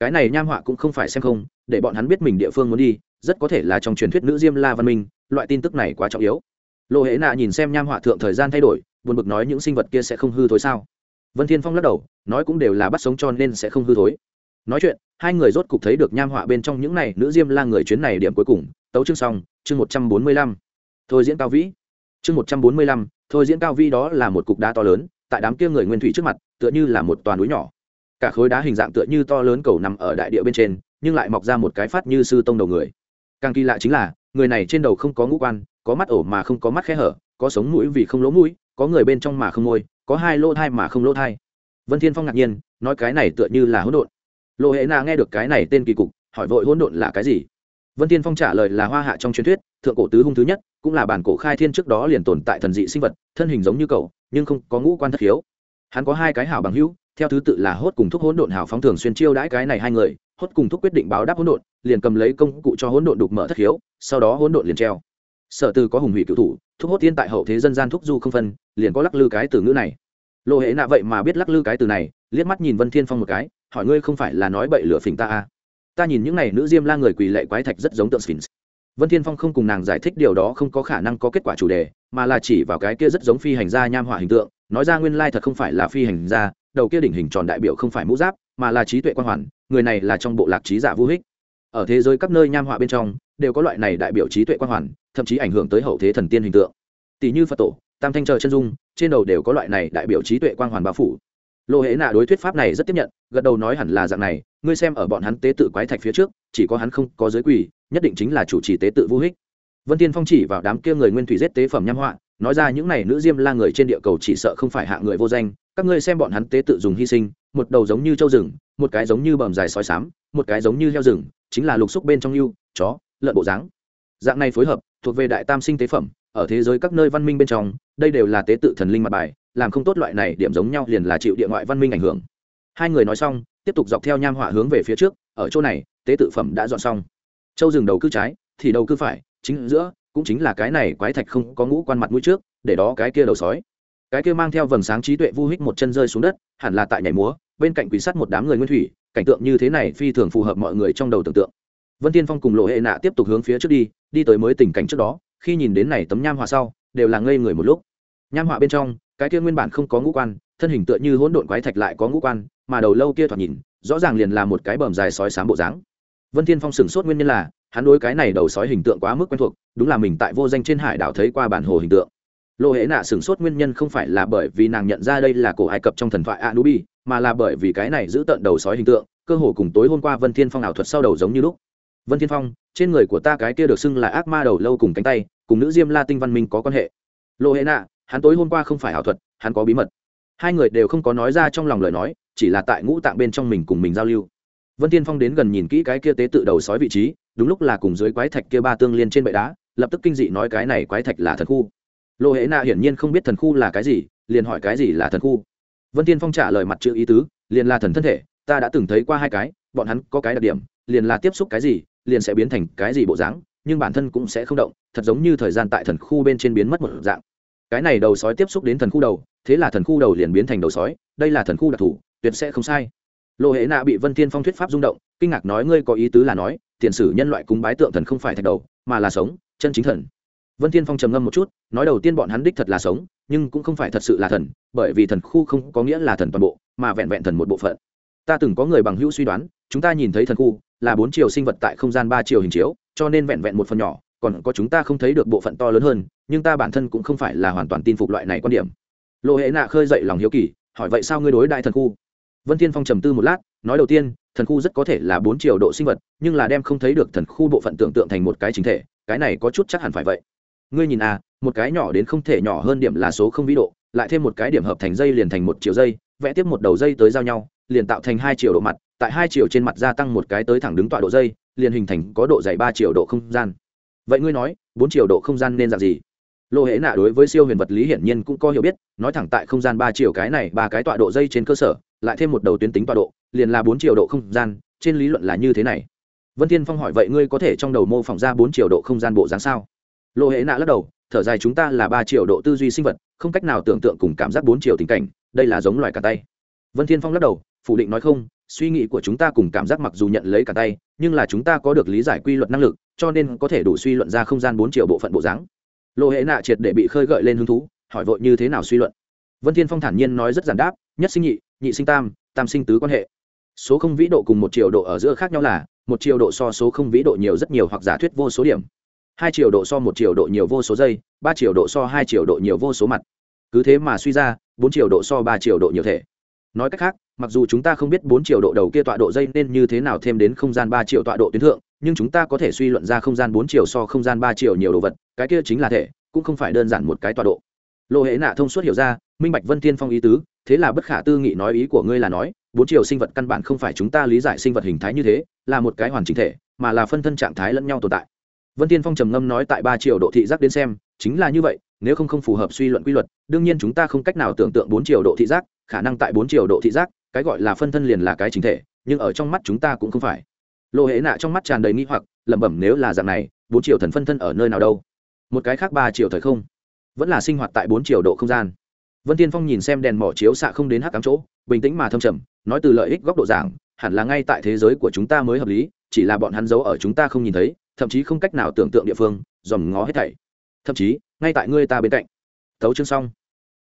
Cái này nham họa cũng không phải xem không, để bọn hắn biết mình địa phương muốn đi, rất có thể là trong truyền thuyết nữ diêm la văn minh, loại tin tức này quá trọng yếu. Lộ hệ nạ nhìn xem nham họa thượng thời gian thay đổi, buồn bực nói những sinh vật kia sẽ không hư thối sao? Vân thiên phong lắc đầu, nói cũng đều là bắt sống cho nên sẽ không hư thối. Nói chuyện, hai người rốt cục thấy được nham họa bên trong những này nữ diêm la người chuyến này điểm cuối cùng, tấu chương xong, chương một trăm bốn mươi lăm. Thôi diễn cao vĩ. Chương một trăm bốn mươi lăm, thôi diễn cao vĩ đó là một cục đá to lớn, tại đám kia người nguyên thủy trước mặt, tựa như là một toàn núi nhỏ. Cả khối đá hình dạng tựa như to lớn cầu nằm ở đại địa bên trên, nhưng lại mọc ra một cái phát như sư tông đầu người. Càng kỳ lạ chính là, người này trên đầu không có ngũ quan, có mắt ổ mà không có mắt khe hở, có sống mũi vì không lỗ mũi, có người bên trong mà không môi có hai lỗ thai mà không lỗ thai. Vân thiên phong ngạc nhiên, nói cái này tựa như là hỗn độn. Lộ hệ na nghe được cái này tên kỳ cục, hỏi vội hỗn độn là cái gì? Vân thiên phong trả lời là hoa hạ trong truyền thuyết, thượng cổ tứ hung thứ nhất, cũng là bản cổ khai thiên trước đó liền tồn tại thần dị sinh vật, thân hình giống như cậu nhưng không có ngũ quan thất hiếu hắn có hai cái hảo bằng hữu, theo thứ tự là hốt cùng thúc hỗn độn hảo phóng thường xuyên chiêu đãi cái này hai người, hốt cùng thúc quyết định báo đáp hỗn độn, liền cầm lấy công cụ cho hỗn độn đục mở thất hiếu sau đó hỗn độn liền treo sở từ có hùng hủy cựu thủ, thúc hốt tiên tại hậu thế dân gian thúc du không phân, liền có lắc lư cái từ ngữ này. Lộ hệ nạ vậy mà biết lắc lư cái từ này, liếc mắt nhìn vân thiên phong một cái, hỏi ngươi không phải là nói bậy lửa phình ta à? Ta nhìn những này nữ diêm la người quỳ lệ quái thạch rất giống tượng sphinx. Vân thiên phong không cùng nàng giải thích điều đó không có khả năng có kết quả chủ đề, mà là chỉ vào cái kia rất giống phi hành gia nham hỏa hình tượng, nói ra nguyên lai thật không phải là phi hành gia, đầu kia đỉnh hình tròn đại biểu không phải mũ giáp, mà là trí tuệ quan hoàn, người này là trong bộ lạc trí giả vô hích. Ở thế giới các nơi nham họa bên trong, đều có loại này đại biểu trí tuệ quan hoàn thậm chí ảnh hưởng tới hậu thế thần tiên hình tượng. Tỷ như phật tổ, tam thanh chờ chân dung, trên đầu đều có loại này đại biểu trí tuệ quang hoàn bao phủ. Lô hễ nạ đối thuyết pháp này rất tiếp nhận, gật đầu nói hẳn là dạng này, ngươi xem ở bọn hắn tế tự quái thạch phía trước, chỉ có hắn không có giới quỷ, nhất định chính là chủ trì tế tự vô hích vân tiên phong chỉ vào đám kia người nguyên thủy giết tế phẩm nham họa, nói ra những này nữ diêm la người trên địa cầu chỉ sợ không phải hạ người vô danh, các ngươi xem bọn hắn tế tự dùng hy sinh, một đầu giống như trâu rừng, một cái giống như bầm dài sói sám, một cái giống như heo rừng, chính là lục xúc bên trong yêu chó, lợn bộ dáng. Dạng này phối hợp thuộc về đại tam sinh tế phẩm, ở thế giới các nơi văn minh bên trong, đây đều là tế tự thần linh mặt bài, làm không tốt loại này điểm giống nhau liền là chịu địa ngoại văn minh ảnh hưởng. Hai người nói xong, tiếp tục dọc theo nham họa hướng về phía trước, ở chỗ này, tế tự phẩm đã dọn xong. Châu rừng đầu cư trái, thì đầu cư phải, chính giữa, cũng chính là cái này quái thạch không có ngũ quan mặt mũi trước, để đó cái kia đầu sói. Cái kia mang theo vầng sáng trí tuệ vu hích một chân rơi xuống đất, hẳn là tại nhảy múa, bên cạnh quỷ sắt một đám người nguyên thủy, cảnh tượng như thế này phi thường phù hợp mọi người trong đầu tưởng tượng vân tiên phong cùng lộ hệ nạ tiếp tục hướng phía trước đi đi tới mới tình cảnh trước đó, khi nhìn đến này tấm nham họa sau, đều là ngây người một lúc. Nham họa bên trong, cái kia nguyên bản không có ngũ quan, thân hình tựa như hỗn độn quái thạch lại có ngũ quan, mà đầu lâu kia thoạt nhìn, rõ ràng liền là một cái bờm dài sói sám bộ dáng. Vân thiên phong sửng sốt nguyên nhân là, hắn đối cái này đầu sói hình tượng quá mức quen thuộc, đúng là mình tại vô danh trên hải đảo thấy qua bản hồ hình tượng. Lộ hệ nạ sửng sốt nguyên nhân không phải là bởi vì nàng nhận ra đây là cổ ai cập trong thần thoại anubi, mà là bởi vì cái này giữ tận đầu sói hình tượng, cơ hồ cùng tối hôm qua vân thiên phong ảo thuật sau đầu giống như lúc vân thiên phong, trên người của ta cái kia được xưng là ác ma đầu lâu cùng cánh tay, cùng nữ diêm la tinh văn minh có quan hệ. Lộ hệ nạ, hắn tối hôm qua không phải ảo thuật, hắn có bí mật. Hai người đều không có nói ra trong lòng lời nói, chỉ là tại ngũ tạng bên trong mình cùng mình giao lưu. Vân tiên phong đến gần nhìn kỹ cái kia tế tự đầu sói vị trí, đúng lúc là cùng dưới quái thạch kia ba tương liên trên bệ đá, lập tức kinh dị nói cái này quái thạch là thần khu. Lộ hệ nạ hiển nhiên không biết thần khu là cái gì, liền hỏi cái gì là thần khu. Vân tiên phong trả lời mặt chữ ý tứ, liền là thần thân thể, ta đã từng thấy qua hai cái, bọn hắn có cái đặc điểm, liền là tiếp xúc cái gì liền sẽ biến thành cái gì bộ dáng, nhưng bản thân cũng sẽ không động, thật giống như thời gian tại thần khu bên trên biến mất một dạng. Cái này đầu sói tiếp xúc đến thần khu đầu, thế là thần khu đầu liền biến thành đầu sói, đây là thần khu đặc thù, tuyệt sẽ không sai. Lộ hệ nạ bị vân thiên phong thuyết pháp rung động, kinh ngạc nói ngươi có ý tứ là nói, tiền sử nhân loại cúng bái tượng thần không phải thạch đầu, mà là sống, chân chính thần. Vân thiên phong trầm ngâm một chút, nói đầu tiên bọn hắn đích thật là sống, nhưng cũng không phải thật sự là thần, bởi vì thần khu không có nghĩa là thần toàn bộ, mà vẹn vẹn thần một bộ phận. Ta từng có người bằng hữu suy đoán chúng ta nhìn thấy thần khu, là bốn chiều sinh vật tại không gian ba chiều hình chiếu, cho nên vẹn vẹn một phần nhỏ, còn có chúng ta không thấy được bộ phận to lớn hơn, nhưng ta bản thân cũng không phải là hoàn toàn tin phục loại này quan điểm. Lộ hệ nạ khơi dậy lòng hiếu kỳ, hỏi vậy sao ngươi đối đại thần khu? Vân thiên phong trầm tư một lát, nói đầu tiên, thần khu rất có thể là bốn chiều độ sinh vật, nhưng là đem không thấy được thần khu bộ phận tưởng tượng thành một cái chính thể, cái này có chút chắc hẳn phải vậy. Ngươi nhìn à một cái nhỏ đến không thể nhỏ hơn điểm là số không vĩ độ, lại thêm một cái điểm hợp thành dây liền thành một chiều dây, vẽ tiếp một đầu dây tới giao nhau, liền tạo thành hai chiều độ mặt tại hai chiều trên mặt gia tăng một cái tới thẳng đứng tọa độ dây, liền hình thành có độ dày ba chiều độ không gian. Vậy ngươi nói, bốn chiều độ không gian nên dạng gì? Lô hễ nạ đối với siêu huyền vật lý hiển nhiên cũng có hiểu biết, nói thẳng tại không gian ba chiều cái này, ba cái tọa độ dây trên cơ sở, lại thêm một đầu tuyến tính tọa độ, liền là bốn chiều độ không gian, trên lý luận là như thế này. Vân thiên phong hỏi vậy ngươi có thể trong đầu mô phỏng ra bốn chiều độ không gian bộ dáng sao? Lô hễ nạ lắc đầu, thở dài chúng ta là ba chiều độ tư duy sinh vật, không cách nào tưởng tượng cùng cảm giác bốn chiều tình cảnh, đây là giống loài cả tay. Vân thiên phong lắc đầu, phủ định nói không suy nghĩ của chúng ta cùng cảm giác mặc dù nhận lấy cả tay, nhưng là chúng ta có được lý giải quy luật năng lực, cho nên có thể đủ suy luận ra không gian bốn chiều bộ phận bộ dáng. Lô hệ nạ triệt để bị khơi gợi lên hứng thú, hỏi vội như thế nào suy luận. Vân thiên phong thản nhiên nói rất giản đáp, nhất sinh nhị nhị sinh tam tam sinh tứ quan hệ. Số không vĩ độ cùng một chiều độ ở giữa khác nhau là, một chiều độ so số không vĩ độ nhiều rất nhiều hoặc giả thuyết vô số điểm. Hai chiều độ so một chiều độ nhiều vô số giây, ba chiều độ so hai chiều độ nhiều vô số mặt. Cứ thế mà suy ra, bốn chiều độ so ba chiều độ nhiều thể. Nói cách khác mặc dù chúng ta không biết bốn triệu độ đầu kia tọa độ dây nên như thế nào thêm đến không gian ba triệu tọa độ tuyến thượng, nhưng chúng ta có thể suy luận ra không gian bốn triệu so không gian ba triệu nhiều đồ vật, cái kia chính là thể, cũng không phải đơn giản một cái tọa độ. Lộ hệ nạ thông suốt hiểu ra, minh bạch vân tiên phong ý tứ, thế là bất khả tư nghị nói ý của ngươi là nói, bốn triệu sinh vật căn bản không phải chúng ta lý giải sinh vật hình thái như thế, là một cái hoàn chỉnh thể, mà là phân thân trạng thái lẫn nhau tồn tại. Vân tiên phong trầm ngâm nói tại ba triệu độ thị giác đến xem, chính là như vậy, nếu không không phù hợp suy luận quy luật, đương nhiên chúng ta không cách nào tưởng tượng bốn triệu độ thị giác, khả năng tại bốn triệu độ thị giác cái gọi là phân thân liền là cái chính thể, nhưng ở trong mắt chúng ta cũng không phải. Lộ hệ nạ trong mắt tràn đầy nghi hoặc, lẩm bẩm nếu là dạng này, bốn triệu thần phân thân ở nơi nào đâu? Một cái khác ba triệu thời không, vẫn là sinh hoạt tại bốn triệu độ không gian. Vân tiên phong nhìn xem đèn mỏ chiếu xạ không đến hắc cắm chỗ, bình tĩnh mà thâm trầm, nói từ lợi ích góc độ giảng, hẳn là ngay tại thế giới của chúng ta mới hợp lý, chỉ là bọn hắn giấu ở chúng ta không nhìn thấy, thậm chí không cách nào tưởng tượng địa phương, dòm ngó hết thảy. Thậm chí, ngay tại ngươi ta bên cạnh. Thấu chương xong.